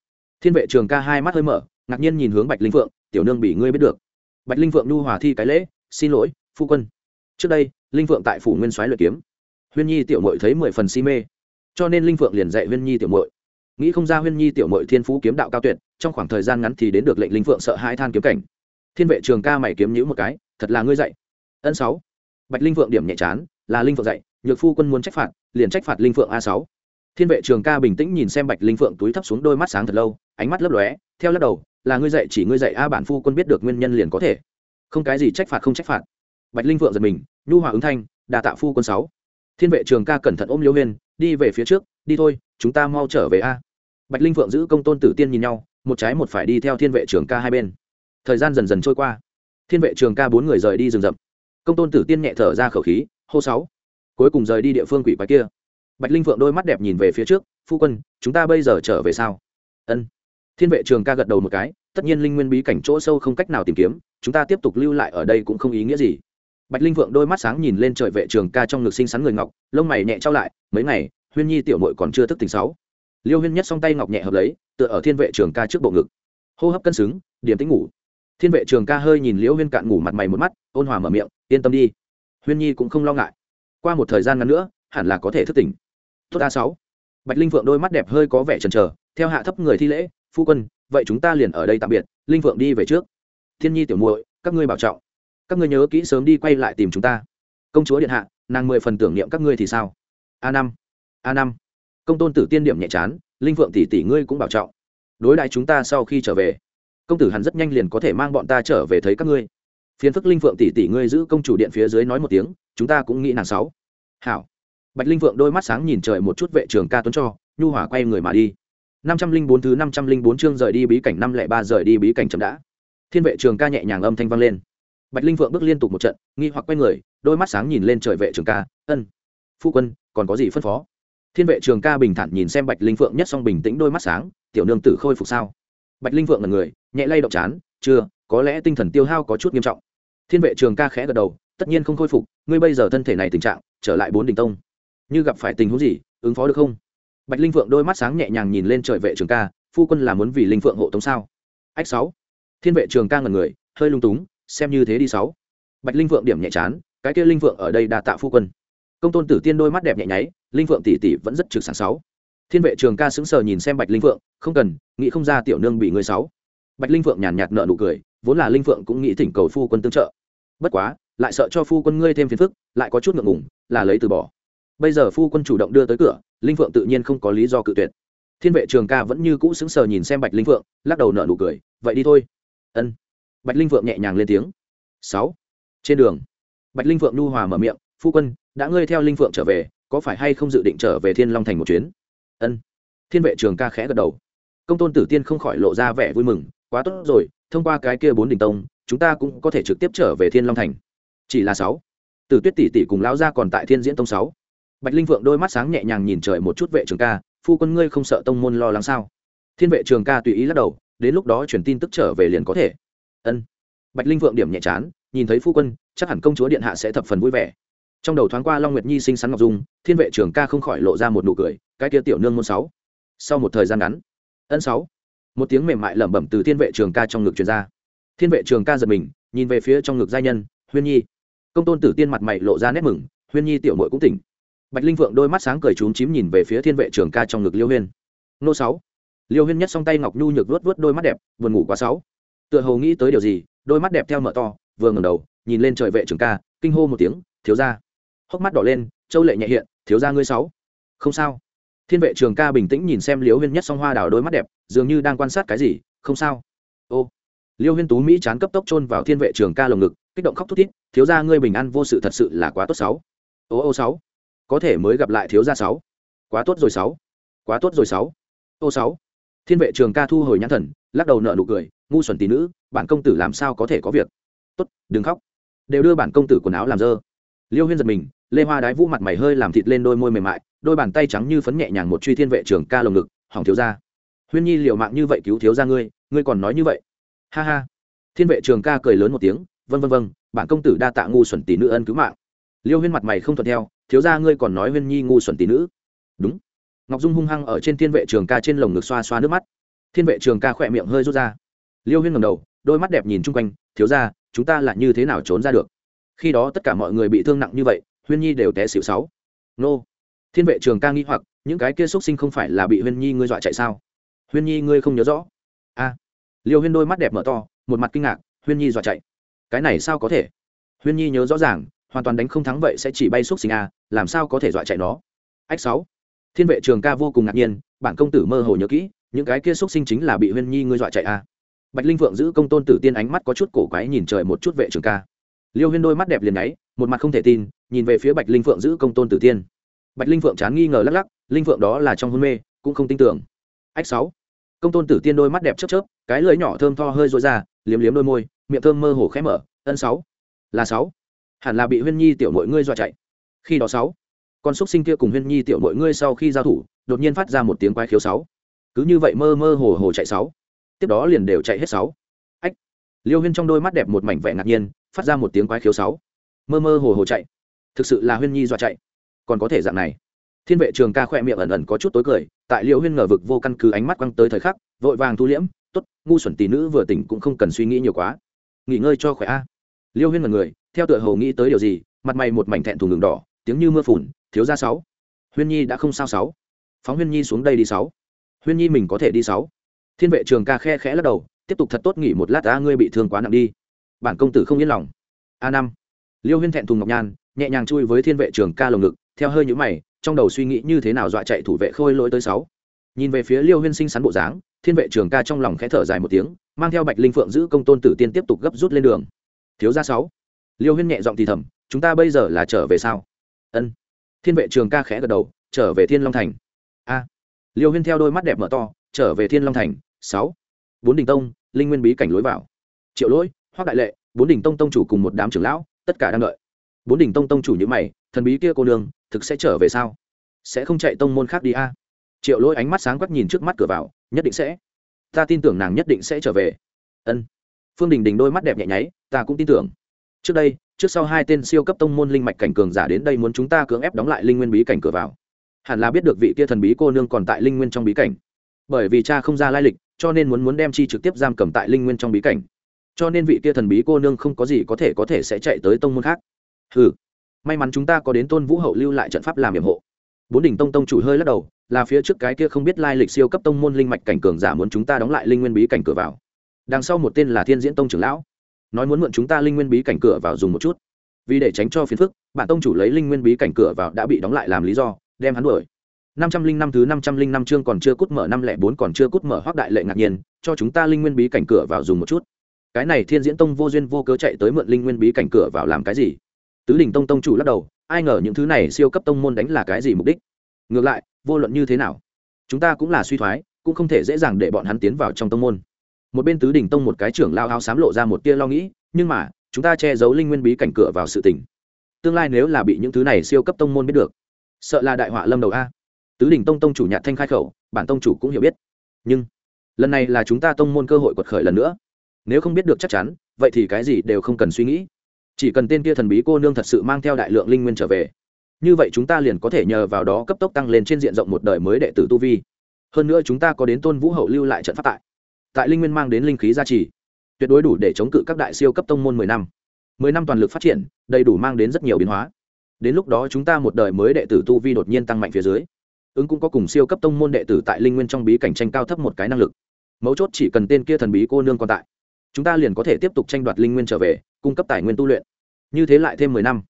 Thiên vệ trường ca hai mắt hơi mở, ngạc nhiên nhìn hướng bạch linh phượng, tiểu nương bị ngươi biết được. Bạch linh phượng nhu hòa thi cái lễ, xin lỗi, phu quân. Trước đây linh phượng tại phủ nguyên soái luyện kiếm. Huyên nhi tiểu mội thấy mười phần si mê, cho nên linh phượng liền dạy huyên nhi tiểu mội nghĩ không ra huyên nhi tiểu mội thiên phú kiếm đạo cao tuyệt, trong khoảng thời gian ngắn thì đến được lệnh linh phượng sợ hai than kiếm cảnh. Thiên vệ trường ca mày kiếm nhữ một cái, thật là ngươi dạy. Ân sáu. Bạch linh phượng điểm nhẹ chán, là linh phượng dạy, nhược phu quân muốn trách phạt, liền trách phạt linh phượng a sáu. Thiên vệ trường ca bình tĩnh nhìn xem bạch linh phượng túi thấp xuống đôi mắt sáng thật lâu, ánh mắt lấp lóe, theo lắc đầu, là ngươi dạy, chỉ ngươi dạy a, bản phu quân biết được nguyên nhân liền có thể. Không cái gì trách phạt không trách phạt bạch linh Vượng giật mình, nhu hòa ứng thanh đà tạ phu quân sáu. Thiên vệ trường ca cẩn thận ôm liêu huyên, đi về phía trước, đi thôi, chúng ta mau trở về a. Bạch linh Vượng giữ công tôn tử tiên nhìn nhau, một trái một phải đi theo thiên vệ trường ca hai bên. Thời gian dần dần trôi qua. Thiên vệ trường ca bốn người rời đi rừng rậm. Công tôn tử tiên nhẹ thở ra khẩu khí, hô sáu. Cuối cùng rời đi địa phương quỷ quái kia. Bạch linh Vượng đôi mắt đẹp nhìn về phía trước, phu quân, chúng ta bây giờ trở về sao? Ân. Thiên vệ trường ca gật đầu một cái, tất nhiên linh nguyên bí cảnh chỗ sâu không cách nào tìm kiếm, chúng ta tiếp tục lưu lại ở đây cũng không ý nghĩa gì bạch linh vượng đôi mắt sáng nhìn lên trời vệ trường ca trong ngực xinh xắn người ngọc, lông mày nhẹ trao lại, mấy ngày, huyên nhi tiểu mội còn chưa thức tỉnh sáu. Liêu huyên nhất song tay ngọc nhẹ hợp lấy, tựa ở thiên vệ trường ca trước bộ ngực. Hô hấp cân xứng, điểm tính ngủ. Thiên vệ trường ca hơi nhìn liễu huyên cạn ngủ mặt mày một mắt, ôn hòa mở miệng, yên tâm đi. Huyên nhi cũng không lo ngại. Qua một thời gian ngắn nữa, hẳn là có thể thức tỉnh. Tốt a sáu. Bạch linh phượng đôi mắt đẹp hơi có vẻ chần chờ, theo hạ thấp người thi lễ, phu quân, vậy chúng ta liền ở đây tạm biệt, linh phượng đi về trước. Thiên nhi tiểu muội, các ngươi bảo trọng các ngươi nhớ kỹ sớm đi quay lại tìm chúng ta. Công chúa điện hạ, nàng mười phần tưởng niệm các ngươi thì sao? A năm a năm. Công tôn tử tiên điểm nhẹ chán, linh phượng tỷ tỷ ngươi cũng bảo trọng. Đối đại chúng ta sau khi trở về, công tử hắn rất nhanh liền có thể mang bọn ta trở về thấy các ngươi. Phiến phức linh phượng tỷ tỷ ngươi giữ công chủ điện phía dưới nói một tiếng, chúng ta cũng nghĩ nàng sáu. Hảo. Bạch linh phượng đôi mắt sáng nhìn trời một chút vệ trường ca tuấn cho, nhu hỏa quay người mà đi. Năm trăm linh bốn thứ năm trăm linh bốn chương rời đi bí cảnh năm lẻ ba rời đi bí cảnh chậm đã. Thiên vệ trường ca nhẹ nhàng âm thanh vang lên bạch linh phượng bước liên tục một trận, nghi hoặc quay người, đôi mắt sáng nhìn lên trời vệ trường ca, ân, phu quân, còn có gì phân phó? Thiên vệ trường ca bình thản nhìn xem bạch linh phượng nhất song bình tĩnh đôi mắt sáng, tiểu nương tử khôi phục sao? Bạch linh phượng là người, nhẹ lay động chán, chưa, có lẽ tinh thần tiêu hao có chút nghiêm trọng. Thiên vệ trường ca khẽ gật đầu, tất nhiên không khôi phục, ngươi bây giờ thân thể này tình trạng, trở lại bốn đình tông. Như gặp phải tình huống gì, ứng phó được không? Bạch linh phượng đôi mắt sáng nhẹ nhàng nhìn lên trời vệ trường ca, phu quân là muốn vì linh phượng hộ tống sao? Ách sáu. Thiên vệ trường ca ngần người, hơi lung túng xem như thế đi sáu. Bạch linh vượng điểm nhẹ chán, cái kia linh vượng ở đây đa tạ phu quân. Công tôn tử tiên đôi mắt đẹp nhẹ nháy, linh vượng tỷ tỷ vẫn rất trực sảng sáu. Thiên vệ trường ca sững sờ nhìn xem bạch linh vượng không cần, nghĩ không ra tiểu nương bị người sáu. Bạch linh vượng nhàn nhạt nợ nụ cười, vốn là linh vượng cũng nghĩ thỉnh cầu phu quân tương trợ. Bất quá, lại sợ cho phu quân ngươi thêm phiền phức, lại có chút ngượng ngùng, là lấy từ bỏ. Bây giờ phu quân chủ động đưa tới cửa, linh vượng tự nhiên không có lý do cự tuyệt. Thiên vệ trường ca vẫn như cũ sững sờ nhìn xem bạch linh vượng lắc đầu nợ nụ cười, vậy đi thôi. Ân bạch linh Vượng nhẹ nhàng lên tiếng. Sáu. Trên đường, bạch linh Vượng nhu hòa mở miệng, phu quân, đã ngươi theo linh Vượng trở về, có phải hay không dự định trở về thiên long thành một chuyến? Ân. Thiên vệ trường ca khẽ gật đầu. Công tôn tử tiên không khỏi lộ ra vẻ vui mừng, quá tốt rồi, thông qua cái kia bốn đình tông, chúng ta cũng có thể trực tiếp trở về thiên long thành. Chỉ là sáu. Từ tuyết tỷ tỷ cùng lão gia còn tại thiên diễn tông sáu. Bạch linh vượng đôi mắt sáng nhẹ nhàng nhìn trời một chút vệ trường ca, phu quân ngươi không sợ tông môn lo lắng sao? Thiên vệ trường ca tùy ý lắc đầu, đến lúc đó truyền tin tức trở về liền có thể ân. Bạch linh vượng điểm nhẹ chán, nhìn thấy phu quân, chắc hẳn công chúa điện hạ sẽ thập phần vui vẻ. Trong đầu thoáng qua long nguyệt nhi xinh xắn ngọc dung, thiên vệ trường ca không khỏi lộ ra một nụ cười, cái kia tiểu nương môn sáu. Sau một thời gian ngắn, ân sáu. Một tiếng mềm mại lẩm bẩm từ thiên vệ trường ca trong ngực truyền ra. Thiên vệ trường ca giật mình, nhìn về phía trong ngực giai nhân, huyên nhi. Công tôn tử tiên mặt mày lộ ra nét mừng, huyên nhi tiểu mội cũng tỉnh. Bạch linh vượng đôi mắt sáng cười trúng chím nhìn về phía thiên vệ trường ca trong ngực liêu huyên. Nô sáu. Liêu huyên nhất song tay ngọc nhu nhược vuốt vuốt đôi mắt đẹp, buồn ngủ quá sáu tựa hồ nghĩ tới điều gì, đôi mắt đẹp theo mở to, vừa ngẩng đầu, nhìn lên trời vệ trường ca, kinh hô một tiếng, thiếu ra hốc mắt đỏ lên, châu lệ nhẹ hiện, thiếu ra ngươi sáu. Không sao. Thiên vệ trường ca bình tĩnh nhìn xem liêu huyên nhất song hoa đào đôi mắt đẹp, dường như đang quan sát cái gì, không sao. Ô. Liêu huyên tú mỹ chán cấp tốc chôn vào thiên vệ trường ca lồng ngực, kích động khóc thút thít, thiếu ra ngươi bình an vô sự thật sự là quá tốt sáu. Ô ô sáu. Có thể mới gặp lại thiếu gia sáu. Quá tốt rồi sáu. Quá tốt rồi sáu. Ô sáu. Thiên vệ trường ca thu hồi nhãn thần, lắc đầu nợ nụ cười ngu xuẩn tỷ nữ, bản công tử làm sao có thể có việc? Tốt, đừng khóc. Đều đưa bản công tử quần áo làm dơ. Liêu huyên giật mình, lê hoa đái vũ mặt mày hơi làm thịt lên đôi môi mềm mại, đôi bàn tay trắng như phấn nhẹ nhàng một truy thiên vệ trưởng ca lồng ngực, hỏng thiếu ra huyên nhi liều mạng như vậy cứu thiếu ra ngươi ngươi còn nói như vậy. Ha ha. Thiên vệ trường ca cười lớn một tiếng vân vân vân bản công tử đa tạ ngu xuẩn tỷ nữ ân cứu mạng. Liêu huyên mặt mày không thuận theo, thiếu ra ngươi còn nói huyên nhi ngu xuẩn tỷ nữ. Đúng. Ngọc dung hung hăng ở trên thiên vệ trường ca trên lồng ngực xoa xoa nước mắt. Thiên vệ trường ca khỏe miệng hơi rút ra liêu huyên ngầm đầu, đôi mắt đẹp nhìn chung quanh, thiếu ra chúng ta là như thế nào trốn ra được? Khi đó tất cả mọi người bị thương nặng như vậy, huyên nhi đều té xịu sáu. Nô, thiên vệ trường ca nghĩ hoặc, những cái kia x sinh không phải là bị huyên nhi ngươi dọa chạy sao? Huyên nhi ngươi không nhớ rõ. A. Liêu huyên đôi mắt đẹp mở to, một mặt kinh ngạc, huyên nhi dọa chạy? Cái này sao có thể? Huyên nhi nhớ rõ ràng, hoàn toàn đánh không thắng vậy sẽ chỉ bay x sinh a làm sao có thể dọa chạy nó? Ách sáu. Thiên vệ trường ca vô cùng ngạc nhiên, bản công tử mơ hồ nhớ kỹ, những cái kia x sinh chính là bị huyên nhi ngươi dọa chạy a bạch linh phượng giữ công tôn tử tiên ánh mắt có chút cổ quái nhìn trời một chút vệ trường ca. Liêu huyên đôi mắt đẹp liền nháy, một mặt không thể tin, nhìn về phía bạch linh phượng giữ công tôn tử tiên. Bạch linh phượng chán nghi ngờ lắc lắc, linh phượng đó là trong hôn mê, cũng không tin tưởng. Ách sáu. Công tôn tử tiên đôi mắt đẹp chớp chớp, cái lưỡi nhỏ thơm tho hơi rối ra, liếm liếm đôi môi, miệng thơm mơ hồ khẽ mở, ân sáu. Là sáu. Hẳn là bị huyên nhi tiểu mọi ngươi dọa chạy. Khi đó sáu. Con xúc sinh kia cùng huyên nhi tiểu mọi ngươi sau khi giao thủ, đột nhiên phát ra một tiếng quái khiếu sáu. Cứ như vậy mơ mơ hồ hồ chạy sáu tiếp đó liền đều chạy hết sáu. Ách. Liêu huyên trong đôi mắt đẹp một mảnh vẻ ngạc nhiên, phát ra một tiếng quái khiếu sáu. Mơ mơ hồ hồ chạy. Thực sự là huyên nhi dọa chạy. Còn có thể dạng này. Thiên vệ trường ca khoe miệng ẩn ẩn có chút tối cười, tại liêu huyên ngờ vực vô căn cứ ánh mắt quăng tới thời khắc, vội vàng thu liễm t ố t ngu xuẩn tỷ nữ vừa tỉnh cũng không cần suy nghĩ nhiều quá. Nghỉ ngơi cho khỏe a. Liêu huyên là người, theo tựa hồ nghĩ tới điều gì, mặt mày một mảnh thẹn thùng ngừng đỏ, tiếng như mưa phùn, thiếu ra sáu. Huyên nhi đã không sao sáu. Phóng huyên nhi xuống đây đi sáu. Huyên nhi mình có thể đi sáu thiên vệ trường ca khe khẽ lắc đầu, tiếp tục thật tốt nghỉ một lát ta ngươi bị thương quá nặng đi. Bản công tử không yên lòng. A năm. Liêu huyên thẹn thùng ngọc nhan, nhẹ nhàng chui với thiên vệ trường ca lồng ngực, theo hơi nhũ mày, trong đầu suy nghĩ như thế nào dọa chạy thủ vệ khôi lỗi tới sáu. Nhìn về phía liêu huyên sinh sắn bộ dáng, thiên vệ trường ca trong lòng khẽ thở dài một tiếng, mang theo bạch linh phượng giữ công tôn tử tiên tiếp tục gấp rút lên đường. Thiếu gia sáu. Liêu huyên nhẹ giọng thì thầm, chúng ta bây giờ là trở về sao? Ân. Thiên vệ trường ca khẽ gật đầu, trở về thiên long thành. A. Liêu huyên theo đôi mắt đẹp mở to, trở về thiên long thành sáu. Bốn đình tông, linh nguyên bí cảnh lối vào. Triệu lỗi, hoác đại lệ, bốn đình tông tông chủ cùng một đám trưởng lão, tất cả đang đợi. Bốn đình tông tông chủ như mày, thần bí kia cô nương, thực sẽ trở về sao? Sẽ không chạy tông môn khác đi a? Triệu lỗi ánh mắt sáng quắc nhìn trước mắt cửa vào, nhất định sẽ. Ta tin tưởng nàng nhất định sẽ trở về. Ân. Phương đình đình đôi mắt đẹp nhẹ nháy, ta cũng tin tưởng. Trước đây, trước sau hai tên siêu cấp tông môn linh mạch cảnh cường giả đến đây muốn chúng ta cưỡng ép đóng lại linh nguyên bí cảnh cửa vào. Hẳn là biết được vị kia thần bí cô nương còn tại linh nguyên trong bí cảnh. Bởi vì cha không ra lai lịch cho nên muốn muốn đem chi trực tiếp giam cầm tại linh nguyên trong bí cảnh. Cho nên vị kia thần bí cô nương không có gì có thể có thể sẽ chạy tới tông môn khác. Ừ may mắn chúng ta có đến tôn vũ hậu lưu lại trận pháp làm nhiệm hộ. Bốn đỉnh tông tông chủ hơi lắc đầu, là phía trước cái kia không biết lai lịch siêu cấp tông môn linh mạch cảnh cường giả muốn chúng ta đóng lại linh nguyên bí cảnh cửa vào. Đằng sau một tên là thiên diễn tông trưởng lão, nói muốn mượn chúng ta linh nguyên bí cảnh cửa vào dùng một chút. Vì để tránh cho phiền phức bản tông chủ lấy linh nguyên bí cảnh cửa vào đã bị đóng lại làm lý do, đem hắn đuổi năm trăm linh năm thứ năm trăm linh năm chương còn chưa cút mở năm lẻ bốn còn chưa cút mở hoác đại lệ ngạc nhiên, cho chúng ta linh nguyên bí cảnh cửa vào dùng một chút. Cái này thiên diễn tông vô duyên vô cớ chạy tới mượn linh nguyên bí cảnh cửa vào làm cái gì? Tứ đình tông tông chủ lắc đầu, ai ngờ những thứ này siêu cấp tông môn đánh là cái gì mục đích? Ngược lại, vô luận như thế nào, chúng ta cũng là suy thoái, cũng không thể dễ dàng để bọn hắn tiến vào trong tông môn. Một bên tứ đình tông một cái trưởng lao áo xám lộ ra một tia lo nghĩ, nhưng mà, chúng ta che giấu linh nguyên bí cảnh cửa vào sự tình. Tương lai nếu là bị những thứ này siêu cấp tông môn biết được, sợ là đại họa lâm đầu a tứ đình tông tông chủ nhạt thanh khai khẩu, bản tông chủ cũng hiểu biết. Nhưng, lần này là chúng ta tông môn cơ hội quật khởi lần nữa. Nếu không biết được chắc chắn, vậy thì cái gì đều không cần suy nghĩ. Chỉ cần tên kia thần bí cô nương thật sự mang theo đại lượng linh nguyên trở về, như vậy chúng ta liền có thể nhờ vào đó cấp tốc tăng lên trên diện rộng một đời mới đệ tử tu vi. Hơn nữa chúng ta có đến tôn vũ hậu lưu lại trận pháp tại. Tại linh nguyên mang đến linh khí gia trì, tuyệt đối đủ để chống cự các đại siêu cấp tông môn mười năm. Mười năm toàn lực phát triển, đầy đủ mang đến rất nhiều biến hóa. Đến lúc đó chúng ta một đời mới đệ tử tu vi đột nhiên tăng mạnh phía dưới ứng cũng có cùng siêu cấp tông môn đệ tử tại linh nguyên trong bí cảnh tranh cao thấp một cái năng lực. Mấu chốt chỉ cần tên kia thần bí cô nương còn tại, chúng ta liền có thể tiếp tục tranh đoạt linh nguyên trở về, cung cấp tài nguyên tu luyện. Như thế lại thêm mười năm,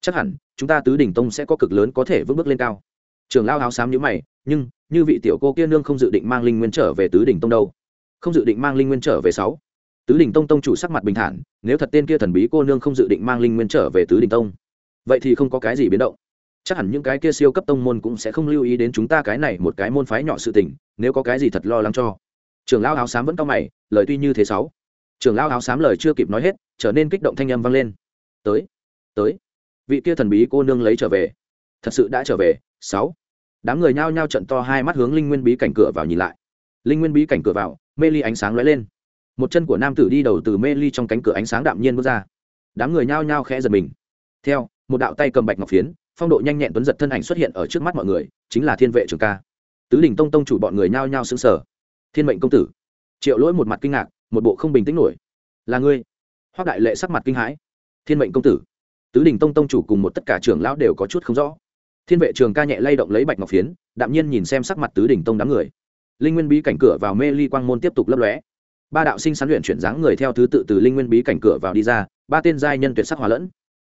chắc hẳn chúng ta tứ đỉnh tông sẽ có cực lớn có thể vững bước lên cao. Trường lao áo xám nhữ mày, nhưng như vị tiểu cô kia nương không dự định mang linh nguyên trở về tứ đỉnh tông đâu. Không dự định mang linh nguyên trở về sáu. Tứ đỉnh tông tông chủ sắc mặt bình thản, nếu thật tên kia thần bí cô nương không dự định mang linh nguyên trở về tứ đỉnh tông, vậy thì không có cái gì biến động chắc hẳn những cái kia siêu cấp tông môn cũng sẽ không lưu ý đến chúng ta cái này một cái môn phái nhỏ sự tình, nếu có cái gì thật lo lắng cho. Trưởng lao áo xám vẫn cao mày, lời tuy như thế sáu. Trưởng lao áo xám lời chưa kịp nói hết, trở nên kích động thanh âm vang lên. Tới tới. Vị kia thần bí cô nương lấy trở về. Thật sự đã trở về, sáu. Đám người nhao nhao trận to hai mắt hướng linh nguyên bí cảnh cửa vào nhìn lại. Linh nguyên bí cảnh cửa vào, mê ly ánh sáng lóe lên. Một chân của nam tử đi đầu từ mê ly trong cánh cửa ánh sáng đạm nhiên bước ra. Đám người nhao nhao khẽ giật mình. Theo, một đạo tay cầm bạch ngọc phiến phong độ nhanh nhẹn tuấn giật thân ảnh xuất hiện ở trước mắt mọi người, chính là thiên vệ trường ca. Tứ đình tông tông chủ bọn người nhao nhao xứng sở thiên mệnh công tử, triệu lỗi một mặt kinh ngạc, một bộ không bình tĩnh nổi. Là ngươi? Hoác đại lệ sắc mặt kinh hãi. Thiên mệnh công tử, tứ đình tông tông chủ cùng một tất cả trưởng lão đều có chút không rõ. Thiên vệ trường ca nhẹ lay động lấy bạch ngọc phiến, đạm nhiên nhìn xem sắc mặt tứ đình tông đám người. Linh nguyên bí cảnh cửa vào mê ly quang môn tiếp tục lấp lóe. Ba đạo sinh sán luyện chuyển dáng người theo thứ tự từ linh nguyên bí cảnh cửa vào đi ra, ba tên giai nhân tuyệt sắc hòa lẫn.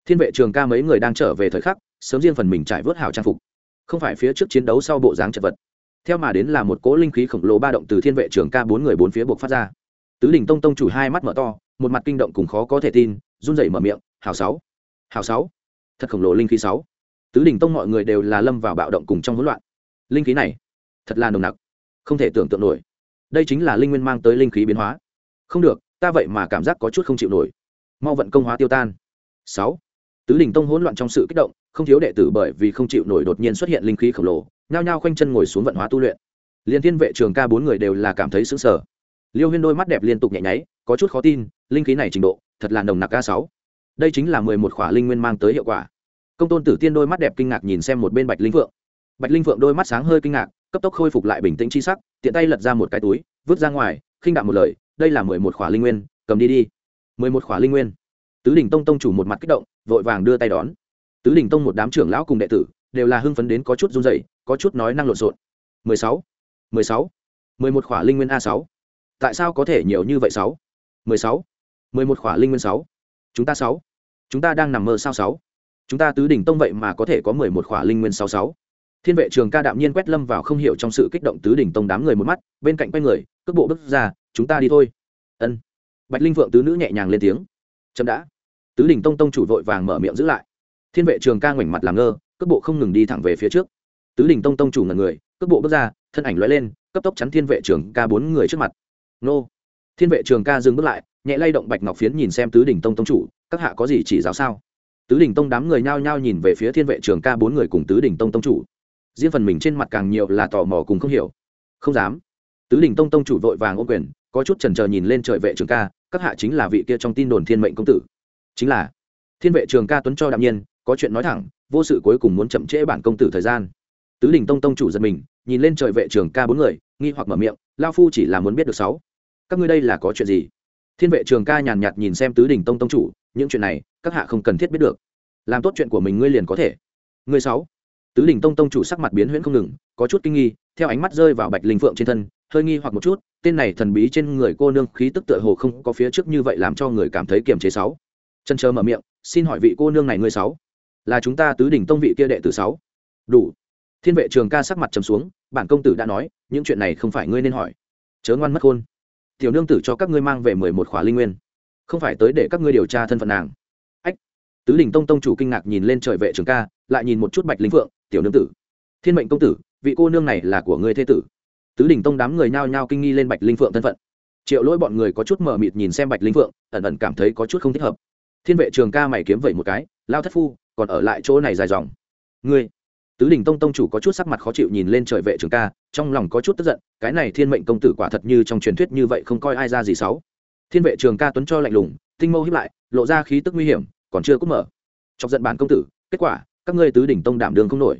Thiên vệ trường ca mấy người đang trở về thời khắc sớm riêng phần mình trải vớt hào trang phục. Không phải phía trước chiến đấu sau bộ dáng chật vật. Theo mà đến là một cỗ linh khí khổng lồ ba động từ thiên vệ trường ca bốn người bốn phía buộc phát ra. Tứ đình tông tông chủ hai mắt mở to, một mặt kinh động cùng khó có thể tin, run rẩy mở miệng, hào sáu hào sáu, thật khổng lồ linh khí sáu. Tứ đình tông mọi người đều là lâm vào bạo động cùng trong hỗn loạn. Linh khí này, thật là nồng nặc, không thể tưởng tượng nổi. Đây chính là linh nguyên mang tới linh khí biến hóa. Không được, ta vậy mà cảm giác có chút không chịu nổi. Mau vận công hóa tiêu tan. Sáu tứ đình tông hỗn loạn trong sự kích động, không thiếu đệ tử bởi vì không chịu nổi đột nhiên xuất hiện linh khí khổng lồ, nhao nhao khoanh chân ngồi xuống vận hóa tu luyện. Liên thiên vệ trường ca bốn người đều là cảm thấy sững sờ. Liêu huyên đôi mắt đẹp liên tục nhẹ nháy, có chút khó tin, linh khí này trình độ, thật là nồng nặc ca sáu. Đây chính là mười một khỏa linh nguyên mang tới hiệu quả. Công tôn tử tiên đôi mắt đẹp kinh ngạc nhìn xem một bên bạch linh phượng. Bạch linh phượng đôi mắt sáng hơi kinh ngạc, cấp tốc khôi phục lại bình tĩnh chi sắc, tiện tay lật ra một cái túi, vứt ra ngoài, khinh đạm một lời, đây là mười một khỏa linh nguyên, cầm đi đi. Mười một khỏa linh nguyên. Tứ đỉnh tông tông chủ một mặt kích động vội vàng đưa tay đón. Tứ đình tông một đám trưởng lão cùng đệ tử đều là hưng phấn đến có chút run dậy có chút nói năng lộn xộn. Mười sáu mười sáu, mười một khỏa linh nguyên a sáu. Tại sao có thể nhiều như vậy sáu? Mười sáu, mười một khỏa linh nguyên sáu. Chúng ta sáu, chúng ta đang nằm mơ sao sáu? Chúng ta tứ đỉnh tông vậy mà có thể có mười một khỏa linh nguyên sáu sáu. Thiên vệ trường ca đạm nhiên quét lâm vào không hiểu trong sự kích động tứ đỉnh tông đám người một mắt, bên cạnh quay người, cước bộ bước ra, chúng ta đi thôi. Ân. Bạch linh phượng tứ nữ nhẹ nhàng lên tiếng. Chậm đã tứ đỉnh tông tông chủ vội vàng mở miệng giữ lại. Thiên vệ trường ca ngoảnh mặt làm ngơ, cước bộ không ngừng đi thẳng về phía trước. Tứ đỉnh tông tông chủ ngần người, cước bộ bước ra, thân ảnh lóe lên, cấp tốc chắn thiên vệ trường ca bốn người trước mặt. Nô. Thiên vệ trường ca dừng bước lại, nhẹ lay động bạch ngọc phiến nhìn xem tứ đỉnh tông tông chủ, các hạ có gì chỉ giáo sao? Tứ đỉnh tông đám người nhao nhao nhìn về phía thiên vệ trường ca bốn người cùng tứ đỉnh tông tông chủ. Riêng phần mình trên mặt càng nhiều là tò mò cùng không hiểu. Không dám. Tứ đỉnh tông tông chủ vội vàng ô quyền, có chút chần chờ nhìn lên trời vệ trường ca, các hạ chính là vị kia trong tin đồn thiên mệnh công tử chính là thiên vệ trường ca tuấn cho đạm nhiên có chuyện nói thẳng vô sự cuối cùng muốn chậm trễ bản công tử thời gian tứ đỉnh tông tông chủ giật mình nhìn lên trời vệ trường ca bốn người nghi hoặc mở miệng lao phu chỉ là muốn biết được sáu các ngươi đây là có chuyện gì thiên vệ trường ca nhàn nhạt nhìn xem tứ đỉnh tông tông chủ những chuyện này các hạ không cần thiết biết được làm tốt chuyện của mình ngươi liền có thể ngươi sáu tứ đỉnh tông tông chủ sắc mặt biến huyễn không ngừng có chút kinh nghi theo ánh mắt rơi vào bạch linh phượng trên thân hơi nghi hoặc một chút tên này thần bí trên người cô nương khí tức tựa hồ không có phía trước như vậy làm cho người cảm thấy kiềm chế sáu chân chờ mở miệng, xin hỏi vị cô nương này ngươi sáu, là chúng ta tứ đỉnh tông vị kia đệ tử sáu? Đủ. Thiên vệ trường ca sắc mặt trầm xuống, bản công tử đã nói, những chuyện này không phải ngươi nên hỏi. Chớ ngoan mất khôn. Tiểu nương tử cho các ngươi mang về mười một khỏa linh nguyên, không phải tới để các ngươi điều tra thân phận nàng. Ách. Tứ đỉnh tông tông chủ kinh ngạc nhìn lên trời vệ trường ca, lại nhìn một chút bạch linh phượng, tiểu nương tử, thiên mệnh công tử, vị cô nương này là của ngươi thế tử. Tứ đỉnh tông đám người nhao nhao kinh nghi lên bạch linh phượng thân phận. Triệu lỗi bọn người có chút mờ mịt nhìn xem bạch linh phượng, ẩn ẩn cảm thấy có chút không thích hợp thiên vệ trường ca mày kiếm vậy một cái, lao thất phu, còn ở lại chỗ này dài dòng. Ngươi, tứ đình tông tông chủ có chút sắc mặt khó chịu nhìn lên trời vệ trường ca, trong lòng có chút tức giận, cái này thiên mệnh công tử quả thật như trong truyền thuyết như vậy không coi ai ra gì xấu. Thiên vệ trường ca tuấn cho lạnh lùng, tinh mâu hiếp lại, lộ ra khí tức nguy hiểm, còn chưa cút mở. Chọc giận bản công tử, kết quả, các ngươi tứ đỉnh tông đảm đường không nổi.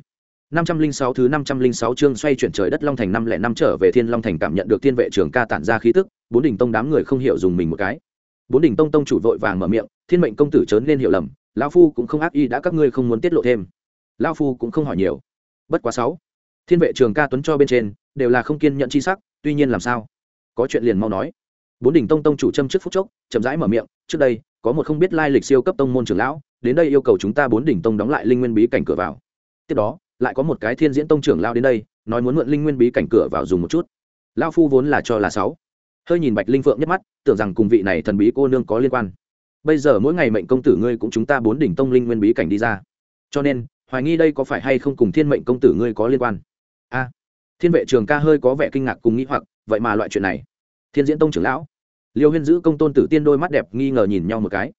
Năm trăm linh sáu thứ năm trăm linh sáu chương xoay chuyển trời đất long thành năm lẻ năm trở về thiên long thành cảm nhận được thiên vệ trường ca tản ra khí tức, bốn đỉnh tông đám người không hiểu dùng mình một cái bốn đỉnh tông tông chủ vội vàng mở miệng, thiên mệnh công tử chớn nên hiểu lầm, lão phu cũng không ác y đã các ngươi không muốn tiết lộ thêm. Lão phu cũng không hỏi nhiều. Bất quá sáu, thiên vệ trường ca tuấn cho bên trên, đều là không kiên nhận chi sắc, tuy nhiên làm sao? Có chuyện liền mau nói. Bốn đỉnh tông tông chủ châm trước phút chốc, chậm rãi mở miệng, trước đây, có một không biết lai lịch siêu cấp tông môn trưởng lão, đến đây yêu cầu chúng ta bốn đỉnh tông đóng lại linh nguyên bí cảnh cửa vào. Tiếp đó, lại có một cái thiên diễn tông trưởng lao đến đây, nói muốn mượn linh nguyên bí cảnh cửa vào dùng một chút. Lao phu vốn là cho là sáu hơi nhìn bạch linh phượng nhất mắt, tưởng rằng cùng vị này thần bí cô nương có liên quan. Bây giờ mỗi ngày mệnh công tử ngươi cũng chúng ta bốn đỉnh tông linh nguyên bí cảnh đi ra. Cho nên, hoài nghi đây có phải hay không cùng thiên mệnh công tử ngươi có liên quan? A. Thiên vệ trường ca hơi có vẻ kinh ngạc cùng nghĩ hoặc, vậy mà loại chuyện này. Thiên diễn tông trưởng lão. Liêu huyên giữ công tôn tử tiên đôi mắt đẹp nghi ngờ nhìn nhau một cái.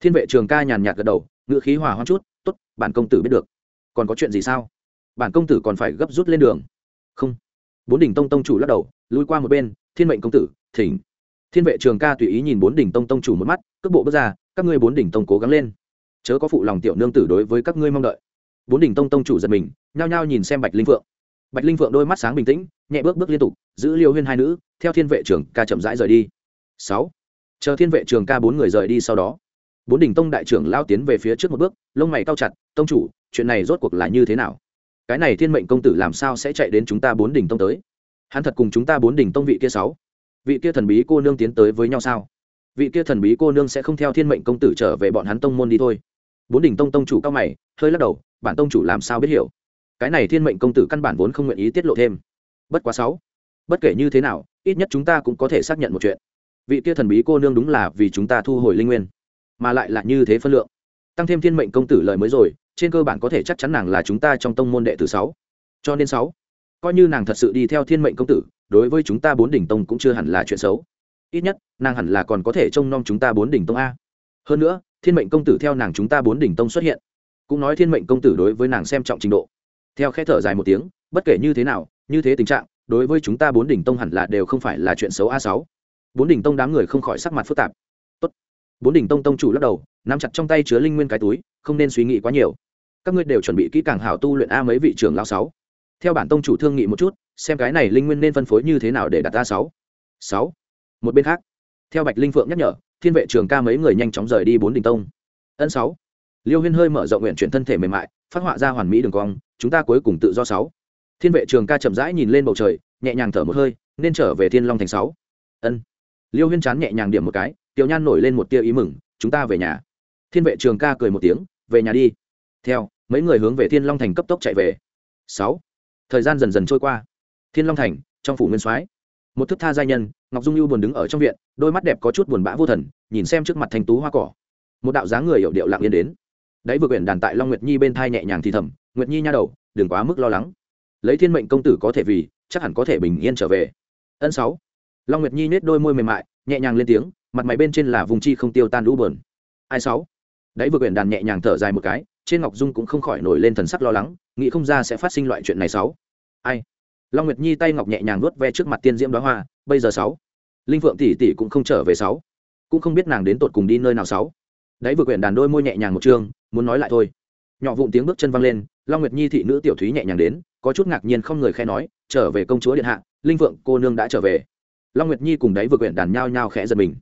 Thiên vệ trường ca nhàn nhạt gật đầu, ngữ khí hòa hoa chút t ố t bản công tử biết được. Còn có chuyện gì sao? Bản công tử còn phải gấp rút lên đường. Không. Bốn đỉnh tông tông chủ lắc đầu, lui qua một bên, thiên mệnh công tử thỉnh. Thiên vệ trường ca tùy ý nhìn bốn đỉnh tông tông chủ một mắt, cước bộ bước ra, các ngươi bốn đỉnh tông cố gắng lên. Chớ có phụ lòng tiểu nương tử đối với các ngươi mong đợi. Bốn đỉnh tông tông chủ giật mình, nhao nhao nhìn xem bạch linh phượng. Bạch linh phượng đôi mắt sáng bình tĩnh, nhẹ bước bước liên tục, giữ liêu huyên hai nữ, theo thiên vệ trường ca chậm rãi rời đi. Sáu. Chờ thiên vệ trường ca bốn người rời đi sau đó, bốn đỉnh tông đại trưởng lao tiến về phía trước một bước, lông mày cao chặt, tông chủ, chuyện này rốt cuộc là như thế nào? Cái này thiên mệnh công tử làm sao sẽ chạy đến chúng ta bốn đỉnh tông tới? Hắn thật cùng chúng ta bốn đỉnh tông vị kia sáu vị kia thần bí cô nương tiến tới với nhau sao? Vị kia thần bí cô nương sẽ không theo thiên mệnh công tử trở về bọn hắn tông môn đi thôi. Bốn đỉnh tông tông chủ cao mày, hơi lắc đầu, bản tông chủ làm sao biết hiểu? Cái này thiên mệnh công tử căn bản vốn không nguyện ý tiết lộ thêm. Bất quá sáu, bất kể như thế nào, ít nhất chúng ta cũng có thể xác nhận một chuyện. Vị kia thần bí cô nương đúng là vì chúng ta thu hồi linh nguyên, mà lại là như thế phân lượng. Tăng thêm thiên mệnh công tử lời mới rồi, trên cơ bản có thể chắc chắn nàng là chúng ta trong tông môn đệ tử sáu. Cho nên sáu, coi như nàng thật sự đi theo thiên mệnh công tử đối với chúng ta bốn đỉnh tông cũng chưa hẳn là chuyện xấu. Ít nhất, nàng hẳn là còn có thể trông nom chúng ta bốn đỉnh tông a. Hơn nữa, thiên mệnh công tử theo nàng chúng ta bốn đỉnh tông xuất hiện, cũng nói thiên mệnh công tử đối với nàng xem trọng trình độ. Theo khẽ thở dài một tiếng, bất kể như thế nào, như thế tình trạng, đối với chúng ta bốn đỉnh tông hẳn là đều không phải là chuyện xấu a sáu. Bốn đỉnh tông đám người không khỏi sắc mặt phức tạp. Tốt. bốn đỉnh tông tông chủ lắc đầu, nắm chặt trong tay chứa linh nguyên cái túi, không nên suy nghĩ quá nhiều. Các ngươi đều chuẩn bị kỹ càng hảo tu luyện a mấy vị trưởng lao sáu. Theo bản tông chủ thương nghị một chút xem cái này linh nguyên nên phân phối như thế nào để đặt ra sáu. Sáu. Một bên khác, theo bạch linh phượng nhắc nhở, thiên vệ trường ca mấy người nhanh chóng rời đi bốn đình tông. Ân sáu. Liêu huyên hơi mở rộng nguyện chuyển thân thể mềm mại, phát họa ra hoàn mỹ đường cong, chúng ta cuối cùng tự do sáu. Thiên vệ trường ca chậm rãi nhìn lên bầu trời, nhẹ nhàng thở một hơi, nên trở về thiên long thành sáu. Ân. Liêu huyên chán nhẹ nhàng điểm một cái, tiểu nhan nổi lên một tia ý mừng, chúng ta về nhà. Thiên vệ trường ca cười một tiếng, về nhà đi. Theo, mấy người hướng về thiên long thành cấp tốc chạy về. Sáu. Thời gian dần dần trôi qua thiên long thành, trong phủ nguyên soái. Một thức tha giai nhân, ngọc dung lưu buồn đứng ở trong viện, đôi mắt đẹp có chút buồn bã vô thần, nhìn xem trước mặt thanh tú hoa cỏ. Một đạo dáng người hiệu điệu lặng yên đến. Đấy vừa quyển đàn tại long nguyệt nhi bên thai nhẹ nhàng thì thầm, nguyệt nhi nha đầu, đừng quá mức lo lắng. Lấy thiên mệnh công tử có thể vì, chắc hẳn có thể bình yên trở về. Ân sáu. Long nguyệt nhi nết đôi môi mềm mại, nhẹ nhàng lên tiếng, mặt mày bên trên là vùng chi không tiêu tan lũ bờn ai sáu? Đấy vừa quyển đàn nhẹ nhàng thở dài một cái, trên ngọc dung cũng không khỏi nổi lên thần sắc lo lắng, nghĩ không ra sẽ phát sinh loại chuyện này sáu. Ai? Long nguyệt nhi tay ngọc nhẹ nhàng nuốt ve trước mặt tiên diễm đoá hoa, bây giờ sáu. Linh phượng tỷ tỷ cũng không trở về sáu. Cũng không biết nàng đến tột cùng đi nơi nào sáu. Đấy vừa quyển đàn đôi môi nhẹ nhàng một chương muốn nói lại thôi. Nhỏ vụn tiếng bước chân văng lên, long nguyệt nhi thị nữ tiểu thúy nhẹ nhàng đến, có chút ngạc nhiên không người khe nói, trở về công chúa điện hạ, linh phượng cô nương đã trở về. Long nguyệt nhi cùng đấy vừa quyển đàn nhao nhao khẽ giật mình.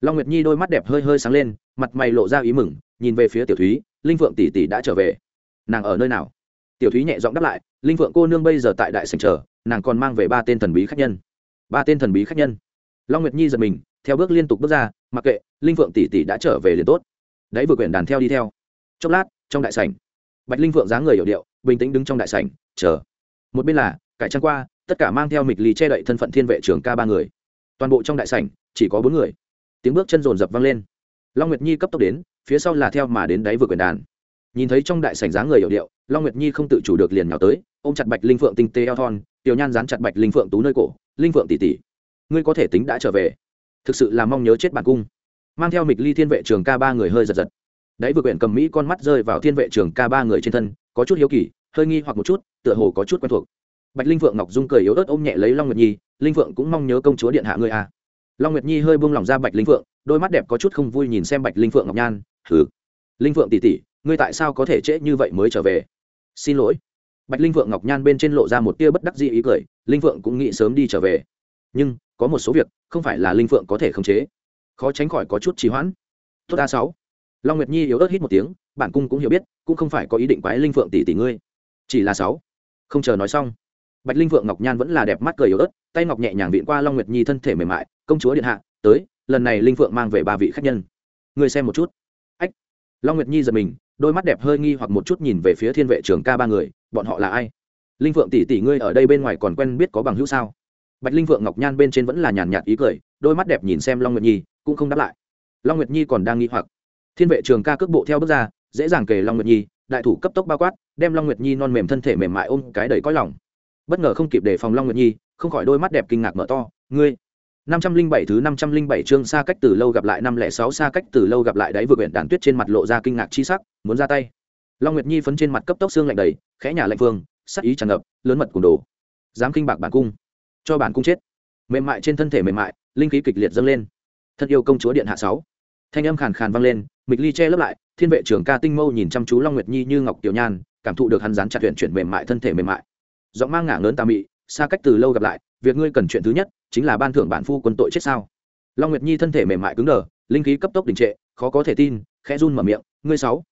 Long nguyệt nhi đôi mắt đẹp hơi hơi sáng lên, mặt mày lộ ra ý mừng, nhìn về phía tiểu thúy, linh phượng tỷ tỷ đã trở về. Nàng ở nơi nào? Tiểu thúy nhẹ giọng đáp lại, linh phượng cô nương bây giờ tại đại sành chờ, nàng còn mang về ba tên thần bí khách nhân. Ba tên thần bí khách nhân? Long nguyệt nhi giật mình, theo bước liên tục bước ra, mặc kệ, linh phượng tỷ tỷ đã trở về liền tốt. Đấy, vừa quyển đàn theo đi theo. Chốc lát, trong đại sảnh, bạch linh phượng dáng người hiểu điệu, bình tĩnh đứng trong đại sảnh, chờ. Một bên là, cải trang qua, tất cả mang theo mịch lì che đậy thân phận thiên vệ trưởng ca ba người. Toàn bộ trong đại sảnh, chỉ có bốn người. Tiếng bước chân rồn rập vang lên. Long nguyệt nhi cấp tốc đến, phía sau là theo mà đến đáy vừa quyển đàn nhìn thấy trong đại sảnh dáng người hiểu điệu, long nguyệt nhi không tự chủ được liền nhào tới, ôm chặt bạch linh phượng tinh tế eo thon, tiểu nhan dán chặt bạch linh phượng tú nơi cổ, linh phượng tỷ tỷ, ngươi có thể tính đã trở về. Thực sự là mong nhớ chết bản cung. Mang theo mịch ly thiên vệ trường ca ba người hơi giật giật. Đấy vừa quyển cầm mỹ con mắt rơi vào thiên vệ trường ca ba người trên thân, có chút hiếu kỳ, hơi nghi hoặc một chút, tựa hồ có chút quen thuộc. Bạch linh phượng ngọc dung cười yếu ớt ôm nhẹ lấy long nguyệt nhi, linh phượng cũng mong nhớ công chúa điện hạ ngươi à. long nguyệt nhi hơi buông lỏng ra bạch linh phượng, đôi mắt đẹp có chút không vui nhìn xem bạch linh phượng ngọc nhan thử linh phượng tỷ tỷ ngươi tại sao có thể trễ như vậy mới trở về? Xin lỗi. Bạch linh Vượng ngọc nhan bên trên lộ ra một tia bất đắc dĩ ý cười, linh Vượng cũng nghĩ sớm đi trở về. Nhưng, có một số việc, không phải là linh Vượng có thể khống chế. Khó tránh khỏi có chút trì hoãn. Tốt a sáu. Long nguyệt nhi yếu ớt hít một tiếng, bản cung cũng hiểu biết, cũng không phải có ý định quái linh Vượng tỷ tỷ ngươi. Chỉ là sáu. Không chờ nói xong, bạch linh Vượng ngọc nhan vẫn là đẹp mắt cười yếu ớt, tay ngọc nhẹ nhàng viện qua long nguyệt nhi thân thể mềm mại, công chúa điện hạ, tới, lần này linh Vượng mang về ba vị khách nhân. Ngươi xem một chút. Ách. Long nguyệt nhi giật mình đôi mắt đẹp hơi nghi hoặc một chút nhìn về phía thiên vệ trường ca ba người, bọn họ là ai? Linh phượng tỷ tỷ ngươi ở đây bên ngoài còn quen biết có bằng hữu sao? Bạch linh phượng ngọc nhan bên trên vẫn là nhàn nhạt ý cười, đôi mắt đẹp nhìn xem long nguyệt nhi, cũng không đáp lại. Long nguyệt nhi còn đang nghi hoặc. Thiên vệ trường ca cước bộ theo bước ra, dễ dàng kề long nguyệt nhi, đại thủ cấp tốc bao quát, đem long nguyệt nhi non mềm thân thể mềm mại ôm cái đầy có lòng. Bất ngờ không kịp đề phòng long nguyệt nhi, không khỏi đôi mắt đẹp kinh ngạc mở to, ngươi năm trăm linh bảy thứ năm trăm linh bảy chương xa cách từ lâu gặp lại năm lẻ sáu xa cách từ lâu gặp lại đáy vừa quyển đàn tuyết trên mặt lộ ra kinh ngạc chi sắc, muốn ra tay. Long nguyệt nhi phấn trên mặt cấp tốc xương lạnh đầy, khẽ nhà lạnh phương sắc ý tràn ngập, lớn mật cùng đồ. Dám kinh bạc bản cung. Cho bản cung chết. Mềm mại trên thân thể mềm mại, linh khí kịch liệt dâng lên. Thân yêu công chúa điện hạ sáu. Thanh âm khàn khàn vang lên, mịch ly che lấp lại, thiên vệ trưởng ca tinh mâu nhìn chăm chú long nguyệt nhi như ngọc tiểu nhan, cảm thụ được hắn dán chặt huyền chuyển mềm mại thân thể mềm mại. Giọng mang ngả lớn tà mị xa cách từ lâu gặp lại, việc ngươi cần chuyện thứ nhất chính là ban thưởng bản phu quân tội chết sao? Long nguyệt nhi thân thể mềm mại cứng đờ, linh khí cấp tốc đình trệ, khó có thể tin, khẽ run mở miệng, ngươi sáu,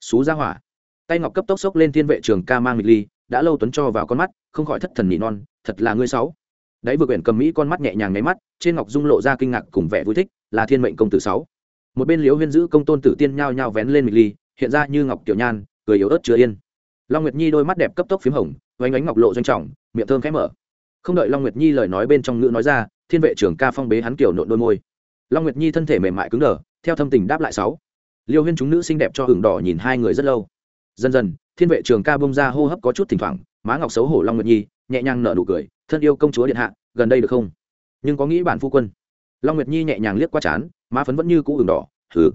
xú ra hỏa. Tay ngọc cấp tốc xốc lên thiên vệ trường ca mang mịch ly, đã lâu tuấn cho vào con mắt, không khỏi thất thần nhị non, thật là ngươi sáu. Đấy vừa quyển cầm mỹ con mắt nhẹ nhàng nháy mắt, trên ngọc dung lộ ra kinh ngạc cùng vẻ vui thích, là thiên mệnh công tử sáu. Một bên liễu huyên giữ công tôn tử tiên nhao nhao vén lên mịch ly, hiện ra như ngọc tiểu nhan, cười yếu ớt chưa yên. Long nguyệt nhi đôi mắt đẹp cấp tốc phím hồng vánh ánh ngọc lộ doanh trọng, miệng thơm khẽ mở không đợi long nguyệt nhi lời nói bên trong ngữ nói ra, thiên vệ trưởng ca phong bế hắn kiểu nộn đôi môi. Long nguyệt nhi thân thể mềm mại cứng đờ, theo thâm tình đáp lại sáu. Liêu huyên chúng nữ xinh đẹp cho hưởng đỏ nhìn hai người rất lâu. Dần dần, thiên vệ trường ca bông ra hô hấp có chút thỉnh thoảng, má ngọc xấu hổ long nguyệt nhi, nhẹ nhàng nở nụ cười, thân yêu công chúa điện hạ, gần đây được không? Nhưng có nghĩ bản phu quân? Long nguyệt nhi nhẹ nhàng liếc qua chán, má phấn vẫn như cũ ửng đỏ thử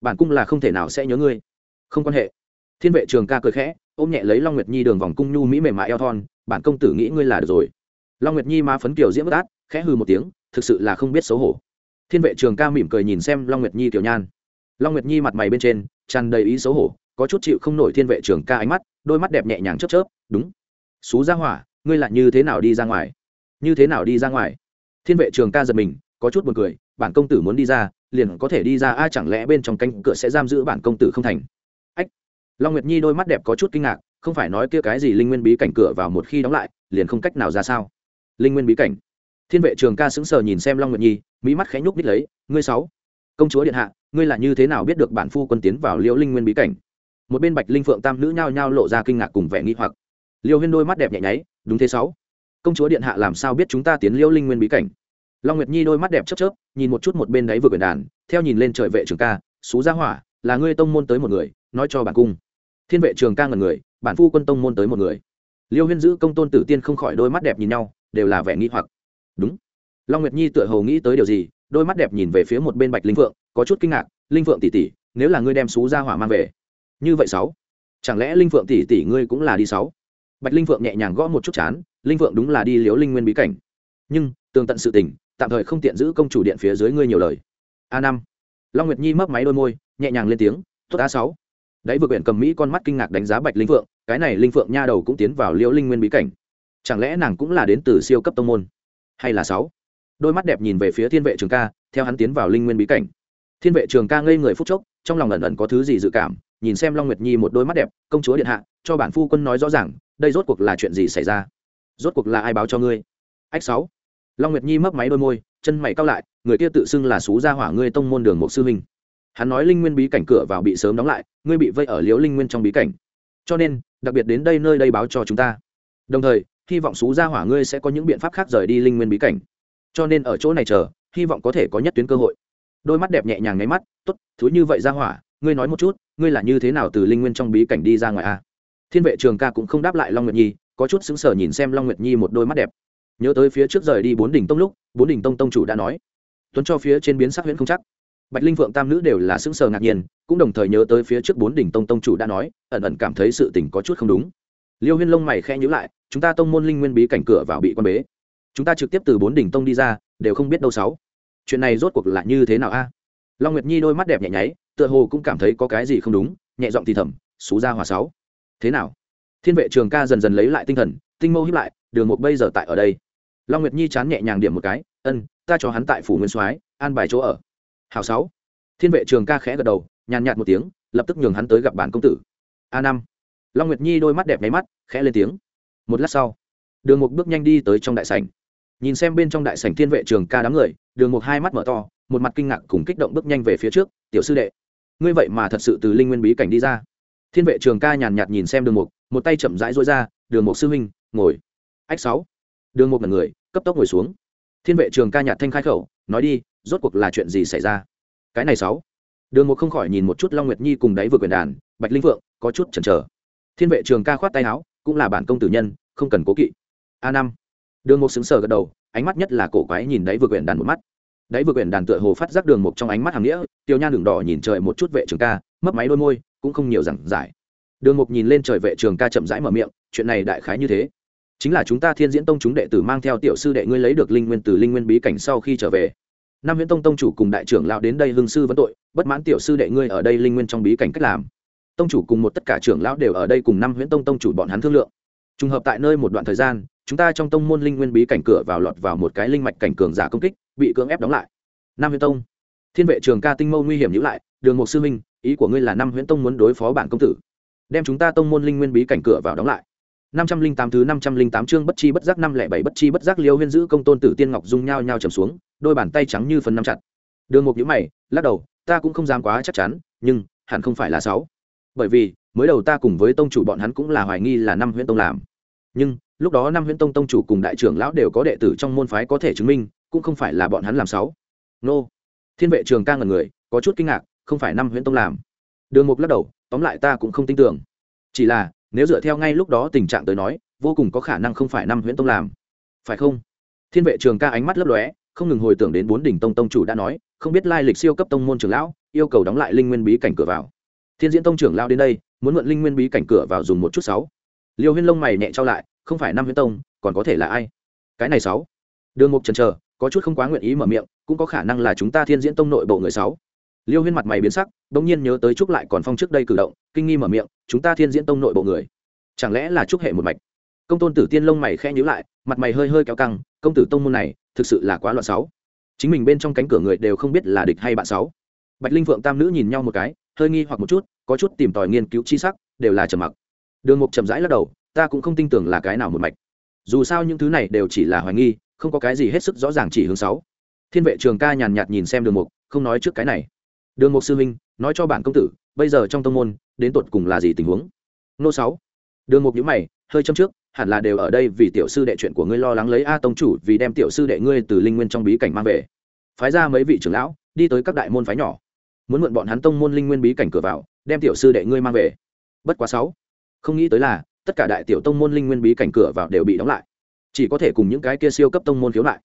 bản cung là không thể nào sẽ nhớ ngươi. Không quan hệ. Thiên vệ trường ca cười khẽ, ôm nhẹ lấy long nguyệt nhi đường vòng cung nhu mỹ mềm mại eo thon, bản công tử nghĩ ngươi là được rồi long nguyệt nhi má phấn kiều diễm bất át, khẽ hư một tiếng, thực sự là không biết xấu hổ. Thiên vệ trường ca mỉm cười nhìn xem long nguyệt nhi tiểu nhan. Long nguyệt nhi mặt mày bên trên, tràn đầy ý xấu hổ, có chút chịu không nổi thiên vệ trường ca ánh mắt, đôi mắt đẹp nhẹ nhàng chớp chớp, đúng. Xú ra hỏa, ngươi lại như thế nào đi ra ngoài? Như thế nào đi ra ngoài? Thiên vệ trường ca giật mình, có chút buồn cười, bản công tử muốn đi ra, liền có thể đi ra ai chẳng lẽ bên trong cánh cửa sẽ giam giữ bản công tử không thành? Ách. Long nguyệt nhi đôi mắt đẹp có chút kinh ngạc, không phải nói kia cái gì linh nguyên bí cảnh cửa vào một khi đóng lại, liền không cách nào ra sao linh nguyên bí cảnh. Thiên vệ trường ca sững sờ nhìn xem long nguyệt nhi, mỹ mắt khẽ nhúc nít lấy, ngươi sáu, công chúa điện hạ, ngươi là như thế nào biết được bản phu quân tiến vào liễu linh nguyên bí cảnh? Một bên bạch linh phượng tam nữ nhao nhao lộ ra kinh ngạc cùng vẻ nghi hoặc. Liêu huyên đôi mắt đẹp nhẹ nháy, đúng thế sáu, công chúa điện hạ làm sao biết chúng ta tiến liễu linh nguyên bí cảnh? Long nguyệt nhi đôi mắt đẹp chớp chớp, nhìn một chút một bên đáy vừa biển đàn, theo nhìn lên trời vệ trường ca, xú gia hỏa, là ngươi tông môn tới một người, nói cho bản cung. Thiên vệ trường ca ngần người, bản phu quân tông môn tới một người. Liêu huyên giữ công tôn tử tiên không khỏi đôi mắt đẹp nhìn nhau đều là vẻ nghi hoặc. Đúng. Long nguyệt nhi tựa hồ nghĩ tới điều gì, đôi mắt đẹp nhìn về phía một bên bạch linh vượng có chút kinh ngạc, linh vượng tỷ tỷ, nếu là ngươi đem xú gia hỏa mang về, như vậy sáu, chẳng lẽ linh vượng tỷ tỷ ngươi cũng là đi sáu? Bạch linh vượng nhẹ nhàng gõ một chút chán, linh vượng đúng là đi liếu linh nguyên bí cảnh. Nhưng, tường tận sự tình, tạm thời không tiện giữ công chủ điện phía dưới ngươi nhiều lời. A năm. Long nguyệt nhi mấp máy đôi môi, nhẹ nhàng lên tiếng, tốt a sáu. Đấy vừa quyển cầm mỹ con mắt kinh ngạc đánh giá bạch linh phượng, cái này linh phượng nha đầu cũng tiến vào liễu linh nguyên bí cảnh chẳng lẽ nàng cũng là đến từ siêu cấp tông môn? Hay là sáu? Đôi mắt đẹp nhìn về phía thiên vệ trường ca, theo hắn tiến vào linh nguyên bí cảnh. Thiên vệ trường ca ngây người phút chốc, trong lòng ẩn ẩn có thứ gì dự cảm, nhìn xem long nguyệt nhi một đôi mắt đẹp, công chúa điện hạ, cho bản phu quân nói rõ ràng, đây rốt cuộc là chuyện gì xảy ra? Rốt cuộc là ai báo cho ngươi? Ách sáu. Long nguyệt nhi mấp máy đôi môi, chân mày cao lại, người kia tự xưng là xú gia hỏa ngươi tông môn đường một sư huynh. Hắn nói linh nguyên bí cảnh cửa vào bị sớm đóng lại, ngươi bị vây ở liễu linh nguyên trong bí cảnh. Cho nên, đặc biệt đến đây nơi đây báo cho chúng ta. Đồng thời hy vọng xú gia hỏa ngươi sẽ có những biện pháp khác rời đi linh nguyên bí cảnh. Cho nên ở chỗ này chờ, hy vọng có thể có nhất tuyến cơ hội. Đôi mắt đẹp nhẹ nhàng nháy mắt t ố t thứ như vậy gia hỏa, ngươi nói một chút, ngươi là như thế nào từ linh nguyên trong bí cảnh đi ra ngoài a? Thiên vệ trường ca cũng không đáp lại long nguyệt nhi, có chút xứng sở nhìn xem long nguyệt nhi một đôi mắt đẹp. Nhớ tới phía trước rời đi bốn đỉnh tông lúc, bốn đỉnh tông tông chủ đã nói, tuấn cho phía trên biến sắc huyễn không chắc. Bạch linh Vượng tam nữ đều là xứng sờ ngạc nhiên, cũng đồng thời nhớ tới phía trước bốn đỉnh tông tông chủ đã nói, ẩn ẩn cảm thấy sự tình có chút không đúng liêu huyên lông mày khe nhữ lại, chúng ta tông môn linh nguyên bí cảnh cửa vào bị quan bế. Chúng ta trực tiếp từ bốn đỉnh tông đi ra, đều không biết đâu sáu. Chuyện này rốt cuộc là như thế nào a? Long nguyệt nhi đôi mắt đẹp nhẹ nháy, tựa hồ cũng cảm thấy có cái gì không đúng, nhẹ giọng thì thầm xú ra hòa sáu. Thế nào? Thiên vệ trường ca dần dần lấy lại tinh thần, tinh mâu hiếp lại, đường một bây giờ tại ở đây. Long nguyệt nhi chán nhẹ nhàng điểm một cái, ân, ta cho hắn tại phủ nguyên soái, an bài chỗ ở. Hào sáu. Thiên vệ trường ca khẽ gật đầu, nhàn nhạt một tiếng, lập tức nhường hắn tới gặp bản công tử. A năm long nguyệt nhi đôi mắt đẹp nháy mắt, khẽ lên tiếng. Một lát sau, đường Mục bước nhanh đi tới trong đại sảnh. Nhìn xem bên trong đại sảnh thiên vệ trường ca đám người, đường Mục hai mắt mở to, một mặt kinh ngạc cùng kích động bước nhanh về phía trước, tiểu sư đệ, ngươi vậy mà thật sự từ linh nguyên bí cảnh đi ra. Thiên vệ trường ca nhàn nhạt nhìn xem đường mục, một tay chậm rãi rối ra, đường mục sư huynh, ngồi. Ách sáu. Đường mục là người, cấp tốc ngồi xuống. Thiên vệ trường ca nhạt thanh khai khẩu, nói đi, rốt cuộc là chuyện gì xảy ra? Cái này sáu. Đường Mục không khỏi nhìn một chút long nguyệt nhi cùng đáy vừa quyền đàn, bạch linh vượng có chút chần chờ thiên vệ trường ca khoát tay áo, cũng là bản công tử nhân, không cần cố kỵ. A năm. Đường Mục xứng sờ gật đầu, ánh mắt nhất là cổ quái nhìn đáy vừa quyển đàn một mắt. Đáy vừa quyển đàn tựa hồ phát giác đường mục trong ánh mắt hàm nghĩa tiêu nhan đường đỏ nhìn trời một chút vệ trường ca, mấp máy đôi môi, cũng không nhiều giảng giải. Đường mục nhìn lên trời vệ trường ca chậm rãi mở miệng, chuyện này đại khái như thế. Chính là chúng ta thiên diễn tông chúng đệ tử mang theo tiểu sư đệ ngươi lấy được linh nguyên từ linh nguyên bí cảnh sau khi trở về. Nam viễn tông tông chủ cùng đại trưởng lão đến đây hương sư vấn tội, bất mãn tiểu sư đệ ngươi ở đây linh nguyên trong bí cảnh cách làm tông chủ cùng một tất cả trưởng lão đều ở đây cùng năm Huyễn tông tông chủ bọn hắn thương lượng. Trùng hợp tại nơi một đoạn thời gian, chúng ta trong tông môn linh nguyên bí cảnh cửa vào lọt vào một cái linh mạch cảnh cường giả công kích, bị cưỡng ép đóng lại. Năm Huyễn tông. Thiên vệ trường ca tinh mâu nguy hiểm nhữ lại, đường một sư minh, ý của ngươi là năm huyễn tông muốn đối phó bản công tử. Đem chúng ta tông môn linh nguyên bí cảnh cửa vào đóng lại. Năm trăm linh tám thứ năm trăm linh tám chương bất chi bất giác năm lẻ bảy bất chi bất giác liêu huyên giữ công tôn tử tiên ngọc dung nhao nhao trầm xuống, đôi bàn tay trắng như phần năm chặt. Đường một nhữ mày, lắc đầu, ta cũng không dám quá chắc chắn, nhưng hẳn không phải là sáu bởi vì, mới đầu ta cùng với tông chủ bọn hắn cũng là hoài nghi là năm huyễn tông làm. Nhưng, lúc đó năm huyễn tông tông chủ cùng đại trưởng lão đều có đệ tử trong môn phái có thể chứng minh, cũng không phải là bọn hắn làm sáu. Nô. Thiên vệ trường ca ngần người, có chút kinh ngạc, không phải năm huyễn tông làm. Đường mục lắc đầu, tóm lại ta cũng không tin tưởng. Chỉ là, nếu dựa theo ngay lúc đó tình trạng tới nói, vô cùng có khả năng không phải năm huyễn tông làm. Phải không? Thiên vệ trường ca ánh mắt lấp lóe, không ngừng hồi tưởng đến bốn đỉnh tông tông chủ đã nói, không biết lai lịch siêu cấp tông môn trưởng lão, yêu cầu đóng lại linh nguyên bí cảnh cửa vào thiên diễn tông trưởng lão đến đây, muốn mượn linh nguyên bí cảnh cửa vào dùng một chút sáu. Liêu huyên lông mày nhẹ trao lại, không phải năm Huyên tông, còn có thể là ai? Cái này sáu. Đường mục trần trờ có chút không quá nguyện ý mở miệng, cũng có khả năng là chúng ta thiên diễn tông nội bộ người sáu. Liêu huyên mặt mày biến sắc, bỗng nhiên nhớ tới trúc lại còn phong trước đây cử động, kinh nghi mở miệng, chúng ta thiên diễn tông nội bộ người. Chẳng lẽ là trúc hệ một mạch? Công tôn tử tiên lông mày khe nhíu lại, mặt mày hơi hơi kéo căng, công tử tông môn này, thực sự là quá loạn sáu. Chính mình bên trong cánh cửa người đều không biết là địch hay bạn sáu. Bạch linh vượng tam nữ nhìn nhau một cái hơi nghi hoặc một chút, có chút tìm tòi nghiên cứu chi sắc, đều là trầm mặc. Đường mục chậm rãi lắc đầu, ta cũng không tin tưởng là cái nào một mạch. Dù sao những thứ này đều chỉ là hoài nghi, không có cái gì hết sức rõ ràng chỉ hướng sáu. Thiên vệ trường ca nhàn nhạt nhìn xem đường mục, không nói trước cái này. Đường mục sư huynh, nói cho bản công tử, bây giờ trong tông môn, đến tột cùng là gì tình huống? Nô sáu. Đường mục nhíu mày, hơi châm trước, hẳn là đều ở đây vì tiểu sư đệ chuyện của ngươi lo lắng lấy a tông chủ vì đem tiểu sư đệ ngươi từ linh nguyên trong bí cảnh mang về. Phái ra mấy vị trưởng lão, đi tới các đại môn phái nhỏ muốn mượn bọn hắn tông môn linh nguyên bí cảnh cửa vào, đem tiểu sư đệ ngươi mang về. Bất quá sáu, không nghĩ tới là, tất cả đại tiểu tông môn linh nguyên bí cảnh cửa vào đều bị đóng lại. Chỉ có thể cùng những cái kia siêu cấp tông môn khiếu lại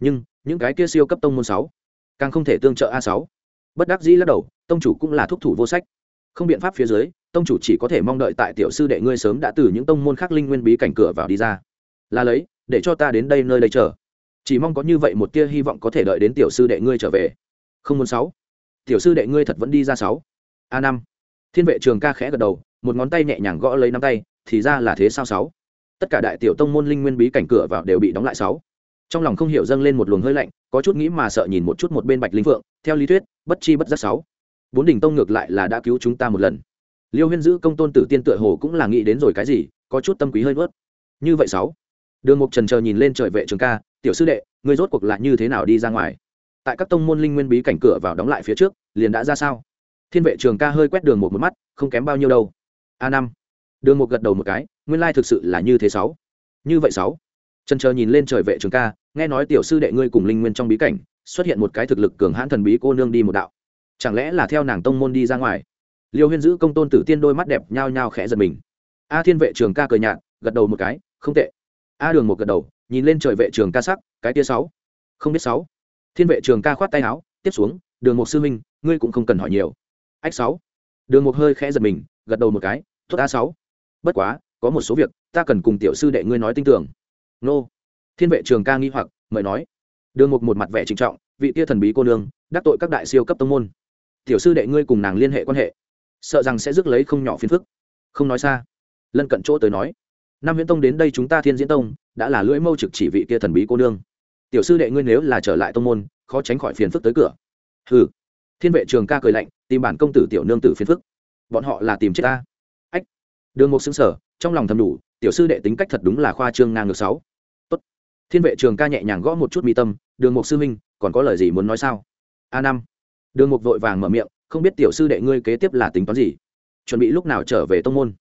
nhưng, những cái kia siêu cấp tông môn sáu, càng không thể tương trợ a sáu. Bất đắc dĩ lắc đầu, tông chủ cũng là thúc thủ vô sách. Không biện pháp phía dưới, tông chủ chỉ có thể mong đợi tại tiểu sư đệ ngươi sớm đã từ những tông môn khác linh nguyên bí cảnh cửa vào đi ra. Là lấy, để cho ta đến đây nơi đây chờ. Chỉ mong có như vậy một tia hy vọng có thể đợi đến tiểu sư đệ ngươi trở về. Không muốn sáu tiểu sư đệ ngươi thật vẫn đi ra sáu. A năm. Thiên vệ trường ca khẽ gật đầu, một ngón tay nhẹ nhàng gõ lấy nắm tay, thì ra là thế sao sáu? Tất cả đại tiểu tông môn linh nguyên bí cảnh cửa vào đều bị đóng lại sáu. Trong lòng không hiểu dâng lên một luồng hơi lạnh, có chút nghĩ mà sợ nhìn một chút một bên bạch linh phượng, theo lý thuyết, bất chi bất giác sáu. Bốn đỉnh tông ngược lại là đã cứu chúng ta một lần. Liêu huyên giữ công tôn tử tiên tựa hồ cũng là nghĩ đến rồi cái gì, có chút tâm quý hơi bớt như vậy sáu. Đường mục trần chờ nhìn lên trời vệ trường ca, tiểu sư đệ, ngươi rốt cuộc lại như thế nào đi ra ngoài? Tại các tông môn linh nguyên bí cảnh cửa vào đóng lại phía trước, liền đã ra sao? Thiên vệ trường ca hơi quét đường một một mắt, không kém bao nhiêu đâu. A năm. Đường một gật đầu một cái, nguyên lai thực sự là như thế sáu. Như vậy sáu. Trần chờ nhìn lên trời vệ trường ca, nghe nói tiểu sư đệ ngươi cùng linh nguyên trong bí cảnh, xuất hiện một cái thực lực cường hãn thần bí cô nương đi một đạo. Chẳng lẽ là theo nàng tông môn đi ra ngoài? Liêu huyên giữ công tôn tử tiên đôi mắt đẹp nhao nhao khẽ giật mình. A thiên vệ trường ca cười nhạt, gật đầu một cái, không tệ. A đường một gật đầu, nhìn lên trời vệ trường ca sắc, cái tia sáu. Không biết sáu thiên vệ trường ca khoát tay áo, tiếp xuống, đường một sư minh ngươi cũng không cần hỏi nhiều. Ách sáu. Đường một hơi khẽ giật mình, gật đầu một cái, tốt a sáu. Bất quá, có một số việc, ta cần cùng tiểu sư đệ ngươi nói tin tưởng. Nô. Thiên vệ trường ca nghi hoặc, mời nói. Đường một một mặt vẻ trịnh trọng, vị tia thần bí cô nương, đắc tội các đại siêu cấp tông môn. Tiểu sư đệ ngươi cùng nàng liên hệ quan hệ. Sợ rằng sẽ rước lấy không nhỏ phiền phức. Không nói xa. Lân cận chỗ tới nói, nam viễn tông đến đây chúng ta thiên diễn tông, đã là lưỡi mâu trực chỉ vị kia thần bí cô nương tiểu sư đệ ngươi nếu là trở lại tông môn, khó tránh khỏi phiền phức tới cửa. Hừ. Thiên vệ trường ca cười lạnh, tìm bản công tử tiểu nương tử phiền phức. Bọn họ là tìm chết ta. Ách. Đường một xứng sở trong lòng thầm đủ, tiểu sư đệ tính cách thật đúng là khoa trương ngang ngược sáu. Tốt. Thiên vệ trường ca nhẹ nhàng gõ một chút mi tâm, đường một sư minh còn có lời gì muốn nói sao? A năm. Đường một vội vàng mở miệng, không biết tiểu sư đệ ngươi kế tiếp là tính toán gì? Chuẩn bị lúc nào trở về tông môn?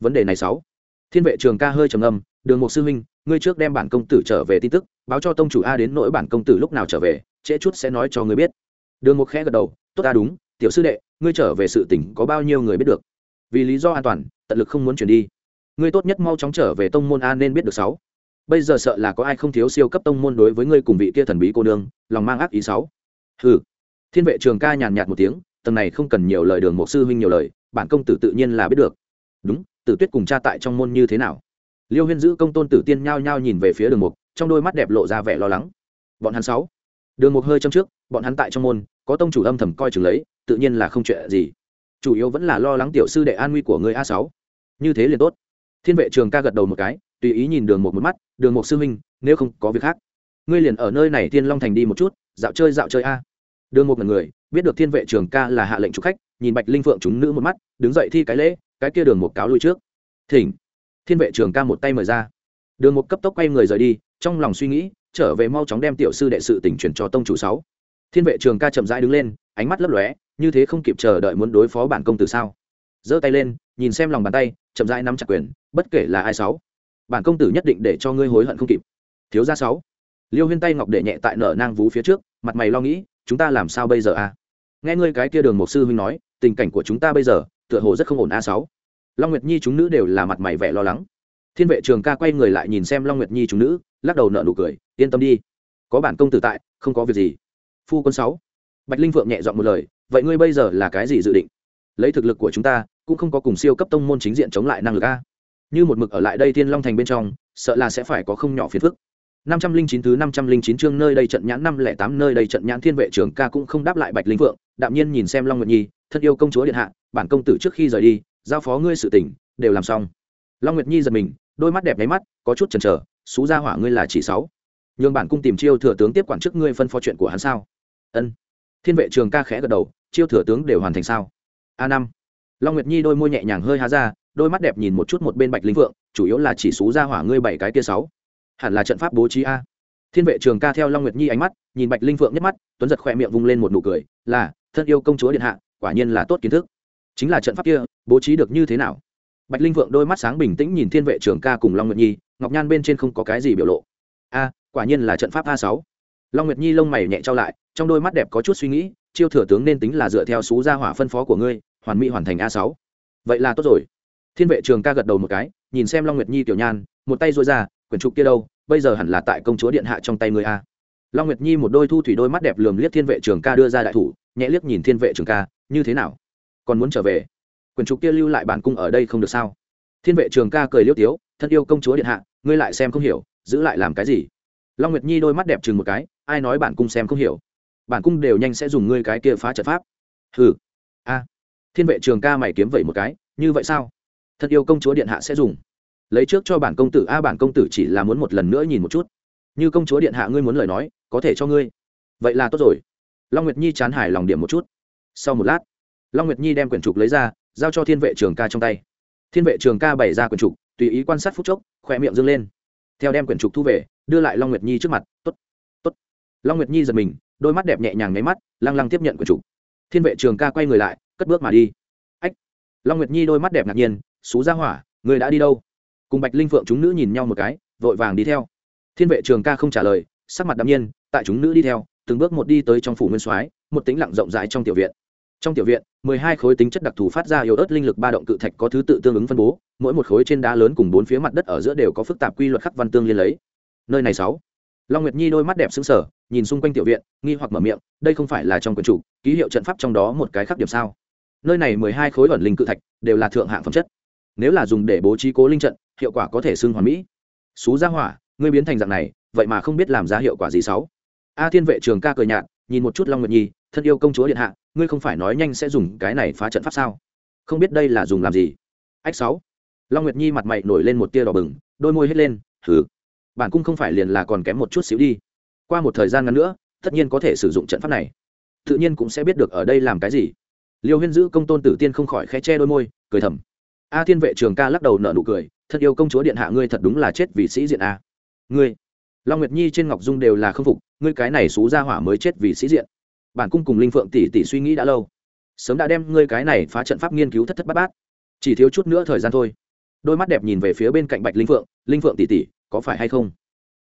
Vấn đề này sáu. Thiên vệ trường ca hơi trầm âm đường một sư huynh, ngươi trước đem bản công tử trở về tin tức, báo cho tông chủ a đến nỗi bản công tử lúc nào trở về, trễ chút sẽ nói cho ngươi biết. Đường một khẽ gật đầu, tốt ta đúng, tiểu sư đệ, ngươi trở về sự tỉnh có bao nhiêu người biết được? Vì lý do an toàn, tận lực không muốn chuyển đi. Ngươi tốt nhất mau chóng trở về tông môn a nên biết được sáu. Bây giờ sợ là có ai không thiếu siêu cấp tông môn đối với ngươi cùng vị kia thần bí cô nương, lòng mang ác ý sáu. Hừ. Thiên vệ trường ca nhàn nhạt một tiếng, tầng này không cần nhiều lời đường một sư huynh nhiều lời, bản công tử tự nhiên là biết được. Đúng, tử tuyết cùng cha tại trong môn như thế nào? Liêu huyên giữ công tôn tử tiên nhao nhao nhìn về phía đường mục, trong đôi mắt đẹp lộ ra vẻ lo lắng. Bọn hắn sáu. Đường mục hơi châm trước, bọn hắn tại trong môn, có tông chủ âm thầm coi chừng lấy, tự nhiên là không chuyện gì. Chủ yếu vẫn là lo lắng tiểu sư đệ an nguy của người a sáu. Như thế liền tốt. Thiên vệ trường ca gật đầu một cái, tùy ý nhìn đường một một mắt, đường một sư huynh, nếu không có việc khác, ngươi liền ở nơi này thiên long thành đi một chút, dạo chơi dạo chơi a. Đường một người, biết được thiên vệ trường ca là hạ lệnh chúc khách, nhìn bạch linh phượng chúng nữ một mắt, đứng dậy thi cái lễ, cái kia đường một cáo lui trước. Thỉnh thiên vệ trường ca một tay mời ra. Đường một cấp tốc quay người rời đi, trong lòng suy nghĩ, trở về mau chóng đem tiểu sư đệ sự tỉnh chuyển cho tông chủ sáu. Thiên vệ trường ca chậm rãi đứng lên, ánh mắt lấp lóe, như thế không kịp chờ đợi muốn đối phó bản công tử sao? Giơ tay lên, nhìn xem lòng bàn tay, chậm rãi nắm chặt quyền, bất kể là ai sáu. Bản công tử nhất định để cho ngươi hối hận không kịp. Thiếu gia sáu. Liêu huyên tay ngọc để nhẹ tại nở nang vú phía trước, mặt mày lo nghĩ, chúng ta làm sao bây giờ a nghe ngươi cái kia đường một sư huynh nói, tình cảnh của chúng ta bây giờ, tựa hồ rất không ổn a sáu long nguyệt nhi chúng nữ đều là mặt mày vẻ lo lắng. Thiên vệ trường ca quay người lại nhìn xem long nguyệt nhi chúng nữ, lắc đầu nợ nụ cười, yên tâm đi. Có bản công tử tại, không có việc gì. Phu quân sáu. Bạch linh phượng nhẹ giọng một lời, vậy ngươi bây giờ là cái gì dự định? Lấy thực lực của chúng ta, cũng không có cùng siêu cấp tông môn chính diện chống lại năng lực a. Như một mực ở lại đây thiên long thành bên trong, sợ là sẽ phải có không nhỏ phiền phức. năm trăm linh chín thứ năm trăm linh chín chương nơi đây trận nhãn năm lẻ tám, nơi đây trận nhãn thiên vệ trưởng ca cũng không đáp lại bạch linh phượng, đạm nhiên nhìn xem long nguyệt nhi, thân yêu công chúa điện hạ, bản công tử trước khi rời đi giao phó ngươi sự tỉnh đều làm xong. Long nguyệt nhi giật mình, đôi mắt đẹp nháy mắt, có chút chần chờ xú ra hỏa ngươi là chỉ sáu. Nhường bản cung tìm chiêu thừa tướng tiếp quản chức ngươi phân phó chuyện của hắn sao? Ân. Thiên vệ trường ca khẽ gật đầu, chiêu thừa tướng đều hoàn thành sao? A năm. Long nguyệt nhi đôi môi nhẹ nhàng hơi há ra, đôi mắt đẹp nhìn một chút một bên bạch linh vượng chủ yếu là chỉ xú ra hỏa ngươi bảy cái kia sáu. Hẳn là trận pháp bố trí a. Thiên vệ trường ca theo long nguyệt nhi ánh mắt, nhìn bạch linh vượng nhất mắt, tuấn giật khỏe miệng vung lên một nụ cười, là, thân yêu công chúa điện hạ, quả nhiên là tốt kiến thức chính là trận pháp kia, bố trí được như thế nào? Bạch linh vượng đôi mắt sáng bình tĩnh nhìn thiên vệ trường ca cùng long nguyệt nhi, ngọc nhan bên trên không có cái gì biểu lộ. A, quả nhiên là trận pháp a sáu. Long nguyệt nhi lông mày nhẹ trao lại, trong đôi mắt đẹp có chút suy nghĩ, chiêu thừa tướng nên tính là dựa theo số gia hỏa phân phó của ngươi, hoàn mỹ hoàn thành a sáu. Vậy là tốt rồi. Thiên vệ trường ca gật đầu một cái, nhìn xem long nguyệt nhi tiểu nhan, một tay dôi ra, quyển trục kia đâu, bây giờ hẳn là tại công chúa điện hạ trong tay ngươi a. Long nguyệt nhi một đôi thu thủy đôi mắt đẹp lườm liếc thiên vệ trường ca đưa ra đại thủ, nhẹ liếc nhìn thiên vệ trường ca, như thế nào? Còn muốn trở về. Quyển trục kia lưu lại bản cung ở đây không được sao? Thiên vệ trường ca cười liêu tiếu, thân yêu công chúa điện hạ, ngươi lại xem không hiểu, giữ lại làm cái gì? Long nguyệt nhi đôi mắt đẹp chừng một cái, ai nói bản cung xem không hiểu? Bản cung đều nhanh sẽ dùng ngươi cái kia phá trận pháp. Hừ, a. Thiên vệ trường ca mày kiếm vậy một cái, như vậy sao? Thật yêu công chúa điện hạ sẽ dùng. Lấy trước cho bản công tử, a, bản công tử chỉ là muốn một lần nữa nhìn một chút. Như công chúa điện hạ ngươi muốn lời nói, có thể cho ngươi. Vậy là tốt rồi. Long nguyệt nhi chán hài lòng điểm một chút. Sau một lát long nguyệt nhi đem quyển trục lấy ra, giao cho thiên vệ trường ca trong tay. Thiên vệ trường ca bày ra quyển trục, tùy ý quan sát phút chốc khỏe miệng dâng lên. Theo đem quyển trục thu về, đưa lại long nguyệt nhi trước mặt, tốt tốt. Long nguyệt nhi giật mình, đôi mắt đẹp nhẹ nhàng nháy mắt, lăng lăng tiếp nhận quyển trục. Thiên vệ trường ca quay người lại, cất bước mà đi. Ách. Long nguyệt nhi đôi mắt đẹp ngạc nhiên xú ra hỏa, người đã đi đâu? Cùng bạch linh phượng chúng nữ nhìn nhau một cái, vội vàng đi theo. Thiên vệ trường ca không trả lời, sắc mặt đ ạ m nhiên, tại chúng nữ đi theo, từng bước một đi tới trong phủ nguyên soái, một tính lặng rộng rãi trong tiểu viện trong tiểu viện, mười hai khối tính chất đặc thù phát ra yếu ớt linh lực ba động cự thạch có thứ tự tương ứng phân bố, mỗi một khối trên đá lớn cùng bốn phía mặt đất ở giữa đều có phức tạp quy luật khắc văn tương liên lấy. Nơi này sáu. Long nguyệt nhi đôi mắt đẹp xứng sở nhìn xung quanh tiểu viện, nghi hoặc mở miệng, đây không phải là trong quyền chủ, ký hiệu trận pháp trong đó một cái khác điểm sao? Nơi này mười hai khối ẩn linh cự thạch đều là thượng hạng phẩm chất. Nếu là dùng để bố trí cố linh trận, hiệu quả có thể xưng hoàn mỹ. Xú ra hỏa, ngươi biến thành dạng này, vậy mà không biết làm ra hiệu quả gì sáu. A thiên vệ trường ca cười nhạt, nhìn một chút long nguyệt nhi, thân yêu công chúa điện hạ ngươi không phải nói nhanh sẽ dùng cái này phá trận pháp sao? Không biết đây là dùng làm gì? Ách sáu. Long nguyệt nhi mặt mày nổi lên một tia đỏ bừng, đôi môi hết lên thử bản cung không phải liền là còn kém một chút xíu đi. Qua một thời gian ngắn nữa, tất nhiên có thể sử dụng trận pháp này. Tự nhiên cũng sẽ biết được ở đây làm cái gì. Liêu huyên giữ công tôn tử tiên không khỏi khẽ che đôi môi, cười thầm. A thiên vệ trường ca lắc đầu nở nụ cười thật yêu công chúa điện hạ ngươi thật đúng là chết vì sĩ diện a. Ngươi? Long nguyệt nhi trên ngọc dung đều là k phục, ngươi cái này xú ra hỏa mới chết vì sĩ diện bản cung cùng linh phượng tỷ tỷ suy nghĩ đã lâu. Sớm đã đem ngươi cái này phá trận pháp nghiên cứu thất thất bát bát. Chỉ thiếu chút nữa thời gian thôi. Đôi mắt đẹp nhìn về phía bên cạnh bạch linh phượng linh phượng tỷ tỷ, có phải hay không?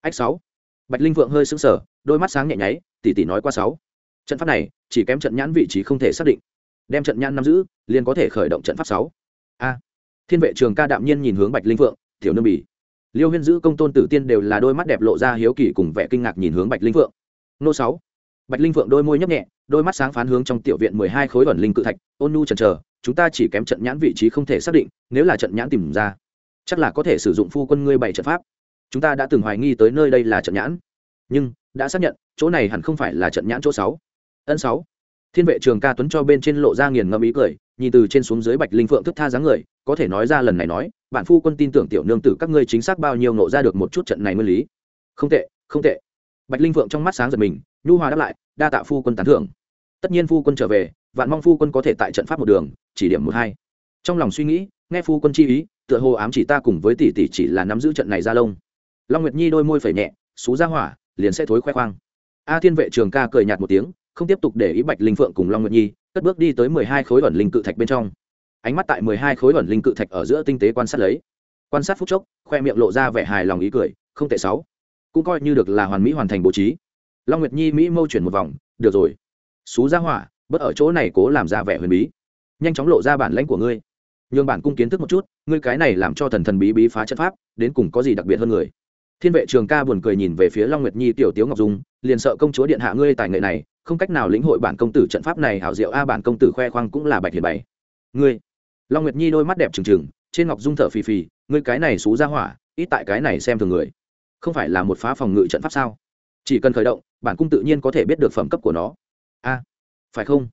Ách sáu. Bạch linh phượng hơi sững sờ, đôi mắt sáng nhẹ nháy, tỷ tỷ nói qua sáu. Trận pháp này chỉ kém trận nhãn vị trí không thể xác định. Đem trận nhãn nắm giữ, liền có thể khởi động trận pháp sáu. A. Thiên vệ trường ca đạm nhiên nhìn hướng bạch linh phượng, tiểu nương bỉ. Liêu huyên giữ công tôn tử tiên đều là đôi mắt đẹp lộ ra hiếu kỳ cùng vẻ kinh ngạc nhìn hướng bạch linh phượng. Nô sáu bạch linh phượng đôi môi nhấp nhẹ, đôi mắt sáng phán hướng trong tiểu viện mười hai khối ẩn linh cự thạch, ôn nu chần chờ, chúng ta chỉ kém trận nhãn vị trí không thể xác định, nếu là trận nhãn tìm ra, chắc là có thể sử dụng phu quân ngươi bảy trận pháp. Chúng ta đã từng hoài nghi tới nơi đây là trận nhãn, nhưng đã xác nhận, chỗ này hẳn không phải là trận nhãn chỗ sáu. Ân sáu. Thiên vệ trường ca tuấn cho bên trên lộ ra nghiền ngẫm ý cười, nhìn từ trên xuống dưới bạch linh phượng thức tha dáng người, có thể nói ra lần này nói, bản phu quân tin tưởng tiểu nương tử các ngươi chính xác bao nhiêu nộ ra được một chút trận này nguyên lý. Không tệ không tệ bạch linh phượng trong mắt sáng giật mình, nhu hòa đáp lại, đa tạ phu quân tán thưởng. Tất nhiên phu quân trở về, vạn mong phu quân có thể tại trận pháp một đường, chỉ điểm một hai. Trong lòng suy nghĩ, nghe phu quân chi ý, tựa hồ ám chỉ ta cùng với tỷ tỷ chỉ là nắm giữ trận này ra lông. Long nguyệt nhi đôi môi phẩy nhẹ, xú ra hỏa, liền sẽ thối khoe khoang. A thiên vệ trường ca cười nhạt một tiếng, không tiếp tục để ý bạch linh phượng cùng long nguyệt nhi, cất bước đi tới mười hai khối ẩn linh cự thạch bên trong. Ánh mắt tại mười hai khối ẩn linh cự thạch ở giữa tinh tế quan sát lấy. Quan sát phút chốc, khoe miệng lộ ra vẻ hài lòng ý cười, không tệ sáu cũng coi như được là hoàn mỹ hoàn thành bố trí. Long nguyệt nhi mỹ mâu chuyển một vòng, được rồi. Xú ra hỏa bất ở chỗ này cố làm ra vẻ huyền bí. Nhanh chóng lộ ra bản lãnh của ngươi. Nhường bản cung kiến thức một chút, ngươi cái này làm cho thần thần bí bí phá trận pháp, đến cùng có gì đặc biệt hơn người? Thiên vệ trường ca buồn cười nhìn về phía long nguyệt nhi tiểu tiếu ngọc dung, liền sợ công chúa điện hạ ngươi tài nghệ này, không cách nào lĩnh hội bản công tử trận pháp này, hảo diệu a, bản công tử khoe khoang cũng là bạch hiền bày. Ngươi? Long nguyệt nhi đôi mắt đẹp trừng trừng, trên ngọc dung thở phì phì, ngươi cái này xú ra hỏa, ít tại cái này xem thường người không phải là một phá phòng ngự trận pháp sao? Chỉ cần khởi động, bản cung tự nhiên có thể biết được phẩm cấp của nó. A, phải không?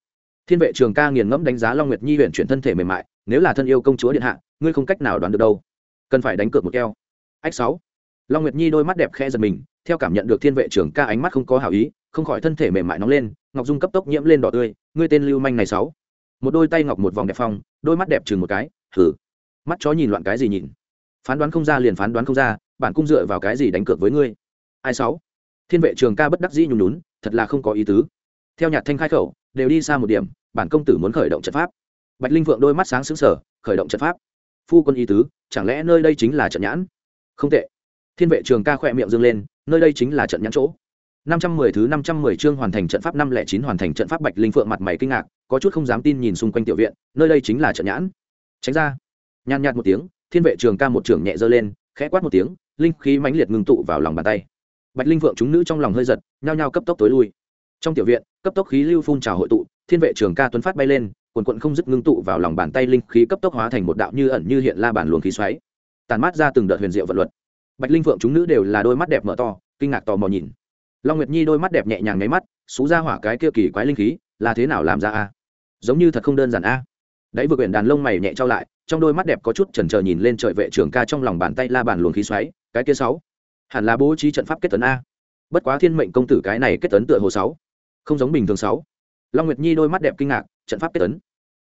Thiên vệ trường ca nghiền ngẫm đánh giá long nguyệt nhi huyện chuyển thân thể mềm mại, nếu là thân yêu công chúa điện hạ, ngươi không cách nào đoán được đâu. Cần phải đánh cược một keo. Ách sáu. Long nguyệt nhi đôi mắt đẹp khe giật mình, theo cảm nhận được thiên vệ trường ca ánh mắt không có hảo ý, không khỏi thân thể mềm mại nóng lên, ngọc dung cấp tốc nhiễm lên đỏ tươi, ngươi tên lưu manh này sáu. Một đôi tay ngọc một vòng đẹp phong, đôi mắt đẹp chừng một cái thử mắt chó nhìn loạn cái gì nhìn? Phán đoán không ra liền phán đoán không ra bản cung dựa vào cái gì đánh cược với ngươi? Ai sáu? Thiên vệ trường ca bất đắc dĩ nhún nhún, thật là không có ý tứ. Theo nhạc thanh khai khẩu, đều đi xa một điểm, bản công tử muốn khởi động trận pháp. Bạch linh vượng đôi mắt sáng xứng sở khởi động trận pháp. Phu quân ý tứ, chẳng lẽ nơi đây chính là trận nhãn? Không tệ. Thiên vệ trường ca khỏe miệng dương lên, nơi đây chính là trận nhãn chỗ. Năm trăm mười thứ năm trăm mười chương hoàn thành trận pháp năm lẻ chín hoàn thành trận pháp bạch linh phượng mặt mày kinh ngạc, có chút không dám tin nhìn xung quanh tiểu viện, nơi đây chính là trận nhãn. Tránh ra. Nhàn nhạt một tiếng, thiên vệ trường ca một trường nhẹ giơ lên, khẽ quát một tiếng linh khí mãnh liệt ngưng tụ vào lòng bàn tay. Bạch linh vượng chúng nữ trong lòng hơi giật, nhao nhao cấp tốc tối lui. Trong tiểu viện, cấp tốc khí lưu phun trào hội tụ, thiên vệ trường ca tuấn phát bay lên, quần quận không dứt ngưng tụ vào lòng bàn tay linh khí cấp tốc hóa thành một đạo như ẩn như hiện la bản luồng khí xoáy. Tàn mát ra từng đợt huyền diệu vật luật. Bạch linh vượng chúng nữ đều là đôi mắt đẹp mở to, kinh ngạc tò mò nhìn. Long nguyệt nhi đôi mắt đẹp nhẹ nhàng nháy mắt xú ra hỏa cái kia kỳ quái linh khí, là thế nào làm ra a? Giống như thật không đơn giản a. Đấy vừa quyển đàn lông mày nhẹ trao lại, trong đôi mắt đẹp có chút chần chờ nhìn lên trời vệ trường ca trong lòng bàn tay la bàn luồng khí xoáy cái kia sáu. Hẳn là bố trí trận pháp kết tấn a. Bất quá thiên mệnh công tử cái này kết tấn tựa hồ sáu. Không giống bình thường sáu. Long nguyệt nhi đôi mắt đẹp kinh ngạc, trận pháp kết tấn.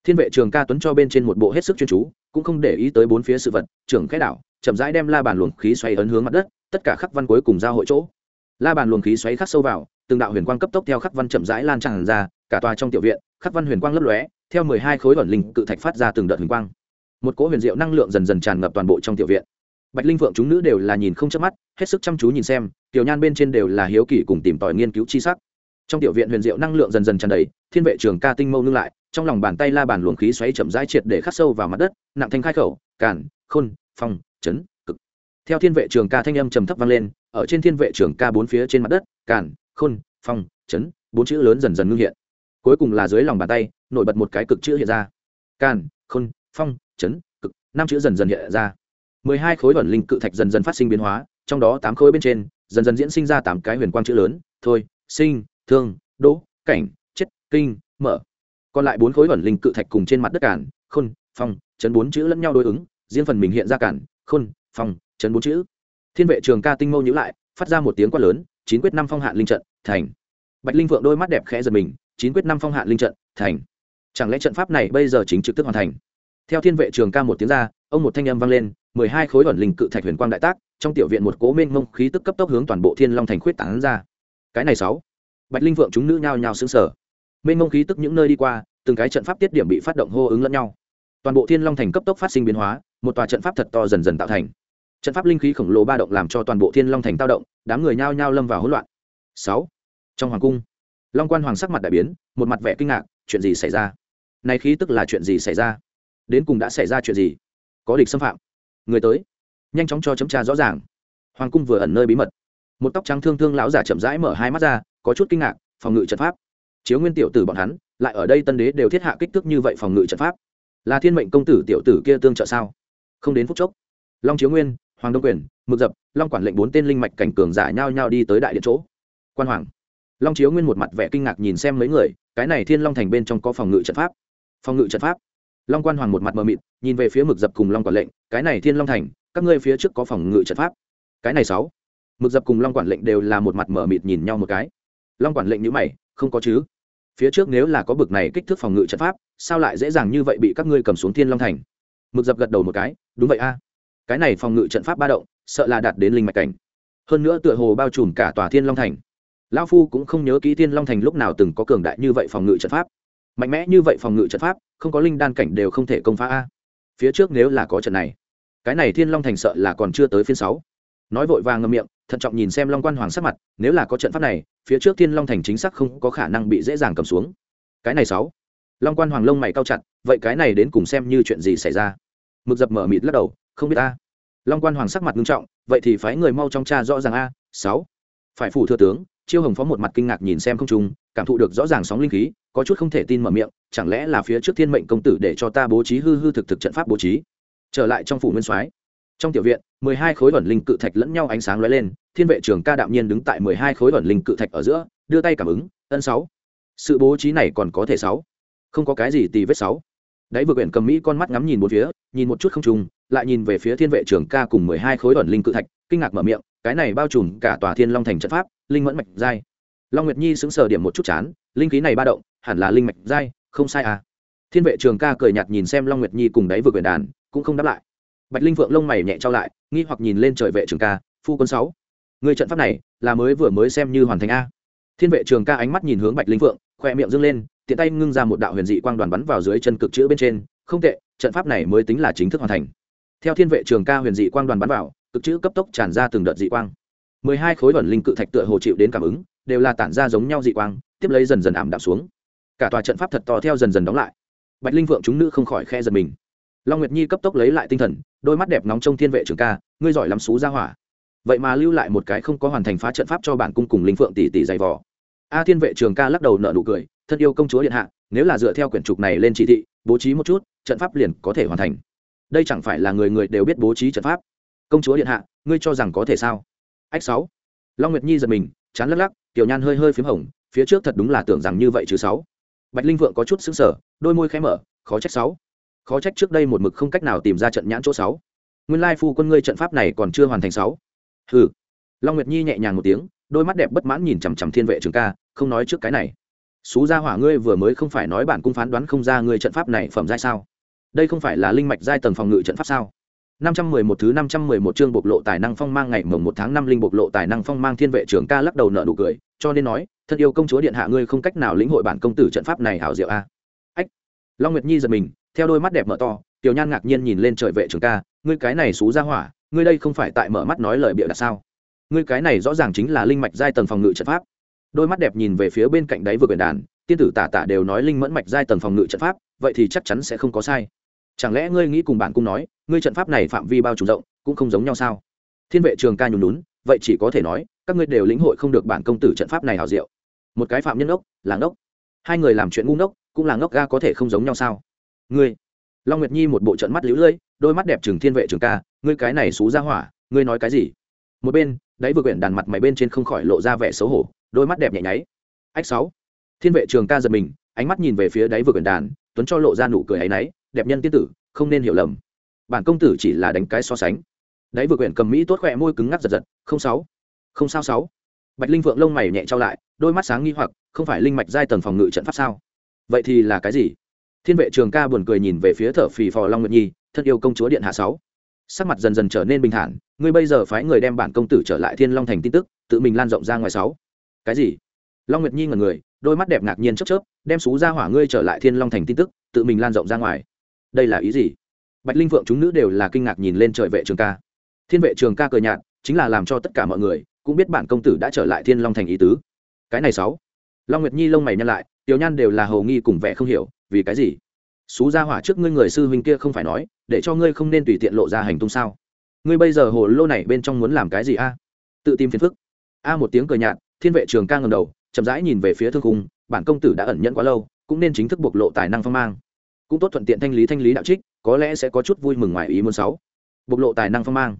Thiên vệ trường ca tuấn cho bên trên một bộ hết sức chuyên chú, cũng không để ý tới bốn phía sự vật, trưởng khẽ đảo, chậm rãi đem la bàn luồng khí xoay ấn hướng mặt đất, tất cả khắc văn cuối cùng giao hội chỗ. La bàn luồng khí xoáy khắc sâu vào, từng đạo huyền quang cấp tốc theo khắc văn chậm rãi lan tràn ra, cả tòa trong tiểu viện, khắc văn huyền quang lấp lóe, theo mười hai khối ẩn linh cự thạch phát ra từng đợt huyền quang. Một cỗ huyền diệu năng lượng dần dần tràn ngập toàn bộ trong tiểu viện bạch linh phượng chúng nữ đều là nhìn không chớp mắt, hết sức chăm chú nhìn xem, tiểu nhan bên trên đều là hiếu kỳ cùng tìm tòi nghiên cứu chi sắc. Trong tiểu viện huyền diệu năng lượng dần dần tràn đầy, thiên vệ trường ca tinh mâu ngưng lại, trong lòng bàn tay la bàn luồng khí xoáy chậm rãi triệt để khắc sâu vào mặt đất, nặng thanh khai khẩu cản khôn, phong, chấn, cực. Theo thiên vệ trường ca thanh âm trầm thấp vang lên, ở trên thiên vệ trường ca bốn phía trên mặt đất cản khôn, phong, chấn, bốn chữ lớn dần dần ngưng hiện. Cuối cùng là dưới lòng bàn tay, nổi bật một cái cực chữ hiện ra. Càn, khôn, phong, chấn, cực, năm chữ dần dần hiện ra mười hai khối ẩn linh cự thạch dần dần phát sinh biến hóa, trong đó tám khối bên trên, dần dần diễn sinh ra tám cái huyền quang chữ lớn, thôi, sinh, thương, đỗ, cảnh, chết, kinh, mở. Còn lại bốn khối ẩn linh cự thạch cùng trên mặt đất cản, khôn, phong, chấn bốn chữ lẫn nhau đối ứng, riêng phần mình hiện ra cản, khôn, phong, chấn bốn chữ. Thiên vệ trường ca tinh mâu nhữ lại, phát ra một tiếng quát lớn, chín quyết năm phong hạn linh trận, thành. Bạch linh vượng đôi mắt đẹp khẽ giật mình, chín quyết năm phong hạn linh trận, thành. Chẳng lẽ trận pháp này bây giờ chính trực tức hoàn thành? Theo thiên vệ trường ca một tiếng ra, ông một thanh âm vang lên mười hai khối ẩn linh cự thạch huyền quang đại tác, trong tiểu viện một cố mênh mông khí tức cấp tốc hướng toàn bộ thiên long thành khuyết tảng ra. Cái này sáu, bạch linh vượng chúng nữ nhao nhao xứng sở mênh mông khí tức những nơi đi qua, từng cái trận pháp tiết điểm bị phát động hô ứng lẫn nhau. Toàn bộ thiên long thành cấp tốc phát sinh biến hóa, một tòa trận pháp thật to dần dần tạo thành. Trận pháp linh khí khổng lồ ba động làm cho toàn bộ thiên long thành tao động, đám người nhao nhao lâm vào hỗn loạn. Sáu, trong hoàng cung, long quan hoàng sắc mặt đại biến, một mặt vẻ kinh ngạc, chuyện gì xảy ra? Này khí tức là chuyện gì xảy ra? Đến cùng đã xảy ra chuyện gì? Có địch xâm phạm người tới. Nhanh chóng cho chấm tra rõ ràng. Hoàng cung vừa ẩn nơi bí mật. Một tóc trắng thương thương lão giả chậm rãi mở hai mắt ra, có chút kinh ngạc, phòng ngự trận pháp. Chiếu nguyên tiểu tử bọn hắn, lại ở đây tân đế đều thiết hạ kích thước như vậy phòng ngự trận pháp. Là thiên mệnh công tử tiểu tử kia tương trợ sao? Không đến phút chốc, long chiếu nguyên, hoàng đông quyền, mực dập, long quản lệnh bốn tên linh mạch cảnh cường giả nhao nhao đi tới đại điện chỗ. Quan hoàng, long chiếu nguyên một mặt vẻ kinh ngạc nhìn xem mấy người, cái này thiên long thành bên trong có phòng ngự trận pháp. Phòng ngự trận pháp long quan hoàng một mặt mờ mịt, nhìn về phía mực dập cùng long quản lệnh, cái này thiên long thành, các ngươi phía trước có phòng ngự trận pháp. Cái này sáu. Mực dập cùng long quản lệnh đều là một mặt mờ mịt nhìn nhau một cái. Long quản lệnh nhữ mày, không có chứ. Phía trước nếu là có bực này kích thước phòng ngự trận pháp, sao lại dễ dàng như vậy bị các ngươi cầm xuống thiên long thành? Mực dập gật đầu một cái, đúng vậy a. Cái này phòng ngự trận pháp ba động, sợ là đạt đến linh mạch cảnh. Hơn nữa tựa hồ bao trùm cả tòa thiên long thành. Lao phu cũng không nhớ kỹ thiên long thành lúc nào từng có cường đại như vậy phòng ngự trận pháp mạnh mẽ như vậy phòng ngự trận pháp, không có linh đan cảnh đều không thể công phá a. Phía trước nếu là có trận này, cái này thiên long thành sợ là còn chưa tới phiên sáu. Nói vội vàng ngậm miệng, thận trọng nhìn xem long quan hoàng sắc mặt, nếu là có trận pháp này, phía trước thiên long thành chính xác không có khả năng bị dễ dàng cầm xuống. Cái này sáu. Long quan hoàng lông mày cao chặt, vậy cái này đến cùng xem như chuyện gì xảy ra? Mực dập mở mịt lắc đầu, không biết a. Long quan hoàng sắc mặt nghiêm trọng, vậy thì phái người mau trong cha rõ ràng a, sáu. Phải phủ thừa tướng, chiêu hồng phó một mặt kinh ngạc nhìn xem không trung, cảm thụ được rõ ràng sóng linh khí có chút không thể tin mở miệng, chẳng lẽ là phía trước thiên mệnh công tử để cho ta bố trí hư hư thực thực trận pháp bố trí? Trở lại trong phủ nguyên soái. Trong tiểu viện, mười hai khối ẩn linh cự thạch lẫn nhau ánh sáng lóe lên, thiên vệ trường ca đạm nhiên đứng tại mười hai khối ẩn linh cự thạch ở giữa, đưa tay cảm ứng, ân sáu. Sự bố trí này còn có thể sáu. Không có cái gì tì vết sáu. Đáy vừa quyển cầm mỹ con mắt ngắm nhìn một phía, nhìn một chút không trùng, lại nhìn về phía thiên vệ trường ca cùng mười hai khối ẩn linh cự thạch, kinh ngạc mở miệng, cái này bao trùm cả tòa thiên long thành trận pháp, linh mẫn mạch giai. Long nguyệt nhi sững sờ điểm một chút chán, linh khí này ba động hẳn là linh mạch giai, không sai à. Thiên vệ trường ca cười nhạt nhìn xem long nguyệt nhi cùng đáy vừa quyền đàn, cũng không đáp lại. Bạch linh phượng lông mày nhẹ trao lại, nghi hoặc nhìn lên trời vệ trường ca, phu quân sáu. Người trận pháp này, là mới vừa mới xem như hoàn thành a. Thiên vệ trường ca ánh mắt nhìn hướng bạch linh phượng, khoe miệng dâng lên, tiện tay ngưng ra một đạo huyền dị quang đoàn bắn vào dưới chân cực chữ bên trên. Không tệ, trận pháp này mới tính là chính thức hoàn thành. Theo thiên vệ trường ca huyền dị quang đoàn bắn vào, cực chữ cấp tốc tràn ra từng đợt dị quang. Mười hai khối vẩn linh cự thạch tựa hồ chịu đến cảm ứng, đều là tản ra giống nhau dị quang, tiếp lấy dần dần ảm đạm xuống cả tòa trận pháp thật to theo dần dần đóng lại. Bạch linh vượng chúng nữ không khỏi khe giật mình. Long nguyệt nhi cấp tốc lấy lại tinh thần, đôi mắt đẹp nóng trong thiên vệ trường ca, ngươi giỏi lắm xú ra hỏa. Vậy mà lưu lại một cái không có hoàn thành phá trận pháp cho bản cung cùng linh phượng tỷ tỷ dày vò. A thiên vệ trường ca lắc đầu nợ nụ cười, thân yêu công chúa điện hạ, nếu là dựa theo quyển trục này lên chỉ thị, bố trí một chút, trận pháp liền có thể hoàn thành. Đây chẳng phải là người người đều biết bố trí trận pháp. Công chúa điện hạ, ngươi cho rằng có thể sao? Ách sáu. Long nguyệt nhi giật mình, chán lắc lắc, tiểu nhan hơi hơi p h í m hồng, phía trước thật đúng là tưởng rằng như vậy chứ sáu bạch linh vượng có chút xứng sở đôi môi khẽ mở khó trách sáu. Khó trách trước đây một mực không cách nào tìm ra trận nhãn chỗ sáu. Nguyên lai phu quân ngươi trận pháp này còn chưa hoàn thành sáu. Hừ. Long nguyệt nhi nhẹ nhàng một tiếng đôi mắt đẹp bất mãn nhìn chằm chằm thiên vệ trường ca không nói trước cái này. Xú gia hỏa ngươi vừa mới không phải nói bản cung phán đoán không ra ngươi trận pháp này phẩm giai sao? Đây không phải là linh mạch giai tầng phòng ngự trận pháp sao? Năm trăm mười một thứ năm trăm mười một chương bộc lộ tài năng phong mang ngày mồng một tháng năm linh bộc lộ tài năng phong mang thiên vệ trưởng ca lắc đầu nở nụ cười, cho nên nói, thân yêu công chúa điện hạ ngươi không cách nào lĩnh hội bản công tử trận pháp này hảo diệu a. Ách. Long Nguyệt Nhi giật mình, theo đôi mắt đẹp mở to, Tiểu Nhan ngạc nhiên nhìn lên trời vệ Trường ca, ngươi cái này xú ra hỏa, ngươi đây không phải tại mở mắt nói lời bịa đặt sao? Ngươi cái này rõ ràng chính là linh mạch giai tầng phòng ngự trận pháp. Đôi mắt đẹp nhìn về phía bên cạnh đáy vừa quyển đàn, tiên tử tả tả đều nói linh mẫn mạch giai tầng phòng ngự trận pháp, vậy thì chắc chắn sẽ không có sai chẳng lẽ ngươi nghĩ cùng bản cung nói ngươi trận pháp này phạm vi bao trùm rộng cũng không giống nhau sao thiên vệ trường ca nhún nhún vậy chỉ có thể nói các ngươi đều lĩnh hội không được bản công tử trận pháp này hào diệu một cái phạm nhân ốc, là ngốc. Hai người làm chuyện ngu ngốc, cũng là ngốc ga có thể không giống nhau sao? Ngươi, long nguyệt nhi một bộ trận mắt lũ lưỡi đôi mắt đẹp trừng thiên vệ trường ca, ngươi cái này xú ra hỏa, ngươi nói cái gì? Một bên, đáy vừa quyển đàn mặt mày bên trên không khỏi lộ ra vẻ xấu hổ, đôi mắt đẹp nhẹ nháy. Ách sáu, thiên vệ trường ca giật mình, ánh mắt nhìn về phía đáy vừa quyển đàn, tuấn cho lộ ra nụ cười ấy náy đẹp nhân tiên tử, không nên hiểu lầm. Bản công tử chỉ là đánh cái so sánh. Đáy vừa quyển cầm mỹ tốt khỏe môi cứng ngắc giật giật, không sáu, không sao sáu. Bạch linh vượng lông mày nhẹ trao lại đôi mắt sáng nghi hoặc, không phải linh mạch giai tầng phòng ngự trận pháp sao? Vậy thì là cái gì? Thiên vệ trường ca buồn cười nhìn về phía thở phì phò long nguyệt nhi, thân yêu công chúa điện hạ sáu. Sắc mặt dần dần trở nên bình thản, ngươi bây giờ phái người đem bản công tử trở lại thiên long thành tin tức, tự mình lan rộng ra ngoài sáu. Cái gì? Long nguyệt nhi ngẩn người, đôi mắt đẹp ngạc nhiên chớp chớp, đem xú ra hỏa ngươi trở lại thiên long thành tin tức, tự mình lan rộng ra ngoài. Đây là ý gì? Bạch linh vượng chúng nữ đều là kinh ngạc nhìn lên trời vệ trường ca. Thiên vệ trường ca cười nhạt, chính là làm cho tất cả mọi người cũng biết bản công tử đã trở lại thiên long thành ý tứ cái này sáu. Long nguyệt nhi lông mày nhăn lại, tiểu nhan đều là hầu nghi cùng vẻ không hiểu, vì cái gì? Xú ra hỏa trước ngươi người sư huynh kia không phải nói, để cho ngươi không nên tùy tiện lộ ra hành tung sao? Ngươi bây giờ hồ lô này bên trong muốn làm cái gì a? Tự tìm phiền phức. A một tiếng cười nhạt, thiên vệ trường ca ngầm đầu, chậm rãi nhìn về phía thương khung, bản công tử đã ẩn nhẫn quá lâu, cũng nên chính thức bộc lộ tài năng phong mang. Cũng tốt thuận tiện thanh lý thanh lý đạo trích, có lẽ sẽ có chút vui mừng ngoài ý muốn sáu. Bộc lộ tài năng phong mang.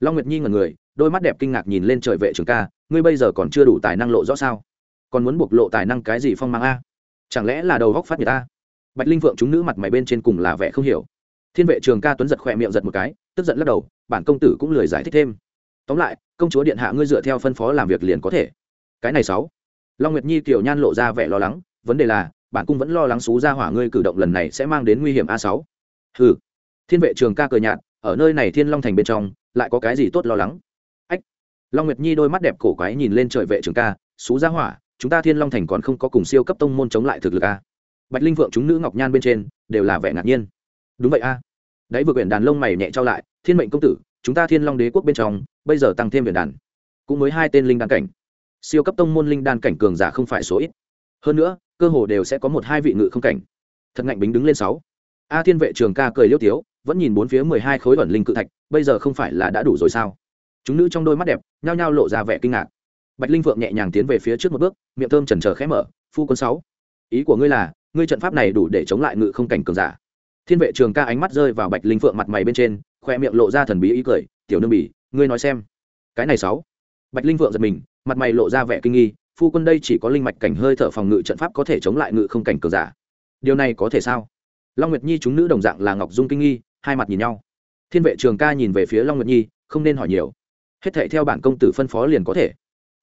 Long nguyệt nhi ngẩn người, đôi mắt đẹp kinh ngạc nhìn lên trời vệ trường ca, ngươi bây giờ còn chưa đủ tài năng lộ rõ sao? Còn muốn bộc lộ tài năng cái gì phong mang a? Chẳng lẽ là đầu góc phát nhiệt a bạch linh vượng chúng nữ mặt mày bên trên cùng là vẻ không hiểu. Thiên vệ trường ca tuấn giật khỏe miệng giật một cái, tức giận lắc đầu, bản công tử cũng lười giải thích thêm. Tóm lại, công chúa điện hạ ngươi dựa theo phân phó làm việc liền có thể. Cái này sáu. Long nguyệt nhi tiểu nhan lộ ra vẻ lo lắng, vấn đề là, bản cung vẫn lo lắng xú ra hỏa ngươi cử động lần này sẽ mang đến nguy hiểm a sáu. Hừ. Thiên vệ trường ca cười nhạt, ở nơi này thiên long thành bên trong, lại có cái gì tốt lo lắng? Ách. Long nguyệt nhi đôi mắt đẹp cổ quái nhìn lên trời vệ trường ca, xú ra hỏa chúng ta thiên long thành còn không có cùng siêu cấp tông môn chống lại thực lực a. Bạch linh vượng chúng nữ ngọc nhan bên trên đều là vẻ ngạc nhiên. Đúng vậy a. Đấy vừa quyển đàn lông mày nhẹ trao lại, thiên mệnh công tử, chúng ta thiên long đế quốc bên trong, bây giờ tăng thêm viện đàn. Cũng mới hai tên linh đan cảnh. Siêu cấp tông môn linh đan cảnh cường giả không phải số ít. Hơn nữa, cơ hồ đều sẽ có một hai vị ngự không cảnh. Thật ngạnh bính đứng lên sáu. A thiên vệ trường ca cười liêu tiếu, vẫn nhìn bốn phía mười hai khối ẩn linh cự thạch, bây giờ không phải là đã đủ rồi sao? Chúng nữ trong đôi mắt đẹp, nhao nhao lộ ra vẻ kinh ngạc bạch linh phượng nhẹ nhàng tiến về phía trước một bước, miệng thơm trần trờ khẽ mở, phu quân sáu, ý của ngươi là, ngươi trận pháp này đủ để chống lại ngự không cảnh cường giả. Thiên vệ trường ca ánh mắt rơi vào bạch linh phượng mặt mày bên trên, khoe miệng lộ ra thần bí ý cười, tiểu nương bỉ, ngươi nói xem. Cái này sáu. Bạch linh phượng giật mình, mặt mày lộ ra vẻ kinh nghi, phu quân đây chỉ có linh mạch cảnh hơi thở phòng ngự trận pháp có thể chống lại ngự không cảnh cường giả. Điều này có thể sao? Long nguyệt nhi chúng nữ đồng dạng là ngọc dung kinh nghi, hai mặt nhìn nhau. Thiên vệ trường ca nhìn về phía long nguyệt nhi, không nên hỏi nhiều. Hết thệ theo bản công tử phân phó liền có thể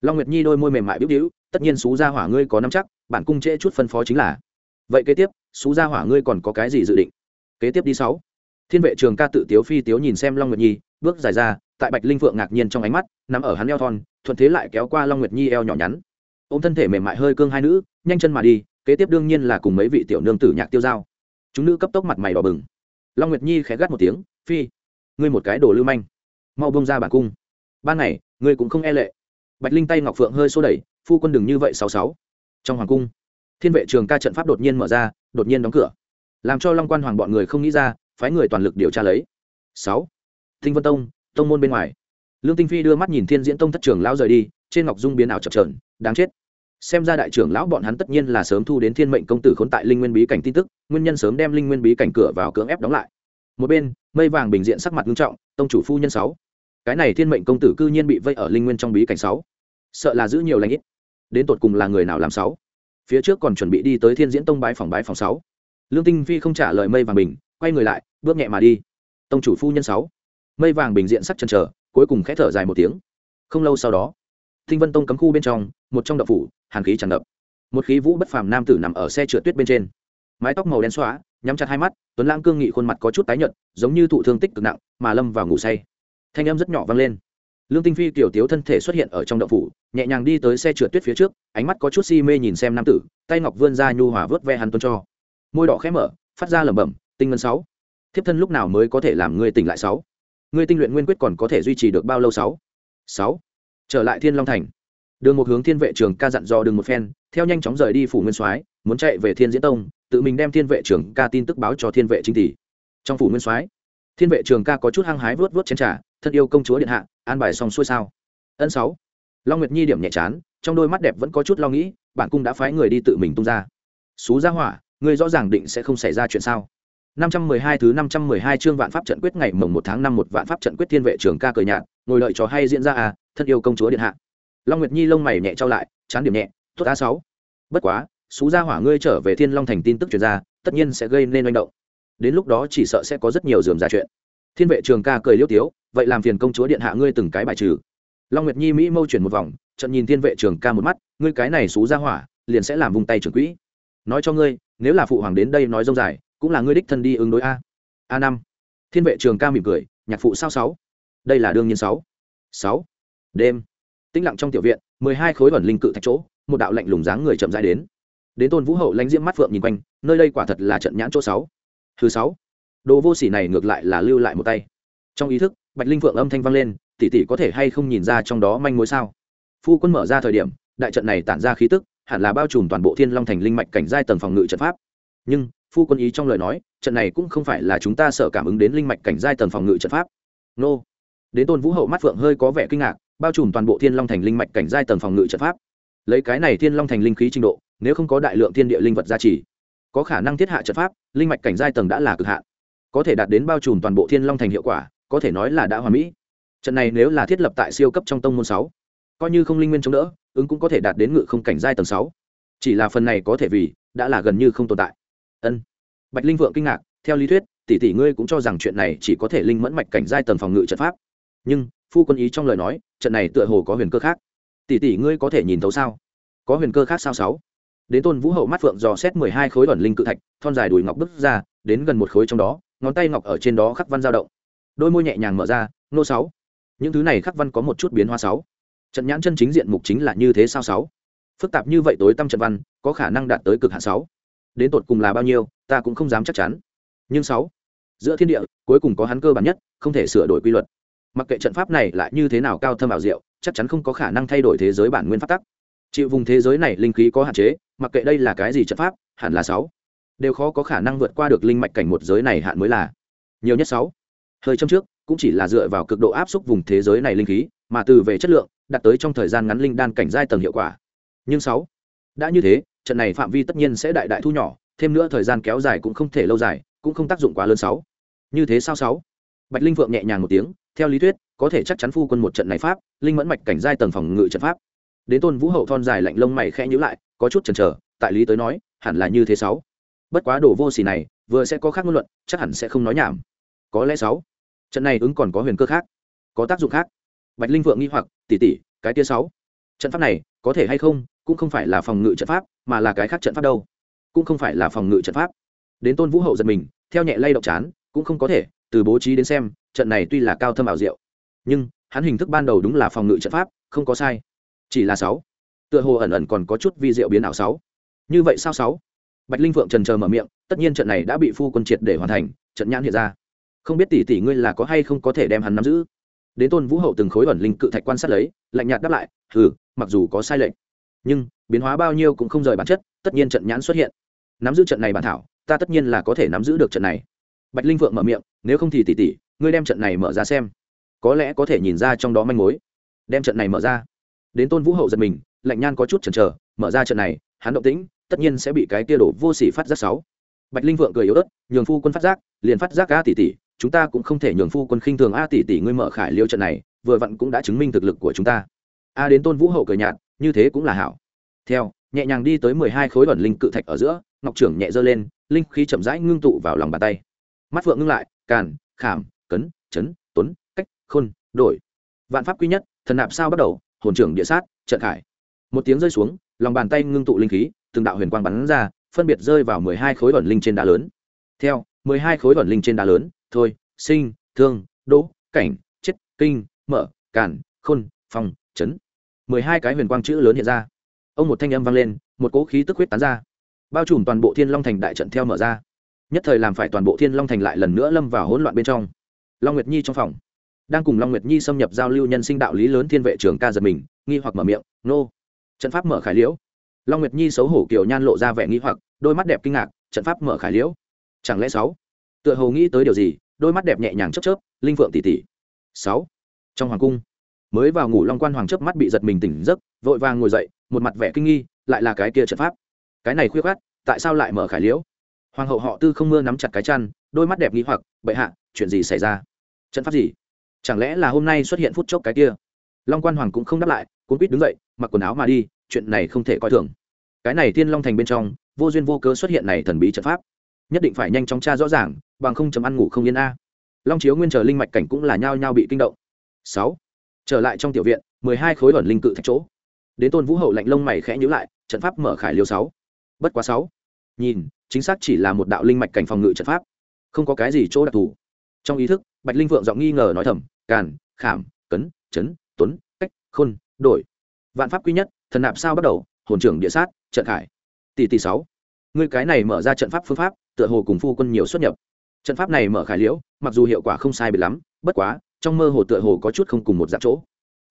long nguyệt nhi đôi môi mềm mại biếu đĩu tất nhiên xú gia hỏa ngươi có nắm chắc, bản cung trễ chút phân phó chính là. Vậy kế tiếp xú gia hỏa ngươi còn có cái gì dự định? Kế tiếp đi sáu. Thiên vệ trường ca tự tiếu phi tiếu nhìn xem long nguyệt nhi, bước dài ra, tại bạch linh phượng ngạc nhiên trong ánh mắt, nằm ở hắn eo thon, thuận thế lại kéo qua long nguyệt nhi eo nhỏ nhắn. Ô m thân thể mềm mại hơi cương hai nữ, nhanh chân mà đi, kế tiếp đương nhiên là cùng mấy vị tiểu nương tử nhạc tiêu dao chúng nữ cấp tốc mặt mày đỏ bừng. Long nguyệt nhi khẽ gắt một tiếng, phi, ngươi một cái đồ lưu manh, mau bông ra bản cung. Ban ngày, ngươi cũng không e lệ bạch linh tay ngọc phượng hơi xô đẩy, phu quân đừng như vậy sáu sáu trong hoàng cung, thiên vệ trường ca trận pháp đột nhiên mở ra, đột nhiên đóng cửa. Làm cho long quan hoàng bọn người không nghĩ ra, phái người toàn lực điều tra lấy. Sáu. Thinh vân tông tông môn bên ngoài. Lương tinh phi đưa mắt nhìn thiên diễn tông thất trưởng lão rời đi, trên ngọc dung biến ảo chập trờn đáng chết. Xem ra đại trưởng lão bọn hắn tất nhiên là sớm thu đến thiên mệnh công tử khốn tại linh nguyên bí cảnh tin tức, nguyên nhân sớm đem linh nguyên bí cảnh cửa vào cưỡng ép đóng lại. Một bên, mây vàng bình diện sắc mặt nghiêm trọng, tông chủ phu nhân sáu cái này thiên mệnh công tử cư nhiên bị vây ở linh nguyên trong bí cảnh sáu. Sợ là giữ nhiều lãnh ít. Đến tột cùng là người nào làm sáu? Phía trước còn chuẩn bị đi tới thiên diễn tông bái phòng bái phòng sáu. Lương tinh phi không trả lời mây vàng bình, quay người lại, bước nhẹ mà đi. Tông chủ phu nhân sáu. Mây vàng bình diện sắc chân trở cuối cùng khẽ thở dài một tiếng. Không lâu sau đó tinh vân tông cấm khu bên trong, một trong đậu phủ, hàn khí tràn ngập. Một khí vũ bất phàm nam tử nằm ở xe trượt tuyết bên trên. Mái tóc màu đen xóa, nhắm chặt hai mắt, tuấn lãng cương nghị khuôn mặt có chút tái nhợt, giống như thụ thương tích cực nặng, mà lâm vào ngủ say thanh âm rất nhỏ vang lên. Lương tinh phi kiểu tiếu thân thể xuất hiện ở trong đậu phủ, nhẹ nhàng đi tới xe trượt tuyết phía trước, ánh mắt có chút si mê nhìn xem nam tử, tay ngọc vươn ra nhu hòa vớt ve hắn tuân cho. Môi đỏ khẽ mở, phát ra lẩm bẩm, tinh ngân sáu, thiếp thân lúc nào mới có thể làm ngươi tỉnh lại sáu? Ngươi tinh luyện nguyên quyết còn có thể duy trì được bao lâu sáu? Sáu, trở lại thiên long thành. Đường một hướng thiên vệ trường ca dặn dò đường một phen, theo nhanh chóng rời đi phủ nguyên soái, muốn chạy về thiên diễn tông, tự mình đem thiên vệ trường ca tin tức báo cho thiên vệ chính tỷ. Trong phủ nguyên soái, thiên vệ trường ca có chút hăng hái vớt vớt chén trà thân yêu công chúa điện hạ an bài xong xuôi sao ân sáu long nguyệt nhi điểm nhẹ chán trong đôi mắt đẹp vẫn có chút lo nghĩ bản cung đã phái người đi tự mình tung ra xú ra hỏa ngươi rõ ràng định sẽ không xảy ra chuyện sao 512 thứ 512 chương vạn pháp trận quyết ngày mồng 1 tháng 5 một vạn pháp trận quyết thiên vệ trưởng ca cười nhạt, ngồi đợi trò hay diễn ra à, thân yêu công chúa điện hạ. Long Nguyệt Nhi lông mày nhẹ trao lại, chán điểm nhẹ, tốt a 6. Bất quá, xú gia hỏa ngươi trở về Thiên Long thành tin tức truyền ra, tất nhiên sẽ gây nên hoành động. Đến lúc đó chỉ sợ sẽ có rất nhiều rườm rà chuyện. Thiên vệ trường ca cười liêu tiếu, vậy làm phiền công chúa điện hạ ngươi từng cái bài trừ. Long Nguyệt Nhi mỹ mâu chuyển một vòng, trận nhìn Thiên vệ trường ca một mắt, ngươi cái này xú gia hỏa, liền sẽ làm vung tay trưởng quỹ. Nói cho ngươi, nếu là phụ hoàng đến đây nói dông dài, cũng là ngươi đích thân đi ứng đối a. A năm. Thiên vệ trường ca mỉm cười nhạc phụ sao sáu? Đây là đương nhiên sáu. Sáu. Đêm. Tĩnh lặng trong tiểu viện mười hai khối ẩn linh cự thạch chỗ một đạo lạnh lùng dáng người chậm rãi đến. Đến tôn vũ hậu lánh diễm mắt phượng nhìn quanh nơi đây quả thật là trận nhãn chỗ sáu. Thứ sáu. Đồ vô sỉ này ngược lại là lưu lại một tay. Trong ý thức bạch linh phượng âm thanh vang lên, tỷ tỷ có thể hay không nhìn ra trong đó manh mối sao? Phu quân mở ra thời điểm, đại trận này tản ra khí tức, hẳn là bao trùm toàn bộ thiên long thành linh mạch cảnh giai tầng phòng ngự trận pháp. Nhưng, phu quân ý trong lời nói, trận này cũng không phải là chúng ta sợ cảm ứng đến linh mạch cảnh giai tầng phòng ngự trận pháp. Nô. Đến tôn vũ hậu mắt phượng hơi có vẻ kinh ngạc, bao trùm toàn bộ thiên long thành linh mạch cảnh giai tầng phòng ngự trận pháp. Lấy cái này thiên long thành linh khí trình độ, nếu không có đại lượng thiên địa linh vật gia trì, có khả năng thiết hạ trận pháp, linh mạch cảnh giai tầng đã là cực hạn. Có thể đạt đến bao trùm toàn bộ thiên long thành hiệu quả có thể nói là đã hoàn mỹ. Trận này nếu là thiết lập tại siêu cấp trong tông môn sáu, coi như không linh nguyên chống đỡ, ứng cũng có thể đạt đến ngự không cảnh giai tầng sáu. Chỉ là phần này có thể vì, đã là gần như không tồn tại. Ân. Bạch linh vượng kinh ngạc, theo lý thuyết, tỷ tỷ ngươi cũng cho rằng chuyện này chỉ có thể linh mẫn mạch cảnh giai tầng phòng ngự trận pháp. Nhưng, phu quân ý trong lời nói, trận này tựa hồ có huyền cơ khác. Tỷ tỷ ngươi có thể nhìn thấu sao? Có huyền cơ khác sao sáu? Đến tôn vũ hậu mắt phượng dò xét mười hai khối ẩn linh cự thạch, thon dài đùi ngọc bước ra, đến gần một khối trong đó, ngón tay ngọc ở trên đó khắc văn dao động đôi môi nhẹ nhàng mở ra, nô sáu, những thứ này khắc văn có một chút biến hóa sáu. Trận nhãn chân chính diện mục chính là như thế sao sáu? Phức tạp như vậy tối tâm trận văn, có khả năng đạt tới cực hạn sáu. Đến tột cùng là bao nhiêu, ta cũng không dám chắc chắn. Nhưng sáu, giữa thiên địa, cuối cùng có hắn cơ bản nhất, không thể sửa đổi quy luật. Mặc kệ trận pháp này lại như thế nào cao thâm ảo diệu, chắc chắn không có khả năng thay đổi thế giới bản nguyên pháp tắc. Chịu vùng thế giới này linh khí có hạn chế, mặc kệ đây là cái gì trận pháp, hẳn là sáu. Đều khó có khả năng vượt qua được linh mạch cảnh một giới này hạn mới là. Nhiều nhất sáu hơi châm trước, cũng chỉ là dựa vào cực độ áp suất vùng thế giới này linh khí, mà từ về chất lượng, đạt tới trong thời gian ngắn linh đan cảnh giai tầng hiệu quả. Nhưng sáu, đã như thế, trận này phạm vi tất nhiên sẽ đại đại thu nhỏ, thêm nữa thời gian kéo dài cũng không thể lâu dài, cũng không tác dụng quá lớn sáu. Như thế sao sáu? Bạch linh vượng nhẹ nhàng một tiếng, theo lý thuyết, có thể chắc chắn phu quân một trận này pháp, linh mẫn mạch cảnh giai tầng phòng ngự trận pháp. Đến tôn vũ hậu thon dài lạnh lông mày khẽ nhữ lại, có chút chần chờ, tại lý tới nói, hẳn là như thế sáu. Bất quá đồ vô xì này, vừa sẽ có khác ngôn luận, chắc hẳn sẽ không nói nhảm. Có lẽ sáu trận này ứng còn có huyền cơ khác, có tác dụng khác. Bạch linh vượng nghi hoặc tỉ tỉ cái tia sáu, trận pháp này có thể hay không? Cũng không phải là phòng ngự trận pháp, mà là cái khác trận pháp đâu. Cũng không phải là phòng ngự trận pháp. Đến tôn vũ hậu giật mình, theo nhẹ lay động chán, cũng không có thể, từ bố trí đến xem, trận này tuy là cao thâm ảo diệu, nhưng hắn hình thức ban đầu đúng là phòng ngự trận pháp, không có sai. Chỉ là sáu, tựa hồ ẩn ẩn còn có chút vi diệu biến ảo sáu. Như vậy sao sáu? Bạch linh Vượng trần chờ mở miệng, tất nhiên trận này đã bị phu quân triệt để hoàn thành, trận nhãn hiện ra không biết tỷ tỷ ngươi là có hay không có thể đem hắn nắm giữ. Đến tôn vũ hậu từng khối ẩn linh cự thạch quan sát lấy lạnh nhạt đáp lại ừ, mặc dù có sai lệch nhưng biến hóa bao nhiêu cũng không rời bản chất tất nhiên trận nhãn xuất hiện. Nắm giữ trận này bản thảo ta tất nhiên là có thể nắm giữ được trận này. Bạch linh vượng mở miệng nếu không thì tỷ tỷ ngươi đem trận này mở ra xem. Có lẽ có thể nhìn ra trong đó manh mối. Đem trận này mở ra. Đến tôn vũ hậu giật mình lạnh nhan có chút chần chờ mở ra trận này hắn động tĩnh tất nhiên sẽ bị cái tia đổ vô sỉ phát giác sáu bạch linh vượng cười yếu ớt nhường phu quân phát giác liền phát giác a tỷ tỷ chúng ta cũng không thể nhường phu quân khinh thường a tỷ tỷ ngươi mở khải liêu trận này, vừa vặn cũng đã chứng minh thực lực của chúng ta. A đến tôn vũ hậu cười nhạt, như thế cũng là hảo. Theo, nhẹ nhàng đi tới mười hai khối ẩn linh cự thạch ở giữa, ngọc trưởng nhẹ dơ lên, linh khí chậm rãi ngưng tụ vào lòng bàn tay. Mắt phượng ngưng lại, càn, khảm, cấn, chấn, tuấn, cách, khôn, đổi. Vạn pháp quy nhất, thần nạp sao bắt đầu, hồn trưởng địa sát, trận khải. Một tiếng rơi xuống, lòng bàn tay ngưng tụ linh khí, từng đạo huyền quang bắn ra, phân biệt rơi vào mười hai khối ẩn linh trên đá lớn. Theo, mười hai khối ẩn linh trên đá lớn thôi, sinh, thương, đỗ, cảnh, chết, kinh, mở cản khôn, phòng, chấn. mười hai cái huyền quang chữ lớn hiện ra. Ông một thanh âm vang lên, một cỗ khí tức huyết tán ra. Bao trùm toàn bộ thiên long thành đại trận theo mở ra. Nhất thời làm phải toàn bộ thiên long thành lại lần nữa lâm vào hỗn loạn bên trong. Long nguyệt nhi trong phòng. Đang cùng long nguyệt nhi xâm nhập giao lưu nhân sinh đạo lý lớn thiên vệ trường ca giật mình, nghi hoặc mở miệng, nô. Trận pháp mở khải liễu. Long nguyệt nhi xấu hổ kiểu nhan lộ ra vẻ nghi hoặc, đôi mắt đẹp kinh ngạc, trận pháp mở khải liễu? Chẳng lẽ sáu tựa hồ nghĩ tới điều gì, đôi mắt đẹp nhẹ nhàng chớp chớp, linh phượng tỉ tỉ. sáu. Trong hoàng cung, mới vào ngủ long quan hoàng chớp mắt bị giật mình tỉnh giấc, vội vàng ngồi dậy, một mặt vẻ kinh nghi, lại là cái kia trận pháp. Cái này khuyết khát tại sao lại mở khải liễu? Hoàng hậu họ tư không mưa nắm chặt cái chăn, đôi mắt đẹp nghĩ hoặc, bệ hạ, chuyện gì xảy ra? Trận pháp gì? Chẳng lẽ là hôm nay xuất hiện phút chốc cái kia? Long quan hoàng cũng không đáp lại, cuốn quýt đứng dậy, mặc quần áo mà đi, chuyện này không thể coi thường. Cái này thiên long thành bên trong, vô duyên vô cớ xuất hiện này thần bí trận pháp nhất định phải nhanh chóng tra rõ ràng, bằng không chấm ăn ngủ không yên a. Long chiếu nguyên chờ linh mạch cảnh cũng là nhao nhao bị kinh động. Sáu, trở lại trong tiểu viện, mười hai khối ẩn linh cự thạch chỗ. Đến tôn vũ hậu lạnh lông mày khẽ nhữ lại, trận pháp mở khải liêu sáu. Bất quá sáu, nhìn, chính xác chỉ là một đạo linh mạch cảnh phòng ngự trận pháp, không có cái gì chỗ đặc thù. Trong ý thức, bạch linh vượng giọng nghi ngờ nói thầm, càn, khảm, cấn, chấn, tuấn, cách, khôn, đổi. Vạn pháp quý nhất, thần nạp sao bắt đầu, hồn trưởng địa sát, trận khải. Tỷ tỷ sáu, ngươi cái này mở ra trận pháp phương pháp tựa hồ cùng phu quân nhiều xuất nhập. Trận pháp này mở khải liễu, mặc dù hiệu quả không sai biệt lắm, bất quá, trong mơ hồ tựa hồ có chút không cùng một dạng chỗ.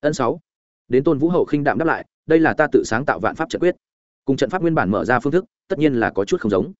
Ân sáu. Đến tôn vũ hậu khinh đạm đáp lại, đây là ta tự sáng tạo vạn pháp trận quyết. Cùng trận pháp nguyên bản mở ra phương thức, tất nhiên là có chút không giống.